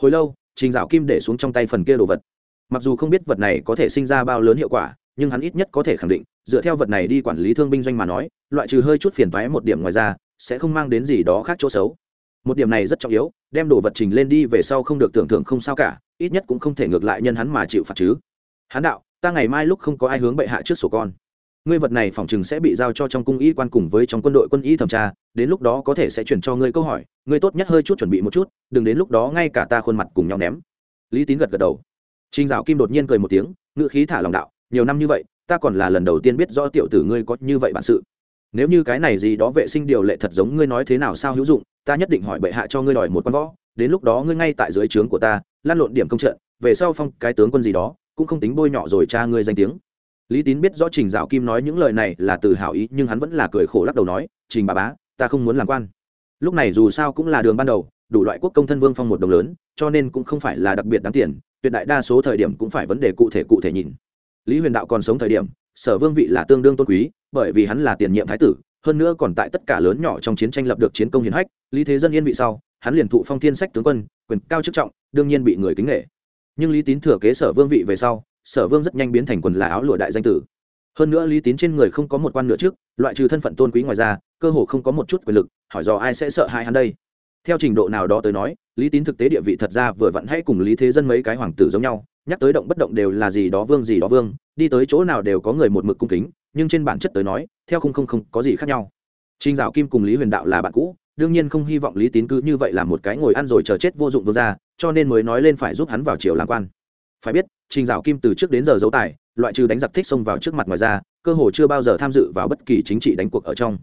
Hồi lâu, trình dạo kim để xuống trong tay phần kia đồ vật mặc dù không biết vật này có thể sinh ra bao lớn hiệu quả, nhưng hắn ít nhất có thể khẳng định, dựa theo vật này đi quản lý thương binh doanh mà nói, loại trừ hơi chút phiền toái một điểm ngoài ra, sẽ không mang đến gì đó khác chỗ xấu. Một điểm này rất trọng yếu, đem đồ vật trình lên đi về sau không được tưởng tượng không sao cả, ít nhất cũng không thể ngược lại nhân hắn mà chịu phạt chứ. Hắn đạo, ta ngày mai lúc không có ai hướng bệ hạ trước sổ con. Ngươi vật này phỏng chừng sẽ bị giao cho trong cung y quan cùng với trong quân đội quân y thẩm tra, đến lúc đó có thể sẽ chuyển cho ngươi câu hỏi, ngươi tốt nhất hơi chút chuẩn bị một chút, đừng đến lúc đó ngay cả ta khuôn mặt cùng nhau ném. Lý tín gật gật đầu. Trình Dạo Kim đột nhiên cười một tiếng, ngữ khí thả lòng đạo, nhiều năm như vậy, ta còn là lần đầu tiên biết rõ tiểu tử ngươi có như vậy bản sự. Nếu như cái này gì đó vệ sinh điều lệ thật giống ngươi nói thế nào sao hữu dụng, ta nhất định hỏi bệ hạ cho ngươi đòi một quan võ, đến lúc đó ngươi ngay tại dưới trướng của ta, lan lộn điểm công trận, về sau phong cái tướng quân gì đó, cũng không tính bôi nhọ rồi cha ngươi danh tiếng. Lý Tín biết rõ Trình Dạo Kim nói những lời này là từ hảo ý, nhưng hắn vẫn là cười khổ lắc đầu nói, "Trình bà bá, ta không muốn làm quan." Lúc này dù sao cũng là đường ban đầu, đủ loại quốc công thân vương phong một đồng lớn, cho nên cũng không phải là đặc biệt đáng tiền, tuyệt đại đa số thời điểm cũng phải vấn đề cụ thể cụ thể nhìn. Lý huyền đạo còn sống thời điểm, sở vương vị là tương đương tôn quý, bởi vì hắn là tiền nhiệm thái tử, hơn nữa còn tại tất cả lớn nhỏ trong chiến tranh lập được chiến công hiển hách, lý thế dân yên vị sau, hắn liền thụ phong thiên sách tướng quân, quyền cao chức trọng, đương nhiên bị người kính nghệ nhưng lý tín thừa kế sở vương vị về sau, sở vương rất nhanh biến thành quần là áo lụa đại danh tử. Hơn nữa lý tín trên người không có một quan nữa trước, loại trừ thân phận tôn quý ngoài ra, cơ hồ không có một chút quyền lực, hỏi do ai sẽ sợ hãi hắn đây theo trình độ nào đó tới nói lý tín thực tế địa vị thật ra vừa vặn hay cùng lý thế dân mấy cái hoàng tử giống nhau nhắc tới động bất động đều là gì đó vương gì đó vương đi tới chỗ nào đều có người một mực cung kính nhưng trên bản chất tới nói theo không không không có gì khác nhau Trình Dạo Kim cùng Lý Huyền Đạo là bạn cũ, đương nhiên không hy vọng Lý Tín cứ như vậy là một cái ngồi ăn rồi chờ chết vô dụng vương gia, cho nên mới nói lên phải giúp hắn vào triều làm quan. Phải biết, Trình Dạo Kim từ trước đến giờ giấu tài, loại trừ đánh giặc thích xông vào trước mặt ngoài ra, cơ hồ chưa bao giờ tham dự vào bất kỳ chính trị đánh cuộc ở trong.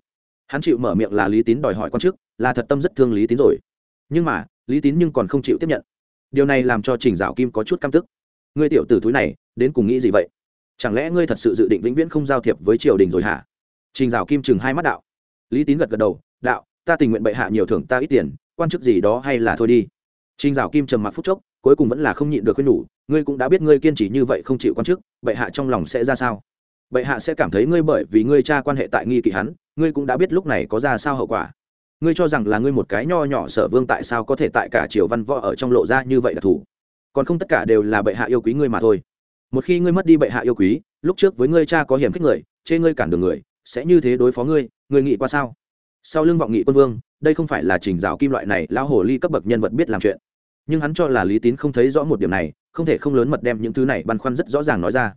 Hắn chịu mở miệng là Lý Tín đòi hỏi quan chức, là thật tâm rất thương Lý Tín rồi. Nhưng mà, Lý Tín nhưng còn không chịu tiếp nhận. Điều này làm cho Trình Dạo Kim có chút căm tức. Ngươi tiểu tử thúi này đến cùng nghĩ gì vậy? Chẳng lẽ ngươi thật sự dự định vĩnh viễn không giao thiệp với triều đình rồi hả? Trình dạo kim chừng hai mắt đạo. Lý tín gật gật đầu đạo ta tình nguyện bệ hạ nhiều thưởng ta ít tiền quan chức gì đó hay là thôi đi. Trình dạo kim trầm mặc phút chốc cuối cùng vẫn là không nhịn được khuyên nhủ ngươi cũng đã biết ngươi kiên trì như vậy không chịu quan chức bệ hạ trong lòng sẽ ra sao? Bệ hạ sẽ cảm thấy ngươi bởi vì ngươi cha quan hệ tại nghi kỵ hắn ngươi cũng đã biết lúc này có ra sao hậu quả. Ngươi cho rằng là ngươi một cái nho nhỏ sở vương tại sao có thể tại cả triều văn võ ở trong lộ ra như vậy là thủ, còn không tất cả đều là bệ hạ yêu quý ngươi mà thôi. Một khi ngươi mất đi bệ hạ yêu quý lúc trước với ngươi cha có hiểm khích người chê ngươi cản đường người sẽ như thế đối phó ngươi ngươi nghĩ qua sao? Sau lưng vọng nghị quân vương đây không phải là trình rào kim loại này lão hồ ly cấp bậc nhân vật biết làm chuyện. Nhưng hắn cho là lý tín không thấy rõ một điểm này không thể không lớn mật đem những thứ này băn khoăn rất rõ ràng nói ra.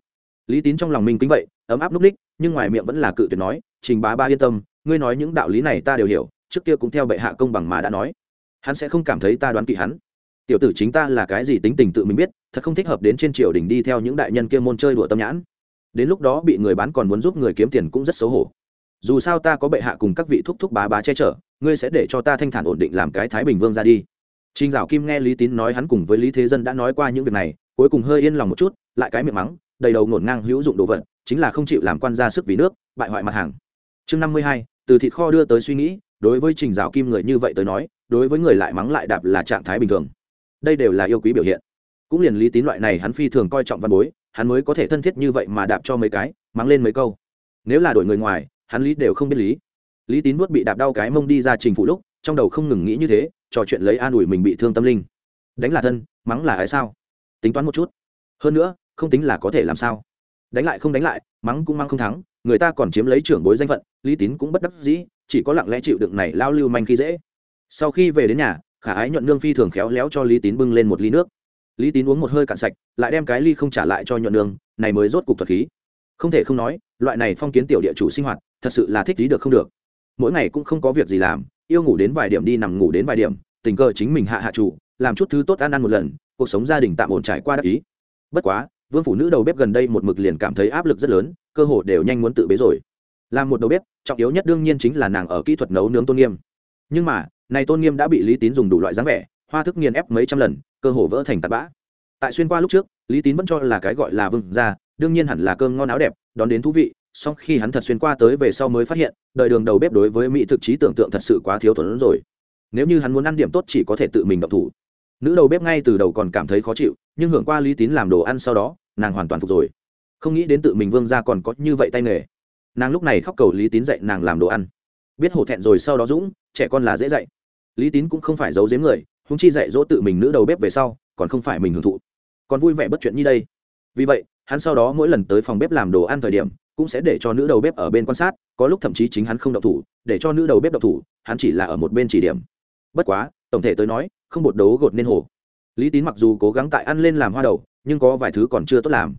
Lý tín trong lòng mình kính vậy ấm áp núp ních nhưng ngoài miệng vẫn là cự tuyệt nói trình bá ba yên tâm ngươi nói những đạo lý này ta đều hiểu trước kia cũng theo bệ hạ công bằng mà đã nói. Hắn sẽ không cảm thấy ta đoán kỵ hắn. Tiểu tử chính ta là cái gì tính tình tự mình biết thật không thích hợp đến trên triều đình đi theo những đại nhân kia môn chơi đùa tâm nhãn. Đến lúc đó bị người bán còn muốn giúp người kiếm tiền cũng rất xấu hổ. Dù sao ta có bệ hạ cùng các vị thúc thúc bá bá che chở ngươi sẽ để cho ta thanh thản ổn định làm cái thái bình vương ra đi. Trình Dạo Kim nghe Lý Tín nói hắn cùng với Lý Thế Dân đã nói qua những việc này, cuối cùng hơi yên lòng một chút, lại cái miệng mắng, đầy đầu ngổn ngang hữu dụng đồ vật, chính là không chịu làm quan ra sức vì nước, bại hoại mặt hàng. Chương năm mươi hai, từ thịt kho đưa tới suy nghĩ, đối với Trình rào Kim người như vậy tới nói, đối với người lại mắng lại đạp là trạng thái bình thường. Đây đều là yêu quý biểu hiện. Cũng liền Lý Tín loại này hắn phi thường coi trọng văn bối, hắn mới có thể thân thiết như vậy mà đạp cho mấy cái, mắng lên mấy câu. Nếu là đổi người ngoài, hắn lý đều không biết lý. Lý Tín nuốt bị đạp đau cái mông đi ra trình phụ lúc, trong đầu không ngừng nghĩ như thế, trò chuyện lấy an ủi mình bị thương tâm linh đánh là thân mắng là ai sao tính toán một chút hơn nữa không tính là có thể làm sao đánh lại không đánh lại mắng cũng mắng không thắng người ta còn chiếm lấy trưởng bối danh phận, lý tín cũng bất đắc dĩ, chỉ có lặng lẽ chịu đựng này lao lưu manh khi dễ. Sau khi về đến nhà, khả ái nhuận nương phi thường khéo léo cho lý tín bưng lên một ly nước. Lý tín uống một hơi cạn sạch, lại đem cái ly không trả lại cho nhuận nương, này mới rốt cục thuật khí. Không thể không nói, loại này phong kiến tiểu địa chủ sinh hoạt, thật sự là thích lý được không được. Mỗi ngày cũng không có việc gì làm, yêu ngủ đến vài điểm đi nằm ngủ đến vài điểm, tình cờ chính mình hạ hạ chủ, làm chút thứ tốt ăn ăn một lần, cuộc sống gia đình tạm ổn trải qua đắc ý. Bất quá vương phụ nữ đầu bếp gần đây một mực liền cảm thấy áp lực rất lớn, cơ hồ đều nhanh muốn tự bế rồi. Làm một đầu bếp, trọng yếu nhất đương nhiên chính là nàng ở kỹ thuật nấu nướng tôn nghiêm. Nhưng mà, này tôn nghiêm đã bị lý tín dùng đủ loại dáng vẻ, hoa thức nghiền ép mấy trăm lần, cơ hồ vỡ thành tạt bã. Tại xuyên qua lúc trước, lý tín vẫn cho là cái gọi là vương gia, đương nhiên hẳn là cơm ngon áo đẹp, đón đến thú vị, song khi hắn thật xuyên qua tới về sau mới phát hiện, đời đường đầu bếp đối với mỹ thực trí tưởng tượng thật sự quá thiếu thuần rồi. Nếu như hắn muốn ăn điểm tốt chỉ có thể tự mình động thủ. Nữ đầu bếp ngay từ đầu còn cảm thấy khó chịu, nhưng hưởng qua lý tín làm đồ ăn sau đó nàng hoàn toàn phục rồi. Không nghĩ đến tự mình vương ra còn có như vậy tay nghề. Nàng lúc này khóc cầu lý tín dạy nàng làm đồ ăn. Biết hổ thẹn rồi sau đó dũng, trẻ con là dễ dạy. Lý tín cũng không phải giấu giếm người húng chi dạy dỗ tự mình nữ đầu bếp về sau, còn không phải mình hưởng thụ. Còn vui vẻ bất chuyện như đây. Vì vậy, hắn sau đó mỗi lần tới phòng bếp làm đồ ăn thời điểm, cũng sẽ để cho nữ đầu bếp ở bên quan sát, có lúc thậm chí chính hắn không đậu thủ, để cho nữ đầu bếp đậu thủ, hắn chỉ là ở một bên chỉ điểm. Bất quá, tổng thể tới nói, không bột đấu gột nên hổ. lý tín mặc dù cố gắng tại ăn lên làm hoa đầu nhưng có vài thứ còn chưa tốt làm.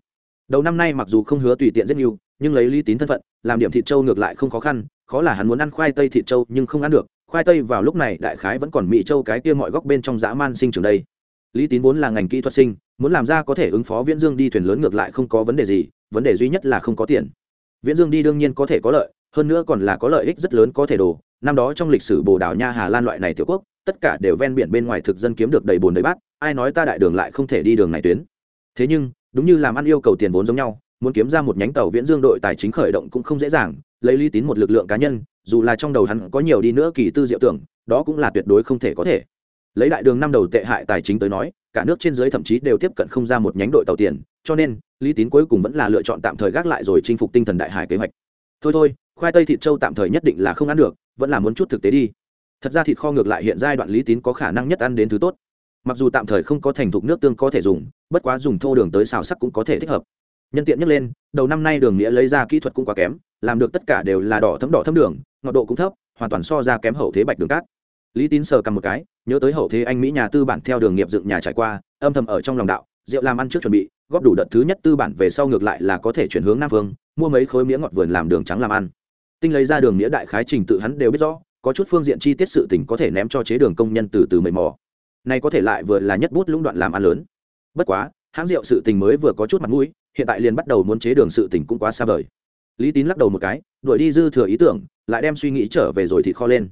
Đầu năm nay mặc dù không hứa tùy tiện rất nhiều nhưng lấy lý tín thân phận, làm điểm thịt trâu ngược lại không khó khăn, khó là hắn muốn ăn khoai tây thịt trâu nhưng không ăn được, khoai tây vào lúc này đại khái vẫn còn mỹ trâu cái kia mọi góc bên trong dã man sinh trường đây. Lý tín vốn là ngành kỹ thuật sinh, muốn làm ra có thể ứng phó viễn dương đi thuyền lớn ngược lại không có vấn đề gì, vấn đề duy nhất là không có tiền. Viễn dương đi đương nhiên có thể có lợi, hơn nữa còn là có lợi ích rất lớn có thể đồ. Năm đó trong lịch sử bồ đào nha hà lan loại này tiểu quốc, tất cả đều ven biển bên ngoài thực dân kiếm được đầy bồn đầy bát, ai nói ta đại đường lại không thể đi đường này tuyến thế nhưng, đúng như làm ăn yêu cầu tiền vốn giống nhau, muốn kiếm ra một nhánh tàu viễn dương đội tài chính khởi động cũng không dễ dàng, lấy lý tín một lực lượng cá nhân, dù là trong đầu hắn có nhiều đi nữa kỳ tư diệu tưởng, đó cũng là tuyệt đối không thể có thể. Lấy đại đường năm đầu tệ hại tài chính tới nói, cả nước trên dưới thậm chí đều tiếp cận không ra một nhánh đội tàu tiền, cho nên, lý tín cuối cùng vẫn là lựa chọn tạm thời gác lại rồi chinh phục tinh thần đại hải kế hoạch. Thôi thôi, khoai tây thịt Châu tạm thời nhất định là không ăn được, vẫn là muốn chút thực tế đi. Thật ra thịt kho ngược lại hiện giai đoạn lý tín có khả năng nhất ăn đến thứ tốt mặc dù tạm thời không có thành thục nước tương có thể dùng, bất quá dùng thô đường tới xào sắc cũng có thể thích hợp. Nhân tiện nhắc lên, đầu năm nay đường nghĩa lấy ra kỹ thuật cũng quá kém, làm được tất cả đều là đỏ thấm đỏ thấm đường, ngọt độ cũng thấp, hoàn toàn so ra kém hậu thế bạch đường cát. Lý tín sờ cầm một cái, nhớ tới hậu thế anh mỹ nhà tư bản theo đường nghiệp dựng nhà trải qua, âm thầm ở trong lòng đạo, rượu làm ăn trước chuẩn bị, góp đủ đợt thứ nhất tư bản về sau ngược lại là có thể chuyển hướng nam phương mua mấy khối mía ngọt vườn làm đường trắng làm ăn. Tinh lấy ra đường nghĩa đại khái trình tự hắn đều biết rõ, có chút phương diện chi tiết sự tình có thể ném cho chế đường công nhân từ từ mầy mò này có thể lại vừa là nhất bút lũng đoạn làm ăn lớn. Bất quá, hãng rượu sự tình mới vừa có chút mặt mũi, hiện tại liền bắt đầu muốn chế đường sự tình cũng quá xa vời. Lý tín lắc đầu một cái, đuổi đi dư thừa ý tưởng, lại đem suy nghĩ trở về rồi thịt kho lên.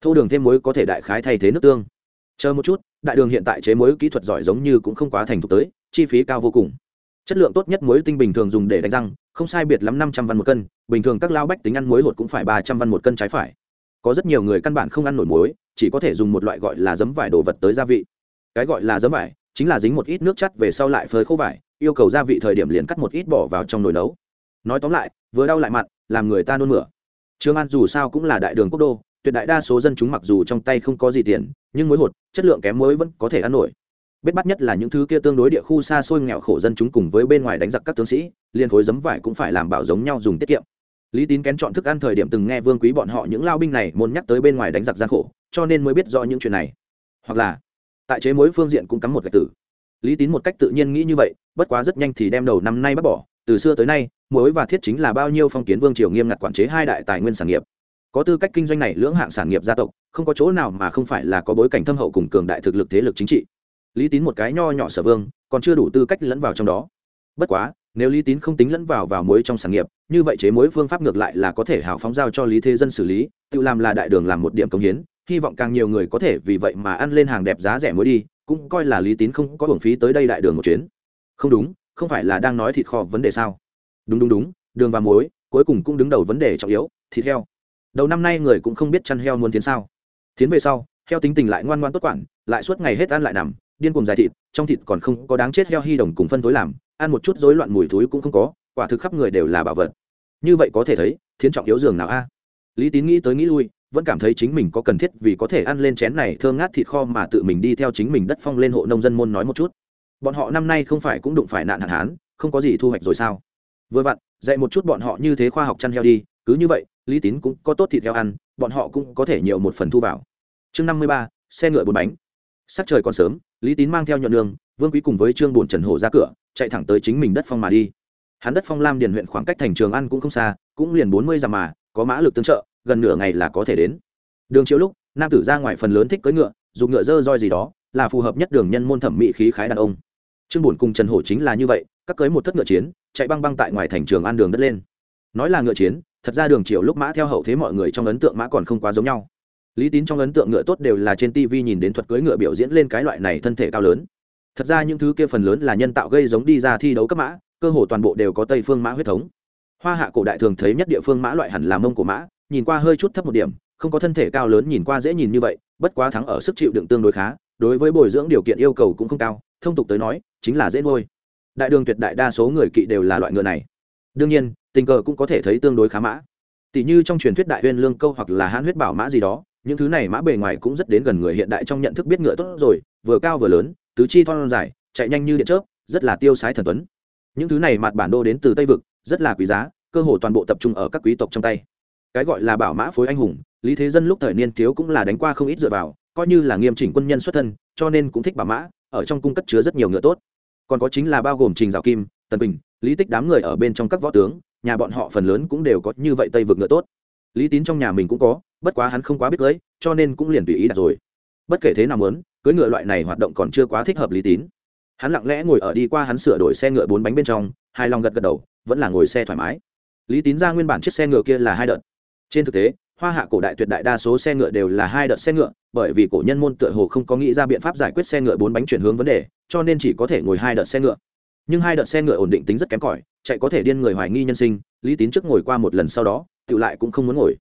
Thô đường thêm muối có thể đại khái thay thế nước tương. Chờ một chút, đại đường hiện tại chế muối kỹ thuật giỏi giống như cũng không quá thành thục tới, chi phí cao vô cùng. Chất lượng tốt nhất muối tinh bình thường dùng để đánh răng, không sai biệt lắm năm trăm văn một cân, bình thường các lao bách tính ăn muối hột cũng phải ba trăm văn một cân trái phải. Có rất nhiều người căn bản không ăn nổi muối chỉ có thể dùng một loại gọi là giấm vải đồ vật tới gia vị. Cái gọi là giấm vải chính là dính một ít nước chắt về sau lại phơi khô vải yêu cầu gia vị thời điểm liền cắt một ít bỏ vào trong nồi nấu. Nói tóm lại vừa đau lại mặn làm người ta nôn mửa. Trương An dù sao cũng là đại đường quốc đô, tuyệt đại đa số dân chúng mặc dù trong tay không có gì tiền, nhưng muối hột, chất lượng kém muối vẫn có thể ăn nổi. Biết bắt nhất là những thứ kia tương đối địa khu xa xôi nghèo khổ dân chúng cùng với bên ngoài đánh giặc các tướng sĩ, liền khối giấm vải cũng phải làm bảo giống nhau dùng tiết kiệm. Lý tín kén chọn thức ăn thời điểm từng nghe vương quý bọn họ những lao binh này muốn nhắc tới bên ngoài đánh giặc gian khổ cho nên mới biết rõ những chuyện này. Hoặc là, tại chế mối phương diện cũng cắm một gạch tử. Lý tín một cách tự nhiên nghĩ như vậy, bất quá rất nhanh thì đem đầu năm nay bắt bỏ. Từ xưa tới nay muối và thiết chính là bao nhiêu phong kiến vương triều nghiêm ngặt quản chế hai đại tài nguyên sản nghiệp. Có tư cách kinh doanh này lưỡng hạng sản nghiệp gia tộc, không có chỗ nào mà không phải là có bối cảnh thâm hậu cùng cường đại thực lực thế lực chính trị. Lý tín một cái nho nhỏ sở vương, còn chưa đủ tư cách lẫn vào trong đó. Bất quá, nếu lý tín không tính lẫn vào vào muối trong sản nghiệp, như vậy chế muối phương pháp ngược lại là có thể hào phóng giao cho lý thế dân xử lý, tự làm là đại đường làm một điểm công hiến hy vọng càng nhiều người có thể vì vậy mà ăn lên hàng đẹp giá rẻ mới đi, cũng coi là lý tín không có hưởng phí tới đây đại đường một chuyến. Không đúng, không phải là đang nói thịt kho vấn đề sao? Đúng đúng đúng, đường và muối, cuối cùng cũng đứng đầu vấn đề trọng yếu, thịt heo. Đầu năm nay người cũng không biết chăn heo muốn tiến sao. Tiến về sau, heo tính tình lại ngoan ngoan tốt quản, lại suốt ngày hết ăn lại nằm, điên cùng dài thịt, trong thịt còn không có đáng chết heo hy đồng cùng phân tối làm, ăn một chút rối loạn mùi thúi cũng không có, quả thực khắp người đều là bảo vật. Như vậy có thể thấy thiến trọng yếu giường nào a? Lý tín nghĩ tới nghĩ lui vẫn cảm thấy chính mình có cần thiết vì có thể ăn lên chén này thơm ngát thịt kho mà tự mình đi theo chính mình đất phong lên hộ nông dân môn nói một chút. Bọn họ năm nay không phải cũng đụng phải nạn hạn hán, không có gì thu hoạch rồi sao? Vừa vặn, dạy một chút bọn họ như thế khoa học chăn heo đi, cứ như vậy, lý tín cũng có tốt thịt heo ăn, bọn họ cũng có thể nhiều một phần thu vào. Chương năm mươi ba, xe ngựa bốn bánh. Sắc trời còn sớm, lý tín mang theo nhuận đường vương quý cùng với trương bồn trần hổ ra cửa, chạy thẳng tới chính mình đất phong mà đi. Hắn đất phong lam điền huyện khoảng cách thành trường ăn cũng không xa, cũng liền bốn mươi dặm mà, có mã lực tương trợ gần nửa ngày là có thể đến. Đường chiếu lúc, nam tử ra ngoài phần lớn thích cưỡi ngựa, dùng ngựa dơ roi gì đó, là phù hợp nhất đường nhân môn thẩm mỹ khí khái đàn ông. Trương bổn cùng trần hổ chính là như vậy, các cưới một thất ngựa chiến, chạy băng băng tại ngoài thành trường ăn đường đất lên. Nói là ngựa chiến, thật ra đường chiều lúc mã theo hậu thế mọi người trong ấn tượng mã còn không quá giống nhau. Lý tín trong ấn tượng ngựa tốt đều là trên tv nhìn đến thuật cưới ngựa biểu diễn lên cái loại này thân thể cao lớn. Thật ra những thứ kia phần lớn là nhân tạo gây giống đi ra thi đấu cấp mã, cơ hồ toàn bộ đều có tây phương mã huyết thống. Hoa hạ cổ đại thường thấy nhất địa phương mã loại hẳn là mông của mã nhìn qua hơi chút thấp một điểm, không có thân thể cao lớn nhìn qua dễ nhìn như vậy, bất quá thắng ở sức chịu đựng tương đối khá, đối với bồi dưỡng điều kiện yêu cầu cũng không cao, thông tục tới nói, chính là dễ nuôi. Đại đường tuyệt đại đa số người kỵ đều là loại ngựa này. Đương nhiên, tình cờ cũng có thể thấy tương đối khá mã. Tỷ như trong truyền thuyết đại huyên lương câu hoặc là hãn huyết bảo mã gì đó, những thứ này mã bề ngoài cũng rất đến gần người hiện đại trong nhận thức biết ngựa tốt rồi, vừa cao vừa lớn, tứ chi thon dài, chạy nhanh như điện chớp, rất là tiêu sái thần tuấn. Những thứ này mặt bản đô đến từ tây vực, rất là quý giá, cơ hồ toàn bộ tập trung ở các quý tộc trong tay cái gọi là bảo mã phối anh hùng, lý thế dân lúc thời niên thiếu cũng là đánh qua không ít dựa vào, coi như là nghiêm chỉnh quân nhân xuất thân, cho nên cũng thích bảo mã, ở trong cung cất chứa rất nhiều ngựa tốt. Còn có chính là bao gồm trình dạo kim, tần bình lý tích đám người ở bên trong các võ tướng, nhà bọn họ phần lớn cũng đều có như vậy tây vực ngựa tốt. Lý tín trong nhà mình cũng có, bất quá hắn không quá biết cưới, cho nên cũng liền tùy ý đặt rồi. Bất kể thế nào muốn, cưới ngựa loại này hoạt động còn chưa quá thích hợp lý tín. Hắn lặng lẽ ngồi ở đi qua hắn sửa đổi xe ngựa bốn bánh bên trong hai lòng gật gật đầu, vẫn là ngồi xe thoải mái. Lý tín ra nguyên bản chiếc xe ngựa kia là hai đợt trên thực tế, hoa hạ cổ đại tuyệt đại đa số xe ngựa đều là hai đợt xe ngựa, bởi vì cổ nhân môn tựa hồ không có nghĩ ra biện pháp giải quyết xe ngựa bốn bánh chuyển hướng vấn đề, cho nên chỉ có thể ngồi hai đợt xe ngựa. Nhưng hai đợt xe ngựa ổn định tính rất kém cỏi, chạy có thể điên người hoài nghi nhân sinh, lý tín trước ngồi qua một lần sau đó, tự lại cũng không muốn ngồi.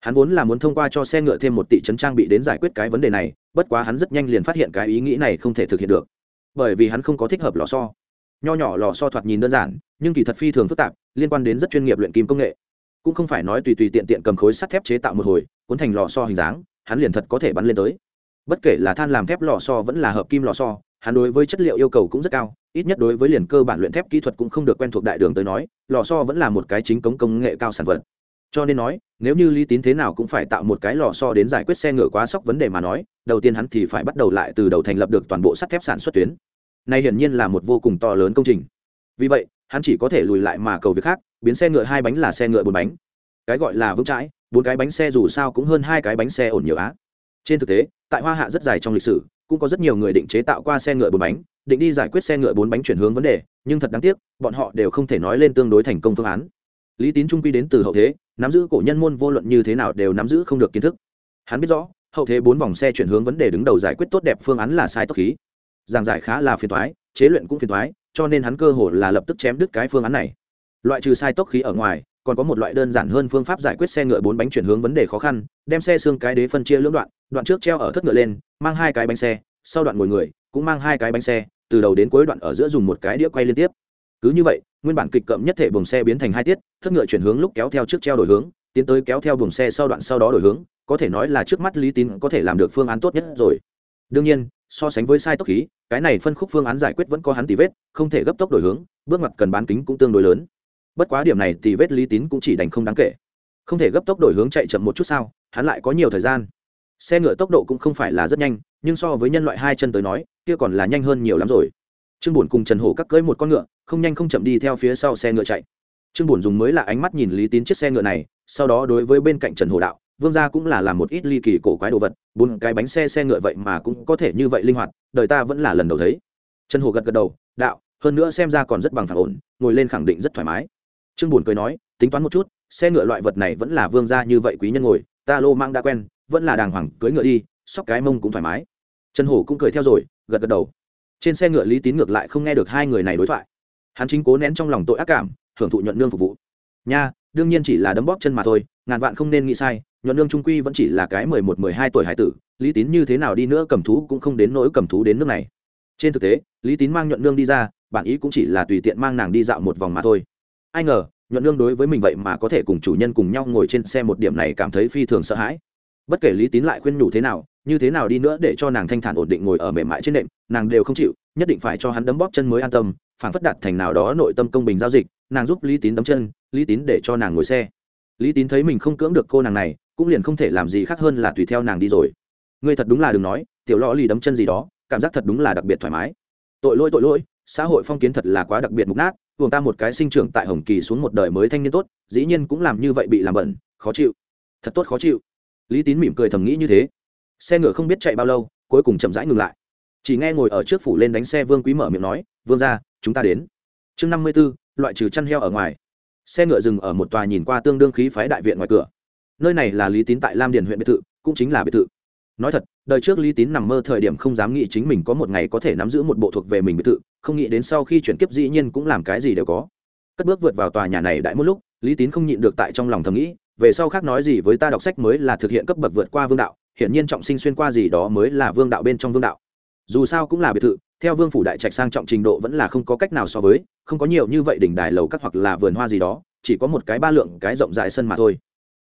Hắn vốn là muốn thông qua cho xe ngựa thêm một tỷ trấn trang bị đến giải quyết cái vấn đề này, bất quá hắn rất nhanh liền phát hiện cái ý nghĩ này không thể thực hiện được. Bởi vì hắn không có thích hợp lò so nho nhỏ lò so thoạt nhìn đơn giản, nhưng kỳ thật phi thường phức tạp, liên quan đến rất chuyên nghiệp luyện kim công nghệ cũng không phải nói tùy tùy tiện tiện cầm khối sắt thép chế tạo một hồi, cuốn thành lò so hình dáng, hắn liền thật có thể bắn lên tới. Bất kể là than làm thép lò so vẫn là hợp kim lò so hắn đối với chất liệu yêu cầu cũng rất cao, ít nhất đối với liền cơ bản luyện thép kỹ thuật cũng không được quen thuộc đại đường tới nói, lò so vẫn là một cái chính cống công nghệ cao sản vật. Cho nên nói, nếu như lý tín thế nào cũng phải tạo một cái lò so đến giải quyết xe ngựa quá sốc vấn đề mà nói, đầu tiên hắn thì phải bắt đầu lại từ đầu thành lập được toàn bộ sắt thép sản xuất tuyến. Này hiển nhiên là một vô cùng to lớn công trình. Vì vậy, hắn chỉ có thể lùi lại mà cầu việc khác biến xe ngựa hai bánh là xe ngựa bốn bánh. Cái gọi là vững chãi, bốn cái bánh xe dù sao cũng hơn hai cái bánh xe ổn nhiều á. Trên thực tế, tại hoa hạ rất dài trong lịch sử, cũng có rất nhiều người định chế tạo qua xe ngựa bốn bánh, định đi giải quyết xe ngựa bốn bánh chuyển hướng vấn đề, nhưng thật đáng tiếc, bọn họ đều không thể nói lên tương đối thành công phương án. Lý tín trung quy đến từ hậu thế, nắm giữ cổ nhân môn vô luận như thế nào đều nắm giữ không được kiến thức. Hắn biết rõ, hậu thế bốn vòng xe chuyển hướng vấn đề đứng đầu giải quyết tốt đẹp phương án là sai tốc khí. Giảng giải khá là phiền thoái chế luyện cũng phiền thoái cho nên hắn cơ hồ là lập tức chém đứt cái phương án này loại trừ sai tốc khí ở ngoài, còn có một loại đơn giản hơn phương pháp giải quyết xe ngựa bốn bánh chuyển hướng vấn đề khó khăn, đem xe xương cái đế phân chia lưỡng đoạn đoạn trước treo ở thất ngựa lên, mang hai cái bánh xe, sau đoạn ngồi người, cũng mang hai cái bánh xe, từ đầu đến cuối đoạn ở giữa dùng một cái đĩa quay liên tiếp. Cứ như vậy, nguyên bản kịch cậm nhất thể buồng xe biến thành hai tiết, thất ngựa chuyển hướng lúc kéo theo trước treo đổi hướng, tiến tới kéo theo buồng xe sau đoạn sau đó đổi hướng, có thể nói là trước mắt lý tín có thể làm được phương án tốt nhất rồi. Đương nhiên, so sánh với sai tốc khí, cái này phân khúc phương án giải quyết vẫn có hắn tì vết, không thể gấp tốc đổi hướng, bước mặt cần bán kính cũng tương đối lớn bất quá điểm này thì vết lý tín cũng chỉ đành không đáng kể. Không thể gấp tốc đổi hướng chạy chậm một chút sao, hắn lại có nhiều thời gian. Xe ngựa tốc độ cũng không phải là rất nhanh, nhưng so với nhân loại hai chân tới nói, kia còn là nhanh hơn nhiều lắm rồi. Trương bổn cùng trần hổ cắt cưới một con ngựa, không nhanh không chậm đi theo phía sau xe ngựa chạy. Trương bổn dùng mới là ánh mắt nhìn lý tín chiếc xe ngựa này, sau đó đối với bên cạnh trần hổ đạo, vương gia cũng là làm một ít ly kỳ cổ quái đồ vật, bốn cái bánh xe xe ngựa vậy mà cũng có thể như vậy linh hoạt, đời ta vẫn là lần đầu thấy. Trần hồ gật gật đầu, đạo, hơn nữa xem ra còn rất bằng phẳng ổn, ngồi lên khẳng định rất thoải mái trương buồn cười nói, tính toán một chút, xe ngựa loại vật này vẫn là vương gia như vậy quý nhân ngồi, ta lô mang đã quen, vẫn là đàng hoàng cưới ngựa đi, sóc cái mông cũng thoải mái. Trần hổ cũng cười theo rồi, gật gật đầu. Trên xe ngựa lý tín ngược lại không nghe được hai người này đối thoại. Hắn chính cố nén trong lòng tội ác cảm, hưởng thụ nhuận nương phục vụ. Nha, đương nhiên chỉ là đấm bóp chân mà thôi, ngàn vạn không nên nghĩ sai, nhuận nương trung quy vẫn chỉ là cái mười một, mười hai tuổi hải tử, lý tín như thế nào đi nữa cầm thú cũng không đến nỗi cầm thú đến nước này. Trên thực tế, lý tín mang nhuận nương đi ra, bản ý cũng chỉ là tùy tiện mang nàng đi dạo một vòng mà thôi ai ngờ, nhuận nương đối với mình vậy mà có thể cùng chủ nhân cùng nhau ngồi trên xe một điểm này cảm thấy phi thường sợ hãi. Bất kể lý tín lại khuyên nhủ thế nào, như thế nào đi nữa để cho nàng thanh thản ổn định ngồi ở mềm mại trên nệm, nàng đều không chịu, nhất định phải cho hắn đấm bóp chân mới an tâm phản phất đạt thành nào đó nội tâm công bình giao dịch, nàng giúp lý tín đấm chân, lý tín để cho nàng ngồi xe. Lý tín thấy mình không cưỡng được cô nàng này, cũng liền không thể làm gì khác hơn là tùy theo nàng đi rồi. Ngươi thật đúng là đừng nói, tiểu lõ lì đấm chân gì đó, cảm giác thật đúng là đặc biệt thoải mái. Tội lỗi tội lỗi, xã hội phong kiến thật là quá đặc biệt mục nát buồng ta một cái sinh trưởng tại hồng kỳ xuống một đời mới thanh niên tốt, dĩ nhiên cũng làm như vậy bị làm bẩn, khó chịu. Thật tốt khó chịu. Lý tín mỉm cười thầm nghĩ như thế. Xe ngựa không biết chạy bao lâu, cuối cùng chậm rãi ngừng lại. Chỉ nghe ngồi ở trước phủ lên đánh xe vương quý mở miệng nói, vương ra chúng ta đến. Chương năm mươi b ố loại trừ chăn heo ở ngoài. Xe ngựa dừng ở một tòa nhìn qua tương đương khí phái đại viện ngoài cửa. Nơi này là lý tín tại lam điền huyện biệt thự, cũng chính là biệt thự. Nói thật, đời trước lý tín nằm mơ thời điểm không dám nghĩ chính mình có một ngày có thể nắm giữ một bộ thuộc về mình biệt thự không nghĩ đến sau khi chuyển kiếp dĩ nhiên cũng làm cái gì đều có. Cất bước vượt vào tòa nhà này đại một lúc, lý tín không nhịn được tại trong lòng thầm nghĩ, về sau khác nói gì với ta đọc sách mới là thực hiện cấp bậc vượt qua vương đạo, hiển nhiên trọng sinh xuyên qua gì đó mới là vương đạo bên trong vương đạo. Dù sao cũng là biệt thự, theo vương phủ đại trạch sang trọng trình độ vẫn là không có cách nào so với, không có nhiều như vậy đỉnh đài lầu các hoặc là vườn hoa gì đó, chỉ có một cái ba lượng cái rộng rãi sân mà thôi.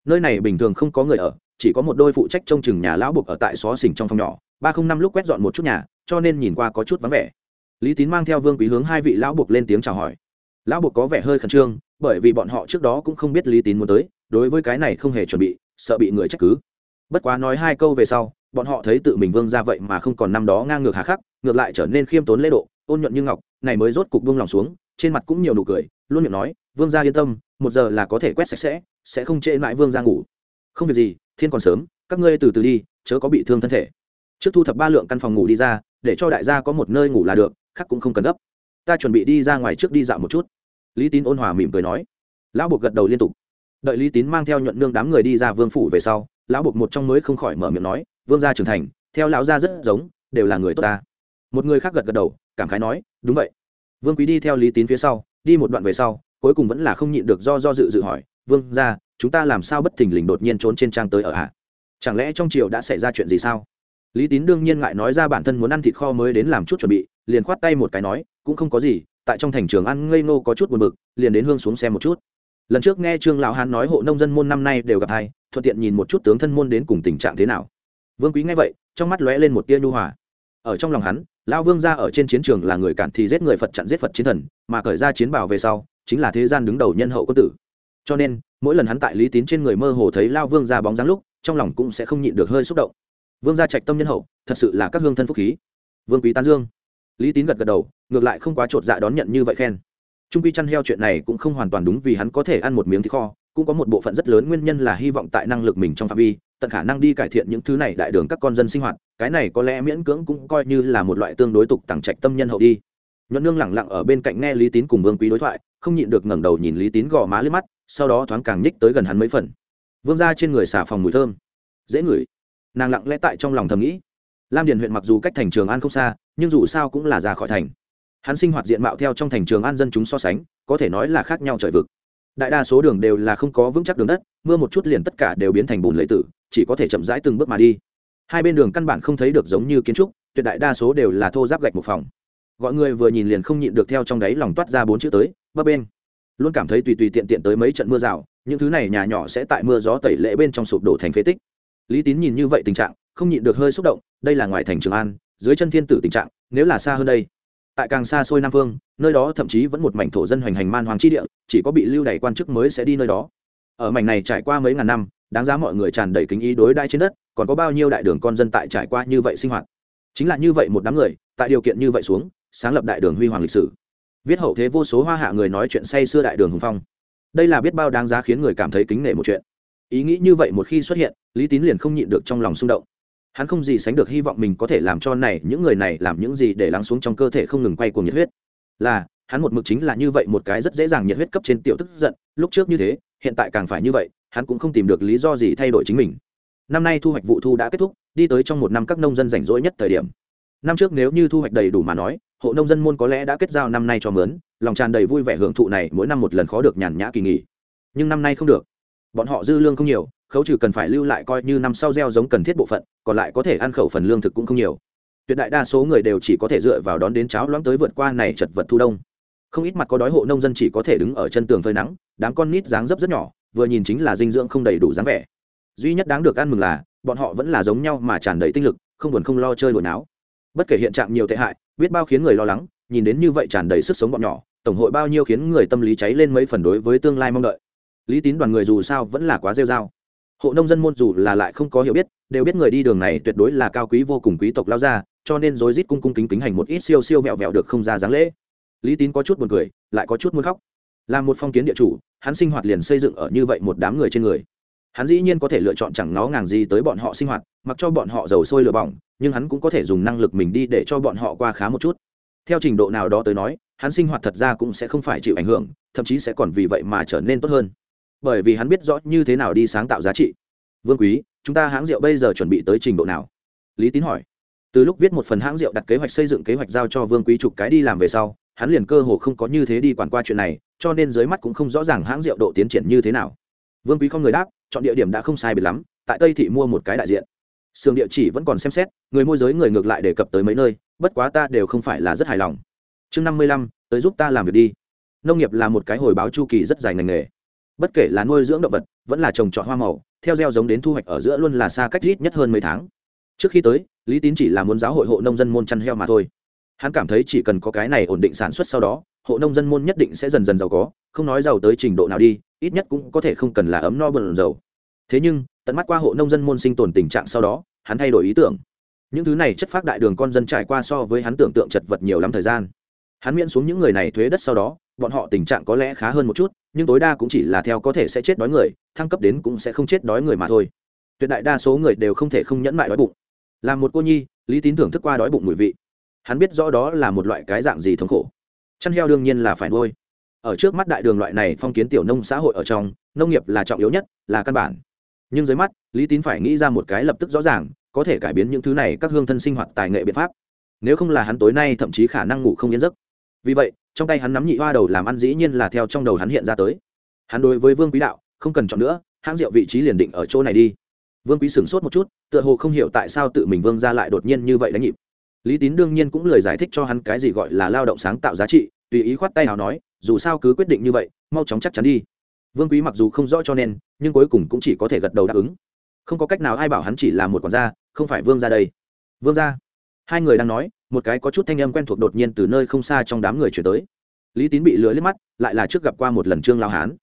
Nơi này bình thường không có người ở, chỉ có một đôi phụ trách trông chừng nhà lão buộc ở tại xó xỉnh trong phòng nhỏ, ba không năm lúc quét dọn một chút nhà, cho nên nhìn qua có chút vắng vẻ lý tín mang theo vương quý hướng hai vị lão buộc lên tiếng chào hỏi. Lão buộc có vẻ hơi khẩn trương, bởi vì bọn họ trước đó cũng không biết lý tín muốn tới, đối với cái này không hề chuẩn bị, sợ bị người trách cứ. Bất quá nói hai câu về sau, bọn họ thấy tự mình vương ra vậy mà không còn năm đó ngang ngược hà khắc, ngược lại trở nên khiêm tốn lễ độ, ôn nhuận như ngọc, này mới rốt cục buông lòng xuống, trên mặt cũng nhiều nụ cười, luôn miệng nói, vương gia yên tâm, một giờ là có thể quét sạch sẽ sẽ không trễ mãi vương gia ngủ. Không việc gì, thiên còn sớm, các ngươi từ từ đi, chớ có bị thương thân thể. Trước thu thập ba lượng căn phòng ngủ đi ra, để cho đại gia có một nơi ngủ là được khác cũng không cần gấp. Ta chuẩn bị đi ra ngoài trước đi dạo một chút. Lý tín ôn hòa mỉm cười nói. Lão buộc gật đầu liên tục. Đợi lý tín mang theo nhuận nương đám người đi ra vương phủ về sau, lão buộc một trong mới không khỏi mở miệng nói, vương gia trưởng thành, theo lão gia rất giống, đều là người tốt ta. Một người khác gật gật đầu, cảm khái nói, đúng vậy. Vương quý đi theo lý tín phía sau, đi một đoạn về sau, cuối cùng vẫn là không nhịn được do do dự dự hỏi, vương gia, chúng ta làm sao bất thình lình đột nhiên trốn trên trang tới ở hạ chẳng lẽ trong triều đã xảy ra chuyện gì sao? Lý tín đương nhiên ngại nói ra bản thân muốn ăn thịt kho mới đến làm chút chuẩn bị liền khoát tay một cái nói, cũng không có gì, tại trong thành trường ăn ngây ngô có chút buồn bực, liền đến hương xuống xem một chút. Lần trước nghe trương lão hán nói hộ nông dân môn năm nay đều gặp hai thuận tiện nhìn một chút tướng thân môn đến cùng tình trạng thế nào. Vương quý nghe vậy, trong mắt lóe lên một tia nhu hòa. Ở trong lòng hắn, lão vương gia ở trên chiến trường là người cản thì giết người phật chặn giết phật chiến thần, mà khởi ra chiến bào về sau, chính là thế gian đứng đầu nhân hậu quân tử. Cho nên, mỗi lần hắn tại lý tín trên người mơ hồ thấy lao vương gia bóng dáng lúc, trong lòng cũng sẽ không nhịn được hơi xúc động. Vương gia trạch tâm nhân hậu, thật sự là các hương thân phúc khí. Vương quý tán dương lý tín gật gật đầu, ngược lại không quá t dạ đón nhận như vậy khen. Trung quy chăn heo chuyện này cũng không hoàn toàn đúng vì hắn có thể ăn một miếng thịt kho, cũng có một bộ phận rất lớn nguyên nhân là hy vọng tại năng lực mình trong phạm vi, tận khả năng đi cải thiện những thứ này đại đường các con dân sinh hoạt, cái này có lẽ miễn cưỡng cũng coi như là một loại tương đối tục tặng trạch tâm nhân hậu đi. Nhuận nương lẳng lặng ở bên cạnh nghe lý tín cùng vương quý đối thoại, không nhịn được ngẩng đầu nhìn lý tín gò má lướt mắt, sau đó thoáng càng nhích tới gần hắn mấy phần. Vương ra trên người xả phòng mùi thơm. Dễ ngửi. Nàng lặng lẽ tại trong lòng thầm nghĩ. Lam điền huyện mặc dù cách thành trường an không xa nhưng dù sao cũng là ra khỏi thành. Hắn sinh hoạt diện mạo theo trong thành trường an dân chúng so sánh, có thể nói là khác nhau trời vực. Đại đa số đường đều là không có vững chắc đường đất, mưa một chút liền tất cả đều biến thành bùn lầy tử, chỉ có thể chậm rãi từng bước mà đi. Hai bên đường căn bản không thấy được giống như kiến trúc, tuyệt đại đa số đều là thô giáp gạch một phòng. Gọi người vừa nhìn liền không nhịn được theo trong đáy lòng toát ra bốn chữ tới, bấp bên. Luôn cảm thấy tùy tùy tiện tiện tới mấy trận mưa rào, những thứ này nhà nhỏ sẽ tại mưa gió tẩy lễ bên trong sụp đổ thành phế tích. Lý tín nhìn như vậy tình trạng, không nhịn được hơi xúc động, đây là ngoài thành trường an dưới chân thiên tử tình trạng, nếu là xa hơn đây, tại càng xa xôi nam phương, nơi đó thậm chí vẫn một mảnh thổ dân hoành hành man hoàng chi địa, chỉ có bị lưu đày quan chức mới sẽ đi nơi đó. Ở mảnh này trải qua mấy ngàn năm, đáng giá mọi người tràn đầy kính ý đối đãi trên đất, còn có bao nhiêu đại đường con dân tại trải qua như vậy sinh hoạt? Chính là như vậy một đám người, tại điều kiện như vậy xuống, sáng lập đại đường huy hoàng lịch sử. Viết hậu thế vô số hoa hạ người nói chuyện say xưa đại đường hùng phong. Đây là biết bao đáng giá khiến người cảm thấy kính nể một chuyện. Ý nghĩ như vậy một khi xuất hiện, lý tín liền không nhịn được trong lòng xung động hắn không gì sánh được hy vọng mình có thể làm cho này, những người này làm những gì để lắng xuống trong cơ thể không ngừng quay cuồng nhiệt huyết. Là, hắn một mực chính là như vậy một cái rất dễ dàng nhiệt huyết cấp trên tiểu tức giận, lúc trước như thế, hiện tại càng phải như vậy, hắn cũng không tìm được lý do gì thay đổi chính mình. Năm nay thu hoạch vụ thu đã kết thúc, đi tới trong một năm các nông dân rảnh rỗi nhất thời điểm. Năm trước nếu như thu hoạch đầy đủ mà nói, hộ nông dân môn có lẽ đã kết giao năm nay cho mướn, lòng tràn đầy vui vẻ hưởng thụ này, mỗi năm một lần khó được nhàn nhã kỳ nghỉ. Nhưng năm nay không được. Bọn họ dư lương không nhiều khấu trừ cần phải lưu lại coi như năm sau gieo giống cần thiết bộ phận, còn lại có thể ăn khẩu phần lương thực cũng không nhiều. Tuyệt đại đa số người đều chỉ có thể dựa vào đón đến cháo loãng tới vượt qua này chật vật thu đông. Không ít mặt có đói hộ nông dân chỉ có thể đứng ở chân tường phơi nắng, đám con nít dáng dấp rất nhỏ, vừa nhìn chính là dinh dưỡng không đầy đủ dáng vẻ. Duy nhất đáng được ăn mừng là, bọn họ vẫn là giống nhau mà tràn đầy tinh lực, không buồn không lo chơi đùa náo. Bất kể hiện trạng nhiều tệ hại, biết bao khiến người lo lắng, nhìn đến như vậy tràn đầy sức sống bọn nhỏ, tổng hội bao nhiêu khiến người tâm lý cháy lên mấy phần đối với tương lai mong đợi. Lý tín đoàn người dù sao vẫn là quá rêu r a o hộ nông dân môn dù là lại không có hiểu biết, đều biết người đi đường này tuyệt đối là cao quý vô cùng quý tộc lao ra cho nên rối rít cung cung kính kính hành một ít siêu siêu vẹo vẹo được không ra dáng lễ. Lý tín có chút buồn cười, lại có chút muốn khóc. Là một phong kiến địa chủ, hắn sinh hoạt liền xây dựng ở như vậy một đám người trên người. Hắn dĩ nhiên có thể lựa chọn chẳng nó ngàng gì tới bọn họ sinh hoạt, mặc cho bọn họ giàu sôi lửa bỏng, nhưng hắn cũng có thể dùng năng lực mình đi để cho bọn họ qua khá một chút. Theo trình độ nào đó tới nói, hắn sinh hoạt thật ra cũng sẽ không phải chịu ảnh hưởng, thậm chí sẽ còn vì vậy mà trở nên tốt hơn bởi vì hắn biết rõ như thế nào đi sáng tạo giá trị. Vương quý, chúng ta hãng rượu bây giờ chuẩn bị tới trình độ nào? Lý tín hỏi. Từ lúc viết một phần hãng rượu đặt kế hoạch xây dựng kế hoạch giao cho vương quý chụp cái đi làm về sau, hắn liền cơ hồ không có như thế đi quản qua chuyện này, cho nên dưới mắt cũng không rõ ràng hãng rượu độ tiến triển như thế nào. Vương quý không người đáp, chọn địa điểm đã không sai biệt lắm, tại tây thị mua một cái đại diện. Sườn địa chỉ vẫn còn xem xét, người môi giới người ngược lại đề cập tới mấy nơi, bất quá ta đều không phải là rất hài lòng. Chương năm mươi lăm, tới giúp ta làm việc đi. Nông nghiệp là một cái hồi báo chu kỳ rất dài ngành nghề bất kể là nuôi dưỡng động vật, vẫn là trồng trọt hoa màu, theo gieo giống đến thu hoạch ở giữa luôn là xa cách ít nhất hơn mấy tháng. Trước khi tới, lý tín chỉ là muốn giáo hội hộ nông dân môn chăn heo mà thôi. Hắn cảm thấy chỉ cần có cái này ổn định sản xuất sau đó, hộ nông dân môn nhất định sẽ dần dần giàu có, không nói giàu tới trình độ nào đi, ít nhất cũng có thể không cần là ấm no bần dầu thế nhưng, tận mắt qua hộ nông dân môn sinh tồn tình trạng sau đó, hắn thay đổi ý tưởng. Những thứ này chất phác đại đường con dân trải qua so với hắn tưởng tượng chật vật nhiều lắm thời gian. Hắn miễn xuống những người này thuế đất sau đó, bọn họ tình trạng có lẽ khá hơn một chút nhưng tối đa cũng chỉ là theo có thể sẽ chết đói người, thăng cấp đến cũng sẽ không chết đói người mà thôi. Tuyệt đại đa số người đều không thể không nhẫn mại đói bụng. Là một cô nhi, lý tín thưởng thức qua đói bụng mùi vị. Hắn biết rõ đó là một loại cái dạng gì thống khổ. Chăn heo đương nhiên là phải nuôi. Ở trước mắt đại đường loại này phong kiến tiểu nông xã hội ở trong, nông nghiệp là trọng yếu nhất, là căn bản. Nhưng dưới mắt, lý tín phải nghĩ ra một cái lập tức rõ ràng, có thể cải biến những thứ này các hương thân sinh hoạt tài nghệ biện pháp. Nếu không là hắn tối nay thậm chí khả năng ngủ không yên giấc. Vì vậy trong tay hắn nắm nhị hoa đầu làm ăn dĩ nhiên là theo trong đầu hắn hiện ra tới. Hắn đối với vương quý đạo, không cần chọn nữa, hãng rượu vị trí liền định ở chỗ này đi. Vương quý sửng sốt một chút, tựa hồ không hiểu tại sao tự mình vương ra lại đột nhiên như vậy đánh nhịp. Lý tín đương nhiên cũng lời giải thích cho hắn cái gì gọi là lao động sáng tạo giá trị, tùy ý khoát tay nào nói, dù sao cứ quyết định như vậy, mau chóng chắc chắn đi. Vương quý mặc dù không rõ cho nên, nhưng cuối cùng cũng chỉ có thể gật đầu đáp ứng. Không có cách nào ai bảo hắn chỉ là một quản gia, không phải vương ra đây. Vương ra hai người đang nói, một cái có chút thanh âm quen thuộc đột nhiên từ nơi không xa trong đám người chuyển tới. Lý tín bị lừa liếc mắt, lại là trước gặp qua một lần trương lao hán.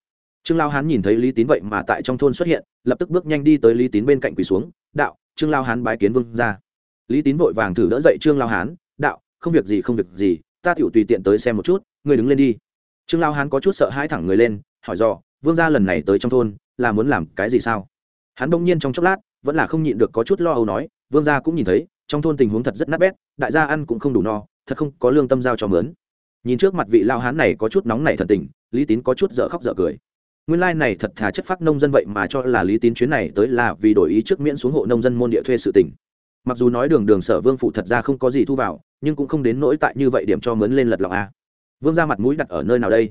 Trương lao hán nhìn thấy lý tín vậy mà tại trong thôn xuất hiện, lập tức bước nhanh đi tới lý tín bên cạnh quỳ xuống, đạo, trương lao hán bái kiến vương ra lý tín vội vàng thử đỡ dậy trương lao hán, đạo, không việc gì, không việc gì, ta tiểu tùy tiện tới xem một chút người đứng lên đi. Trương lao hán có chút sợ hãi thẳng người lên, hỏi dò, vương gia lần này tới trong thôn, là muốn làm cái gì sao? Hắn đông nhiên trong chốc lát, vẫn là không nhịn được có chút lo âu nói, vương gia cũng nhìn thấy trong thôn tình huống thật rất nát bét, đại gia ăn cũng không đủ no, thật không có lương tâm giao cho mướn. Nhìn trước mặt vị lao hán này có chút nóng nảy thần tình, lý tín có chút dở khóc dở cười. Nguyên lai này thật thà chất phác nông dân vậy mà cho là lý tín chuyến này tới là vì đổi ý trước miễn xuống hộ nông dân môn địa thuê sự tỉnh mặc dù nói đường đường sở vương phụ thật ra không có gì thu vào, nhưng cũng không đến nỗi tại như vậy điểm cho mướn lên lật lọng a. Vương ra mặt mũi đặt ở nơi nào đây?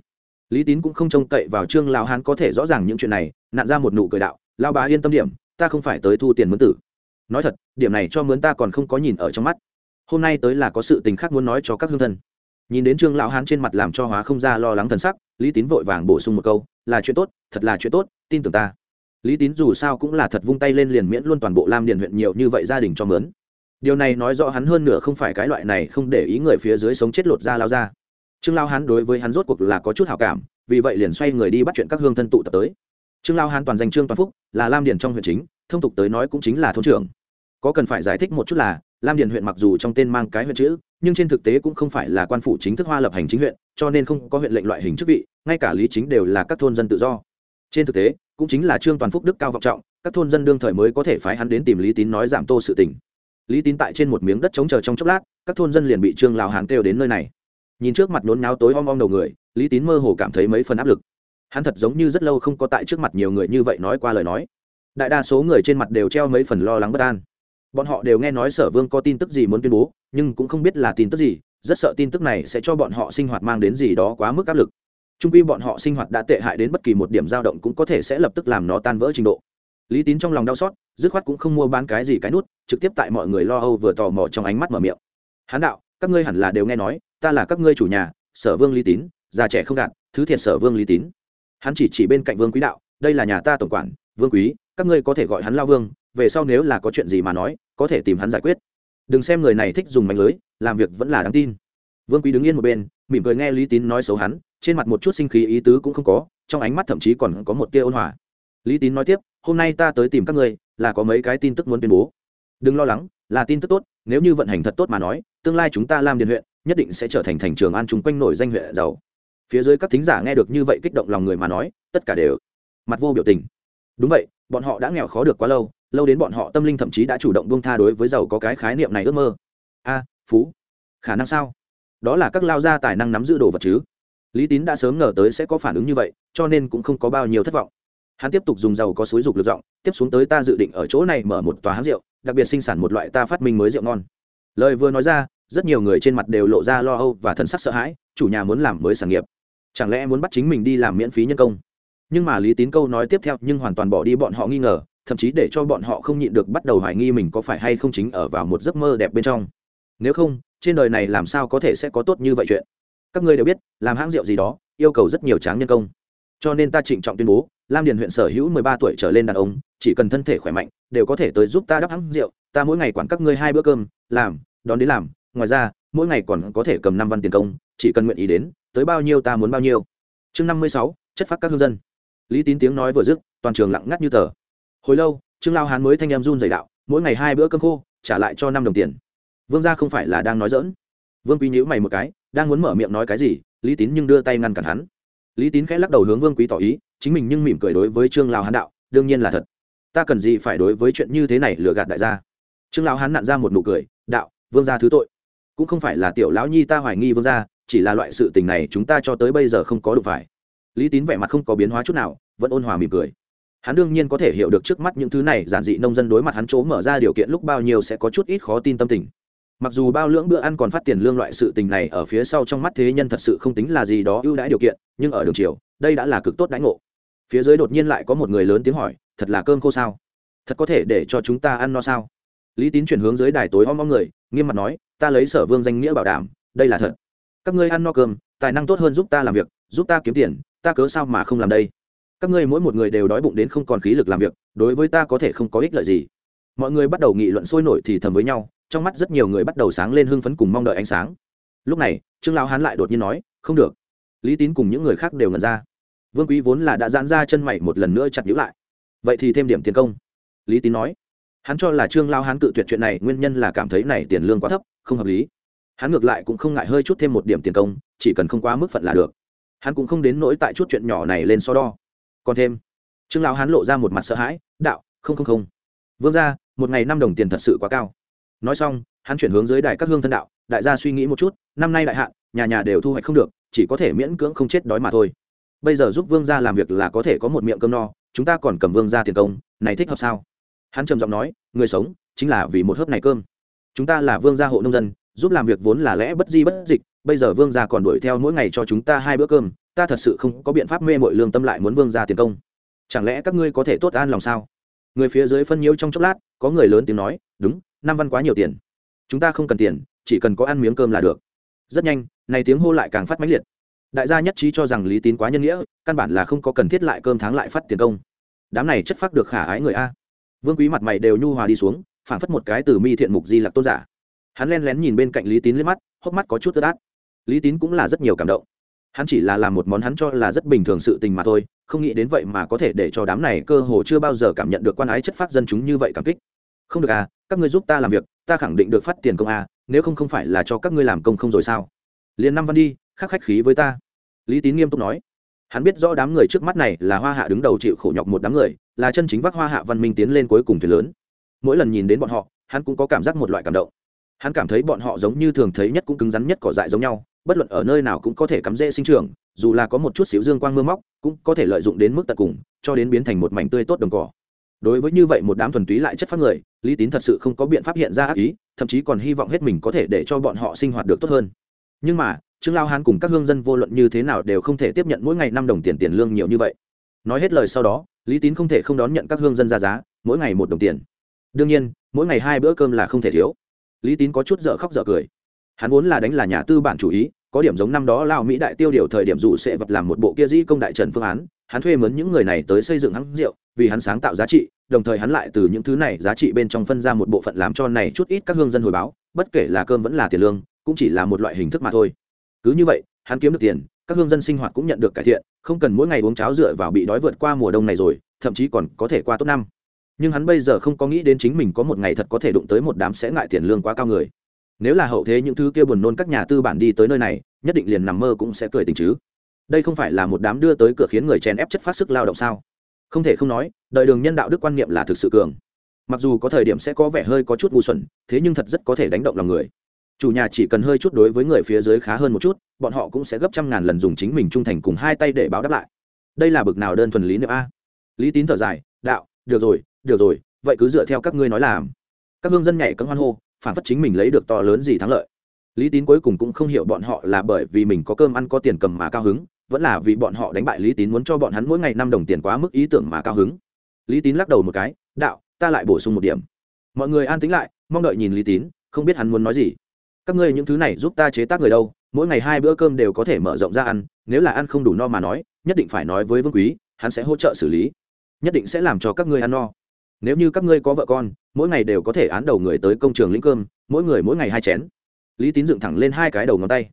Lý tín cũng không trông cậy vào trương lao hán có thể rõ ràng những chuyện này nạn ra một nụ cười đạo lao bá yên tâm điểm, ta không phải tới thu tiền mướn tử nói thật, điểm này cho mướn ta còn không có nhìn ở trong mắt. Hôm nay tới là có sự tình khác muốn nói cho các hương thân. Nhìn đến trương lão hán trên mặt làm cho hóa không ra lo lắng thần sắc, lý tín vội vàng bổ sung một câu, là chuyện tốt, thật là chuyện tốt, tin tưởng ta. Lý tín dù sao cũng là thật vung tay lên liền miễn luôn toàn bộ lam điền huyện nhiều như vậy gia đình cho mướn. Điều này nói rõ hắn hơn nửa không phải cái loại này không để ý người phía dưới sống chết lột ra lao ra. Trương lao hán đối với hắn rốt cuộc là có chút hảo cảm, vì vậy liền xoay người đi bắt chuyện các hương thân tụ tập tới. Trương lao hán toàn danh trương toàn phúc, là lam điền trong huyện chính, thông tục tới nói cũng chính là thôn trưởng có cần phải giải thích một chút là, lam điền huyện mặc dù trong tên mang cái huyện chữ, nhưng trên thực tế cũng không phải là quan phủ chính thức hoa lập hành chính huyện, cho nên không có huyện lệnh loại hình chức vị, ngay cả lý chính đều là các thôn dân tự do. Trên thực tế, cũng chính là trương toàn phúc đức cao vọng trọng, các thôn dân đương thời mới có thể phái hắn đến tìm lý tín nói giảm tô sự tình. Lý tín tại trên một miếng đất chống chờ trong chốc lát, các thôn dân liền bị trương lào hán kêu đến nơi này. Nhìn trước mặt nhốn náo tối om om đầu người, lý tín mơ hồ cảm thấy mấy phần áp lực. Hắn thật giống như rất lâu không có tại trước mặt nhiều người như vậy nói qua lời nói. Đại đa số người trên mặt đều treo mấy phần lo lắng bất an bọn họ đều nghe nói sở vương có tin tức gì muốn tuyên bố, nhưng cũng không biết là tin tức gì, rất sợ tin tức này sẽ cho bọn họ sinh hoạt mang đến gì đó quá mức áp lực. Trung quy bọn họ sinh hoạt đã tệ hại đến bất kỳ một điểm dao động cũng có thể sẽ lập tức làm nó tan vỡ trình độ. Lý tín trong lòng đau xót, dứt khoát cũng không mua bán cái gì cái nút, trực tiếp tại mọi người lo âu vừa tò mò trong ánh mắt mở miệng. Hán đạo, các ngươi hẳn là đều nghe nói, ta là các ngươi chủ nhà, sở vương lý tín, già trẻ không gạt, thứ thiệt sở vương lý tín. Hắn chỉ chỉ bên cạnh vương quý đạo, đây là nhà ta tổng quản, vương quý, các ngươi có thể gọi hắn lao vương về sau nếu là có chuyện gì mà nói, có thể tìm hắn giải quyết. Đừng xem người này thích dùng mánh lưới, làm việc vẫn là đáng tin. Vương quý đứng yên một bên, mỉm cười nghe lý tín nói xấu hắn, trên mặt một chút sinh khí ý tứ cũng không có, trong ánh mắt thậm chí còn có một tia ôn hòa. Lý tín nói tiếp, hôm nay ta tới tìm các ngươi, là có mấy cái tin tức muốn tuyên bố. Đừng lo lắng, là tin tức tốt, nếu như vận hành thật tốt mà nói, tương lai chúng ta làm điện huyện nhất định sẽ trở thành thành trường an chung quanh nổi danh huyện giàu. Phía dưới các thính giả nghe được như vậy kích động lòng người mà nói, tất cả đều mặt vô biểu tình. Đúng vậy, bọn họ đã nghèo khó được quá lâu lâu đến bọn họ tâm linh thậm chí đã chủ động buông tha đối với giàu có cái khái niệm này ước mơ. A, phú, khả năng sao? Đó là các lao gia tài năng nắm giữ đồ vật chứ. Lý tín đã sớm ngờ tới sẽ có phản ứng như vậy, cho nên cũng không có bao nhiêu thất vọng. Hắn tiếp tục dùng dầu có suối dục lực giọng, tiếp xuống tới ta dự định ở chỗ này mở một tòa hãng rượu, đặc biệt sinh sản một loại ta phát minh mới rượu ngon. Lời vừa nói ra, rất nhiều người trên mặt đều lộ ra lo âu và thần sắc sợ hãi, chủ nhà muốn làm mới sản nghiệp. Chẳng lẽ muốn bắt chính mình đi làm miễn phí nhân công? Nhưng mà lý tín câu nói tiếp theo nhưng hoàn toàn bỏ đi bọn họ nghi ngờ thậm chí để cho bọn họ không nhịn được bắt đầu hoài nghi mình có phải hay không chính ở vào một giấc mơ đẹp bên trong. Nếu không, trên đời này làm sao có thể sẽ có tốt như vậy chuyện? Các ngươi đều biết, làm hãng rượu gì đó, yêu cầu rất nhiều tráng nhân công. Cho nên ta trịnh trọng tuyên bố, lam điền huyện sở hữu mười ba tuổi trở lên đàn ông, chỉ cần thân thể khỏe mạnh, đều có thể tới giúp ta đắp hãng rượu. Ta mỗi ngày quản các ngươi hai bữa cơm, làm, đón đến làm. Ngoài ra, mỗi ngày còn có thể cầm năm văn tiền công, chỉ cần nguyện ý đến, tới bao nhiêu ta muốn bao nhiêu. Chương năm mươi sáu, chất phát các hương dân. Lý tín tiếng nói vừa dứt, toàn trường lặng ngắt như tờ hồi lâu, trương lao hán mới thanh em run dày đạo, mỗi ngày hai bữa cơm khô, trả lại cho năm đồng tiền. Vương gia không phải là đang nói dỡn vương quý nhữ mày một cái, đang muốn mở miệng nói cái gì, lý tín nhưng đưa tay ngăn cản hắn. Lý tín khẽ lắc đầu hướng vương quý tỏ ý, chính mình nhưng mỉm cười đối với trương lao hán đạo, đương nhiên là thật. Ta cần gì phải đối với chuyện như thế này lừa gạt đại gia? Trương lao hán nặn ra một nụ cười, đạo, vương gia thứ tội. Cũng không phải là tiểu lão nhi ta hoài nghi vương gia, chỉ là loại sự tình này chúng ta cho tới bây giờ không có đủ phải. Lý tín vẻ mặt không có biến hóa chút nào, vẫn ôn hòa mỉm cười hắn đương nhiên có thể hiểu được trước mắt những thứ này, giản dị nông dân đối mặt hắn chỗ mở ra điều kiện lúc bao nhiêu sẽ có chút ít khó tin tâm tình. Mặc dù bao lưỡng bữa ăn còn phát tiền lương loại sự tình này ở phía sau trong mắt thế nhân thật sự không tính là gì đó ưu đãi điều kiện, nhưng ở đường chiều, đây đã là cực tốt đãi ngộ. Phía dưới đột nhiên lại có một người lớn tiếng hỏi, thật là cơm khô sao? Thật có thể để cho chúng ta ăn no sao? Lý tín chuyển hướng dưới đài tối om om người, nghiêm mặt nói, ta lấy sở vương danh nghĩa bảo đảm, đây là thật. Các ngươi ăn no cơm, tài năng tốt hơn giúp ta làm việc, giúp ta kiếm tiền, ta cớ sao mà không làm đây? Các ngươi mỗi một người đều đói bụng đến không còn khí lực làm việc, đối với ta có thể không có ích lợi gì. Mọi người bắt đầu nghị luận sôi nổi thì thầm với nhau, trong mắt rất nhiều người bắt đầu sáng lên hưng phấn cùng mong đợi ánh sáng. Lúc này, trương lão hán lại đột nhiên nói, không được. Lý tín cùng những người khác đều ngẩn ra. Vương quý vốn là đã giãn ra chân mày một lần nữa chặt nhữ lại. Vậy thì thêm điểm tiền công. Lý tín nói. Hắn cho là trương lao hán cự tuyệt chuyện này nguyên nhân là cảm thấy này tiền lương quá thấp, không hợp lý. Hắn ngược lại cũng không ngại hơi chút thêm một điểm tiền công, chỉ cần không quá mức phận là được. Hắn cũng không đến nỗi tại chút chuyện nhỏ này lên so đo còn thêm. Trương lão hán lộ ra một mặt sợ hãi, đạo, không không không. Vương ra một ngày năm đồng tiền thật sự quá cao. Nói xong, hắn chuyển hướng dưới đài các hương thân đạo, đại gia suy nghĩ một chút, năm nay đại hạn, nhà nhà đều thu hoạch không được, chỉ có thể miễn cưỡng không chết đói mà thôi. Bây giờ giúp vương gia làm việc là có thể có một miệng cơm no, chúng ta còn cầm vương gia tiền công, này thích hợp sao? Hắn trầm giọng nói, người sống, chính là vì một hớp này cơm. Chúng ta là vương gia hộ nông dân, giúp làm việc vốn là lẽ bất di bất dịch, bây giờ vương gia còn đuổi theo mỗi ngày cho chúng ta hai bữa cơm ta thật sự không có biện pháp mê mội lương tâm lại muốn vương gia tiền công. Chẳng lẽ các ngươi có thể tốt an lòng sao? Người phía dưới phân nhiễu trong chốc lát, có người lớn tiếng nói, đúng, năm văn quá nhiều tiền. Chúng ta không cần tiền, chỉ cần có ăn miếng cơm là được. Rất nhanh, này tiếng hô lại càng phát mãnh liệt. Đại gia nhất trí cho rằng lý tín quá nhân nghĩa, căn bản là không có cần thiết lại cơm tháng lại phát tiền công. Đám này chất phát được khả ái người a. Vương quý mặt mày đều nhu hòa đi xuống phản phất một cái từ mi thiện mục di lặc tôn giả. Hắn len lén nhìn bên cạnh lý tín lên mắt, hốc mắt có chút tức át. Lý tín cũng là rất nhiều cảm động hắn chỉ là làm một món hắn cho là rất bình thường sự tình mà thôi, không nghĩ đến vậy mà có thể để cho đám này cơ hồ chưa bao giờ cảm nhận được quan ái chất phát dân chúng như vậy cảm kích. Không được à các ngươi giúp ta làm việc, ta khẳng định được phát tiền công à nếu không không phải là cho các ngươi làm công không rồi sao? Liền năm văn đi, khắc khách khí với ta. Lý tín nghiêm túc nói. Hắn biết rõ đám người trước mắt này là hoa hạ đứng đầu chịu khổ nhọc một đám người, là chân chính vác hoa hạ văn minh tiến lên cuối cùng thuyền lớn. Mỗi lần nhìn đến bọn họ, hắn cũng có cảm giác một loại cảm động. Hắn cảm thấy bọn họ giống như thường thấy nhất cũng cứng rắn nhất cỏ dại giống nhau bất luận ở nơi nào cũng có thể cắm rễ sinh trưởng, dù là có một chút xíu dương quang mưa móc, cũng có thể lợi dụng đến mức tận cùng, cho đến biến thành một mảnh tươi tốt đồng cỏ. Đối với như vậy một đám thuần túy lại chất phát người, lý tín thật sự không có biện pháp hiện ra ác ý, thậm chí còn hy vọng hết mình có thể để cho bọn họ sinh hoạt được tốt hơn. Nhưng mà, trương lao hán cùng các hương dân vô luận như thế nào đều không thể tiếp nhận mỗi ngày năm đồng tiền tiền lương nhiều như vậy. Nói hết lời sau đó, lý tín không thể không đón nhận các hương dân ra giá, mỗi ngày một đồng tiền. Đương nhiên, mỗi ngày hai bữa cơm là không thể thiếu. Lý tín có chút dở khóc dở cười hắn vốn là đánh là nhà tư bản chủ ý, có điểm giống năm đó lao mỹ đại tiêu điều thời điểm dù sẽ vật làm một bộ kia dĩ công đại trần phương án, hắn thuê mướn những người này tới xây dựng hãng rượu, vì hắn sáng tạo giá trị, đồng thời hắn lại từ những thứ này giá trị bên trong phân ra một bộ phận làm cho này chút ít các hương dân hồi báo, bất kể là cơm vẫn là tiền lương, cũng chỉ là một loại hình thức mà thôi. Cứ như vậy, hắn kiếm được tiền, các hương dân sinh hoạt cũng nhận được cải thiện, không cần mỗi ngày uống cháo dựa vào bị đói vượt qua mùa đông này rồi, thậm chí còn có thể qua tốt năm. Nhưng hắn bây giờ không có nghĩ đến chính mình có một ngày thật có thể đụng tới một đám sẽ ngại tiền lương quá cao người nếu là hậu thế những thứ kia buồn nôn các nhà tư bản đi tới nơi này, nhất định liền nằm mơ cũng sẽ cười tình chứ. Đây không phải là một đám đưa tới cửa khiến người chèn ép chất phát sức lao động sao? Không thể không nói đợi đường nhân đạo đức quan niệm là thực sự cường. Mặc dù có thời điểm sẽ có vẻ hơi có chút ngu xuẩn, thế nhưng thật rất có thể đánh động lòng người. Chủ nhà chỉ cần hơi chút đối với người phía dưới khá hơn một chút, bọn họ cũng sẽ gấp trăm ngàn lần dùng chính mình trung thành cùng hai tay để báo đáp lại. Đây là bực nào đơn thuần lý niệm a? Lý tín thở dài, đạo, được rồi được rồi, vậy cứ dựa theo các ngươi nói làm. Các hương dân nhảy cấm hoan hô phản phất chính mình lấy được to lớn gì thắng lợi. Lý tín cuối cùng cũng không hiểu bọn họ là bởi vì mình có cơm ăn có tiền cầm mà cao hứng, vẫn là vì bọn họ đánh bại lý tín muốn cho bọn hắn mỗi ngày năm đồng tiền quá mức ý tưởng mà cao hứng. Lý tín lắc đầu một cái, đạo, ta lại bổ sung một điểm. Mọi người an tính lại, mong đợi nhìn lý tín, không biết hắn muốn nói gì. Các ngươi những thứ này giúp ta chế tác người đâu, mỗi ngày hai bữa cơm đều có thể mở rộng ra ăn, nếu là ăn không đủ no mà nói, nhất định phải nói với vương quý, hắn sẽ hỗ trợ xử lý. Nhất định sẽ làm cho các ngươi ăn no nếu như các ngươi có vợ con, mỗi ngày đều có thể án đầu người tới công trường lĩnh cơm, mỗi người mỗi ngày hai chén. Lý tín dựng thẳng lên hai cái đầu ngón tay.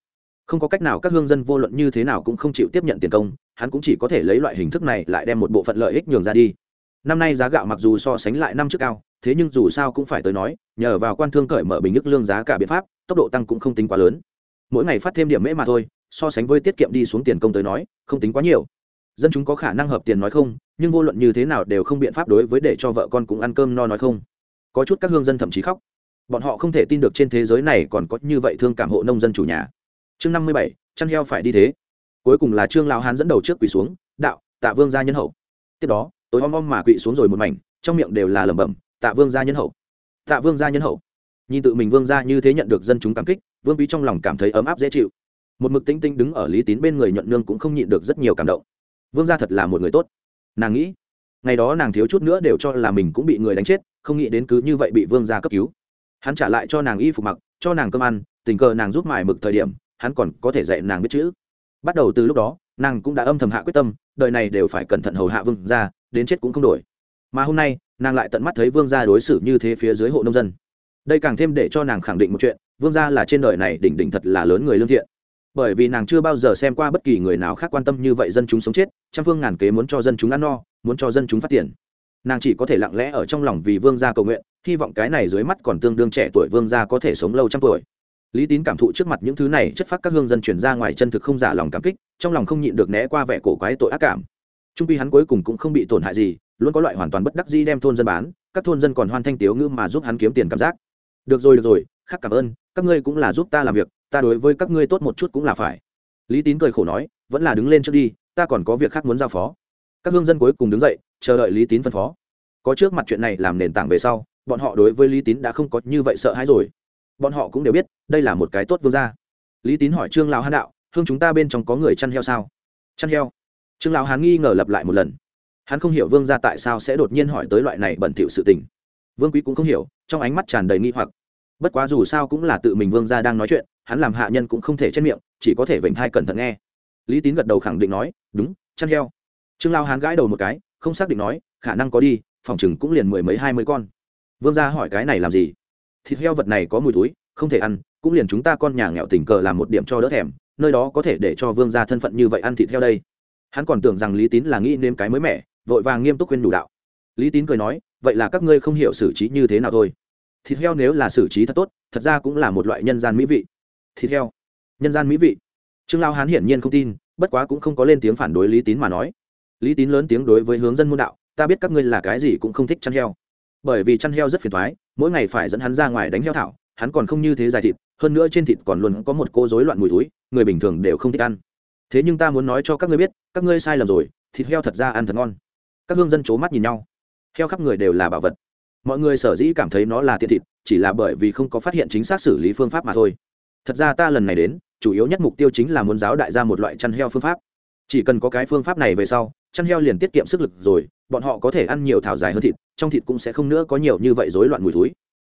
Không có cách nào, các hương dân vô luận như thế nào cũng không chịu tiếp nhận tiền công, hắn cũng chỉ có thể lấy loại hình thức này lại đem một bộ phận lợi ích nhường ra đi. Năm nay giá gạo mặc dù so sánh lại năm trước cao, thế nhưng dù sao cũng phải tới nói, nhờ vào quan thương cởi mở bình nước lương giá cả biện pháp, tốc độ tăng cũng không tính quá lớn. Mỗi ngày phát thêm điểm mễ mà thôi, so sánh với tiết kiệm đi xuống tiền công tới nói, không tính quá nhiều dân chúng có khả năng hợp tiền nói không, nhưng vô luận như thế nào đều không biện pháp đối với để cho vợ con cũng ăn cơm no nói không. Có chút các hương dân thậm chí khóc. Bọn họ không thể tin được trên thế giới này còn có như vậy thương cảm hộ nông dân chủ nhà. Chương năm mươi bảy, chăn heo phải đi thế. Cuối cùng là trương lao hán dẫn đầu trước quỳ xuống, đạo, tạ vương gia nhân hậu. Tiếp đó, tối om om mà quỵ xuống rồi một mảnh, trong miệng đều là lẩm bẩm, tạ vương gia nhân hậu. Tạ vương gia nhân hậu. Nhìn tự mình vương gia như thế nhận được dân chúng cảm kích, vương quý trong lòng cảm thấy ấm áp dễ chịu. Một mực tinh tinh đứng ở lý tín bên người nhuận nương cũng không nhịn được rất nhiều cảm động vương gia thật là một người tốt. Nàng nghĩ, ngày đó nàng thiếu chút nữa đều cho là mình cũng bị người đánh chết, không nghĩ đến cứ như vậy bị vương gia cấp cứu. Hắn trả lại cho nàng y phục mặc, cho nàng cơm ăn, tình cờ nàng giúp mài mực thời điểm, hắn còn có thể dạy nàng biết chữ. Bắt đầu từ lúc đó, nàng cũng đã âm thầm hạ quyết tâm, đời này đều phải cẩn thận hầu hạ vương gia, đến chết cũng không đổi. Mà hôm nay, nàng lại tận mắt thấy vương gia đối xử như thế phía dưới hộ nông dân. Đây càng thêm để cho nàng khẳng định một chuyện, vương gia là trên đời này đỉnh đỉnh thật là lớn người lương thiện bởi vì nàng chưa bao giờ xem qua bất kỳ người nào khác quan tâm như vậy dân chúng sống chết trăm phương ngàn kế muốn cho dân chúng ăn no muốn cho dân chúng phát triển, nàng chỉ có thể lặng lẽ ở trong lòng vì vương gia cầu nguyện hy vọng cái này dưới mắt còn tương đương trẻ tuổi vương gia có thể sống lâu trăm tuổi. Lý tín cảm thụ trước mặt những thứ này chất phát các hương dân chuyển ra ngoài chân thực không giả lòng cảm kích trong lòng không nhịn được né qua vẻ cổ quái tội ác cảm. Trung pi hắn cuối cùng cũng không bị tổn hại gì luôn có loại hoàn toàn bất đắc dĩ đem thôn dân bán các thôn dân còn hoan thanh tiếu ngữ mà giúp hắn kiếm tiền cảm giác. Được rồi được rồi khắc cảm ơn các ngươi cũng là giúp ta làm việc ta đối với các ngươi tốt một chút cũng là phải. Lý tín cười khổ nói, vẫn là đứng lên trước đi, ta còn có việc khác muốn giao phó. Các hương dân cuối cùng đứng dậy, chờ đợi lý tín phân phó. Có trước mặt chuyện này làm nền tảng về sau, bọn họ đối với lý tín đã không có như vậy sợ hãi rồi. Bọn họ cũng đều biết, đây là một cái tốt vương gia. Lý tín hỏi trương lão hán đạo, hương chúng ta bên trong có người chăn heo sao? Chăn heo? Trương lão hán nghi ngờ lặp lại một lần. Hắn không hiểu vương gia tại sao sẽ đột nhiên hỏi tới loại này bẩn thỉu sự tình. Vương quý cũng không hiểu, trong ánh mắt tràn đầy nghi hoặc. Bất quá dù sao cũng là tự mình vương gia đang nói chuyện hắn làm hạ nhân cũng không thể chết miệng, chỉ có thể vểnh thai cẩn thận nghe. Lý tín gật đầu khẳng định nói, đúng, chăn heo. Trương lao hán gãi đầu một cái, không xác định nói, khả năng có đi, phòng chừng cũng liền mười mấy hai mươi con. Vương gia hỏi cái này làm gì? Thịt heo vật này có mùi túi không thể ăn, cũng liền chúng ta con nhà nghèo tình cờ làm một điểm cho đỡ thèm, nơi đó có thể để cho vương gia thân phận như vậy ăn thịt heo đây. Hắn còn tưởng rằng lý tín là nghĩ nêm cái mới mẻ, vội vàng nghiêm túc khuyên đủ đạo. Lý tín cười nói, vậy là các ngươi không hiểu xử trí như thế nào thôi. Thịt heo nếu là xử trí thật tốt, thật ra cũng là một loại nhân gian mỹ vị thịt heo. Nhân gian mỹ vị. Trương lao hán hiển nhiên không tin, bất quá cũng không có lên tiếng phản đối lý tín mà nói. Lý tín lớn tiếng đối với hướng dân môn đạo, ta biết các ngươi là cái gì cũng không thích chăn heo. Bởi vì chăn heo rất phiền thoái mỗi ngày phải dẫn hắn ra ngoài đánh heo thảo, hắn còn không như thế dài thịt, hơn nữa trên thịt còn luôn có một cô rối loạn mùi túi người bình thường đều không thích ăn. Thế nhưng ta muốn nói cho các ngươi biết, các ngươi sai lầm rồi, thịt heo thật ra ăn thật ngon. Các hương dân c h ố mắt nhìn nhau. Heo khắp người đều là bảo vật. Mọi người sở dĩ cảm thấy nó là tiện thịt, chỉ là bởi vì không có phát hiện chính xác xử lý phương pháp mà thôi thật ra ta lần này đến, chủ yếu nhất mục tiêu chính là muốn giáo đại gia một loại chăn heo phương pháp. Chỉ cần có cái phương pháp này về sau, chăn heo liền tiết kiệm sức lực rồi, bọn họ có thể ăn nhiều thảo dài hơn thịt, trong thịt cũng sẽ không nữa có nhiều như vậy rối loạn mùi túi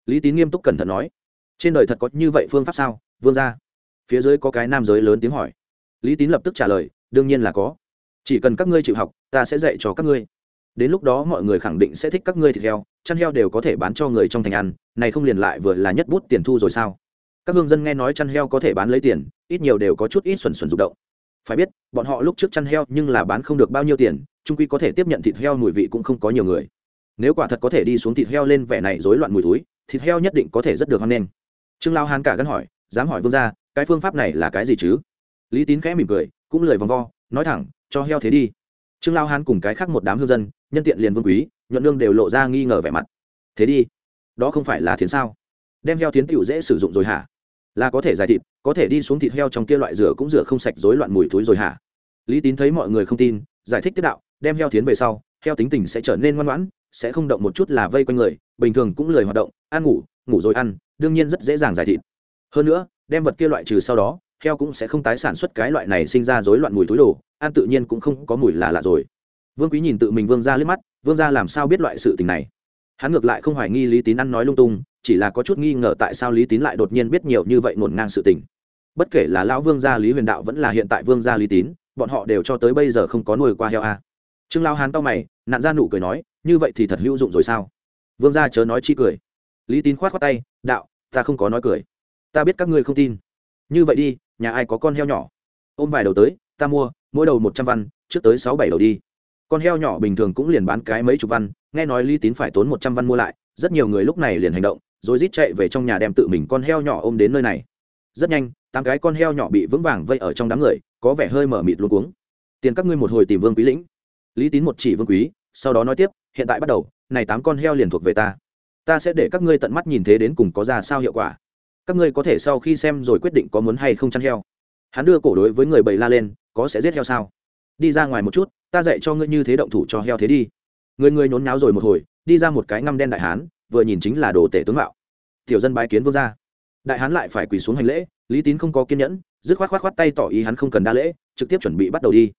lý tín nghiêm túc cẩn thận nói, trên đời thật có như vậy phương pháp sao, vương ra phía dưới có cái nam giới lớn tiếng hỏi. Lý tín lập tức trả lời, đương nhiên là có. Chỉ cần các ngươi chịu học, ta sẽ dạy cho các ngươi. Đến lúc đó mọi người khẳng định sẽ thích các ngươi thịt heo, chăn heo đều có thể bán cho người trong thành ăn, này không liền lại vừa là nhất bút tiền thu rồi sao? Các hương dân nghe nói chăn heo có thể bán lấy tiền, ít nhiều đều có chút ít xuẩn xuẩn rụng động. Phải biết, bọn họ lúc trước chăn heo nhưng là bán không được bao nhiêu tiền trung quy có thể tiếp nhận thịt heo mùi vị cũng không có nhiều người. Nếu quả thật có thể đi xuống thịt heo lên vẻ này rối loạn mùi túi thịt heo nhất định có thể rất được hoan nghênh. Trương lao hán cả gắn hỏi, dám hỏi vương ra cái phương pháp này là cái gì chứ? Lý tín khẽ mỉm cười, cũng lười vòng vo, nói thẳng, cho heo thế đi. Trương lao hán cùng cái khác một đám hương dân, nhân tiện liền vương quý, nhuận lương đều lộ ra nghi ngờ vẻ mặt. Thế đi, đó không phải là thiến sao? Đem heo tiến tựu dễ sử dụng rồi hả? Là có thể giải thịt, có thể đi xuống thịt heo trong kia loại rửa cũng rửa không sạch rối loạn mùi thối rồi hả? Lý tín thấy mọi người không tin, giải thích tiết đạo, đem heo tiến về sau, heo tính tình sẽ trở nên ngoan ngoãn, sẽ không động một chút là vây quanh người, bình thường cũng lười hoạt động, ăn ngủ ngủ rồi ăn, đương nhiên rất dễ dàng giải thịt. Hơn nữa, đem vật kia loại trừ sau đó, heo cũng sẽ không tái sản xuất cái loại này sinh ra rối loạn mùi thối đồ, ăn tự nhiên cũng không có mùi là lạ rồi. Vương quý nhìn tự mình vương ra liếc mắt, vương ra làm sao biết loại sự tình này? Hắn ngược lại không hoài nghi lý tín ăn nói lung tung, chỉ là có chút nghi ngờ tại sao lý tín lại đột nhiên biết nhiều như vậy ngổn ngang sự tình. Bất kể là lão vương gia lý huyền đạo vẫn là hiện tại vương gia lý tín, bọn họ đều cho tới bây giờ không có nuôi qua heo a. À. trương lao hán to mày nạn ra nụ cười nói, như vậy thì thật hữu dụng rồi sao? Vương gia chớ nói chi cười. Lý tín khoát khoát tay, đạo, ta không có nói cười. Ta biết các ngươi không tin. Như vậy đi, nhà ai có con heo nhỏ? Ôm vài đầu tới, ta mua, mỗi đầu một trăm văn, trước tới sáu bảy đầu đi con heo nhỏ bình thường cũng liền bán cái mấy chục văn, nghe nói lý tín phải tốn một trăm văn mua lại, rất nhiều người lúc này liền hành động, rồi rít chạy về trong nhà đem tự mình con heo nhỏ ôm đến nơi này. Rất nhanh, tám cái con heo nhỏ bị vững vàng vây ở trong đám người, có vẻ hơi mở mịt luôn cuống. Tiền các ngươi một hồi tìm vương quý lĩnh. Lý tín một chỉ vương quý, sau đó nói tiếp, hiện tại bắt đầu, này tám con heo liền thuộc về ta. Ta sẽ để các ngươi tận mắt nhìn thế đến cùng có ra sao hiệu quả. Các ngươi có thể sau khi xem rồi quyết định có muốn hay không chăn heo. Hắn đưa cổ đối với người bầy la lên, có sẽ giết heo sao? Đi ra ngoài một chút ta dạy cho ngươi như thế động thủ cho heo thế đi. Người người nhốn nháo rồi một hồi, đi ra một cái ngăm đen đại hán, vừa nhìn chính là đồ tể tướng mạo. Tiểu dân bái kiến vương gia. Đại hán lại phải quỳ xuống hành lễ, lý tín không có kiên nhẫn, dứt khoát khoát khoát tay tỏ ý hắn không cần đa lễ, trực tiếp chuẩn bị bắt đầu đi.